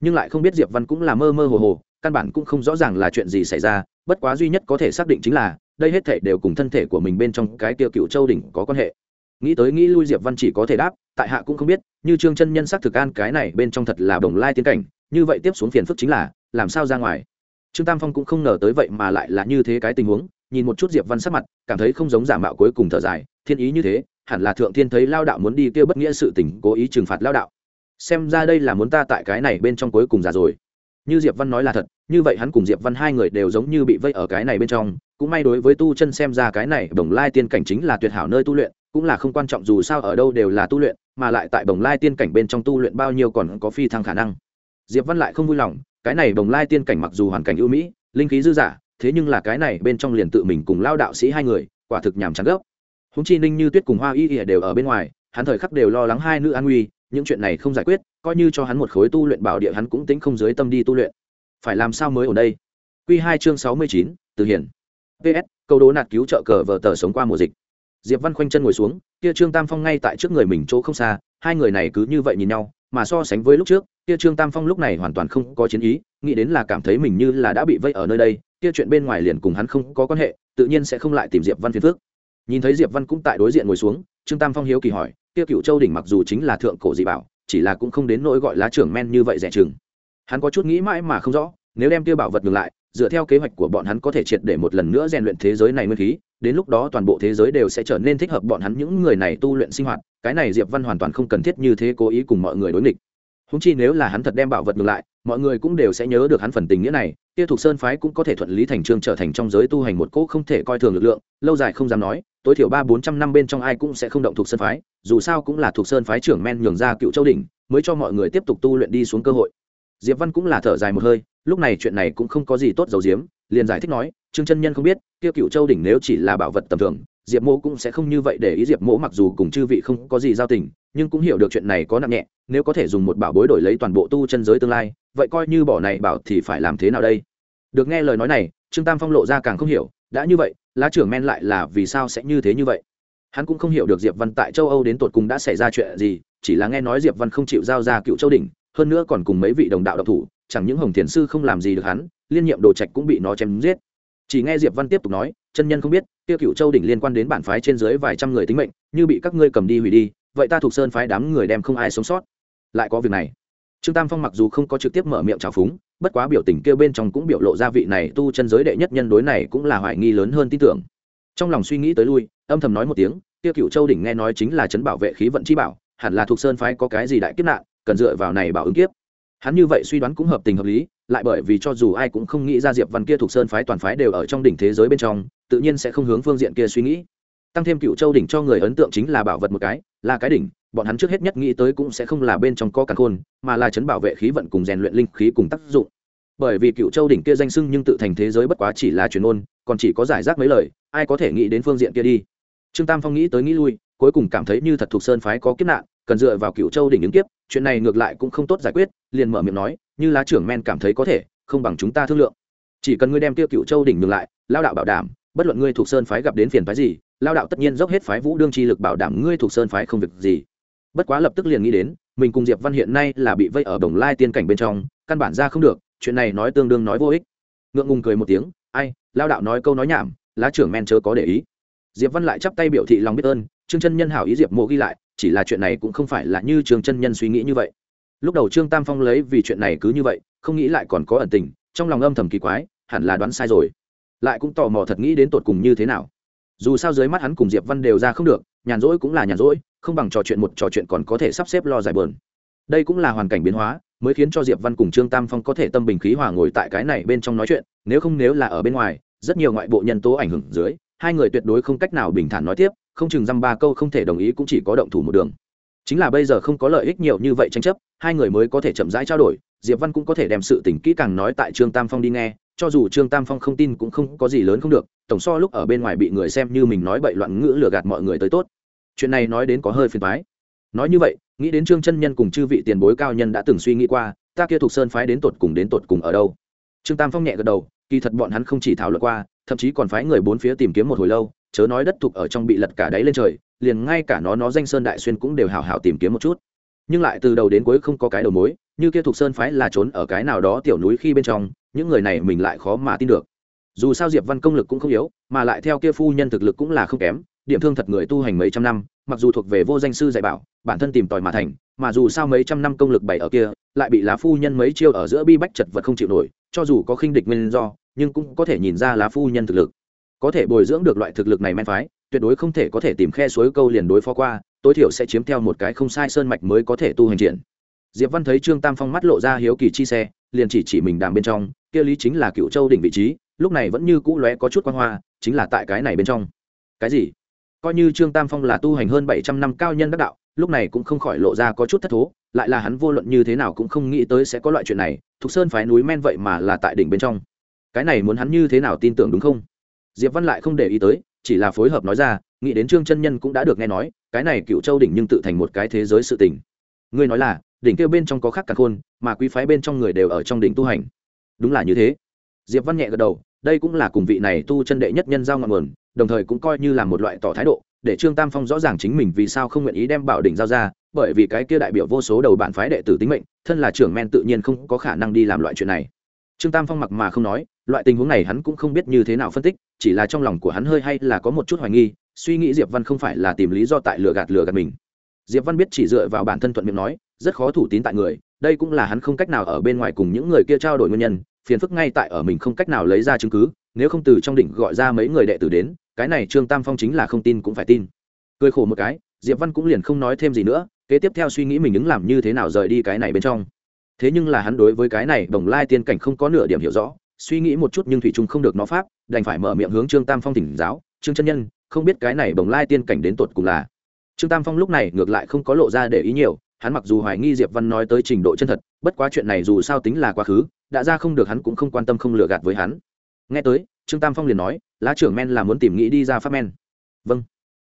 Nhưng lại không biết diệp văn cũng là mơ mơ hồ hồ, căn bản cũng không rõ ràng là chuyện gì xảy ra, bất quá duy nhất có thể xác định chính là, đây hết thể đều cùng thân thể của mình bên trong cái tiêu cựu châu đỉnh có quan hệ. Nghĩ tới nghĩ lui diệp văn chỉ có thể đáp, tại hạ cũng không biết, như trương chân nhân xác thực an cái này bên trong thật là đồng lai tiến cảnh, như vậy tiếp xuống phiền phức chính là, làm sao ra ngoài? Trương tam phong cũng không ngờ tới vậy mà lại là như thế cái tình huống, nhìn một chút diệp văn sắc mặt, cảm thấy không giống giả mạo cuối cùng thở dài, thiên ý như thế hẳn là thượng thiên thấy lao đạo muốn đi kêu bất nghĩa sự tình, cố ý trừng phạt lao đạo. Xem ra đây là muốn ta tại cái này bên trong cuối cùng già rồi. Như diệp văn nói là thật, như vậy hắn cùng diệp văn hai người đều giống như bị vây ở cái này bên trong. Cũng may đối với tu chân xem ra cái này bồng lai tiên cảnh chính là tuyệt hảo nơi tu luyện, cũng là không quan trọng dù sao ở đâu đều là tu luyện, mà lại tại bồng lai tiên cảnh bên trong tu luyện bao nhiêu còn có phi thăng khả năng. Diệp văn lại không vui lòng, cái này bồng lai tiên cảnh mặc dù hoàn cảnh ưu mỹ, linh khí dư giả thế nhưng là cái này bên trong liền tự mình cùng lao đạo sĩ hai người, quả thực nhàm chán gốc húng chi ninh như tuyết cùng hoa y ỉa đều ở bên ngoài, hắn thời khắc đều lo lắng hai nữ an nguy, những chuyện này không giải quyết, coi như cho hắn một khối tu luyện bảo địa hắn cũng tính không dưới tâm đi tu luyện. Phải làm sao mới ở đây? Q hai chương sáu mươi chín, từ hiển. Ps câu đố nạt cứu trợ cờ vờ tờ sống qua mùa dịch. Diệp văn khoanh chân ngồi xuống, kia trương tam phong ngay tại trước người mình chỗ không xa, hai người này cứ như vậy nhìn nhau, mà so sánh với lúc trước, kia trương tam phong lúc này hoàn toàn không có chiến ý, nghĩ đến là cảm thấy mình như là đã bị vây ở nơi đây, kia chuyện bên ngoài liền cùng hắn không có quan hệ, tự nhiên sẽ không lại tìm diệp văn phiền phước nhìn thấy diệp văn cũng tại đối diện ngồi xuống, trương tam phong hiếu kỳ hỏi, kia cựu châu đỉnh mặc dù chính là thượng cổ dị bảo, chỉ là cũng không đến nỗi gọi lá trưởng men như vậy rẻ chừng. Hắn có chút nghĩ mãi mà không rõ, nếu đem kia bảo vật ngược lại, dựa theo kế hoạch của bọn hắn có thể triệt để một lần nữa rèn luyện thế giới này nguyên khí, đến lúc đó toàn bộ thế giới đều sẽ trở nên thích hợp bọn hắn những người này tu luyện sinh hoạt, cái này diệp văn hoàn toàn không cần thiết như thế cố ý cùng mọi người đối nghịch. Húng chi nếu là hắn thật đem bảo vật ngược lại, mọi người cũng đều sẽ nhớ được hắn phần tình nghĩa này, kia thuộc sơn phái cũng có thể thuận lý thành trương trở thành trong giới tu hành một cỗ không thể coi thường lực lượng, lâu dài không dám nói tối thiểu ba bốn trăm năm bên trong ai cũng sẽ không động thuộc sơn phái, dù sao cũng là thuộc sơn phái trưởng men nhường ra cựu châu đỉnh, mới cho mọi người tiếp tục tu luyện đi xuống cơ hội. Diệp văn cũng là thở dài một hơi, lúc này chuyện này cũng không có gì tốt dầu diếm liền giải thích nói, trương chân nhân không biết, kia cựu châu đỉnh nếu chỉ là bảo vật tầm thường, diệp mỗ cũng sẽ không như vậy để ý diệp mỗ mặc dù cùng chư vị không có gì giao tình, nhưng cũng hiểu được chuyện này có nặng nhẹ, nếu có thể dùng một bảo bối đổi lấy toàn bộ tu chân giới tương lai, vậy coi như bỏ này bảo thì phải làm thế nào đây? Được nghe lời nói này, trương tam phong lộ ra càng không hiểu, đã như vậy lá trưởng men lại là vì sao sẽ như thế như vậy? Hắn cũng không hiểu được diệp văn tại châu âu đến tột cùng đã xảy ra chuyện gì, chỉ là nghe nói diệp văn không chịu giao ra cựu châu đỉnh, hơn nữa còn cùng mấy vị đồng đạo độc thủ, chẳng những hồng thiền sư không làm gì được hắn, liên nhiệm đồ trạch cũng bị nó chém giết. Chỉ nghe diệp văn tiếp tục nói, chân nhân không biết tiêu cựu châu đỉnh liên quan đến bản phái trên dưới vài trăm người tính mệnh, như bị các ngươi cầm đi hủy đi, vậy ta thuộc sơn phái đám người đem không ai sống sót. Lại có việc này. Trương tam phong mặc dù không có trực tiếp mở miệng trào phúng bất quá biểu tình kêu bên trong cũng biểu lộ ra vị này tu chân giới đệ nhất nhân đối này cũng là hoài nghi lớn hơn tin tưởng. Trong lòng suy nghĩ tới lui, âm thầm nói một tiếng, tiêu cựu châu đỉnh nghe nói chính là chấn bảo vệ khí vận chi bảo, hẳn là thuộc sơn phái có cái gì đại kiếp nạn, cần dựa vào này bảo ứng kiếp. Hắn như vậy suy đoán cũng hợp tình hợp lý, lại bởi vì cho dù ai cũng không nghĩ ra diệp văn kia thuộc sơn phái toàn phái đều ở trong đỉnh thế giới bên trong, tự nhiên sẽ không hướng phương diện kia suy nghĩ. Tăng thêm cựu châu đỉnh cho người ấn tượng chính là bảo vật một cái, là cái đỉnh bọn hắn trước hết nhất nghĩ tới cũng sẽ không là bên trong có càn khôn, mà là chấn bảo vệ khí vận cùng rèn luyện linh khí cùng tác dụng. Bởi vì cựu châu đỉnh kia danh sưng nhưng tự thành thế giới bất quá chỉ là truyền ôn còn chỉ có giải rác mấy lời, ai có thể nghĩ đến phương diện kia đi. Trương tam phong nghĩ tới nghĩ lui, cuối cùng cảm thấy như thật thuộc sơn phái có kiếp nạn, cần dựa vào cựu châu đỉnh ứng kiếp, chuyện này ngược lại cũng không tốt giải quyết, liền mở miệng nói, như lá trưởng men cảm thấy có thể, không bằng chúng ta thương lượng. Chỉ cần ngươi đem tiêu cựu châu đỉnh ngược lại, lao đạo bảo đảm, bất luận ngươi thuộc sơn phái gặp đến phiền phái gì, lao đạo tất nhiên dốc hết phái vũ đương chi lực bảo đảm ngươi thuộc sơn phái không việc gì bất quá lập tức liền nghĩ đến, mình cùng diệp văn hiện nay là bị vây ở đồng lai tiên cảnh bên trong, căn bản ra không được, chuyện này nói tương đương nói vô ích. Ngượng ngùng cười một tiếng, ai lao đạo nói câu nói nhảm, lá trưởng men chớ có để ý. Diệp văn lại chắp tay biểu thị lòng biết ơn, trương chân nhân hảo ý diệp mộ ghi lại, chỉ là chuyện này cũng không phải là như trương chân nhân suy nghĩ như vậy. Lúc đầu trương tam phong lấy vì chuyện này cứ như vậy, không nghĩ lại còn có ẩn tình, trong lòng âm thầm kỳ quái, hẳn là đoán sai rồi. Lại cũng tò mò thật nghĩ đến tột cùng như thế nào. Dù sao dưới mắt hắn cùng diệp văn đều ra không được, nhàn rỗi cũng là nhàn rỗi không bằng trò chuyện một trò chuyện còn có thể sắp xếp lo giải bờn. Đây cũng là hoàn cảnh biến hóa, mới khiến cho diệp văn cùng trương tam phong có thể tâm bình khí hòa ngồi tại cái này bên trong nói chuyện, nếu không nếu là ở bên ngoài, rất nhiều ngoại bộ nhân tố ảnh hưởng dưới, hai người tuyệt đối không cách nào bình thản nói tiếp, không chừng dăm ba câu không thể đồng ý cũng chỉ có động thủ một đường. Chính là bây giờ không có lợi ích nhiều như vậy tranh chấp, hai người mới có thể chậm rãi trao đổi, diệp văn cũng có thể đem sự tình kỹ càng nói tại trương tam phong đi nghe, cho dù trương tam phong không tin cũng không có gì lớn không được, tổng so lúc ở bên ngoài bị người xem như mình nói bậy loạn ngữ lừa gạt mọi người tới tốt chuyện này nói đến có hơi phiền toái. Nói như vậy, nghĩ đến trương chân nhân cùng chư vị tiền bối cao nhân đã từng suy nghĩ qua, ta kia thuộc sơn phái đến tột cùng đến tột cùng ở đâu? Trương tam phong nhẹ gật đầu, kỳ thật bọn hắn không chỉ thảo luận qua, thậm chí còn phái người bốn phía tìm kiếm một hồi lâu, chớ nói đất thuộc ở trong bị lật cả đáy lên trời, liền ngay cả nó nó danh sơn đại xuyên cũng đều hào hào tìm kiếm một chút. Nhưng lại từ đầu đến cuối không có cái đầu mối, như kia thuộc sơn phái là trốn ở cái nào đó tiểu núi khi bên trong, những người này mình lại khó mà tin được. Dù sao diệp văn công lực cũng không yếu, mà lại theo kia phu nhân thực lực cũng là không kém điểm thương thật người tu hành mấy trăm năm, mặc dù thuộc về vô danh sư dạy bảo, bản thân tìm tòi mà thành, mà dù sao mấy trăm năm công lực bày ở kia, lại bị lá phu nhân mấy chiêu ở giữa bi bách chật vật không chịu nổi, cho dù có khinh địch nguyên do, nhưng cũng có thể nhìn ra lá phu nhân thực lực. Có thể bồi dưỡng được loại thực lực này men phái, tuyệt đối không thể có thể tìm khe suối câu liền đối phó qua, tối thiểu sẽ chiếm theo một cái không sai sơn mạch mới có thể tu hành triển. Diệp văn thấy trương tam phong mắt lộ ra hiếu kỳ chi xe, liền chỉ chỉ mình đàm bên trong, kia lý chính là cựu châu đỉnh vị trí, lúc này vẫn như cũ lóe có chút quan hoa, chính là tại cái này bên trong. Cái gì? Coi như trương tam phong là tu hành hơn bảy trăm năm cao nhân đắc đạo, lúc này cũng không khỏi lộ ra có chút thất thố, lại là hắn vô luận như thế nào cũng không nghĩ tới sẽ có loại chuyện này, thục sơn phái núi men vậy mà là tại đỉnh bên trong. Cái này muốn hắn như thế nào tin tưởng đúng không? Diệp văn lại không để ý tới, chỉ là phối hợp nói ra, nghĩ đến trương chân nhân cũng đã được nghe nói, cái này cựu châu đỉnh nhưng tự thành một cái thế giới sự tình. Ngươi nói là, đỉnh kia bên trong có khác cả khôn, mà quý phái bên trong người đều ở trong đỉnh tu hành. Đúng là như thế. Diệp văn nhẹ gật đầu, đây cũng là cùng vị này tu chân đệ nhất nhân giao ngọn nguồn đồng thời cũng coi như là một loại tỏ thái độ, để trương tam phong rõ ràng chính mình vì sao không nguyện ý đem bảo đỉnh giao ra, bởi vì cái kia đại biểu vô số đầu bản phái đệ tử tính mệnh, thân là trưởng men tự nhiên không có khả năng đi làm loại chuyện này. Trương tam phong mặc mà không nói, loại tình huống này hắn cũng không biết như thế nào phân tích, chỉ là trong lòng của hắn hơi hay là có một chút hoài nghi, suy nghĩ diệp văn không phải là tìm lý do tại lừa gạt lừa gạt mình. Diệp văn biết chỉ dựa vào bản thân thuận miệng nói, rất khó thủ tín tại người, đây cũng là hắn không cách nào ở bên ngoài cùng những người kia trao đổi nguyên nhân, phiền phức ngay tại ở mình không cách nào lấy ra chứng cứ nếu không từ trong đỉnh gọi ra mấy người đệ tử đến, cái này trương tam phong chính là không tin cũng phải tin. Cười khổ một cái, diệp văn cũng liền không nói thêm gì nữa, kế tiếp theo suy nghĩ mình ứng làm như thế nào rời đi cái này bên trong. Thế nhưng là hắn đối với cái này đồng lai tiên cảnh không có nửa điểm hiểu rõ, suy nghĩ một chút nhưng thủy trung không được nó pháp, đành phải mở miệng hướng trương tam phong thỉnh giáo, trương chân nhân, không biết cái này đồng lai tiên cảnh đến tột cùng là? Trương tam phong lúc này ngược lại không có lộ ra để ý nhiều, hắn mặc dù hoài nghi diệp văn nói tới trình độ chân thật, bất quá chuyện này dù sao tính là quá khứ, đã ra không được hắn cũng không quan tâm không lừa gạt với hắn nghe tới, trương tam phong liền nói, lá trưởng men là muốn tìm nghĩ đi ra pháp men. Vâng.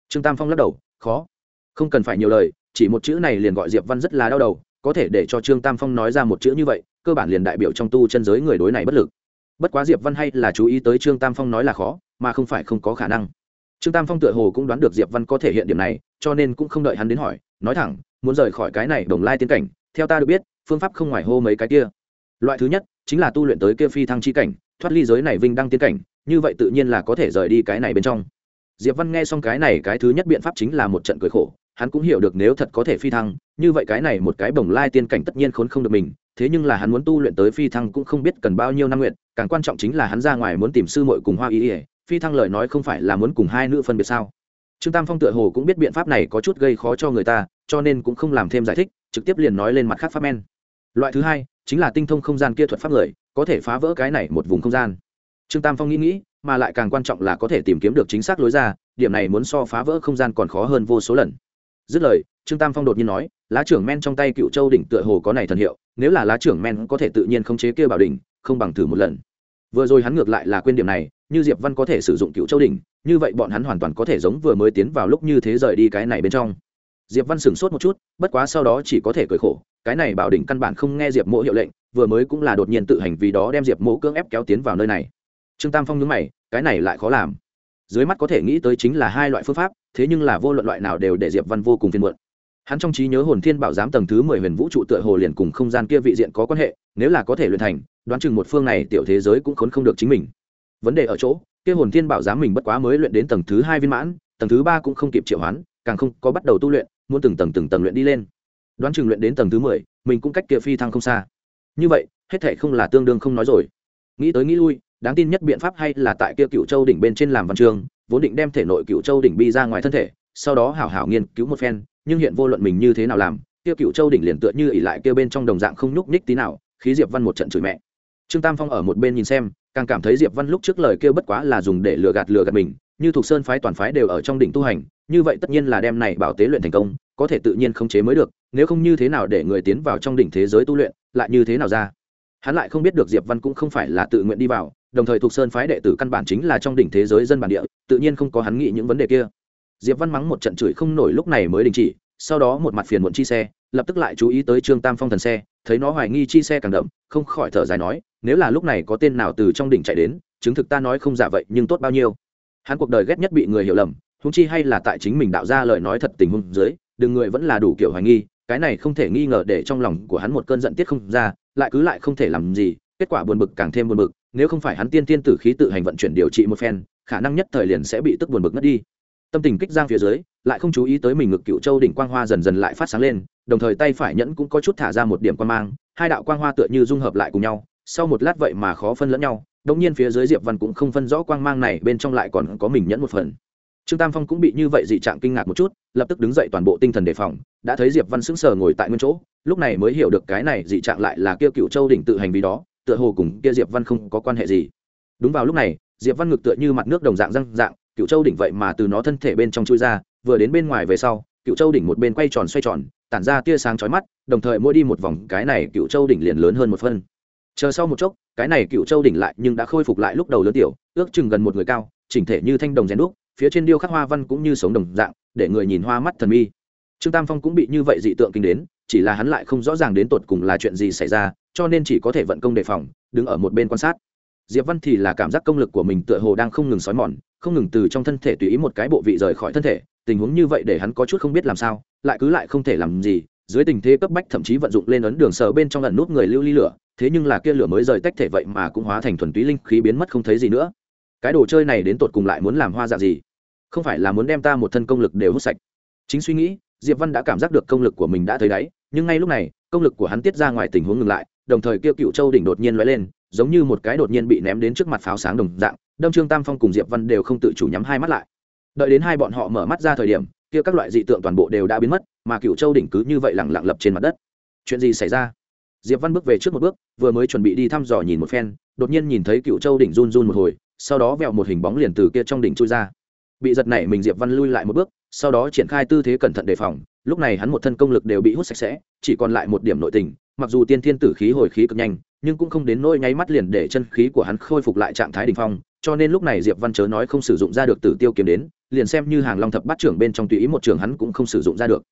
Trương tam phong lắc đầu, khó. Không cần phải nhiều lời, chỉ một chữ này liền gọi diệp văn rất là đau đầu, có thể để cho trương tam phong nói ra một chữ như vậy, cơ bản liền đại biểu trong tu chân giới người đối này bất lực. Bất quá diệp văn hay là chú ý tới trương tam phong nói là khó, mà không phải không có khả năng. Trương tam phong tựa hồ cũng đoán được diệp văn có thể hiện điểm này, cho nên cũng không đợi hắn đến hỏi, nói thẳng, muốn rời khỏi cái này đồng lai tiến cảnh, theo ta được biết, phương pháp không ngoài hô mấy cái kia. Loại thứ nhất, chính là tu luyện tới kia phi thăng chi cảnh thoát ly giới này vinh đăng tiến cảnh, như vậy tự nhiên là có thể rời đi cái này bên trong. Diệp văn nghe xong cái này, cái thứ nhất biện pháp chính là một trận cười khổ, hắn cũng hiểu được nếu thật có thể phi thăng, như vậy cái này một cái bồng lai tiên cảnh tất nhiên khốn không được mình, thế nhưng là hắn muốn tu luyện tới phi thăng cũng không biết cần bao nhiêu năm nguyện, càng quan trọng chính là hắn ra ngoài muốn tìm sư muội cùng hoa y ỉa phi thăng lời nói không phải là muốn cùng hai nữ phân biệt sao? Trương tam phong tựa hồ cũng biết biện pháp này có chút gây khó cho người ta, cho nên cũng không làm thêm giải thích, trực tiếp liền nói lên mặt khác pháp men. Loại thứ hai, chính là tinh thông không gian kia thuật pháp người có thể phá vỡ cái này một vùng không gian. Trương tam phong nghĩ nghĩ, mà lại càng quan trọng là có thể tìm kiếm được chính xác lối ra, điểm này muốn so phá vỡ không gian còn khó hơn vô số lần. Dứt lời, trương tam phong đột nhiên nói, lá trưởng men trong tay cựu châu đỉnh tựa hồ có này thần hiệu, nếu là lá trưởng men có thể tự nhiên khống chế kia bảo đỉnh, không bằng thử một lần. Vừa rồi hắn ngược lại là quên điểm này, như diệp văn có thể sử dụng cựu châu đỉnh, như vậy bọn hắn hoàn toàn có thể giống vừa mới tiến vào lúc như thế rời đi cái này bên trong. Diệp văn sửng sốt một chút, bất quá sau đó chỉ có thể cười khổ, cái này bảo đỉnh căn bản không nghe diệp mỗ hiệu lệnh vừa mới cũng là đột nhiên tự hành vì đó đem diệp mộ cưỡng ép kéo tiến vào nơi này. Trương tam phong nhớ mày, cái này lại khó làm. Dưới mắt có thể nghĩ tới chính là hai loại phương pháp, thế nhưng là vô luận loại nào đều để diệp văn vô cùng phiền muộn. Hắn trong trí nhớ hồn thiên bảo giám tầng thứ mười huyền vũ trụ tựa hồ liền cùng không gian kia vị diện có quan hệ, nếu là có thể luyện thành, đoán chừng một phương này tiểu thế giới cũng khốn không được chính mình. Vấn đề ở chỗ, kia hồn thiên bảo giám mình bất quá mới luyện đến tầng thứ hai viên mãn, tầng thứ ba cũng không kịp triệu hoán, càng không có bắt đầu tu luyện, muốn từng tầng từng tầng luyện đi lên. Đoán chừng luyện đến tầng thứ mười, mình cũng cách kia phi thăng không xa như vậy hết thể không là tương đương không nói rồi. Nghĩ tới nghĩ lui đáng tin nhất biện pháp hay là tại kia cựu châu đỉnh bên trên làm văn trường, vốn định đem thể nội cựu châu đỉnh bi ra ngoài thân thể sau đó hảo hảo nghiên cứu một phen nhưng hiện vô luận mình như thế nào làm kia cựu châu đỉnh liền tựa như ỉ lại kia bên trong đồng dạng không nhúc nhích tí nào khí diệp văn một trận chửi mẹ. Trương tam phong ở một bên nhìn xem càng cảm thấy diệp văn lúc trước lời kêu bất quá là dùng để lừa gạt lừa gạt mình như thuộc sơn phái toàn phái đều ở trong đỉnh tu hành như vậy tất nhiên là đem này bảo tế luyện thành công có thể tự nhiên không chế mới được, nếu không như thế nào để người tiến vào trong đỉnh thế giới tu luyện, lại như thế nào ra? Hắn lại không biết được diệp văn cũng không phải là tự nguyện đi vào, đồng thời thuộc sơn phái đệ tử căn bản chính là trong đỉnh thế giới dân bản địa, tự nhiên không có hắn nghĩ những vấn đề kia. Diệp văn mắng một trận chửi không nổi lúc này mới đình chỉ, sau đó một mặt phiền muộn chi xe, lập tức lại chú ý tới trương tam phong thần xe, thấy nó hoài nghi chi xe càng đậm, không khỏi thở dài nói, nếu là lúc này có tên nào từ trong đỉnh chạy đến, chứng thực ta nói không giả vậy, nhưng tốt bao nhiêu. Hắn cuộc đời ghét nhất bị người hiểu lầm húng chi hay là tại chính mình đạo ra lời nói thật tình huống dưới đừng người vẫn là đủ kiểu hoài nghi, cái này không thể nghi ngờ để trong lòng của hắn một cơn giận tiết không ra, lại cứ lại không thể làm gì, kết quả buồn bực càng thêm buồn bực, nếu không phải hắn tiên tiên tử khí tự hành vận chuyển điều trị một phen, khả năng nhất thời liền sẽ bị tức buồn bực mất đi. Tâm tình kích giang phía dưới, lại không chú ý tới mình ngực cựu châu đỉnh quang hoa dần dần lại phát sáng lên, đồng thời tay phải nhẫn cũng có chút thả ra một điểm quang mang, hai đạo quang hoa tựa như dung hợp lại cùng nhau, sau một lát vậy mà khó phân lẫn nhau đông nhiên phía dưới diệp văn cũng không phân rõ quang mang này bên trong lại còn có mình nhẫn một phần trương tam phong cũng bị như vậy dị trạng kinh ngạc một chút, lập tức đứng dậy toàn bộ tinh thần đề phòng, đã thấy diệp văn sững sờ ngồi tại nguyên chỗ, lúc này mới hiểu được cái này dị trạng lại là kia cựu châu đỉnh tự hành vi đó, tựa hồ cùng kia diệp văn không có quan hệ gì. Đúng vào lúc này, diệp văn ngực tựa như mặt nước đồng dạng răng dạng, cựu châu đỉnh vậy mà từ nó thân thể bên trong chui ra, vừa đến bên ngoài về sau, cựu châu đỉnh một bên quay tròn xoay tròn, tản ra tia sáng chói mắt, đồng thời mỗi đi một vòng, cái này cựu châu đỉnh liền lớn hơn một phân chờ sau một chốc, cái này cựu châu đỉnh lại nhưng đã khôi phục lại lúc đầu lớn tiểu, ước chừng gần một người cao, chỉnh thể như thanh đồng rèn đúc phía trên điêu khắc hoa văn cũng như sống đồng dạng, để người nhìn hoa mắt thần mi. Trương tam phong cũng bị như vậy dị tượng kinh đến, chỉ là hắn lại không rõ ràng đến tột cùng là chuyện gì xảy ra, cho nên chỉ có thể vận công đề phòng, đứng ở một bên quan sát. Diệp văn thì là cảm giác công lực của mình tựa hồ đang không ngừng xói mòn, không ngừng từ trong thân thể tùy ý một cái bộ vị rời khỏi thân thể, tình huống như vậy để hắn có chút không biết làm sao, lại cứ lại không thể làm gì, dưới tình thế cấp bách thậm chí vận dụng lên ấn đường sờ bên trong lần nút người lưu ly lửa, thế nhưng là kia lửa mới rời tách thể vậy mà cũng hóa thành thuần túy linh khí biến mất không thấy gì nữa cái đồ chơi này đến tột cùng lại muốn làm hoa dạng gì? Không phải là muốn đem ta một thân công lực đều hút sạch. Chính suy nghĩ, diệp văn đã cảm giác được công lực của mình đã thấy đáy, nhưng ngay lúc này, công lực của hắn tiết ra ngoài tình huống ngừng lại, đồng thời kia cựu châu đỉnh đột nhiên lóe lên, giống như một cái đột nhiên bị ném đến trước mặt pháo sáng đồng dạng đâm trương tam phong cùng diệp văn đều không tự chủ nhắm hai mắt lại. Đợi đến hai bọn họ mở mắt ra thời điểm, kia các loại dị tượng toàn bộ đều đã biến mất, mà cựu châu đỉnh cứ như vậy lẳng lặng lập trên mặt đất. Chuyện gì xảy ra? Diệp văn bước về trước một bước, vừa mới chuẩn bị đi thăm dò nhìn một phen, đột nhiên nhìn thấy cựu châu đỉnh run run một hồi sau đó vẹo một hình bóng liền từ kia trong đỉnh trôi ra. Bị giật này mình diệp văn lui lại một bước, sau đó triển khai tư thế cẩn thận đề phòng, lúc này hắn một thân công lực đều bị hút sạch sẽ, chỉ còn lại một điểm nội tình, mặc dù tiên thiên tử khí hồi khí cực nhanh, nhưng cũng không đến nỗi nháy mắt liền để chân khí của hắn khôi phục lại trạng thái đỉnh phong, cho nên lúc này diệp văn chớ nói không sử dụng ra được tử tiêu kiếm đến, liền xem như hàng long thập bát trưởng bên trong tùy ý một trường hắn cũng không sử dụng ra được.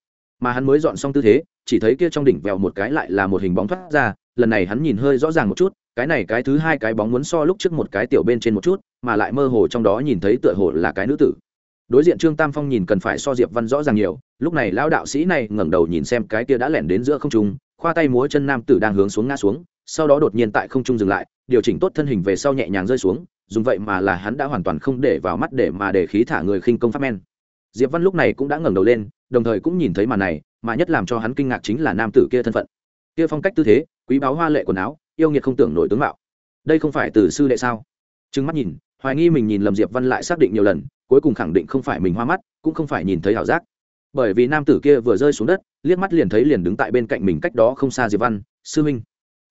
Mà hắn mới dọn xong tư thế, chỉ thấy kia trong đỉnh vèo một cái lại là một hình bóng thoát ra, lần này hắn nhìn hơi rõ ràng một chút cái này cái thứ hai cái bóng muốn so lúc trước một cái tiểu bên trên một chút, mà lại mơ hồ trong đó nhìn thấy tựa hồ là cái nữ tử. Đối diện trương tam phong nhìn cần phải so diệp văn rõ ràng nhiều, lúc này lão đạo sĩ này ngẩng đầu nhìn xem cái kia đã lẻn đến giữa không trung, khoa tay múa chân nam tử đang hướng xuống ngã xuống, sau đó đột nhiên tại không trung dừng lại, điều chỉnh tốt thân hình về sau nhẹ nhàng rơi xuống, dùng vậy mà là hắn đã hoàn toàn không để vào mắt để mà để khí thả người khinh công pháp men. Diệp văn lúc này cũng đã ngẩng đầu lên, đồng thời cũng nhìn thấy màn này, mà nhất làm cho hắn kinh ngạc chính là nam tử kia thân phận. Kia phong cách tư thế, quý báo hoa lệ quần áo yêu nghiệt không tưởng nổi tướng mạo. Đây không phải từ sư đệ sao? Trừng mắt nhìn, hoài nghi mình nhìn lầm diệp văn lại xác định nhiều lần, cuối cùng khẳng định không phải mình hoa mắt, cũng không phải nhìn thấy ảo giác. Bởi vì nam tử kia vừa rơi xuống đất, liếc mắt liền thấy liền đứng tại bên cạnh mình cách đó không xa diệp văn, sư huynh.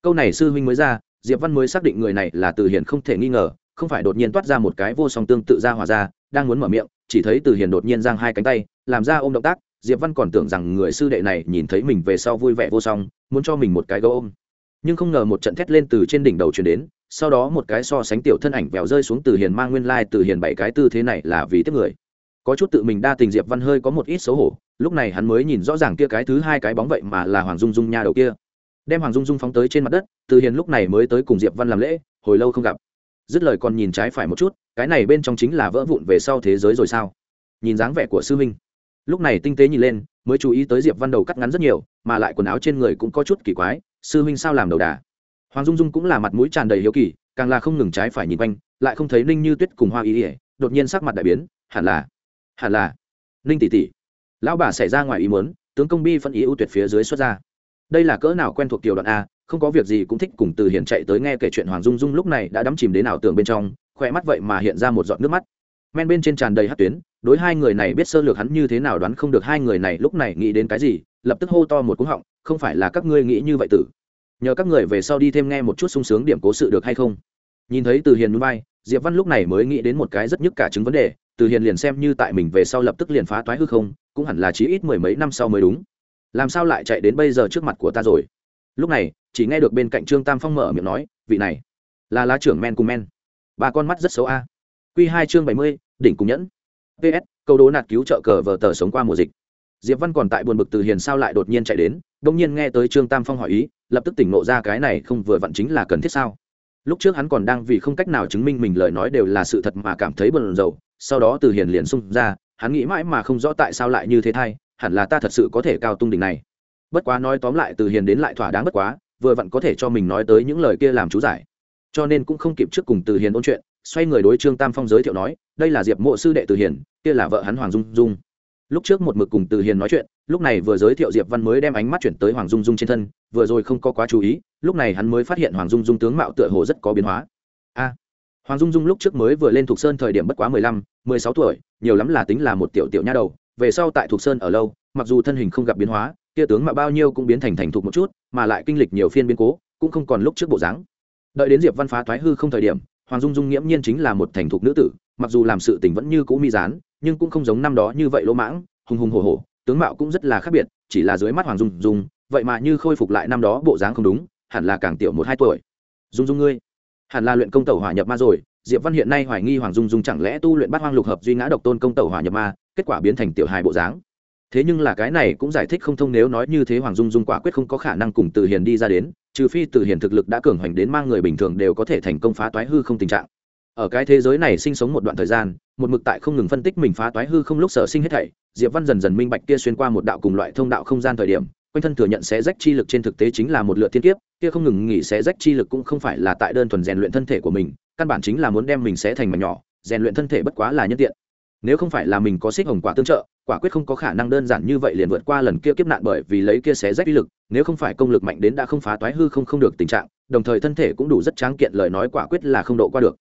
Câu này sư huynh mới ra, diệp văn mới xác định người này là từ hiền không thể nghi ngờ, không phải đột nhiên toát ra một cái vô song tương tự ra hòa ra, đang muốn mở miệng, chỉ thấy từ hiền đột nhiên giang hai cánh tay, làm ra ôm động tác, diệp văn còn tưởng rằng người sư đệ này nhìn thấy mình về sau vui vẻ vô song, muốn cho mình một cái gấu ôm nhưng không ngờ một trận thét lên từ trên đỉnh đầu chuyển đến, sau đó một cái so sánh tiểu thân ảnh vèo rơi xuống từ hiền mang nguyên lai từ hiền bảy cái tư thế này là vì tiếp người. Có chút tự mình đa tình diệp văn hơi có một ít xấu hổ, lúc này hắn mới nhìn rõ ràng kia cái thứ hai cái bóng vậy mà là hoàng dung dung nha đầu kia. Đem hoàng dung dung phóng tới trên mặt đất, từ hiền lúc này mới tới cùng diệp văn làm lễ, hồi lâu không gặp. Dứt lời còn nhìn trái phải một chút, cái này bên trong chính là vỡ vụn về sau thế giới rồi sao? Nhìn dáng vẻ của sư minh lúc này tinh tế nhìn lên, mới chú ý tới diệp văn đầu cắt ngắn rất nhiều, mà lại quần áo trên người cũng có chút kỳ quái sư huynh sao làm đầu đà? Hoàng dung dung cũng là mặt mũi tràn đầy hiếu kỳ, càng là không ngừng trái phải nhìn quanh, lại không thấy ninh như tuyết cùng hoa ý ỉa đột nhiên sắc mặt đại biến, hẳn là hẳn là, ninh tỷ tỷ. Lão bà xảy ra ngoài ý muốn, tướng công bi phân ý ưu tuyệt phía dưới xuất ra. Đây là cỡ nào quen thuộc tiểu đoạn a, không có việc gì cũng thích cùng từ hiền chạy tới nghe kể chuyện hoàng dung dung lúc này đã đắm chìm đến ảo tưởng bên trong khoe mắt vậy mà hiện ra một giọt nước mắt. Men bên trên tràn đầy hát tuyến, đối hai người này biết sơ lược hắn như thế nào đoán không được hai người này lúc này nghĩ đến cái gì, lập tức hô to một cú họng không phải là các ngươi nghĩ như vậy tử. Nhờ các người về sau đi thêm nghe một chút sung sướng điểm cố sự được hay không? Nhìn thấy từ hiền núi bay, diệp văn lúc này mới nghĩ đến một cái rất nhức cả chứng vấn đề, từ hiền liền xem như tại mình về sau lập tức liền phá toái hư không, cũng hẳn là chí ít mười mấy năm sau mới đúng. Làm sao lại chạy đến bây giờ trước mặt của ta rồi? Lúc này, chỉ nghe được bên cạnh trương tam phong mở miệng nói, vị này, là lá trưởng men cùng men. Ba con mắt rất xấu a. Q hai chương bảy mươi, đỉnh cùng nhẫn. Ps câu đố nạt cứu trợ cờ vờ tờ sống qua mùa dịch diệp văn còn tại buồn bực từ hiền sao lại đột nhiên chạy đến đông nhiên nghe tới trương tam phong hỏi ý, lập tức tỉnh ngộ ra cái này không vừa vặn chính là cần thiết sao. Lúc trước hắn còn đang vì không cách nào chứng minh mình lời nói đều là sự thật mà cảm thấy bận rầu, sau đó từ hiền liền xung ra, hắn nghĩ mãi mà không rõ tại sao lại như thế thay, hẳn là ta thật sự có thể cao tung đỉnh này. Bất quá nói tóm lại từ hiền đến lại thỏa đáng bất quá, vừa vặn có thể cho mình nói tới những lời kia làm chú giải. Cho nên cũng không kịp trước cùng từ hiền ôn chuyện, xoay người đối trương tam phong giới thiệu nói, đây là diệp mộ sư đệ từ hiền, kia là vợ hắn hoàng dung dung lúc trước một mực cùng từ hiền nói chuyện, lúc này vừa giới thiệu diệp văn mới đem ánh mắt chuyển tới hoàng dung dung trên thân, vừa rồi không có quá chú ý, lúc này hắn mới phát hiện hoàng dung dung tướng mạo tựa hồ rất có biến hóa. A! Hoàng dung dung lúc trước mới vừa lên thuộc sơn thời điểm bất quá mười lăm, mười sáu tuổi, nhiều lắm là tính là một tiểu tiểu nha đầu, về sau tại thuộc sơn ở lâu, mặc dù thân hình không gặp biến hóa, kia tướng mạo bao nhiêu cũng biến thành thành thục một chút, mà lại kinh lịch nhiều phiên biến cố, cũng không còn lúc trước bộ dáng. Đợi đến diệp văn phá thoái hư không thời điểm, hoàng dung dung nghiễm nhiên chính là một thành thục nữ tử, mặc dù làm sự tình vẫn như cũ mi dán nhưng cũng không giống năm đó như vậy lỗ mãng, hùng hùng hổ hổ, tướng mạo cũng rất là khác biệt, chỉ là dưới mắt hoàng dung dung, vậy mà như khôi phục lại năm đó bộ dáng không đúng, hẳn là càng tiểu một hai tuổi. Dung dung ngươi, hẳn là luyện công tẩu hỏa nhập ma rồi, diệp văn hiện nay hoài nghi hoàng dung dung chẳng lẽ tu luyện bát hoang lục hợp duy ngã độc tôn công tẩu hỏa nhập ma, kết quả biến thành tiểu hài bộ dáng. Thế nhưng là cái này cũng giải thích không thông nếu nói như thế hoàng dung dung quả quyết không có khả năng cùng từ hiền đi ra đến, trừ phi từ hiền thực lực đã cường hoành đến mang người bình thường đều có thể thành công phá toái hư không tình trạng ở cái thế giới này sinh sống một đoạn thời gian, một mực tại không ngừng phân tích mình phá toái hư không lúc sở sinh hết thảy, diệp văn dần dần minh bạch kia xuyên qua một đạo cùng loại thông đạo không gian thời điểm, quanh thân thừa nhận sẽ rách chi lực trên thực tế chính là một lựa thiên kiếp, kia không ngừng nghỉ sẽ rách chi lực cũng không phải là tại đơn thuần rèn luyện thân thể của mình, căn bản chính là muốn đem mình sẽ thành mảnh nhỏ, rèn luyện thân thể bất quá là nhân tiện. Nếu không phải là mình có xích hồng quả tương trợ, quả quyết không có khả năng đơn giản như vậy liền vượt qua lần kia kiếp nạn bởi vì lấy kia xé rách uy lực, nếu không phải công lực mạnh đến đã không phá toái hư không không được tình trạng, đồng thời thân thể cũng đủ rất tráng kiện lời nói quả quyết là không độ qua được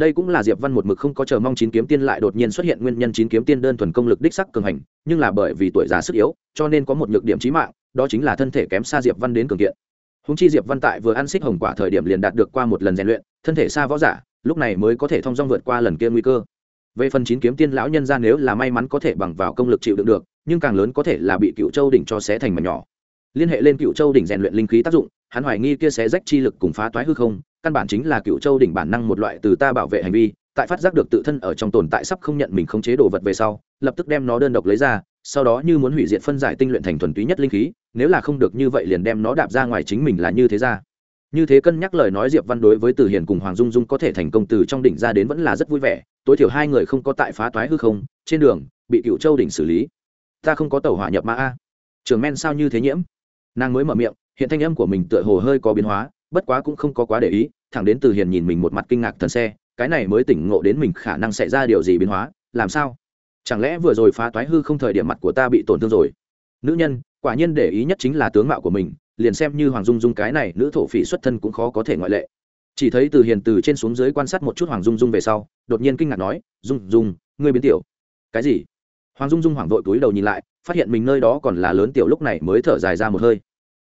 đây cũng là diệp văn một mực không có chờ mong chín kiếm tiên lại đột nhiên xuất hiện nguyên nhân chín kiếm tiên đơn thuần công lực đích sắc cường hành, nhưng là bởi vì tuổi già sức yếu, cho nên có một nhược điểm chí mạng, đó chính là thân thể kém xa diệp văn đến cường kiện. Húng chi diệp văn tại vừa ăn xích hồng quả thời điểm liền đạt được qua một lần rèn luyện, thân thể xa võ giả, lúc này mới có thể thông dong vượt qua lần kia nguy cơ. Về phần chín kiếm tiên lão nhân ra nếu là may mắn có thể bằng vào công lực chịu đựng được, nhưng càng lớn có thể là bị cựu châu đỉnh cho xé thành mà nhỏ. Liên hệ lên cựu châu đỉnh rèn luyện linh khí tác dụng hắn hoài nghi kia xé rách chi lực cùng phá toái hư không, căn bản chính là cựu châu đỉnh bản năng một loại từ ta bảo vệ hành vi, tại phát giác được tự thân ở trong tồn tại sắp không nhận mình khống chế đồ vật về sau, lập tức đem nó đơn độc lấy ra, sau đó như muốn hủy diệt phân giải tinh luyện thành thuần túy nhất linh khí, nếu là không được như vậy liền đem nó đạp ra ngoài chính mình là như thế ra. Như thế cân nhắc lời nói diệp văn đối với từ hiền cùng hoàng dung dung có thể thành công từ trong đỉnh ra đến vẫn là rất vui vẻ, tối thiểu hai người không có tại phá toái hư không, trên đường, bị cựu châu đỉnh xử lý. Ta không có tàu hỏa nhập ma a. Trường men sao như thế nhiễm? Nàng mới mở miệng hiện thanh âm của mình tựa hồ hơi có biến hóa, bất quá cũng không có quá để ý, thẳng đến từ hiền nhìn mình một mặt kinh ngạc thần xe, cái này mới tỉnh ngộ đến mình khả năng xảy ra điều gì biến hóa, làm sao? Chẳng lẽ vừa rồi phá toái hư không thời điểm mặt của ta bị tổn thương rồi? Nữ nhân, quả nhiên để ý nhất chính là tướng mạo của mình, liền xem như hoàng dung dung cái này nữ thổ phỉ xuất thân cũng khó có thể ngoại lệ. Chỉ thấy từ hiền từ trên xuống dưới quan sát một chút hoàng dung dung về sau, đột nhiên kinh ngạc nói, dung dung, ngươi biến tiểu. Cái gì? Hoàng dung dung hoảng vội túi đầu nhìn lại, phát hiện mình nơi đó còn là lớn tiểu lúc này mới thở dài ra một hơi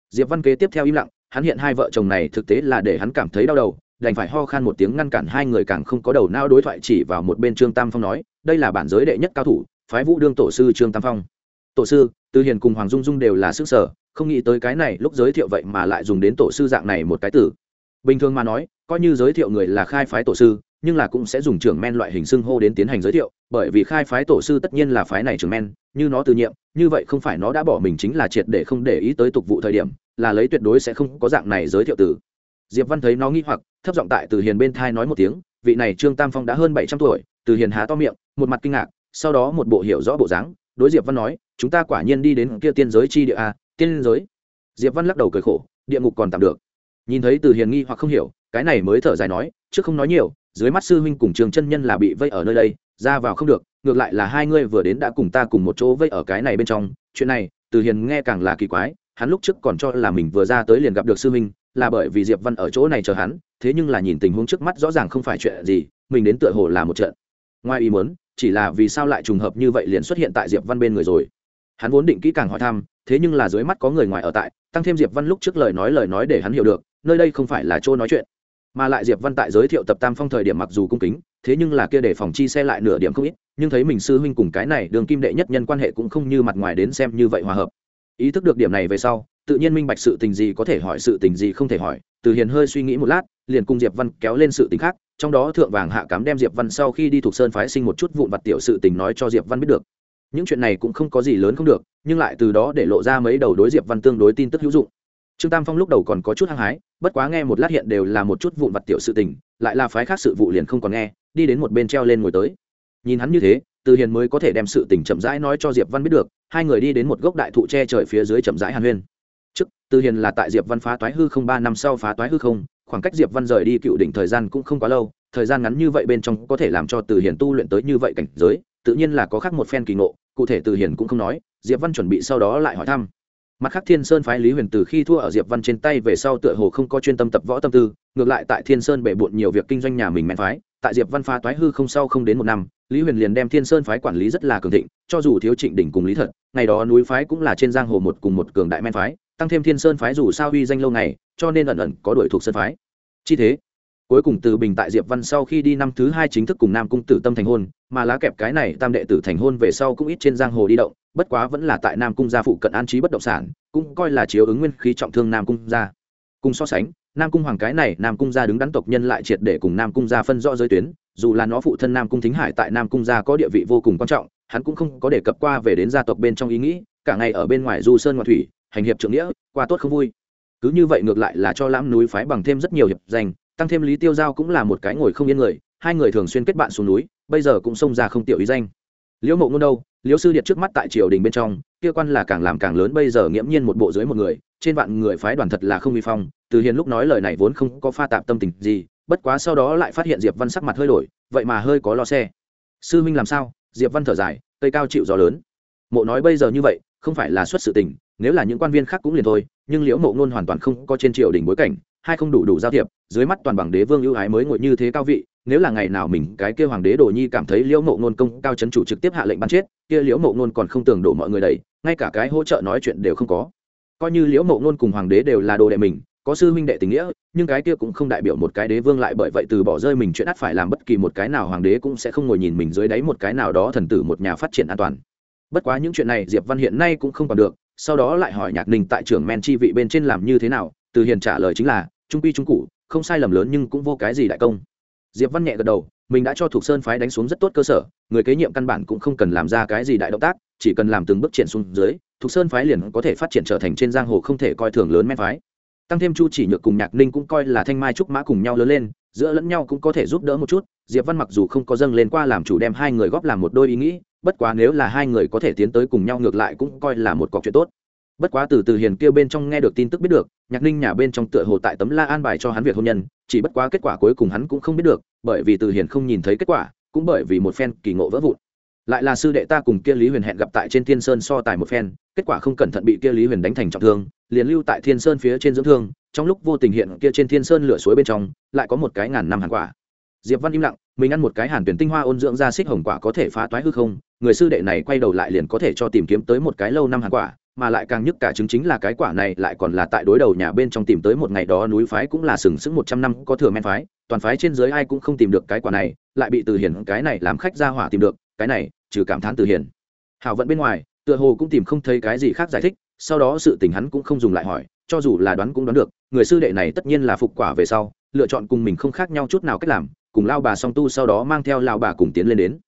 diệp văn kế tiếp theo im lặng, hắn hiện hai vợ chồng này thực tế là để hắn cảm thấy đau đầu, đành phải ho khan một tiếng ngăn cản hai người càng không có đầu não đối thoại chỉ vào một bên trương tam phong nói, đây là bản giới đệ nhất cao thủ, phái vũ đương tổ sư trương tam phong. Tổ sư tư hiền cùng hoàng dung dung đều là sức sở, không nghĩ tới cái này lúc giới thiệu vậy mà lại dùng đến tổ sư dạng này một cái tử. Bình thường mà nói, coi như giới thiệu người là khai phái tổ sư nhưng là cũng sẽ dùng trưởng men loại hình xưng hô đến tiến hành giới thiệu, bởi vì khai phái tổ sư tất nhiên là phái này trưởng men, như nó từ nhiệm, như vậy không phải nó đã bỏ mình chính là triệt để không để ý tới tục vụ thời điểm, là lấy tuyệt đối sẽ không có dạng này giới thiệu từ. Diệp văn thấy nó nghi hoặc, thấp giọng tại từ hiền bên thai nói một tiếng, vị này trương tam phong đã hơn bảy trăm tuổi, từ hiền há to miệng, một mặt kinh ngạc, sau đó một bộ hiểu rõ bộ dáng, đối diệp văn nói, chúng ta quả nhiên đi đến kia tiên giới chi địa a tiên giới. Diệp văn lắc đầu cười khổ, địa ngục còn tạm được. Nhìn thấy từ hiền nghi hoặc không hiểu, cái này mới thở dài nói, trước không nói nhiều dưới mắt sư huynh cùng trường chân nhân là bị vây ở nơi đây, ra vào không được, ngược lại là hai ngươi vừa đến đã cùng ta cùng một chỗ vây ở cái này bên trong. Chuyện này, từ hiền nghe càng là kỳ quái, hắn lúc trước còn cho là mình vừa ra tới liền gặp được sư huynh, là bởi vì diệp văn ở chỗ này chờ hắn, thế nhưng là nhìn tình huống trước mắt rõ ràng không phải chuyện gì, mình đến tựa hồ là một trận. Ngoài ý muốn, chỉ là vì sao lại trùng hợp như vậy liền xuất hiện tại diệp văn bên người rồi. Hắn vốn định kỹ càng hỏi thăm, thế nhưng là dưới mắt có người ngoài ở tại, tăng thêm diệp văn lúc trước lời nói lời nói để hắn hiểu được, nơi đây không phải là chỗ nói chuyện mà lại diệp văn tại giới thiệu tập tam phong thời điểm mặc dù cung kính, thế nhưng là kia để phòng chi xe lại nửa điểm không ít, nhưng thấy mình sư huynh cùng cái này đường kim đệ nhất nhân quan hệ cũng không như mặt ngoài đến xem như vậy hòa hợp. Ý thức được điểm này về sau, tự nhiên minh bạch sự tình gì có thể hỏi sự tình gì không thể hỏi, từ hiền hơi suy nghĩ một lát, liền cùng diệp văn kéo lên sự tình khác, trong đó thượng vàng hạ cám đem diệp văn sau khi đi thuộc sơn phái sinh một chút vụn vặt tiểu sự tình nói cho diệp văn biết được. Những chuyện này cũng không có gì lớn không được, nhưng lại từ đó để lộ ra mấy đầu đối diệp văn tương đối tin tức hữu dụng trương tam phong lúc đầu còn có chút hăng hái, bất quá nghe một lát hiện đều là một chút vụn vặt tiểu sự tình, lại là phái khác sự vụ liền không còn nghe, đi đến một bên treo lên ngồi tới. Nhìn hắn như thế, từ hiền mới có thể đem sự tình chậm rãi nói cho diệp văn biết được, hai người đi đến một gốc đại thụ che trời phía dưới chậm rãi hàn huyên. Trước, từ hiền là tại diệp văn phá toái hư không ba năm sau phá toái hư không, khoảng cách diệp văn rời đi cựu đỉnh thời gian cũng không quá lâu, thời gian ngắn như vậy bên trong có thể làm cho từ hiền tu luyện tới như vậy cảnh giới, tự nhiên là có khác một phen kỳ ngộ, cụ thể từ hiền cũng không nói, diệp văn chuẩn bị sau đó lại hỏi thăm mặt khác thiên sơn phái lý huyền từ khi thua ở diệp văn trên tay về sau tựa hồ không có chuyên tâm tập võ tâm tư, ngược lại tại thiên sơn bể bộn nhiều việc kinh doanh nhà mình men phái, tại diệp văn phá toái hư không sau không đến một năm, lý huyền liền đem thiên sơn phái quản lý rất là cường thịnh, cho dù thiếu trịnh đỉnh cùng lý thật, ngày đó núi phái cũng là trên giang hồ một cùng một cường đại men phái, tăng thêm thiên sơn phái dù sao uy danh lâu ngày, cho nên ẩn ẩn có đuổi thuộc sơn phái. Chi thế cuối cùng từ bình tại diệp văn sau khi đi năm thứ hai chính thức cùng nam cung tử tâm thành hôn, mà lá kẹp cái này tam đệ tử thành hôn về sau cũng ít trên giang hồ đi động, bất quá vẫn là tại nam cung gia phụ cận an trí bất động sản, cũng coi là chiếu ứng nguyên khí trọng thương nam cung gia. Cùng so sánh, nam cung hoàng cái này nam cung gia đứng đắn tộc nhân lại triệt để cùng nam cung gia phân rõ giới tuyến, dù là nó phụ thân nam cung thính hải tại nam cung gia có địa vị vô cùng quan trọng, hắn cũng không có đề cập qua về đến gia tộc bên trong ý nghĩ, cả ngày ở bên ngoài du sơn ngoại thủy, hành hiệp trưởng nghĩa, qua tốt không vui. Cứ như vậy ngược lại là cho lãm núi phái bằng thêm rất nhiều hiệp danh tăng thêm lý tiêu giao cũng là một cái ngồi không yên người, hai người thường xuyên kết bạn xuống núi, bây giờ cũng xông ra không tiểu ý danh. Liễu mộ ngôn đâu, liễu sư điện trước mắt tại triều đình bên trong, kia quan là càng làm càng lớn, bây giờ nghiễm nhiên một bộ dưới một người, trên vạn người phái đoàn thật là không vi phong, từ hiền lúc nói lời này vốn không có pha tạp tâm tình gì, bất quá sau đó lại phát hiện diệp văn sắc mặt hơi đổi, vậy mà hơi có lo xe. Sư minh làm sao? Diệp văn thở dài, cây cao chịu gió lớn. Mộ nói bây giờ như vậy, không phải là xuất sự tình, nếu là những quan viên khác cũng liền thôi, nhưng liễu mộ ngôn hoàn toàn không có trên triều đình bối cảnh hai không đủ đủ giao thiệp, dưới mắt toàn bằng đế vương ưu ái mới ngồi như thế cao vị, nếu là ngày nào mình cái kia hoàng đế đồ nhi cảm thấy liễu mộ ngôn công cao chấn chủ trực tiếp hạ lệnh bắn chết, kia liễu mộ ngôn còn không tưởng đổ mọi người đầy ngay cả cái hỗ trợ nói chuyện đều không có. Coi như liễu mộ ngôn cùng hoàng đế đều là đồ đệ mình, có sư huynh đệ tình nghĩa, nhưng cái kia cũng không đại biểu một cái đế vương lại bởi vậy từ bỏ rơi mình chuyện ắt phải làm bất kỳ một cái nào hoàng đế cũng sẽ không ngồi nhìn mình dưới đáy một cái nào đó thần tử một nhà phát triển an toàn. Bất quá những chuyện này diệp văn hiện nay cũng không còn được, sau đó lại hỏi nhạc ninh tại trưởng men chi vị bên trên làm như thế nào từ hiền trả lời chính là, trung quy trung cụ, không sai lầm lớn nhưng cũng vô cái gì đại công. Diệp văn nhẹ gật đầu, mình đã cho thuộc sơn phái đánh xuống rất tốt cơ sở, người kế nhiệm căn bản cũng không cần làm ra cái gì đại động tác, chỉ cần làm từng bước triển xuống dưới thuộc sơn phái liền có thể phát triển trở thành trên giang hồ không thể coi thường lớn men phái. Tăng thêm chu chỉ nhược cùng nhạc ninh cũng coi là thanh mai trúc mã cùng nhau lớn lên, giữa lẫn nhau cũng có thể giúp đỡ một chút, diệp văn mặc dù không có dâng lên qua làm chủ đem hai người góp làm một đôi ý nghĩ, bất quá nếu là hai người có thể tiến tới cùng nhau ngược lại cũng coi là một cọc chuyện tốt bất quá từ từ hiền kia bên trong nghe được tin tức biết được, nhạc ninh nhà bên trong tựa hồ tại tấm la an bài cho hắn việc hôn nhân, chỉ bất quá kết quả cuối cùng hắn cũng không biết được, bởi vì từ hiền không nhìn thấy kết quả, cũng bởi vì một phen kỳ ngộ vỡ vụn. Lại là sư đệ ta cùng kia lý huyền hẹn gặp tại trên thiên sơn so tài một phen, kết quả không cẩn thận bị kia lý huyền đánh thành trọng thương, liền lưu tại thiên sơn phía trên dưỡng thương, trong lúc vô tình hiện kia trên thiên sơn lửa suối bên trong, lại có một cái ngàn năm hàn quả. Diệp văn im lặng, mình ăn một cái hàn tuyển tinh hoa ôn dưỡng ra xích hồng quả có thể phá toái hư không, người sư đệ này quay đầu lại liền có thể cho tìm kiếm tới một cái lâu năm hàn quả mà lại càng nhất cả chứng chính là cái quả này lại còn là tại đối đầu nhà bên trong tìm tới một ngày đó núi phái cũng là sừng sững một trăm năm có thừa men phái, toàn phái trên dưới ai cũng không tìm được cái quả này, lại bị từ hiển cái này làm khách ra hỏa tìm được, cái này, trừ cảm thán từ hiển. Hảo vận bên ngoài, tựa hồ cũng tìm không thấy cái gì khác giải thích, sau đó sự tình hắn cũng không dùng lại hỏi, cho dù là đoán cũng đoán được, người sư đệ này tất nhiên là phục quả về sau, lựa chọn cùng mình không khác nhau chút nào cách làm, cùng lao bà song tu sau đó mang theo lao bà cùng tiến lên đến.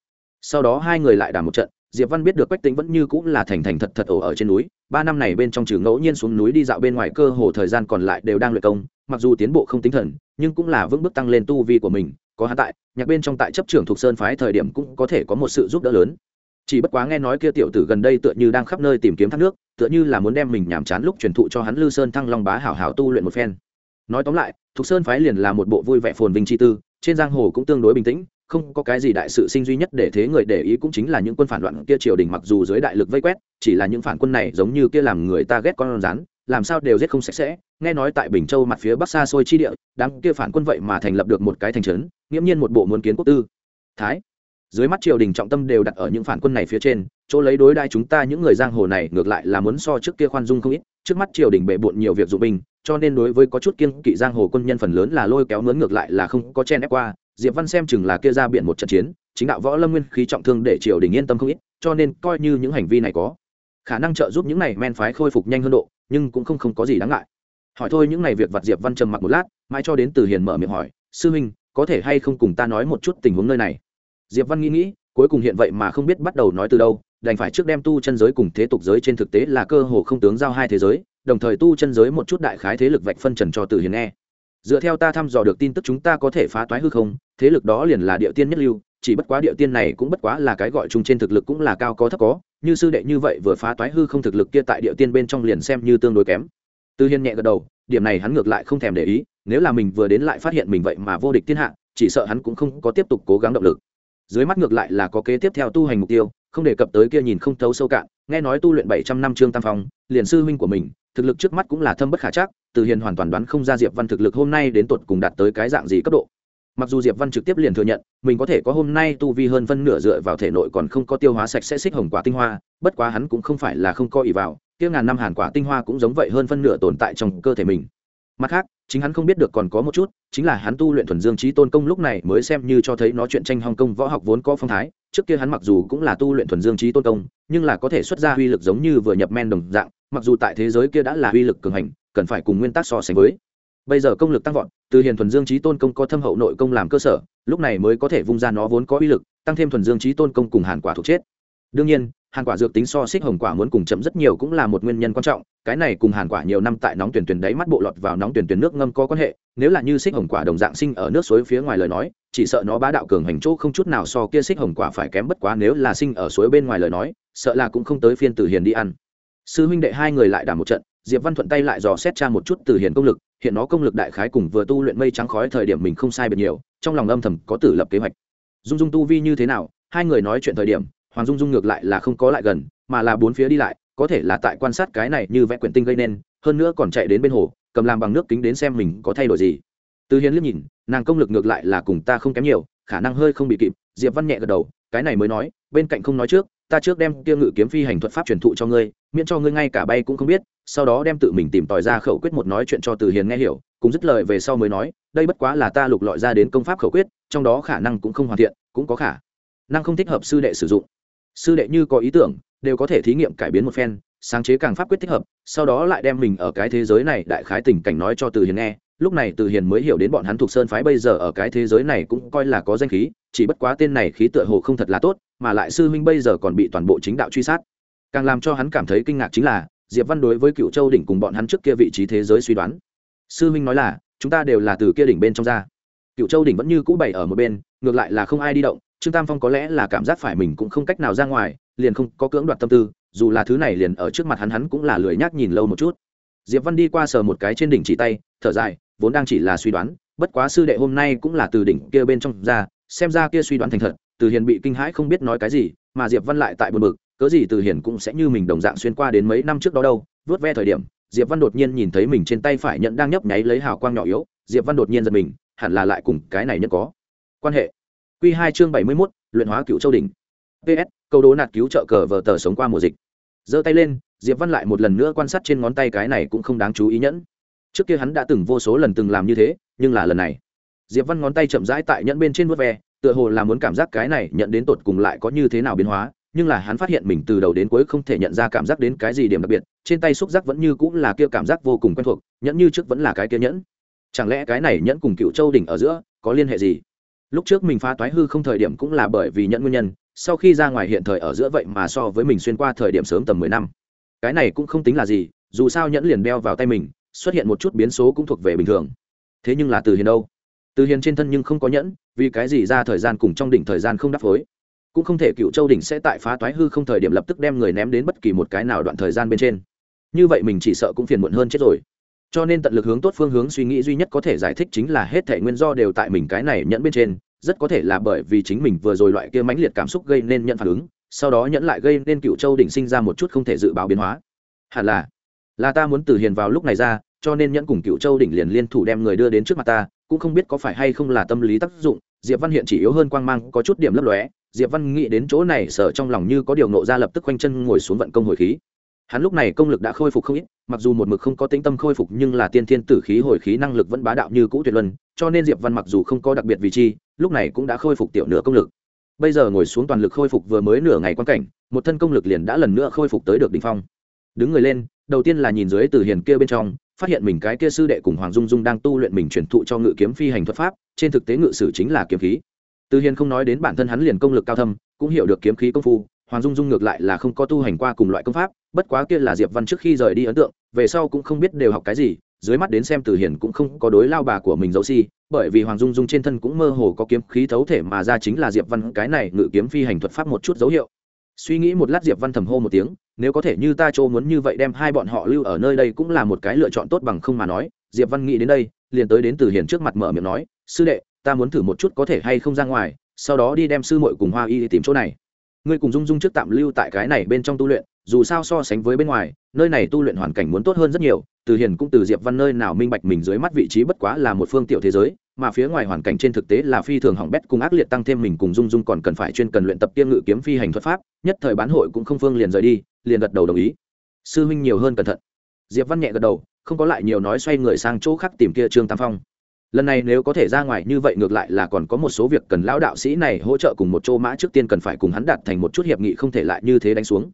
Sau đó hai người lại đàm một trận diệp văn biết được quách tính vẫn như cũng là thành thành thật thật ổ ở trên núi, ba năm này bên trong trừ ngẫu nhiên xuống núi đi dạo bên ngoài cơ hồ thời gian còn lại đều đang luyện công, mặc dù tiến bộ không tính thần, nhưng cũng là vững bước tăng lên tu vi của mình, có hắn tại, nhạc bên trong tại chấp trưởng thuộc sơn phái thời điểm cũng có thể có một sự giúp đỡ lớn. Chỉ bất quá nghe nói kia tiểu tử gần đây tựa như đang khắp nơi tìm kiếm thác nước, tựa như là muốn đem mình nhàm chán lúc truyền thụ cho hắn lư sơn thăng long bá hảo hảo tu luyện một phen. Nói tóm lại, thuộc sơn phái liền là một bộ vui vẻ phồn vinh chi tư, trên giang hồ cũng tương đối bình tĩnh không có cái gì đại sự sinh duy nhất để thế người để ý cũng chính là những quân phản loạn kia triều đình mặc dù dưới đại lực vây quét, chỉ là những phản quân này giống như kia làm người ta ghét con rắn, làm sao đều giết không sạch sẽ. Nghe nói tại bình châu mặt phía bắc xa xôi chi địa, đám kia phản quân vậy mà thành lập được một cái thành trấn, nghiễm nhiên một bộ muốn kiến quốc tư. Thái, dưới mắt triều đình trọng tâm đều đặt ở những phản quân này phía trên, chỗ lấy đối đai chúng ta những người giang hồ này ngược lại là muốn so trước kia khoan dung không ít. Trước mắt triều đình bệ bộn nhiều việc dụng binh, cho nên đối với có chút kiên kỵ giang hồ quân nhân phần lớn là lôi kéo mướn ngược lại là không có chen ép qua diệp văn xem chừng là kia ra biện một trận chiến, chính đạo võ lâm nguyên khí trọng thương để triều đình yên tâm không ít, cho nên coi như những hành vi này có, khả năng trợ giúp những này men phái khôi phục nhanh hơn độ, nhưng cũng không không có gì đáng ngại. Hỏi thôi những này việc vặt diệp văn trầm mặc một lát, mãi cho đến từ hiền mở miệng hỏi, sư huynh có thể hay không cùng ta nói một chút tình huống nơi này? Diệp văn nghĩ nghĩ, cuối cùng hiện vậy mà không biết bắt đầu nói từ đâu, đành phải trước đem tu chân giới cùng thế tục giới trên thực tế là cơ hồ không tướng giao hai thế giới, đồng thời tu chân giới một chút đại khái thế lực vạch phân trần cho từ hiền nghe dựa theo ta thăm dò được tin tức chúng ta có thể phá toái hư không, thế lực đó liền là địa tiên nhất lưu, chỉ bất quá địa tiên này cũng bất quá là cái gọi chung trên thực lực cũng là cao có thấp có, như sư đệ như vậy vừa phá toái hư không thực lực kia tại địa tiên bên trong liền xem như tương đối kém. Tư hiên nhẹ gật đầu, điểm này hắn ngược lại không thèm để ý, nếu là mình vừa đến lại phát hiện mình vậy mà vô địch thiên hạ, chỉ sợ hắn cũng không có tiếp tục cố gắng động lực. Dưới mắt ngược lại là có kế tiếp theo tu hành mục tiêu, không đề cập tới kia nhìn không thấu sâu cạn, nghe nói tu luyện bảy trăm năm trương tam phong, liền sư huynh của mình thực lực trước mắt cũng là thâm bất khả chắc, từ hiền hoàn toàn đoán không ra diệp văn thực lực hôm nay đến tột cùng đạt tới cái dạng gì cấp độ. Mặc dù diệp văn trực tiếp liền thừa nhận, mình có thể có hôm nay tu vi hơn phân nửa dựa vào thể nội còn không có tiêu hóa sạch sẽ xích hồng quả tinh hoa, bất quá hắn cũng không phải là không có ý vào, kia ngàn năm hàn quả tinh hoa cũng giống vậy hơn phân nửa tồn tại trong cơ thể mình. Mặt khác, chính hắn không biết được còn có một chút, chính là hắn tu luyện thuần dương trí tôn công lúc này mới xem như cho thấy nó chuyện tranh hong công võ học vốn có phong thái, trước kia hắn mặc dù cũng là tu luyện thuần dương trí tôn công, nhưng là có thể xuất ra uy lực giống như vừa nhập men đồng dạng mặc dù tại thế giới kia đã là uy lực cường hành, cần phải cùng nguyên tắc so sánh với. Bây giờ công lực tăng vọt, từ hiền thuần dương trí tôn công có thâm hậu nội công làm cơ sở, lúc này mới có thể vung ra nó vốn có uy lực, tăng thêm thuần dương trí tôn công cùng hàn quả thuộc chết. Đương nhiên, hàn quả dược tính so xích hồng quả muốn cùng chậm rất nhiều cũng là một nguyên nhân quan trọng, cái này cùng hàn quả nhiều năm tại nóng tuyển tuyển đáy mắt bộ lọt vào nóng tuyển tuyển nước ngâm có quan hệ, nếu là như xích hồng quả đồng dạng sinh ở nước suối phía ngoài lời nói, chỉ sợ nó bá đạo cường hành chỗ không chút nào so kia xích hồng quả phải kém bất quá nếu là sinh ở suối bên ngoài lời nói, sợ là cũng không tới phiên tử hiền đi ăn sư huynh đệ hai người lại đàm một trận, diệp văn thuận tay lại dò xét tra một chút từ hiền công lực, hiện nó công lực đại khái cùng vừa tu luyện mây trắng khói thời điểm mình không sai biệt nhiều, trong lòng âm thầm có tử lập kế hoạch. Dung dung tu vi như thế nào, hai người nói chuyện thời điểm, hoàng dung dung ngược lại là không có lại gần, mà là bốn phía đi lại, có thể là tại quan sát cái này như vẽ quyển tinh gây nên, hơn nữa còn chạy đến bên hồ, cầm làm bằng nước kính đến xem mình có thay đổi gì. Từ hiền liếc nhìn, nàng công lực ngược lại là cùng ta không kém nhiều, khả năng hơi không bị kịp, diệp văn nhẹ gật đầu, cái này mới nói, bên cạnh không nói trước ta trước đem kia ngự kiếm phi hành thuật pháp truyền thụ cho ngươi, miễn cho ngươi ngay cả bay cũng không biết, sau đó đem tự mình tìm tòi ra khẩu quyết một nói chuyện cho từ hiền nghe hiểu cũng dứt lời về sau mới nói, đây bất quá là ta lục lọi ra đến công pháp khẩu quyết, trong đó khả năng cũng không hoàn thiện, cũng có khả năng không thích hợp sư đệ sử dụng. Sư đệ như có ý tưởng, đều có thể thí nghiệm cải biến một phen, sáng chế càng pháp quyết thích hợp, sau đó lại đem mình ở cái thế giới này đại khái tình cảnh nói cho từ hiền nghe, lúc này từ hiền mới hiểu đến bọn hắn thuộc sơn phái bây giờ ở cái thế giới này cũng coi là có danh khí chỉ bất quá tên này khí tựa hồ không thật là tốt, mà lại sư huynh bây giờ còn bị toàn bộ chính đạo truy sát. Càng làm cho hắn cảm thấy kinh ngạc chính là, diệp văn đối với cựu châu đỉnh cùng bọn hắn trước kia vị trí thế giới suy đoán. Sư huynh nói là, chúng ta đều là từ kia đỉnh bên trong ra. Cựu châu đỉnh vẫn như cũ bày ở một bên, ngược lại là không ai đi động, trương tam phong có lẽ là cảm giác phải mình cũng không cách nào ra ngoài, liền không có cưỡng đoạt tâm tư, dù là thứ này liền ở trước mặt hắn hắn cũng là lười nhác nhìn lâu một chút. Diệp văn đi qua sờ một cái trên đỉnh chỉ tay, thở dài, vốn đang chỉ là suy đoán, bất quá sư đệ hôm nay cũng là từ đỉnh kia bên trong ra xem ra kia suy đoán thành thật, từ hiền bị kinh hãi không biết nói cái gì, mà diệp văn lại tại buồn bực, cớ gì từ hiền cũng sẽ như mình đồng dạng xuyên qua đến mấy năm trước đó đâu, vớt ve thời điểm, diệp văn đột nhiên nhìn thấy mình trên tay phải nhận đang nhấp nháy lấy hào quang nhỏ yếu, diệp văn đột nhiên giật mình, hẳn là lại cùng cái này nhận có quan hệ. Q hai chương bảy mươi mốt, luyện hóa cựu châu đình ps câu đố nạt cứu trợ cờ vờ tờ sống qua mùa dịch. Giơ tay lên, diệp văn lại một lần nữa quan sát trên ngón tay cái này cũng không đáng chú ý nhẫn. Trước kia hắn đã từng vô số lần từng làm như thế, nhưng là lần này diệp văn ngón tay chậm rãi tại nhẫn bên trên vớt ve, tựa hồ là muốn cảm giác cái này nhận đến tột cùng lại có như thế nào biến hóa, nhưng là hắn phát hiện mình từ đầu đến cuối không thể nhận ra cảm giác đến cái gì điểm đặc biệt, trên tay xúc giác vẫn như cũng là kia cảm giác vô cùng quen thuộc, nhẫn như trước vẫn là cái kia nhẫn. Chẳng lẽ cái này nhẫn cùng cựu châu đỉnh ở giữa có liên hệ gì? Lúc trước mình phá toái hư không thời điểm cũng là bởi vì nhẫn nguyên nhân, sau khi ra ngoài hiện thời ở giữa vậy mà so với mình xuyên qua thời điểm sớm tầm mười năm. Cái này cũng không tính là gì, dù sao nhẫn liền đeo vào tay mình, xuất hiện một chút biến số cũng thuộc về bình thường. Thế nhưng là từ hiền đâu? Từ hiền trên thân nhưng không có nhẫn, vì cái gì ra thời gian cùng trong đỉnh thời gian không đáp phối? Cũng không thể cựu châu đỉnh sẽ tại phá toái hư không thời điểm lập tức đem người ném đến bất kỳ một cái nào đoạn thời gian bên trên. Như vậy mình chỉ sợ cũng phiền muộn hơn chết rồi. Cho nên tận lực hướng tốt phương hướng suy nghĩ duy nhất có thể giải thích chính là hết thể nguyên do đều tại mình cái này nhẫn bên trên, rất có thể là bởi vì chính mình vừa rồi loại kia mãnh liệt cảm xúc gây nên nhận phản ứng, sau đó nhẫn lại gây nên cựu châu đỉnh sinh ra một chút không thể dự báo biến hóa. Hẳn là là ta muốn từ hiền vào lúc này ra, cho nên nhẫn cùng cựu châu đỉnh liền liên thủ đem người đưa đến trước mặt ta cũng không biết có phải hay không là tâm lý tác dụng, diệp văn hiện chỉ yếu hơn quang mang, có chút điểm lấp lóe. Diệp văn nghĩ đến chỗ này, sợ trong lòng như có điều nộ ra lập tức quanh chân ngồi xuống vận công hồi khí. Hắn lúc này công lực đã khôi phục không ít, mặc dù một mực không có tính tâm khôi phục, nhưng là tiên thiên tử khí hồi khí năng lực vẫn bá đạo như cũ tuyệt luân, cho nên diệp văn mặc dù không có đặc biệt vị chi, lúc này cũng đã khôi phục tiểu nửa công lực. Bây giờ ngồi xuống toàn lực khôi phục vừa mới nửa ngày quan cảnh, một thân công lực liền đã lần nữa khôi phục tới được đỉnh phong. Đứng người lên, đầu tiên là nhìn dưới từ hiền kia bên trong phát hiện mình cái kia sư đệ cùng hoàng dung dung đang tu luyện mình truyền thụ cho ngự kiếm phi hành thuật pháp, trên thực tế ngự sử chính là kiếm khí. Từ hiền không nói đến bản thân hắn liền công lực cao thâm, cũng hiểu được kiếm khí công phu, hoàng dung dung ngược lại là không có tu hành qua cùng loại công pháp, bất quá kia là diệp văn trước khi rời đi ấn tượng, về sau cũng không biết đều học cái gì, dưới mắt đến xem từ hiền cũng không có đối lao bà của mình dấu si, bởi vì hoàng dung dung trên thân cũng mơ hồ có kiếm khí thấu thể mà ra chính là diệp văn cái này ngự kiếm phi hành thuật pháp một chút dấu hiệu suy nghĩ một lát diệp văn thầm hô một tiếng, nếu có thể như ta chỗ muốn như vậy đem hai bọn họ lưu ở nơi đây cũng là một cái lựa chọn tốt bằng không mà nói, diệp văn nghĩ đến đây, liền tới đến từ hiền trước mặt mở miệng nói, sư đệ, ta muốn thử một chút có thể hay không ra ngoài, sau đó đi đem sư muội cùng hoa y đi tìm chỗ này. Ngươi cùng dung dung trước tạm lưu tại cái này bên trong tu luyện, dù sao so sánh với bên ngoài, nơi này tu luyện hoàn cảnh muốn tốt hơn rất nhiều. Từ hiền cũng từ diệp văn nơi nào minh bạch mình dưới mắt vị trí bất quá là một phương tiểu thế giới mà phía ngoài hoàn cảnh trên thực tế là phi thường hỏng bét cùng ác liệt tăng thêm mình cùng dung dung còn cần phải chuyên cần luyện tập tiêm ngự kiếm phi hành thuật pháp, nhất thời bán hội cũng không phương liền rời đi, liền gật đầu đồng ý. Sư huynh nhiều hơn cẩn thận. Diệp văn nhẹ gật đầu, không có lại nhiều nói xoay người sang chỗ khác tìm kia trương tam phong. Lần này nếu có thể ra ngoài như vậy ngược lại là còn có một số việc cần lão đạo sĩ này hỗ trợ cùng một chỗ mã trước tiên cần phải cùng hắn đạt thành một chút hiệp nghị không thể lại như thế đánh xuống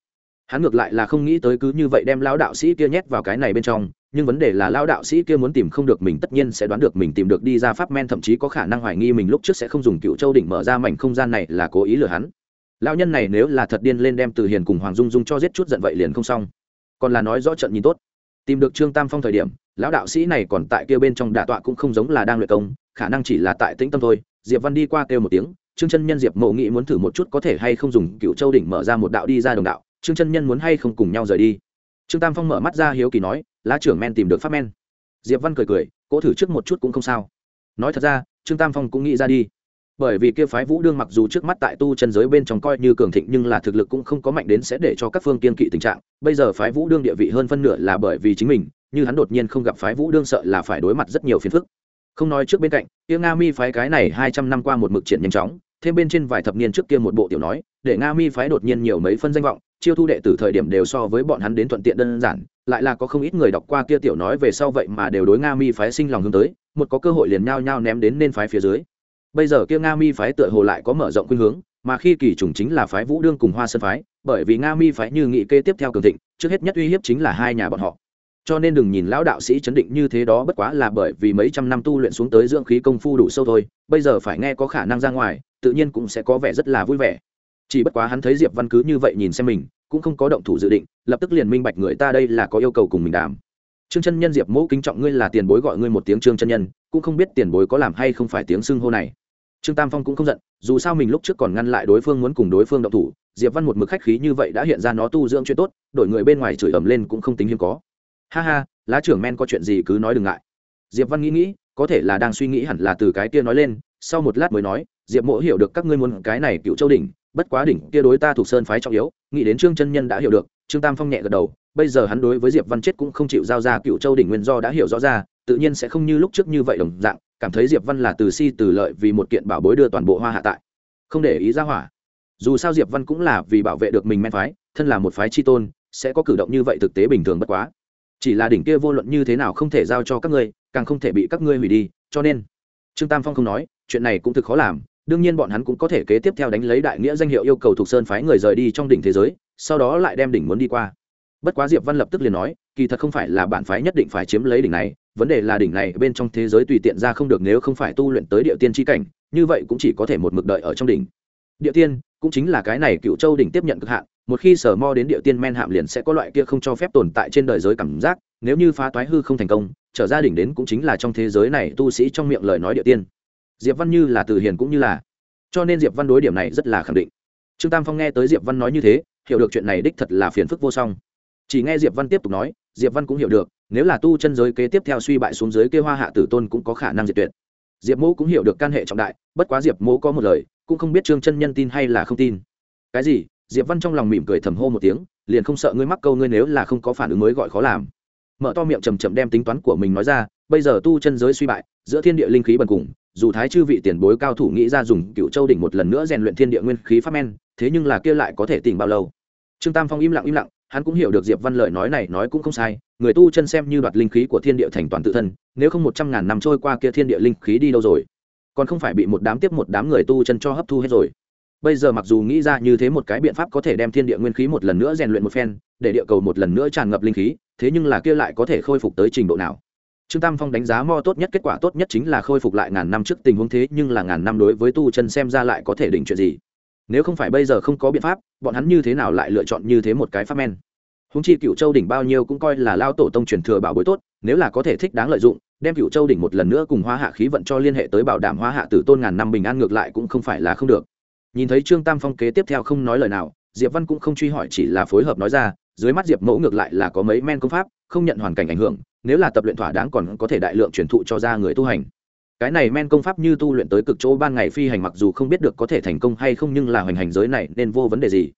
hắn ngược lại là không nghĩ tới cứ như vậy đem lão đạo sĩ kia nhét vào cái này bên trong, nhưng vấn đề là lão đạo sĩ kia muốn tìm không được mình tất nhiên sẽ đoán được mình tìm được đi ra pháp men, thậm chí có khả năng hoài nghi mình lúc trước sẽ không dùng cựu châu đỉnh mở ra mảnh không gian này là cố ý lừa hắn. Lão nhân này nếu là thật điên lên đem từ hiền cùng hoàng dung dung cho giết chút giận vậy liền không xong. Còn là nói rõ trận nhìn tốt. Tìm được trương tam phong thời điểm, lão đạo sĩ này còn tại kia bên trong đà tọa cũng không giống là đang luyện công, khả năng chỉ là tại tĩnh tâm thôi. Diệp văn đi qua kêu một tiếng, trương chân nhân diệp mộ nghĩ muốn thử một chút có thể hay không dùng cựu châu đỉnh mở ra một đạo đi ra đồng đạo trương chân nhân muốn hay không cùng nhau rời đi? Trương tam phong mở mắt ra hiếu kỳ nói, lá trưởng men tìm được pháp men. Diệp văn cười cười, cố thử trước một chút cũng không sao. Nói thật ra, trương tam phong cũng nghĩ ra đi. Bởi vì kia phái vũ đương mặc dù trước mắt tại tu chân giới bên trong coi như cường thịnh nhưng là thực lực cũng không có mạnh đến sẽ để cho các phương kiên kỵ tình trạng. Bây giờ phái vũ đương địa vị hơn phân nửa là bởi vì chính mình, như hắn đột nhiên không gặp phái vũ đương sợ là phải đối mặt rất nhiều phiền phức. Không nói trước bên cạnh, kia nga mi phái cái này hai trăm năm qua một mực triển nhanh chóng, thêm bên trên vài thập niên trước kia một bộ tiểu nói, để nga mi phái đột nhiên nhiều mấy phân danh vọng chiêu thu đệ tử thời điểm đều so với bọn hắn đến thuận tiện đơn giản, lại là có không ít người đọc qua kia tiểu nói về sau vậy mà đều đối nga mi phái sinh lòng hướng tới, một có cơ hội liền nhao nhao ném đến nên phái phía dưới. Bây giờ kia nga mi phái tựa hồ lại có mở rộng khuynh hướng, mà khi kỳ trùng chính là phái vũ đương cùng hoa sơn phái, bởi vì nga mi phái như nghị kê tiếp theo cường thịnh, trước hết nhất uy hiếp chính là hai nhà bọn họ. Cho nên đừng nhìn lão đạo sĩ chấn định như thế đó bất quá là bởi vì mấy trăm năm tu luyện xuống tới dưỡng khí công phu đủ sâu thôi, bây giờ phải nghe có khả năng ra ngoài, tự nhiên cũng sẽ có vẻ rất là vui vẻ chỉ bất quá hắn thấy diệp văn cứ như vậy nhìn xem mình, cũng không có động thủ dự định, lập tức liền minh bạch người ta đây là có yêu cầu cùng mình đàm. Trương chân nhân diệp mẫu kính trọng ngươi là tiền bối gọi ngươi một tiếng trương chân nhân, cũng không biết tiền bối có làm hay không phải tiếng xưng hô này. Trương tam phong cũng không giận, dù sao mình lúc trước còn ngăn lại đối phương muốn cùng đối phương động thủ, diệp văn một mực khách khí như vậy đã hiện ra nó tu dưỡng chuyện tốt, đổi người bên ngoài chửi ầm lên cũng không tính hiếm có. Ha ha, lá trưởng men có chuyện gì cứ nói đừng ngại. Diệp văn nghĩ nghĩ, có thể là đang suy nghĩ hẳn là từ cái kia nói lên, sau một lát mới nói, diệp Mỗ hiểu được các ngươi muốn cái này cựu châu đỉnh bất quá đỉnh kia đối ta thuộc sơn phái trọng yếu, nghĩ đến trương chân nhân đã hiểu được, trương tam phong nhẹ gật đầu, bây giờ hắn đối với diệp văn chết cũng không chịu giao ra cựu châu đỉnh nguyên do đã hiểu rõ ra, tự nhiên sẽ không như lúc trước như vậy đồng dạng, cảm thấy diệp văn là từ si từ lợi vì một kiện bảo bối đưa toàn bộ hoa hạ tại. Không để ý ra hỏa. Dù sao diệp văn cũng là vì bảo vệ được mình men phái, thân là một phái chi tôn, sẽ có cử động như vậy thực tế bình thường bất quá. Chỉ là đỉnh kia vô luận như thế nào không thể giao cho các ngươi, càng không thể bị các ngươi hủy đi, cho nên trương tam phong không nói, chuyện này cũng thực khó làm đương nhiên bọn hắn cũng có thể kế tiếp theo đánh lấy đại nghĩa danh hiệu yêu cầu thuộc sơn phái người rời đi trong đỉnh thế giới, sau đó lại đem đỉnh muốn đi qua. Bất quá diệp văn lập tức liền nói, kỳ thật không phải là bản phái nhất định phải chiếm lấy đỉnh này, vấn đề là đỉnh này bên trong thế giới tùy tiện ra không được nếu không phải tu luyện tới địa tiên tri cảnh, như vậy cũng chỉ có thể một mực đợi ở trong đỉnh. Địa tiên, cũng chính là cái này cựu châu đỉnh tiếp nhận cực hạn, một khi sở mo đến địa tiên men hạm liền sẽ có loại kia không cho phép tồn tại trên đời giới cảm giác, nếu như phá toái hư không thành công, trở ra đỉnh đến cũng chính là trong thế giới này tu sĩ trong miệng lời nói địa tiên diệp văn như là từ hiền cũng như là. Cho nên diệp văn đối điểm này rất là khẳng định. Trương tam phong nghe tới diệp văn nói như thế, hiểu được chuyện này đích thật là phiền phức vô song. Chỉ nghe diệp văn tiếp tục nói, diệp văn cũng hiểu được, nếu là tu chân giới kế tiếp theo suy bại xuống dưới kê hoa hạ tử tôn cũng có khả năng diệt tuyệt. Diệp mẫu cũng hiểu được can hệ trọng đại, bất quá diệp mẫu có một lời, cũng không biết trương chân nhân tin hay là không tin. Cái gì? Diệp văn trong lòng mỉm cười thầm hô một tiếng, liền không sợ ngươi mắc câu ngươi nếu là không có phản ứng mới gọi khó làm. Mở to miệng chầm chậm đem tính toán của mình nói ra, bây giờ tu chân giới suy bại, giữa thiên địa linh khí bần cùng dù thái chư vị tiền bối cao thủ nghĩ ra dùng cựu châu đỉnh một lần nữa rèn luyện thiên địa nguyên khí pháp men, thế nhưng là kia lại có thể tìm bao lâu? Trương tam phong im lặng im lặng, hắn cũng hiểu được diệp văn Lợi nói này nói cũng không sai, người tu chân xem như đoạt linh khí của thiên địa thành toàn tự thân, nếu không một trăm ngàn năm trôi qua kia thiên địa linh khí đi đâu rồi? Còn không phải bị một đám tiếp một đám người tu chân cho hấp thu hết rồi. Bây giờ mặc dù nghĩ ra như thế một cái biện pháp có thể đem thiên địa nguyên khí một lần nữa rèn luyện một phen, để địa cầu một lần nữa tràn ngập linh khí, thế nhưng là kia lại có thể khôi phục tới trình độ nào? Trương tam phong đánh giá mo tốt nhất, kết quả tốt nhất chính là khôi phục lại ngàn năm trước tình huống thế, nhưng là ngàn năm đối với tu chân xem ra lại có thể định chuyện gì? Nếu không phải bây giờ không có biện pháp, bọn hắn như thế nào lại lựa chọn như thế một cái pháp men? Húng chi cựu châu đỉnh bao nhiêu cũng coi là lao tổ tông truyền thừa bảo bối tốt, nếu là có thể thích đáng lợi dụng, đem cựu châu đỉnh một lần nữa cùng hoa hạ khí vận cho liên hệ tới bảo đảm hoa hạ tử tôn ngàn năm bình an ngược lại cũng không phải là không được. Nhìn thấy trương tam phong kế tiếp theo không nói lời nào, diệp văn cũng không truy hỏi chỉ là phối hợp nói ra, dưới mắt diệp mẫu ngược lại là có mấy men công pháp không nhận hoàn cảnh ảnh hưởng, nếu là tập luyện thỏa đáng còn có thể đại lượng truyền thụ cho ra người tu hành. Cái này men công pháp như tu luyện tới cực chỗ ban ngày phi hành mặc dù không biết được có thể thành công hay không nhưng là hoành hành giới này nên vô vấn đề gì.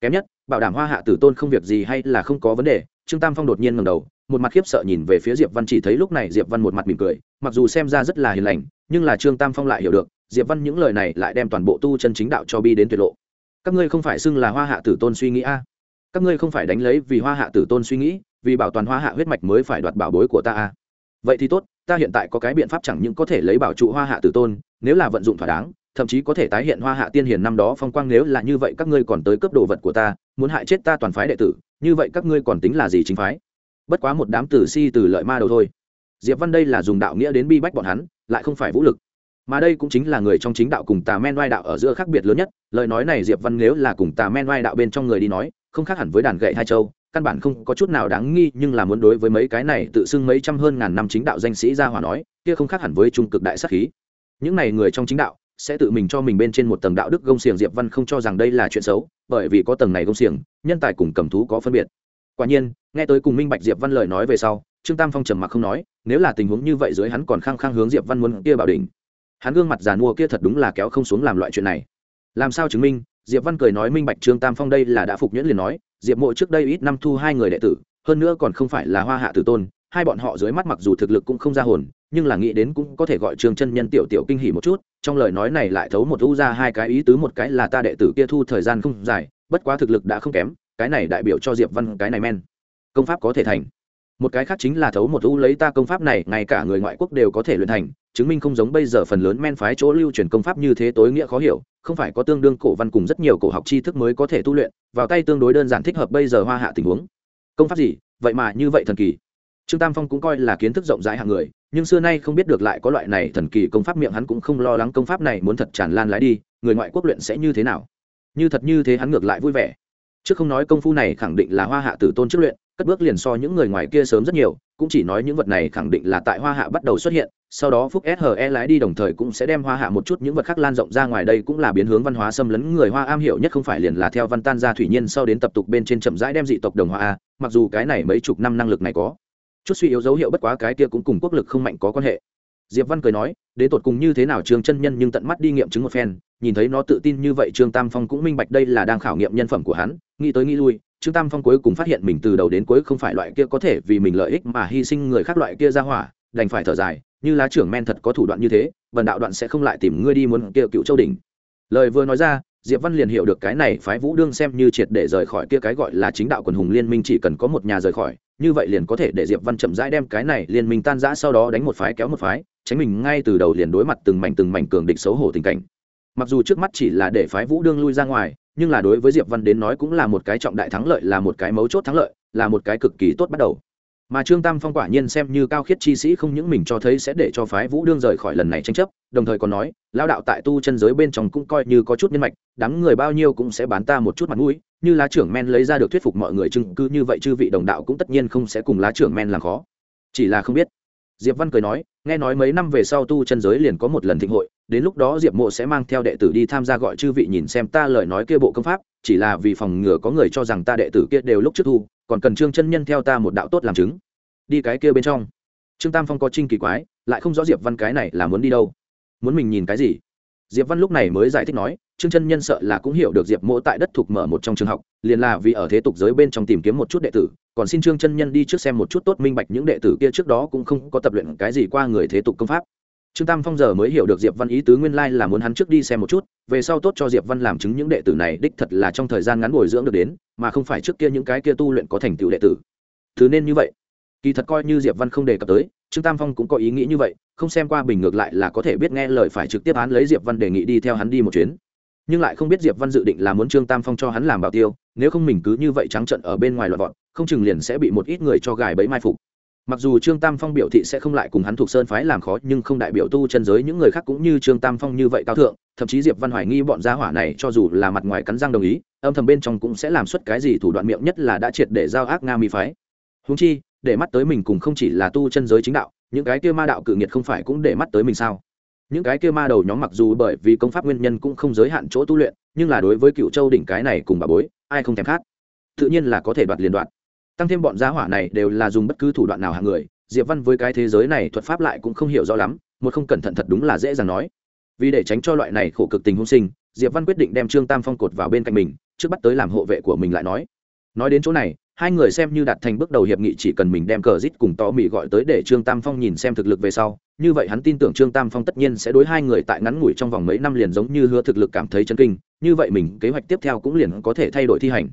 Kém nhất, bảo đảm hoa hạ tử tôn không việc gì hay là không có vấn đề, trương tam phong đột nhiên ngầm đầu, một mặt khiếp sợ nhìn về phía diệp văn chỉ thấy lúc này diệp văn một mặt mỉm cười, mặc dù xem ra rất là hiền lành, nhưng là trương tam phong lại hiểu được, diệp văn những lời này lại đem toàn bộ tu chân chính đạo cho bi đến tuyệt lộ. Các ngươi không phải xưng là hoa hạ tử tôn suy nghĩ a? Các ngươi không phải đánh lấy vì hoa hạ tử tôn suy nghĩ vì bảo toàn hoa hạ huyết mạch mới phải đoạt bảo bối của ta a vậy thì tốt, ta hiện tại có cái biện pháp chẳng những có thể lấy bảo trụ hoa hạ tử tôn, nếu là vận dụng thỏa đáng, thậm chí có thể tái hiện hoa hạ tiên hiền năm đó phong quang nếu là như vậy các ngươi còn tới cướp đồ vật của ta, muốn hại chết ta toàn phái đệ tử, như vậy các ngươi còn tính là gì chính phái? Bất quá một đám tử si từ lợi ma đầu thôi. Diệp văn đây là dùng đạo nghĩa đến bi bách bọn hắn, lại không phải vũ lực. Mà đây cũng chính là người trong chính đạo cùng tà men oai đạo ở giữa khác biệt lớn nhất, lời nói này diệp văn nếu là cùng tà men oai đạo bên trong người đi nói, không khác hẳn với đàn gậy hai châu căn bản không có chút nào đáng nghi, nhưng là muốn đối với mấy cái này tự xưng mấy trăm hơn ngàn năm chính đạo danh sĩ ra hòa nói, kia không khác hẳn với trung cực đại sắc khí. Những này người trong chính đạo sẽ tự mình cho mình bên trên một tầng đạo đức gông xiềng diệp văn không cho rằng đây là chuyện xấu, bởi vì có tầng này gông xiềng, nhân tài cùng cầm thú có phân biệt. Quả nhiên, nghe tới cùng minh bạch diệp văn lời nói về sau, trương tam phong trầm mặc không nói, nếu là tình huống như vậy dưới hắn còn khăng khăng hướng diệp văn muốn kia bảo đỉnh. Hắn gương mặt giàn mua kia thật đúng là kéo không xuống làm loại chuyện này. Làm sao chứng minh diệp văn cười nói, minh bạch, trương tam phong đây là đã phục nhuyễn liền nói, diệp mộ trước đây ít năm thu hai người đệ tử, hơn nữa còn không phải là hoa hạ tử tôn, hai bọn họ dưới mắt mặc dù thực lực cũng không ra hồn, nhưng là nghĩ đến cũng có thể gọi trương chân nhân tiểu tiểu kinh hỉ một chút, trong lời nói này lại thấu một u ra hai cái ý tứ, một cái là ta đệ tử kia thu thời gian không dài, bất quá thực lực đã không kém, cái này đại biểu cho diệp văn cái này men. Công pháp có thể thành. Một cái khác chính là thấu một u lấy ta công pháp này, ngay cả người ngoại quốc đều có thể luyện thành chứng minh không giống bây giờ phần lớn men phái chỗ lưu truyền công pháp như thế tối nghĩa khó hiểu, không phải có tương đương cổ văn cùng rất nhiều cổ học tri thức mới có thể tu luyện, vào tay tương đối đơn giản thích hợp bây giờ hoa hạ tình huống. Công pháp gì? Vậy mà như vậy thần kỳ. Trương tam phong cũng coi là kiến thức rộng rãi hạng người, nhưng xưa nay không biết được lại có loại này thần kỳ công pháp miệng hắn cũng không lo lắng công pháp này muốn thật tràn lan lái đi, người ngoại quốc luyện sẽ như thế nào? Như thật như thế hắn ngược lại vui vẻ chứ không nói công phu này khẳng định là hoa hạ tử tôn trước luyện, cất bước liền so những người ngoài kia sớm rất nhiều, cũng chỉ nói những vật này khẳng định là tại hoa hạ bắt đầu xuất hiện, sau đó phúc SHE lái đi đồng thời cũng sẽ đem hoa hạ một chút những vật khác lan rộng ra ngoài đây cũng là biến hướng văn hóa xâm lấn người hoa am hiểu nhất không phải liền là theo văn tan gia thủy nhiên sau đến tập tục bên trên chậm rãi đem dị tộc đồng hoa a, mặc dù cái này mấy chục năm năng lực này có. Chút suy yếu dấu hiệu bất quá cái kia cũng cùng quốc lực không mạnh có quan hệ. Diệp văn cười nói, đến tột cùng như thế nào trường chân nhân nhưng tận mắt đi nghiệm chứng một phen nhìn thấy nó tự tin như vậy, trương tam phong cũng minh bạch đây là đang khảo nghiệm nhân phẩm của hắn. Nghĩ tới nghĩ lui, trương tam phong cuối cùng phát hiện mình từ đầu đến cuối không phải loại kia có thể vì mình lợi ích mà hy sinh người khác loại kia ra hỏa, đành phải thở dài, như lá trưởng men thật có thủ đoạn như thế vần đạo đoạn sẽ không lại tìm ngươi đi muốn kia cựu châu đỉnh. Lời vừa nói ra, diệp văn liền hiểu được cái này phái vũ đương xem như triệt để rời khỏi kia cái gọi là chính đạo quần hùng liên minh chỉ cần có một nhà rời khỏi, như vậy liền có thể để diệp văn chậm rãi đem cái này liên minh tan rã sau đó đánh một phái kéo một phái, tránh mình ngay từ đầu liền đối mặt từng mảnh từng mảnh cường địch xấu hổ tình cảnh mặc dù trước mắt chỉ là để phái vũ đương lui ra ngoài, nhưng là đối với diệp văn đến nói cũng là một cái trọng đại thắng lợi, là một cái mấu chốt thắng lợi, là một cái cực kỳ tốt bắt đầu. Mà trương tam phong quả nhiên xem như cao khiết chi sĩ không những mình cho thấy sẽ để cho phái vũ đương rời khỏi lần này tranh chấp, đồng thời còn nói lao đạo tại tu chân giới bên trong cũng coi như có chút nhân mạch, đám người bao nhiêu cũng sẽ bán ta một chút mặt mũi, như lá trưởng men lấy ra được thuyết phục mọi người chừng cứ như vậy chư vị đồng đạo cũng tất nhiên không sẽ cùng lá trưởng men làm khó. Chỉ là không biết. Diệp văn cười nói nghe nói mấy năm về sau tu chân giới liền có một lần thịnh hội, đến lúc đó diệp mộ sẽ mang theo đệ tử đi tham gia gọi chư vị nhìn xem ta lời nói kia bộ công pháp, chỉ là vì phòng ngừa có người cho rằng ta đệ tử kia đều lúc trước thu còn cần trương chân nhân theo ta một đạo tốt làm chứng. Đi cái kia bên trong. Trương tam phong có trinh kỳ quái, lại không rõ diệp văn cái này là muốn đi đâu. Muốn mình nhìn cái gì? Diệp văn lúc này mới giải thích nói, trương chân nhân sợ là cũng hiểu được diệp Mộ tại đất thuộc mở một trong trường học, liền là vì ở thế tục giới bên trong tìm kiếm một chút đệ tử còn xin trương chân nhân đi trước xem một chút tốt minh bạch những đệ tử kia trước đó cũng không có tập luyện cái gì qua người thế tục công pháp. Trương tam phong giờ mới hiểu được diệp văn ý tứ nguyên lai là muốn hắn trước đi xem một chút, về sau tốt cho diệp văn làm chứng những đệ tử này đích thật là trong thời gian ngắn bồi dưỡng được đến, mà không phải trước kia những cái kia tu luyện có thành tựu đệ tử. Thứ nên như vậy. Kỳ thật coi như diệp văn không đề cập tới, trương tam phong cũng có ý nghĩ như vậy, không xem qua bình ngược lại là có thể biết nghe lời phải trực tiếp án lấy diệp văn đề nghị đi theo hắn đi một chuyến nhưng lại không biết diệp văn dự định là muốn trương tam phong cho hắn làm bảo tiêu, nếu không mình cứ như vậy trắng trận ở bên ngoài loạt vọt, không chừng liền sẽ bị một ít người cho gài bẫy mai phục. Mặc dù trương tam phong biểu thị sẽ không lại cùng hắn thuộc sơn phái làm khó, nhưng không đại biểu tu chân giới những người khác cũng như trương tam phong như vậy cao thượng, thậm chí diệp văn hoài nghi bọn gia hỏa này cho dù là mặt ngoài cắn răng đồng ý, âm thầm bên trong cũng sẽ làm suất cái gì thủ đoạn miệng nhất là đã triệt để giao ác nga mi phái. Húng chi, để mắt tới mình cùng không chỉ là tu chân giới chính đạo, những cái kia ma đạo cự nghiệt không phải cũng để mắt tới mình sao? Những cái kia ma đầu nhóm mặc dù bởi vì công pháp nguyên nhân cũng không giới hạn chỗ tu luyện, nhưng là đối với cựu châu đỉnh cái này cùng bà bối, ai không thèm khát? Tự nhiên là có thể đoạt liền đoạt. Tăng thêm bọn gia hỏa này đều là dùng bất cứ thủ đoạn nào hạng người, diệp văn với cái thế giới này thuật pháp lại cũng không hiểu rõ lắm, một không cẩn thận thật đúng là dễ dàng nói. Vì để tránh cho loại này khổ cực tình hung sinh, diệp văn quyết định đem trương tam phong cột vào bên cạnh mình, trước bắt tới làm hộ vệ của mình lại nói. Nói đến chỗ này hai người xem như đạt thành bước đầu hiệp nghị chỉ cần mình đem cờ rít cùng to mỹ gọi tới để trương tam phong nhìn xem thực lực về sau, như vậy hắn tin tưởng trương tam phong tất nhiên sẽ đối hai người tại ngắn ngủi trong vòng mấy năm liền giống như hứa thực lực cảm thấy chân kinh, như vậy mình kế hoạch tiếp theo cũng liền có thể thay đổi thi hành.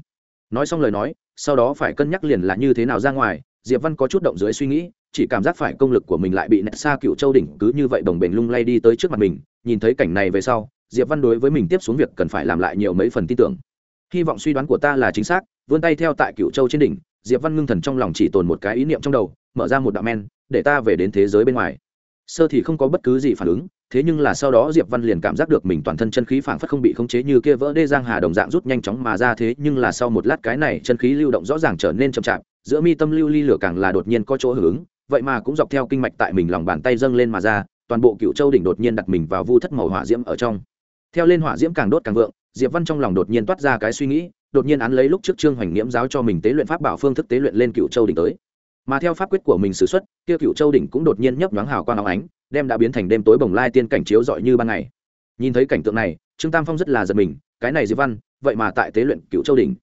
Nói xong lời nói, sau đó phải cân nhắc liền là như thế nào ra ngoài, diệp văn có chút động dưới suy nghĩ, chỉ cảm giác phải công lực của mình lại bị nẹt xa cựu châu đỉnh cứ như vậy đồng bền lung lay đi tới trước mặt mình, nhìn thấy cảnh này về sau, diệp văn đối với mình tiếp xuống việc cần phải làm lại nhiều mấy phần tin tưởng hy vọng suy đoán của ta là chính xác, vươn tay theo tại cựu châu trên đỉnh, diệp văn ngưng thần trong lòng chỉ tồn một cái ý niệm trong đầu, mở ra một đạo men, để ta về đến thế giới bên ngoài. Sơ thì không có bất cứ gì phản ứng, thế nhưng là sau đó diệp văn liền cảm giác được mình toàn thân chân khí phảng phất không bị khống chế như kia vỡ đê giang hà đồng dạng rút nhanh chóng mà ra thế, nhưng là sau một lát cái này chân khí lưu động rõ ràng trở nên chậm chạp, giữa mi tâm lưu ly lửa càng là đột nhiên có chỗ hưởng vậy mà cũng dọc theo kinh mạch tại mình lòng bàn tay dâng lên mà ra, toàn bộ cựu châu đỉnh đột nhiên đặt mình vào vu thất màu hỏa diễm ở trong. Theo lên hỏa diễm càng đốt càng vượng diệp văn trong lòng đột nhiên toát ra cái suy nghĩ, đột nhiên án lấy lúc trước trương hoành nghiễm giáo cho mình tế luyện pháp bảo phương thức tế luyện lên cựu châu đỉnh tới. Mà theo pháp quyết của mình xử xuất, kia cựu châu đỉnh cũng đột nhiên nhấp nhoáng hào quang óng ánh, đem đã biến thành đêm tối bồng lai tiên cảnh chiếu rọi như ban ngày. Nhìn thấy cảnh tượng này, trương tam phong rất là giật mình, cái này diệp văn, vậy mà tại tế luyện cựu châu đỉnh.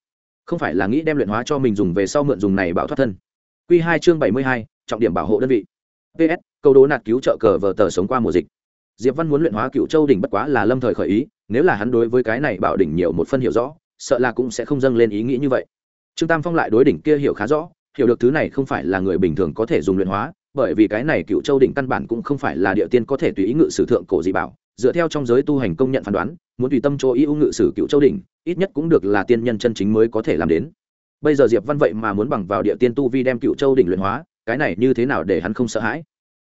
Không phải là nghĩ đem luyện hóa cho mình dùng về sau mượn dùng này bảo thoát thân. Q hai chương bảy mươi hai, trọng điểm bảo hộ đơn vị. Ps câu đố nạt cứu trợ cờ vờ tờ sống qua mùa dịch diệp văn muốn luyện hóa cựu châu đỉnh bất quá là lâm thời khởi ý, nếu là hắn đối với cái này bảo đỉnh nhiều một phân hiểu rõ, sợ là cũng sẽ không dâng lên ý nghĩ như vậy. Trương tam phong lại đối đỉnh kia hiểu khá rõ, hiểu được thứ này không phải là người bình thường có thể dùng luyện hóa, bởi vì cái này cựu châu đỉnh căn bản cũng không phải là địa tiên có thể tùy ý ngự sử thượng cổ dị bảo, dựa theo trong giới tu hành công nhận phán đoán, muốn tùy tâm chỗ ý ưu ngự sử cựu châu đỉnh, ít nhất cũng được là tiên nhân chân chính mới có thể làm đến. Bây giờ diệp văn vậy mà muốn bằng vào địa tiên tu vi đem cựu châu đỉnh luyện hóa, cái này như thế nào để hắn không sợ hãi?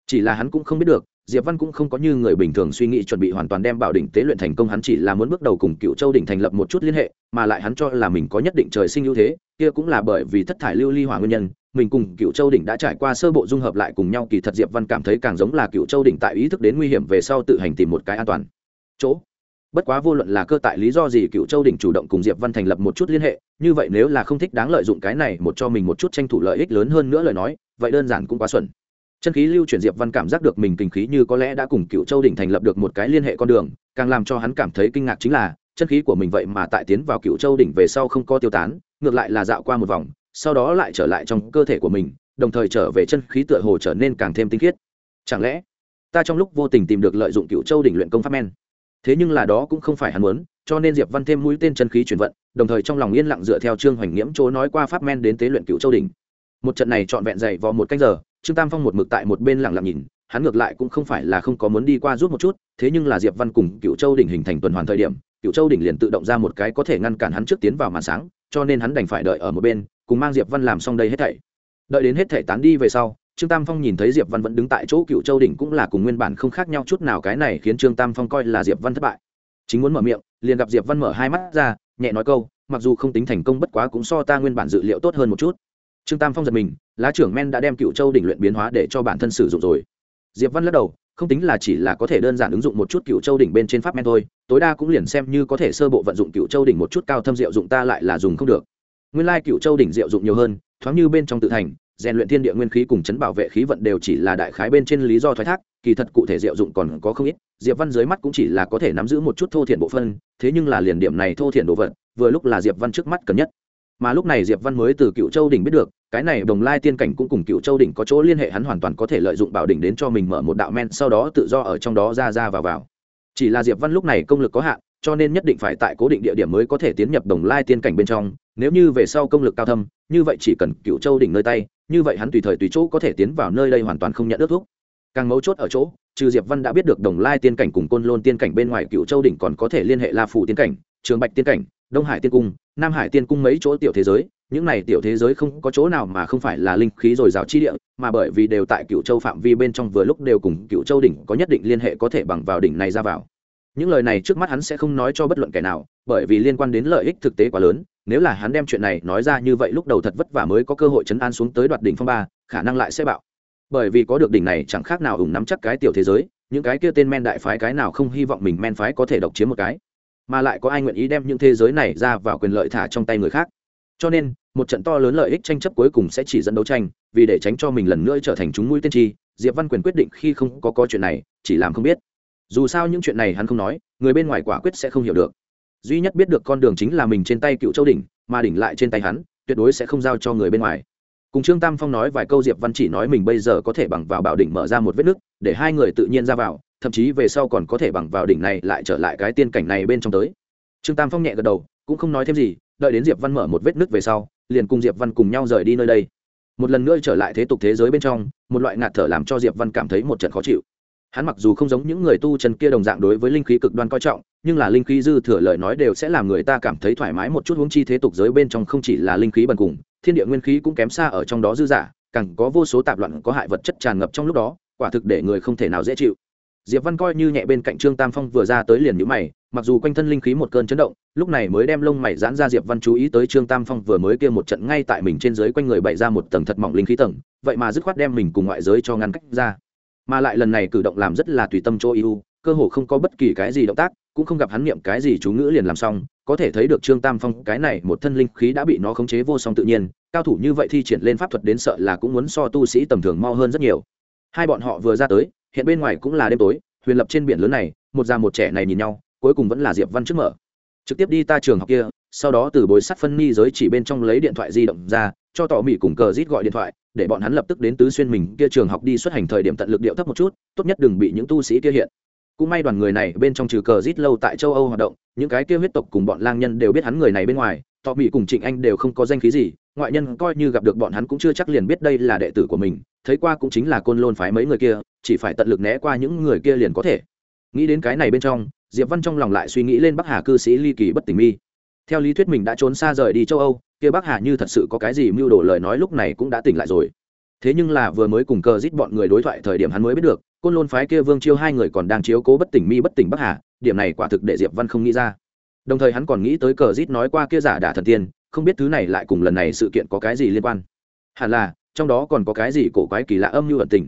Chỉ là hắn cũng không biết được diệp văn cũng không có như người bình thường suy nghĩ chuẩn bị hoàn toàn đem bảo đỉnh tế luyện thành công, hắn chỉ là muốn bước đầu cùng cựu châu đỉnh thành lập một chút liên hệ, mà lại hắn cho là mình có nhất định trời sinh ưu thế, kia cũng là bởi vì thất thải lưu ly hỏa nguyên nhân, mình cùng cựu châu đỉnh đã trải qua sơ bộ dung hợp lại cùng nhau, kỳ thật diệp văn cảm thấy càng giống là cựu châu đỉnh tại ý thức đến nguy hiểm về sau tự hành tìm một cái an toàn chỗ. Bất quá vô luận là cơ tại lý do gì cựu châu đỉnh chủ động cùng diệp văn thành lập một chút liên hệ, như vậy nếu là không thích đáng lợi dụng cái này một cho mình một chút tranh thủ lợi ích lớn hơn nữa lời nói, vậy đơn giản cũng quá xuẩn chân khí lưu chuyển diệp văn cảm giác được mình kinh khí như có lẽ đã cùng cựu châu đỉnh thành lập được một cái liên hệ con đường, càng làm cho hắn cảm thấy kinh ngạc chính là, chân khí của mình vậy mà tại tiến vào cựu châu đỉnh về sau không có tiêu tán, ngược lại là dạo qua một vòng, sau đó lại trở lại trong cơ thể của mình, đồng thời trở về chân khí tựa hồ trở nên càng thêm tinh khiết. Chẳng lẽ, ta trong lúc vô tình tìm được lợi dụng cựu châu đỉnh luyện công pháp men? Thế nhưng là đó cũng không phải hắn muốn, cho nên diệp văn thêm mũi tên chân khí chuyển vận, đồng thời trong lòng yên lặng dựa theo trương hoành nghiễm chỗ nói qua pháp men đến tế luyện cựu châu đỉnh. Một trận này trọn vẹn dày vào một canh giờ trương tam phong một mực tại một bên lặng lặng nhìn, hắn ngược lại cũng không phải là không có muốn đi qua rút một chút, thế nhưng là diệp văn cùng cựu châu đỉnh hình thành tuần hoàn thời điểm cựu châu đỉnh liền tự động ra một cái có thể ngăn cản hắn trước tiến vào màn sáng, cho nên hắn đành phải đợi ở một bên, cùng mang diệp văn làm xong đây hết thảy. Đợi đến hết thảy tán đi về sau, trương tam phong nhìn thấy diệp văn vẫn đứng tại chỗ cựu châu đỉnh cũng là cùng nguyên bản không khác nhau chút nào, cái này khiến trương tam phong coi là diệp văn thất bại. Chính muốn mở miệng, liền gặp diệp văn mở hai mắt ra, nhẹ nói câu, mặc dù không tính thành công, bất quá cũng so ta nguyên bản dự liệu tốt hơn một chút trương tam phong giật mình, lá trưởng men đã đem cựu châu đỉnh luyện biến hóa để cho bản thân sử dụng rồi. Diệp văn lắc đầu, không tính là chỉ là có thể đơn giản ứng dụng một chút cựu châu đỉnh bên trên pháp men thôi, tối đa cũng liền xem như có thể sơ bộ vận dụng cựu châu đỉnh một chút cao thâm diệu dụng ta lại là dùng không được. Nguyên lai cựu châu đỉnh diệu dụng nhiều hơn, thoáng như bên trong tự thành, rèn luyện thiên địa nguyên khí cùng chấn bảo vệ khí vận đều chỉ là đại khái bên trên lý do thoái thác, kỳ thật cụ thể diệu dụng còn có không ít, diệp văn dưới mắt cũng chỉ là có thể nắm giữ một chút thô thiện bộ phân, thế nhưng là liền điểm này thô thiện đồ vật, vừa lúc là diệp văn trước mắt cần nhất mà lúc này diệp văn mới từ cựu châu đỉnh biết được, cái này đồng lai tiên cảnh cũng cùng cựu châu đỉnh có chỗ liên hệ, hắn hoàn toàn có thể lợi dụng bảo đỉnh đến cho mình mở một đạo men, sau đó tự do ở trong đó ra ra vào vào. Chỉ là diệp văn lúc này công lực có hạn, cho nên nhất định phải tại cố định địa điểm mới có thể tiến nhập đồng lai tiên cảnh bên trong, nếu như về sau công lực cao thâm, như vậy chỉ cần cựu châu đỉnh nơi tay, như vậy hắn tùy thời tùy chỗ có thể tiến vào nơi đây hoàn toàn không nhận ước thuốc càng mấu chốt ở chỗ, trừ diệp văn đã biết được đồng lai tiên cảnh cùng côn lôn tiên cảnh bên ngoài cựu châu đỉnh còn có thể liên hệ la phủ tiên cảnh, trường bạch tiên cảnh đông hải tiên cung, nam hải tiên cung mấy chỗ tiểu thế giới, những này tiểu thế giới không có chỗ nào mà không phải là linh khí dồi dào chi địa, mà bởi vì đều tại cựu châu phạm vi bên trong vừa lúc đều cùng cựu châu đỉnh có nhất định liên hệ có thể bằng vào đỉnh này ra vào. Những lời này trước mắt hắn sẽ không nói cho bất luận kẻ nào, bởi vì liên quan đến lợi ích thực tế quá lớn, nếu là hắn đem chuyện này nói ra như vậy lúc đầu thật vất vả mới có cơ hội chấn an xuống tới đoạt đỉnh phong ba, khả năng lại sẽ bạo. Bởi vì có được đỉnh này chẳng khác nào ủng nắm chắc cái tiểu thế giới, những cái kia tên men đại phái cái nào không hy vọng mình men phái có thể độc chiếm một cái mà lại có ai nguyện ý đem những thế giới này ra vào quyền lợi thả trong tay người khác. Cho nên, một trận to lớn lợi ích tranh chấp cuối cùng sẽ chỉ dẫn đấu tranh, vì để tránh cho mình lần nữa trở thành chúng mũi tiên tri diệp văn quyền quyết định khi không có có chuyện này, chỉ làm không biết. Dù sao những chuyện này hắn không nói, người bên ngoài quả quyết sẽ không hiểu được. Duy nhất biết được con đường chính là mình trên tay cựu châu đỉnh, mà đỉnh lại trên tay hắn, tuyệt đối sẽ không giao cho người bên ngoài. Cùng trương tam phong nói vài câu, diệp văn chỉ nói mình bây giờ có thể bằng vào bảo đỉnh mở ra một vết nứt, để hai người tự nhiên ra vào thậm chí về sau còn có thể bằng vào đỉnh này lại trở lại cái tiên cảnh này bên trong tới. Trương tam phong nhẹ gật đầu, cũng không nói thêm gì, đợi đến diệp văn mở một vết nứt về sau, liền cùng diệp văn cùng nhau rời đi nơi đây. Một lần nữa trở lại thế tục thế giới bên trong, một loại ngạt thở làm cho diệp văn cảm thấy một trận khó chịu. Hắn mặc dù không giống những người tu chân kia đồng dạng đối với linh khí cực đoan coi trọng, nhưng là linh khí dư thừa lời nói đều sẽ làm người ta cảm thấy thoải mái một chút huống chi thế tục giới bên trong không chỉ là linh khí bần cùng, thiên địa nguyên khí cũng kém xa ở trong đó dư giả càng có vô số tạp loạn có hại vật chất tràn ngập trong lúc đó, quả thực để người không thể nào dễ chịu diệp văn coi như nhẹ bên cạnh trương tam phong vừa ra tới liền nhíu mày, mặc dù quanh thân linh khí một cơn chấn động, lúc này mới đem lông mày giãn ra diệp văn chú ý tới trương tam phong vừa mới kia một trận ngay tại mình trên dưới quanh người bày ra một tầng thật mỏng linh khí tầng, vậy mà dứt khoát đem mình cùng ngoại giới cho ngăn cách ra. Mà lại lần này cử động làm rất là tùy tâm cho ưu, cơ hồ không có bất kỳ cái gì động tác, cũng không gặp hắn niệm cái gì chú ngữ liền làm xong, có thể thấy được trương tam phong cái này một thân linh khí đã bị nó khống chế vô song tự nhiên, cao thủ như vậy thi triển lên pháp thuật đến sợ là cũng muốn so tu sĩ tầm thường mau hơn rất nhiều. Hai bọn họ vừa ra tới hiện bên ngoài cũng là đêm tối, huyền lập trên biển lớn này, một già một trẻ này nhìn nhau, cuối cùng vẫn là diệp văn trước mở. Trực tiếp đi ta trường học kia, sau đó từ bối sắt phân ni giới chỉ bên trong lấy điện thoại di động ra, cho tỏ mỹ cùng cờ rít gọi điện thoại, để bọn hắn lập tức đến tứ xuyên mình kia trường học đi xuất hành thời điểm tận lực điệu thấp một chút, tốt nhất đừng bị những tu sĩ kia hiện cũng may đoàn người này bên trong trừ cờ rít lâu tại châu âu hoạt động, những cái kia huyết tộc cùng bọn lang nhân đều biết hắn người này bên ngoài Thọ mỹ cùng trịnh anh đều không có danh khí gì, ngoại nhân coi như gặp được bọn hắn cũng chưa chắc liền biết đây là đệ tử của mình, thấy qua cũng chính là côn lôn phái mấy người kia, chỉ phải tận lực né qua những người kia liền có thể. Nghĩ đến cái này bên trong, diệp văn trong lòng lại suy nghĩ lên bắc hà cư sĩ ly kỳ bất tỉnh mi. Theo lý thuyết mình đã trốn xa rời đi châu âu, kia bắc hà như thật sự có cái gì mưu đồ lời nói lúc này cũng đã tỉnh lại rồi thế nhưng là vừa mới cùng cờ giết bọn người đối thoại thời điểm hắn mới biết được côn lôn phái kia vương chiêu hai người còn đang chiếu cố bất tỉnh mi bất tỉnh bắc hà điểm này quả thực để diệp văn không nghĩ ra. Đồng thời hắn còn nghĩ tới cờ giết nói qua kia giả đả thần tiên không biết thứ này lại cùng lần này sự kiện có cái gì liên quan. Hẳn là trong đó còn có cái gì cổ quái kỳ lạ âm như ẩn tình.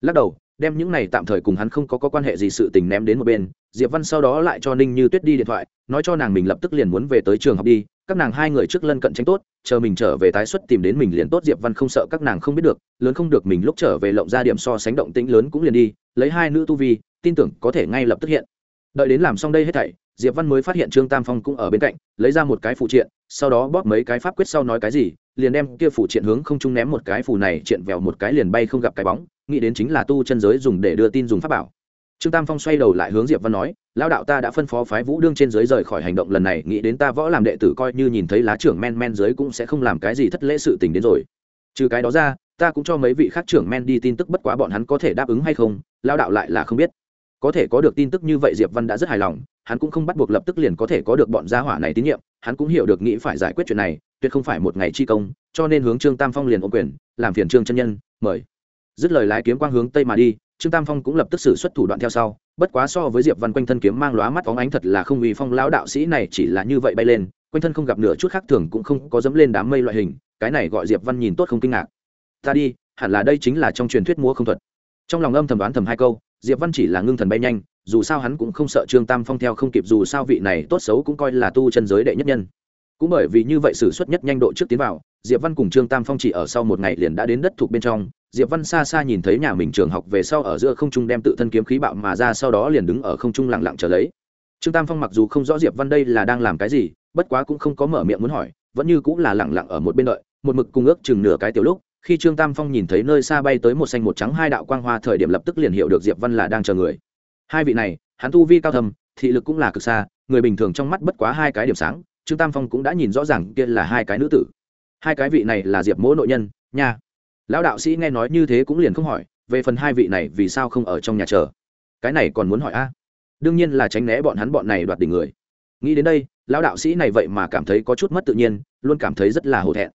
Lắc đầu đem những này tạm thời cùng hắn không có, có quan hệ gì sự tình ném đến một bên diệp văn sau đó lại cho ninh như tuyết đi điện thoại nói cho nàng mình lập tức liền muốn về tới trường học đi các nàng hai người trước lân cận tránh tốt, chờ mình trở về tái xuất tìm đến mình liền tốt, diệp văn không sợ các nàng không biết được, lớn không được mình lúc trở về lộng ra điểm so sánh động tĩnh lớn cũng liền đi, lấy hai nữ tu vi, tin tưởng có thể ngay lập tức hiện. Đợi đến làm xong đây hết thảy, diệp văn mới phát hiện trương tam phong cũng ở bên cạnh, lấy ra một cái phụ triện, sau đó bóp mấy cái pháp quyết sau nói cái gì, liền đem kia phụ triện hướng không trung ném một cái phù này, triện vèo một cái liền bay không gặp cái bóng, nghĩ đến chính là tu chân giới dùng để đưa tin dùng pháp bảo trương tam phong xoay đầu lại hướng diệp văn nói, lão đạo ta đã phân phó phái vũ đương trên giới rời khỏi hành động lần này, nghĩ đến ta võ làm đệ tử coi như nhìn thấy lá trưởng men men giới cũng sẽ không làm cái gì thất lễ sự tình đến rồi. Trừ cái đó ra, ta cũng cho mấy vị khác trưởng men đi tin tức bất quá bọn hắn có thể đáp ứng hay không, lão đạo lại là không biết. Có thể có được tin tức như vậy diệp văn đã rất hài lòng, hắn cũng không bắt buộc lập tức liền có thể có được bọn gia hỏa này tín nhiệm, hắn cũng hiểu được nghĩ phải giải quyết chuyện này, tuyệt không phải một ngày chi công, cho nên hướng trương tam phong liền ô quyền, làm phiền trương chân nhân, mời. Dứt lời lái kiếm quang hướng tây mà đi trương tam phong cũng lập tức xử xuất thủ đoạn theo sau, bất quá so với diệp văn quanh thân kiếm mang lóa mắt phóng ánh thật là không uy phong lão đạo sĩ này chỉ là như vậy bay lên, quanh thân không gặp nửa chút khác thường cũng không có dẫm lên đám mây loại hình, cái này gọi diệp văn nhìn tốt không kinh ngạc. Ta đi, hẳn là đây chính là trong truyền thuyết múa không thuật. Trong lòng âm thầm đoán thầm hai câu, diệp văn chỉ là ngưng thần bay nhanh, dù sao hắn cũng không sợ trương tam phong theo không kịp dù sao vị này tốt xấu cũng coi là tu chân giới đệ nhất nhân. Cũng bởi vì như vậy sử xuất suất nhất nhanh độ trước tiến vào diệp văn cùng trương tam phong chỉ ở sau một ngày liền đã đến đất thuộc bên trong. Diệp văn xa xa nhìn thấy nhà mình trường học về sau ở giữa không trung đem tự thân kiếm khí bạo mà ra, sau đó liền đứng ở không trung lặng lặng chờ lấy. Trương tam phong mặc dù không rõ diệp văn đây là đang làm cái gì, bất quá cũng không có mở miệng muốn hỏi, vẫn như cũng là lặng lặng ở một bên đợi. Một mực cung ước chừng nửa cái tiểu lúc, khi trương tam phong nhìn thấy nơi xa bay tới một xanh một trắng hai đạo quang hoa thời điểm lập tức liền hiểu được diệp văn là đang chờ người. Hai vị này, hắn tu vi cao thầm thị lực cũng là cực xa, người bình thường trong mắt bất quá hai cái điểm sáng, trương tam phong cũng đã nhìn rõ ràng kia là hai cái nữ tử hai cái vị này là diệp mỗ nội nhân, nha. Lão đạo sĩ nghe nói như thế cũng liền không hỏi, về phần hai vị này vì sao không ở trong nhà chờ? Cái này còn muốn hỏi a? Đương nhiên là tránh né bọn hắn bọn này đoạt đỉnh người. Nghĩ đến đây, lão đạo sĩ này vậy mà cảm thấy có chút mất tự nhiên, luôn cảm thấy rất là hổ thẹn.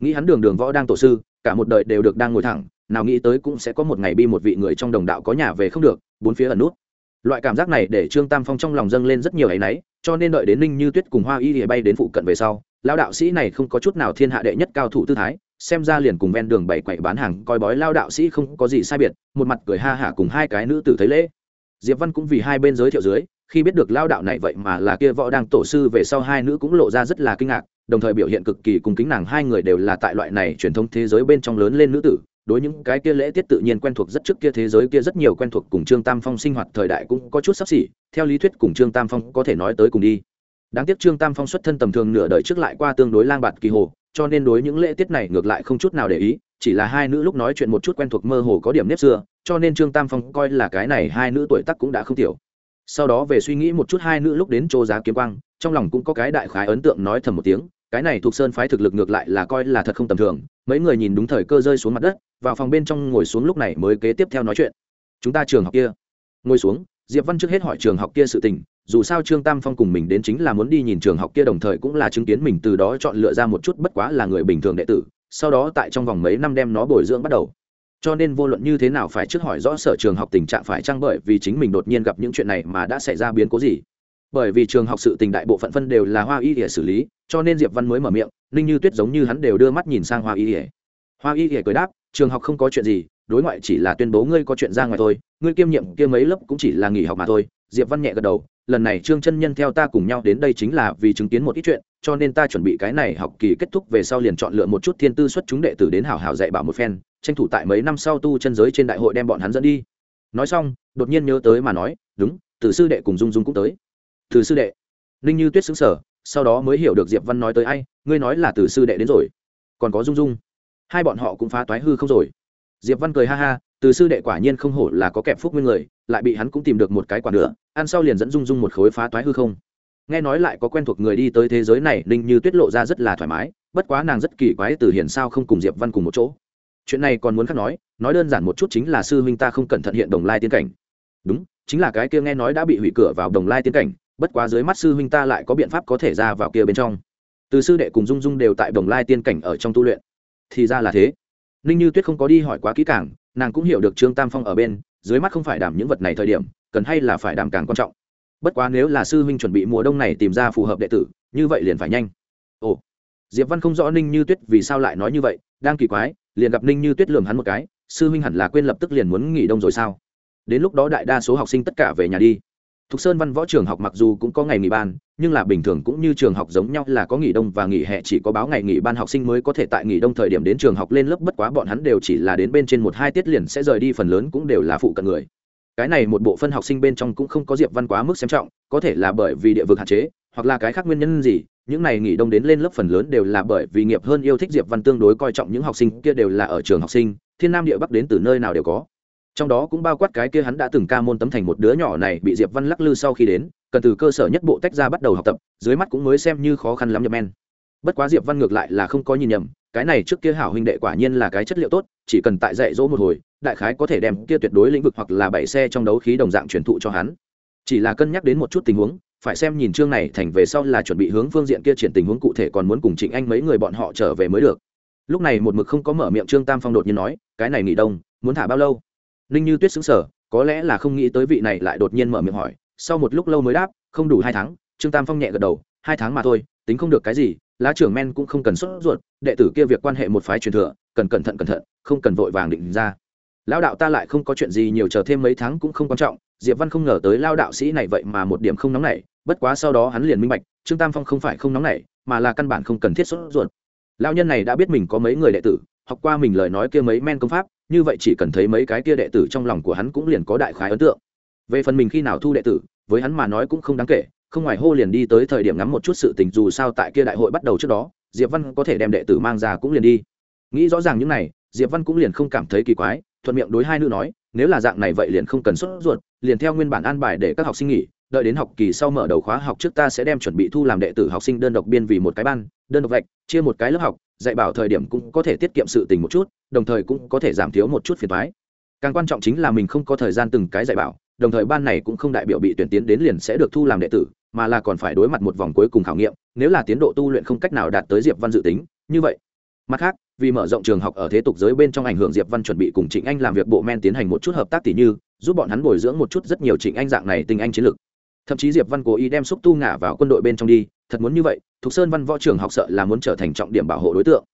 Nghĩ hắn đường đường võ đang tổ sư, cả một đời đều được đang ngồi thẳng, nào nghĩ tới cũng sẽ có một ngày bi một vị người trong đồng đạo có nhà về không được, bốn phía ẩn nút. Loại cảm giác này để trương tam phong trong lòng dâng lên rất nhiều áy náy, cho nên đợi đến ninh như tuyết cùng hoa y thì bay đến phụ cận về sau lao đạo sĩ này không có chút nào thiên hạ đệ nhất cao thủ tư thái, xem ra liền cùng ven đường bảy quậy bán hàng coi bói lao đạo sĩ không có gì sai biệt, một mặt cười ha hả cùng hai cái nữ tử thấy lễ. Diệp văn cũng vì hai bên giới thiệu dưới, khi biết được lao đạo này vậy mà là kia võ đang tổ sư về sau hai nữ cũng lộ ra rất là kinh ngạc, đồng thời biểu hiện cực kỳ cùng kính nàng hai người đều là tại loại này truyền thống thế giới bên trong lớn lên nữ tử, đối những cái kia lễ tiết tự nhiên quen thuộc rất trước kia thế giới kia rất nhiều quen thuộc cùng trương tam phong sinh hoạt thời đại cũng có chút sắp xỉ, theo lý thuyết cùng trương tam phong có thể nói tới cùng đi đáng tiếc trương tam phong xuất thân tầm thường nửa đời trước lại qua tương đối lang bạt kỳ hồ, cho nên đối những lễ tiết này ngược lại không chút nào để ý, chỉ là hai nữ lúc nói chuyện một chút quen thuộc mơ hồ có điểm nếp xưa, cho nên trương tam phong coi là cái này hai nữ tuổi tắc cũng đã không tiểu. Sau đó về suy nghĩ một chút hai nữ lúc đến chỗ giá kiếm quang, trong lòng cũng có cái đại khái ấn tượng nói thầm một tiếng, cái này thuộc sơn phái thực lực ngược lại là coi là thật không tầm thường, mấy người nhìn đúng thời cơ rơi xuống mặt đất, vào phòng bên trong ngồi xuống lúc này mới kế tiếp theo nói chuyện. Chúng ta trường học kia. Ngồi xuống diệp văn trước hết hỏi trường học kia sự tình, dù sao trương tam phong cùng mình đến chính là muốn đi nhìn trường học kia đồng thời cũng là chứng kiến mình từ đó chọn lựa ra một chút bất quá là người bình thường đệ tử, sau đó tại trong vòng mấy năm đem nó bồi dưỡng bắt đầu. Cho nên vô luận như thế nào phải trước hỏi rõ sở trường học tình trạng phải chăng bởi vì chính mình đột nhiên gặp những chuyện này mà đã xảy ra biến cố gì. Bởi vì trường học sự tình đại bộ phận phân đều là hoa y để xử lý, cho nên diệp văn mới mở miệng, ninh như tuyết giống như hắn đều đưa mắt nhìn sang hoa y ỉa hoa y ỉa cười đáp trường học không có chuyện gì, đối ngoại chỉ là tuyên bố ngươi có chuyện ra ngoài thôi, ngươi kiêm nhiệm kia mấy lớp cũng chỉ là nghỉ học mà thôi. Diệp văn nhẹ gật đầu, lần này trương chân nhân theo ta cùng nhau đến đây chính là vì chứng kiến một ít chuyện, cho nên ta chuẩn bị cái này học kỳ kết thúc về sau liền chọn lựa một chút thiên tư xuất chúng đệ tử đến hảo hảo dạy bảo một phen, tranh thủ tại mấy năm sau tu chân giới trên đại hội đem bọn hắn dẫn đi. Nói xong, đột nhiên nhớ tới mà nói, đúng, từ sư đệ cùng dung dung cũng tới. Từ sư đệ? Ninh như tuyết xứng sở sau đó mới hiểu được diệp văn nói tới ai, ngươi nói là từ sư đệ đến rồi, còn có dung dung hai bọn họ cũng phá toái hư không rồi. Diệp văn cười ha ha, từ sư đệ quả nhiên không hổ là có kẹp phúc nguyên người, lại bị hắn cũng tìm được một cái quả nữa, ăn sau liền dẫn dung dung một khối phá toái hư không. Nghe nói lại có quen thuộc người đi tới thế giới này, ninh như tuyết lộ ra rất là thoải mái, bất quá nàng rất kỳ quái từ hiền sao không cùng diệp văn cùng một chỗ. Chuyện này còn muốn khác nói nói đơn giản một chút chính là sư huynh ta không cẩn thận hiện đồng lai tiên cảnh. Đúng, chính là cái kia nghe nói đã bị hủy cửa vào đồng lai tiên cảnh, bất quá dưới mắt sư huynh ta lại có biện pháp có thể ra vào kia bên trong. Từ sư đệ cùng dung dung đều tại đồng lai tiên cảnh ở trong tu luyện thì ra là thế. Ninh như tuyết không có đi hỏi quá kỹ càng, nàng cũng hiểu được trương tam phong ở bên, dưới mắt không phải đảm những vật này thời điểm, cần hay là phải đảm càng quan trọng. Bất quá nếu là sư huynh chuẩn bị mùa đông này tìm ra phù hợp đệ tử, như vậy liền phải nhanh. Ồ, diệp văn không rõ ninh như tuyết vì sao lại nói như vậy, đang kỳ quái, liền gặp ninh như tuyết lường hắn một cái, sư huynh hẳn là quên lập tức liền muốn nghỉ đông rồi sao? Đến lúc đó đại đa số học sinh tất cả về nhà đi. Thục Sơn Văn Võ trường học mặc dù cũng có ngày nghỉ ban, nhưng là bình thường cũng như trường học giống nhau là có nghỉ đông và nghỉ hè chỉ có báo ngày nghỉ ban học sinh mới có thể tại nghỉ đông thời điểm đến trường học lên lớp bất quá bọn hắn đều chỉ là đến bên trên một hai tiết liền sẽ rời đi phần lớn cũng đều là phụ cận người. Cái này một bộ phân học sinh bên trong cũng không có Diệp Văn quá mức xem trọng, có thể là bởi vì địa vực hạn chế, hoặc là cái khác nguyên nhân gì, những này nghỉ đông đến lên lớp phần lớn đều là bởi vì nghiệp hơn yêu thích Diệp Văn tương đối coi trọng những học sinh kia đều là ở trường học sinh, thiên nam địa bắc đến từ nơi nào đều có trong đó cũng bao quát cái kia hắn đã từng ca môn tấm thành một đứa nhỏ này bị diệp văn lắc lư sau khi đến, cần từ cơ sở nhất bộ tách ra bắt đầu học tập, dưới mắt cũng mới xem như khó khăn lắm nhập men. Bất quá diệp văn ngược lại là không có nhìn nhầm, cái này trước kia hảo huynh đệ quả nhiên là cái chất liệu tốt, chỉ cần tại dạy dỗ một hồi, đại khái có thể đem kia tuyệt đối lĩnh vực hoặc là bảy xe trong đấu khí đồng dạng truyền thụ cho hắn. Chỉ là cân nhắc đến một chút tình huống, phải xem nhìn chương này thành về sau là chuẩn bị hướng phương diện kia triển tình huống cụ thể còn muốn cùng trịnh anh mấy người bọn họ trở về mới được. Lúc này một mực không có mở miệng trương tam phong đột nhiên nói, cái này nghỉ đông, muốn thả bao lâu? Ninh như tuyết xứng sở có lẽ là không nghĩ tới vị này lại đột nhiên mở miệng hỏi, sau một lúc lâu mới đáp, không đủ hai tháng, trương tam phong nhẹ gật đầu, hai tháng mà thôi, tính không được cái gì, lá trưởng men cũng không cần sốt ruột, đệ tử kia việc quan hệ một phái truyền thừa, cần cẩn thận cẩn thận, không cần vội vàng định ra. Lao đạo ta lại không có chuyện gì nhiều chờ thêm mấy tháng cũng không quan trọng, diệp văn không ngờ tới lao đạo sĩ này vậy mà một điểm không nóng nảy, bất quá sau đó hắn liền minh bạch, trương tam phong không phải không nóng nảy, mà là căn bản không cần thiết sốt ruột. Lao nhân này đã biết mình có mấy người đệ tử, học qua mình lời nói kia mấy men công pháp như vậy chỉ cần thấy mấy cái kia đệ tử trong lòng của hắn cũng liền có đại khái ấn tượng. Về phần mình khi nào thu đệ tử, với hắn mà nói cũng không đáng kể, không ngoài hô liền đi tới thời điểm ngắm một chút sự tình dù sao tại kia đại hội bắt đầu trước đó, diệp văn có thể đem đệ tử mang ra cũng liền đi. Nghĩ rõ ràng những này, diệp văn cũng liền không cảm thấy kỳ quái, thuận miệng đối hai nữ nói, nếu là dạng này vậy liền không cần xuất ruột, liền theo nguyên bản an bài để các học sinh nghỉ đợi đến học kỳ sau mở đầu khóa học trước ta sẽ đem chuẩn bị thu làm đệ tử học sinh đơn độc biên vì một cái ban, đơn độc vạch, chia một cái lớp học, dạy bảo thời điểm cũng có thể tiết kiệm sự tình một chút, đồng thời cũng có thể giảm thiếu một chút phiền thoái càng quan trọng chính là mình không có thời gian từng cái dạy bảo, đồng thời ban này cũng không đại biểu bị tuyển tiến đến liền sẽ được thu làm đệ tử, mà là còn phải đối mặt một vòng cuối cùng khảo nghiệm, nếu là tiến độ tu luyện không cách nào đạt tới diệp văn dự tính, như vậy. Mặt khác, vì mở rộng trường học ở thế tục giới bên trong ảnh hưởng diệp văn chuẩn bị cùng trịnh anh làm việc bộ men tiến hành một chút hợp tác tỷ như, giúp bọn hắn bồi dưỡng một chút rất nhiều trịnh anh dạng này tình anh chiến lược thậm chí diệp văn cố ý đem xúc tu ngả vào quân đội bên trong đi, thật muốn như vậy, thục sơn văn võ trường học sợ là muốn trở thành trọng điểm bảo hộ đối tượng.